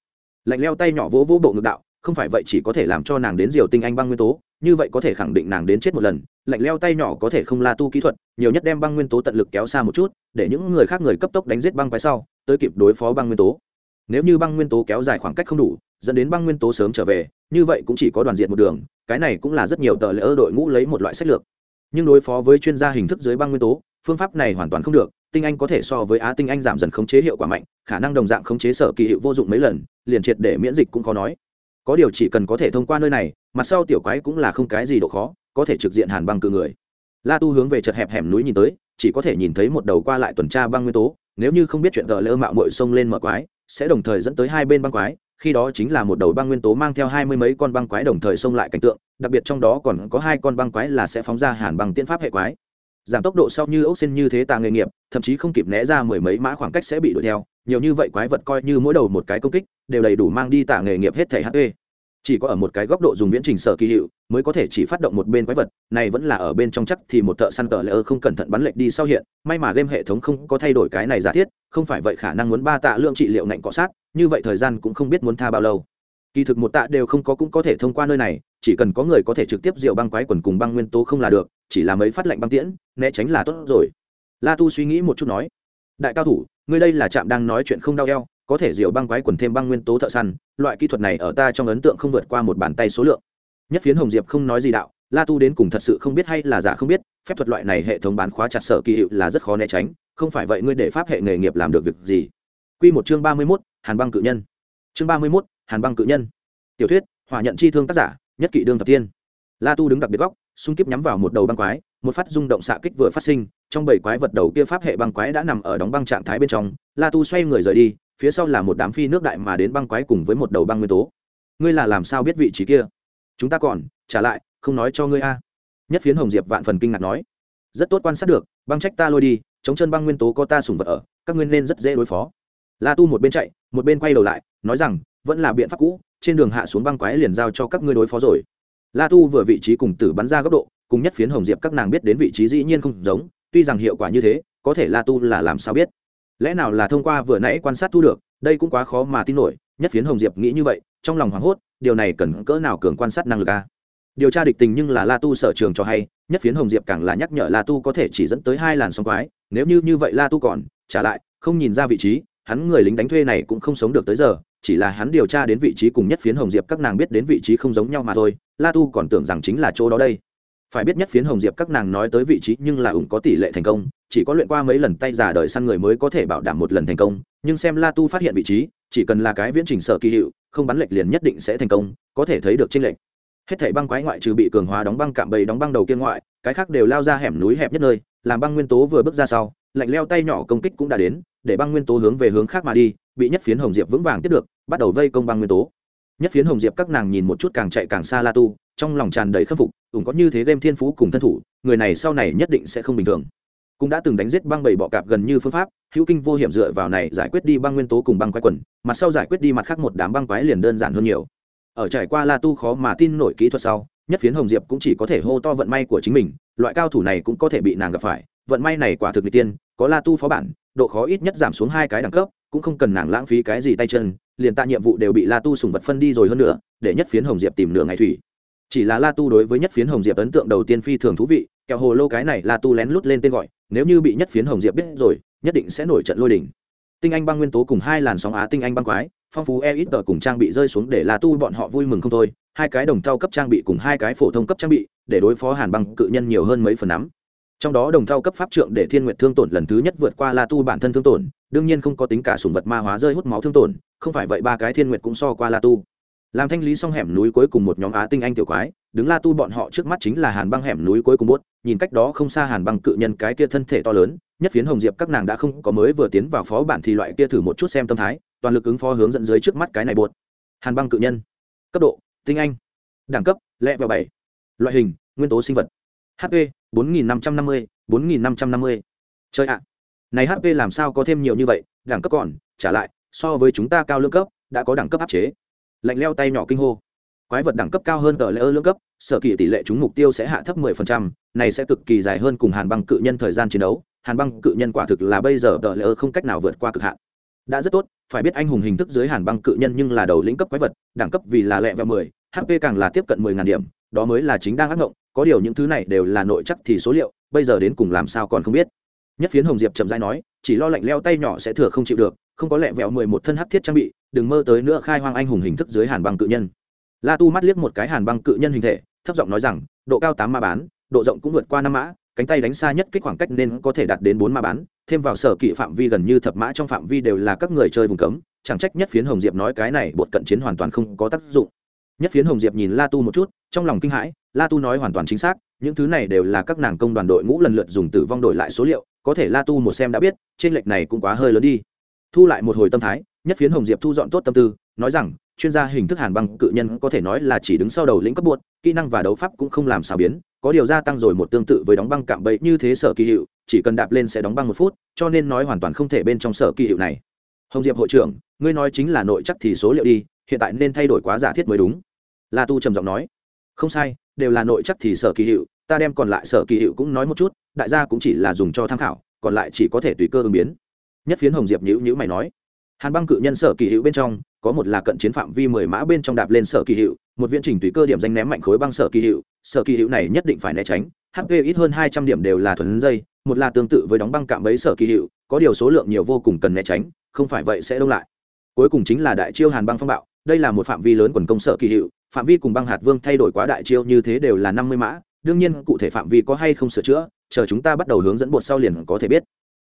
Lạnh leo tay nhỏ vỗ vỗ bộ ngực đạo không phải vậy chỉ có thể làm cho nàng đến diều tinh anh băng nguyên tố, như vậy có thể khẳng định nàng đến chết một lần, lạnh leo tay nhỏ có thể không la tu kỹ thuật, nhiều nhất đem băng nguyên tố tận lực kéo xa một chút, để những người khác người cấp tốc đánh giết băng quái sau, tới kịp đối phó băng nguyên tố. Nếu như băng nguyên tố kéo dài khoảng cách không đủ, dẫn đến băng nguyên tố sớm trở về, như vậy cũng chỉ có đoàn diện một đường, cái này cũng là rất nhiều tờ lỡ đội ngũ lấy một loại sách lược. Nhưng đối phó với chuyên gia hình thức dưới băng nguyên tố, phương pháp này hoàn toàn không được, tinh anh có thể so với á tinh anh giảm dần khống chế hiệu quả mạnh, khả năng đồng dạng khống chế sở kỳ hiệu vô dụng mấy lần, liền triệt để miễn dịch cũng khó nói có điều chỉ cần có thể thông qua nơi này, mặt sau tiểu quái cũng là không cái gì độ khó, có thể trực diện hàn băng cự người. La tu hướng về chật hẹp hẻm núi nhìn tới, chỉ có thể nhìn thấy một đầu qua lại tuần tra băng nguyên tố, nếu như không biết chuyện gờ lỡ mạo mội sông lên mở quái, sẽ đồng thời dẫn tới hai bên băng quái, khi đó chính là một đầu băng nguyên tố mang theo hai mươi mấy con băng quái đồng thời xông lại cảnh tượng, đặc biệt trong đó còn có hai con băng quái là sẽ phóng ra hàn băng tiên pháp hệ quái. Giảm tốc độ sau như ốc xin như thế tà nghề nghiệp, thậm chí không kịp né ra mười mấy mã khoảng cách sẽ bị đuổi theo nhiều như vậy quái vật coi như mỗi đầu một cái công kích, đều đầy đủ mang đi tà nghề nghiệp hết thể hp chỉ có ở một cái góc độ dùng viễn trình sở kỳ hiệu, mới có thể chỉ phát động một bên quái vật, này vẫn là ở bên trong chắc thì một thợ săn tờ lỡ không cẩn thận bắn lệch đi sau hiện, may mà game hệ thống không có thay đổi cái này giả thiết, không phải vậy khả năng muốn ba tạ lượng trị liệu nạnh cọ sát, như vậy thời gian cũng không biết muốn tha bao lâu. Kỳ thực một tạ đều không có cũng có thể thông qua nơi này, chỉ cần có người có thể trực tiếp diệu băng quái quần cùng băng nguyên tố không là được, chỉ là mấy phát lệnh băng tiễn, né tránh là tốt rồi. La tu suy nghĩ một chút nói, đại cao thủ ngươi đây là trạm đang nói chuyện không đau eo có thể diều băng quái quần thêm băng nguyên tố thợ săn loại kỹ thuật này ở ta trong ấn tượng không vượt qua một bàn tay số lượng nhất phiến hồng diệp không nói gì đạo la tu đến cùng thật sự không biết hay là giả không biết phép thuật loại này hệ thống bán khóa chặt sở kỳ hiệu là rất khó né tránh không phải vậy ngươi để pháp hệ nghề nghiệp làm được việc gì Quy một chương ba mươi 31, Hàn băng cự nhân. Chương ba mươi 31, Hàn băng cự nhân. Tiểu thuyết, hỏa nhận chi thương tác giả, nhất kỵ đương thập tiên. La Tu đứng đặc biệt góc, xung kiếp nhắm vào một đầu băng quái, một phát rung động xạ kích vừa phát sinh, trong bảy quái vật đầu kia pháp hệ băng quái đã nằm ở đóng băng trạng thái bên trong, La Tu xoay người rời đi, phía sau là một đám phi nước đại mà đến băng quái cùng với một đầu băng nguyên tố. Ngươi là làm sao biết vị trí kia? Chúng ta còn, trả lại, không nói cho ngươi a. Nhất phiến hồng diệp vạn phần kinh ngạc nói, rất tốt quan sát được, băng trách ta lôi đi, chống chân băng nguyên tố có ta sủng vật ở, các ngươi nên rất dễ đối phó la tu một bên chạy một bên quay đầu lại nói rằng vẫn là biện pháp cũ trên đường hạ xuống băng quái liền giao cho các ngươi đối phó rồi la tu vừa vị trí cùng tử bắn ra góc độ cùng nhất phiến hồng diệp các nàng biết đến vị trí dĩ nhiên không giống tuy rằng hiệu quả như thế, có thể la tu là làm sao biết? Lẽ nào là thông qua vừa nãy quan sát thu được, đây cũng quá khó mà tin nổi, nhất phiến hồng diệp nghĩ như vậy, trong lòng hoảng hốt, điều này cần cỡ nào cường quan sát năng lực a? Điều tra địch tình nhưng là la tu sở trường cho hay, nhất phiến hồng diệp càng là nhắc nhở la tu có thể chỉ dẫn tới hai làn sóng quái, nếu như như vậy la tu còn, trả lại, không nhìn ra vị trí, hắn người lính đánh thuê này cũng không sống được tới giờ, chỉ là hắn điều tra đến vị trí cùng nhất phiến hồng diệp các nàng biết đến vị trí không giống nhau mà thôi, la tu còn tưởng rằng chính là chỗ đó đây phải biết nhất phiến hồng diệp các nàng nói tới vị trí nhưng là ủng có tỷ lệ thành công, chỉ có luyện qua mấy lần tay giả đời săn người mới có thể bảo đảm một lần thành công, nhưng xem la tu phát hiện vị trí, chỉ cần là cái viễn trình sở kỳ hiệu, không bắn lệch liền nhất định sẽ thành công, có thể thấy được tranh lệch. Hết thảy băng quái ngoại trừ bị cường hóa đóng băng cạm bầy đóng băng đầu kia ngoại, cái khác đều lao ra hẻm núi hẹp nhất nơi, làm băng nguyên tố vừa bước ra sau, lạnh leo tay nhỏ công kích cũng đã đến, để băng nguyên tố hướng về hướng khác mà đi, bị nhất phiến hồng diệp vững vàng tiếp được, bắt đầu vây công băng nguyên tố. Nhất phiến hồng diệp các nàng nhìn một chút càng chạy càng xa la tu trong lòng tràn đầy khâm phục, cũng có như thế game thiên phú cùng thân thủ, người này sau này nhất định sẽ không bình thường. Cũng đã từng đánh giết băng bảy bọ cạp gần như phương pháp, hữu kinh vô hiểm dựa vào này giải quyết đi băng nguyên tố cùng băng quái quần mặt sau giải quyết đi mặt khác một đám băng quái liền đơn giản hơn nhiều. Ở trải qua la tu khó mà tin nổi kỹ thuật sau, nhất phiến hồng diệp cũng chỉ có thể hô to vận may của chính mình, loại cao thủ này cũng có thể bị nàng gặp phải, vận may này quả thực n tiên, có la tu phó bản, độ khó ít nhất giảm xuống hai cái đẳng cấp, cũng không cần nàng lãng phí cái gì tay chân, liền tạ nhiệm vụ đều bị la tu sùng vật phân đi rồi hơn nữa, để nhất phiến hồng diệp tìm nửa ngày thủy chỉ là la tu đối với nhất phiến hồng diệp ấn tượng đầu tiên phi thường thú vị, kẹo hồ lô cái này la tu lén lút lên tên gọi, nếu như bị nhất phiến hồng diệp biết rồi, nhất định sẽ nổi trận lôi đỉnh tinh anh băng nguyên tố cùng hai làn sóng á tinh anh băng quái, phong phú e ít tờ cùng trang bị rơi xuống để la tu bọn họ vui mừng không thôi. Hai cái đồng thau cấp trang bị cùng hai cái phổ thông cấp trang bị, để đối phó hàn băng cự nhân nhiều hơn mấy phần nắm. Trong đó đồng thau cấp pháp trượng để thiên nguyện thương tổn lần thứ nhất vượt qua la tu bản thân thương tổn, đương nhiên không có tính cả sùng vật ma hóa rơi hút máu thương tổn, không phải vậy ba cái thiên nguyện cũng so qua la tu làm thanh lý xong hẻm núi cuối cùng một nhóm á tinh anh tiểu quái, đứng la tu bọn họ trước mắt chính là hàn băng hẻm núi cuối cùng bốt, nhìn cách đó không xa hàn băng cự nhân cái kia thân thể to lớn, nhất phiến hồng diệp các nàng đã không có mới vừa tiến vào phó bản thì loại kia thử một chút xem tâm thái, toàn lực ứng phó hướng dẫn dưới trước mắt cái này bột. Hàn băng cự nhân. Cấp độ, tinh anh. Đẳng cấp, lẹ vào bảy. Loại hình, nguyên tố sinh vật. Hp bốn nghìn năm trăm năm mươi, bốn nghìn năm trăm năm mươi. Chơi ạ. Này hp làm sao có thêm nhiều như vậy, đẳng cấp còn, trả lại, so với chúng ta cao lương cấp, đã có đẳng cấp áp chế lạnh leo tay nhỏ kinh hô. Quái vật đẳng cấp cao hơn tờ lễ ơ lương cấp sở kỳ tỷ lệ chúng mục tiêu sẽ hạ thấp 10%, này sẽ cực kỳ dài hơn cùng hàn băng cự nhân thời gian chiến đấu. Hàn băng cự nhân quả thực là bây giờ tờ lễ ơ không cách nào vượt qua cực hạn. Đã rất tốt phải biết anh hùng hình thức dưới hàn băng cự nhân nhưng là đầu lĩnh cấp quái vật đẳng cấp vì là lẹ và 10, hp càng là tiếp cận 10.000 điểm đó mới là chính đang ác ngộng có điều những thứ này đều là nội chắc thì số liệu bây giờ đến cùng làm sao còn không biết. Nhất phiến hồng diệp chậm rãi nói chỉ lo lạnh leo tay nhỏ sẽ thừa không chịu được, không có lẹ vẹo mười một thân hắc thiết trang bị, đừng mơ tới nữa khai hoang anh hùng hình thức dưới hàn băng cự nhân. La tu mắt liếc một cái hàn băng cự nhân hình thể, thấp giọng nói rằng, độ cao tám ma bán, độ rộng cũng vượt qua năm mã, cánh tay đánh xa nhất kích khoảng cách nên có thể đạt đến bốn ma bán, thêm vào sở kỵ phạm vi gần như thập mã trong phạm vi đều là các người chơi vùng cấm, chẳng trách nhất phiến hồng diệp nói cái này bột cận chiến hoàn toàn không có tác dụng. Nhất phiến hồng diệp nhìn la tu một chút trong lòng kinh hãi, la tu nói hoàn toàn chính xác, những thứ này đều là các nàng công đoàn đội ngũ lần lượt dùng tử vong đổi lại số liệu, có thể la tu một xem đã biết, trên lệch này cũng quá hơi lớn đi. Thu lại một hồi tâm thái, nhất phiến hồng diệp thu dọn tốt tâm tư, nói rằng, chuyên gia hình thức hàn băng cự nhân có thể nói là chỉ đứng sau đầu lĩnh cấp buộc, kỹ năng và đấu pháp cũng không làm sao biến, có điều gia tăng rồi một tương tự với đóng băng cạm bẫy như thế sở kỳ hiệu, chỉ cần đạp lên sẽ đóng băng một phút, cho nên nói hoàn toàn không thể bên trong sở kỳ hiệu này. Hồng diệp hội trưởng, ngươi nói chính là nội chắc thì số liệu đi, hiện tại nên thay đổi quá giả thiết mới đúng. La tu trầm giọng nói không sai đều là nội chắc thì sở kỳ hiệu ta đem còn lại sở kỳ hiệu cũng nói một chút đại gia cũng chỉ là dùng cho tham khảo còn lại chỉ có thể tùy cơ ứng biến nhất phiến hồng diệp nhữ nhữ mày nói hàn băng cự nhân sở kỳ hiệu bên trong có một là cận chiến phạm vi mười mã bên trong đạp lên sở kỳ hiệu, một viễn trình tùy cơ điểm danh ném mạnh khối băng sở kỳ hiệu. sở kỳ hiệu này nhất định phải né tránh hp ít hơn hai trăm điểm đều là thuần dây một là tương tự với đóng băng cạm bẫy sở kỳ hiệu, có điều số lượng nhiều vô cùng cần né tránh không phải vậy sẽ đông lại cuối cùng chính là đại chiêu hàn băng phong bạo đây là một phạm vi lớn quần công sở kỳ hiệu phạm vi cùng băng hạt vương thay đổi quá đại chiêu như thế đều là năm mươi mã, đương nhiên cụ thể phạm vi có hay không sửa chữa, chờ chúng ta bắt đầu hướng dẫn bột sau liền có thể biết.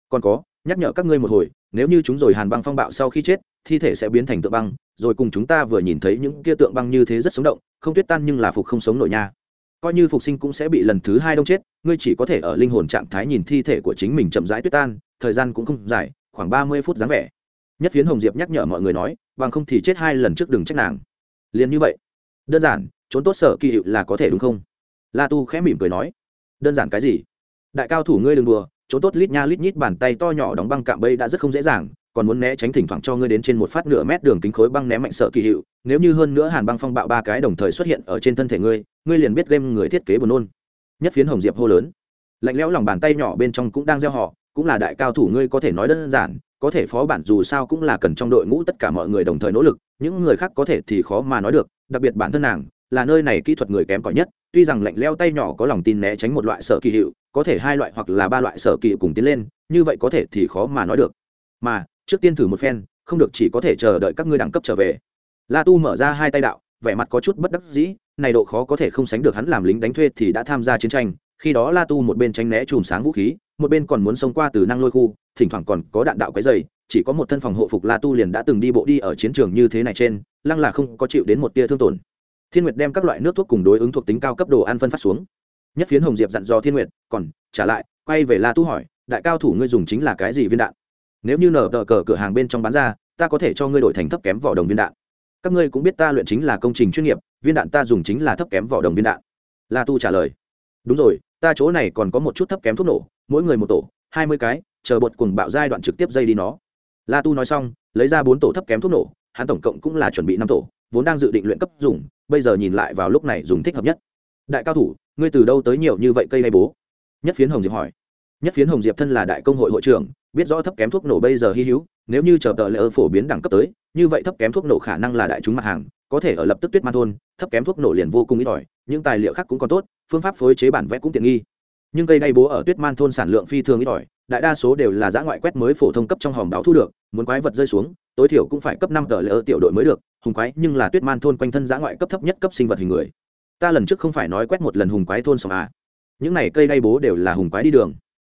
Còn có, nhắc nhở các ngươi một hồi, nếu như chúng rồi hàn băng phong bạo sau khi chết, thi thể sẽ biến thành tượng băng, rồi cùng chúng ta vừa nhìn thấy những kia tượng băng như thế rất sống động, không tuyết tan nhưng là phục không sống nổi nha. Coi như phục sinh cũng sẽ bị lần thứ hai đông chết, ngươi chỉ có thể ở linh hồn trạng thái nhìn thi thể của chính mình chậm rãi tuyết tan, thời gian cũng không dài, khoảng ba mươi phút dáng vẻ. Nhất phiến hồng diệp nhắc nhở mọi người nói, bằng không thì chết hai lần trước đừng trách nàng. Liền như vậy đơn giản, trốn tốt sở kỳ hiệu là có thể đúng không? La tu khẽ mỉm cười nói. Đơn giản cái gì? Đại cao thủ ngươi đừng đùa, trốn tốt lít nha lít nhít bàn tay to nhỏ đóng băng cạm bây đã rất không dễ dàng, còn muốn né tránh thỉnh thoảng cho ngươi đến trên một phát nửa mét đường kính khối băng ném mạnh sợ kỳ hiệu, nếu như hơn nữa hàn băng phong bạo ba cái đồng thời xuất hiện ở trên thân thể ngươi ngươi liền biết game người thiết kế buồn nôn. Nhất phiến hồng diệp hô lớn. Lạnh lẽo lòng bàn tay nhỏ bên trong cũng đang gieo họ, cũng là đại cao thủ ngươi có thể nói đơn giản, có thể phó bản dù sao cũng là cần trong đội ngũ tất cả mọi người đồng thời nỗ lực, những người khác có thể thì khó mà nói được đặc biệt bản thân nàng, là nơi này kỹ thuật người kém cỏi nhất, tuy rằng lạnh leo tay nhỏ có lòng tin né tránh một loại sở kỳ hiệu, có thể hai loại hoặc là ba loại sở kỳ cùng tiến lên, như vậy có thể thì khó mà nói được. Mà, trước tiên thử một phen, không được chỉ có thể chờ đợi các ngươi đẳng cấp trở về. La tu mở ra hai tay đạo, vẻ mặt có chút bất đắc dĩ, này độ khó có thể không sánh được hắn làm lính đánh thuê thì đã tham gia chiến tranh, khi đó la tu một bên tránh né chùm sáng vũ khí, một bên còn muốn xông qua từ năng lôi khu, thỉnh thoảng còn có đạn đạo cái dày chỉ có một thân phòng hộ phục la tu liền đã từng đi bộ đi ở chiến trường như thế này trên, lăng là không có chịu đến một tia thương tổn. Thiên nguyệt đem các loại nước thuốc cùng đối ứng thuộc tính cao cấp đồ ăn phân phát xuống. Nhất phiến hồng diệp dặn dò thiên nguyệt, còn, trả lại, quay về la tu hỏi, đại cao thủ ngươi dùng chính là cái gì viên đạn? Nếu như nở tờ cờ cửa hàng bên trong bán ra, ta có thể cho ngươi đổi thành thấp kém vỏ đồng viên đạn. Các ngươi cũng biết ta luyện chính là công trình chuyên nghiệp, viên đạn ta dùng chính là thấp kém vỏ đồng viên đạn. La tu trả lời, đúng rồi, ta chỗ này còn có một chút thấp kém thuốc nổ, mỗi người một tổ, hai mươi cái, chờ bột cùng bạo giai đoạn trực tiếp dây đi nó la tu nói xong, lấy ra bốn tổ thấp kém thuốc nổ, hắn tổng cộng cũng là chuẩn bị năm tổ, vốn đang dự định luyện cấp dùng, bây giờ nhìn lại vào lúc này dùng thích hợp nhất. Đại cao thủ, ngươi từ đâu tới nhiều như vậy cây hay bố? Nhất phiến hồng diệp hỏi. Nhất phiến hồng diệp thân là đại công hội hội trưởng, biết rõ thấp kém thuốc nổ bây giờ hy hữu, nếu như chờ tờ lỡ phổ biến đẳng cấp tới, như vậy thấp kém thuốc nổ khả năng là đại chúng mặt hàng, có thể ở lập tức tuyết man thôn, thấp kém thuốc nổ liền vô cùng ít ỏi, những tài liệu khác cũng còn tốt, phương pháp phối chế bản vẽ cũng tiện nghi nhưng cây đay bố ở tuyết man thôn sản lượng phi thường ít ỏi, đại đa số đều là giã ngoại quét mới phổ thông cấp trong hòm đáo thu được, muốn quái vật rơi xuống, tối thiểu cũng phải cấp năm tờ lỡ tiểu đội mới được, hùng quái nhưng là tuyết man thôn quanh thân giã ngoại cấp thấp nhất cấp sinh vật hình người. Ta lần trước không phải nói quét một lần hùng quái thôn sòng à? Những này cây đay bố đều là hùng quái đi đường.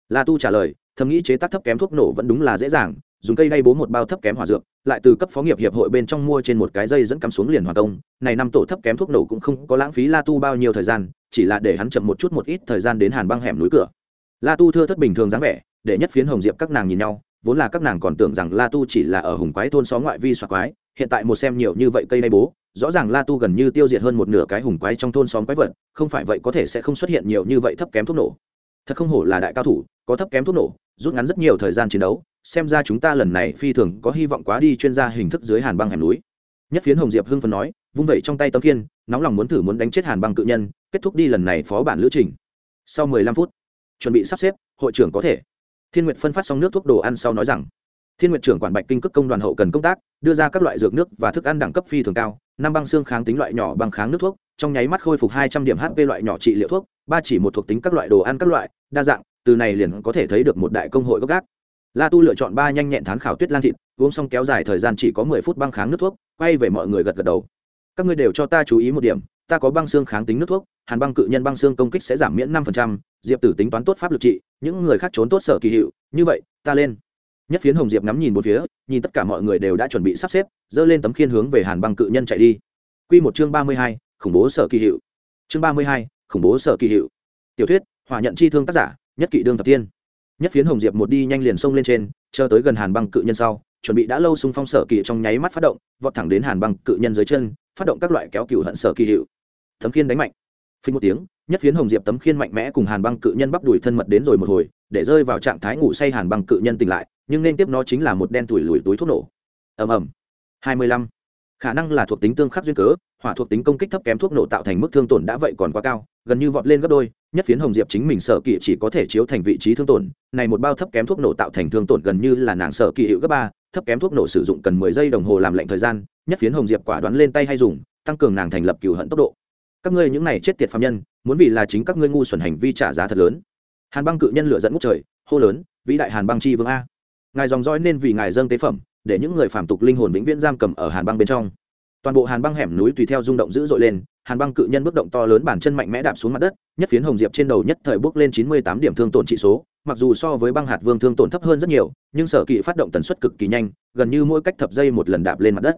La tu trả lời, thầm nghĩ chế tác thấp kém thuốc nổ vẫn đúng là dễ dàng dùng cây đay bố một bao thấp kém hỏa dược, lại từ cấp phó nghiệp hiệp hội bên trong mua trên một cái dây dẫn cắm xuống liền hoàn công. Này năm tổ thấp kém thuốc nổ cũng không có lãng phí la tu bao nhiêu thời gian, chỉ là để hắn chậm một chút một ít thời gian đến hàn băng hẻm núi cửa. La tu thưa thất bình thường dáng vẻ, để nhất phiến hồng diệp các nàng nhìn nhau, vốn là các nàng còn tưởng rằng la tu chỉ là ở hùng quái thôn xóm ngoại vi xóa quái, hiện tại một xem nhiều như vậy cây đay bố, rõ ràng la tu gần như tiêu diệt hơn một nửa cái hùng quái trong thôn xóm quái vật, không phải vậy có thể sẽ không xuất hiện nhiều như vậy thấp kém thuốc nổ. Thật không hổ là đại cao thủ, có thấp kém thuốc nổ, rút ngắn rất nhiều thời gian chiến đấu xem ra chúng ta lần này phi thường có hy vọng quá đi chuyên gia hình thức dưới hàn băng hẻm núi. Nhất phiến hồng diệp hưng phấn nói, vung vẩy trong tay tấm kiên nóng lòng muốn thử muốn đánh chết hàn băng cự nhân, kết thúc đi lần này phó bản lữ trình. Sau mười lăm phút, chuẩn bị sắp xếp, hội trưởng có thể. Thiên nguyệt phân phát xong nước thuốc đồ ăn sau nói rằng, thiên nguyệt trưởng quản bạch kinh cước công đoàn hậu cần công tác, đưa ra các loại dược nước và thức ăn đẳng cấp phi thường cao, năm băng xương kháng tính loại nhỏ bằng kháng nước thuốc, trong nháy mắt khôi phục hai trăm điểm hp loại nhỏ trị liệu thuốc, ba chỉ một thuộc tính các loại đồ ăn các loại, đa dạng, từ này liền có thể thấy được một đại công hội gốc gác la tu lựa chọn ba nhanh nhẹn thán khảo tuyết lan thịt, uống xong kéo dài thời gian chỉ có mười phút băng kháng nước thuốc, quay về mọi người gật gật đầu. Các ngươi đều cho ta chú ý một điểm, ta có băng xương kháng tính nước thuốc, hàn băng cự nhân băng xương công kích sẽ giảm miễn năm phần trăm, diệp tử tính toán tốt pháp lực trị, những người khác trốn tốt sở kỳ hiệu, như vậy, ta lên. Nhất phiến hồng diệp ngắm nhìn một phía, nhìn tất cả mọi người đều đã chuẩn bị sắp xếp dơ lên tấm khiên hướng về hàn băng cự nhân chạy đi. Q một chương ba mươi hai, khủng bố sở kỳ hiệu. Chương ba mươi hai, khủng bố sở kỳ hiệu. Tiểu thuyết hòa nhận chi thương tác giả, nhất kỵ đương thập tiên nhất phiến hồng diệp một đi nhanh liền xông lên trên, chờ tới gần hàn băng cự nhân sau, chuẩn bị đã lâu xung phong sở kỳ trong nháy mắt phát động, vọt thẳng đến hàn băng cự nhân dưới chân, phát động các loại kéo cựu hận sở kỳ hiệu. Tấm khiên đánh mạnh. Phình một tiếng, nhất phiến hồng diệp tấm khiên mạnh mẽ cùng hàn băng cự nhân bắp đùi thân mật đến rồi một hồi, để rơi vào trạng thái ngủ say hàn băng cự nhân tỉnh lại, nhưng nên tiếp nó chính là một đen tủi lùi túi thuốc nổ. Ầm ầm. Hai mươi lăm khả năng là thuộc tính tương khắc duyên cớ, hỏa thuộc tính công kích thấp kém thuốc nổ tạo thành mức thương tổn đã vậy còn quá cao, gần như vọt lên gấp đôi, nhất phiến hồng diệp chính mình sở kỵ chỉ có thể chiếu thành vị trí thương tổn, này một bao thấp kém thuốc nổ tạo thành thương tổn gần như là nàng sở kỵ hiệu gấp ba, thấp kém thuốc nổ sử dụng cần mười giây đồng hồ làm lệnh thời gian, nhất phiến hồng diệp quả đoán lên tay hay dùng, tăng cường nàng thành lập cựu hận tốc độ. Các ngươi những này chết tiệt phạm nhân, muốn vì là chính các ngươi ngu xuẩn hành vi trả giá thật lớn. Hàn băng cự nhân lựa dẫn ngút trời, hô lớn, vĩ đại hàn băng chi vương a. Ngài dòng dõi nên vì ngài dâng tế phẩm để những người phạm tục linh hồn vĩnh viễn giam cầm ở hàn băng bên trong. Toàn bộ hàn băng hẻm núi tùy theo rung động dữ dội lên, hàn băng cự nhân bước động to lớn bản chân mạnh mẽ đạp xuống mặt đất, nhất phiến hồng diệp trên đầu nhất thời bước lên chín mươi tám điểm thương tổn trị số, mặc dù so với băng hạt vương thương tổn thấp hơn rất nhiều, nhưng sở kỵ phát động tần suất cực kỳ nhanh, gần như mỗi cách thập giây một lần đạp lên mặt đất.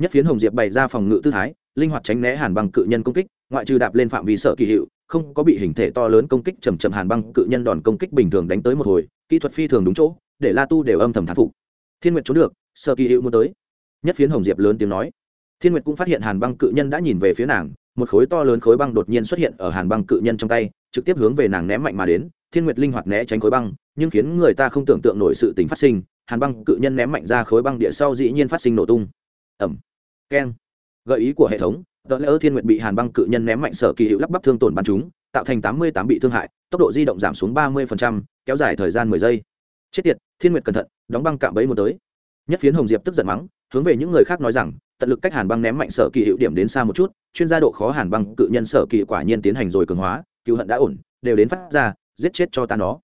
Nhất phiến hồng diệp bày ra phòng ngự tư thái, linh hoạt tránh né hàn băng cự nhân công kích, ngoại trừ đạp lên phạm vi sở kỳ hiệu, không có bị hình thể to lớn công kích chầm chậm hàn băng cự nhân đòn công kích bình thường đánh tới một hồi, kỹ thuật phi thường đúng chỗ, để la tu đều âm thầm thán phục. Thiên nguyệt trốn được sở kỳ hữu muốn tới. Nhất phiến hồng diệp lớn tiếng nói. Thiên nguyệt cũng phát hiện hàn băng cự nhân đã nhìn về phía nàng, một khối to lớn khối băng đột nhiên xuất hiện ở hàn băng cự nhân trong tay, trực tiếp hướng về nàng ném mạnh mà đến. Thiên nguyệt linh hoạt né tránh khối băng, nhưng khiến người ta không tưởng tượng nổi sự tình phát sinh. Hàn băng cự nhân ném mạnh ra khối băng địa sau dĩ nhiên phát sinh nổ tung. Ẩm keng. Gợi ý của hệ thống tờ lỡ thiên nguyệt bị hàn băng cự nhân ném mạnh sở kỳ hữu lắp bắp thương tổn bắn chúng, tạo thành tám mươi tám bị thương hại, tốc độ di động giảm xuống ba mươi kéo dài thời gian mười giây. Chết tiệt, thiên nguyệt cẩn thận, đóng băng cạm bẫy một tới nhất phiến hồng diệp tức giận mắng, hướng về những người khác nói rằng, tận lực cách hàn băng ném mạnh sở kỳ hiệu điểm đến xa một chút, chuyên gia độ khó hàn băng, cự nhân sở kỳ quả nhiên tiến hành rồi cường hóa cựu hận đã ổn, đều đến phát ra, giết chết cho ta nó.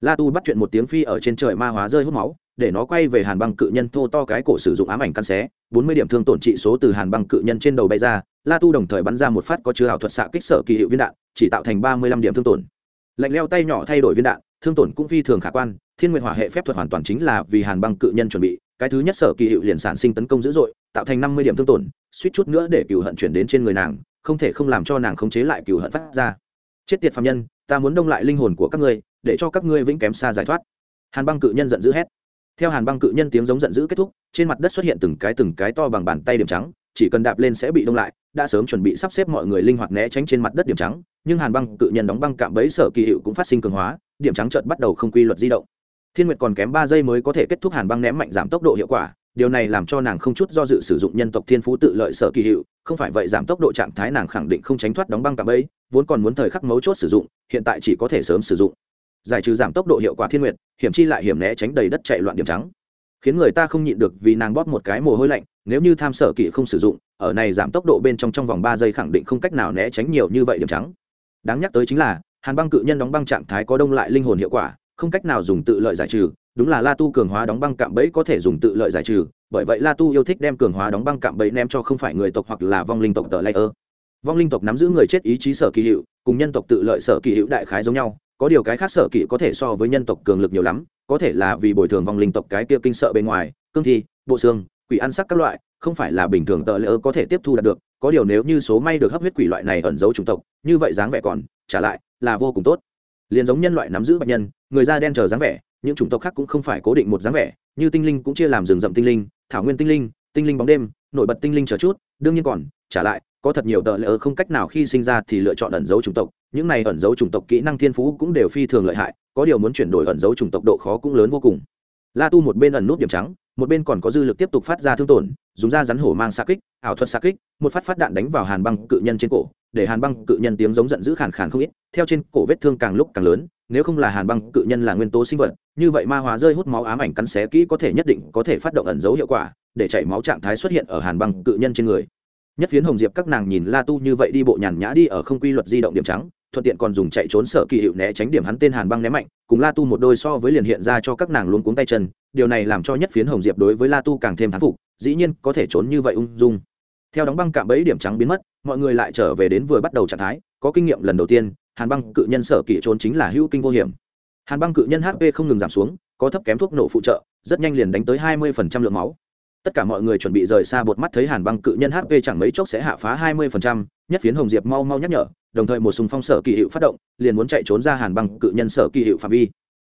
La tu bắt chuyện một tiếng phi ở trên trời ma hóa rơi hút máu, để nó quay về hàn băng cự nhân thô to cái cổ sử dụng ám ảnh căn xé, bốn mươi điểm thương tổn trị số từ hàn băng cự nhân trên đầu bay ra, la tu đồng thời bắn ra một phát có chứa ảo thuật xạ kích sở kỳ hiệu viên đạn, chỉ tạo thành ba mươi lăm điểm thương tổn. Lạnh leo tay nhỏ thay đổi viên đạn, thương tổn cũng phi thường khả quan, thiên nguyện hỏa hệ phép thuật hoàn toàn chính là vì hàn băng cự nhân chuẩn bị cái thứ nhất sở kỳ hiệu liền sản sinh tấn công dữ dội, tạo thành năm mươi điểm thương tổn, suýt chút nữa để cựu hận chuyển đến trên người nàng, không thể không làm cho nàng khống chế lại cựu hận phát ra. Chết tiệt phạm nhân, ta muốn đông lại linh hồn của các ngươi, để cho các ngươi vĩnh kém xa giải thoát. Hàn băng cự nhân giận dữ hét. Theo hàn băng cự nhân tiếng giống giận dữ kết thúc, trên mặt đất xuất hiện từng cái từng cái to bằng bàn tay điểm trắng, chỉ cần đạp lên sẽ bị đông lại, đã sớm chuẩn bị sắp xếp mọi người linh hoạt né tránh trên mặt đất điểm trắng, nhưng hàn băng cự nhân đóng băng cạm bẫy sở kỳ hiệu cũng phát sinh cường hóa, điểm trắng trợt bắt đầu không quy luật di động thiên nguyệt còn kém ba giây mới có thể kết thúc hàn băng ném mạnh giảm tốc độ hiệu quả, điều này làm cho nàng không chút do dự sử dụng nhân tộc thiên phú tự lợi sở kỳ hiệu, không phải vậy giảm tốc độ trạng thái nàng khẳng định không tránh thoát đóng băng cạm ấy vốn còn muốn thời khắc mấu chốt sử dụng, hiện tại chỉ có thể sớm sử dụng. Giải trừ giảm tốc độ hiệu quả thiên nguyệt, hiểm chi lại hiểm né tránh đầy đất chạy loạn điểm trắng. Khiến người ta không nhịn được vì nàng bóp một cái mồ hôi lạnh, nếu như tham sở kỵ không sử dụng, ở này giảm tốc độ bên trong trong vòng ba giây khẳng định không cách nào né tránh nhiều như vậy điểm trắng. Đáng nhắc tới chính là, hàn băng cự nhân đóng băng trạng thái có đông lại linh hồn hiệu quả không cách nào dùng tự lợi giải trừ, đúng là la tu cường hóa đóng băng cạm bẫy có thể dùng tự lợi giải trừ, bởi vậy la tu yêu thích đem cường hóa đóng băng cạm bẫy ném cho không phải người tộc hoặc là vong linh tộc tờ ơ. vong linh tộc nắm giữ người chết ý chí sở kỳ hiệu, cùng nhân tộc tự lợi sở kỳ hiệu đại khái giống nhau, có điều cái khác sở kỳ có thể so với nhân tộc cường lực nhiều lắm, có thể là vì bồi thường vong linh tộc cái kia kinh sợ bên ngoài, cương thi, bộ xương, quỷ ăn sắc các loại, không phải là bình thường tờ lỡ có thể tiếp thu đạt được, có điều nếu như số may được hấp huyết quỷ loại này ẩn giấu chủng tộc, như vậy dáng vẻ còn, trả lại, là vô cùng tốt liền giống nhân loại nắm giữ bệnh nhân, người da đen chờ dáng vẻ, những chủng tộc khác cũng không phải cố định một dáng vẻ, như tinh linh cũng chia làm rừng rậm tinh linh, thảo nguyên tinh linh tinh linh bóng đêm, nổi bật tinh linh chờ chút, đương nhiên còn, trả lại, có thật nhiều tờ lỡ không cách nào khi sinh ra thì lựa chọn ẩn giấu chủng tộc, những này ẩn dấu chủng tộc kỹ năng thiên phú cũng đều phi thường lợi hại, có điều muốn chuyển đổi ẩn dấu chủng tộc độ khó cũng lớn vô cùng. La tu một bên ẩn nút điểm trắng, một bên còn có dư lực tiếp tục phát ra thương tổn, dùng da rắn hổ mang xa kích, ảo thuật xa kích, một phát phát đạn đánh vào hàn băng cự nhân trên cổ để hàn băng cự nhân tiếng giống giận dữ khàn khàn không ít, theo trên cổ vết thương càng lúc càng lớn, nếu không là hàn băng cự nhân là nguyên tố sinh vật, như vậy ma hóa rơi hút máu ám ảnh cắn xé kỹ có thể nhất định có thể phát động ẩn dấu hiệu quả, để chảy máu trạng thái xuất hiện ở hàn băng cự nhân trên người. Nhất phiến hồng diệp các nàng nhìn la tu như vậy đi bộ nhàn nhã đi ở không quy luật di động điểm trắng, thuận tiện còn dùng chạy trốn sở kỳ hiệu né tránh điểm hắn tên hàn băng ném mạnh, cùng la tu một đôi so với liền hiện ra cho các nàng luôn cuống tay chân, điều này làm cho nhất phiến hồng diệp đối với la tu càng thêm thán phục, dĩ nhiên có thể trốn như vậy ung dung theo đóng băng cạm bẫy điểm trắng biến mất, mọi người lại trở về đến vừa bắt đầu trạng thái, có kinh nghiệm lần đầu tiên, hàn băng cự nhân sở kỷ trốn chính là hữu kinh vô hiểm. Hàn băng cự nhân hp không ngừng giảm xuống, có thấp kém thuốc nổ phụ trợ, rất nhanh liền đánh tới hai mươi lượng máu. Tất cả mọi người chuẩn bị rời xa bột mắt thấy hàn băng cự nhân hp chẳng mấy chốc sẽ hạ phá hai mươi nhất phiến hồng diệp mau mau nhắc nhở, đồng thời một súng phong sở kỳ hiệu phát động, liền muốn chạy trốn ra hàn băng cự nhân sở kỳ hiệu phạm vi.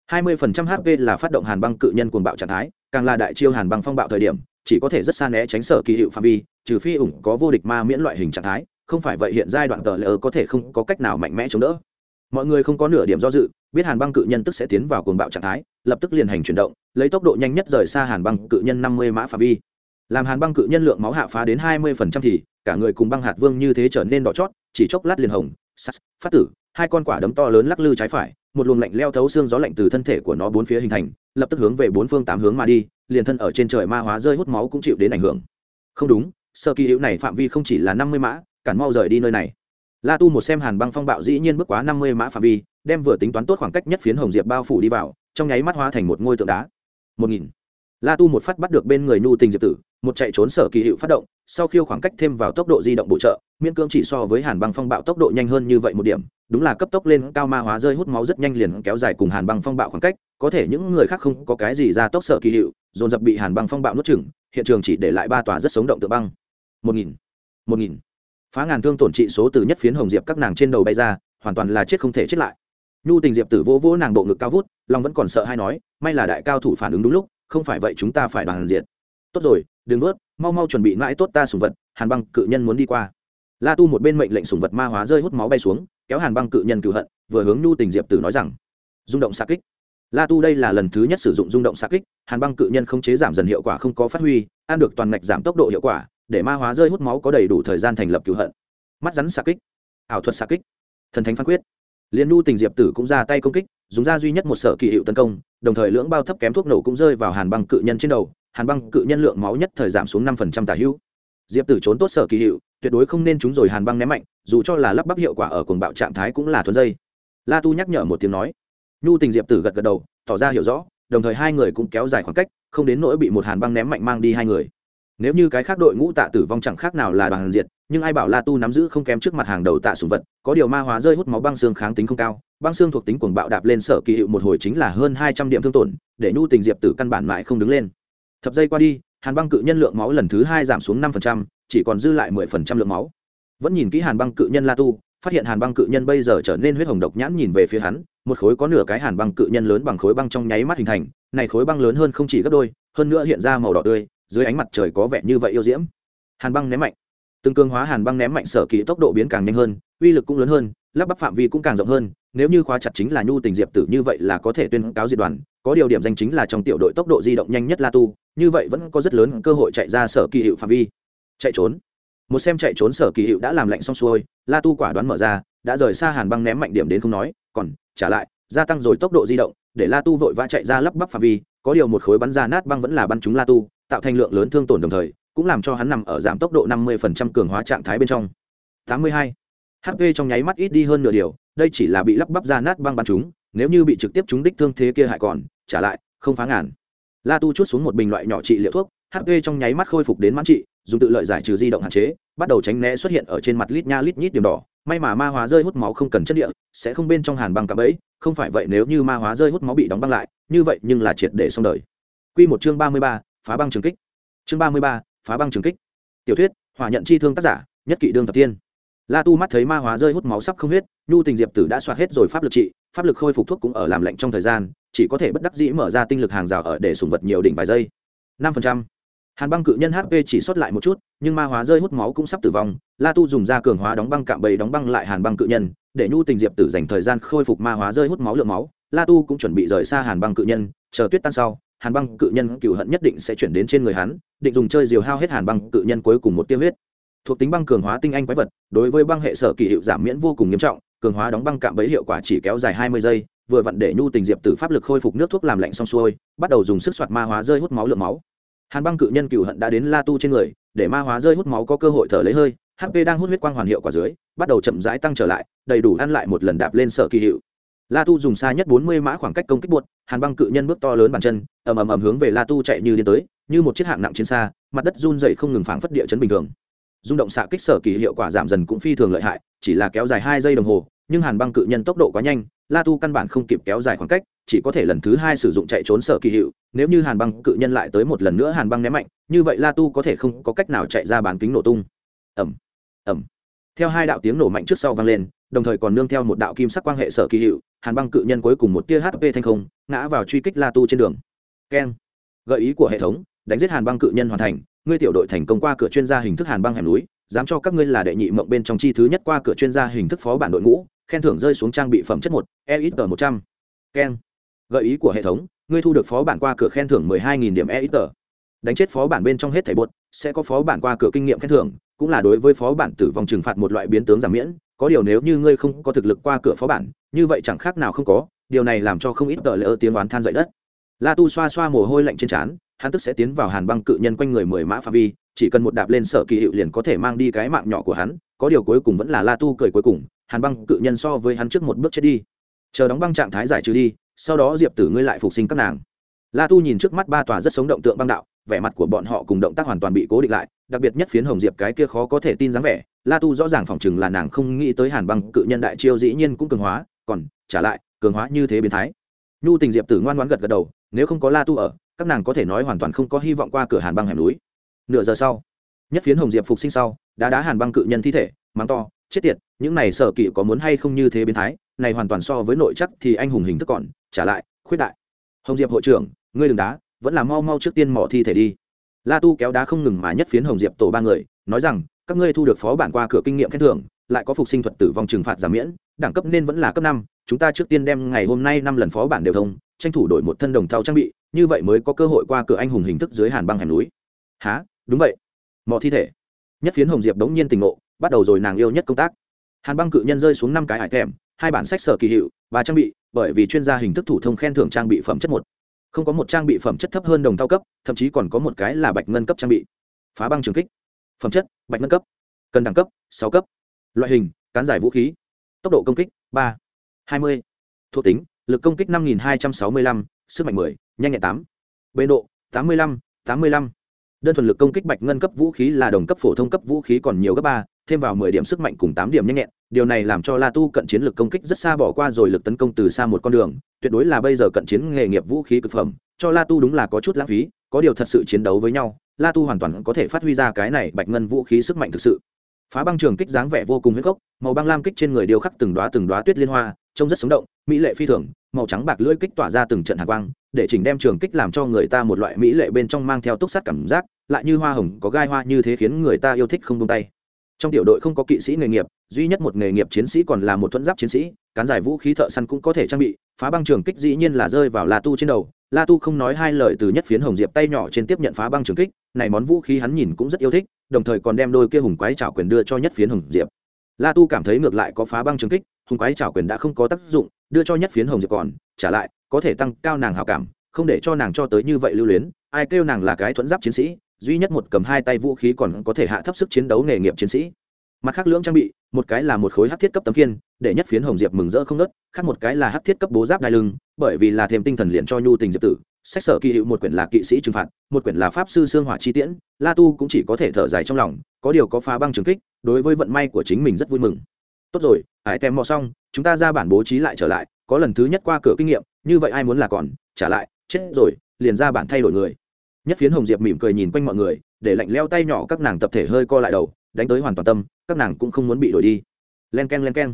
hai mươi hp là phát động hàn băng cự nhân cuồng bạo trạng thái, càng là đại chiêu hàn băng phong bạo thời điểm, chỉ có thể rất xa né tránh sở kỳ hiệu phạm vi trừ phi ủng có vô địch ma miễn loại hình trạng thái, không phải vậy hiện giai đoạn tờ lỡ có thể không có cách nào mạnh mẽ chống đỡ. Mọi người không có nửa điểm do dự, biết hàn băng cự nhân tức sẽ tiến vào cuồng bạo trạng thái, lập tức liền hành chuyển động, lấy tốc độ nhanh nhất rời xa hàn băng cự nhân năm mươi mã phạm vi. Làm hàn băng cự nhân lượng máu hạ phá đến hai mươi phần trăm thì, cả người cùng băng hạt vương như thế trở nên đỏ chót, chỉ chốc lát liền hồng, sắt, phát tử, hai con quả đấm to lớn lắc lư trái phải, một luồng lạnh leo thấu xương gió lạnh từ thân thể của nó bốn phía hình thành, lập tức hướng về bốn phương tám hướng mà đi, liền thân ở trên trời ma hóa rơi hút máu cũng chịu đến ảnh hưởng. Không đúng sở kỳ hiệu này phạm vi không chỉ là năm mươi mã, cản mau rời đi nơi này. La tu một xem hàn băng phong bạo dĩ nhiên bước quá năm mươi mã phạm vi, đem vừa tính toán tốt khoảng cách nhất phiến hồng diệp bao phủ đi vào, trong nháy mắt hóa thành một ngôi tượng đá. Một nghìn. La tu một phát bắt được bên người nhu tình diệp tử, một chạy trốn sở kỳ hiệu phát động, sau khiêu khoảng cách thêm vào tốc độ di động bổ trợ, miễn cưỡng chỉ so với hàn băng phong bạo tốc độ nhanh hơn như vậy một điểm, đúng là cấp tốc lên cao ma hóa rơi hút máu rất nhanh liền kéo dài cùng hàn băng phong bạo khoảng cách, có thể những người khác không có cái gì ra tốc sở kỳ hiệu dồn dập bị hàn băng phong bạo nuốt chừng hiện trường chỉ để lại ba tòa rất sống động tự băng. Một nghìn một nghìn. Phá ngàn thương tổn trị số từ nhất phiến hồng diệp các nàng trên đầu bay ra, hoàn toàn là chết không thể chết lại. Nhu tình diệp tử vỗ vỗ nàng bộ ngực cao vút long vẫn còn sợ hay nói, may là đại cao thủ phản ứng đúng lúc, không phải vậy chúng ta phải đoàn diệt. Tốt rồi, đừng ướt mau mau chuẩn bị mãi tốt ta sùng vật. Hàn băng cự nhân muốn đi qua. La tu một bên mệnh lệnh sùng vật ma hóa rơi hút máu bay xuống, kéo hàn băng cự nhân cự hận, vừa hướng nhu tình diệp tử nói rằng, rung động xa kích la tu đây là lần thứ nhất sử dụng rung động xa kích, hàn băng cự nhân không chế giảm dần hiệu quả không có phát huy, ăn được toàn ngạch giảm tốc độ hiệu quả, để ma hóa rơi hút máu có đầy đủ thời gian thành lập cựu hận. Mắt rắn xạ kích, ảo thuật xạ kích, thần thánh phán quyết. Liên nu tình diệp tử cũng ra tay công kích, dùng ra duy nhất một sở kỳ hiệu tấn công, đồng thời lưỡng bao thấp kém thuốc nổ cũng rơi vào hàn băng cự nhân trên đầu, hàn băng cự nhân lượng máu nhất thời giảm xuống năm phần trăm tả hữu. Diệp tử trốn tốt sở kỳ hiệu, tuyệt đối không nên trúng rồi hàn băng ném mạnh, dù cho là lắp bắp hiệu quả ở cuồng bạo trạng thái cũng là thuần dây. La tu nhắc nhở một tiếng nói nhu tình diệp tử gật gật đầu, tỏ ra hiểu rõ, đồng thời hai người cũng kéo dài khoảng cách, không đến nỗi bị một hàn băng ném mạnh mang đi hai người. Nếu như cái khác đội ngũ tạ tử vong chẳng khác nào là đoàn diệt, nhưng ai bảo la tu nắm giữ không kém trước mặt hàng đầu tạ sùng vật, có điều ma hóa rơi hút máu băng xương kháng tính không cao, băng xương thuộc tính cuồng bạo đạp lên sở kỳ hiệu một hồi chính là hơn hai trăm điểm thương tổn, để nhu tình diệp tử căn bản mãi không đứng lên. Thập giây qua đi, hàn băng cự nhân lượng máu lần thứ hai giảm xuống năm phần trăm, chỉ còn dư lại mười phần trăm lượng máu. Vẫn nhìn kỹ hàn băng cự nhân la tu, phát hiện hàn băng cự nhân bây giờ trở nên huyết hồng độc nhãn nhìn về phía hắn một khối có nửa cái hàn băng cự nhân lớn bằng khối băng trong nháy mắt hình thành, này khối băng lớn hơn không chỉ gấp đôi, hơn nữa hiện ra màu đỏ tươi, dưới ánh mặt trời có vẻ như vậy yêu diễm. Hàn băng ném mạnh. Từng cường hóa hàn băng ném mạnh sở kỳ tốc độ biến càng nhanh hơn, uy lực cũng lớn hơn, lắp bắp phạm vi cũng càng rộng hơn, nếu như khóa chặt chính là nhu tình diệp tử như vậy là có thể tuyên cáo diệt đoàn, có điều điểm danh chính là trong tiểu đội tốc độ di động nhanh nhất la tu, như vậy vẫn có rất lớn cơ hội chạy ra sở kỳ hiệu phạm vi. Chạy trốn. Một xem chạy trốn sở kỳ hiệu đã làm lạnh xong xuôi, la tu quả đoán mở ra, đã rời xa hàn băng ném mạnh điểm đến không nói, còn trả lại, gia tăng rồi tốc độ di động, để la tu vội vã chạy ra lắp bắp phạm vi, có điều một khối bắn ra nát băng vẫn là bắn trúng la tu, tạo thành lượng lớn thương tổn đồng thời, cũng làm cho hắn nằm ở giảm tốc độ 50% cường hóa trạng thái bên trong 82. hp trong nháy mắt ít đi hơn nửa điều, đây chỉ là bị lắp bắp ra nát băng bắn chúng nếu như bị trực tiếp trúng đích thương thế kia hại còn, trả lại, không phá ngàn la tu chút xuống một bình loại nhỏ trị liệu thuốc hp trong nháy mắt khôi phục đến mãn trị dùng tự lợi giải trừ di động hạn chế bắt đầu tránh né xuất hiện ở trên mặt lít nha lít nhít điểm đỏ. May mà ma hóa rơi hút máu không cần chất địa sẽ không bên trong hàn băng cả bẫy không phải vậy nếu như ma hóa rơi hút máu bị đóng băng lại như vậy nhưng là triệt để xong đời. Quy một chương 33, phá băng trường kích. Chương ba mươi ba phá băng trường kích. Tiểu thuyết hỏa nhận chi thương tác giả nhất kỵ đương thập tiên. La tu mắt thấy ma hóa rơi hút máu sắp không huyết nhu tình diệp tử đã soạt hết rồi pháp lực trị pháp lực khôi phục thuốc cũng ở làm lạnh trong thời gian chỉ có thể bất đắc dĩ mở ra tinh lực hàng rào ở để sùng vật nhiều đỉnh vài giây. năm phần trăm hàn băng cự nhân hp chỉ sót lại một chút, nhưng ma hóa rơi hút máu cũng sắp tử vong. La tu dùng da cường hóa đóng băng cạm bầy đóng băng lại hàn băng cự nhân, để nhu tình diệp tử dành thời gian khôi phục ma hóa rơi hút máu lượng máu. La tu cũng chuẩn bị rời xa hàn băng cự nhân, chờ tuyết tan sau, hàn băng cự nhân cựu hận nhất định sẽ chuyển đến trên người hắn, định dùng chơi diều hao hết hàn băng cự nhân cuối cùng một tiêu huyết. Thuộc tính băng cường hóa tinh anh quái vật, đối với băng hệ sở kỳ hiệu giảm miễn vô cùng nghiêm trọng, cường hóa đóng băng cạm bẫy hiệu quả chỉ kéo dài hai mươi giây, vừa vặn để nhu tình diệp tử pháp lực khôi phục nước thuốc làm lạnh xong xuôi, bắt đầu dùng sức soạt ma hóa rơi hút máu lượng máu hàn băng cự nhân cựu hận đã đến la tu trên người, để ma hóa rơi hút máu có cơ hội thở lấy hơi hp đang hút huyết quang hoàn hiệu quả dưới, bắt đầu chậm rãi tăng trở lại, đầy đủ ăn lại một lần đạp lên sở kỳ hiệu. La tu dùng xa nhất bốn mươi mã khoảng cách công kích buột hàn băng cự nhân bước to lớn bàn chân, ầm ầm ầm hướng về la tu chạy như điên tới, như một chiếc hạng nặng trên xa, mặt đất run dậy không ngừng phảng phất địa chấn bình thường. Rung động xạ kích sở kỳ hiệu quả giảm dần cũng phi thường lợi hại, chỉ là kéo dài hai giây đồng hồ, nhưng hàn băng cự nhân tốc độ quá nhanh la tu căn bản không kịp kéo dài khoảng cách, chỉ có thể lần thứ hai sử dụng chạy trốn sở kỳ hiệu, nếu như hàn băng cự nhân lại tới một lần nữa hàn băng ném mạnh, như vậy la tu có thể không có cách nào chạy ra bán kính nổ tung. Ẩm ẩm theo hai đạo tiếng nổ mạnh trước sau vang lên, đồng thời còn nương theo một đạo kim sắc quan hệ sở kỳ hiệu, hàn băng cự nhân cuối cùng một tia hp thanh không, ngã vào truy kích la tu trên đường. Keng. Gợi ý của hệ thống, đánh giết hàn băng cự nhân hoàn thành, ngươi tiểu đội thành công qua cửa chuyên gia hình thức hàn băng hẻm núi, dám cho các ngươi là đệ nhị mộng bên trong chi thứ nhất qua cửa chuyên gia hình thức phó bản đội ngũ khen thưởng rơi xuống trang bị phẩm chất một e ít tờ một trăm. Keng gợi ý của hệ thống, ngươi thu được phó bản qua cửa khen thưởng mười hai nghìn điểm e ít tờ đánh chết phó bản bên trong hết thảy bột, sẽ có phó bản qua cửa kinh nghiệm khen thưởng, cũng là đối với phó bản tử vong trừng phạt một loại biến tướng giảm miễn, có điều nếu như ngươi không có thực lực qua cửa phó bản, như vậy chẳng khác nào không có, điều này làm cho không ít tờ lỡ tiếng oán than dậy đất. La tu xoa xoa mồ hôi lạnh trên trán, hắn tức sẽ tiến vào hàn băng cự nhân quanh người mười mã pha vi, chỉ cần một đạp lên sở kỳ hiệu liền có thể mang đi cái mạng nhỏ của hắn, có điều cuối cùng vẫn là la tu cười cuối cùng hàn băng cự nhân so với hắn trước một bước chết đi. Chờ đóng băng trạng thái giải trừ đi, sau đó diệp tử ngươi lại phục sinh các nàng. La tu nhìn trước mắt ba tòa rất sống động tượng băng đạo, vẻ mặt của bọn họ cùng động tác hoàn toàn bị cố định lại, đặc biệt nhất phiến hồng diệp cái kia khó có thể tin dáng vẻ, la tu rõ ràng phỏng chừng là nàng không nghĩ tới hàn băng cự nhân đại chiêu dĩ nhiên cũng cường hóa, còn, trả lại, cường hóa như thế biến thái. Nhu tình diệp tử ngoan ngoãn gật gật đầu, nếu không có la tu ở, các nàng có thể nói hoàn toàn không có hy vọng qua cửa hàn băng hẻm núi. Nửa giờ sau, nhất phiến hồng diệp phục sinh sau đã đá hàn băng cự nhân thi thể, mắng to chết tiệt, những này sở kỵ có muốn hay không như thế biến thái, này hoàn toàn so với nội chắc thì anh hùng hình thức còn, trả lại, khuyết đại. Hồng diệp hội trưởng, ngươi đừng đá, vẫn là mau mau trước tiên mỏ thi thể đi. La tu kéo đá không ngừng mà nhất phiến hồng diệp tổ ba người, nói rằng, các ngươi thu được phó bản qua cửa kinh nghiệm khen thưởng, lại có phục sinh thuật tử vong trừng phạt giảm miễn, đẳng cấp nên vẫn là cấp năm, chúng ta trước tiên đem ngày hôm nay năm lần phó bản đều thông, tranh thủ đổi một thân đồng thau trang bị, như vậy mới có cơ hội qua cửa anh hùng hình thức dưới hàn băng hẻm núi. Há đúng vậy. Mỏ thi thể. Nhất phiến hồng diệp đống nhiên tình ngộ bắt đầu rồi nàng yêu nhất công tác. Hàn băng cự nhân rơi xuống năm cái hải thèm, hai bản sách sở kỳ hiệu và trang bị, bởi vì chuyên gia hình thức thủ thông khen thưởng trang bị phẩm chất một. Không có một trang bị phẩm chất thấp hơn đồng thao cấp, thậm chí còn có một cái là bạch ngân cấp trang bị. Phá băng trường kích. Phẩm chất, bạch ngân cấp. Cần đẳng cấp, sáu cấp. Loại hình, cán giải vũ khí. Tốc độ công kích, ba, hai mươi. Thuộc tính, lực công kích năm nghìn hai trăm sáu mươi lăm, sức mạnh mười, nhanh nhẹn tám. Bê độ, tám mươi lăm, tám mươi lăm. Đơn thuần lực công kích bạch ngân cấp vũ khí là đồng cấp phổ thông cấp vũ khí còn nhiều gấp ba thêm vào mười điểm sức mạnh cùng tám điểm nhanh nhẹn, điều này làm cho la tu cận chiến lực công kích rất xa bỏ qua rồi lực tấn công từ xa một con đường, tuyệt đối là bây giờ cận chiến nghề nghiệp vũ khí cực phẩm, cho la tu đúng là có chút lãng phí, có điều thật sự chiến đấu với nhau, la tu hoàn toàn có thể phát huy ra cái này bạch ngân vũ khí sức mạnh thực sự. Phá băng trường kích dáng vẻ vô cùng huyết gốc, màu băng lam kích trên người điêu khắc từng đoá từng đoá tuyết liên hoa, trông rất sống động, mỹ lệ phi thường, màu trắng bạc lưỡi kích tỏa ra từng trận hạ quang, để chỉnh đem trường kích làm cho người ta một loại mỹ lệ bên trong mang theo túc sát cảm giác, lại như hoa hồng có gai hoa như thế khiến người ta yêu thích không buông tay trong tiểu đội không có kỵ sĩ nghề nghiệp, duy nhất một nghề nghiệp chiến sĩ còn là một thuẫn giáp chiến sĩ, cán giải vũ khí thợ săn cũng có thể trang bị, phá băng trường kích dĩ nhiên là rơi vào la tu trên đầu. La tu không nói hai lời từ nhất phiến hồng diệp tay nhỏ trên tiếp nhận phá băng trường kích, này món vũ khí hắn nhìn cũng rất yêu thích, đồng thời còn đem đôi kia hùng quái trảo quyền đưa cho nhất phiến hồng diệp. La tu cảm thấy ngược lại có phá băng trường kích, hùng quái trảo quyền đã không có tác dụng, đưa cho nhất phiến hồng diệp còn, trả lại, có thể tăng cao nàng hào cảm, không để cho nàng cho tới như vậy lưu luyến, ai kêu nàng là cái thuẫn giáp chiến sĩ duy nhất một cầm hai tay vũ khí còn có thể hạ thấp sức chiến đấu nghề nghiệp chiến sĩ. Mặt khác lưỡng trang bị, một cái là một khối hát thiết cấp tấm kiên để nhất phiến hồng diệp mừng rỡ không nớt khác một cái là hát thiết cấp bố giáp đai lưng, bởi vì là thêm tinh thần liền cho nhu tình diệp tử, sách sở kỳ hiệu một quyển là kỵ sĩ trừng phạt, một quyển là pháp sư xương hỏa chi tiễn, la tu cũng chỉ có thể thở dài trong lòng, có điều có phá băng trường kích, đối với vận may của chính mình rất vui mừng. Tốt rồi ải tem mò xong, chúng ta ra bản bố trí lại trở lại, có lần thứ nhất qua cửa kinh nghiệm, như vậy ai muốn là còn, trả lại, chết rồi, liền ra bản thay đổi người nhất phiến hồng diệp mỉm cười nhìn quanh mọi người, để lạnh leo tay nhỏ các nàng tập thể hơi co lại đầu, đánh tới hoàn toàn tâm, các nàng cũng không muốn bị đổi đi. Len k e n len k e n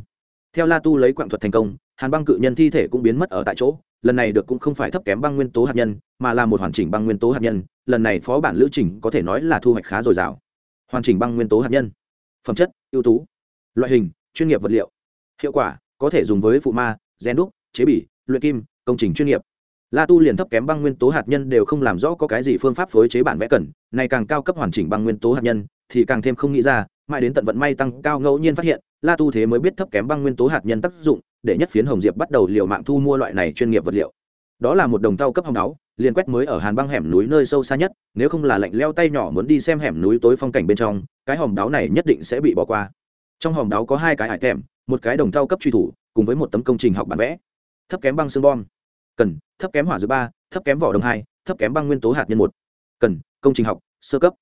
theo la tu lấy quạng thuật thành công, hàn băng cự nhân thi thể cũng biến mất ở tại chỗ, lần này được cũng không phải thấp kém băng nguyên tố hạt nhân, mà là một hoàn chỉnh băng nguyên tố hạt nhân, lần này phó bản lữ trình có thể nói là thu hoạch khá dồi dào. Hoàn chỉnh băng nguyên tố hạt nhân. Phẩm chất, ưu tú. Loại hình, chuyên nghiệp vật liệu. Hiệu quả, có thể dùng với phụ ma, gen đúc, chế bỉ, luyện kim, công trình chuyên nghiệp la tu liền thấp kém băng nguyên tố hạt nhân đều không làm rõ có cái gì phương pháp phối chế bản vẽ cần này càng cao cấp hoàn chỉnh băng nguyên tố hạt nhân, thì càng thêm không nghĩ ra, mãi đến tận vận may tăng cao ngẫu nhiên phát hiện, la tu thế mới biết thấp kém băng nguyên tố hạt nhân tác dụng, để nhất phiến hồng diệp bắt đầu liều mạng thu mua loại này chuyên nghiệp vật liệu. Đó là một đồng tàu cấp hồng đáo liền quét mới ở hàn băng hẻm núi nơi sâu xa nhất, nếu không là lạnh leo tay nhỏ muốn đi xem hẻm núi tối phong cảnh bên trong, cái hồng đáo này nhất định sẽ bị bỏ qua. Trong hòm đáo có hai cái hải thèm một cái đồng thau cấp truy thủ, cùng với một tấm công trình học bản vẽ. Thấp kém băng xương bom cần, thấp kém hỏa dược ba, thấp kém vỏ đồng hai, thấp kém băng nguyên tố hạt nhân một. Cần, công trình học, sơ cấp.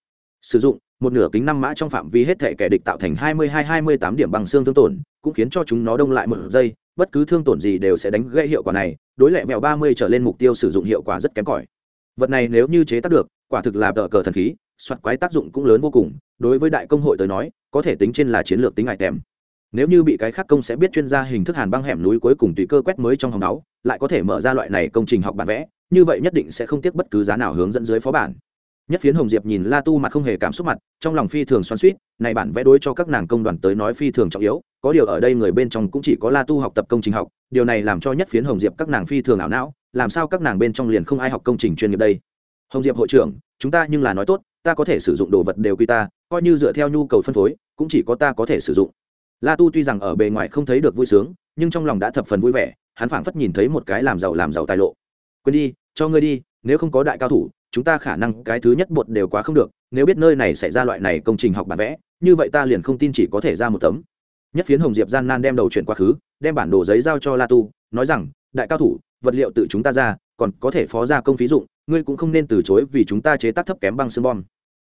Sử dụng, một nửa kính năm mã trong phạm vi hết thể kẻ địch tạo thành hai mươi hai hai mươi tám điểm bằng xương thương tổn, cũng khiến cho chúng nó đông lại một giây, bất cứ thương tổn gì đều sẽ đánh gây hiệu quả này, đối lệ mẹo ba mươi trở lên mục tiêu sử dụng hiệu quả rất kém cỏi. Vật này nếu như chế tác được, quả thực là đỡ cờ thần khí, soạt quái tác dụng cũng lớn vô cùng, đối với đại công hội tới nói, có thể tính trên là chiến lược tính ngại tèm nếu như bị cái khác công sẽ biết chuyên gia hình thức hàn băng hẻm núi cuối cùng tùy cơ quét mới trong hòng náu lại có thể mở ra loại này công trình học bản vẽ, như vậy nhất định sẽ không tiếc bất cứ giá nào hướng dẫn dưới phó bản. Nhất phiến hồng diệp nhìn la tu mặt không hề cảm xúc mặt, trong lòng phi thường xoắn suýt này bản vẽ đối cho các nàng công đoàn tới nói phi thường trọng yếu, có điều ở đây người bên trong cũng chỉ có la tu học tập công trình học, điều này làm cho nhất phiến hồng diệp các nàng phi thường ảo não, làm sao các nàng bên trong liền không ai học công trình chuyên nghiệp đây? Hồng diệp hội trưởng, chúng ta nhưng là nói tốt, ta có thể sử dụng đồ vật đều quy ta, coi như dựa theo nhu cầu phân phối, cũng chỉ có ta có thể sử dụng la tu tuy rằng ở bề ngoài không thấy được vui sướng, nhưng trong lòng đã thập phần vui vẻ, hắn phảng phất nhìn thấy một cái làm giàu làm giàu tài lộ. Quên đi, cho ngươi đi, nếu không có đại cao thủ, chúng ta khả năng cái thứ nhất bột đều quá không được, nếu biết nơi này xảy ra loại này công trình học bản vẽ, như vậy ta liền không tin chỉ có thể ra một tấm. Nhất phiến hồng diệp gian nan đem đầu chuyển quá khứ, đem bản đồ giấy giao cho la tu, nói rằng, đại cao thủ, vật liệu tự chúng ta ra, còn có thể phó ra công phí dụng, ngươi cũng không nên từ chối vì chúng ta chế tác thấp kém băng xương bom.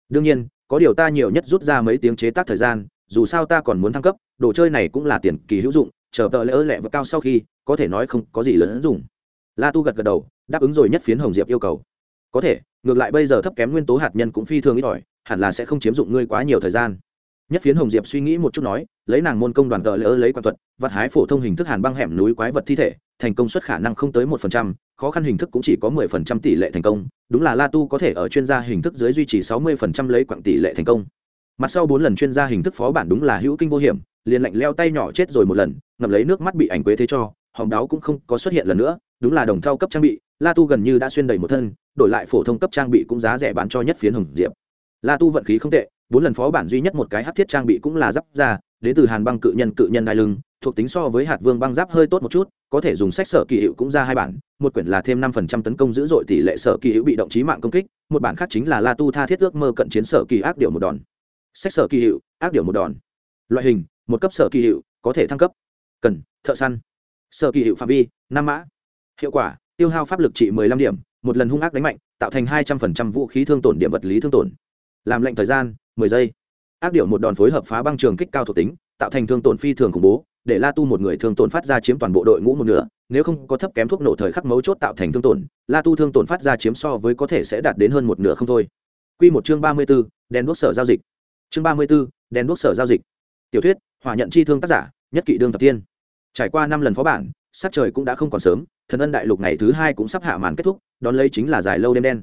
Đương nhiên, có điều ta nhiều nhất rút ra mấy tiếng chế tác thời gian dù sao ta còn muốn thăng cấp, đồ chơi này cũng là tiền kỳ hữu dụng, chờ tờ lỡ lẹ và cao sau khi, có thể nói không có gì lớn dùng. La tu gật gật đầu, đáp ứng rồi nhất phiến hồng diệp yêu cầu. Có thể, ngược lại bây giờ thấp kém nguyên tố hạt nhân cũng phi thường ít ỏi, hẳn là sẽ không chiếm dụng ngươi quá nhiều thời gian. Nhất phiến hồng diệp suy nghĩ một chút nói, lấy nàng môn công đoàn tờ lỡ lấy quan thuật, vặt hái phổ thông hình thức hàn băng hẻm núi quái vật thi thể, thành công suất khả năng không tới một phần trăm, khó khăn hình thức cũng chỉ có mười phần trăm tỷ lệ thành công, đúng là la tu có thể ở chuyên gia hình thức dưới duy trì sáu mươi phần trăm lấy quặng tỷ lệ thành công mặt sau bốn lần chuyên gia hình thức phó bản đúng là hữu kinh vô hiểm, liền lạnh leo tay nhỏ chết rồi một lần, ngậm lấy nước mắt bị ảnh quế thế cho hòng đáo cũng không có xuất hiện lần nữa, đúng là đồng thau cấp trang bị, la tu gần như đã xuyên đầy một thân, đổi lại phổ thông cấp trang bị cũng giá rẻ bán cho nhất phiến hồng diệp. La tu vận khí không tệ, bốn lần phó bản duy nhất một cái hát thiết trang bị cũng là giáp ra, đến từ hàn băng cự nhân cự nhân đai lưng, thuộc tính so với hạt vương băng giáp hơi tốt một chút, có thể dùng sách sở kỳ hiệu cũng ra hai bản, một quyển là thêm năm phần trăm tấn công dữ dội tỷ lệ sở kỳ hữu bị động trí mạng công kích, một bản khác chính là la tu tha thiết ước mơ cận chiến sở kỳ ác điệu một đòn sách sở kỳ hiệu, ác điệu một đòn. Loại hình, một cấp sở kỳ hiệu, có thể thăng cấp. Cần, thợ săn. Sở kỳ hiệu phạm vi, năm mã. Hiệu quả, tiêu hao pháp lực trị mười lăm điểm, một lần hung ác đánh mạnh, tạo thành hai trăm phần trăm vũ khí thương tổn điểm vật lý thương tổn. Làm lệnh thời gian, mười giây. Ác điệu một đòn phối hợp phá băng trường kích cao thuộc tính, tạo thành thương tổn phi thường khủng bố, để la tu một người thương tổn phát ra chiếm toàn bộ đội ngũ một nửa, nếu không có thấp kém thuốc nổ thời khắc mấu chốt tạo thành thương tổn, la tu thương tổn phát ra chiếm so với có thể sẽ đạt đến hơn một nửa không thôi. Q một chương ba mươi b ố đèn đuốc sở giao dịch chương ba mươi b ố đèn đuốc sở giao dịch. Tiểu thuyết, hỏa nhận chi thương tác giả, nhất kỵ đương thập tiên. Trải qua năm lần phó bản sát trời cũng đã không còn sớm, thần ân đại lục ngày thứ hai cũng sắp hạ màn kết thúc, đón lấy chính là dài lâu đêm đen.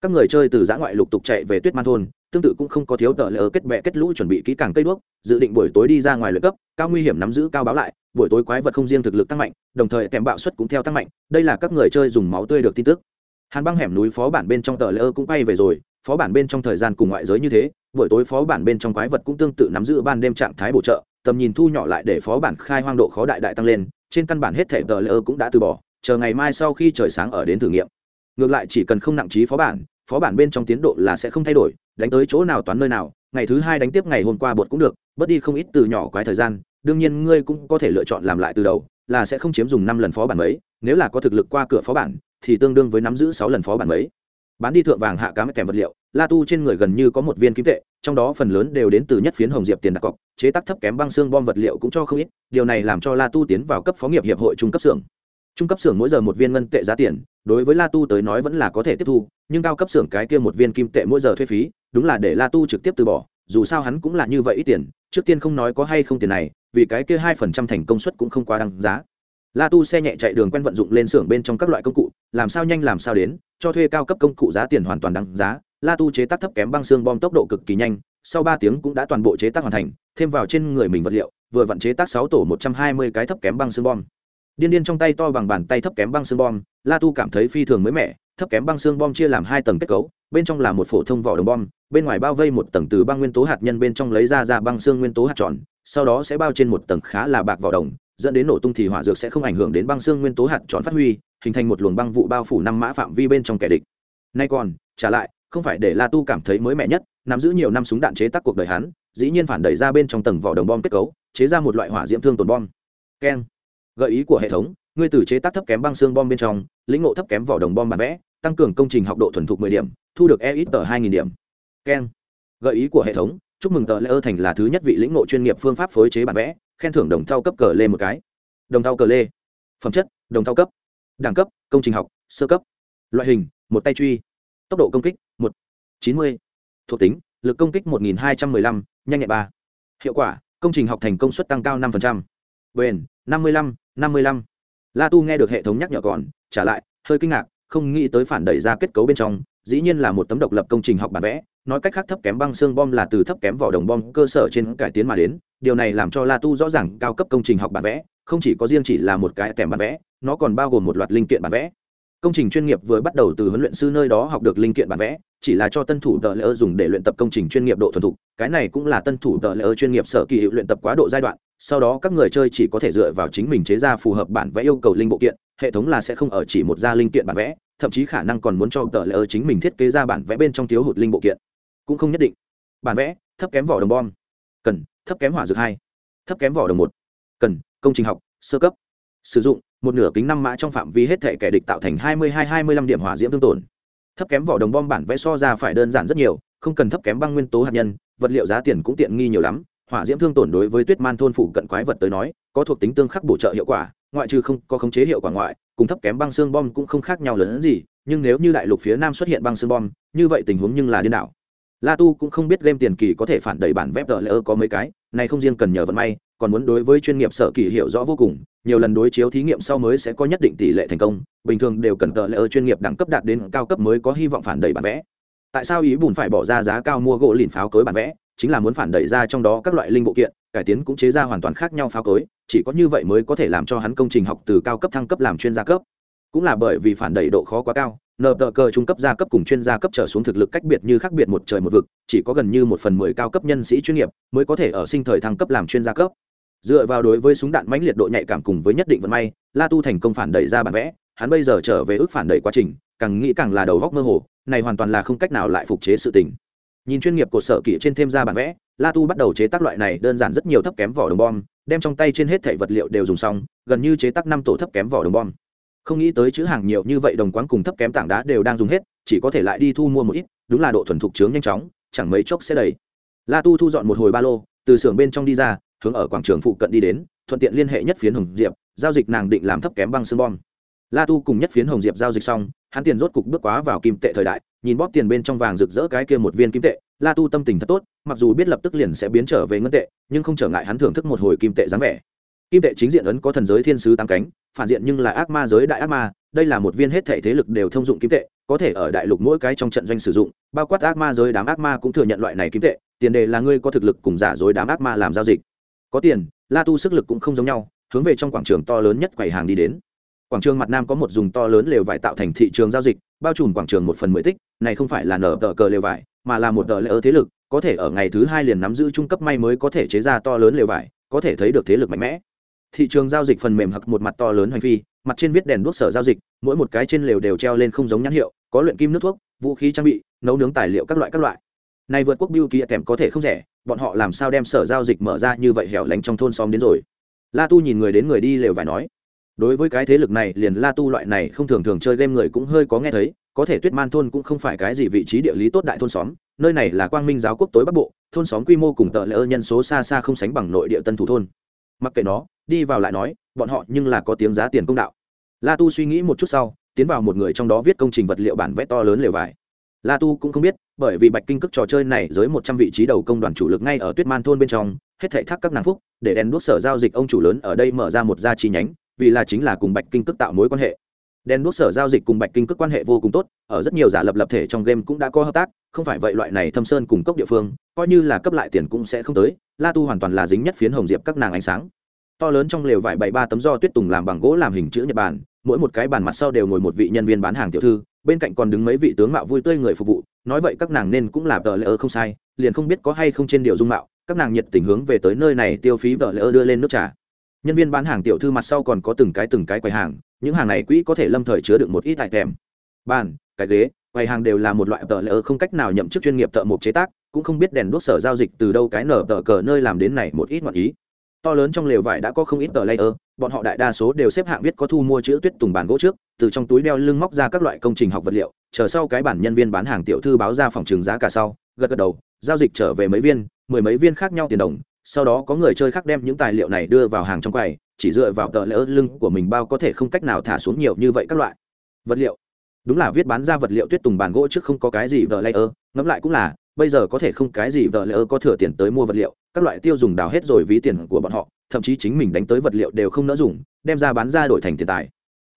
Các người chơi từ giã ngoại lục tục chạy về tuyết man thôn, tương tự cũng không có thiếu tợ lỡ kết bệ kết lũ chuẩn bị kỹ càng cây đuốc, dự định buổi tối đi ra ngoài lợi cấp, cao nguy hiểm nắm giữ cao báo lại, buổi tối quái vật không riêng thực lực tăng mạnh, đồng thời kèm bạo suất cũng theo tăng mạnh, đây là các người chơi dùng máu tươi được tin tức. Hàn băng hẻm núi phó bản bên trong tờ lỡ cũng bay về rồi phó bản bên trong thời gian cùng ngoại giới như thế, buổi tối phó bản bên trong quái vật cũng tương tự nắm giữ ban đêm trạng thái bổ trợ, tầm nhìn thu nhỏ lại để phó bản khai hoang độ khó đại đại tăng lên, trên căn bản hết thể tờ lơ cũng đã từ bỏ, chờ ngày mai sau khi trời sáng ở đến thử nghiệm. Ngược lại chỉ cần không nặng trí phó bản phó bản bên trong tiến độ là sẽ không thay đổi, đánh tới chỗ nào toán nơi nào, ngày thứ hai đánh tiếp ngày hôm qua bột cũng được, bớt đi không ít từ nhỏ quái thời gian, đương nhiên ngươi cũng có thể lựa chọn làm lại từ đầu, là sẽ không chiếm dùng năm lần phó bản mấy, nếu là có thực lực qua cửa phó bản, thì tương đương với nắm giữ sáu lần phó bản mấy bán đi thượng vàng hạ cá kèm vật liệu, la tu trên người gần như có một viên kim tệ, trong đó phần lớn đều đến từ nhất phiến hồng diệp tiền đặt cọc, chế tác thấp kém băng xương bom vật liệu cũng cho không ít, điều này làm cho la tu tiến vào cấp phó nghiệp hiệp hội trung cấp xưởng. Trung cấp xưởng mỗi giờ một viên ngân tệ giá tiền, đối với la tu tới nói vẫn là có thể tiếp thu, nhưng cao cấp xưởng cái kia một viên kim tệ mỗi giờ thuê phí, đúng là để la tu trực tiếp từ bỏ, dù sao hắn cũng là như vậy ít tiền, trước tiên không nói có hay không tiền này, vì cái kia hai phần trăm thành công suất cũng không quá đăng giá. La tu xe nhẹ chạy đường quen vận dụng lên xưởng bên trong các loại công cụ làm sao nhanh làm sao đến, cho thuê cao cấp công cụ giá tiền hoàn toàn đăng giá. La tu chế tác thấp kém băng xương bom tốc độ cực kỳ nhanh, sau ba tiếng cũng đã toàn bộ chế tác hoàn thành, thêm vào trên người mình vật liệu, vừa vận chế tác sáu tổ một trăm hai mươi cái thấp kém băng xương bom. Điên điên trong tay to bằng bàn tay thấp kém băng xương bom, la tu cảm thấy phi thường mới mẻ, thấp kém băng xương bom chia làm hai tầng kết cấu, bên trong là một phổ thông vỏ đồng bom, bên ngoài bao vây một tầng từ băng nguyên tố hạt nhân bên trong lấy ra ra băng xương nguyên tố hạt tròn, sau đó sẽ bao trên một tầng khá là bạc vỏ đồng dẫn đến nổ tung thì hỏa dược sẽ không ảnh hưởng đến băng xương nguyên tố hạt tròn phát huy, hình thành một luồng băng vụ bao phủ năm mã phạm vi bên trong kẻ địch. Nay còn, trả lại, không phải để la tu cảm thấy mới mẻ nhất, nắm giữ nhiều năm súng đạn chế tác cuộc đời hắn, dĩ nhiên phản đẩy ra bên trong tầng vỏ đồng bom kết cấu, chế ra một loại hỏa diễm thương tồn bom. Keng. Gợi ý của hệ thống, ngươi từ chế tác thấp kém băng xương bom bên trong, lĩnh ngộ thấp kém vỏ đồng bom bản vẽ, tăng cường công trình học độ thuần thục 10 điểm, thu được e ít tờ hai điểm. Keng. Gợi ý của hệ thống, chúc mừng tờ lễ ơ thành là thứ nhất vị lĩnh ngộ chuyên nghiệp phương pháp phối chế bản vẽ khen thưởng đồng thau cấp cờ lê một cái. Đồng thau cờ lê. Phẩm chất, đồng thau cấp. Đẳng cấp, công trình học, sơ cấp. Loại hình, một tay truy. Tốc độ công kích, một. Chín mươi. Thuộc tính, lực công kích một nghìn hai trăm m ư ơ i năm nhanh nhẹ ba. Hiệu quả, công trình học thành công suất tăng cao năm bền, năm mươi lăm, năm mươi lăm. La tu nghe được hệ thống nhắc nhở còn, trả lại, hơi kinh ngạc, không nghĩ tới phản đẩy ra kết cấu bên trong, dĩ nhiên là một tấm độc lập công trình học bản vẽ, nói cách khác thấp kém băng xương bom là từ thấp kém vỏ đồng bom cơ sở trên cải tiến mà đến điều này làm cho la tu rõ ràng cao cấp công trình học bản vẽ, không chỉ có riêng chỉ là một cái kèm bản vẽ, nó còn bao gồm một loạt linh kiện bản vẽ. Công trình chuyên nghiệp vừa bắt đầu từ huấn luyện sư nơi đó học được linh kiện bản vẽ, chỉ là cho tân thủ tờ lỡ dùng để luyện tập công trình chuyên nghiệp độ thuần thục, cái này cũng là tân thủ tờ lỡ chuyên nghiệp sở kỳ hiệu luyện tập quá độ giai đoạn, sau đó các người chơi chỉ có thể dựa vào chính mình chế ra phù hợp bản vẽ yêu cầu linh bộ kiện, hệ thống là sẽ không ở chỉ một gia linh kiện bản vẽ, thậm chí khả năng còn muốn cho tờ lỡ chính mình thiết kế ra bản vẽ bên trong thiếu hụt linh bộ kiện. Cũng không nhất định. Bản vẽ, thấp kém vỏ đồng bom. Cần thấp kém hỏa dược hai, thấp kém vỏ đồng một. Cần, công trình học, sơ cấp. Sử dụng, một nửa kính năm mã trong phạm vi hết thể kẻ địch tạo thành hai mươi hai hai mươi lăm điểm hỏa diễm tương tổn. Thấp kém vỏ đồng bom bản vẽ so ra phải đơn giản rất nhiều, không cần thấp kém băng nguyên tố hạt nhân, vật liệu giá tiền cũng tiện nghi nhiều lắm. Hỏa diễm thương tổn đối với tuyết man thôn phủ cận quái vật tới nói, có thuộc tính tương khắc bổ trợ hiệu quả, ngoại trừ không có khống chế hiệu quả ngoại, cùng thấp kém băng xương bom cũng không khác nhau lớn hơn gì, nhưng nếu như đại lục phía nam xuất hiện băng xương bom, như vậy tình huống nhưng là điên đảo la tu cũng không biết game tiền kỳ có thể phản đẩy bản web tờ lỡ có mấy cái, này không riêng cần nhờ vận may, còn muốn đối với chuyên nghiệp sở kỳ hiểu rõ vô cùng, nhiều lần đối chiếu thí nghiệm sau mới sẽ có nhất định tỷ lệ thành công, bình thường đều cần tờ lỡ chuyên nghiệp đẳng cấp đạt đến cao cấp mới có hy vọng phản đẩy bản vẽ. Tại sao ý bùn phải bỏ ra giá cao mua gỗ lìn pháo cối bản vẽ? Chính là muốn phản đẩy ra trong đó các loại linh bộ kiện, cải tiến cũng chế ra hoàn toàn khác nhau pháo cối, chỉ có như vậy mới có thể làm cho hắn công trình học từ cao cấp thăng cấp làm chuyên gia cấp. Cũng là bởi vì phản đẩy độ khó quá cao nợ tờ cờ trung cấp gia cấp cùng chuyên gia cấp trở xuống thực lực cách biệt như khác biệt một trời một vực, chỉ có gần như một phần mười cao cấp nhân sĩ chuyên nghiệp mới có thể ở sinh thời thăng cấp làm chuyên gia cấp. Dựa vào đối với súng đạn mãnh liệt độ nhạy cảm cùng với nhất định vận may, la tu thành công phản đẩy ra bản vẽ, hắn bây giờ trở về ước phản đẩy quá trình, càng nghĩ càng là đầu góc mơ hồ, này hoàn toàn là không cách nào lại phục chế sự tình. Nhìn chuyên nghiệp của sở kỹ trên thêm ra bản vẽ, la tu bắt đầu chế tác loại này đơn giản rất nhiều thấp kém vỏ đồng bom, đem trong tay trên hết thảy vật liệu đều dùng xong, gần như chế tác năm tổ thấp kém vỏ đồng bom không nghĩ tới chữ hàng nhiều như vậy đồng quán cùng thấp kém tảng đá đều đang dùng hết, chỉ có thể lại đi thu mua một ít, đúng là độ thuần thục trướng nhanh chóng, chẳng mấy chốc sẽ đầy. La tu thu dọn một hồi ba lô, từ xưởng bên trong đi ra, hướng ở quảng trường phụ cận đi đến, thuận tiện liên hệ nhất phiến hồng diệp, giao dịch nàng định làm thấp kém băng xương bom. La tu cùng nhất phiến hồng diệp giao dịch xong, hắn tiền rốt cục bước quá vào kim tệ thời đại, nhìn bóp tiền bên trong vàng rực rỡ cái kia một viên kim tệ, la tu tâm tình thật tốt, mặc dù biết lập tức liền sẽ biến trở về ngân tệ, nhưng không trở ngại hắn thưởng thức một hồi kim tệ dáng vẻ kim tệ chính diện ấn có thần giới thiên sứ tám cánh, phản diện nhưng là ác ma giới đại ác ma, đây là một viên hết thể thế lực đều thông dụng kim tệ, có thể ở đại lục mỗi cái trong trận doanh sử dụng, bao quát ác ma giới đám ác ma cũng thừa nhận loại này kim tệ, tiền đề là ngươi có thực lực cùng giả dối đám ác ma làm giao dịch. Có tiền, la tu sức lực cũng không giống nhau, hướng về trong quảng trường to lớn nhất quầy hàng đi đến. Quảng trường mặt nam có một dùng to lớn lều vải tạo thành thị trường giao dịch, bao trùm quảng trường một phần mười tích, này không phải là nở tờ cờ lều vải, mà là một tờ lễ ơ thế lực, có thể ở ngày thứ hai liền nắm giữ trung cấp may mới có thể chế ra to lớn lều vải, có thể thấy được thế lực mạnh mẽ thị trường giao dịch phần mềm hặc một mặt to lớn hành phi, mặt trên viết đèn đuốc sở giao dịch, mỗi một cái trên lều đều treo lên không giống nhãn hiệu, có luyện kim nước thuốc, vũ khí trang bị, nấu nướng tài liệu các loại các loại. Này vượt quốc biêu kỳ kèm có thể không rẻ, bọn họ làm sao đem sở giao dịch mở ra như vậy hẻo lánh trong thôn xóm đến rồi. La tu nhìn người đến người đi lều vải nói, đối với cái thế lực này, liền la tu loại này không thường thường chơi game người cũng hơi có nghe thấy, có thể tuyết man thôn cũng không phải cái gì vị trí địa lý tốt đại thôn xóm, nơi này là quang minh giáo quốc tối bắc bộ, thôn xóm quy mô cùng tợ lỡ nhân số xa xa không sánh bằng nội địa tân thủ thôn. Mặc kệ nó đi vào lại nói, bọn họ nhưng là có tiếng giá tiền công đạo. La tu suy nghĩ một chút sau, tiến vào một người trong đó viết công trình vật liệu bản vẽ to lớn lều vải. La tu cũng không biết, bởi vì bạch kinh cước trò chơi này dưới một trăm vị trí đầu công đoàn chủ lực ngay ở tuyết man thôn bên trong, hết thảy thác các nàng phúc, để đèn đuốc sở giao dịch ông chủ lớn ở đây mở ra một gia chi nhánh, vì là chính là cùng bạch kinh cước tạo mối quan hệ. Đèn đuốc sở giao dịch cùng bạch kinh cước quan hệ vô cùng tốt, ở rất nhiều giả lập lập thể trong game cũng đã có hợp tác, không phải vậy loại này thâm sơn cùng cốc địa phương, coi như là cấp lại tiền cũng sẽ không tới, la tu hoàn toàn là dính nhất phiến hồng diệp các nàng ánh sáng to lớn trong lều vải bảy ba tấm do tuyết tùng làm bằng gỗ làm hình chữ nhật bản, mỗi một cái bàn mặt sau đều ngồi một vị nhân viên bán hàng tiểu thư, bên cạnh còn đứng mấy vị tướng mạo vui tươi người phục vụ, nói vậy các nàng nên cũng là tờ lễ ơ không sai, liền không biết có hay không trên điều dung mạo, các nàng nhiệt tình hướng về tới nơi này tiêu phí tờ lễ ơ đưa lên nước trà. Nhân viên bán hàng tiểu thư mặt sau còn có từng cái từng cái quầy hàng, những hàng này quỹ có thể lâm thời chứa được một ít tại kèm bàn, cái ghế, quầy hàng đều là một loại tờ lễ ơ không cách nào nhậm chức chuyên nghiệp thợ mộc chế tác, cũng không biết đèn đuốc sở giao dịch từ đâu cái nở tờ cờ nơi làm đến này một ít ngoạn ý to lớn trong lều vải đã có không ít tờ layer, bọn họ đại đa số đều xếp hạng viết có thu mua chữ tuyết tùng bàn gỗ trước, từ trong túi đeo lưng móc ra các loại công trình học vật liệu, chờ sau cái bản nhân viên bán hàng tiểu thư báo ra phòng trường giá cả sau, gật gật đầu, giao dịch trở về mấy viên, mười mấy viên khác nhau tiền đồng, sau đó có người chơi khác đem những tài liệu này đưa vào hàng trong quầy, chỉ dựa vào tờ layer lưng của mình bao có thể không cách nào thả xuống nhiều như vậy các loại vật liệu. Đúng là viết bán ra vật liệu tuyết tùng bàn gỗ trước không có cái gì tờ layer, ngẫm lại cũng là bây giờ có thể không cái gì vợ lỡ có thừa tiền tới mua vật liệu, các loại tiêu dùng đào hết rồi ví tiền của bọn họ, thậm chí chính mình đánh tới vật liệu đều không nỡ dùng, đem ra bán ra đổi thành tiền tài.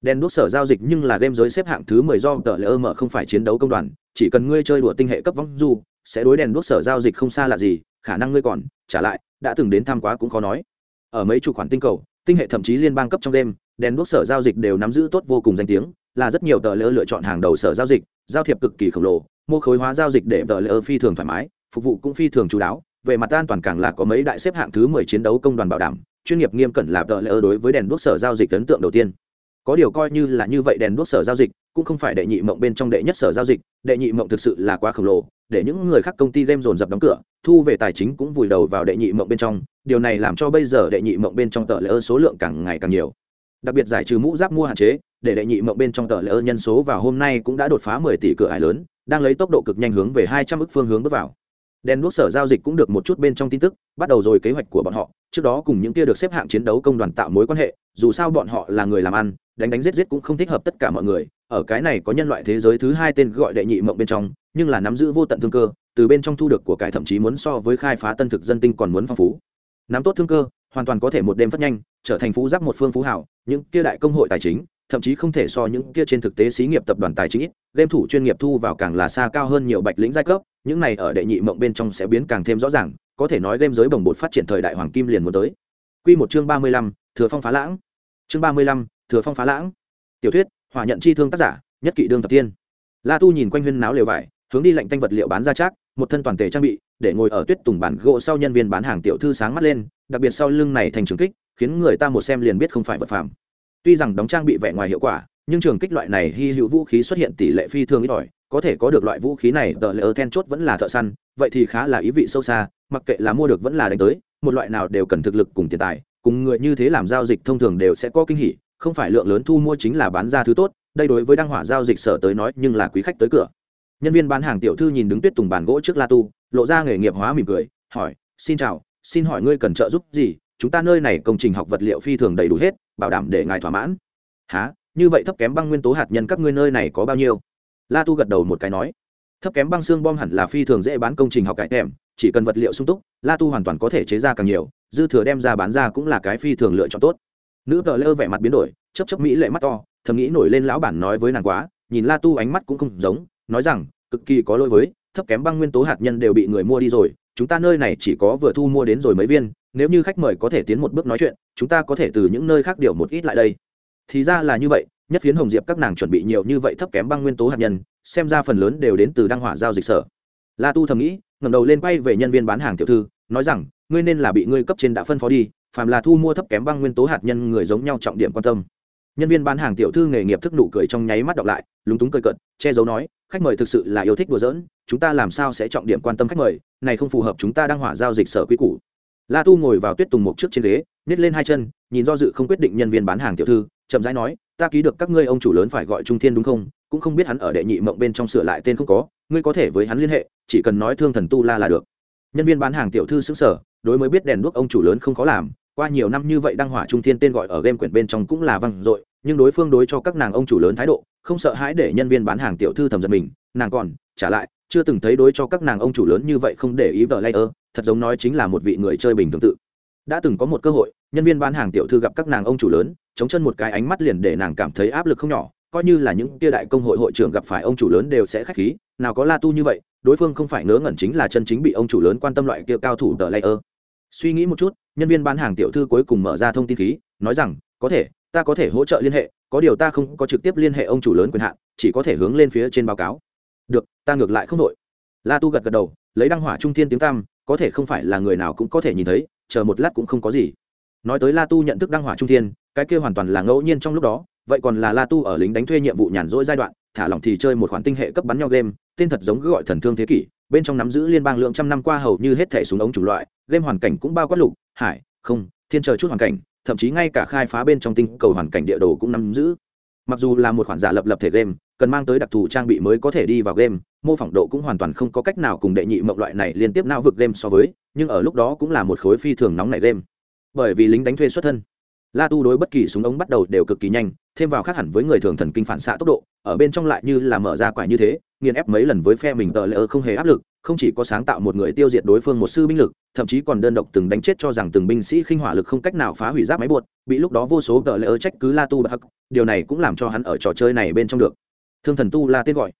Đèn đuốc sở giao dịch nhưng là game giới xếp hạng thứ mười do tờ lỡ mở không phải chiến đấu công đoàn, chỉ cần ngươi chơi đùa tinh hệ cấp vong du, sẽ đối đèn đuốc sở giao dịch không xa là gì, khả năng ngươi còn, trả lại, đã từng đến tham quá cũng khó nói. Ở mấy chủ khoản tinh cầu, tinh hệ thậm chí liên bang cấp trong đêm đèn đuốc sở giao dịch đều nắm giữ tốt vô cùng danh tiếng, là rất nhiều tờ lỡ lựa chọn hàng đầu sở giao dịch giao thiệp cực kỳ khổng lồ, mô khối hóa giao dịch để tờ lỡ phi thường thoải mái, phục vụ cũng phi thường chú đáo. Về mặt an toàn càng là có mấy đại xếp hạng thứ mười chiến đấu công đoàn bảo đảm, chuyên nghiệp nghiêm cẩn là tờ lỡ đối với đèn đuốc sở giao dịch ấn tượng đầu tiên. Có điều coi như là như vậy đèn đuốc sở giao dịch cũng không phải đệ nhị mộng bên trong đệ nhất sở giao dịch, đệ nhị mộng thực sự là quá khổng lồ, để những người khác công ty game dồn dập đóng cửa, thu về tài chính cũng vùi đầu vào đệ nhị mộng bên trong, điều này làm cho bây giờ đệ nhị mộng bên trong tờ lễ số lượng càng ngày càng nhiều đặc biệt giải trừ mũ giáp mua hạn chế, để đệ nhị mộng bên trong tờ lễ ơn nhân số vào hôm nay cũng đã đột phá mười tỷ cửa ải lớn, đang lấy tốc độ cực nhanh hướng về hai trăm ước phương hướng bước vào. Đèn đuốc sở giao dịch cũng được một chút bên trong tin tức, bắt đầu rồi kế hoạch của bọn họ. Trước đó cùng những kia được xếp hạng chiến đấu công đoàn tạo mối quan hệ, dù sao bọn họ là người làm ăn, đánh đánh giết giết cũng không thích hợp tất cả mọi người. Ở cái này có nhân loại thế giới thứ hai tên gọi đệ nhị mộng bên trong, nhưng là nắm giữ vô tận thương cơ, từ bên trong thu được của cải thậm chí muốn so với khai phá tân thực dân tinh còn muốn phong phú. Nắm tốt thương cơ hoàn toàn có thể một đêm phát nhanh trở thành phú giáp một phương phú hảo những kia đại công hội tài chính thậm chí không thể so những kia trên thực tế xí nghiệp tập đoàn tài chính ít game thủ chuyên nghiệp thu vào càng là xa cao hơn nhiều bạch lĩnh giai cấp những này ở đệ nhị mộng bên trong sẽ biến càng thêm rõ ràng có thể nói game giới bồng bột phát triển thời đại hoàng kim liền muốn tới Quy một chương ba mươi lăm, Thừa Phong phá lãng. Chương ba mươi lăm, Thừa Phong phá lãng. Tiểu thuyết, hỏa nhận chi thương tác giả, nhất kỵ đương thập tiên. La Tu nhìn quanh huyên náo lều vải, hướng đi lạnh tanh vật liệu bán ra chắc, một thân toàn thể trang bị, để ngồi ở tuyết tùng bản gỗ sau nhân viên bán hàng tiểu thư sáng mắt lên, đặc biệt sau lưng này thành trường kích, khiến người ta một xem liền biết không phải vật phàm. Tuy rằng đóng trang bị vẻ ngoài hiệu quả, nhưng trường kích loại này hy hữu vũ khí xuất hiện tỷ lệ phi thường ít ỏi, có thể có được loại vũ khí này tờ lỡ then chốt vẫn là thợ săn vậy thì khá là ý vị sâu xa mặc kệ là mua được vẫn là đánh tới một loại nào đều cần thực lực cùng tiền tài cùng người như thế làm giao dịch thông thường đều sẽ có kinh hỉ không phải lượng lớn thu mua chính là bán ra thứ tốt đây đối với đăng hỏa giao dịch sở tới nói nhưng là quý khách tới cửa nhân viên bán hàng tiểu thư nhìn đứng tuyết tùng bàn gỗ trước la tu lộ ra nghề nghiệp hóa mỉm cười hỏi xin chào xin hỏi ngươi cần trợ giúp gì? Chúng ta nơi này công trình học vật liệu phi thường đầy đủ hết, bảo đảm để ngài thỏa mãn. Há như vậy thấp kém băng nguyên tố hạt nhân các ngươi nơi này có bao nhiêu? La tu gật đầu một cái nói. Thấp kém băng xương bom hẳn là phi thường dễ bán công trình học cải thèm chỉ cần vật liệu sung túc, la tu hoàn toàn có thể chế ra càng nhiều, dư thừa đem ra bán ra cũng là cái phi thường lựa chọn tốt. Nữ tờ lơ vẻ mặt biến đổi chấp chấp mỹ lệ mắt to, thầm nghĩ nổi lên lão bản nói với nàng quá, nhìn la tu ánh mắt cũng không giống, nói rằng, cực kỳ có lỗi với, thấp kém băng nguyên tố hạt nhân đều bị người mua đi rồi chúng ta nơi này chỉ có vừa thu mua đến rồi mấy viên, nếu như khách mời có thể tiến một bước nói chuyện, chúng ta có thể từ những nơi khác điều một ít lại đây. Thì ra là như vậy, nhất phiến hồng diệp các nàng chuẩn bị nhiều như vậy thấp kém băng nguyên tố hạt nhân, xem ra phần lớn đều đến từ đăng hỏa giao dịch sở. La tu thầm nghĩ, ngẩng đầu lên quay về nhân viên bán hàng tiểu thư, nói rằng, ngươi nên là bị ngươi cấp trên đã phân phó đi, phàm là thu mua thấp kém băng nguyên tố hạt nhân người giống nhau trọng điểm quan tâm. Nhân viên bán hàng tiểu thư nghề nghiệp thức nụ cười trong nháy mắt đọc lại, lúng túng cười cợt, che giấu nói, khách mời thực sự là yêu thích đùa giỡn, chúng ta làm sao sẽ trọng điểm quan tâm khách mời này không phù hợp chúng ta đang hỏa giao dịch sở quý cũ la tu ngồi vào tuyết tùng mục trước trên ghế nhét lên hai chân, nhìn do dự không quyết định nhân viên bán hàng tiểu thư, chậm rãi nói, ta ký được các ngươi ông chủ lớn phải gọi trung thiên đúng không? Cũng không biết hắn ở đệ nhị mộng bên trong sửa lại tên không có, ngươi có thể với hắn liên hệ, chỉ cần nói thương thần tu la là được. Nhân viên bán hàng tiểu thư xứng sở đối mới biết đèn đuốc ông chủ lớn không khó làm, qua nhiều năm như vậy đăng hỏa trung thiên tên gọi ở game quyển bên trong cũng là văng dội, nhưng đối phương đối cho các nàng ông chủ lớn thái độ, không sợ hãi để nhân viên bán hàng tiểu thư thầm giật mình, nàng còn, trả lại chưa từng thấy đối cho các nàng ông chủ lớn như vậy không để ý vợ layer thật giống nói chính là một vị người chơi bình thường tự. Đã từng có một cơ hội, nhân viên bán hàng tiểu thư gặp các nàng ông chủ lớn, chống chân một cái ánh mắt liền để nàng cảm thấy áp lực không nhỏ, coi như là những tia đại công hội hội trưởng gặp phải ông chủ lớn đều sẽ khách khí, nào có la tu như vậy, đối phương không phải ngớ ngẩn chính là chân chính bị ông chủ lớn quan tâm loại kia cao thủ tờ layer suy nghĩ một chút, nhân viên bán hàng tiểu thư cuối cùng mở ra thông tin khí, nói rằng, có thể, ta có thể hỗ trợ liên hệ, có điều ta không có trực tiếp liên hệ ông chủ lớn quyền hạn, chỉ có thể hướng lên phía trên báo cáo được, ta ngược lại không đội la tu gật gật đầu, lấy đăng hỏa trung thiên tiếng tam có thể không phải là người nào cũng có thể nhìn thấy, chờ một lát cũng không có gì. Nói tới la tu nhận thức đăng hỏa trung thiên, cái kia hoàn toàn là ngẫu nhiên trong lúc đó, vậy còn là la tu ở lính đánh thuê nhiệm vụ nhàn rỗi giai đoạn, thả lỏng thì chơi một khoản tinh hệ cấp bắn nhau game, tên thật giống cứ gọi thần thương thế kỷ, bên trong nắm giữ liên bang lượng trăm năm qua hầu như hết thẻ súng ống chủng loại, game hoàn cảnh cũng bao quát lục, hải, không, thiên trời chút hoàn cảnh, thậm chí ngay cả khai phá bên trong tinh cầu hoàn cảnh địa đồ cũng nắm giữ mặc dù là một khoản giả lập lập thể game, cần mang tới đặc thù trang bị mới có thể đi vào game, mô phỏng độ cũng hoàn toàn không có cách nào cùng đệ nhị mộng loại này liên tiếp não vực game so với, nhưng ở lúc đó cũng là một khối phi thường nóng này game. Bởi vì lính đánh thuê xuất thân, la tu đối bất kỳ súng ống bắt đầu đều cực kỳ nhanh thêm vào khác hẳn với người thường thần kinh phản xạ tốc độ, ở bên trong lại như là mở ra quả như thế, nghiền ép mấy lần với phe mình tờ lỡ không hề áp lực, không chỉ có sáng tạo một người tiêu diệt đối phương một sư binh lực, thậm chí còn đơn độc từng đánh chết cho rằng từng binh sĩ khinh hỏa lực không cách nào phá hủy giáp máy buột bị lúc đó vô số tờ lỡ trách cứ la tu bậc điều này cũng làm cho hắn ở trò chơi này bên trong được. Thương thần tu la tên gọi.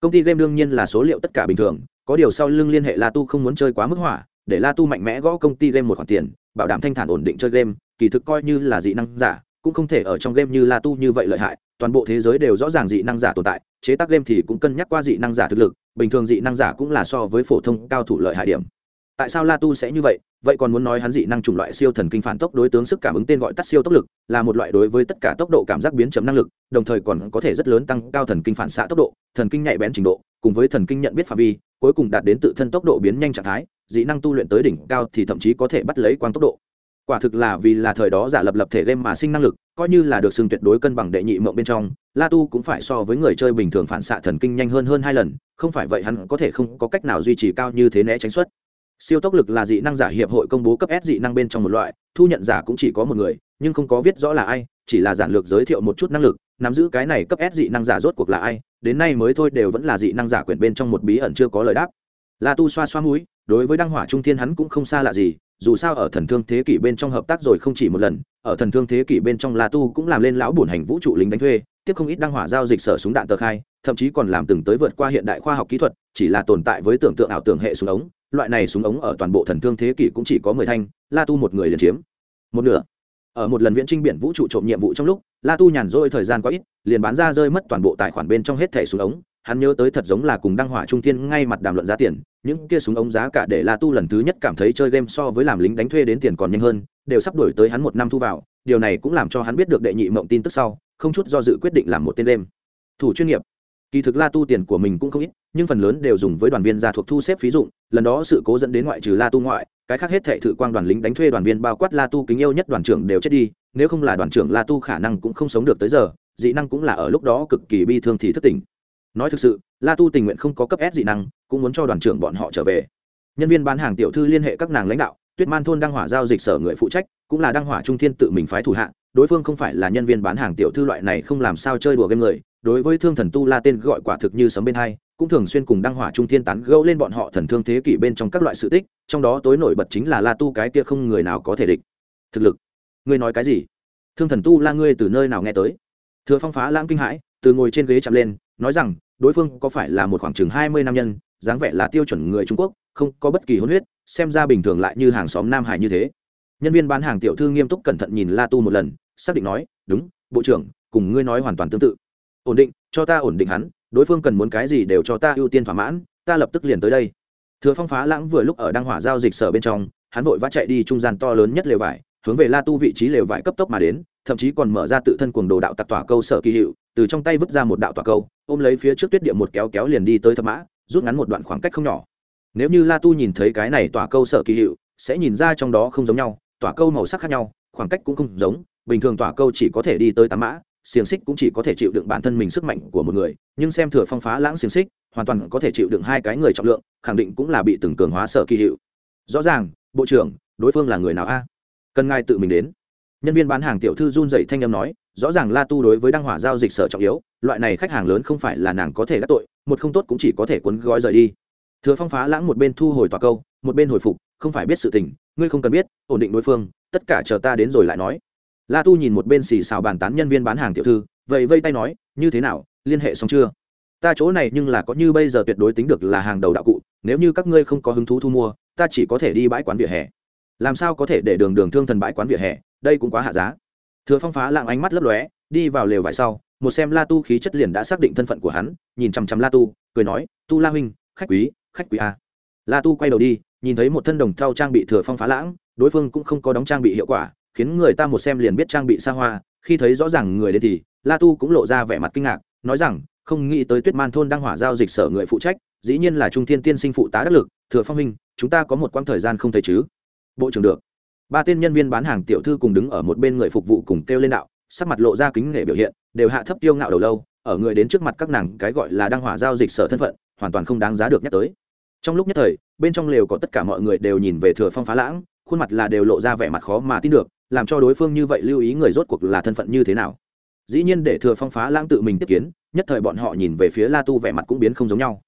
Công ty game đương nhiên là số liệu tất cả bình thường, có điều sau lưng liên hệ la tu không muốn chơi quá mức hỏa, để la tu mạnh mẽ gõ công ty game một khoản tiền, bảo đảm thanh thản ổn định chơi game, kỳ thực coi như là dị năng giả cũng không thể ở trong game như la tu như vậy lợi hại, toàn bộ thế giới đều rõ ràng dị năng giả tồn tại, chế tác game thì cũng cân nhắc qua dị năng giả thực lực, bình thường dị năng giả cũng là so với phổ thông cao thủ lợi hại điểm. Tại sao la tu sẽ như vậy? Vậy còn muốn nói hắn dị năng chủng loại siêu thần kinh phản tốc đối tướng sức cảm ứng tên gọi tắt siêu tốc lực, là một loại đối với tất cả tốc độ cảm giác biến chấm năng lực, đồng thời còn có thể rất lớn tăng cao thần kinh phản xạ tốc độ, thần kinh nhạy bén trình độ, cùng với thần kinh nhận biết phạm vi, cuối cùng đạt đến tự thân tốc độ biến nhanh trạng thái, dị năng tu luyện tới đỉnh cao thì thậm chí có thể bắt lấy quang tốc độ quả thực là vì là thời đó giả lập lập thể game mà sinh năng lực, coi như là được xưng tuyệt đối cân bằng đệ nhị mộng bên trong, la tu cũng phải so với người chơi bình thường phản xạ thần kinh nhanh hơn hơn hai lần, không phải vậy hắn có thể không có cách nào duy trì cao như thế né tránh xuất siêu tốc lực là dị năng giả hiệp hội công bố cấp s dị năng bên trong một loại, thu nhận giả cũng chỉ có một người, nhưng không có viết rõ là ai, chỉ là giản lược giới thiệu một chút năng lực, nắm giữ cái này cấp s dị năng giả rốt cuộc là ai, đến nay mới thôi đều vẫn là dị năng giả quyển bên trong một bí ẩn chưa có lời đáp. La tu xoa xoa mũi, đối với đăng hỏa trung thiên hắn cũng không xa lạ gì dù sao ở thần thương thế kỷ bên trong hợp tác rồi không chỉ một lần, ở thần thương thế kỷ bên trong la tu cũng làm lên lão bổn hành vũ trụ lính đánh thuê, tiếp không ít đăng hỏa giao dịch sở súng đạn tờ khai, thậm chí còn làm từng tới vượt qua hiện đại khoa học kỹ thuật, chỉ là tồn tại với tưởng tượng ảo tưởng hệ súng ống, loại này súng ống ở toàn bộ thần thương thế kỷ cũng chỉ có mười thanh, la tu một người liền chiếm một nửa. Ở một lần viễn trinh biển vũ trụ trộm nhiệm vụ trong lúc, la tu nhàn rỗi thời gian quá ít, liền bán ra rơi mất toàn bộ tài khoản bên trong hết thẻ súng ống, hắn nhớ tới thật giống là cùng đăng hỏa trung thiên ngay mặt đàm luận giá tiền những kia súng ống giá cả để la tu lần thứ nhất cảm thấy chơi game so với làm lính đánh thuê đến tiền còn nhanh hơn, đều sắp đổi tới hắn một năm thu vào, điều này cũng làm cho hắn biết được đệ nhị mộng tin tức sau, không chút do dự quyết định làm một tên game. thủ chuyên nghiệp kỳ thực la tu tiền của mình cũng không ít, nhưng phần lớn đều dùng với đoàn viên gia thuộc thu xếp phí dụng, lần đó sự cố dẫn đến ngoại trừ la tu ngoại, cái khác hết thảy thử quang đoàn lính đánh thuê đoàn viên bao quát la tu kính yêu nhất đoàn trưởng đều chết đi, nếu không là đoàn trưởng la tu khả năng cũng không sống được tới giờ, dị năng cũng là ở lúc đó cực kỳ bi thương thì thất tình nói thực sự, la tu tình nguyện không có cấp s dị năng, cũng muốn cho đoàn trưởng bọn họ trở về. Nhân viên bán hàng tiểu thư liên hệ các nàng lãnh đạo, tuyết man thôn đăng hỏa giao dịch sở người phụ trách, cũng là đăng hỏa trung thiên tự mình phái thủ hạ. Đối phương không phải là nhân viên bán hàng tiểu thư loại này không làm sao chơi đùa game người. Đối với thương thần tu la tên gọi quả thực như sấm bên hai, cũng thường xuyên cùng đăng hỏa trung thiên tán gẫu lên bọn họ thần thương thế kỷ bên trong các loại sự tích, trong đó tối nổi bật chính là la tu cái kia không người nào có thể địch. Thực lực. Ngươi nói cái gì? Thương thần tu la ngươi từ nơi nào nghe tới? Thừa phong phá lãng kinh hãi từ ngồi trên ghế chạm lên, nói rằng, đối phương có phải là một khoảng chừng hai mươi nam nhân, dáng vẻ là tiêu chuẩn người trung quốc, không có bất kỳ hôn huyết, xem ra bình thường lại như hàng xóm nam hải như thế. Nhân viên bán hàng tiểu thư nghiêm túc cẩn thận nhìn la tu một lần, xác định nói, đúng, bộ trưởng, cùng ngươi nói hoàn toàn tương tự. Ổn định, cho ta ổn định hắn, đối phương cần muốn cái gì đều cho ta ưu tiên thỏa mãn, ta lập tức liền tới đây. Thừa phong phá lãng vừa lúc ở đăng hỏa giao dịch sở bên trong, hắn vội vã chạy đi trung gian to lớn nhất lều vải, hướng về la tu vị trí lều vải cấp tốc mà đến, thậm chí còn mở ra tự thân cuồng đồ đạo tặc tỏa câu sở kỳ hiệu từ trong tay vứt ra một đạo tỏa câu, ôm lấy phía trước tuyết địa một kéo kéo liền đi tới thập mã, rút ngắn một đoạn khoảng cách không nhỏ. Nếu như la tu nhìn thấy cái này tỏa câu sở kỳ hiệu, sẽ nhìn ra trong đó không giống nhau tỏa câu màu sắc khác nhau, khoảng cách cũng không giống, bình thường tỏa câu chỉ có thể đi tới tám mã, xiềng xích cũng chỉ có thể chịu đựng bản thân mình sức mạnh của một người, nhưng xem thừa phong phá lãng xiềng xích, hoàn toàn có thể chịu đựng hai cái người trọng lượng, khẳng định cũng là bị từng cường hóa sở kỳ hiệu. Rõ ràng, bộ trưởng, đối phương là người nào a? Cần ngài tự mình đến nhân viên bán hàng tiểu thư run dậy thanh âm nói, rõ ràng la tu đối với đăng hỏa giao dịch sở trọng yếu, loại này khách hàng lớn không phải là nàng có thể đắc tội, một không tốt cũng chỉ có thể cuốn gói rời đi. Thừa phong phá lãng một bên thu hồi tòa câu, một bên hồi phục, không phải biết sự tình, ngươi không cần biết, ổn định đối phương, tất cả chờ ta đến rồi lại nói. La tu nhìn một bên xì xào bàn tán nhân viên bán hàng tiểu thư vậy vây tay nói, như thế nào, liên hệ xong chưa? Ta chỗ này nhưng là có như bây giờ tuyệt đối tính được là hàng đầu đạo cụ, nếu như các ngươi không có hứng thú thu mua, ta chỉ có thể đi bãi quán vỉa hè. Làm sao có thể để đường đường thương thần bãi quán vỉa hè? Đây cũng quá hạ giá. Thừa phong phá lạng ánh mắt lấp lóe, đi vào lều vải sau, một xem la tu khí chất liền đã xác định thân phận của hắn, nhìn chằm chằm la tu, cười nói, tu la huynh, khách quý khách quý a la tu quay đầu đi, nhìn thấy một thân đồng thau trang bị thừa phong phá lãng đối phương cũng không có đóng trang bị hiệu quả, khiến người ta một xem liền biết trang bị xa hoa, khi thấy rõ ràng người đến thì, la tu cũng lộ ra vẻ mặt kinh ngạc, nói rằng, không nghĩ tới tuyết man thôn đang hỏa giao dịch sở người phụ trách, dĩ nhiên là trung thiên tiên sinh phụ tá đắc lực, thừa phong minh chúng ta có một quãng thời gian không thấy chứ. Bộ trưởng được ba tên nhân viên bán hàng tiểu thư cùng đứng ở một bên người phục vụ cùng kêu lên đạo, sắc mặt lộ ra kính nể biểu hiện, đều hạ thấp tiêu ngạo đầu lâu, ở người đến trước mặt các nàng cái gọi là đăng hỏa giao dịch sở thân phận, hoàn toàn không đáng giá được nhắc tới. Trong lúc nhất thời, bên trong lều có tất cả mọi người đều nhìn về thừa phong phá lãng, khuôn mặt là đều lộ ra vẻ mặt khó mà tin được, làm cho đối phương như vậy lưu ý người rốt cuộc là thân phận như thế nào. Dĩ nhiên để thừa phong phá lãng tự mình tiếp kiến, nhất thời bọn họ nhìn về phía la tu vẻ mặt cũng biến không giống nhau.